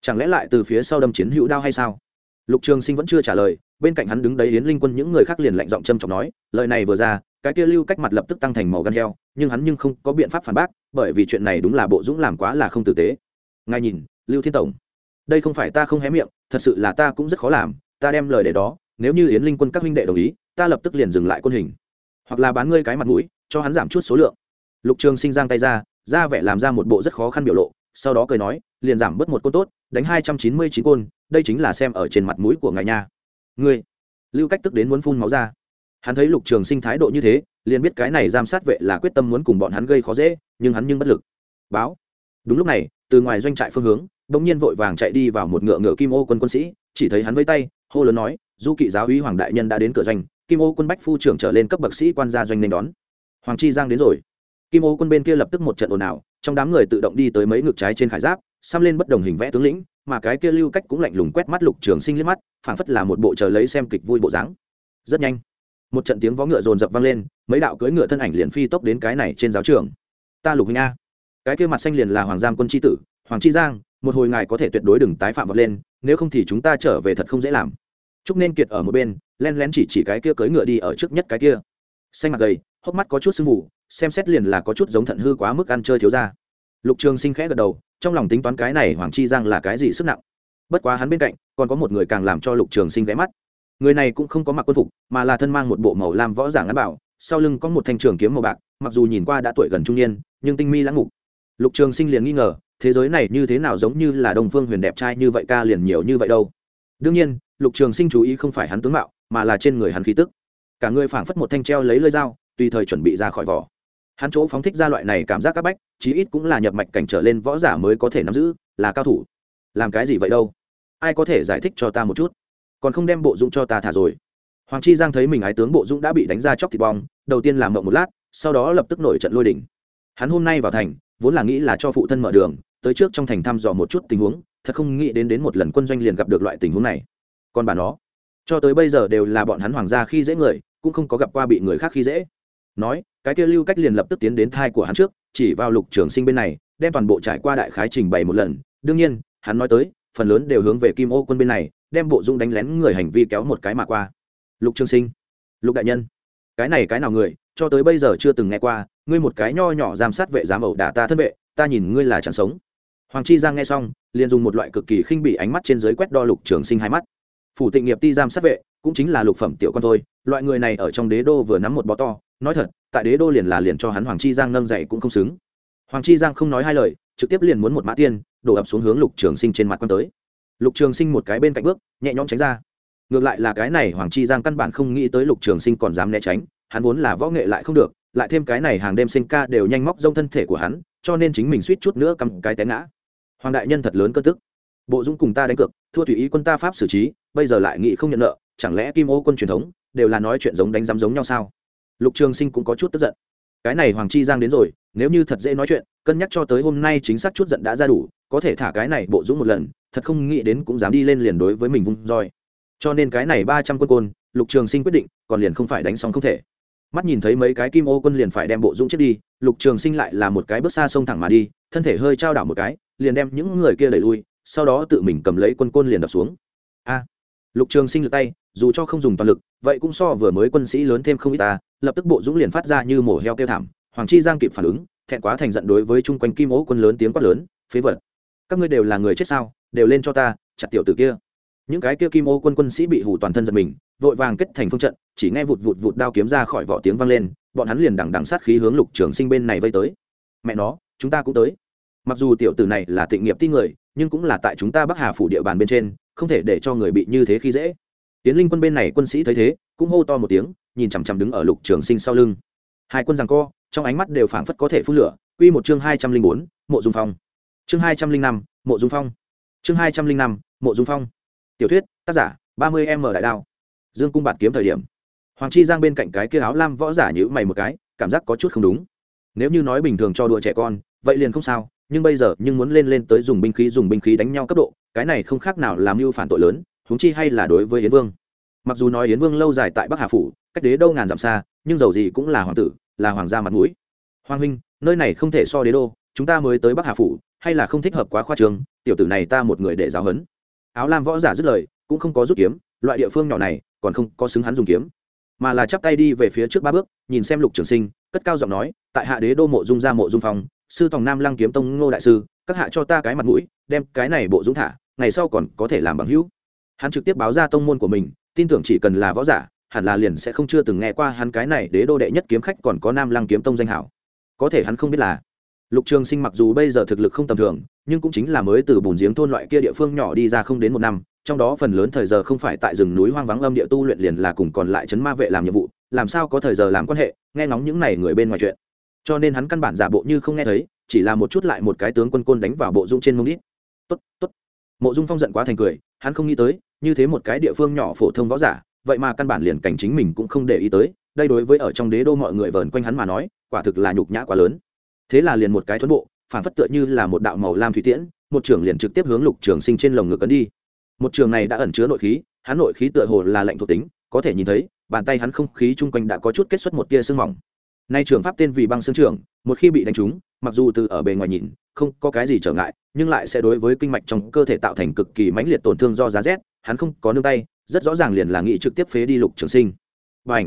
Chẳng lẽ lại từ phía sau đâm chiến hữu đao hay sao? Lục trường sinh vẫn chưa trả lời, bên cạnh hắn đứng đấy yến linh quân những người khác liền lạnh giọng châm trọng nói, lời này vừa ra, cái kia lưu cách mặt lập tức tăng thành màu gan heo, nhưng hắn nhưng không có biện pháp phản bác, bởi vì chuyện này đúng là bộ dũng làm quá là không tử tế. Ngài nhìn, lưu thiên tổng, đây không phải ta không hé miệng, thật sự là ta cũng rất khó làm, ta đem lời để đó, nếu như yến linh quân các huynh đệ đồng ý, ta lập tức liền dừng lại quân hình. Hoặc là bán ngươi cái mặt mũi, cho hắn giảm chút số lượng. Lục trường sinh giang tay ra ra vẻ làm ra một bộ rất khó khăn biểu lộ sau đó cười nói, liền giảm bớt một côn tốt, đánh hai trăm chín mươi chín côn, đây chính là xem ở trên mặt mũi của ngài nha. Ngươi, lưu cách tức đến muốn phun máu ra. Hắn thấy lục trường sinh thái độ như thế, liền biết cái này giam sát vệ là quyết tâm muốn cùng bọn hắn gây khó dễ, nhưng hắn nhưng bất lực. Báo. Đúng lúc này, từ ngoài doanh trại phương hướng, bỗng nhiên vội vàng chạy đi vào một ngựa ngựa kim ô quân quân sĩ, chỉ thấy hắn vây tay, hô lớn nói, du kỵ giáo úy hoàng đại nhân đã đến cửa doanh, kim ô quân bách phu trưởng trở lên cấp bậc sĩ quan gia doanh nên đón. Hoàng chi giang đến rồi. Kim ô quân bên kia lập tức một trận ồn ào trong đám người tự động đi tới mấy ngực trái trên khải giáp, xăm lên bất đồng hình vẽ tướng lĩnh, mà cái kia lưu cách cũng lạnh lùng quét mắt lục trường sinh liếc mắt, phảng phất là một bộ chờ lấy xem kịch vui bộ dáng. Rất nhanh, một trận tiếng vó ngựa rồn rập vang lên, mấy đạo cưỡi ngựa thân ảnh liền phi tốc đến cái này trên giáo trường. Ta lục huynh a. Cái kia mặt xanh liền là hoàng giam quân tri tử, hoàng chi giang, một hồi ngài có thể tuyệt đối đừng tái phạm vật lên, nếu không thì chúng ta trở về thật không dễ làm. Chúc nên kiệt ở một bên, len lén chỉ chỉ cái kia cưỡi ngựa đi ở trước nhất cái kia. Xanh mặt gầy, hốc mắt có chút sưng vụ xem xét liền là có chút giống thận hư quá mức ăn chơi thiếu ra lục trường sinh khẽ gật đầu, trong lòng tính toán cái này hoàng chi giang là cái gì sức nặng. Bất quá hắn bên cạnh, còn có một người càng làm cho lục trường sinh ghé mắt. Người này cũng không có mặc quân phục, mà là thân mang một bộ màu lam võ giả ngắn bảo, sau lưng có một thanh trường kiếm màu bạc, mặc dù nhìn qua đã tuổi gần trung niên, nhưng tinh mi lãng ngục lục trường sinh liền nghi ngờ, thế giới này như thế nào giống như là đồng phương huyền đẹp trai như vậy ca liền nhiều như vậy đâu. Đương nhiên, lục trường sinh chú ý không phải hắn tướng mạo, mà là trên người hắn khí tức. Cả người phảng phất một thanh treo lấy lơi dao, tùy thời chuẩn bị ra khỏi vỏ hắn chỗ phóng thích ra loại này cảm giác các bách, chí ít cũng là nhập mạch cảnh trở lên võ giả mới có thể nắm giữ, là cao thủ. Làm cái gì vậy đâu? Ai có thể giải thích cho ta một chút? Còn không đem bộ dũng cho ta thả rồi. Hoàng chi giang thấy mình ái tướng bộ dũng đã bị đánh ra chóc thịt bong, đầu tiên làm mộng một lát, sau đó lập tức nổi trận lôi đỉnh hắn hôm nay vào thành, vốn là nghĩ là cho phụ thân mở đường, tới trước trong thành thăm dò một chút tình huống, thật không nghĩ đến đến một lần quân doanh liền gặp được loại tình huống này. Còn bà nó, cho tới bây giờ đều là bọn hắn hoàng gia khi dễ người, cũng không có gặp qua bị người khác khi dễ nói, cái kia lưu cách liền lập tức tiến đến thai của hắn trước, chỉ vào lục trường sinh bên này, đem toàn bộ trải qua đại khái trình bày một lần. Đương nhiên, hắn nói tới, phần lớn đều hướng về kim ô quân bên này, đem bộ dung đánh lén người hành vi kéo một cái mà qua. Lục trường sinh, lục đại nhân, cái này cái nào người, cho tới bây giờ chưa từng nghe qua, ngươi một cái nho nhỏ giám sát vệ giám ẩu đả ta thân vệ, ta nhìn ngươi là chẳng sống. Hoàng chi giang nghe xong, liền dùng một loại cực kỳ khinh bỉ ánh mắt trên dưới quét đo lục trường sinh hai mắt. Phủ tịnh nghiệp ti giam sát vệ, cũng chính là lục phẩm tiểu con thôi, loại người này ở trong đế đô vừa nắm một bó to nói thật, tại đế đô liền là liền cho hắn hoàng chi giang nâng dậy cũng không xứng. Hoàng chi giang không nói hai lời, trực tiếp liền muốn một mã tiên, đổ ập xuống hướng lục trường sinh trên mặt quan tới. Lục trường sinh một cái bên cạnh bước, nhẹ nhõm tránh ra. Ngược lại là cái này hoàng chi giang căn bản không nghĩ tới lục trường sinh còn dám né tránh, hắn vốn là võ nghệ lại không được, lại thêm cái này hàng đêm sinh ca đều nhanh móc rông thân thể của hắn, cho nên chính mình suýt chút nữa cầm cái té ngã. Hoàng đại nhân thật lớn cơ tức. Bộ dũng cùng ta đánh cược, thua tùy ý quân ta pháp xử trí, bây giờ lại nghị không nhận nợ, chẳng lẽ kim ô quân truyền thống đều là nói chuyện giống đánh giám giống nhau sao? Lục trường sinh cũng có chút tức giận. Cái này hoàng chi giang đến rồi, nếu như thật dễ nói chuyện, cân nhắc cho tới hôm nay chính xác chút giận đã ra đủ, có thể thả cái này bộ dũng một lần, thật không nghĩ đến cũng dám đi lên liền đối với mình vung roi. Cho nên cái này ba trăm quân côn, lục trường sinh quyết định, còn liền không phải đánh xong không thể. Mắt nhìn thấy mấy cái kim ô quân liền phải đem bộ dũng chết đi, lục trường sinh lại là một cái bước xa sông thẳng mà đi, thân thể hơi trao đảo một cái, liền đem những người kia đẩy lui, sau đó tự mình cầm lấy quân côn liền đập xuống. A! Lục trường sinh lượt tay, dù cho không dùng toàn lực, vậy cũng so vừa mới quân sĩ lớn thêm không ít ta, lập tức bộ dũng liền phát ra như mổ heo kêu thảm, hoàng chi giang kịp phản ứng, thẹn quá thành giận đối với chung quanh kim ố quân lớn tiếng quát lớn, phế vật, các ngươi đều là người chết sao, đều lên cho ta, chặt tiểu tử kia. Những cái kia kim ô quân quân sĩ bị hủ toàn thân giật mình, vội vàng kết thành phương trận, chỉ nghe vụt vụt vụt đao kiếm ra khỏi vỏ tiếng vang lên, bọn hắn liền đằng đằng sát khí hướng lục trường sinh bên này vây tới. Mẹ nó, chúng ta cũng tới. Mặc dù tiểu tử này là tịnh nghiệp ti người, nhưng cũng là tại chúng ta bắc hà phủ địa bàn bên trên không thể để cho người bị như thế khi dễ. Tiến linh quân bên này quân sĩ thấy thế, cũng hô to một tiếng, nhìn chằm chằm đứng ở lục trường sinh sau lưng. Hai quân rằng co, trong ánh mắt đều phảng phất có thể phun lửa. Quy một chương hai trăm linh bốn, mộ dung phong. Chương hai trăm linh năm, mộ dung phong. Chương hai trăm linh năm, mộ dung phong. Tiểu thuyết, tác giả, ba mươi m đại đao. Dương cung bạt kiếm thời điểm. Hoàng chi giang bên cạnh cái kia áo lam võ giả nhữ mày một cái, cảm giác có chút không đúng. Nếu như nói bình thường cho đùa trẻ con, vậy liền không sao, nhưng bây giờ nhưng muốn lên lên tới dùng binh khí dùng binh khí đánh nhau cấp độ cái này không khác nào làm mưu phản tội lớn, huống chi hay là đối với yến vương. Mặc dù nói yến vương lâu dài tại bắc hà phủ, cách đế đâu ngàn dặm xa, nhưng dầu gì cũng là hoàng tử, là hoàng gia mặt mũi. Hoàng huynh, nơi này không thể so đế đô, chúng ta mới tới bắc hà phủ, hay là không thích hợp quá khoa trường, tiểu tử này ta một người để giáo hấn áo lam võ giả dứt lời, cũng không có rút kiếm, loại địa phương nhỏ này, còn không có xứng hắn dùng kiếm, mà là chắp tay đi về phía trước ba bước, nhìn xem lục trường sinh, cất cao giọng nói, tại hạ đế đô mộ dung ra mộ dung phong, sư tòng nam lăng kiếm tông ngô đại sư, các hạ cho ta cái mặt mũi, đem cái này bộ dũng thả ngày sau còn có thể làm bằng hữu. Hắn trực tiếp báo ra tông môn của mình, tin tưởng chỉ cần là võ giả, hẳn là liền sẽ không chưa từng nghe qua hắn cái này đế đô đệ nhất kiếm khách còn có nam lăng kiếm tông danh hảo. Có thể hắn không biết là, lục trường sinh mặc dù bây giờ thực lực không tầm thường, nhưng cũng chính là mới từ bùn giếng thôn loại kia địa phương nhỏ đi ra không đến một năm, trong đó phần lớn thời giờ không phải tại rừng núi hoang vắng âm địa tu luyện liền là cùng còn lại chấn ma vệ làm nhiệm vụ, làm sao có thời giờ làm quan hệ, nghe ngóng những này người bên ngoài chuyện. Cho nên hắn căn bản giả bộ như không nghe thấy, chỉ là một chút lại một cái tướng quân côn đánh vào bộ dung trên mông đít. Tốt tốt mộ dung phong giận quá thành cười, hắn không nghĩ tới, như thế một cái địa phương nhỏ phổ thông võ giả, vậy mà căn bản liền cảnh chính mình cũng không để ý tới, đây đối với ở trong đế đô mọi người vờn quanh hắn mà nói, quả thực là nhục nhã quá lớn. Thế là liền một cái thuẫn bộ, phản phất tựa như là một đạo màu lam thủy tiễn, một trường liền trực tiếp hướng lục trường sinh trên lồng ngực cấn đi. Một trường này đã ẩn chứa nội khí, hắn nội khí tựa hồ là lạnh thuộc tính, có thể nhìn thấy, bàn tay hắn không khí chung quanh đã có chút kết xuất một tia sương mỏng. Nay trường pháp tên vì băng xương trường, một khi bị đánh trúng, mặc dù từ ở bề ngoài nhìn không có cái gì trở ngại, nhưng lại sẽ đối với kinh mạch trong cơ thể tạo thành cực kỳ mãnh liệt tổn thương do giá rét, hắn không có nương tay, rất rõ ràng liền là nghị trực tiếp phế đi lục trường sinh. Và h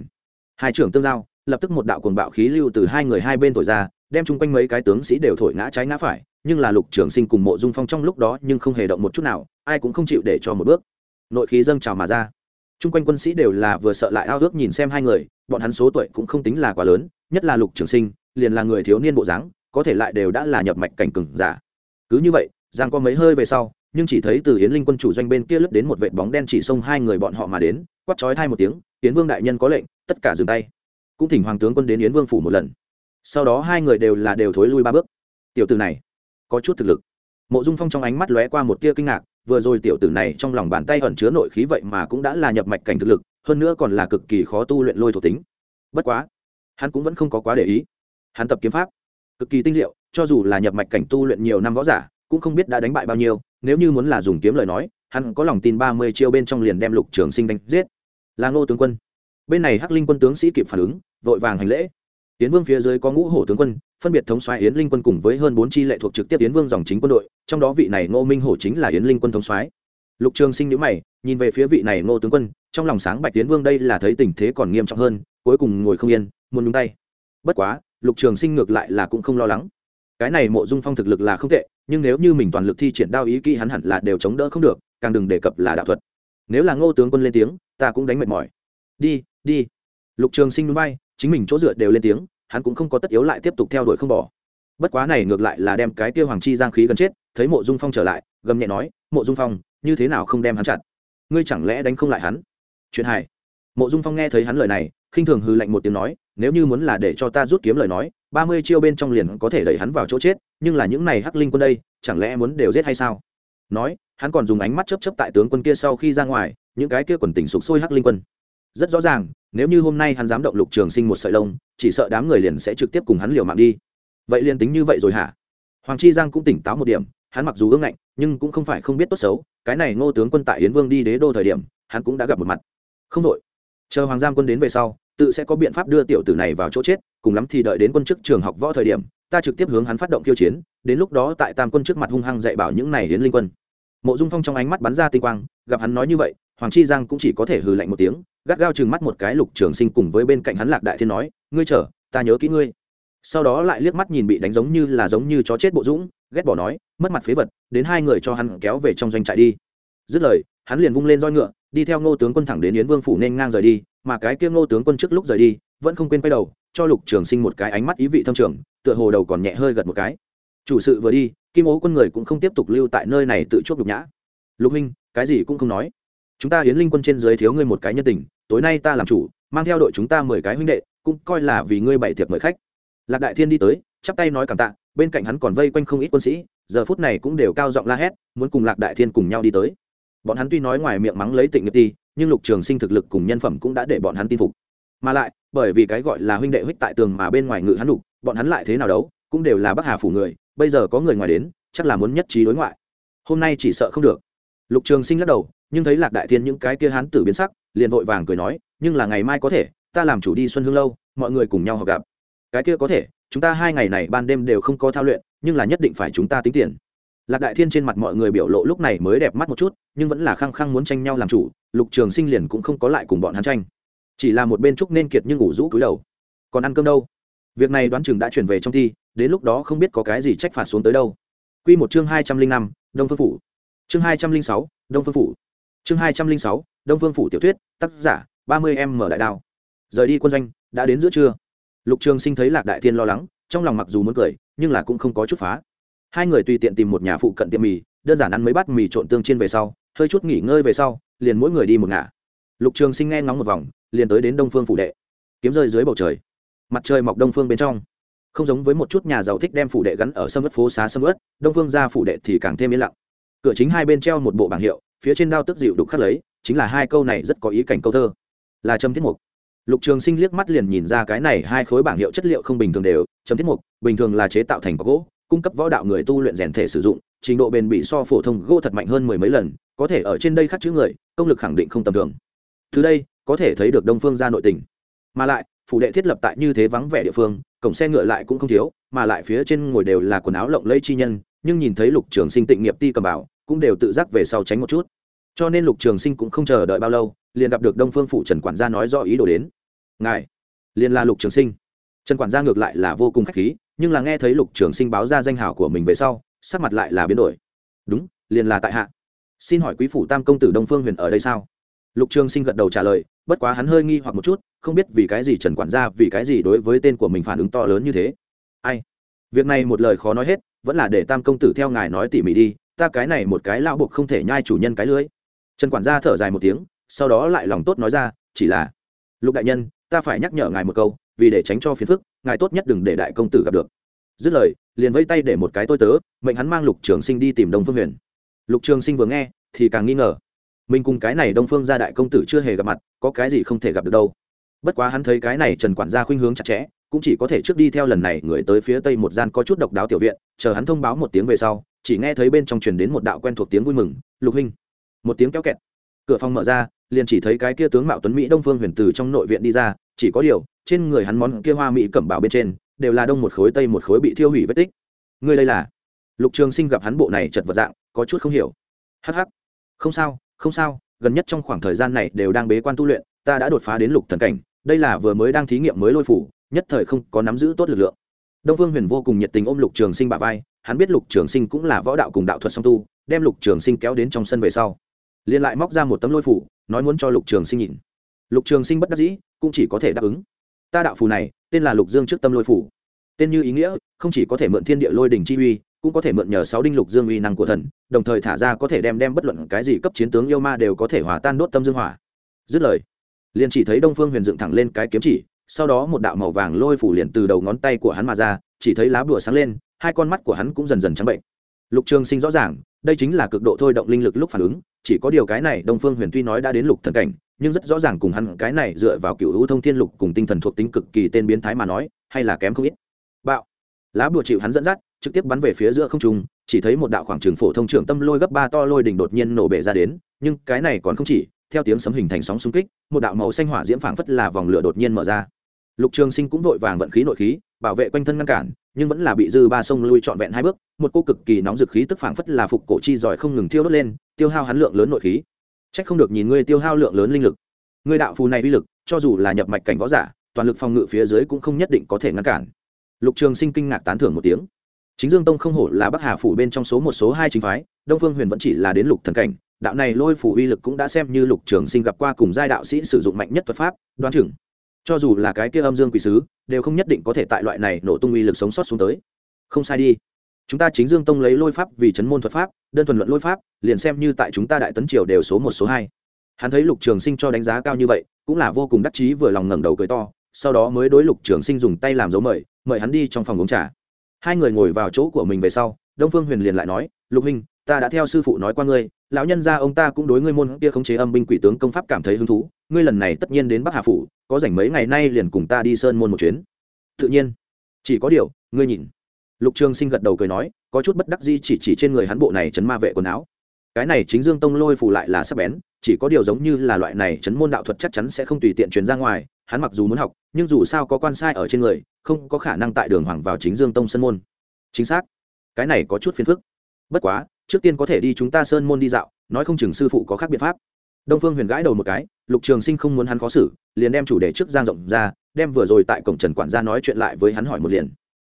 hai trưởng tương giao, lập tức một đạo cuồng bạo khí lưu từ hai người hai bên thổi ra, đem chung quanh mấy cái tướng sĩ đều thổi ngã trái ngã phải, nhưng là lục trường sinh cùng mộ dung phong trong lúc đó nhưng không hề động một chút nào, ai cũng không chịu để cho một bước. Nội khí dâng trào mà ra. Chung quanh quân sĩ đều là vừa sợ lại ao ước nhìn xem hai người, bọn hắn số tuổi cũng không tính là quá lớn, nhất là lục trường sinh, liền là người thiếu niên bộ dáng có thể lại đều đã là nhập mạch cảnh cừng giả. Cứ như vậy, giang có mấy hơi về sau, nhưng chỉ thấy từ yến linh quân chủ doanh bên kia lướt đến một vệt bóng đen chỉ xông hai người bọn họ mà đến quắt chói thai một tiếng, yến vương đại nhân có lệnh, tất cả dừng tay. Cũng thỉnh hoàng tướng quân đến yến vương phủ một lần. Sau đó hai người đều là đều thối lui ba bước. Tiểu tử này, có chút thực lực. Mộ dung phong trong ánh mắt lóe qua một tia kinh ngạc, vừa rồi tiểu tử này trong lòng bàn tay ẩn chứa nội khí vậy mà cũng đã là nhập mạch cảnh thực lực, hơn nữa còn là cực kỳ khó tu luyện lôi thuộc tính. Bất quá, hắn cũng vẫn không có quá để ý. Hắn tập kiếm pháp cực kỳ tinh diệu, cho dù là nhập mạch cảnh tu luyện nhiều năm võ giả, cũng không biết đã đánh bại bao nhiêu, nếu như muốn là dùng kiếm lời nói, hắn có lòng tin ba mươi chiêu bên trong liền đem lục trường sinh đánh giết. Là ngô tướng quân. Bên này hắc linh quân tướng sĩ kịp phản ứng, vội vàng hành lễ. Tiến vương phía dưới có ngũ hổ tướng quân, phân biệt thống xoáy yến linh quân cùng với hơn bốn chi lệ thuộc trực tiếp tiến vương dòng chính quân đội, trong đó vị này ngô minh hổ chính là yến linh quân thống xoáy lục trường sinh nhữ mày, nhìn về phía vị này ngô tướng quân, trong lòng sáng bạch tiến vương đây là thấy tình thế còn nghiêm trọng hơn, cuối cùng ngồi không yên, muốn nhúng tay. Bất quá lục trường sinh ngược lại là cũng không lo lắng. Cái này mộ dung phong thực lực là không tệ, nhưng nếu như mình toàn lực thi triển đao ý kỹ hắn hẳn là đều chống đỡ không được, càng đừng đề cập là đạo thuật. Nếu là ngô tướng quân lên tiếng, ta cũng đánh mệt mỏi. Đi đi. Lục trường sinh núi bay, chính mình chỗ dựa đều lên tiếng, hắn cũng không có tất yếu lại tiếp tục theo đuổi không bỏ. Bất quá này ngược lại là đem cái tiêu hoàng chi giang khí gần chết, thấy mộ dung phong trở lại, gầm nhẹ nói, mộ dung phong, như thế nào không đem hắn chặt? Ngươi chẳng lẽ đánh không lại hắn? Chuyện hài. Mộ dung phong nghe thấy hắn lời này, khinh thường hư lạnh một tiếng nói nếu như muốn là để cho ta rút kiếm lời nói, ba mươi chiêu bên trong liền có thể đẩy hắn vào chỗ chết, nhưng là những này hắc linh quân đây, chẳng lẽ muốn đều giết hay sao? Nói, hắn còn dùng ánh mắt chấp chấp tại tướng quân kia sau khi ra ngoài, những cái kia quần tỉnh sụp sôi hắc linh quân. Rất rõ ràng, nếu như hôm nay hắn dám động lục trường sinh một sợi lông, chỉ sợ đám người liền sẽ trực tiếp cùng hắn liều mạng đi. Vậy liền tính như vậy rồi hả? Hoàng chi giang cũng tỉnh táo một điểm, hắn mặc dù ương ngạnh, nhưng cũng không phải không biết tốt xấu, cái này ngô tướng quân tại yến vương đi đế đô thời điểm, hắn cũng đã gặp một mặt. Không đội chờ hoàng giam quân đến về sau tự sẽ có biện pháp đưa tiểu tử này vào chỗ chết, cùng lắm thì đợi đến quân chức trường học võ thời điểm, ta trực tiếp hướng hắn phát động khiêu chiến, đến lúc đó tại tam quân trước mặt hung hăng dạy bảo những này hiến linh quân. Mộ dung phong trong ánh mắt bắn ra tinh quang, gặp hắn nói như vậy, hoàng chi giang cũng chỉ có thể hừ lạnh một tiếng, gắt gao chừng mắt một cái lục trường sinh cùng với bên cạnh hắn lạc đại thiên nói, ngươi chờ, ta nhớ kỹ ngươi. Sau đó lại liếc mắt nhìn bị đánh giống như là giống như chó chết bộ dũng, ghét bỏ nói, mất mặt phế vật, đến hai người cho hắn kéo về trong doanh trại đi. Dứt lời hắn liền vung lên roi ngựa, đi theo ngô tướng quân thẳng đến yến vương phủ nên ngang rời đi, mà cái kia ngô tướng quân trước lúc rời đi, vẫn không quên quay đầu, cho lục trường sinh một cái ánh mắt ý vị thâm trường, tựa hồ đầu còn nhẹ hơi gật một cái. Chủ sự vừa đi, kim ố quân người cũng không tiếp tục lưu tại nơi này tự chuốc nhục nhã. Lục Minh cái gì cũng không nói. Chúng ta hiến linh quân trên dưới thiếu ngươi một cái nhân tình, tối nay ta làm chủ, mang theo đội chúng ta mười cái huynh đệ, cũng coi là vì ngươi bảy tiệc mời khách. Lạc đại thiên đi tới, chắp tay nói cảm tạ, bên cạnh hắn còn vây quanh không ít quân sĩ, giờ phút này cũng đều cao giọng la hét, muốn cùng lạc đại thiên cùng nhau đi tới bọn hắn tuy nói ngoài miệng mắng lấy tịnh nghiệp ti, nhưng lục trường sinh thực lực cùng nhân phẩm cũng đã để bọn hắn tin phục. Mà lại, bởi vì cái gọi là huynh đệ huyết tại tường mà bên ngoài ngự hắn lục bọn hắn lại thế nào đấu, cũng đều là bắc hà phủ người, bây giờ có người ngoài đến, chắc là muốn nhất trí đối ngoại. Hôm nay chỉ sợ không được. Lục trường sinh lắc đầu, nhưng thấy lạc đại thiên những cái kia hắn tử biến sắc, liền vội vàng cười nói, nhưng là ngày mai có thể, ta làm chủ đi xuân hương lâu, mọi người cùng nhau họ gặp. Cái kia có thể, chúng ta hai ngày này ban đêm đều không có thao luyện, nhưng là nhất định phải chúng ta tính tiền lạc đại thiên trên mặt mọi người biểu lộ lúc này mới đẹp mắt một chút, nhưng vẫn là khăng khăng muốn tranh nhau làm chủ, lục trường sinh liền cũng không có lại cùng bọn hắn tranh. Chỉ là một bên trúc nên kiệt nhưng ngủ rũ cúi đầu. Còn ăn cơm đâu? Việc này đoán chừng đã chuyển về trong thi, đến lúc đó không biết có cái gì trách phạt xuống tới đâu. Q một chương hai trăm linh năm, đông phương phủ. Chương hai trăm linh sáu, đông phương phủ. Chương hai trăm linh sáu, đông phương phủ tiểu thuyết, tác giả, ba mươi em mở đại đao. Rời đi quân doanh, đã đến giữa trưa. Lục trường sinh thấy lạc đại thiên lo lắng, trong lòng mặc dù muốn cười, nhưng là cũng không có chút phá hai người tùy tiện tìm một nhà phụ cận tiệm mì, đơn giản ăn mấy bát mì trộn tương trên về sau, hơi chút nghỉ ngơi về sau, liền mỗi người đi một ngả. Lục trường sinh nghe ngóng một vòng, liền tới đến đông phương phủ đệ. Kiếm rơi dưới bầu trời. Mặt trời mọc đông phương bên trong. Không giống với một chút nhà giàu thích đem phủ đệ gắn ở sâm ớt phố xá sâm ớt đông phương ra phủ đệ thì càng thêm yên lặng. Cửa chính hai bên treo một bộ bảng hiệu, phía trên đao tức dịu đục khắc lấy, chính là hai câu này rất có ý cảnh câu thơ. Là trầm thiết mục. Lục trường sinh liếc mắt liền nhìn ra cái này hai khối bảng hiệu chất liệu không bình thường đều trầm thiết mục bình thường là chế tạo thành có gỗ cung cấp võ đạo người tu luyện rèn thể sử dụng, trình độ bền bỉ so phổ thông gỗ thật mạnh hơn mười mấy lần, có thể ở trên đây khắc chữ người, công lực khẳng định không tầm thường. Từ đây, có thể thấy được đông phương ra nội tình. Mà lại, phủ đệ thiết lập tại như thế vắng vẻ địa phương, cổng xe ngựa lại cũng không thiếu, mà lại phía trên ngồi đều là quần áo lộng lẫy chi nhân, nhưng nhìn thấy lục trường sinh tịnh nghiệp ti cầm bảo, cũng đều tự giác về sau tránh một chút. Cho nên lục trường sinh cũng không chờ đợi bao lâu, liền gặp được đông phương phủ trần quản gia nói do ý đồ đến. Ngài liền là lục trường sinh. Trần quản gia ngược lại là vô cùng k h á c h khí nhưng là nghe thấy lục trường sinh báo ra danh hảo của mình về sau, sắc mặt lại là biến đổi. Đúng, liền là tại hạ. Xin hỏi quý phủ tam công tử đông phương huyền ở đây sao? Lục trường sinh gật đầu trả lời, bất quá hắn hơi nghi hoặc một chút, không biết vì cái gì trần quản gia, vì cái gì đối với tên của mình phản ứng to lớn như thế. Ai? Việc này một lời khó nói hết, vẫn là để tam công tử theo ngài nói tỉ mỉ đi, ta cái này một cái lão buộc không thể nhai chủ nhân cái lưới. Trần quản gia thở dài một tiếng, sau đó lại lòng tốt nói ra, chỉ là, lục đại nhân, ta phải nhắc nhở ngài một câu vì để tránh cho phiền phức, ngài tốt nhất đừng để đại công tử gặp được. Dứt lời, liền vây tay để một cái tôi tớ, mệnh hắn mang lục trường sinh đi tìm đông phương huyền. Lục trường sinh vừa nghe, thì càng nghi ngờ. Mình cùng cái này đông phương gia đại công tử chưa hề gặp mặt, có cái gì không thể gặp được đâu. Bất quá hắn thấy cái này trần quản gia khuynh hướng chặt chẽ, cũng chỉ có thể trước đi theo lần này người tới phía tây một gian có chút độc đáo tiểu viện, chờ hắn thông báo một tiếng về sau, chỉ nghe thấy bên trong truyền đến một đạo quen thuộc tiếng vui mừng, lục huynh. Một tiếng kéo kẹt. Cửa phòng mở ra, liền chỉ thấy cái kia tướng mạo tuấn mỹ đông phương huyền từ trong nội viện đi ra, chỉ có điều trên người hắn món kia hoa mỹ cẩm bảo bên trên, đều là đông một khối, tây một khối bị thiêu hủy vết tích. Ngươi đây là? Lục trường sinh gặp hắn bộ này chật vật dạng, có chút không hiểu. Hh không sao không sao, gần nhất trong khoảng thời gian này đều đang bế quan tu luyện, ta đã đột phá đến lục thần cảnh, đây là vừa mới đang thí nghiệm mới lôi phủ, nhất thời không có nắm giữ tốt lực lượng. Đông phương huyền vô cùng nhiệt tình ôm lục trường sinh bả vai, hắn biết lục trường sinh cũng là võ đạo cùng đạo thuật song tu, đem lục trường sinh kéo đến trong sân về sau, liền lại móc ra một tấm lôi phủ, nói muốn cho lục trường sinh nhìn. Lục trường sinh bất đắc dĩ, cũng chỉ có thể đáp ứng ta đạo phù này, tên là lục dương trước tâm lôi phủ tên như ý nghĩa, không chỉ có thể mượn thiên địa lôi đình chi uy, cũng có thể mượn nhờ sáu đinh lục dương uy năng của thần, đồng thời thả ra có thể đem đem bất luận cái gì cấp chiến tướng yêu ma đều có thể hòa tan đốt tâm dương hỏa. Dứt lời, liền chỉ thấy đông phương huyền dựng thẳng lên cái kiếm chỉ, sau đó một đạo màu vàng lôi phủ liền từ đầu ngón tay của hắn mà ra, chỉ thấy lá bùa sáng lên, hai con mắt của hắn cũng dần dần trắng bệnh. Lục trường sinh rõ ràng, đây chính là cực độ thôi động linh lực lúc phản ứng, chỉ có điều cái này đông phương huyền tuy nói đã đến lục thần cảnh nhưng rất rõ ràng cùng hắn cái này dựa vào cựu hữu thông thiên lục cùng tinh thần thuộc tính cực kỳ tên biến thái mà nói, hay là kém không ít. Bạo. Lá bùa chịu hắn dẫn dắt, trực tiếp bắn về phía giữa không trung, chỉ thấy một đạo khoảng trường phổ thông trưởng tâm lôi gấp ba to lôi đỉnh đột nhiên nổ bể ra đến, nhưng cái này còn không chỉ, theo tiếng sấm hình thành sóng xung kích, một đạo màu xanh hỏa diễm phảng phất là vòng lửa đột nhiên mở ra. Lục trường sinh cũng vội vàng vận khí nội khí, bảo vệ quanh thân ngăn cản, nhưng vẫn là bị dư ba sông lui trọn vẹn hai bước, một cô cực kỳ nóng dực khí tức phảng phất là phục cổ chi giỏi không ngừng thiêu đốt lên, tiêu hao hắn lượng lớn nội khí chắc không được nhìn ngươi tiêu hao lượng lớn linh lực. Ngươi đạo phù này uy lực, cho dù là nhập mạch cảnh võ giả, toàn lực phòng ngự phía dưới cũng không nhất định có thể ngăn cản. Lục trường sinh kinh ngạc tán thưởng một tiếng. Chính dương tông không hổ là bắc hà phủ bên trong số một, số hai chính phái, đông phương huyền vẫn chỉ là đến lục thần cảnh, đạo này lôi phủ uy lực cũng đã xem như lục trường sinh gặp qua cùng giai đạo sĩ sử dụng mạnh nhất thuật pháp, đoán chừng. Cho dù là cái kia âm dương quỷ sứ, đều không nhất định có thể tại loại này nổ tung uy lực sống sót xuống tới. Không sai đi chúng ta chính dương tông lấy lôi pháp vì chấn môn thuật pháp, đơn thuần luận lôi pháp, liền xem như tại chúng ta đại tấn triều đều số một, số hai. Hắn thấy lục trường sinh cho đánh giá cao như vậy, cũng là vô cùng đắc chí vừa lòng ngẩng đầu cười to, sau đó mới đối lục trường sinh dùng tay làm dấu mời mời hắn đi trong phòng uống trà. Hai người ngồi vào chỗ của mình về sau, đông phương huyền liền lại nói, lục hình ta đã theo sư phụ nói qua ngươi, lão nhân gia ông ta cũng đối ngươi môn kia khống chế âm binh quỷ tướng công pháp cảm thấy hứng thú, ngươi lần này tất nhiên đến bắc hà phủ, có rảnh mấy ngày nay liền cùng ta đi sơn môn một chuyến. Tự nhiên. Chỉ có điều, ngươi nhìn lục trường sinh gật đầu cười nói, có chút bất đắc di chỉ chỉ trên người hắn bộ này chấn ma vệ quần áo. Cái này chính dương tông lôi phủ lại là sắp bén, chỉ có điều giống như là loại này chấn môn đạo thuật chắc chắn sẽ không tùy tiện truyền ra ngoài, hắn mặc dù muốn học, nhưng dù sao có quan sai ở trên người, không có khả năng tại đường hoàng vào chính dương tông sân môn. Chính xác. Cái này có chút phiền phức. Bất quá, trước tiên có thể đi chúng ta sơn môn đi dạo, nói không chừng sư phụ có khác biện pháp. Đông phương huyền gãi đầu một cái, lục trường sinh không muốn hắn khó xử, liền đem chủ đề trước giang rộng ra, đem vừa rồi tại cổng trần quản gia nói chuyện lại với hắn hỏi một liền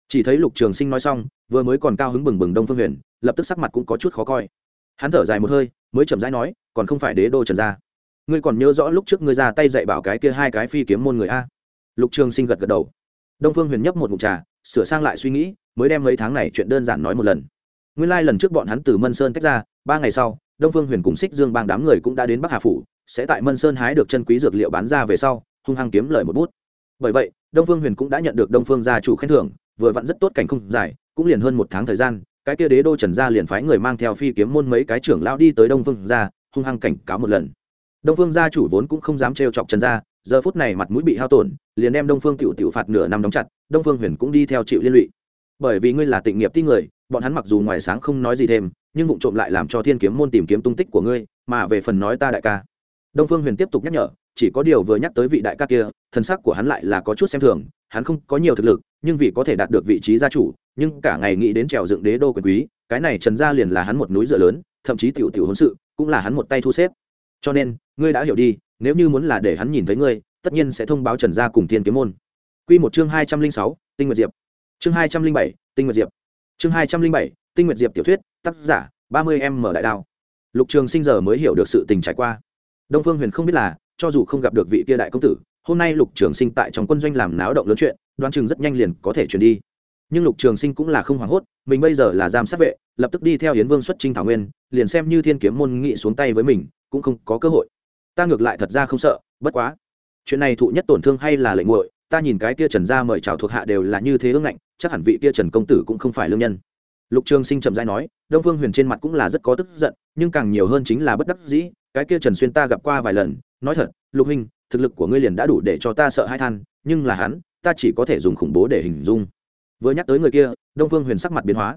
chỉ thấy lục trường sinh nói xong, vừa mới còn cao hứng bừng bừng đông phương huyền, lập tức sắc mặt cũng có chút khó coi. Hắn thở dài một hơi, mới chậm rãi nói, còn không phải đế đô trần gia. Ngươi còn nhớ rõ lúc trước ngươi ra tay dạy bảo cái kia hai cái phi kiếm môn người a? Lục trường sinh gật gật đầu. Đông phương huyền nhấp một mục trà, sửa sang lại suy nghĩ, mới đem mấy tháng này chuyện đơn giản nói một lần. Nguyên lai、like、lần trước bọn hắn từ mân sơn tách ra, ba ngày sau, đông phương huyền cùng xích dương bang đám người cũng đã đến bắc hà phủ, sẽ tại mân sơn hái được chân quý dược liệu bán ra về sau, hung hăng kiếm lời một bút. Bởi vậy, đông phương huyền cũng đã nhận được đông phương gia chủ khen thưởng vừa vặn rất tốt cảnh không dài, cũng liền hơn một tháng thời gian, cái kia đế đô trần gia liền phái người mang theo phi kiếm môn mấy cái trưởng lão đi tới đông phương gia, hung hăng cảnh cáo một lần. Đông phương gia chủ vốn cũng không dám trêu chọc trần gia, giờ phút này mặt mũi bị hao tổn, liền đem đông phương tiểu tiểu phạt nửa năm đóng chặt, đông phương huyền cũng đi theo chịu liên lụy. Bởi vì ngươi là tịnh nghiệp ti người, bọn hắn mặc dù ngoài sáng không nói gì thêm, nhưng vụ trộm lại làm cho thiên kiếm môn tìm kiếm tung tích của ngươi, mà về phần nói ta đại ca. Đông phương huyền tiếp tục nhắc nhở, chỉ có điều vừa nhắc tới vị đại ca kia thân xác của hắn lại là có chút xem thường hắn không có nhiều thực lực, nhưng vì có thể đạt được vị trí gia chủ, nhưng cả ngày nghĩ đến trèo dựng đế đô quyền quý, cái này trần gia liền là hắn một núi dựa lớn, thậm chí tiểu tiểu hôn sự, cũng là hắn một tay thu xếp. Cho nên, ngươi đã hiểu đi, nếu như muốn là để hắn nhìn thấy ngươi, tất nhiên sẽ thông báo trần gia cùng thiên kiếm môn. Quy một chương hai trăm linh sáu, tinh nguyệt diệp. Chương hai trăm linh bảy, tinh nguyệt diệp. Chương hai trăm linh bảy, tinh nguyệt diệp tiểu thuyết, tác giả, ba mươi em mở đại đao. Lục trường sinh giờ mới hiểu được sự tình trải qua. Đông phương huyền không biết là, cho dù không gặp được vị kia đại công tử hôm nay lục trường sinh tại trong quân doanh làm náo động lớn chuyện đoan chừng rất nhanh liền có thể chuyển đi. Nhưng lục trường sinh cũng là không hoảng hốt, mình bây giờ là giam sát vệ, lập tức đi theo hiến vương xuất trinh thảo nguyên, liền xem như thiên kiếm môn nghị xuống tay với mình, cũng không có cơ hội. Ta ngược lại thật ra không sợ, bất quá. Chuyện này thụ nhất tổn thương hay là lệnh nguội ta nhìn cái kia trần gia mời chào thuộc hạ đều là như thế ương ngạnh, chắc hẳn vị kia trần công tử cũng không phải lương nhân. Lục trường sinh trầm dai nói, đông phương huyền trên mặt cũng là rất có tức giận, nhưng càng nhiều hơn chính là bất đắc dĩ, cái kia trần xuyên ta gặp qua vài lần, nói thật, lục huynh thực lực của ngươi liền đã đủ để cho ta sợ hai than, nhưng là hắn, ta chỉ có thể dùng khủng bố để hình dung. Vừa nhắc tới người kia, đông phương huyền sắc mặt biến hóa.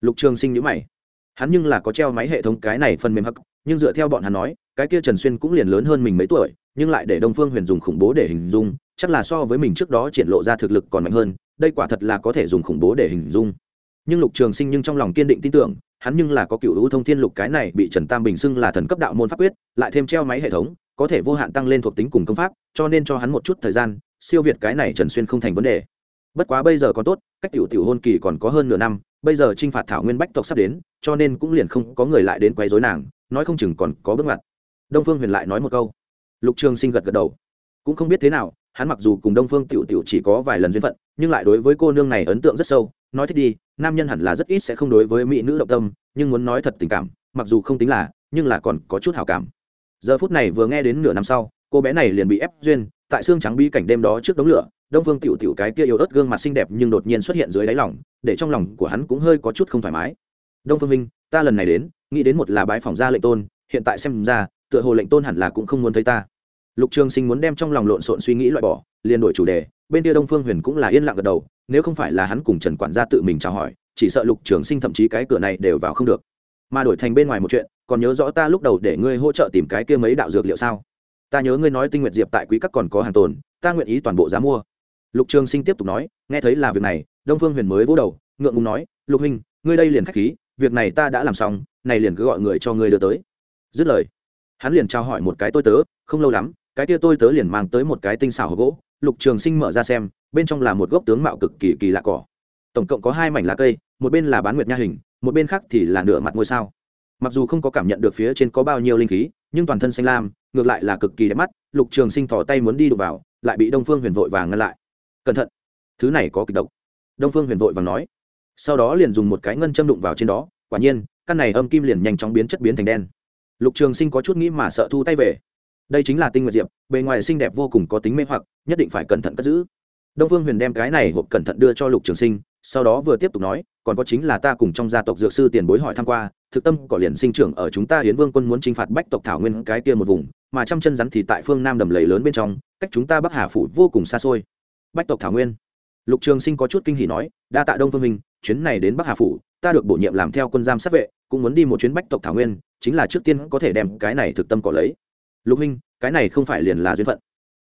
Lục trường sinh nhữ mày. Hắn nhưng là có treo máy hệ thống cái này phần mềm hắc, nhưng dựa theo bọn hắn nói, cái kia trần xuyên cũng liền lớn hơn mình mấy tuổi, nhưng lại để đông phương huyền dùng khủng bố để hình dung, chắc là so với mình trước đó triển lộ ra thực lực còn mạnh hơn, đây quả thật là có thể dùng khủng bố để hình dung. Nhưng lục trường sinh nhưng trong lòng kiên định tin tưởng, hắn nhưng là có cựu hữu thông thiên lục cái này bị trần tam bình xưng là thần cấp đạo môn pháp quyết, lại thêm treo máy hệ thống có thể vô hạn tăng lên thuộc tính cùng công pháp, cho nên cho hắn một chút thời gian, siêu việt cái này trần xuyên không thành vấn đề. Bất quá bây giờ còn tốt, cách tiểu tiểu hôn kỳ còn có hơn nửa năm, bây giờ t r i n h phạt thảo nguyên bách tộc sắp đến, cho nên cũng liền không có người lại đến quấy dối nàng, nói không chừng còn có bước ngoặt. Đông phương huyền lại nói một câu. Lục trường sinh gật gật đầu. Cũng không biết thế nào, hắn mặc dù cùng đông phương tiểu tiểu chỉ có vài lần duyên phận, nhưng lại đối với cô nương này ấn tượng rất sâu, nói thích đi, nam nhân hẳn là rất ít sẽ không đối với mỹ nữ động tâm, nhưng muốn nói thật tình cảm, mặc dù không tính là, nhưng là còn có chút hào cảm giờ phút này vừa nghe đến nửa năm sau, cô bé này liền bị ép duyên, tại xương trắng bi cảnh đêm đó trước đống lửa, đông phương tiểu tiểu cái kia yếu ớt gương mặt xinh đẹp nhưng đột nhiên xuất hiện dưới đáy lòng, để trong lòng của hắn cũng hơi có chút không thoải mái. Đông phương minh, ta lần này đến, nghĩ đến một là bái phòng gia lệnh tôn, hiện tại xem ra, tựa hồ lệnh tôn hẳn là cũng không muốn thấy ta. Lục trường sinh muốn đem trong lòng lộn xộn suy nghĩ loại bỏ, liền đổi chủ đề, bên kia đông phương huyền cũng là yên lặng gật đầu, nếu không phải là hắn cùng trần quản gia tự mình chào hỏi, chỉ sợ lục trường sinh thậm chí cái cửa này đều vào không được. Mà đổi thành bên ngoài một chuyện còn nhớ rõ ta lúc đầu để ngươi hỗ trợ tìm cái kia mấy đạo dược liệu sao? Ta nhớ ngươi nói tinh nguyện diệp tại quý các còn có hàng tồn ta nguyện ý toàn bộ giá mua. Lục trường sinh tiếp tục nói nghe thấy là việc này đông phương huyền mới vỗ đầu ngượng ngùng nói lục Hinh, ngươi đây liền k h á c h khí việc này ta đã làm xong này liền cứ gọi người cho ngươi đưa tới. Dứt lời hắn liền trao hỏi một cái tôi tớ không lâu lắm cái kia tôi tớ liền mang tới một cái tinh xảo hộp gỗ. Lục trường sinh mở ra xem bên trong là một gốc tướng mạo cực kỳ kỳ lạ cỏ. Tổng cộng có hai mảnh lá cây một bên là bán nguyệt nha hình một bên khác thì là nửa mặt ngôi sao mặc dù không có cảm nhận được phía trên có bao nhiêu linh khí, nhưng toàn thân xanh lam, ngược lại là cực kỳ đẹp mắt, lục trường sinh thò tay muốn đi đụng vào, lại bị đông phương huyền vội vàng ngăn lại. Cẩn thận, thứ này có kịch độc. Đông phương huyền vội vàng nói. Sau đó liền dùng một cái ngân châm đụng vào trên đó, quả nhiên, căn này âm kim liền nhanh chóng biến chất biến thành đen. Lục trường sinh có chút nghĩ mà sợ thu tay về. Đây chính là tinh nguyệt diệp, bề ngoài xinh đẹp vô cùng có tính mê hoặc, nhất định phải cẩn thận cất giữ. Đông phương huyền đem cái này hộp cẩn thận đưa cho lục trường sinh, sau đó vừa tiếp tục nói, còn có chính là ta cùng trong gia tộc dược sư tiền bối hỏi tham q u a thực tâm cỏ liền sinh trưởng ở chúng ta hiến vương quân muốn t r i n h phạt bách tộc thảo nguyên cái kia một vùng, mà trăm chân rắn thì tại phương nam đầm lầy lớn bên trong, cách chúng ta bắc hà phủ vô cùng xa xôi. Bách tộc thảo nguyên. Lục trường sinh có chút kinh hỉ nói, đa tạ đông phương minh, chuyến này đến bắc hà phủ, ta được bổ nhiệm làm theo quân giam sát vệ, cũng muốn đi một chuyến bách tộc thảo nguyên, chính là trước tiên có thể đem cái này thực tâm cỏ lấy. Lục minh, cái này không phải liền là duyên phận,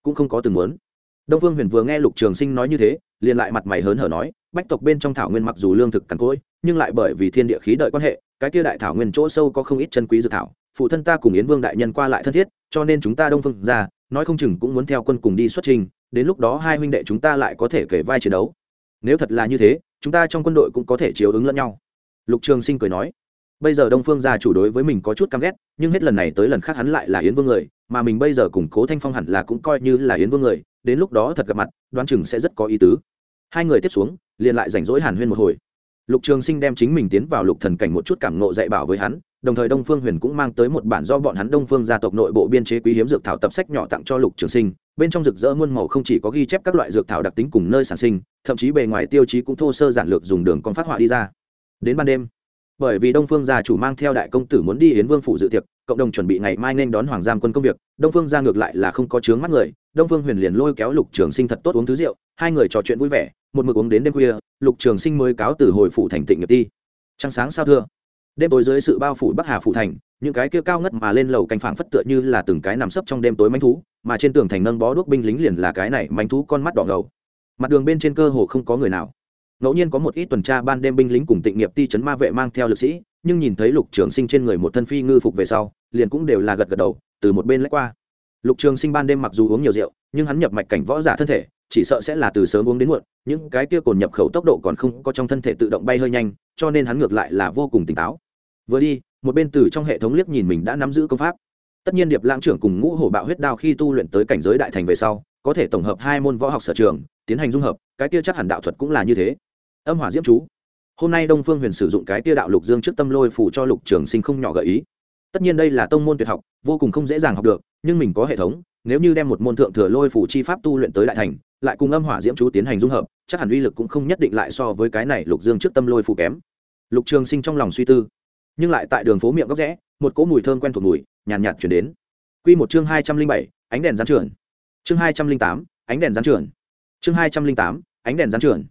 cũng không có từng muốn. Đông phương huyền vừa nghe lục trường sinh nói như thế, liền lại mặt mày hớn hở nói, bách tộc bên trong thảo nguyên mặc dù lương thực cằn cỗi, nhưng lại bởi vì thiên địa khí đợi quan hệ cái kia đại thảo nguyên chỗ sâu có không ít chân quý dược thảo, phụ thân ta cùng yến vương đại nhân qua lại thân thiết, cho nên chúng ta đông phương ra, nói không chừng cũng muốn theo quân cùng đi xuất trình, đến lúc đó hai huynh đệ chúng ta lại có thể kể vai chiến đấu. Nếu thật là như thế, chúng ta trong quân đội cũng có thể chiếu ứng lẫn nhau. Lục trường sinh cười nói. Bây giờ đông phương gia chủ đối với mình có chút căm ghét, nhưng hết lần này tới lần khác hắn lại là yến vương người, mà mình bây giờ củng cố thanh phong hẳn là cũng coi như là yến vương người, đến lúc đó thật gặp mặt, đoán chừng sẽ rất có ý tứ. Hai người tiếp xuống, liền lại rảnh rỗi hàn huyên một hồi lục trường sinh đem chính mình tiến vào lục thần cảnh một chút cảm nộ dạy bảo với hắn, đồng thời đông phương huyền cũng mang tới một bản do bọn hắn đông phương gia tộc nội bộ biên chế quý hiếm dược thảo tập sách nhỏ tặng cho lục trường sinh. Bên trong rực rỡ muôn màu không chỉ có ghi chép các loại dược thảo đặc tính cùng nơi sản sinh, thậm chí bề ngoài tiêu chí cũng thô sơ giản lược dùng đường con phát họa đi ra. Đến ban đêm bởi vì đông phương gia chủ mang theo đại công tử muốn đi yến vương phủ dự tiệc, cộng đồng chuẩn bị ngày mai nên đón hoàng giam quân công việc. Đông phương ra ngược lại là không có chướng mắt người, đông phương huyền liền lôi kéo lục trường sinh thật tốt uống thứ rượu, hai người trò chuyện vui vẻ, một mực uống đến đêm khuya, lục trường sinh mới cáo từ hồi phủ thành tịnh nghiệp ti. Trăng sáng sao thưa? Đêm tối dưới sự bao phủ bắc hà phủ thành, những cái kia cao ngất mà lên lầu canh phảng phất tựa như là từng cái nằm sấp trong đêm tối manh thú, mà trên tường thành nâng bó đuốc binh lính liền là cái này manh thú con mắt đỏ ngầu. Mặt đường bên trên cơ hồ không có người nào ngẫu nhiên có một ít tuần tra ban đêm binh lính cùng tịnh nghiệp ti chấn ma vệ mang theo lực sĩ, nhưng nhìn thấy lục trường sinh trên người một thân phi ngư phục về sau, liền cũng đều là gật gật đầu, từ một bên lách qua. Lục trường sinh ban đêm mặc dù uống nhiều rượu, nhưng hắn nhập mạch cảnh võ giả thân thể, chỉ sợ sẽ là từ sớm uống đến muộn, những cái kia cồn nhập khẩu tốc độ còn không có trong thân thể tự động bay hơi nhanh, cho nên hắn ngược lại là vô cùng tỉnh táo. Vừa đi, một bên từ trong hệ thống liếc nhìn mình đã nắm giữ công pháp. Tất nhiên điệp lãng trưởng cùng ngũ hổ bạo huyết đao khi tu luyện tới cảnh giới đại thành về sau, có thể tổng hợp hai môn võ học sở trường, tiến hành dung hợp cái kia chắc hẳn đạo thuật cũng là như thế. Âm hỏa diễm chú. Hôm nay đông phương huyền sử dụng cái kia đạo lục dương trước tâm lôi phủ cho lục trường sinh không nhỏ gợi ý. Tất nhiên đây là tông môn tuyệt học vô cùng không dễ dàng học được nhưng mình có hệ thống nếu như đem một môn thượng thừa lôi phủ chi pháp tu luyện tới đại thành lại cùng âm hỏa diễm chú tiến hành dung hợp chắc hẳn uy lực cũng không nhất định lại so với cái này lục dương trước tâm lôi phủ kém. Lục trường sinh trong lòng suy tư nhưng lại tại đường phố miệng góc rẽ một cỗ mùi thơm quen thuộc mùi nhàn nhạt, truyền chuyển đến. Q một chương hai trăm linh bảy ánh đèn gián trưởng. Chương hai trăm linh tám ánh đèn gián trưởng chương hai trăm linh tám, ánh đèn gián trưởng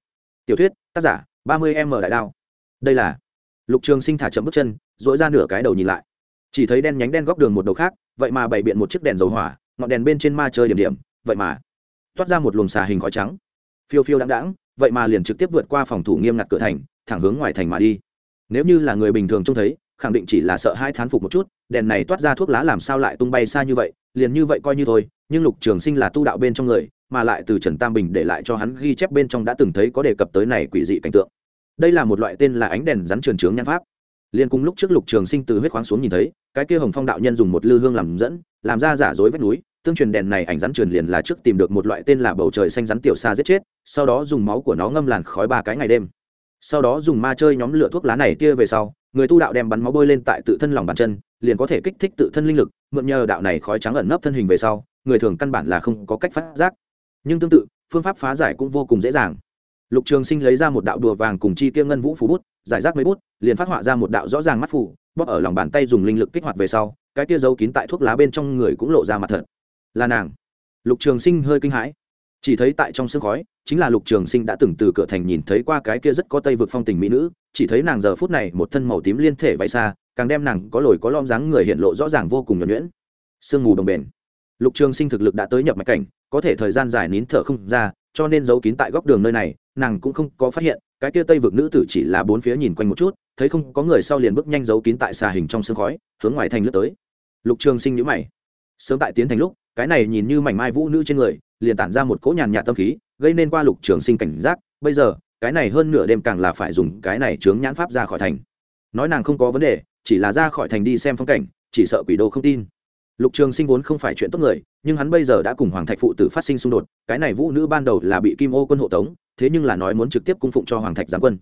tiểu thuyết, tác giả, ba mươi m đại đao. Đây là lục trường sinh thả chậm bước chân dỗi ra nửa cái đầu nhìn lại. Chỉ thấy đen nhánh đen góc đường một đầu khác, vậy mà bày biện một chiếc đèn dầu hỏa, ngọn đèn bên trên ma chơi điểm điểm, vậy mà toát ra một luồng xà hình khói trắng. Phiêu phiêu đáng đáng vậy mà liền trực tiếp vượt qua phòng thủ nghiêm ngặt cửa thành, thẳng hướng ngoài thành mà đi. Nếu như là người bình thường trông thấy, khẳng định chỉ là sợ hai thán phục một chút, đèn này toát ra thuốc lá làm sao lại tung bay xa như vậy, liền như vậy coi như thôi, nhưng lục trường sinh là tu đạo bên trong người mà lại từ trần tam bình để lại cho hắn ghi chép bên trong đã từng thấy có đề cập tới này quỷ dị cảnh tượng. Đây là một loại tên là ánh đèn rắn trường trướng nhan pháp. Liên cùng lúc trước lục trường sinh từ huyết khoáng xuống nhìn thấy, cái kia hồng phong đạo nhân dùng một lư hương làm dẫn, làm ra giả dối vách núi, tương truyền đèn này ảnh rắn truyền liền là trước tìm được một loại tên là bầu trời xanh rắn tiểu xa giết chết, sau đó dùng máu của nó ngâm làn khói ba cái ngày đêm. Sau đó dùng ma chơi nhóm lửa thuốc lá này kia về sau, người tu đạo đem bắn máu bôi lên tại tự thân lòng bàn chân, liền có thể kích thích tự thân linh lực, mượn nhờ đạo này khói trắng ẩn nấp thân hình về sau, người thường căn bản là không có cách phát giác nhưng tương tự, phương pháp phá giải cũng vô cùng dễ dàng. Lục trường sinh lấy ra một đạo đùa vàng cùng chi tiêu ngân vũ phú bút, giải rác mấy bút, liền phát họa ra một đạo rõ ràng mắt phủ bóp ở lòng bàn tay dùng linh lực kích hoạt về sau, cái kia giấu kín tại thuốc lá bên trong người cũng lộ ra mặt thật. Là nàng. Lục trường sinh hơi kinh hãi. Chỉ thấy tại trong sương khói, chính là lục trường sinh đã từng từ cửa thành nhìn thấy qua cái kia rất có tây vực phong tình mỹ nữ, chỉ thấy nàng giờ phút này một thân màu tím liên thể vẫy xa, càng đem nàng có lồi có lom dáng người hiện lộ rõ ràng vô cùng nhuẩn nhuyễn. Sương mù đồng bền lục trường sinh thực lực đã tới nhập mạch cảnh, có thể thời gian dài nín thở không ra, cho nên giấu kín tại góc đường nơi này, nàng cũng không có phát hiện, cái kia tây vực nữ tử chỉ là bốn phía nhìn quanh một chút, thấy không có người sau liền bước nhanh giấu kín tại xà hình trong sương khói, hướng ngoài thành lướt tới. Lục trường sinh nhữ mày. Sớm tại tiến thành lúc, cái này nhìn như mảnh mai vũ nữ trên người, liền tản ra một cỗ nhàn nhạt tâm khí, gây nên qua lục trường sinh cảnh giác, bây giờ, cái này hơn nửa đêm càng là phải dùng cái này chướng nhãn pháp ra khỏi thành. Nói nàng không có vấn đề, chỉ là ra khỏi thành đi xem phong cảnh, chỉ sợ quỷ đô không tin lục trường sinh vốn không phải chuyện tốt người, nhưng hắn bây giờ đã cùng hoàng thạch phụ tử phát sinh xung đột, cái này vũ nữ ban đầu là bị kim ô quân hộ tống, thế nhưng là nói muốn trực tiếp cung phụng cho hoàng thạch giáng quân.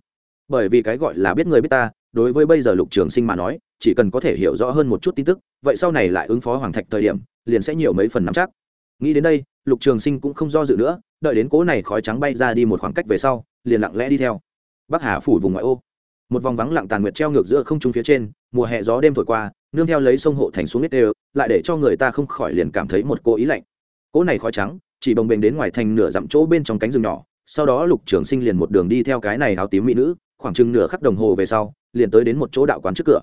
Bởi vì cái gọi là biết người biết ta, đối với bây giờ lục trường sinh mà nói, chỉ cần có thể hiểu rõ hơn một chút tin tức, vậy sau này lại ứng phó hoàng thạch thời điểm, liền sẽ nhiều mấy phần nắm chắc. Nghĩ đến đây, lục trường sinh cũng không do dự nữa, đợi đến cố này khói trắng bay ra đi một khoảng cách về sau, liền lặng lẽ đi theo. Bắc hà phủ vùng ngoại ô. Một vòng vắng lặng tàn nguyệt treo ngược giữa không trung phía trên, mùa hè gió đêm thổi qua nương theo lấy sông hộ thành xuống nết đều, lại để cho người ta không khỏi liền cảm thấy một cô ý lạnh. Cỗ này khói trắng, chỉ bồng bềnh đến ngoài thành nửa dặm chỗ bên trong cánh rừng nhỏ, sau đó lục trường sinh liền một đường đi theo cái này áo tím mỹ nữ, khoảng chừng nửa khắc đồng hồ về sau, liền tới đến một chỗ đạo quán trước cửa.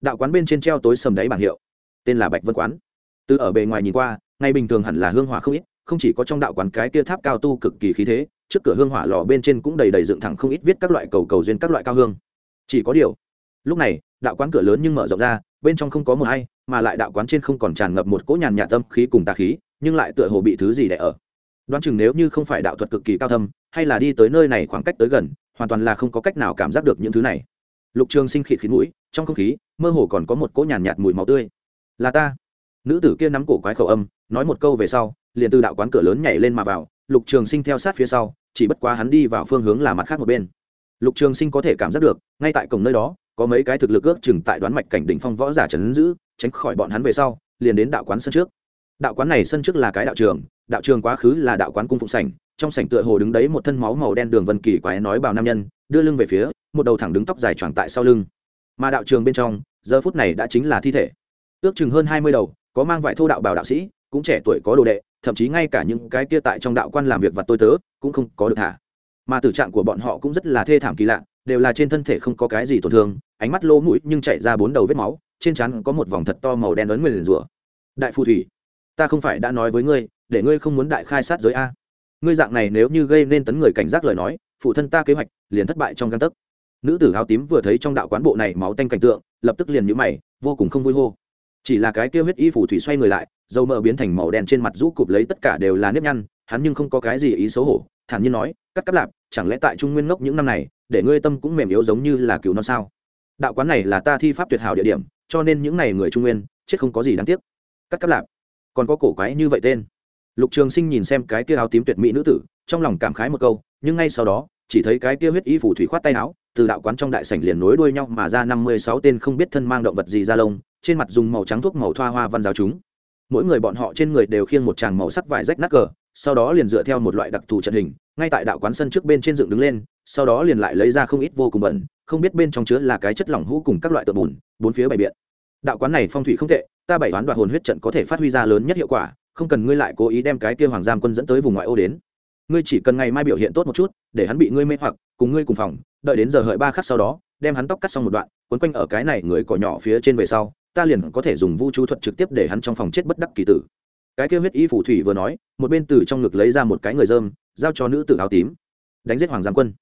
Đạo quán bên trên treo tối sầm đáy bảng hiệu, tên là bạch vân quán. Từ ở bề ngoài nhìn qua ngay bình thường hẳn là hương hỏa không ít, không chỉ có trong đạo quán cái kia tháp cao tu cực kỳ khí thế, trước cửa hương hỏa lò bên trên cũng đầy đầy dựng thẳng không ít viết các loại cầu cầu duyên các loại cao hương. Chỉ có điều, lúc này, đạo quán cửa lớn nhưng mở rộng ra bên trong không có một hay mà lại đạo quán trên không còn tràn ngập một cỗ nhàn nhạt tâm khí cùng tà khí, nhưng lại tựa hồ bị thứ gì đẻ ở. Đoán chừng nếu như không phải đạo thuật cực kỳ cao thâm, hay là đi tới nơi này khoảng cách tới gần, hoàn toàn là không có cách nào cảm giác được những thứ này. Lục trường sinh khịt khí mũi, trong không khí, mơ hồ còn có một cỗ nhàn nhạt mùi máu tươi. Là ta. Nữ tử kia nắm cổ quái khẩu âm, nói một câu về sau, liền từ đạo quán cửa lớn nhảy lên mà vào, lục trường sinh theo sát phía sau, chỉ bất quá hắn đi vào phương hướng là mặt khác một bên. Lục trường sinh có thể cảm giác được, ngay tại cổng nơi đó có mấy cái thực lực ước chừng tại đoán mạch cảnh đỉnh phong võ giả trấn giữ, tránh khỏi bọn hắn về sau, liền đến đạo quán sân trước. Đạo quán này sân trước là cái đạo trường đạo trường quá khứ là đạo quán cung phụng sảnh, trong sảnh tựa hồ đứng đấy một thân máu màu đen đường vân kỳ quái nói bảo nam nhân, đưa lưng về phía, một đầu thẳng đứng tóc dài choàng tại sau lưng. Mà đạo trường bên trong, giờ phút này đã chính là thi thể. Ước chừng hơn hai mươi đầu, có mang vải thô đạo bảo đạo sĩ, cũng trẻ tuổi có đồ đệ, thậm chí ngay cả những cái kia tại trong đạo quan làm việc và tôi tớ, cũng không có được thả. Mà tử trạng của bọn họ cũng rất là thê thảm kỳ lạ đều là trên thân thể không có cái gì tổn thương, ánh mắt lỗ mũi nhưng chạy ra bốn đầu vết máu, trên trán có một vòng thật to màu đen ấn nguyền rủa. Đại phù thủy, ta không phải đã nói với ngươi, để ngươi không muốn đại khai sát giới a. Ngươi dạng này nếu như gây nên tấn người cảnh giác lời nói, phụ thân ta kế hoạch liền thất bại trong găng tấc. Nữ tử áo tím vừa thấy trong đạo quán bộ này máu tanh cảnh tượng, lập tức liền nhũ mày, vô cùng không vui hô. Chỉ là cái kêu huyết y phù thủy xoay người lại, dầu mỡ biến thành màu đen trên mặt rũ cụp lấy tất cả đều là nếp nhăn, hắn nhưng không có cái gì ý xấu hổ, thản nhiên nói cắt cắp lạp, chẳng lẽ tại trung nguyên ngốc những năm này, để ngươi tâm cũng mềm yếu giống như là cứu non sao? Đạo quán này là ta thi pháp tuyệt hảo địa điểm, cho nên những này người trung nguyên, chết không có gì đáng tiếc. Cắt cắp lạp. Còn có cổ quái như vậy tên. Lục trường sinh nhìn xem cái kia áo tím tuyệt mỹ nữ tử, trong lòng cảm khái một câu, nhưng ngay sau đó, chỉ thấy cái kia huyết y phủ thủy khoát tay áo, từ đạo quán trong đại sảnh liền nối đuôi nhau mà ra năm mươi sáu tên không biết thân mang động vật gì ra lông, trên mặt dùng màu trắng thuốc màu thoa hoa văn giáo chúng. Mỗi người bọn họ trên người đều khiêng một tràng màu sắc vải rách nát cờ, sau đó liền dựa theo một loại đặc thù trận hình ngay tại đạo quán sân trước bên trên dựng đứng lên, sau đó liền lại lấy ra không ít vô cùng bẩn, không biết bên trong chứa là cái chất lỏng hũ cùng các loại tượng bùn, bốn phía bày biện. Đạo quán này phong thủy không tệ, ta bảy đoán đoạt hồn huyết trận có thể phát huy ra lớn nhất hiệu quả, không cần ngươi lại cố ý đem cái kia hoàng giam quân dẫn tới vùng ngoại ô đến. Ngươi chỉ cần ngày mai biểu hiện tốt một chút, để hắn bị ngươi mê hoặc, cùng ngươi cùng phòng, đợi đến giờ hợi ba khắc sau đó, đem hắn tóc cắt xong một đoạn quấn quanh ở cái này người cỏ nhỏ phía trên về sau, ta liền có thể dùng vu chú thuật trực tiếp để hắn trong phòng chết bất đắc kỳ tử cái kia huyết y phủ thủy vừa nói, một bên từ trong ngực lấy ra một cái người dơm, giao cho nữ tử áo tím. Đánh giết hoàng giám quân.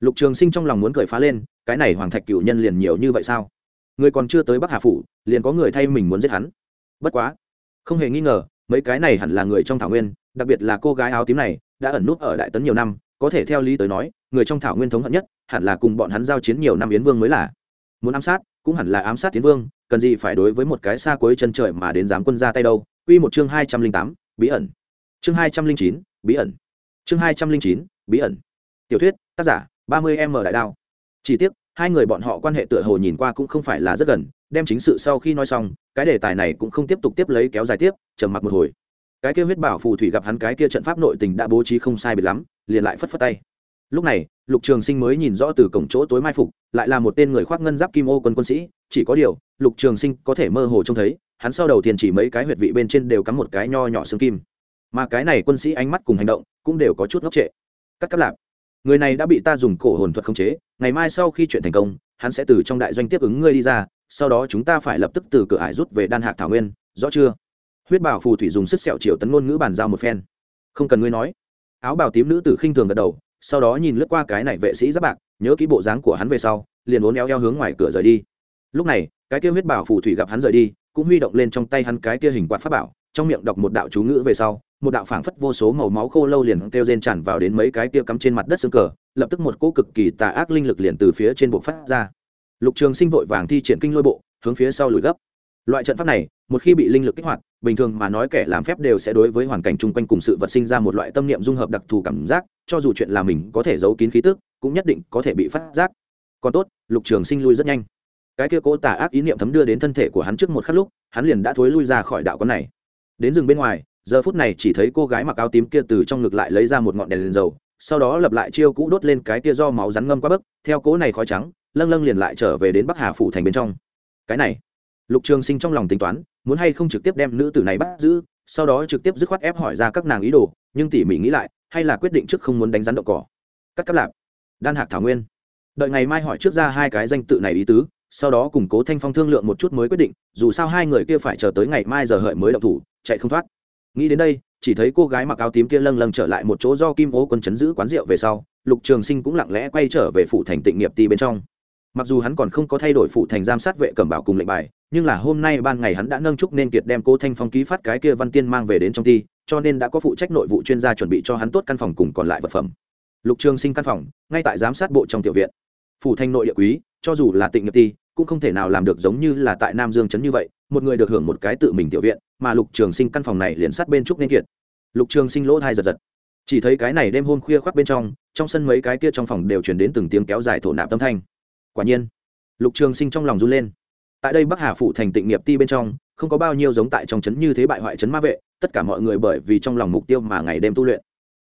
Lục trường sinh trong lòng muốn cười phá lên, cái này hoàng thạch cựu nhân liền nhiều như vậy sao? Người còn chưa tới bắc hà phủ, liền có người thay mình muốn giết hắn. Bất quá, không hề nghi ngờ, mấy cái này hẳn là người trong thảo nguyên, đặc biệt là cô gái áo tím này, đã ẩn nút ở đại tấn nhiều năm, có thể theo lý tới nói, người trong thảo nguyên thống hận nhất, hẳn là cùng bọn hắn giao chiến nhiều năm yến vương mới là. Muốn ám sát, cũng hẳn là ám sát tiến vương, cần gì phải đối với một cái xa cuối chân trời mà đến dám quân ra tay đâu? Quy một chương hai trăm linh tám, bí ẩn. Chương hai trăm linh chín, bí ẩn. Chương hai trăm linh chín, bí ẩn. Tiểu thuyết, tác giả, ba mươi m đại đao. Chỉ tiếc, hai người bọn họ quan hệ tựa hồ nhìn qua cũng không phải là rất gần, đem chính sự sau khi nói xong, cái đề tài này cũng không tiếp tục tiếp lấy kéo dài tiếp, trầm mặc một hồi. Cái kia huyết bảo phù thủy gặp hắn cái kia trận pháp nội tình đã bố trí không sai biệt lắm, liền lại phất phất tay. Lúc này, lục trường sinh mới nhìn rõ từ cổng chỗ tối mai phục, lại là một tên người khoác ngân giáp kim ô quân quân sĩ, chỉ có điều, lục trường sinh có thể mơ hồ trông thấy hắn sau đầu tiên chỉ mấy cái huyệt vị bên trên đều cắm một cái nho nhỏ xương kim. Mà cái này quân sĩ ánh mắt cùng hành động cũng đều có chút ngốc trệ. Cắt cắp lạp. Người này đã bị ta dùng cổ hồn thuật khống chế, ngày mai sau khi chuyện thành công, hắn sẽ từ trong đại doanh tiếp ứng ngươi đi ra, sau đó chúng ta phải lập tức từ cửa ải rút về đan hạc thảo nguyên, rõ chưa? Huyết bảo phù thủy dùng sức sẹo triệu tấn ngôn ngữ bàn giao một phen. Không cần ngươi nói. Áo bào tím nữ tử khinh thường gật đầu, sau đó nhìn lướt qua cái này vệ sĩ giáp bạc, nhớ kỹ bộ dáng của hắn về sau, liền uốn éo eo hướng ngoài cửa rời đi. Lúc này, cái kia huyết bảo phù thủy gặp hắn rời đi cũng huy động lên trong tay hắn cái kia hình quạt pháp bảo, trong miệng đọc một đạo chú ngữ về sau, một đạo phảng phất vô số màu máu khô lâu liền kêu rên tràn vào đến mấy cái kia cắm trên mặt đất xương cờ, lập tức một cỗ cực kỳ tà ác linh lực liền từ phía trên bộ phát ra. Lục trường sinh vội vàng thi triển kinh lôi bộ, hướng phía sau lùi gấp. Loại trận pháp này, một khi bị linh lực kích hoạt, bình thường mà nói kẻ làm phép đều sẽ đối với hoàn cảnh chung quanh cùng sự vật sinh ra một loại tâm niệm dung hợp đặc thù cảm giác, cho dù chuyện là mình có thể giấu kín khí tức, cũng nhất định có thể bị phát giác. Còn tốt, lục trường sinh lui rất nhanh cái kia cố tà ác ý niệm thấm đưa đến thân thể của hắn trước một khắc lúc, hắn liền đã thối lui ra khỏi đạo con này. Đến rừng bên ngoài, giờ phút này chỉ thấy cô gái mặc áo tím kia từ trong ngực lại lấy ra một ngọn đèn liền dầu, sau đó lập lại chiêu cũ đốt lên cái kia do máu rắn ngâm qua bấc theo cố này khói trắng, lâng lâng liền lại trở về đến bắc hà phủ thành bên trong. Cái này, lục trường sinh trong lòng tính toán, muốn hay không trực tiếp đem nữ tử này bắt giữ, sau đó trực tiếp dứt khoát ép hỏi ra các nàng ý đồ, nhưng tỉ mỉ nghĩ lại, hay là quyết định trước không muốn đánh rắn đậu cỏ. Cắt cắp lạp. Đan hạc thảo nguyên. Đợi ngày mai hỏi trước ra hai cái danh tự này ý tứ sau đó củng cố thanh phong thương lượng một chút mới quyết định, dù sao hai người kia phải chờ tới ngày mai giờ hợi mới đậu thủ, chạy không thoát. Nghĩ đến đây, chỉ thấy cô gái mặc áo tím kia lâng lâng trở lại một chỗ do kim ô quân chấn giữ quán rượu về sau, lục trường sinh cũng lặng lẽ quay trở về phủ thành tịnh nghiệp ti bên trong. Mặc dù hắn còn không có thay đổi phụ thành giám sát vệ cẩm bảo cùng lệnh bài, nhưng là hôm nay ban ngày hắn đã nâng trúc nên kiệt đem cô thanh phong ký phát cái kia văn tiên mang về đến trong ti, cho nên đã có phụ trách nội vụ chuyên gia chuẩn bị cho hắn tốt căn phòng cùng còn lại vật phẩm. Lục trường sinh căn phòng, ngay tại giám sát bộ trong tiểu viện. Phủ thanh nội địa quý cho dù là tịnh nghiệp ti, cũng không thể nào làm được giống như là tại nam dương trấn như vậy, một người được hưởng một cái tự mình tiểu viện, mà lục trường sinh căn phòng này liền sát bên trúc nên kiệt. Lục trường sinh lỗ thai giật giật. Chỉ thấy cái này đêm hôm khuya khoác bên trong trong sân mấy cái kia trong phòng đều chuyển đến từng tiếng kéo dài thổ nạp tâm thanh. Quả nhiên, lục trường sinh trong lòng run lên. Tại đây bắc hà phụ thành tịnh nghiệp ti bên trong, không có bao nhiêu giống tại trong trấn như thế bại hoại trấn ma vệ, tất cả mọi người bởi vì trong lòng mục tiêu mà ngày đêm tu luyện.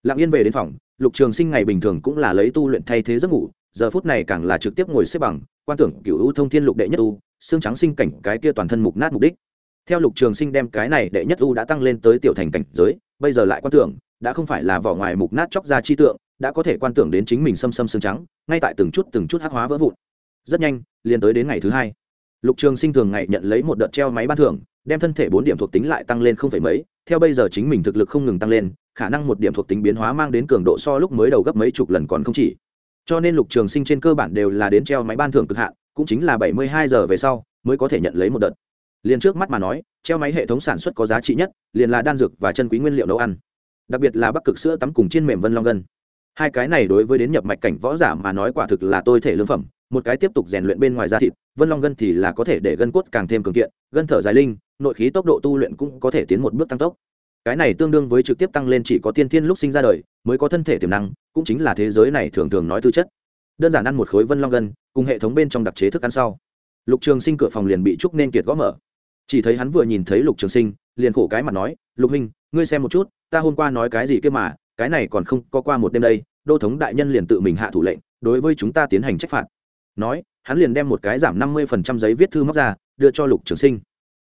Lặng yên về đến phòng, lục trường sinh ngày bình thường cũng là lấy tu luyện thay thế giấc ngủ giờ phút này càng là trực tiếp ngồi xếp bằng, quan tưởng cựu u thông thiên lục đệ nhất u, xương trắng sinh cảnh cái kia toàn thân mục nát mục đích. Theo lục trường sinh đem cái này đệ nhất u đã tăng lên tới tiểu thành cảnh giới, bây giờ lại quan tưởng, đã không phải là vỏ ngoài mục nát chóc ra chi tượng, đã có thể quan tưởng đến chính mình xâm xâm xương trắng, ngay tại từng chút từng chút hắc hóa vỡ vụn. Rất nhanh, liền tới đến ngày thứ hai. Lục trường sinh thường ngày nhận lấy một đợt treo máy ban thưởng, đem thân thể bốn điểm thuộc tính lại tăng lên không phải mấy, theo bây giờ chính mình thực lực không ngừng tăng lên, khả năng một điểm thuộc tính biến hóa mang đến cường độ so lúc mới đầu gấp mấy chục lần còn không chỉ cho nên lục trường sinh trên cơ bản đều là đến treo máy ban thưởng cực hạn, cũng chính là bảy mươi hai giờ về sau mới có thể nhận lấy một đợt. Liền trước mắt mà nói, treo máy hệ thống sản xuất có giá trị nhất, liền là đan dược và chân quý nguyên liệu nấu ăn. Đặc biệt là bắc cực sữa tắm cùng chiên mềm vân long gân hai cái này đối với đến nhập mạch cảnh võ giả mà nói quả thực là tôi thể lương phẩm, một cái tiếp tục rèn luyện bên ngoài da thịt, vân long gân thì là có thể để gân cốt càng thêm cường kiện, gân thở dài linh, nội khí tốc độ tu luyện cũng có thể tiến một bước tăng tốc cái này tương đương với trực tiếp tăng lên chỉ có tiên tiên lúc sinh ra đời, mới có thân thể tiềm năng, cũng chính là thế giới này thường thường nói tư chất. Đơn giản ăn một khối vân long gân, cùng hệ thống bên trong đặc chế thức ăn sau. Lục trường sinh cửa phòng liền bị trúc nên kiệt gõ mở. Chỉ thấy hắn vừa nhìn thấy lục trường sinh, liền khổ cái mặt nói, lục minh ngươi xem một chút, ta hôm qua nói cái gì kia mà, cái này còn không có qua một đêm đây, đô thống đại nhân liền tự mình hạ thủ lệnh, đối với chúng ta tiến hành trách phạt. Nói, hắn liền đem một cái giảm năm mươi phần trăm giấy viết thư móc ra, đưa cho lục trường sinh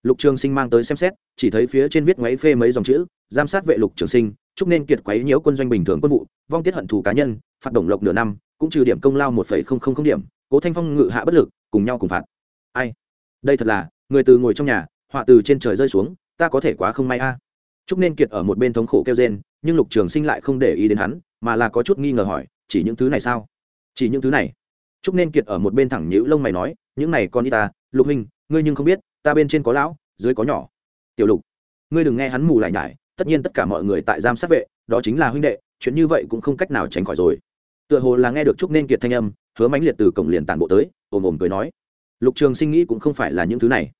lục trường sinh mang tới xem xét, chỉ thấy phía trên viết ngoáy phê mấy dòng chữ, giám sát vệ lục trường sinh, chúc nên kiệt quấy nhiễu quân doanh bình thường quân vụ, vong tiết hận thù cá nhân, phạt đồng lộc nửa năm, cũng trừ điểm công lao một phẩy không không không điểm, cố thanh phong ngự hạ bất lực, cùng nhau cùng phạt. Ai? Đây thật là, người từ ngồi trong nhà, họa từ trên trời rơi xuống, ta có thể quá không may a. À. chúc nên kiệt ở một bên thống khổ kêu rên, nhưng lục trường sinh lại không để ý đến hắn, mà là có chút nghi ngờ hỏi, chỉ những thứ này sao? Chỉ những thứ này? Chúc nên kiệt ở một bên thẳng nhữ lông mày nói, những này con đi ta, lục huynh ngươi nhưng không biết, ta bên trên có lão, dưới có nhỏ. Tiểu lục, ngươi đừng nghe hắn mù lại nhải, tất nhiên tất cả mọi người tại giam sát vệ, đó chính là huynh đệ, chuyện như vậy cũng không cách nào tránh khỏi rồi. Tựa hồ là nghe được chúc nên kiệt thanh âm, hứa mãnh liệt từ cổng liền tản bộ tới, ồm ồm cười nói. Lục trường sinh nghĩ cũng không phải là những thứ này.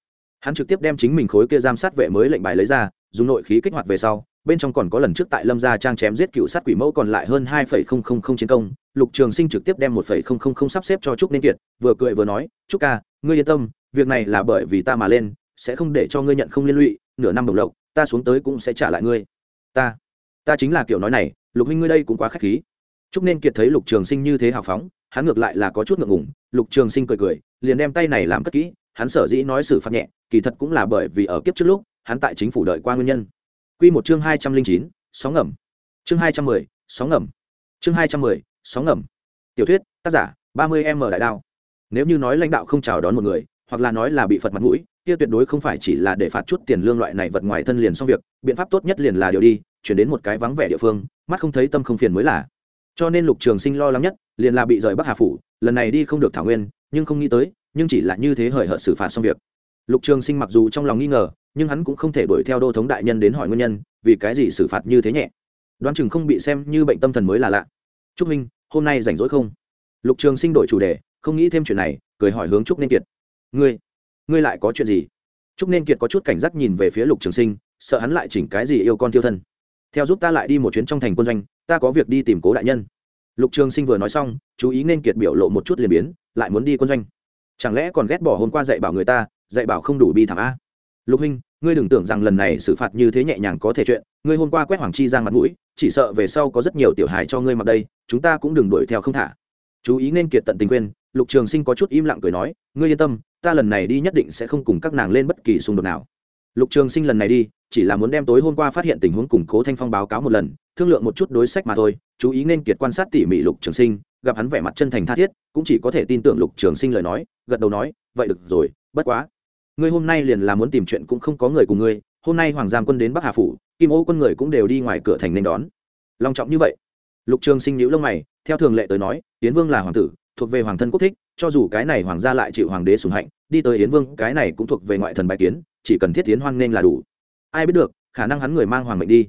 Hắn trực tiếp đem chính mình khối kia giam sát vệ mới lệnh bài lấy ra, dùng nội khí kích hoạt về sau, bên trong còn có lần trước tại lâm gia trang chém giết cựu sát quỷ mẫu còn lại hơn hai phẩy không không không chiến công, lục trường sinh trực tiếp đem một phẩy không không không sắp xếp cho trúc nên kiệt, vừa cười vừa nói trúc ca, ngươi yên tâm việc này là bởi vì ta mà lên, sẽ không để cho ngươi nhận không liên lụy, nửa năm đồng lộc, ta xuống tới cũng sẽ trả lại ngươi. Ta ta chính là kiểu nói này, lục huynh ngươi đây cũng quá k h á c h khí. Chúc nên kiệt thấy lục trường sinh như thế hào phóng, hắn ngược lại là có chút ngượng ngủng lục trường sinh cười cười, liền đem tay này làm cất kỹ, hắn sở dĩ nói xử phạt nhẹ, kỳ thật cũng là bởi vì ở kiếp trước lúc, hắn tại chính phủ đợi qua nguyên nhân. Q một chương hai trăm linh chín, sóng ngầm. Chương hai trăm mười, sóng ngầm. Chương hai trăm mười, sóng ngầm. Tiểu thuyết, tác giả, ba mươi m đại đao. Nếu như nói lãnh đạo không chào đón một người hoặc là nói là bị phật mặt mũi, kia tuyệt đối không phải chỉ là để phạt chút tiền lương loại này vật ngoài thân liền xong việc, biện pháp tốt nhất liền là điều đi, chuyển đến một cái vắng vẻ địa phương, mắt không thấy tâm không phiền mới là. Cho nên lục trường sinh lo lắng nhất, liền là bị rời bắc hà phủ, lần này đi không được thảo nguyên, nhưng không nghĩ tới, nhưng chỉ là như thế hời hợt xử phạt xong việc. Lục trường sinh mặc dù trong lòng nghi ngờ, nhưng hắn cũng không thể đuổi theo đô thống đại nhân đến hỏi nguyên nhân, vì cái gì xử phạt như thế nhẹ. Đoán chừng không bị xem như bệnh tâm thần mới là lạ. Trúc minh, hôm nay rảnh rỗi không? Lục trường sinh đổi chủ đề, không nghĩ thêm chuyện này, cười hỏi hướng trúc nên kiệt ngươi ngươi lại có chuyện gì? Trúc nên kiệt có chút cảnh giác nhìn về phía lục trường sinh, sợ hắn lại chỉnh cái gì yêu con Thiêu thân. Theo giúp ta lại đi một chuyến trong thành quân doanh, ta có việc đi tìm cố đại nhân. Lục trường sinh vừa nói xong, chú ý nên kiệt biểu lộ một chút liền biến, lại muốn đi quân doanh. Chẳng lẽ còn ghét bỏ hôm qua dạy bảo người ta, dạy bảo không đủ bi thảm a? Lục huynh, ngươi đừng tưởng rằng lần này xử phạt như thế nhẹ nhàng có thể chuyện, ngươi hôm qua quét hoàng chi giang mặt mũi, chỉ sợ về sau có rất nhiều tiểu hài cho ngươi mặc đây, chúng ta cũng đừng đuổi theo không thả. Chú ý nên kiệt tận tình quên lục trường sinh có chút im lặng cười nói, ngươi yên tâm ta lần này đi nhất định sẽ không cùng các nàng lên bất kỳ xung đột nào. Lục trường sinh lần này đi, chỉ là muốn đem tối hôm qua phát hiện tình huống củng cố thanh phong báo cáo một lần, thương lượng một chút đối sách mà thôi, chú ý nên kiệt quan sát tỉ mỉ lục trường sinh, gặp hắn vẻ mặt chân thành tha thiết, cũng chỉ có thể tin tưởng lục trường sinh lời nói, gật đầu nói, vậy được rồi, bất quá, ngươi hôm nay liền là muốn tìm chuyện cũng không có người cùng ngươi, hôm nay hoàng giam quân đến bắc hà phủ, kim ô quân người cũng đều đi ngoài cửa thành nên đón. Long trọng như vậy, lục trường sinh nhíu lông mày, theo thường lệ tới nói yến vương là hoàng tử thuộc về hoàng thân quốc thích, cho dù cái này hoàng gia lại chịu hoàng đế sùng hạnh, đi tới yến vương, cái này cũng thuộc về ngoại thần bài kiến, chỉ cần thiết tiến hoan nên là đủ. Ai biết được, khả năng hắn người mang hoàng mệnh đi.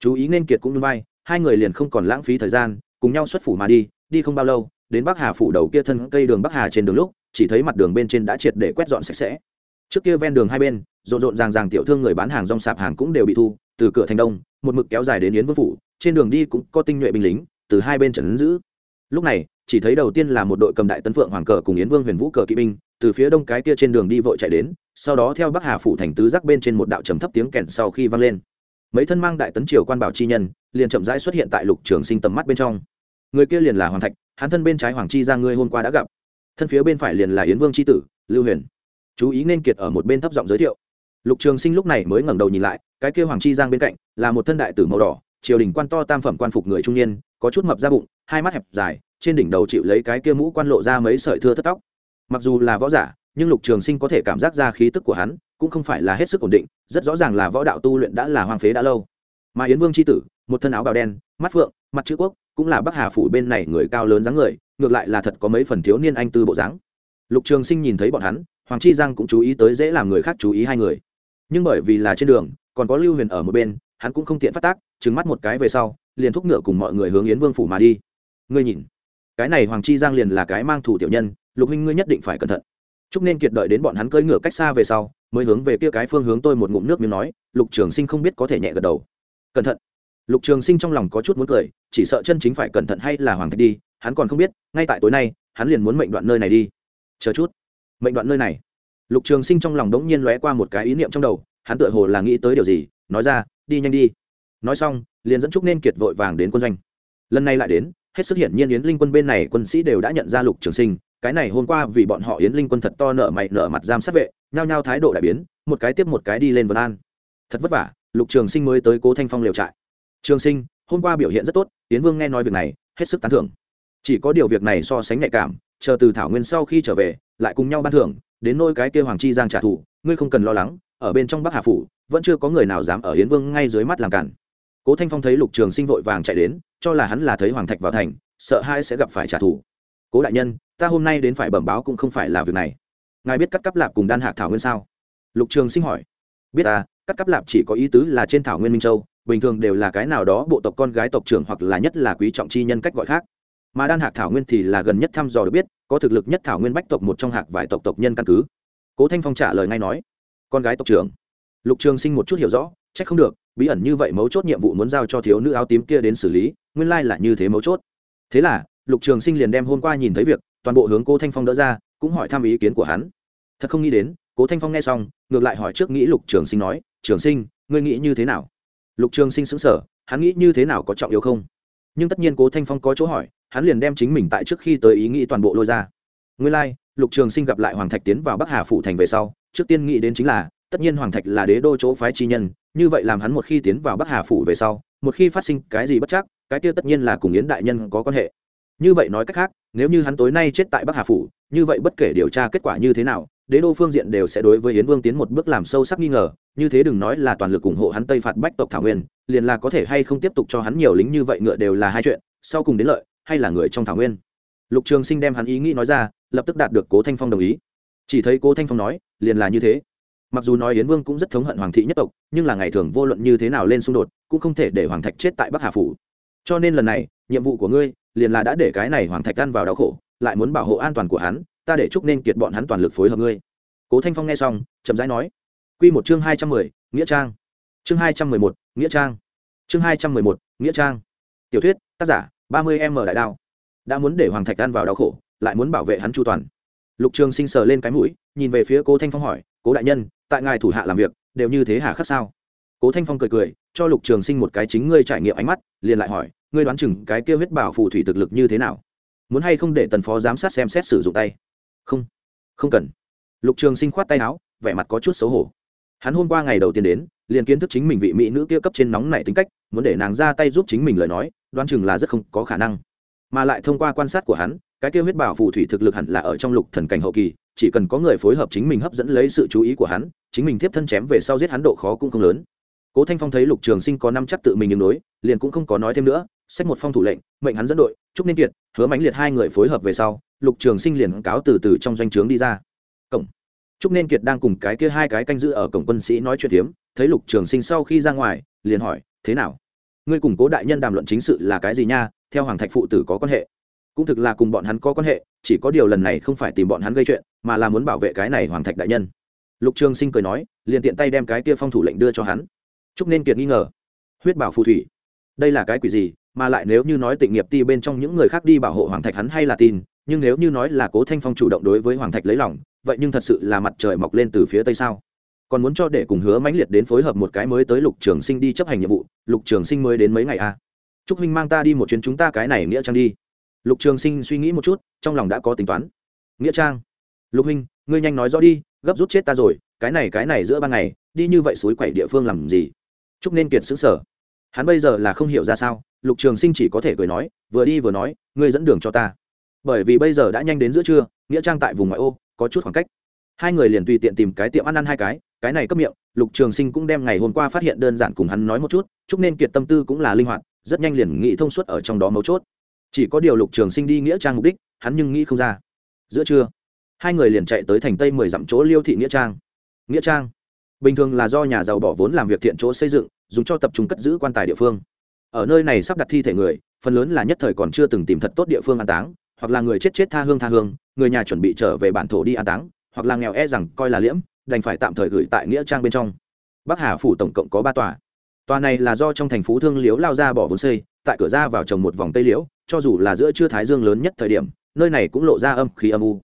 Chú ý nên kiệt cũng như vai, hai người liền không còn lãng phí thời gian, cùng nhau xuất phủ mà đi đi không bao lâu, đến bắc hà phủ đầu kia thân cây đường bắc hà trên đường lúc, chỉ thấy mặt đường bên trên đã triệt để quét dọn sạch sẽ. Trước kia ven đường hai bên, rộn rộn ràng ràng tiểu thương người bán hàng rong sạp hàng cũng đều bị thu, từ cửa thành đông, một mực kéo dài đến yến vương phủ, trên đường đi cũng có tinh nhuệ binh lính, từ hai bên trần giữ. Lúc này chỉ thấy đầu tiên là một đội cầm đại tấn phượng hoàng cờ cùng yến vương huyền vũ cờ kỵ binh, từ phía đông cái kia trên đường đi vội chạy đến, sau đó theo bắc hà phủ thành tứ giác bên trên một đạo trầm thấp tiếng kèn sau khi vang lên. Mấy thân mang đại tấn triều quan bảo chi nhân, liền chậm rãi xuất hiện tại lục trường sinh tầm mắt bên trong. Người kia liền là hoàng thạch, hắn thân bên trái hoàng chi ra ngươi hôm qua đã gặp. Thân phía bên phải liền là yến vương c tử, lưu huyền. Chú ý nên kiệt ở một bên thấp giọng giới thiệu. Lục trường sinh lúc này mới ngẩng đầu nhìn lại, cái kia hoàng chi giang bên cạnh, là một thân đại tử màu đỏ, triều đình quan to tam phẩm quan phục người trung niên, có chút mập ra bụng, hai mắt hẹp dài trên đỉnh đầu chịu lấy cái kia mũ quan lộ ra mấy sợi thưa thất tóc. Mặc dù là võ giả, nhưng lục trường sinh có thể cảm giác ra khí tức của hắn, cũng không phải là hết sức ổn định, rất rõ ràng là võ đạo tu luyện đã là hoang phế đã lâu. Mà yến vương c h i tử, một thân áo bào đen, mắt phượng, mặt chữ quốc, cũng là bắc hà phủ bên này người cao lớn dáng người, ngược lại là thật có mấy phần thiếu niên anh tư bộ dáng. Lục trường sinh nhìn thấy bọn hắn, hoàng chi giang cũng chú ý tới dễ làm người khác chú ý hai người. Nhưng bởi vì là trên đường, còn có lưu huyền ở một bên, hắn cũng không tiện phát tác trứng mắt một cái về sau, liền thúc ngựa cùng mọi người hướng yến vương phủ mà đi. Ngươi nhìn cái này hoàng chi giang liền là cái mang thủ tiểu nhân, lục huynh ngươi nhất định phải cẩn thận. Chúc nên kiệt đợi đến bọn hắn cưỡi ngựa cách xa về sau, mới hướng về kia cái phương hướng tôi một ngụm nước miếng nói, lục trường sinh không biết có thể nhẹ gật đầu. Cẩn thận. Lục trường sinh trong lòng có chút muốn cười, chỉ sợ chân chính phải cẩn thận hay là hoàng thạch đi, hắn còn không biết, ngay tại tối nay, hắn liền muốn mệnh đoạn nơi này đi. Chờ chút. Mệnh đoạn nơi này. Lục trường sinh trong lòng đống nhiên lóe qua một cái ý niệm trong đầu, hắn tựa hồ là nghĩ tới điều gì, nói ra, đi nhanh đi. Nói xong, liền dẫn trúc nên kiệt vội vàng đến quân doanh. Lần này lại đến hết sức hiển nhiên yến linh quân bên này quân sĩ đều đã nhận ra lục trường sinh, cái này hôm qua vì bọn họ yến linh quân thật to nợ mày nợ mặt giam sát vệ, nhao nhao thái độ đại biến, một cái tiếp một cái đi lên vân an. Thật vất vả, lục trường sinh mới tới cố thanh phong liều trại. Trường sinh, hôm qua biểu hiện rất tốt, yến vương nghe nói việc này, hết sức tán thưởng. Chỉ có điều việc này so sánh nhạy cảm, chờ từ thảo nguyên sau khi trở về, lại cùng nhau ban thưởng, đến nôi cái kêu hoàng chi giang trả thù, ngươi không cần lo lắng, ở bên trong bắc hà phủ, vẫn chưa có người nào dám ở yến vương ngay dưới mắt làm cản cố thanh phong thấy lục trường sinh vội vàng chạy đến, cho là hắn là thấy hoàng thạch vào thành, sợ hai sẽ gặp phải trả thù. Cố đại nhân, ta hôm nay đến phải bẩm báo cũng không phải là việc này. Ngài biết cắt cắp lạp cùng đan hạc thảo nguyên sao? Lục trường sinh hỏi. Biết à cắt cắp lạp chỉ có ý tứ là trên thảo nguyên minh châu, bình thường đều là cái nào đó bộ tộc con gái tộc trưởng hoặc là nhất là quý trọng chi nhân cách gọi khác. Mà đan hạc thảo nguyên thì là gần nhất thăm dò được biết, có thực lực nhất thảo nguyên bách tộc một trong hạc vài tộc tộc nhân căn cứ. Cố thanh phong trả lời ngay nói. Con gái tộc trưởng. Lục trường sinh một chút hiểu rõ c h ắ c không được bí ẩn như vậy mấu chốt nhiệm vụ muốn giao cho thiếu nữ áo tím kia đến xử lý nguyên lai là như thế mấu chốt. Thế là lục trường sinh liền đem hôm qua nhìn thấy việc toàn bộ hướng cố thanh phong đỡ ra cũng hỏi thăm ý kiến của hắn. Thật không nghĩ đến cố thanh phong nghe xong ngược lại hỏi trước nghĩ lục trường sinh nói trường sinh ngươi nghĩ như thế nào? Lục trường sinh xứng sở hắn nghĩ như thế nào có trọng yếu không? Nhưng tất nhiên cố thanh phong có chỗ hỏi hắn liền đem chính mình tại trước khi tới ý nghĩ toàn bộ lôi ra. Nguyên lai、like, lục trường sinh gặp lại hoàng thạch tiến vào bắc hà phủ thành về sau trước tiên nghĩ đến chính là tất nhiên hoàng thạch là đế đô chỗ phái chi nhân, như vậy làm hắn một khi tiến vào bắc hà phủ về sau, một khi phát sinh cái gì bất chắc, cái kia tất nhiên là cùng yến đại nhân có quan hệ. Như vậy nói cách khác, nếu như hắn tối nay chết tại bắc hà phủ, như vậy bất kể điều tra kết quả như thế nào, đế đô phương diện đều sẽ đối với yến vương tiến một bước làm sâu sắc nghi ngờ, như thế đừng nói là toàn lực ủng hộ hắn tây phạt bách tộc thảo nguyên, liền là có thể hay không tiếp tục cho hắn nhiều lính như vậy ngựa đều là hai chuyện, sau cùng đến lợi, hay là người trong thảo nguyên. Lục trường sinh đem hắn ý nghĩ nói ra, lập tức đạt được cố thanh phong đồng ý. Chỉ thấy cố thanh phong nói, liền là như thế mặc dù nói yến vương cũng rất thống hận hoàng thị nhất tộc, nhưng là ngày thường vô luận như thế nào lên xung đột, cũng không thể để hoàng thạch chết tại bắc hà phủ. Cho nên lần này, nhiệm vụ của ngươi, liền là đã để cái này hoàng thạch ăn vào đau khổ, lại muốn bảo hộ an toàn của hắn, ta để chúc nên kiệt bọn hắn toàn lực phối hợp ngươi. Cố thanh phong nghe xong, chậm rãi nói. Q một chương hai trăm mười, nghĩa trang. Chương hai trăm mười một, nghĩa trang. Chương hai trăm mười một, nghĩa trang. Tiểu thuyết, tác giả, ba mươi m đại đao. Đã muốn để hoàng thạch ăn vào đau khổ, lại muốn bảo vệ hắn chu toàn. Lục trường sinh sờ lên cái mũi, nhìn về phía cố thanh phong hỏi, cố đại nhân tại ngài thủ hạ làm việc, đều như thế hà khắc sao? Cố thanh phong cười cười, cho lục trường sinh một cái chính ngươi trải nghiệm ánh mắt, liền lại hỏi, ngươi đoán chừng cái kêu huyết bảo phù thủy thực lực như thế nào? Muốn hay không để tần phó giám sát xem xét sử dụng tay? Không không cần. Lục trường sinh khoát tay áo, vẻ mặt có chút xấu hổ. Hắn hôm qua ngày đầu tiên đến, liền kiến thức chính mình vị mỹ nữ kia cấp trên nóng nảy tính cách, muốn để nàng ra tay giúp chính mình lời nói, đoán chừng là rất không có khả năng. Mà lại thông qua quan sát của hắn cái kia huyết bảo phù thủy thực lực hẳn là ở trong lục thần cảnh hậu kỳ, chỉ cần có người phối hợp chính mình hấp dẫn lấy sự chú ý của hắn, chính mình tiếp thân chém về sau giết hắn độ khó cũng không lớn. Cố thanh phong thấy lục trường sinh có năm chắc tự mình ứng đối, liền cũng không có nói thêm nữa, xét một phong thủ lệnh, mệnh hắn dẫn đội chúc nên kiệt, hứa mãnh liệt hai người phối hợp về sau, lục trường sinh liền cáo từ từ trong doanh trướng đi ra. Cổng. Chúc nên kiệt đang cùng cái kia hai cái canh giữ ở cổng quân sĩ nói chuyện thiếm, thấy lục trường sinh sau khi ra ngoài, liền hỏi, thế nào? Ngươi cùng cố đại nhân đàm luận chính sự là cái gì nha? Theo hoàng thạch phụ tử có quan hệ cũng thực là cùng bọn hắn có quan hệ, chỉ có điều lần này không phải tìm bọn hắn gây chuyện, mà là muốn bảo vệ cái này hoàng thạch đại nhân. Lục trường sinh cười nói, liền tiện tay đem cái kia phong thủ lệnh đưa cho hắn. Chúc nên kiệt nghi ngờ. Huyết bảo phù thủy, đây là cái quỷ gì, mà lại nếu như nói tịnh nghiệp ti bên trong những người khác đi bảo hộ hoàng thạch hắn hay là tin, nhưng nếu như nói là cố thanh phong chủ động đối với hoàng thạch lấy lòng, vậy nhưng thật sự là mặt trời mọc lên từ phía tây sao? Còn muốn cho để cùng hứa mãnh liệt đến phối hợp một cái mới tới lục trường sinh đi chấp hành nhiệm vụ, lục trường sinh mới đến mấy ngày a à? chúc huynh mang ta đi một chuyến chúng ta cái này nghĩa trang đi lục trường sinh suy nghĩ một chút, trong lòng đã có tính toán. Nghĩa trang, lục huynh, ngươi nhanh nói rõ đi, gấp rút chết ta rồi, cái này cái này giữa ban ngày, đi như vậy suối quẩy địa phương làm gì? Chúc nên kiệt xứng sở hắn bây giờ là không hiểu ra sao, lục trường sinh chỉ có thể cười nói, vừa đi vừa nói, ngươi dẫn đường cho ta. Bởi vì bây giờ đã nhanh đến giữa trưa, nghĩa trang tại vùng ngoại ô, có chút khoảng cách. Hai người liền tùy tiện tìm cái tiệm ăn ăn hai cái cái này cấp miệng, lục trường sinh cũng đem ngày hôm qua phát hiện đơn giản cùng hắn nói một chút, chúc nên kiệt tâm tư cũng là linh hoạt, rất nhanh liền nghĩ thông suốt ở trong đó mấu chốt chỉ có điều lục trường sinh đi nghĩa trang mục đích, hắn nhưng nghĩ không ra. Giữa trưa, hai người liền chạy tới thành tây mười dặm chỗ liêu thị nghĩa trang. Nghĩa trang, bình thường là do nhà giàu bỏ vốn làm việc thiện chỗ xây dựng, dùng cho tập trung cất giữ quan tài địa phương. Ở nơi này sắp đặt thi thể người, phần lớn là nhất thời còn chưa từng tìm thật tốt địa phương an táng, hoặc là người chết chết tha hương tha hương, người nhà chuẩn bị trở về bản thổ đi an táng, hoặc là nghèo e rằng coi là liễm, đành phải tạm thời gửi tại nghĩa trang bên trong. Bắc hà phủ tổng cộng có ba tòa. Tòa này là do trong thành phố thương liễu lao ra bỏ vốn xây, tại cửa ra vào trồng một vòng tây liễu cho dù là giữa trưa thái dương lớn nhất thời điểm, nơi này cũng lộ ra âm khí âm u.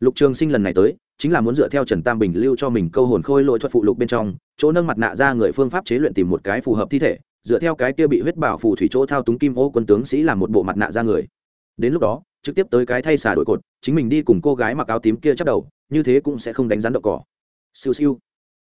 Lục trường sinh lần này tới, chính là muốn dựa theo trần tam bình lưu cho mình câu hồn khôi lỗi thuật phụ lục bên trong, chỗ nâng mặt nạ ra người phương pháp chế luyện tìm một cái phù hợp thi thể, dựa theo cái kia bị huyết bảo phù thủy chỗ thao túng kim ô quân tướng sĩ làm một bộ mặt nạ ra người. Đến lúc đó, trực tiếp tới cái thay xà đổi cột, chính mình đi cùng cô gái mặc áo tím kia chắc đầu, như thế cũng sẽ không đánh rắn đậu cỏ. Siêu siêu.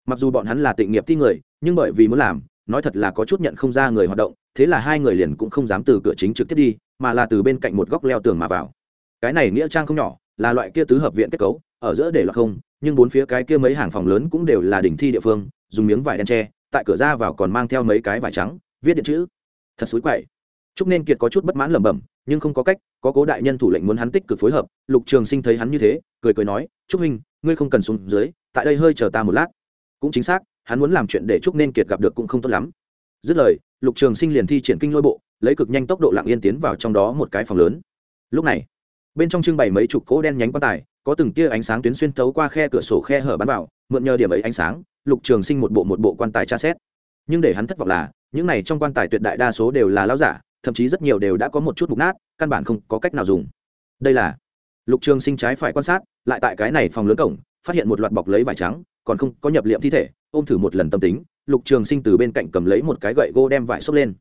Mặc dù bọn hắn là tịnh nghiệp ti người, nhưng bởi vì muốn làm, nói thật là có chút nhận không ra người hoạt động, thế là hai người liền cũng không dám từ cửa chính trực tiếp đi mà là từ bên cạnh một góc leo tường mà vào. Cái này nghĩa trang không nhỏ, là loại kia tứ hợp viện kết cấu, ở giữa để là không, nhưng bốn phía cái kia mấy hàng phòng lớn cũng đều là đỉnh thi địa phương, dùng miếng vải đen tre tại cửa ra vào còn mang theo mấy cái vải trắng, viết điện chữ. Thật xúi quậy. Trúc nên kiệt có chút bất mãn lẩm bẩm, nhưng không có cách, có cố đại nhân thủ lệnh muốn hắn tích cực phối hợp, lục trường sinh thấy hắn như thế, cười cười nói, trúc huynh, ngươi không cần xuống dưới, tại đây hơi chờ ta một lát. Cũng chính xác, hắn muốn làm chuyện để trúc nên kiệt gặp được cũng không tốt lắm. Dứt lời, lục trường sinh liền thi triển kinh lôi bộ lấy cực nhanh tốc độ lặng yên tiến vào trong đó một cái phòng lớn. Lúc này, bên trong trưng bày mấy chục cỗ đen nhánh quan tài, có từng tia ánh sáng tuyến xuyên thấu qua khe cửa sổ khe hở bắn vào, mượn nhờ điểm ấy ánh sáng, lục trường sinh một bộ một bộ quan tài tra xét. Nhưng để hắn thất vọng là, những này trong quan tài tuyệt đại đa số đều là lao giả, thậm chí rất nhiều đều đã có một chút mục nát, căn bản không có cách nào dùng. Đây là lục trường sinh trái phải quan sát, lại tại cái này phòng lớn cổng, phát hiện một loạt bọc lấy vải trắng, còn không có nhập liệm thi thể, ôm thử một lần tâm tính, lục trường sinh từ bên cạnh cầm lấy một cái gậy gỗ đem vải xốc lên.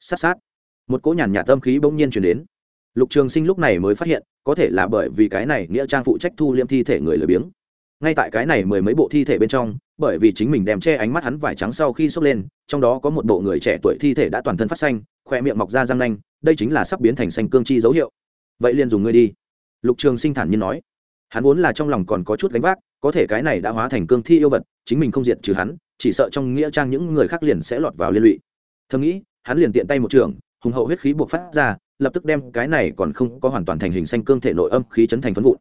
Sát sát một cỗ nhàn nhạt tâm khí bỗng nhiên chuyển đến. Lục trường sinh lúc này mới phát hiện, có thể là bởi vì cái này nghĩa trang phụ trách thu liêm thi thể người lười biếng. Ngay tại cái này mười mấy bộ thi thể bên trong, bởi vì chính mình đem che ánh mắt hắn vải trắng sau khi xốc lên, trong đó có một bộ người trẻ tuổi thi thể đã toàn thân phát xanh khoe miệng mọc ra răng nanh, đây chính là sắp biến thành xanh cương chi dấu hiệu. Vậy liền dùng ngươi đi. Lục trường sinh thản nhiên nói. Hắn vốn là trong lòng còn có chút gánh vác, có thể cái này đã hóa thành cương thi yêu vật, chính mình không diệt trừ hắn, chỉ sợ trong nghĩa trang những người khác liền sẽ lọt vào liên lụy. Thầm nghĩ, hắn liền tiện tay một trường hùng hậu huyết khí buộc phát ra, lập tức đem cái này còn không có hoàn toàn thành hình xanh cương thể nội âm khí chấn thành phấn vụn.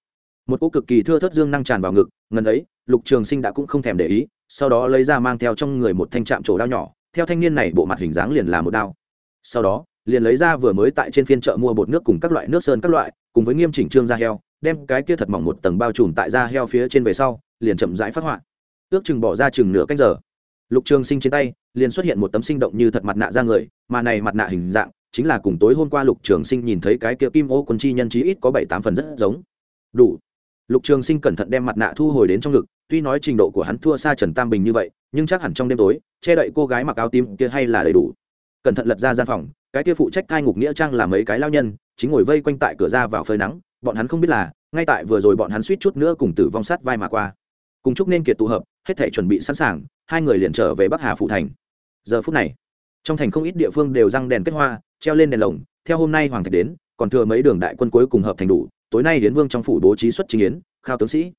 Một cỗ cực kỳ thưa thớt dương năng tràn vào ngực, ngần ấy, lục trường sinh đã cũng không thèm để ý, sau đó lấy ra mang theo trong người một thanh trạm trổ đao nhỏ, theo thanh niên này bộ mặt hình dáng liền là một đao. Sau đó, liền lấy ra vừa mới tại trên phiên chợ mua bột nước cùng các loại nước sơn các loại, cùng với nghiêm chỉnh trương da heo, đem cái kia thật mỏng một tầng bao trùm tại da heo phía trên về sau, liền chậm rãi phát họa. Ước chừng bỏ ra chừng nửa cách giờ lục trường sinh trên tay, liền xuất hiện một tấm sinh động như thật mặt nạ ra người, mà này mặt nạ hình dạng, chính là cùng tối hôm qua lục trường sinh nhìn thấy cái kia kim ô quân chi nhân chí ít có bảy tám phần rất giống. Đủ. Lục trường sinh cẩn thận đem mặt nạ thu hồi đến trong ngực, tuy nói trình độ của hắn thua xa trần tam bình như vậy, nhưng chắc hẳn trong đêm tối, che đậy cô gái mặc áo tím kia hay là đầy đủ. Cẩn thận lật ra gian phòng, cái kia phụ trách cai ngục nghĩa trang là mấy cái lao nhân, chính ngồi vây quanh tại cửa ra vào phơi nắng, bọn hắn không biết là, ngay tại vừa rồi bọn hắn suýt chút nữa cùng tử vong sát vai mà qua. Cùng chúc nên kiệt tụ hợp, hết thể chuẩn bị sẵn sàng hai người liền trở về bắc hà phụ thành. Giờ phút này, trong thành không ít địa phương đều răng đèn kết hoa, treo lên đèn lồng, theo hôm nay hoàng thạch đến, còn thừa mấy đường đại quân cuối cùng hợp thành đủ, tối nay hiến vương trong phủ bố trí xuất trình yến, khao tướng sĩ.